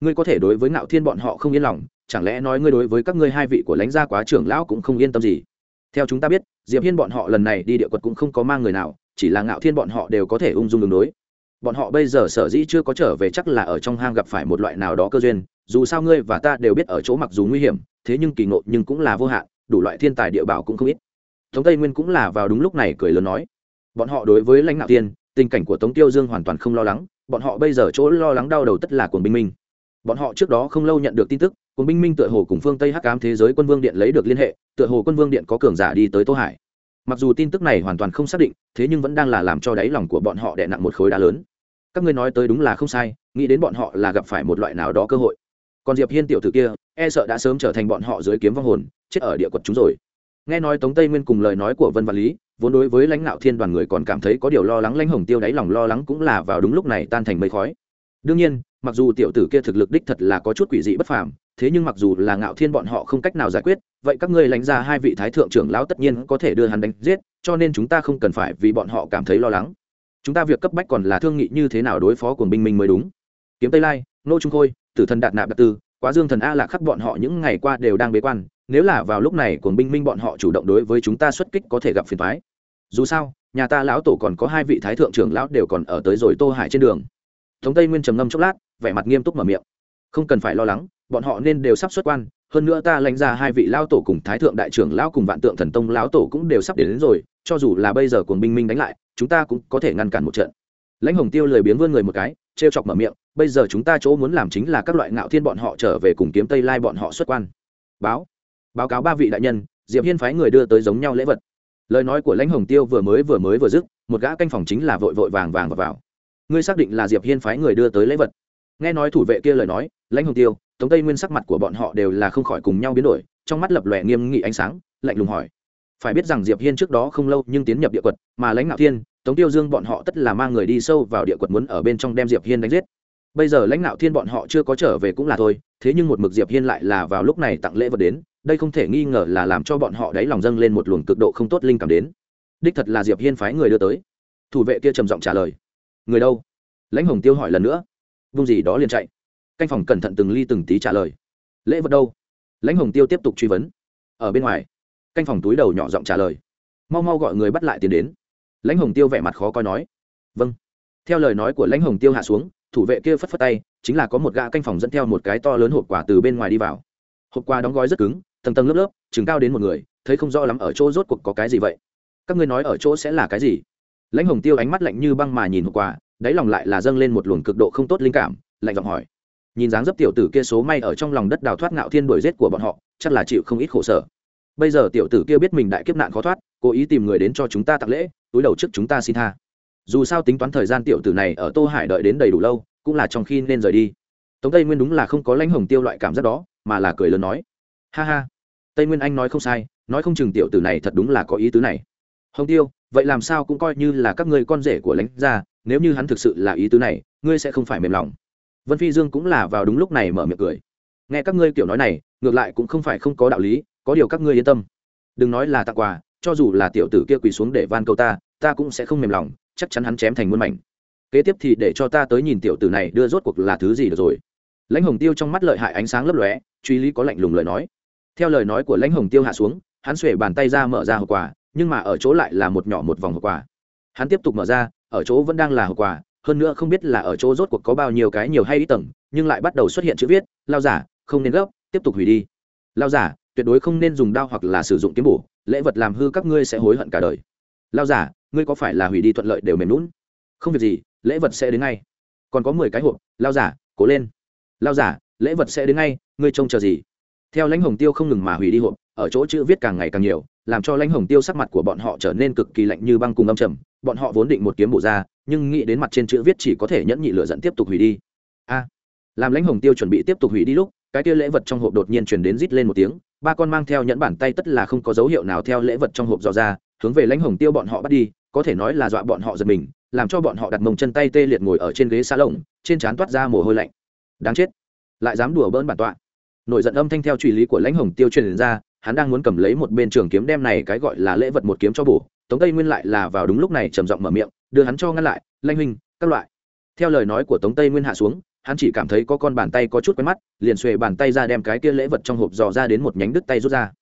ngươi có thể đối với ngạo thiên bọn họ không yên lòng, chẳng lẽ nói ngươi đối với các ngươi hai vị của lãnh gia quá trưởng lão cũng không yên tâm gì? Theo chúng ta biết diệp hiên bọn họ lần này đi địa quật cũng không có mang người nào, chỉ là ngạo thiên bọn họ đều có thể ung dung đường đối. Bọn họ bây giờ sở dĩ chưa có trở về chắc là ở trong hang gặp phải một loại nào đó cơ duyên, dù sao ngươi và ta đều biết ở chỗ mặc dù nguy hiểm, thế nhưng kỳ ngộ nhưng cũng là vô hạn, đủ loại thiên tài địa bảo cũng không ít. Tống tây nguyên cũng là vào đúng lúc này cười lớn nói, bọn họ đối với lãnh ngạo tiên tình cảnh của tống tiêu dương hoàn toàn không lo lắng, bọn họ bây giờ chỗ lo lắng đau đầu tất là cuồng binh minh bọn họ trước đó không lâu nhận được tin tức quân binh minh tựa hồ cùng phương tây hắc ám thế giới quân vương điện lấy được liên hệ, tựa hồ quân vương điện có cường giả đi tới tô hải. Mặc dù tin tức này hoàn toàn không xác định, thế nhưng vẫn đang là làm cho đáy lòng của bọn họ đè nặng một khối đá lớn. Các ngươi nói tới đúng là không sai, nghĩ đến bọn họ là gặp phải một loại nào đó cơ hội. Còn diệp hiên tiểu tử kia e sợ đã sớm trở thành bọn họ dưới kiếm vong hồn, chết ở địa quật chúng rồi. Nghe nói tống tây nguyên cùng lời nói của vân văn lý, vốn đối với lãnh đạo thiên đoàn người còn cảm thấy có điều lo lắng lãnh hồng tiêu đáy lòng lo lắng cũng là vào đúng lúc này tan thành mây khói. Đương nhiên mặc dù tiểu tử kia thực lực đích thật là có chút quỷ dị bất phàm, thế nhưng mặc dù là ngạo thiên bọn họ không cách nào giải quyết, vậy các ngươi lãnh ra hai vị thái thượng trưởng lão tất nhiên có thể đưa hắn đánh giết, cho nên chúng ta không cần phải vì bọn họ cảm thấy lo lắng. Chúng ta việc cấp bách còn là thương nghị như thế nào đối phó cùng binh minh mới đúng. Kiếm tây lai, nô trung khôi, tử thần đạt nạp đạt tư, quá dương thần a lạc khắc bọn họ những ngày qua đều đang bế quan, nếu là vào lúc này cuồng binh minh bọn họ chủ động đối với chúng ta xuất kích có thể gặp phiền toái. Dù sao, nhà ta lão tổ còn có hai vị thái thượng trưởng lão đều còn ở tới rồi tô hải trên đường. Thống tây nguyên trầm ngâm chốc lát vẻ mặt nghiêm túc mở miệng. Không cần phải lo lắng bọn họ nên đều sắp xuất quan hơn nữa ta lãnh ra hai vị lão tổ cùng thái thượng đại trưởng lão cùng vạn tượng thần tông lão tổ cũng đều sắp đến, đến rồi cho dù là bây giờ cuồng binh minh đánh lại chúng ta cũng có thể ngăn cản một trận. Lãnh hồng tiêu lười biếng vươn người một cái trêu chọc mở miệng bây giờ chúng ta chỗ muốn làm chính là các loại ngạo thiên bọn họ trở về cùng kiếm tây lai bọn họ xuất quan. Báo báo cáo ba vị đại nhân diệp hiên phái người đưa tới giống nhau lễ vật. Lời nói của lãnh hồng tiêu vừa mới vừa mới vừa dứt một gã canh phòng chính là vội vội vàng vàng và vào. ngươi xác định là diệp hiên phái người đưa tới lễ vật nghe nói thủ vệ kia lời nói, lãnh hồng tiêu, tống tây nguyên sắc mặt của bọn họ đều là không khỏi cùng nhau biến đổi, trong mắt lập lòe nghiêm nghị ánh sáng, lạnh lùng hỏi. Phải biết rằng diệp hiên trước đó không lâu nhưng tiến nhập địa quật, mà lãnh ngạo thiên, tống tiêu dương bọn họ tất là mang người đi sâu vào địa quật muốn ở bên trong đem diệp hiên đánh giết. Bây giờ lãnh ngạo thiên bọn họ chưa có trở về cũng là thôi, thế nhưng một mực diệp hiên lại là vào lúc này tặng lễ vật đến, đây không thể nghi ngờ là làm cho bọn họ đáy lòng dâng lên một luồng cực độ không tốt linh cảm đến. Đích thật là diệp hiên phái người đưa tới. Thủ vệ kia trầm giọng trả lời. Người đâu? Lãnh hồng tiêu hỏi lần nữa vung gì đó liền chạy. Canh phòng cẩn thận từng ly từng tí trả lời. Lễ vật đâu? Lãnh hồng tiêu tiếp tục truy vấn. Ở bên ngoài, canh phòng túi đầu nhỏ giọng trả lời. Mau mau gọi người bắt lại tiền đến. Lãnh hồng tiêu vẻ mặt khó coi nói. Vâng. Theo lời nói của lãnh hồng tiêu hạ xuống, thủ vệ kia phất phất tay, chính là có một gã canh phòng dẫn theo một cái to lớn hộp quà từ bên ngoài đi vào. Hộp quà đóng gói rất cứng, tầng tầng lớp lớp, chừng cao đến một người, thấy không rõ lắm ở chỗ rốt cuộc có cái gì vậy. Các ngươi nói ở chỗ sẽ là cái gì? Lãnh hồng tiêu ánh mắt lạnh như băng mà nhìn hộp quà đáy lòng lại là dâng lên một luồng cực độ không tốt linh cảm, lạnh giọng hỏi. Nhìn dáng dấp tiểu tử kia số may ở trong lòng đất đào thoát ngạo thiên đuổi rết của bọn họ, chắc là chịu không ít khổ sở. Bây giờ tiểu tử kia biết mình đại kiếp nạn khó thoát, cố ý tìm người đến cho chúng ta tặng lễ, túi đầu trước chúng ta xin tha. Dù sao tính toán thời gian tiểu tử này ở tô hải đợi đến đầy đủ lâu, cũng là trong khi nên rời đi. Tống tây nguyên đúng là không có lãnh hồng tiêu loại cảm giác đó, mà là cười lớn nói. Ha ha. Tây nguyên anh nói không sai, nói không chừng tiểu tử này thật đúng là có ý tứ này. Hồng tiêu, vậy làm sao cũng coi như là các ngươi con rể của lãnh gia nếu như hắn thực sự là ý tứ này, ngươi sẽ không phải mềm lòng. Vân phi dương cũng là vào đúng lúc này mở miệng cười. Nghe các ngươi kiểu nói này, ngược lại cũng không phải không có đạo lý, có điều các ngươi yên tâm. Đừng nói là tặng quà, cho dù là tiểu tử kia quỳ xuống để van câu ta ta cũng sẽ không mềm lòng, chắc chắn hắn chém thành muôn mảnh. Kế tiếp thì để cho ta tới nhìn tiểu tử này đưa rốt cuộc là thứ gì được rồi. Lãnh hồng tiêu trong mắt lợi hại ánh sáng lấp lóe, truy lý có lạnh lùng lời nói. Theo lời nói của lãnh hồng tiêu hạ xuống, hắn xuể bàn tay ra mở ra hộp quà, nhưng mà ở chỗ lại là một nhỏ một vòng hộp quà. Hắn tiếp tục mở ra ở chỗ vẫn đang là hậu quả, hơn nữa không biết là ở chỗ rốt cuộc có bao nhiêu cái nhiều hay ít tầng nhưng lại bắt đầu xuất hiện chữ viết lao giả không nên gấp tiếp tục hủy đi. Lao giả tuyệt đối không nên dùng đao hoặc là sử dụng kiếm bổ lễ vật làm hư các ngươi sẽ hối hận cả đời. Lao giả ngươi có phải là hủy đi thuận lợi đều mềm lún không việc gì lễ vật sẽ đến ngay. Còn có mười cái hộp lao giả cố lên. Lao giả lễ vật sẽ đến ngay ngươi trông chờ gì? Theo lãnh hồng tiêu không ngừng mà hủy đi hộp ở chỗ chữ viết càng ngày càng nhiều làm cho lãnh hồng tiêu sắc mặt của bọn họ trở nên cực kỳ lạnh như băng cùng âm trầm bọn họ vốn định một kiếm bổ ra, nhưng nghĩ đến mặt trên chữ viết chỉ có thể nhẫn nhị lựa dẫn tiếp tục hủy đi. A. Làm lãnh hồng tiêu chuẩn bị tiếp tục hủy đi lúc, cái kia lễ vật trong hộp đột nhiên chuyển đến rít lên một tiếng, ba con mang theo nhẫn bản tay tất là không có dấu hiệu nào theo lễ vật trong hộp dò ra, hướng về lãnh hồng tiêu bọn họ bắt đi, có thể nói là dọa bọn họ giật mình, làm cho bọn họ đặt mông chân tay tê liệt ngồi ở trên ghế xa lồng trên trán toát ra mồ hôi lạnh. Đáng chết. Lại dám đùa bỡn bản tọa. Nổi giận âm thanh theo truy lý của lãnh hồng tiêu truyền ra, hắn đang muốn cầm lấy một bên trường kiếm đem này cái gọi là lễ vật một kiếm cho bổ tống tây nguyên lại là vào đúng lúc này trầm giọng mở miệng, đưa hắn cho ngăn lại, lanh huynh, các loại. Theo lời nói của tống tây nguyên hạ xuống, hắn chỉ cảm thấy có con bàn tay có chút quen mắt, liền xuề bàn tay ra đem cái kia lễ vật trong hộp dò ra đến một nhánh đứt tay rút ra.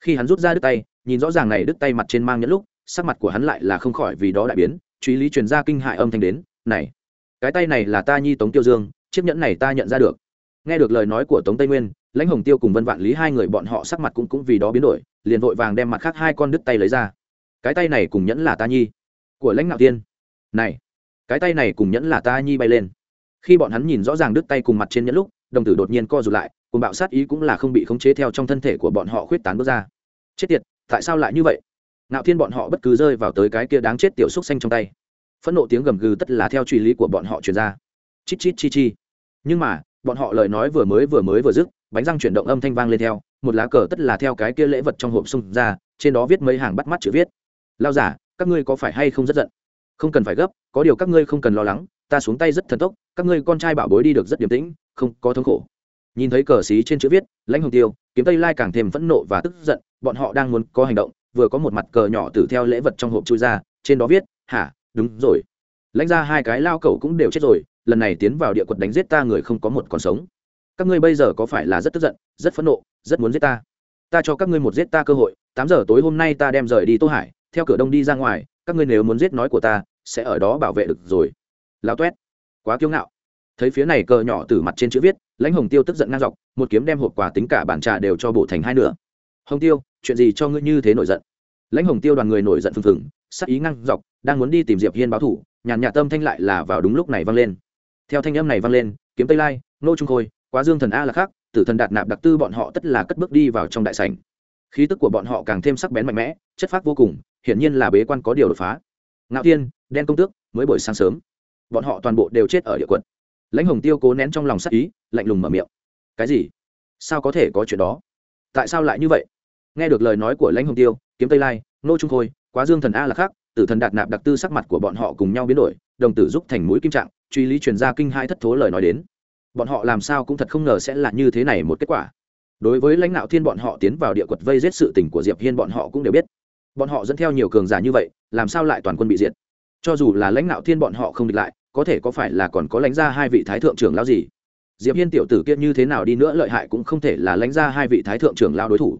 Khi hắn rút ra đứt tay, nhìn rõ ràng này đứt tay mặt trên mang nhẫn lúc, sắc mặt của hắn lại là không khỏi vì đó đại biến, truy lý truyền ra kinh hại âm thanh đến, này, cái tay này là ta nhi tống tiêu dương, chiếc nhẫn này ta nhận ra được. Nghe được lời nói của tống tây nguyên, lãnh hồng tiêu cùng vân vạn lý hai người bọn họ sắc mặt cũng cũng vì đó biến đổi, liền vội vàng đem mặt khác hai con đứt tay lấy ra cái tay này cùng nhẫn là ta nhi. Của lãnh ngạo tiên. Này, cái tay này cùng nhẫn là ta nhi bay lên. Khi bọn hắn nhìn rõ ràng đứt tay cùng mặt trên nhẫn lúc, đồng tử đột nhiên co rụt lại, cùng bạo sát ý cũng là không bị khống chế theo trong thân thể của bọn họ khuyết tán bước ra. Chết tiệt, tại sao lại như vậy? Ngạo thiên bọn họ bất cứ rơi vào tới cái kia đáng chết tiểu xúc xanh trong tay. Phẫn nộ tiếng gầm gừ tất là theo truy lý của bọn họ truyền ra. Chít chít chi chi. Nhưng mà, bọn họ lời nói vừa mới vừa mới vừa dứt, bánh răng chuyển động âm thanh vang lên theo, một lá cờ tất là theo cái kia lễ vật trong hộp xung ra, trên đó viết mấy hàng bắt mắt chữ viết lao giả, các ngươi có phải hay không rất giận? Không cần phải gấp, có điều các ngươi không cần lo lắng, ta xuống tay rất thần tốc, các ngươi con trai bảo bối đi được rất điềm tĩnh, không có thống khổ. Nhìn thấy cờ xí trên chữ viết, lãnh hồng tiêu, kiếm tây lai càng thêm phẫn nộ và tức giận, bọn họ đang muốn có hành động, vừa có một mặt cờ nhỏ tử theo lễ vật trong hộp chui ra, trên đó viết, hả, đúng rồi. Lãnh ra hai cái lao cẩu cũng đều chết rồi, lần này tiến vào địa quật đánh giết ta người không có một còn sống. Các ngươi bây giờ có phải là rất tức giận, rất phẫn nộ, rất muốn giết ta? Ta cho các ngươi một giết ta cơ hội, tám giờ tối hôm nay ta đem rời đi tô hải theo cửa đông đi ra ngoài, các ngươi nếu muốn giết nói của ta, sẽ ở đó bảo vệ được rồi. Lao toét quá kiêu ngạo. Thấy phía này cờ nhỏ từ mặt trên chữ viết, lãnh hồng tiêu tức giận ngang dọc, một kiếm đem hộp quà tính cả bản trà đều cho bổ thành hai nửa. Hồng tiêu, chuyện gì cho ngươi như thế nổi giận? Lãnh hồng tiêu đoàn người nổi giận phừng phừng, sắc ý ngang dọc, đang muốn đi tìm diệp hiên báo thủ, nhàn nhạt tâm thanh lại là vào đúng lúc này vang lên. Theo thanh âm này vang lên, kiếm tây lai, nô trung khôi, quá dương thần a là khác, tử thần đạt nạp đặc tư bọn họ tất là cất bước đi vào trong đại sảnh. Khí tức của bọn họ càng thêm sắc bén mạnh mẽ, chất phác vô cùng hiển nhiên là bế quan có điều đột phá. Ngạo tiên đen công tước, mới buổi sáng sớm. Bọn họ toàn bộ đều chết ở địa quận lãnh hồng tiêu cố nén trong lòng sắc ý, lạnh lùng mở miệng. Cái gì? Sao có thể có chuyện đó? Tại sao lại như vậy? Nghe được lời nói của lãnh hồng tiêu, kiếm tây lai nô trung khôi, quá dương thần a là khác, tử thần đạt nạp đặc tư sắc mặt của bọn họ cùng nhau biến đổi, đồng tử giúp thành mũi kim trạng, truy lý truyền ra kinh hai thất thố lời nói đến. Bọn họ làm sao cũng thật không ngờ sẽ là như thế này một kết quả. Đối với lãnh đạo thiên bọn họ tiến vào địa quật vây giết sự tình của diệp hiên bọn họ cũng đều biết bọn họ dẫn theo nhiều cường giả như vậy, làm sao lại toàn quân bị diệt? Cho dù là lãnh đạo thiên bọn họ không địch lại, có thể có phải là còn có lãnh ra hai vị thái thượng trưởng lão gì? Diệp hiên tiểu tử kia như thế nào đi nữa lợi hại cũng không thể là lãnh ra hai vị thái thượng trưởng lão đối thủ.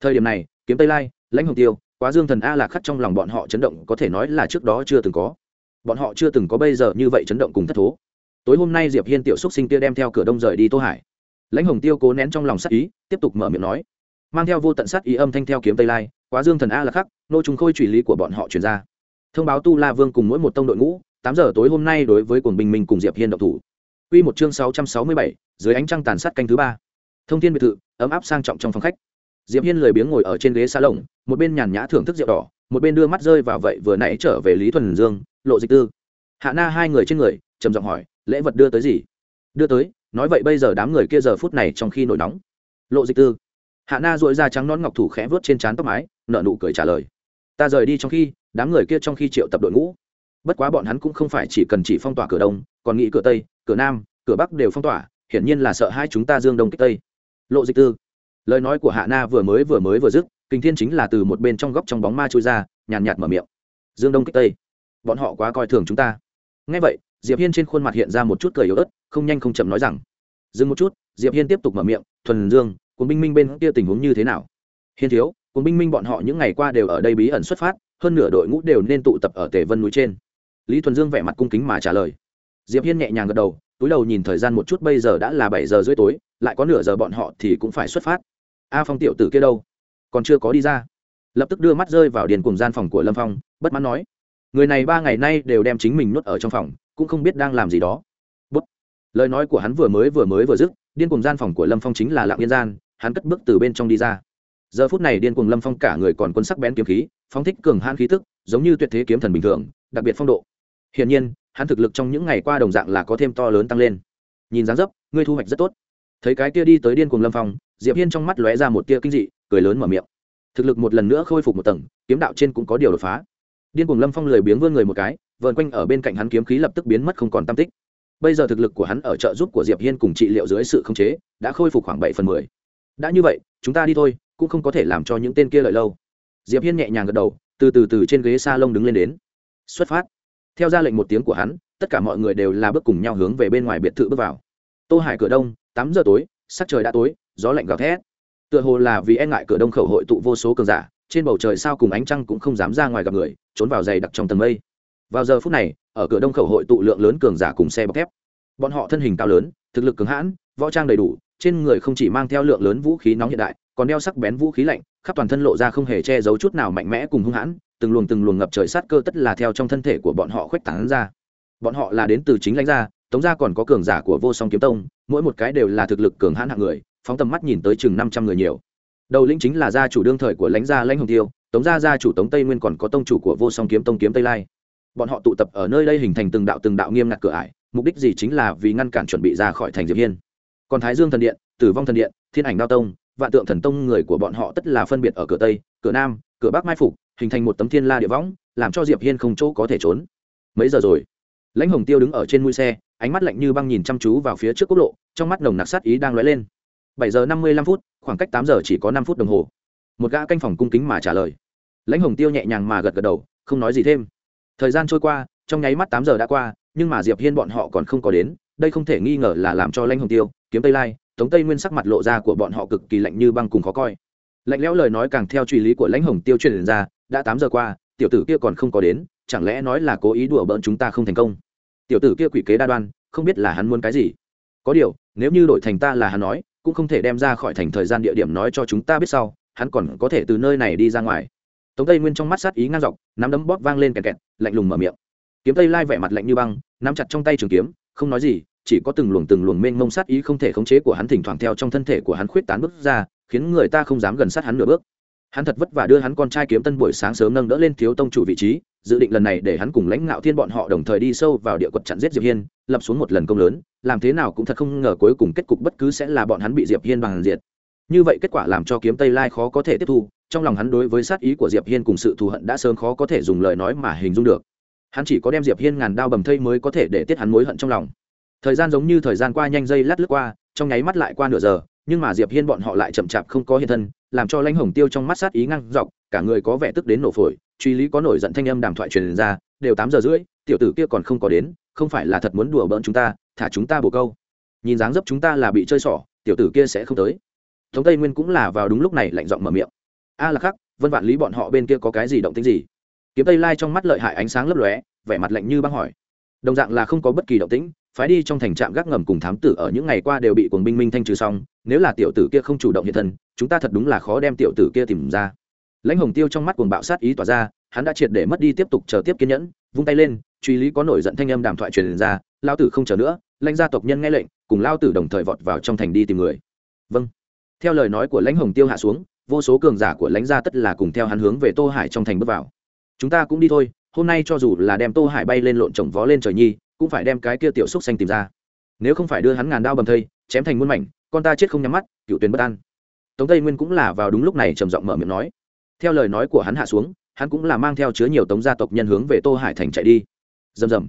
Thời điểm này, kiếm tây lai, lãnh hồng tiêu, quá dương thần a lạc khắc trong lòng bọn họ chấn động, có thể nói là trước đó chưa từng có. Bọn họ chưa từng có bây giờ như vậy chấn động cùng thất thố. Tối hôm nay diệp hiên tiểu xúc sinh kia đem theo cửa đông rời đi tô hải. Lãnh hồng tiêu cố nén trong lòng sát ý, tiếp tục mở miệng nói, mang theo vô tận sát ý âm thanh theo kiếm tây lai quá dương thần a là khắc nô trùng khôi truy lý của bọn họ truyền ra. Thông báo tu la vương cùng mỗi một tông đội ngũ tám giờ tối hôm nay đối với quần bình minh cùng diệp hiên độc thủ. Quy một chương sáu sáu mươi bảy, dưới ánh trăng tàn sát canh thứ ba. Thông thiên biệt thự, ấm áp sang trọng trong phòng khách. Diệp hiên lười biếng ngồi ở trên ghế xa lồng một bên nhàn nhã thưởng thức rượu đỏ một bên đưa mắt rơi vào vậy vừa nãy trở về lý thuần dương lộ dịch tư. Hạ na hai người trên người trầm giọng hỏi lễ vật đưa tới gì? Đưa tới nói vậy bây giờ đám người kia giờ phút này trong khi nổi nóng. Lộ dịch tư. Hạ na dội ra trắng nón ngọc thủ khẽ vớt trên trán tóc mái nợ nụ cười trả lời. Ta rời đi trong khi, đám người kia trong khi triệu tập đội ngũ. Bất quá bọn hắn cũng không phải chỉ cần chỉ phong tỏa cửa đông, còn nghĩ cửa tây, cửa nam, cửa bắc đều phong tỏa, hiển nhiên là sợ hai chúng ta dương đông kích tây. Lộ dịch tư, lời nói của hạ na vừa mới vừa mới vừa dứt kinh thiên chính là từ một bên trong góc trong bóng ma trôi ra, nhàn nhạt mở miệng. Dương đông kích tây, bọn họ quá coi thường chúng ta. Ngay vậy, diệp hiên trên khuôn mặt hiện ra một chút cười yếu ớt, không nhanh không chậm nói rằng, dừng một chút. Diệp hiên tiếp tục mở miệng, thuần dương, cùng binh minh bên kia tình huống như thế nào? Hiên thiếu cùng binh minh bọn họ những ngày qua đều ở đây bí ẩn xuất phát, hơn nửa đội ngũ đều nên tụ tập ở tề vân núi trên. Lý thuần dương vẻ mặt cung kính mà trả lời. Diệp hiên nhẹ nhàng gật đầu, túi đầu nhìn thời gian một chút, bây giờ đã là bảy giờ rưỡi tối, lại có nửa giờ bọn họ thì cũng phải xuất phát. A phong tiểu tử kia đâu? Còn chưa có đi ra. Lập tức đưa mắt rơi vào điền cùng gian phòng của lâm phong, bất mãn nói. Người này ba ngày nay đều đem chính mình nuốt ở trong phòng, cũng không biết đang làm gì đó. Bút. Lời nói của hắn vừa mới vừa mới vừa dứt điên cùng gian phòng của lâm phong chính là lạng yên gian, hắn cất bước từ bên trong đi ra giờ phút này điên cuồng lâm phong cả người còn quân sắc bén kiếm khí, phóng thích cường hãn khí tức, giống như tuyệt thế kiếm thần bình thường, đặc biệt phong độ. Hiển nhiên, hắn thực lực trong những ngày qua đồng dạng là có thêm to lớn tăng lên. Nhìn dáng dấp, ngươi thu hoạch rất tốt. Thấy cái kia đi tới điên cuồng lâm phong, diệp hiên trong mắt lóe ra một tia kinh dị, cười lớn mở miệng. Thực lực một lần nữa khôi phục một tầng, kiếm đạo trên cũng có điều đột phá. Điên cuồng lâm phong lười biếng vươn người một cái, vờn quanh ở bên cạnh hắn kiếm khí lập tức biến mất không còn tam tích. Bây giờ thực lực của hắn ở trợ giúp của diệp hiên cùng trị liệu dưới sự khống chế, đã khôi phục khoảng bảy phần mười. Đã như vậy, chúng ta đi thôi cũng không có thể làm cho những tên kia lợi lâu. Diệp hiên nhẹ nhàng gật đầu, từ từ từ trên ghế s a lông đứng lên đến. Xuất phát. Theo ra lệnh một tiếng của hắn, tất cả mọi người đều là bước cùng nhau hướng về bên ngoài biệt thự bước vào. Tô hải cửa đông, tám giờ tối, sắc trời đã tối, gió lạnh gào thét. Tựa hồ là vì e ngại cửa đông khẩu hội tụ vô số cường giả, trên bầu trời sao cùng ánh trăng cũng không dám ra ngoài gặp người, trốn vào dày đặc trong tầng mây. Vào giờ phút này, ở cửa đông khẩu hội tụ lượng lớn cường giả cùng xe bọc thép. Bọn họ thân hình cao lớn, thực lực cứng hãn, võ trang đầy đủ, trên người không chỉ mang theo lượng lớn vũ khí nóng hiện đại còn đeo sắc bén vũ khí lạnh, khắp toàn thân lộ ra không hề che giấu chút nào mạnh mẽ cùng hung hãn, từng luồng từng luồng ngập trời sát cơ tất là theo trong thân thể của bọn họ khuếch tán ra. Bọn họ là đến từ chính lãnh gia, tống gia còn có cường giả của vô song kiếm tông, mỗi một cái đều là thực lực cường hãn hạng người, phóng tầm mắt nhìn tới chừng năm trăm người nhiều. Đầu lĩnh chính là gia chủ đương thời của lãnh gia lãnh hồng tiêu, tống gia gia chủ tống tây nguyên còn có tông chủ của vô song kiếm tông kiếm tây lai. Bọn họ tụ tập ở nơi đây hình thành từng đạo từng đạo nghiêm ngặt cửa ải, mục đích gì chính là vì ngăn cản chuẩn bị ra khỏi thành diệp hiên. Còn thái dương thần điện, tử vong thần điện, thiên ảnh đao tông vạn tượng thần tông người của bọn họ tất là phân biệt ở cửa tây, cửa nam, cửa bắc mai phục, hình thành một tấm thiên la địa võng, làm cho diệp hiên không chỗ có thể trốn. Mấy giờ rồi? Lãnh hồng tiêu đứng ở trên mũi xe, ánh mắt lạnh như băng nhìn chăm chú vào phía trước quốc lộ, trong mắt nồng nặc sát ý đang lóe lên. Bảy giờ năm mươi lăm phút, khoảng cách tám giờ chỉ có năm phút đồng hồ. Một gã canh phòng cung kính mà trả lời. Lãnh hồng tiêu nhẹ nhàng mà gật gật đầu, không nói gì thêm. Thời gian trôi qua, trong nháy mắt tám giờ đã qua, nhưng mà diệp hiên bọn họ còn không có đến, đây không thể nghi ngờ là làm cho lãnh hồng tiêu kiếm tây lai tống tây nguyên sắc mặt lộ ra của bọn họ cực kỳ lạnh như băng cùng khó coi. Lạnh lẽo lời nói càng theo truy lý của lãnh hồng tiêu truyền ra, đã tám giờ qua, tiểu tử kia còn không có đến, chẳng lẽ nói là cố ý đùa bỡn chúng ta không thành công? Tiểu tử kia quỷ kế đa đoan, không biết là hắn muốn cái gì. Có điều, nếu như đổi thành ta là hắn nói, cũng không thể đem ra khỏi thành thời gian địa điểm nói cho chúng ta biết sau, hắn còn có thể từ nơi này đi ra ngoài. Tống tây nguyên trong mắt sát ý ngang dọc, nắm đấm bóp vang lên kẹt kẹt, lạnh lùng mở miệng. Kiếm tây lai vẻ mặt lạnh như băng, nắm chặt trong tay trường kiếm, không nói gì chỉ có từng luồng từng luồng mênh mông sát ý không thể khống chế của hắn thỉnh thoảng theo trong thân thể của hắn khuyết tán bước ra, khiến người ta không dám gần sát hắn nửa bước. Hắn thật vất vả đưa hắn con trai kiếm tân buổi sáng sớm nâng đỡ lên thiếu tông chủ vị trí, dự định lần này để hắn cùng lãnh ngạo thiên bọn họ đồng thời đi sâu vào địa quật chặn giết diệp hiên, lập xuống một lần công lớn, làm thế nào cũng thật không ngờ cuối cùng kết cục bất cứ sẽ là bọn hắn bị diệp hiên bằng diệt. Như vậy kết quả làm cho kiếm tây lai khó có thể tiếp thu, trong lòng hắn đối với sát ý của diệp hiên cùng sự thù hận đã sớm khó có thể dùng lời nói mà hình dung được. Hắn chỉ có đem diệp hiên ngàn đao bầm thây mới có thể để tiết hắn mối hận trong lòng thời gian giống như thời gian qua nhanh dây lát lướt qua, trong nháy mắt lại qua nửa giờ, nhưng mà diệp hiên bọn họ lại chậm chạp không có hiện thân, làm cho lãnh hồng tiêu trong mắt sát ý ngăn dọc, cả người có vẻ tức đến nổ phổi, truy lý có nổi giận thanh âm đàm thoại truyền ra, đều tám giờ rưỡi, tiểu tử kia còn không có đến, không phải là thật muốn đùa bỡn chúng ta, thả chúng ta bồ câu. Nhìn dáng dấp chúng ta là bị chơi xỏ, tiểu tử kia sẽ không tới. Thống tây nguyên cũng là vào đúng lúc này lạnh giọng mở miệng. A là khắc vân vạn lý bọn họ bên kia có cái gì động tĩnh gì? Kiếm tây lai trong mắt lợi hại ánh sáng lấp lóe, vẻ mặt lạnh như băng hỏi. Đồng dạng là không có bất kỳ động tĩnh phái đi trong thành trạm gác ngầm cùng thám tử ở những ngày qua đều bị cuồng binh minh thanh trừ xong, nếu là tiểu tử kia không chủ động hiện thân, chúng ta thật đúng là khó đem tiểu tử kia tìm ra. Lãnh hồng tiêu trong mắt cuồng bạo sát ý tỏa ra, hắn đã triệt để mất đi tiếp tục chờ tiếp kiên nhẫn, vung tay lên, truy lý có nổi giận thanh âm đàm thoại truyền ra lao tử không chờ nữa, lãnh gia tộc nhân nghe lệnh, cùng lao tử đồng thời vọt vào trong thành đi tìm người. Vâng. Theo lời nói của lãnh hồng tiêu hạ xuống, vô số cường giả của lãnh gia tất là cùng theo hắn hướng về tô hải trong thành bước vào. Chúng ta cũng đi thôi, hôm nay cho dù là đem tô hải bay lên lộn trồng vó lên trời nhi cũng phải đem cái kia tiểu xúc xanh tìm ra. Nếu không phải đưa hắn ngàn đao bầm thây, chém thành muôn mảnh, con ta chết không nhắm mắt, cựu tuyến bất an. Tống tây nguyên cũng là vào đúng lúc này trầm giọng mở miệng nói. Theo lời nói của hắn hạ xuống, hắn cũng là mang theo chứa nhiều tống gia tộc nhân hướng về tô hải thành chạy đi. Rầm rầm.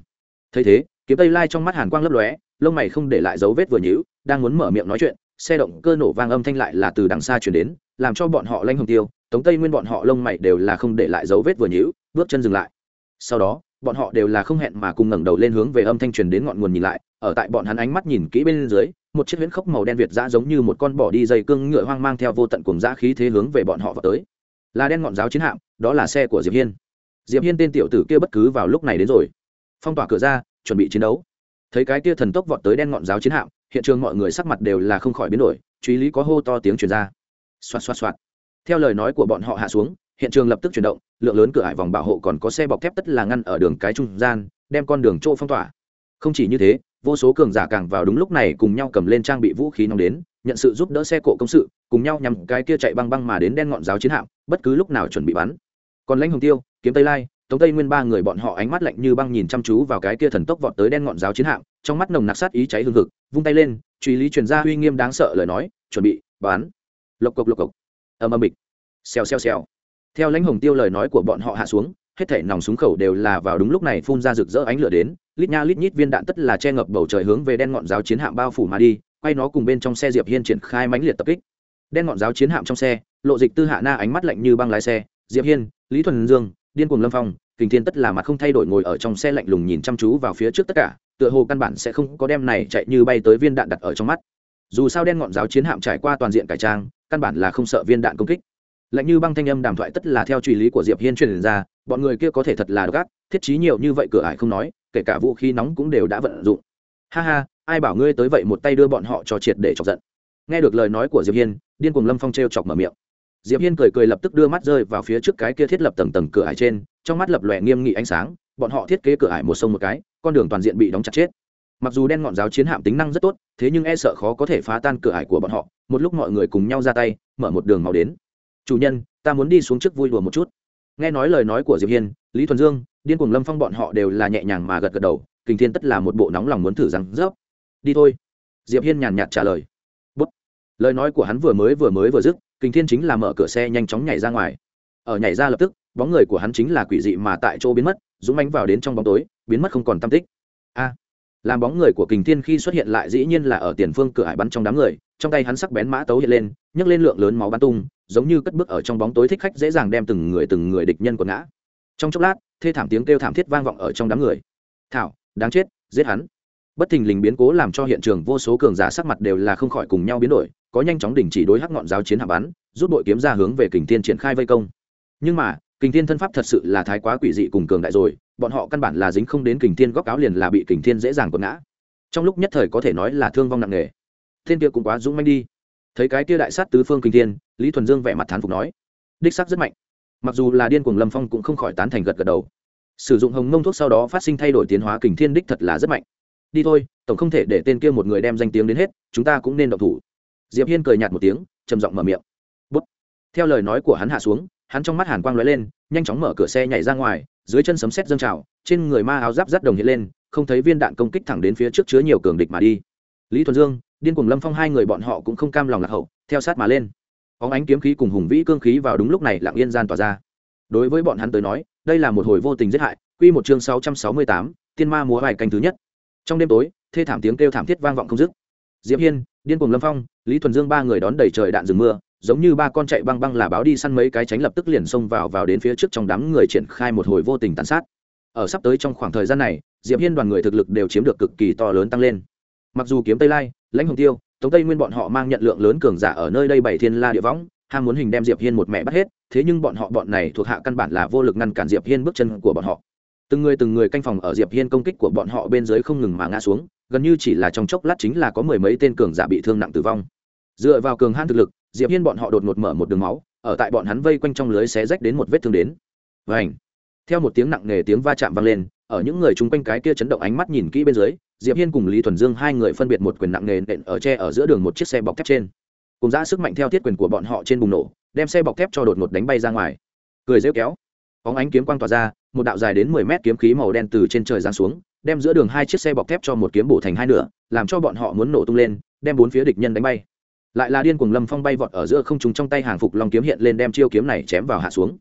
Thấy thế, kiếm tây lai trong mắt hàn quang lấp lóe, lông mày không để lại dấu vết vừa nhữ đang muốn mở miệng nói chuyện, xe động cơ nổ vang âm thanh lại là từ đằng xa chuyển đến, làm cho bọn họ lanh hồng tiêu. Tống tây nguyên bọn họ lông mày đều là không để lại dấu vết vừa nhữ bước chân dừng lại. Sau đó bọn họ đều là không hẹn mà cùng ngẩng đầu lên hướng về âm thanh truyền đến ngọn nguồn nhìn lại, ở tại bọn hắn ánh mắt nhìn kỹ bên dưới, một chiếc huyễn khốc màu đen việt dã giống như một con bỏ đi dây cương ngựa hoang mang theo vô tận cùng dã khí thế hướng về bọn họ vào tới. Là đen ngọn giáo chiến hạm, đó là xe của diệp hiên. Diệp hiên tên tiểu tử kia bất cứ vào lúc này đến rồi. Phong tỏa cửa ra, chuẩn bị chiến đấu. Thấy cái kia thần tốc vọt tới đen ngọn giáo chiến hạm, hiện trường mọi người sắc mặt đều là không khỏi biến đổi, truy lý có hô to tiếng truyền ra. Xoạt xoạt xoạt. Theo lời nói của bọn họ hạ xuống hiện trường lập tức chuyển động, lượng lớn cửa hải vòng bảo hộ còn có xe bọc thép tất là ngăn ở đường cái trung gian, đem con đường chỗ phong tỏa. Không chỉ như thế, vô số cường giả càng vào đúng lúc này cùng nhau cầm lên trang bị vũ khí nóng đến, nhận sự giúp đỡ xe cộ công sự, cùng nhau nhằm cái kia chạy băng băng mà đến đen ngọn giáo chiến hạm, bất cứ lúc nào chuẩn bị bắn. Còn lãnh hồng tiêu, kiếm tây lai, tống tây nguyên ba người bọn họ ánh mắt lạnh như băng nhìn chăm chú vào cái kia thần tốc vọt tới đen ngọn giáo chiến hạm, trong mắt nồng nặc sát ý cháy hương thực vung tay lên, truy lý truyền ra uy nghiêm đáng sợ lời nói, chuẩn bị bán lộc cộc lộc cộc. Ầm ầm bịch. Xèo xèo xèo theo lãnh hồng tiêu lời nói của bọn họ hạ xuống, hết thể nòng súng khẩu đều là vào đúng lúc này phun ra rực rỡ ánh lửa đến, lít nha lít nhít viên đạn tất là che ngập bầu trời hướng về đen ngọn giáo chiến hạm bao phủ mà đi, quay nó cùng bên trong xe diệp hiên triển khai mãnh liệt tập kích. Đen ngọn giáo chiến hạm trong xe, lộ dịch tư hạ na ánh mắt lạnh như băng lái xe, diệp hiên, lý thuần dương, điên cuồng lâm phong, kình thiên tất là mặt không thay đổi ngồi ở trong xe lạnh lùng nhìn chăm chú vào phía trước tất cả, tựa hồ căn bản sẽ không có đem này chạy như bay tới viên đạn đặt ở trong mắt. Dù sao đen ngọn giáo chiến hạm trải qua toàn diện cải trang, căn bản là không sợ viên đạn công kích lạnh như băng thanh âm đàm thoại tất là theo truy lý của diệp hiên truyền ra, bọn người kia có thể thật là độc thiết trí nhiều như vậy cửa ải không nói, kể cả vũ khí nóng cũng đều đã vận dụng. Ha ha, ai bảo ngươi tới vậy một tay đưa bọn họ cho triệt để chọc giận. Nghe được lời nói của diệp hiên, điên cuồng lâm phong t r e o chọc mở miệng. Diệp hiên cười cười lập tức đưa mắt rơi vào phía trước cái kia thiết lập tầng tầng cửa ải trên, trong mắt lập lòe nghiêm nghị ánh sáng, bọn họ thiết kế cửa ải một sông một cái, con đường toàn diện bị đóng chặt chết. Mặc dù đen ngọn giáo chiến hạm tính năng rất tốt, thế nhưng e sợ khó có thể phá tan cửa ải của bọn họ, một lúc mọi người cùng nhau ra tay, mở một đường màu đến chủ nhân, ta muốn đi xuống trước vui đùa một chút. Nghe nói lời nói của diệp hiên, lý thuần dương, điên cuồng lâm phong bọn họ đều là nhẹ nhàng mà gật gật đầu, kình thiên tất là một bộ nóng lòng muốn thử rằng rớp đi thôi. Diệp hiên nhàn nhạt trả lời. Bút. lời nói của hắn vừa mới vừa mới vừa dứt, kình thiên chính là mở cửa xe nhanh chóng nhảy ra ngoài. Ở nhảy ra lập tức, bóng người của hắn chính là quỷ dị mà tại chỗ biến mất, dũng mánh vào đến trong bóng tối, biến mất không còn tâm tích. A! Làm bóng người của kình thiên khi xuất hiện lại dĩ nhiên là ở tiền phương cửa hải bắn trong đám người, trong tay hắn sắc bén mã tấu hiện lên, nhấc lên lượng lớn máu bắn tung, giống như cất bước ở trong bóng tối thích khách dễ dàng đem từng người từng người địch nhân quật ngã. Trong chốc lát, thê thảm tiếng kêu thảm thiết vang vọng ở trong đám người. Thảo, đáng chết, giết hắn. Bất thình lình biến cố làm cho hiện trường vô số cường giả sắc mặt đều là không khỏi cùng nhau biến đổi, có nhanh chóng đình chỉ đối hắc ngọn giáo chiến hạ bắn, rút đội kiếm ra hướng về kình thiên triển khai vây công. Nhưng mà kình thiên thân pháp thật sự là thái quá quỷ dị cùng cường đại rồi, bọn họ căn bản là dính không đến kình thiên góc áo liền là bị kình thiên dễ dàng quật ngã. Trong lúc nhất thời có thể nói là thương vong nặng nề. Thiên kia cũng quá dũng manh đi. Thấy cái kia đại sát tứ phương kình thiên, lý thuần dương vẻ mặt thán phục nói, đích sắc rất mạnh. Mặc dù là điên cuồng lâm phong cũng không khỏi tán thành gật gật đầu. Sử dụng hồng mông thuốc sau đó phát sinh thay đổi tiến hóa kình thiên đích thật là rất mạnh. Đi thôi, tổng không thể để tên kia một người đem danh tiếng đến hết, chúng ta cũng nên động thủ. Diệp hiên cười nhạt một tiếng, trầm giọng mở miệng. Bút. Theo lời nói của hắn hạ xuống hắn trong mắt hàn quang lóe lên, nhanh chóng mở cửa xe nhảy ra ngoài, dưới chân sấm sét dâng trào, trên người ma áo giáp rắt đồng hiện lên, không thấy viên đạn công kích thẳng đến phía trước chứa nhiều cường địch mà đi. Lý thuần dương, điên cuồng lâm phong hai người bọn họ cũng không cam lòng lạc hậu, theo sát mà lên. Óng ánh kiếm khí cùng hùng vĩ cương khí vào đúng lúc này lặng yên gian tỏa ra. Đối với bọn hắn tới nói, đây là một hồi vô tình giết hại. Quy một chương sáu trăm sáu mươi tám, tiên ma múa bài canh thứ nhất. Trong đêm tối, thê thảm tiếng kêu thảm thiết vang vọng không dứt. Diệp hiên, điên cuồng lâm phong, lý thuần dương ba người đón đầy trời đạn rừng mưa giống như ba con chạy băng băng là báo đi săn mấy cái tránh lập tức liền xông vào vào đến phía trước trong đám người triển khai một hồi vô tình tàn sát. Ở sắp tới trong khoảng thời gian này, diệp hiên đoàn người thực lực đều chiếm được cực kỳ to lớn tăng lên. Mặc dù kiếm tây lai, lãnh hồng tiêu, tống tây nguyên bọn họ mang nhận lượng lớn cường giả ở nơi đây bảy thiên la địa võng, ham muốn hình đem diệp hiên một mẹ bắt hết, thế nhưng bọn họ bọn này thuộc hạ căn bản là vô lực ngăn cản diệp hiên bước chân của bọn họ. Từng người từng người canh phòng ở diệp hiên công kích của bọn họ bên dưới không ngừng mà ngã xuống, gần như chỉ là trong chốc lát chính là có mười mấy tên cường giả bị thương nặng tử vong. Dựa vào cường han thực lực diệp hiên bọn họ đột ngột mở một đường máu, ở tại bọn hắn vây quanh trong lưới xé rách đến một vết thương đến. Vảnh theo một tiếng nặng nề tiếng va chạm vang lên, ở những người chung quanh cái kia chấn động ánh mắt nhìn kỹ bên dưới, diệp hiên cùng lý thuần dương hai người phân biệt một quyền nặng nề nện ở tre ở giữa đường một chiếc xe bọc thép trên. Cùng ra sức mạnh theo thiết quyền của bọn họ trên bùng nổ, đem xe bọc thép cho đột ngột đánh bay ra ngoài. Cười rêu kéo. Óng ánh kiếm quang tỏa ra, một đạo dài đến mười mét kiếm khí màu đen từ trên trời giáng xuống, đem giữa đường hai chiếc xe bọc thép cho một kiếm bổ thành hai nửa, làm cho bọn họ muốn nổ tung lên, đem bốn phía địch nhân đánh bay lại là điên cuồng lâm phong bay vọt ở giữa không trùng trong tay hàng phục long kiếm hiện lên đem chiêu kiếm này chém vào hạ xuống.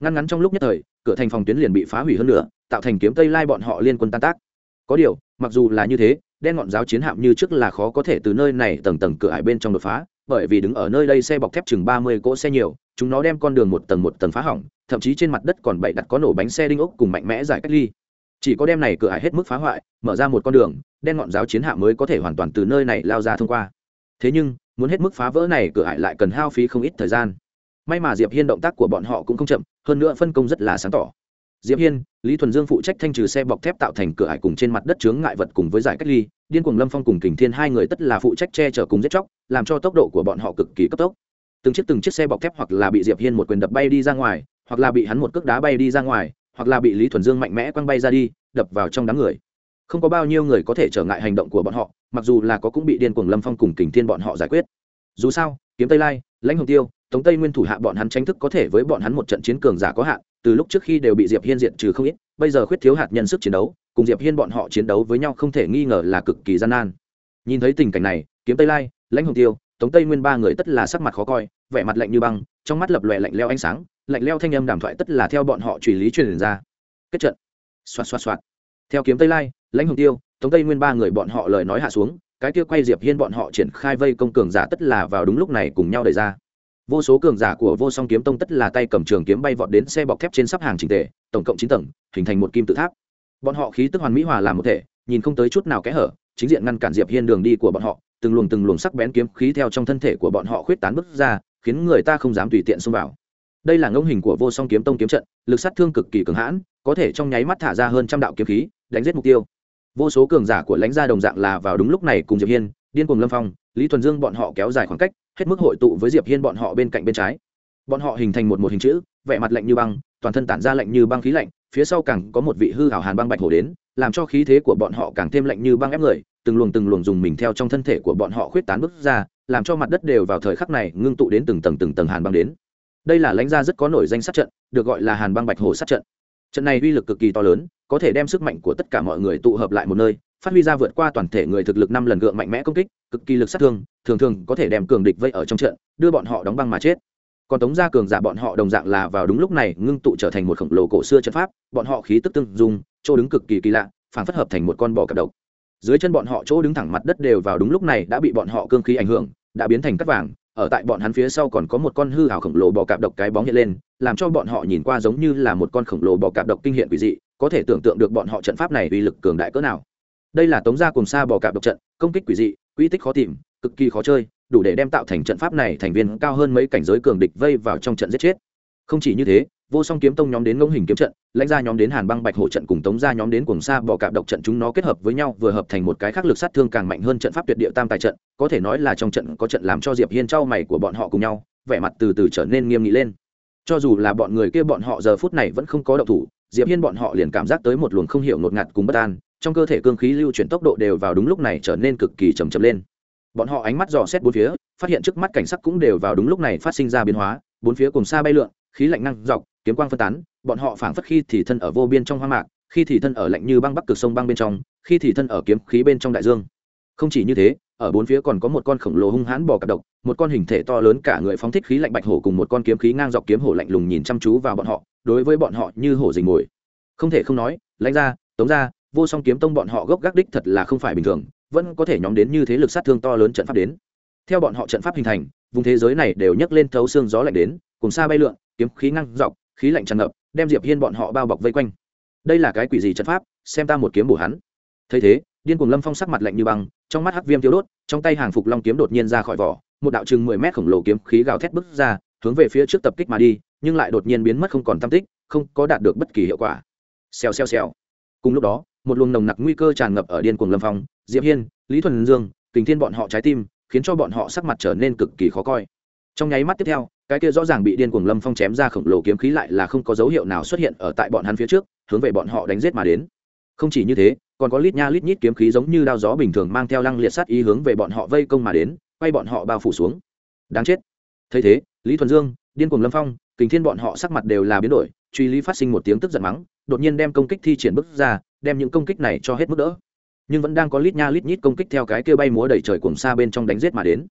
Ngăn ngắn trong lúc nhất thời, cửa thành phòng tuyến liền bị phá hủy hơn nữa, tạo thành kiếm tây lai bọn họ liên quân tan tác. Có điều, mặc dù là như thế, đen ngọn giáo chiến hạm như trước là khó có thể từ nơi này tầng tầng cửa hải bên trong đột phá, bởi vì đứng ở nơi đây xe bọc thép chừng ba mươi cỗ xe nhiều, chúng nó đem con đường một tầng một tầng phá hỏng, thậm chí trên mặt đất còn bậy đặt có nổ bánh xe đinh ốc cùng mạnh mẽ giải cách ly. Chỉ có đem này cửa hải hết mức phá hoại, mở ra một con đường, đen ngọn giáo chiến hạm mới có thể hoàn toàn từ nơi này lao ra thông qua. Thế nhưng muốn hết mức phá vỡ này, cửa hải lại cần hao phí không ít thời gian. May mà diệp hiên động tác của bọn họ cũng không chậm, hơn nữa phân công rất là sáng tỏ. Diệp hiên, lý thuần dương phụ trách thanh trừ xe bọc thép tạo thành cửa hải cùng trên mặt đất chướng ngại vật cùng với giải cách ly, điên cuồng lâm phong cùng kình thiên hai người tất là phụ trách che chở cùng giết chóc, làm cho tốc độ của bọn họ cực kỳ cấp tốc. Từng chiếc từng chiếc xe bọc thép hoặc là bị diệp hiên một quyền đập bay đi ra ngoài, hoặc là bị hắn một cước đá bay đi ra ngoài, hoặc là bị lý thuần dương mạnh mẽ quăng bay ra đi, đập vào trong đám người không có bao nhiêu người có thể trở ngại hành động của bọn họ, mặc dù là có cũng bị điên cuồng lâm phong cùng kình thiên bọn họ giải quyết. Dù sao, kiếm tây lai, lãnh hồng tiêu, tống tây nguyên thủ hạ bọn hắn tranh thức có thể với bọn hắn một trận chiến cường giả có hạn, từ lúc trước khi đều bị diệp hiên diện trừ không ít, bây giờ khuyết thiếu hạt nhân sức chiến đấu, cùng diệp hiên bọn họ chiến đấu với nhau không thể nghi ngờ là cực kỳ gian nan. Nhìn thấy tình cảnh này, kiếm tây lai, lãnh hồng tiêu, tống tây nguyên ba người tất là sắc mặt khó coi, vẻ mặt lạnh như băng, trong mắt lập lòe lạnh leo ánh sáng, lạnh leo thanh âm đàm thoại tất là theo bọn họ truy lý truyền ra. Kết trận. Xoạt xoạt xoạt. Theo kiếm tây lai lãnh hồng tiêu, tống tây nguyên ba người bọn họ lời nói hạ xuống, cái kia quay diệp hiên bọn họ triển khai vây công cường giả tất là vào đúng lúc này cùng nhau đẩy ra. Vô số cường giả của vô song kiếm tông tất là tay cầm trường kiếm bay vọt đến xe bọc thép trên sắp hàng trình tề, tổng cộng chín tầng, hình thành một kim tự tháp. Bọn họ khí tức hoàn mỹ hòa làm một thể, nhìn không tới chút nào kẽ hở, chính diện ngăn cản diệp hiên đường đi của bọn họ, từng luồng từng luồng sắc bén kiếm khí theo trong thân thể của bọn họ khuyết tán bứt ra, khiến người ta không dám tùy tiện xông vào. Đây là ngông hình của vô song kiếm tông kiếm trận, lực sát thương cực kỳ cường hãn, có thể trong nháy mắt thả ra hơn trăm đạo kiếm khí, đánh giết mục tiêu vô số cường giả của lãnh gia đồng dạng là vào đúng lúc này cùng diệp hiên, điên cuồng lâm phong, lý thuần dương bọn họ kéo dài khoảng cách, hết mức hội tụ với diệp hiên bọn họ bên cạnh bên trái. Bọn họ hình thành một một hình chữ, vẻ mặt lạnh như băng, toàn thân tản ra lạnh như băng khí lạnh, phía sau càng có một vị hư hảo hàn băng bạch hổ đến, làm cho khí thế của bọn họ càng thêm lạnh như băng ép người, từng luồng từng luồng dùng mình theo trong thân thể của bọn họ khuyết tán bước ra, làm cho mặt đất đều vào thời khắc này ngưng tụ đến từng tầng từng tầng hàn băng đến. Đây là lãnh gia rất có nổi danh sát trận, được gọi là hàn băng bạch hổ sát trận. Trận này uy lực cực kỳ to lớn có thể đem sức mạnh của tất cả mọi người tụ hợp lại một nơi, phát huy ra vượt qua toàn thể người thực lực năm lần gượng mạnh mẽ công kích, cực kỳ lực sát thương, thường thường có thể đem cường địch vây ở trong trận, đưa bọn họ đóng băng mà chết. Còn tống gia cường giả bọn họ đồng dạng là vào đúng lúc này ngưng tụ trở thành một khổng lồ cổ xưa trận pháp, bọn họ khí tức tương dung, chỗ đứng cực kỳ kỳ lạ, phản phất hợp thành một con bò cặp độc. Dưới chân bọn họ chỗ đứng thẳng mặt đất đều vào đúng lúc này đã bị bọn họ cương khí ảnh hưởng, đã biến thành cắt vàng, ở tại bọn hắn phía sau còn có một con hư hào khổng lồ bò cạp độc cái bóng hiện lên, làm cho bọn họ nhìn qua giống như là một con khổng lồ bò cạp độc kinh hiện quỷ dị có thể tưởng tượng được bọn họ trận pháp này uy lực cường đại cỡ nào. Đây là tống gia cùng xa bò cạp độc trận, công kích quỷ dị, quy tích khó tìm, cực kỳ khó chơi, đủ để đem tạo thành trận pháp này thành viên cao hơn mấy cảnh giới cường địch vây vào trong trận giết chết. Không chỉ như thế, vô song kiếm tông nhóm đến ngông hình kiếm trận, lãnh gia nhóm đến hàn băng bạch hổ trận cùng tống gia nhóm đến cuồng xa bò cạp độc trận chúng nó kết hợp với nhau, vừa hợp thành một cái khắc lực sát thương càng mạnh hơn trận pháp tuyệt địa tam tài trận, có thể nói là trong trận có trận làm cho diệp hiên trao mày của bọn họ cùng nhau, vẻ mặt từ từ trở nên nghiêm nghị lên. Cho dù là bọn người kia bọn họ giờ phút này vẫn không có động thủ diệp hiên bọn họ liền cảm giác tới một luồng không hiểu ngột ngạt cùng bất an, trong cơ thể cương khí lưu chuyển tốc độ đều vào đúng lúc này trở nên cực kỳ chậm chậm lên. Bọn họ ánh mắt dò xét bốn phía, phát hiện trước mắt cảnh sắc cũng đều vào đúng lúc này phát sinh ra biến hóa, bốn phía cùng xa bay lượn, khí lạnh năng dọc, kiếm quang phân tán, bọn họ phảng phất khi thì thân ở vô biên trong hoang mạc, khi thì thân ở lạnh như băng bắc cực sông băng bên trong, khi thì thân ở kiếm khí bên trong đại dương. Không chỉ như thế ở bốn phía còn có một con khổng lồ hung hãn bò cạp độc, một con hình thể to lớn cả người phóng thích khí lạnh bạch hổ cùng một con kiếm khí ngang dọc kiếm hổ lạnh lùng nhìn chăm chú vào bọn họ, đối với bọn họ như hổ dình mồi. Không thể không nói, lãnh ra tống ra vô song kiếm tông bọn họ gốc gác đích thật là không phải bình thường, vẫn có thể nhóm đến như thế lực sát thương to lớn trận pháp đến. Theo bọn họ trận pháp hình thành, vùng thế giới này đều nhấc lên thấu xương gió lạnh đến, cùng xa bay lượn, kiếm khí ngang dọc, khí lạnh tràn ngập, đem diệp hiên bọn họ bao bọc vây quanh. Đây là cái quỷ gì trận pháp? Xem ta một kiếm bổ hắn. Thấy thế điên cuồng lâm phong sắc mặt lạnh như băng, trong mắt hắc viêm thiếu đốt, trong tay hàng phục long kiếm đột nhiên ra khỏi vỏ, một đạo chừng mười mét khổng lồ kiếm khí gào thét bứt ra, hướng về phía trước tập kích mà đi, nhưng lại đột nhiên biến mất không còn tam tích, không có đạt được bất kỳ hiệu quả. Xèo xèo xèo. Cùng lúc đó, một luồng nồng nặc nguy cơ tràn ngập ở điên cuồng lâm phong, diệp hiên, lý thuần dương, kình thiên bọn họ trái tim, khiến cho bọn họ sắc mặt trở nên cực kỳ khó coi. Trong nháy mắt tiếp theo, cái kia rõ ràng bị điên cuồng lâm phong chém ra khổng lồ kiếm khí lại là không có dấu hiệu nào xuất hiện ở tại bọn hắn phía trước, hướng về bọn họ đánh giết mà đến không chỉ như thế, còn có lít nha lít nhít kiếm khí giống như đao gió bình thường mang theo lăng liệt sát ý hướng về bọn họ vây công mà đến, quay bọn họ bao phủ xuống. Đáng chết. Thấy thế, lý thuần dương, điên cùng lâm phong, kình thiên bọn họ sắc mặt đều là biến đổi, truy lý phát sinh một tiếng tức giận mắng, đột nhiên đem công kích thi triển bước ra, đem những công kích này cho hết mức đỡ. Nhưng vẫn đang có lít nha lít nhít công kích theo cái kia bay múa đầy trời cùng xa bên trong đánh giết mà đến.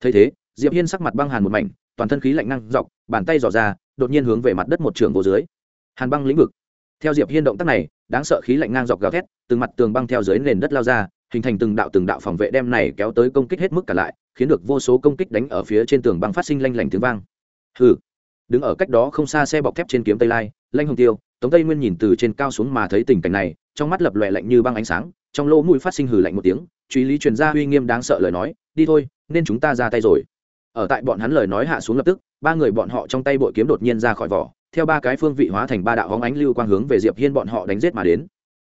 Thấy thế, diệp hiên sắc mặt băng hàn một mảnh, toàn thân khí lạnh năng dọc, bàn tay dò ra, đột nhiên hướng về mặt đất một trường vô dưới. Hàn băng lĩnh vực theo diệp hiên động tác này, đáng sợ khí lạnh ngang dọc gào thét, từng mặt tường băng theo dưới nền đất lao ra, hình thành từng đạo từng đạo phòng vệ đem này kéo tới công kích hết mức cả lại, khiến được vô số công kích đánh ở phía trên tường băng phát sinh lanh lảnh tiếng vang. Hừ. Đứng ở cách đó không xa xe bọc thép trên kiếm tây lai, lanh hồng tiêu, tống tây nguyên nhìn từ trên cao xuống mà thấy tình cảnh này, trong mắt lập lòe lạnh như băng ánh sáng, trong lỗ mũi phát sinh hừ lạnh một tiếng, truy lý truyền ra uy nghiêm đáng sợ lời nói, đi thôi, nên chúng ta ra tay rồi. Ở tại bọn hắn lời nói hạ xuống lập tức, ba người bọn họ trong tay bội kiếm đột nhiên ra khỏi vỏ theo ba cái phương vị hóa thành ba đạo hóng ánh lưu quang hướng về diệp hiên bọn họ đánh giết mà đến.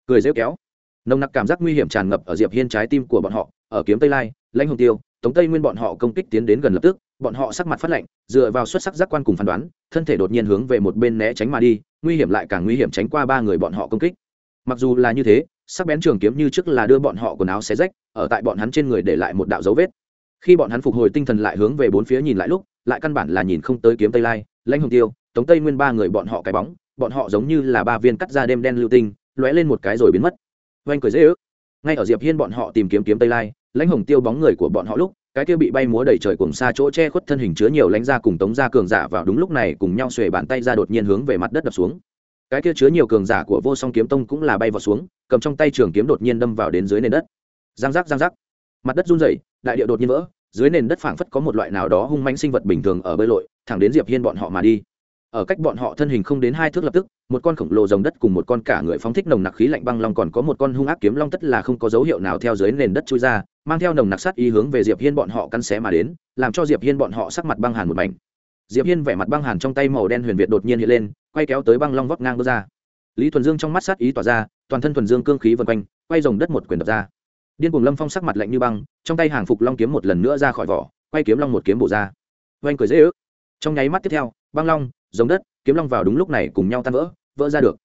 Cười rêu kéo. Nồng nặc cảm giác nguy hiểm tràn ngập ở diệp hiên trái tim của bọn họ, ở kiếm tây lai, lãnh hồng tiêu, tống tây nguyên bọn họ công kích tiến đến gần lập tức, bọn họ sắc mặt phát lạnh, dựa vào xuất sắc giác quan cùng phán đoán, thân thể đột nhiên hướng về một bên né tránh mà đi, nguy hiểm lại càng nguy hiểm tránh qua ba người bọn họ công kích. Mặc dù là như thế, sắc bén trường kiếm như trước là đưa bọn họ quần áo xé rách, ở tại bọn hắn trên người để lại một đạo dấu vết. Khi bọn hắn phục hồi tinh thần lại hướng về bốn phía nhìn lại lúc, lại căn bản là nhìn không tới kiếm tây lai, lãnh hồng tiêu tống tây nguyên ba người bọn họ cái bóng, bọn họ giống như là ba viên cắt ra đêm đen lưu tinh, lóe lên một cái rồi biến mất. Oanh cười dễ ước. Ngay ở diệp hiên bọn họ tìm kiếm kiếm tây lai, lãnh hồng tiêu bóng người của bọn họ lúc, cái kia bị bay múa đầy trời cùng xa chỗ che khuất thân hình chứa nhiều lãnh ra cùng tống ra cường giả vào đúng lúc này cùng nhau xuề bàn tay ra đột nhiên hướng về mặt đất đập xuống. Cái kia chứa nhiều cường giả của vô song kiếm tông cũng là bay vào xuống, cầm trong tay trường kiếm đột nhiên đâm vào đến dưới nền đất. Giang giác giang giác. Mặt đất run rẩy, đại địa đột nhiên vỡ, dưới nền đất phảng phất có một loại nào đó hung mãnh sinh vật bình thường ở bơi lội, thẳng đến diệp hiên bọn họ mà đi ở cách bọn họ thân hình không đến hai thước lập tức, một con khổng lồ rồng đất cùng một con cả người phóng thích nồng nặc khí lạnh băng long còn có một con hung ác kiếm long tất là không có dấu hiệu nào theo dưới nền đất trôi ra, mang theo nồng nặc sát ý hướng về diệp hiên bọn họ cắn xé mà đến, làm cho diệp hiên bọn họ sắc mặt băng hàn một mảnh. Diệp hiên vẻ mặt băng hàn trong tay màu đen huyền việt đột nhiên hiện lên, quay kéo tới băng long vóc ngang bước ra. Lý thuần dương trong mắt sát ý tỏa ra, toàn thân thuần dương cương khí vần quanh, quay rồng đất một quyền đập ra. Điên cuồng lâm phong sắc mặt lạnh như băng, trong tay hàng phục long kiếm một lần nữa ra khỏi vỏ, quay kiếm long một kiếm bổ ra. Oanh cười dễ ước. Trong nháy mắt tiếp theo, băng long giống đất, kiếm long vào đúng lúc này cùng nhau tan vỡ vỡ ra được.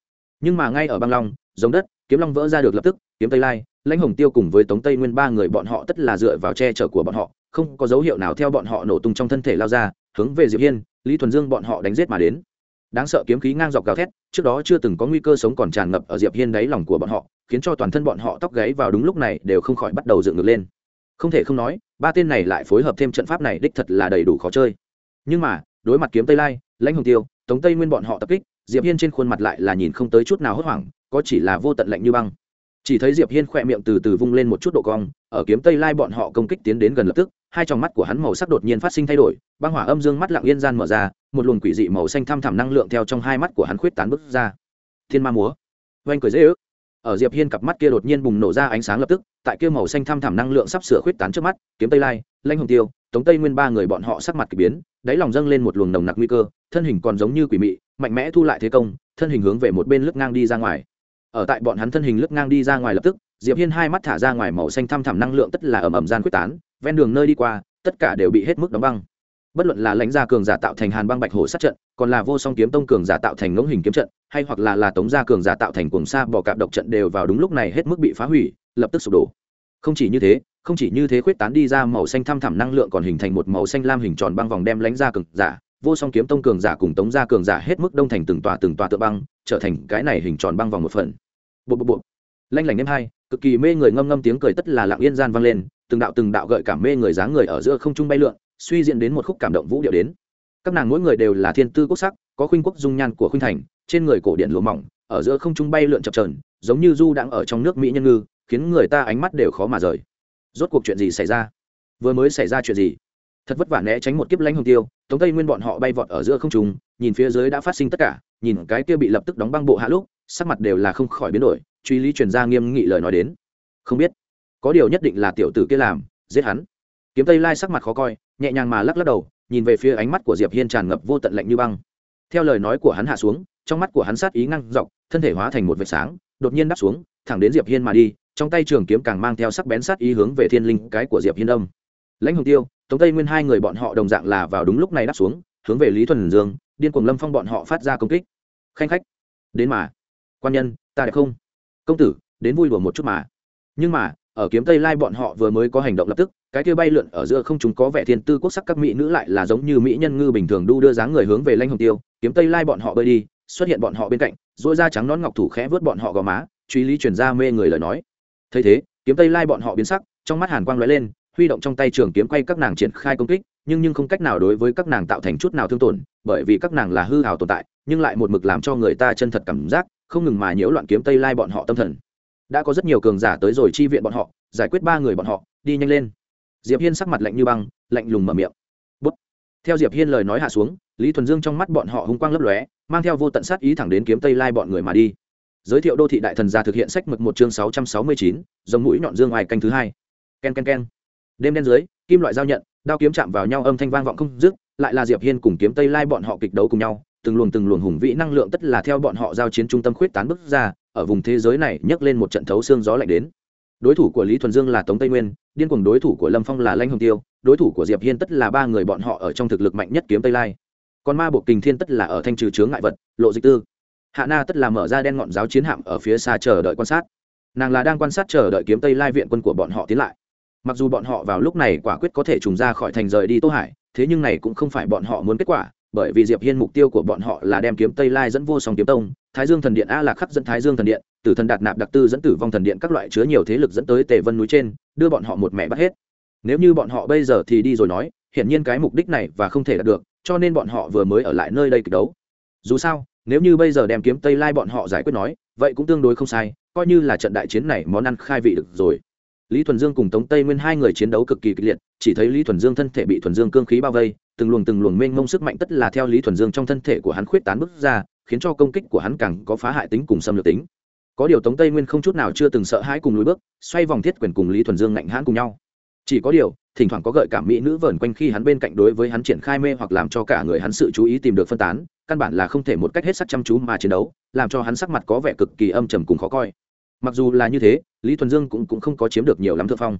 Nhưng mà ngay ở băng long, giống đất, kiếm long vỡ ra được lập tức, kiếm tây lai, lãnh hồng tiêu cùng với tống tây nguyên ba người bọn họ tất là dựa vào che chở của bọn họ, không có dấu hiệu nào theo bọn họ nổ tung trong thân thể lao ra, hướng về diệp hiên, lý thuần dương bọn họ đánh giết mà đến. Đáng sợ kiếm khí ngang dọc gào thét, trước đó chưa từng có nguy cơ sống còn tràn ngập ở diệp hiên đáy lòng của bọn họ, khiến cho toàn thân bọn họ tóc gáy vào đúng lúc này đều không khỏi bắt đầu dựng ngược lên. Không thể không nói, ba tên này lại phối hợp thêm trận pháp này đích thật là đầy đủ khó chơi. Nhưng mà, đối mặt kiếm tây lai lãnh hồng tiêu, tống tây nguyên bọn họ tập kích, diệp hiên trên khuôn mặt lại là nhìn không tới chút nào hốt hoảng, có chỉ là vô tận lạnh như băng. Chỉ thấy diệp hiên khỏe miệng từ từ vung lên một chút độ cong, ở kiếm tây lai bọn họ công kích tiến đến gần lập tức, hai tròng mắt của hắn màu sắc đột nhiên phát sinh thay đổi, băng hỏa âm dương mắt lặng yên gian mở ra, một luồng quỷ dị màu xanh thăm thẳm năng lượng theo trong hai mắt của hắn khuyết tán bứt ra. Thiên ma múa, oanh cười dễ ước. Ở diệp hiên cặp mắt kia đột nhiên bùng nổ ra ánh sáng lập tức, tại kia màu xanh thăm thẳm năng lượng sắp sửa khuyết tán trước mắt, kiếm tây lai Lãnh hồng tiêu, tống tây nguyên ba người bọn họ sắc mặt kỳ biến, đáy lòng dâng lên một luồng nồng nặc nguy cơ, thân hình còn giống như quỷ mị, mạnh mẽ thu lại thế công, thân hình hướng về một bên lướt ngang đi ra ngoài. Ở tại bọn hắn thân hình lướt ngang đi ra ngoài lập tức, diệp hiên hai mắt thả ra ngoài màu xanh thăm thẳm năng lượng tất là ẩm ẩm gian quyết tán, ven đường nơi đi qua, tất cả đều bị hết mức đóng băng. Bất luận là lãnh gia cường giả tạo thành hàn băng bạch hổ sát trận, còn là vô song kiếm tông cường giả tạo thành ngỗng hình kiếm trận, hay hoặc là là tống gia cường giả tạo thành cuồng sa bỏ cạp độc trận đều vào đúng lúc này hết mức bị phá hủy, lập tức sụp đổ. Không chỉ như thế không chỉ như thế khuyết tán đi ra màu xanh thăm thẳm năng lượng còn hình thành một màu xanh lam hình tròn băng vòng đem lãnh ra cường giả. Vô song kiếm tông cường giả cùng tống ra cường giả hết mức đông thành từng tòa từng tòa tựa băng, trở thành cái này hình tròn băng vòng một phần. Bộ bộ bộ lanh lảnh đêm hai, cực kỳ mê người ngâm ngâm tiếng cười tất là lặng yên gian vang lên, từng đạo từng đạo gợi cảm mê người dáng người ở giữa không trung bay lượn, suy diễn đến một khúc cảm động vũ điệu đến. Các nàng mỗi người đều là thiên tư quốc sắc, có khuynh quốc dung nhan của khuynh thành, trên người cổ điện lụa mỏng, ở giữa không trung bay lượn chập trờn giống như du đang ở trong nước mỹ nhân ngư, khiến người ta ánh mắt đều khó mà rời rốt cuộc chuyện gì xảy ra? Vừa mới xảy ra chuyện gì? Thật vất vả né tránh một kiếp lãnh hồng tiêu, tống tây nguyên bọn họ bay vọt ở giữa không trung, nhìn phía dưới đã phát sinh tất cả, nhìn cái kia bị lập tức đóng băng bộ hạ lúc, sắc mặt đều là không khỏi biến đổi, truy lý truyền ra nghiêm nghị lời nói đến. Không biết, có điều nhất định là tiểu tử kia làm, giết hắn. Kiếm tây lai sắc mặt khó coi, nhẹ nhàng mà lắc lắc đầu, nhìn về phía ánh mắt của diệp hiên tràn ngập vô tận lạnh như băng. Theo lời nói của hắn hạ xuống, trong mắt của hắn sát ý ngăn dọc, thân thể hóa thành một vệt sáng, đột nhiên đáp xuống, thẳng đến diệp hiên mà đi trong tay trường kiếm càng mang theo sắc bén sát ý hướng về thiên linh cái của diệp hiên đông. Lãnh hồng tiêu, tống tây nguyên hai người bọn họ đồng dạng là vào đúng lúc này đáp xuống, hướng về lý thuần dương, điên cuồng lâm phong bọn họ phát ra công kích. Khanh khách, đến mà. Quan nhân, ta đẹp không? Công tử, đến vui đùa một chút mà. Nhưng mà, ở kiếm tây lai bọn họ vừa mới có hành động lập tức, cái kia bay lượn ở giữa không chúng có vẻ thiên tư quốc sắc các mỹ nữ lại là giống như mỹ nhân ngư bình thường đu đưa dáng người hướng về lanh hồng tiêu, kiếm tây lai bọn họ bơi đi, xuất hiện bọn họ bên cạnh dỗi da trắng nón ngọc thủ khẽ vớt bọn họ gò má, truy lý chuyển ra mê người lời nói thấy thế, kiếm tây lai bọn họ biến sắc, trong mắt hàn quang lóe lên, huy động trong tay trường kiếm quay các nàng triển khai công kích, nhưng nhưng không cách nào đối với các nàng tạo thành chút nào thương tổn, bởi vì các nàng là hư hào tồn tại, nhưng lại một mực làm cho người ta chân thật cảm giác, không ngừng mà nhiễu loạn kiếm tây lai bọn họ tâm thần. Đã có rất nhiều cường giả tới rồi chi viện bọn họ, giải quyết ba người bọn họ, đi nhanh lên. Diệp hiên sắc mặt lạnh như băng, lạnh lùng mở miệng. Bút. theo diệp hiên lời nói hạ xuống, lý thuần dương trong mắt bọn họ hung quang lấp lóe, mang theo vô tận sát ý thẳng đến kiếm tây lai bọn người mà đi giới thiệu đô thị đại thần gia thực hiện sách mực một chương sáu trăm sáu mươi chín dòng mũi nhọn dương ngoài canh thứ hai. Ken ken ken. Đêm đen dưới, kim loại giao nhận, đao kiếm chạm vào nhau âm thanh vang vọng không dứt, lại là diệp hiên cùng kiếm tây lai bọn họ kịch đấu cùng nhau, từng luồng từng luồng hùng vĩ năng lượng tất là theo bọn họ giao chiến trung tâm khuyết tán bức ra, ở vùng thế giới này nhấc lên một trận thấu xương gió lạnh đến. Đối thủ của lý thuần dương là tống tây nguyên, điên cuồng đối thủ của lâm phong là lanh hồng tiêu, đối thủ của diệp hiên tất là ba người bọn họ ở trong thực lực mạnh nhất kiếm tây lai. Còn ma bộ kình thiên tất là ở thanh trừ chướng ngại vật, lộ dịch tư hạ na tất là mở ra đen ngọn giáo chiến hạm ở phía xa chờ đợi quan sát. Nàng là đang quan sát chờ đợi kiếm tây lai viện quân của bọn họ tiến lại. Mặc dù bọn họ vào lúc này quả quyết có thể trùng ra khỏi thành rời đi tô hải, thế nhưng này cũng không phải bọn họ muốn kết quả, bởi vì diệp hiên mục tiêu của bọn họ là đem kiếm tây lai dẫn vô song kiếm tông, thái dương thần điện a là khắc dẫn thái dương thần điện, tử thần đạt nạp đặc tư dẫn tử vong thần điện các loại chứa nhiều thế lực dẫn tới tề vân núi trên, đưa bọn họ một mẹ bắt hết. Nếu như bọn họ bây giờ thì đi rồi nói, hiển nhiên cái mục đích này và không thể đạt được, cho nên bọn họ vừa mới ở lại nơi đây kịch đấu. Dù sao nếu như bây giờ đem kiếm tây lai bọn họ giải quyết nói, vậy cũng tương đối không sai, coi như là trận đại chiến này món ăn khai vị được rồi. Lý thuần dương cùng tống tây nguyên hai người chiến đấu cực kỳ kịch liệt, chỉ thấy lý thuần dương thân thể bị thuần dương cương khí bao vây, từng luồng từng luồng mênh mông sức mạnh tất là theo lý thuần dương trong thân thể của hắn khuyết tán bước ra, khiến cho công kích của hắn càng có phá hại tính cùng xâm lược tính. Có điều tống tây nguyên không chút nào chưa từng sợ hãi cùng lùi bước, xoay vòng thiết quyền cùng lý thuần dương ngạnh hãn cùng nhau. Chỉ có điều thỉnh thoảng có gợi cảm mỹ nữ vờn quanh khi hắn bên cạnh đối với hắn triển khai mê hoặc làm cho cả người hắn sự chú ý tìm được phân tán căn bản là không thể một cách hết sắc chăm chú mà chiến đấu làm cho hắn sắc mặt có vẻ cực kỳ âm trầm cùng khó coi. Mặc dù là như thế lý thuần dương cũng, cũng không có chiếm được nhiều lắm thượng phong.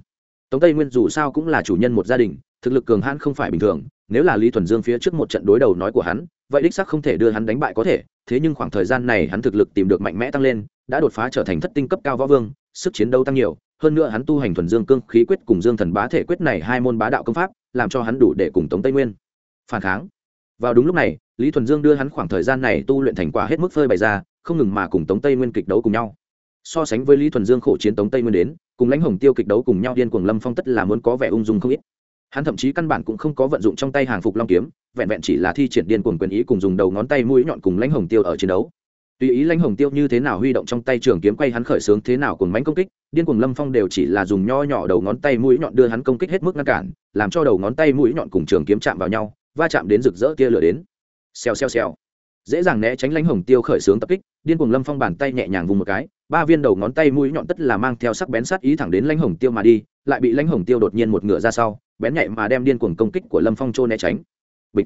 Tống tây nguyên dù sao cũng là chủ nhân một gia đình thực lực cường hãn không phải bình thường nếu là lý thuần dương phía trước một trận đối đầu nói của hắn vậy đích sắc không thể đưa hắn đánh bại có thể thế nhưng khoảng thời gian này hắn thực lực tìm được mạnh mẽ tăng lên đã đột phá trở thành thất tinh cấp cao võ vương sức chiến đấu tăng nhiều hơn nữa hắn tu hành thuần dương cương khí quyết cùng dương thần bá thể quyết này hai môn bá đạo công pháp, làm cho hắn đủ để cùng tống tây nguyên phản kháng. Vào đúng lúc này, lý thuần dương đưa hắn khoảng thời gian này tu luyện thành quả hết mức phơi bày ra, không ngừng mà cùng tống tây nguyên kịch đấu cùng nhau. So sánh với lý thuần dương khổ chiến tống tây nguyên đến, cùng lãnh hồng tiêu kịch đấu cùng nhau điên cuồng lâm phong tất là muốn có vẻ ung dung không ít. Hắn thậm chí căn bản cũng không có vận dụng trong tay hàng phục long kiếm, vẹn vẹn chỉ là thi triển điên cuồng quyền ý cùng dùng đầu ngón tay mũi nhọn cùng lãnh hồng tiêu ở chiến đấu tùy ý lãnh hồng tiêu như thế nào huy động trong tay trường kiếm quay hắn khởi sướng thế nào cùng mánh công kích, điên cuồng lâm phong đều chỉ là dùng nho nhỏ đầu ngón tay mũi nhọn đưa hắn công kích hết mức ngăn cản, làm cho đầu ngón tay mũi nhọn cùng trường kiếm chạm vào nhau, va chạm đến rực rỡ tia lửa đến. Xèo xèo xèo. Dễ dàng né tránh lãnh hồng tiêu khởi sướng tập kích, điên cuồng lâm phong bàn tay nhẹ nhàng vùng một cái, ba viên đầu ngón tay mũi nhọn tất là mang theo sắc bén sát ý thẳng đến lãnh hồng tiêu mà đi, lại bị lãnh hồng tiêu đột nhiên một ngựa ra sau, bén nhạy mà đem điên cuồng công kích của lâm phong trôn né tránh. Bịch.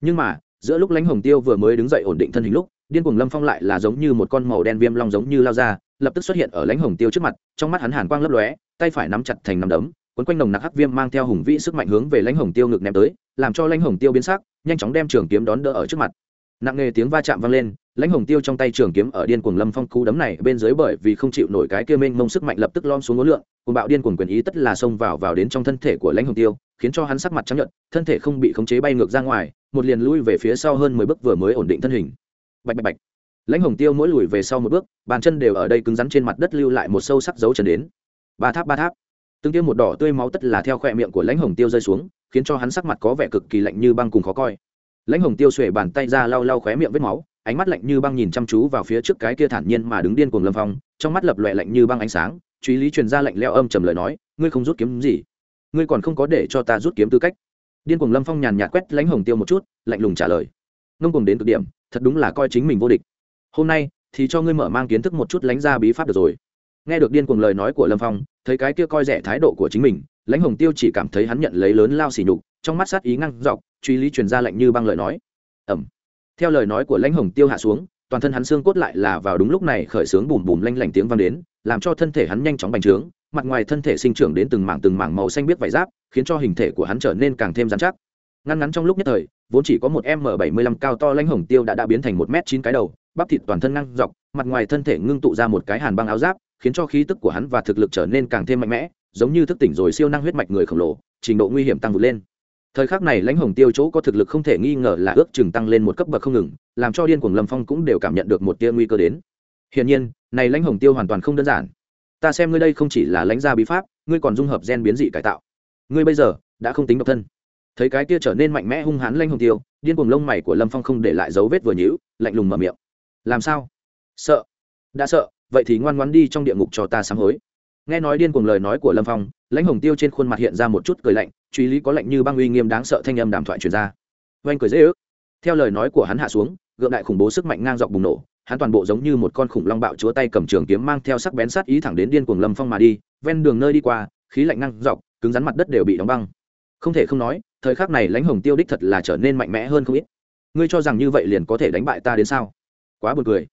Nhưng mà giữa lúc lãnh hồng tiêu vừa mới đứng dậy ổn định thân hình lúc, điên cuồng lâm phong lại là giống như một con màu đen viêm long giống như lao ra, lập tức xuất hiện ở lãnh hồng tiêu trước mặt, trong mắt hắn hàn quang lấp lóe, tay phải nắm chặt thành nắm đấm quấn quanh nồng nặc hắc viêm mang theo hùng vĩ sức mạnh hướng về lãnh hồng tiêu ngực ném tới, làm cho lãnh hồng tiêu biến sắc, nhanh chóng đem trường kiếm đón đỡ ở trước mặt nặng nề tiếng va chạm vang lên, lãnh hồng tiêu trong tay trường kiếm ở điên cuồng lâm phong cú đấm này bên dưới bởi vì không chịu nổi cái kia mênh mông sức mạnh lập tức lom xuống ngối lượng cùng bạo điên cuồng quyền ý tất là xông vào vào đến trong thân thể của lãnh hồng tiêu, khiến cho hắn sắc mặt chấp nhận thân thể không bị khống chế bay ngược ra ngoài, một liền lui về phía sau hơn mười bước vừa mới ổn định thân hình. Bạch bạch bạch. Lãnh hồng tiêu mỗi lùi về sau một bước, bàn chân đều ở đây cứng rắn trên mặt đất lưu lại một sâu sắc dấu chân đến. Ba tháp ba tháp. Tương tiêu một đỏ tươi máu tất là theo khoe miệng của lãnh hồng tiêu rơi xuống, khiến cho hắn sắc mặt có vẻ cực kỳ lạnh như băng cùng khó coi lãnh hồng tiêu xuể bàn tay ra lau lau khóe miệng vết máu, ánh mắt lạnh như băng nhìn chăm chú vào phía trước cái kia thản nhiên mà đứng điên cuồng lâm phong, trong mắt lập loẹ lạnh như băng ánh sáng, truy lý truyền ra lạnh leo âm trầm lời nói, ngươi không rút kiếm gì? Ngươi còn không có để cho ta rút kiếm tư cách. Điên cuồng lâm phong nhàn nhạt quét lãnh hồng tiêu một chút, lạnh lùng trả lời, ngông cuồng đến cực điểm, thật đúng là coi chính mình vô địch. Hôm nay thì cho ngươi mở mang kiến thức một chút lãnh ra bí pháp được rồi. Nghe được điên cuồng lời nói của lâm phong, thấy cái kia coi rẻ thái độ của chính mình, lãnh hồng tiêu chỉ cảm thấy hắn nhận lấy lớn lao xỉ nhục trong mắt sát ý ngăn dọc, truy lý truyền ra lệnh như băng lời nói. Ẩm theo lời nói của lãnh hồng tiêu hạ xuống, toàn thân hắn xương cốt lại là vào đúng lúc này khởi xướng bùm bùm lanh lảnh tiếng vang đến, làm cho thân thể hắn nhanh chóng bành trướng, mặt ngoài thân thể sinh trưởng đến từng mảng từng mảng màu xanh biết vải giáp, khiến cho hình thể của hắn trở nên càng thêm dán chắc. Ngăn ngắn trong lúc nhất thời, vốn chỉ có một m bảy mươi lăm cao to lãnh hồng tiêu đã đã biến thành một m chín cái đầu, bắp thịt toàn thân ngăn dọc, mặt ngoài thân thể ngưng tụ ra một cái hàn băng áo giáp, khiến cho khí tức của hắn và thực lực trở nên càng thêm mạnh mẽ, giống như thức tỉnh rồi siêu năng huyết mạch người khổng lồ, trình độ nguy hiểm tăng vượt lên thời khắc này lãnh hồng tiêu chỗ có thực lực không thể nghi ngờ là ước chừng tăng lên một cấp bậc không ngừng, làm cho điên cuồng lâm phong cũng đều cảm nhận được một tia nguy cơ đến. Hiển nhiên, này lãnh hồng tiêu hoàn toàn không đơn giản. Ta xem ngươi đây không chỉ là lãnh gia bí pháp, ngươi còn dung hợp gen biến dị cải tạo. Ngươi bây giờ đã không tính độc thân. Thấy cái tia trở nên mạnh mẽ hung hãn lãnh hồng tiêu, điên cuồng lông mày của lâm phong không để lại dấu vết vừa nhữ lạnh lùng mở miệng. Làm sao? Sợ. Đã sợ, vậy thì ngoan ngoan đi trong địa ngục cho ta sám hối. Nghe nói điên cuồng lời nói của lâm phong, lãnh hồng tiêu trên khuôn mặt hiện ra một chút cười lạnh truy lý có lạnh như băng uy nghiêm đáng sợ thanh âm đàm thoại truyền ra. Oanh cười dễ ước. Theo lời nói của hắn hạ xuống, gượng đại khủng bố sức mạnh ngang dọc bùng nổ, hắn toàn bộ giống như một con khủng long bạo chúa tay cầm trường kiếm mang theo sắc bén sát ý thẳng đến điên cuồng lâm phong mà đi, ven đường nơi đi qua, khí lạnh ngang dọc, cứng rắn mặt đất đều bị đóng băng. Không thể không nói, thời khắc này lãnh hồng tiêu đích thật là trở nên mạnh mẽ hơn không ít. Ngươi cho rằng như vậy liền có thể đánh bại ta đến sao? Quá buồn cười.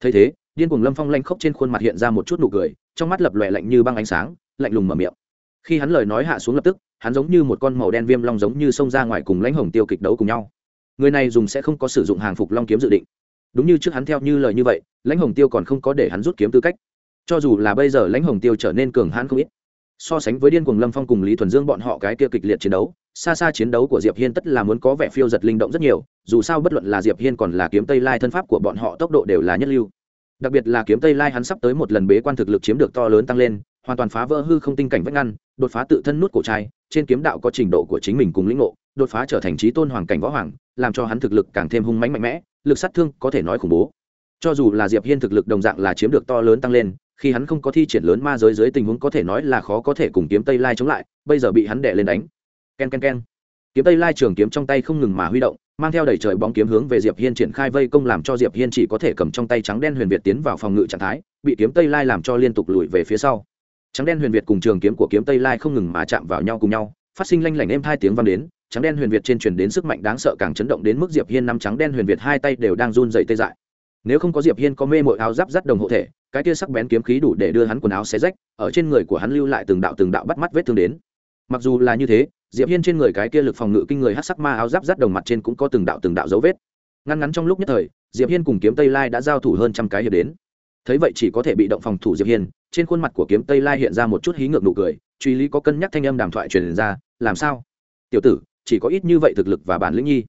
Thấy thế, điên cuồng lâm phong lanh khốc trên khuôn mặt hiện ra một chút nụ cười, trong mắt lập lòe lạnh như băng ánh sáng, lạnh lùng mở miệng khi hắn lời nói hạ xuống lập tức, hắn giống như một con màu đen viêm long giống như xông ra ngoài cùng lãnh hồng tiêu kịch đấu cùng nhau. Người này dùng sẽ không có sử dụng hàng phục long kiếm dự định. Đúng như trước hắn theo như lời như vậy, lãnh hồng tiêu còn không có để hắn rút kiếm tư cách. Cho dù là bây giờ lãnh hồng tiêu trở nên cường hãn không ít. So sánh với điên cuồng lâm phong cùng lý thuần dương bọn họ cái kia kịch liệt chiến đấu, xa xa chiến đấu của diệp hiên tất là muốn có vẻ phiêu giật linh động rất nhiều, dù sao bất luận là diệp hiên còn là kiếm tây lai thân pháp của bọn họ tốc độ đều là nhất lưu. Đặc biệt là kiếm tây lai hắn sắp tới một lần bế quan thực lực chiếm được to lớn tăng lên hoàn toàn phá vỡ hư không tinh cảnh vách ngăn, đột phá tự thân nút cổ trai, trên kiếm đạo có trình độ của chính mình cùng lĩnh ngộ, đột phá trở thành trí tôn hoàng cảnh võ hoàng, làm cho hắn thực lực càng thêm hung mãnh mạnh mẽ, lực sát thương có thể nói khủng bố. Cho dù là diệp hiên thực lực đồng dạng là chiếm được to lớn tăng lên, khi hắn không có thi triển lớn ma giới dưới tình huống có thể nói là khó có thể cùng kiếm tây lai chống lại, bây giờ bị hắn đè lên đánh. Ken ken ken. Kiếm tây lai trường kiếm trong tay không ngừng mà huy động, mang theo đầy trời bóng kiếm hướng về diệp hiên triển khai vây công làm cho diệp hiên chỉ có thể cầm trong tay trắng đen huyền việt tiến vào phòng ngự trạng thái, bị kiếm tây lai làm cho liên tục lùi về phía sau trắng đen huyền việt cùng trường kiếm của kiếm tây lai không ngừng mà chạm vào nhau cùng nhau, phát sinh lanh lảnh êm hai tiếng vang đến, trắng đen huyền việt trên truyền đến sức mạnh đáng sợ càng chấn động đến mức diệp hiên nắm trắng đen huyền việt hai tay đều đang run dậy tê dại. Nếu không có diệp hiên có mê mội áo giáp dắt đồng hộ thể, cái kia sắc bén kiếm khí đủ để đưa hắn quần áo xé rách, ở trên người của hắn lưu lại từng đạo từng đạo bắt mắt vết thương đến. Mặc dù là như thế, diệp hiên trên người cái kia lực phòng ngự kinh người hát sắc ma áo giáp rắt đồng mặt trên cũng có từng đạo từng đạo dấu vết. Ngăn ngắn trong lúc nhất thời, diệp hiên cùng kiếm tây lai đã giao thủ hơn trăm cái hiệp đến. Thấy vậy chỉ có thể bị động phòng thủ diệp hiên trên khuôn mặt của kiếm tây lai hiện ra một chút hí ngược nụ cười, truy lý có cân nhắc thanh âm đàm thoại truyền ra, làm sao? Tiểu tử, chỉ có ít như vậy thực lực và bản lĩnh nhi.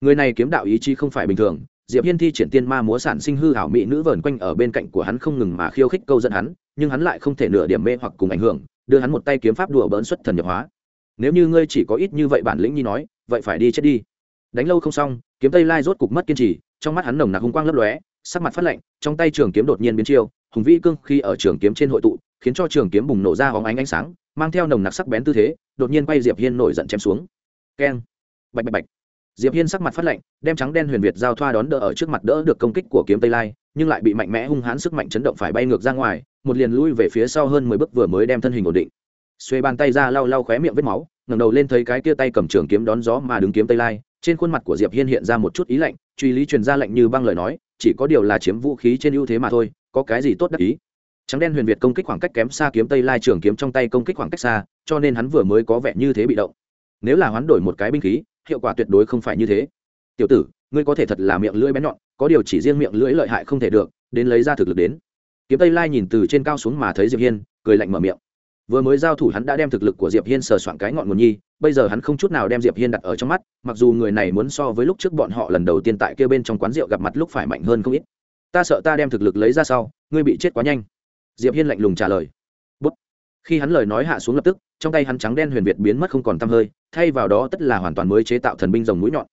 Người này kiếm đạo ý chí không phải bình thường, diệp hiên thi triển tiên ma múa sản sinh hư ảo mỹ nữ vờn quanh ở bên cạnh của hắn không ngừng mà khiêu khích câu dẫn hắn, nhưng hắn lại không thể nửa điểm mê hoặc cùng ảnh hưởng, đưa hắn một tay kiếm pháp đùa bỡn xuất thần nhập hóa. Nếu như ngươi chỉ có ít như vậy bản lĩnh nhi nói, vậy phải đi chết đi. Đánh lâu không xong, kiếm tây lai rốt cục mất kiên trì, trong mắt hắn nồng nặc hung quang lấp lóe, sắc mặt phát lạnh, trong tay trường kiếm đột nhiên biến chiêu hùng vĩ cương khi ở trường kiếm trên hội tụ, khiến cho trường kiếm bùng nổ ra hóng ánh ánh sáng, mang theo nồng nặc sắc bén tư thế, đột nhiên quay diệp hiên nổi giận chém xuống. Keng. Bạch bạch bạch. Diệp hiên sắc mặt phát lạnh, đem trắng đen huyền việt giao thoa đón đỡ ở trước mặt đỡ được công kích của kiếm tây lai, nhưng lại bị mạnh mẽ hung hãn sức mạnh chấn động phải bay ngược ra ngoài, một liền lui về phía sau hơn mười bước vừa mới đem thân hình ổn định. Xuê bàn tay ra lau lau khóe miệng vết máu, ngẩng đầu lên thấy cái kia tay cầm trường kiếm đón gió mà đứng kiếm tây lai, trên khuôn mặt của diệp hiên hiện ra một chút ý lạnh, truy lý truyền ra lệnh như băng lời nói, chỉ có điều là chiếm vũ khí trên ưu thế mà thôi có cái gì tốt đắc ý? Trắng đen huyền việt công kích khoảng cách kém xa kiếm tây lai trường kiếm trong tay công kích khoảng cách xa, cho nên hắn vừa mới có vẻ như thế bị động. Nếu là hoán đổi một cái binh khí, hiệu quả tuyệt đối không phải như thế. Tiểu tử, ngươi có thể thật là miệng lưỡi bén nhọn, có điều chỉ riêng miệng lưỡi lợi hại không thể được, đến lấy ra thực lực đến. Kiếm tây lai nhìn từ trên cao xuống mà thấy diệp hiên, cười lạnh mở miệng. Vừa mới giao thủ hắn đã đem thực lực của diệp hiên sờ soạn cái ngọn nguồn nhi, bây giờ hắn không chút nào đem diệp hiên đặt ở trong mắt, mặc dù người này muốn so với lúc trước bọn họ lần đầu tiên tại kia bên trong quán rượu gặp mặt lúc phải mạnh hơn không ít ta sợ ta đem thực lực lấy ra sau, ngươi bị chết quá nhanh. Diệp hiên lạnh lùng trả lời. Bút. khi hắn lời nói hạ xuống lập tức, trong tay hắn trắng đen huyền việt biến mất không còn tăm hơi, thay vào đó tất là hoàn toàn mới chế tạo thần binh rồng mũi nhọn.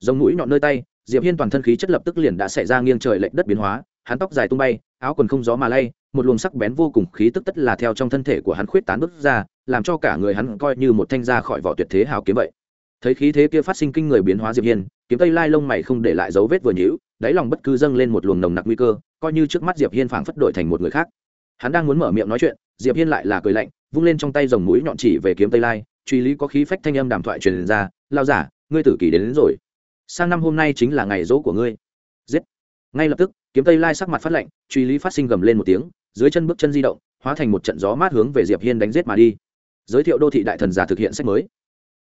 Rồng mũi nhọn nơi tay, diệp hiên toàn thân khí chất lập tức liền đã xảy ra nghiêng trời lệch đất biến hóa, hắn tóc dài tung bay, áo quần không gió mà lay, một luồng sắc bén vô cùng khí tức tất là theo trong thân thể của hắn khuyết tán bước ra, làm cho cả người hắn coi như một thanh ra khỏi vỏ tuyệt thế hào kiếm vậy. Thấy khí thế kia phát sinh kinh người biến hóa diệp hiên, kiếm tây lai lông mày không để lại dấu vết vừa nhũ đáy lòng bất cứ dâng lên một luồng nồng nặc nguy cơ coi như trước mắt diệp hiên phảng phất đổi thành một người khác. Hắn đang muốn mở miệng nói chuyện diệp hiên lại là cười lạnh vung lên trong tay dòng mũi nhọn chỉ về kiếm tây lai truy lý có khí phách thanh âm đàm thoại truyền ra lao giả ngươi tử kỳ đến, đến rồi. Sang năm hôm nay chính là ngày rỗ của ngươi. Giết. Ngay lập tức kiếm tây lai sắc mặt phát lạnh truy lý phát sinh gầm lên một tiếng dưới chân bước chân di động hóa thành một trận gió mát hướng về diệp hiên đánh giết mà đi. Giới thiệu đô thị đại thần giả thực hiện sách mới.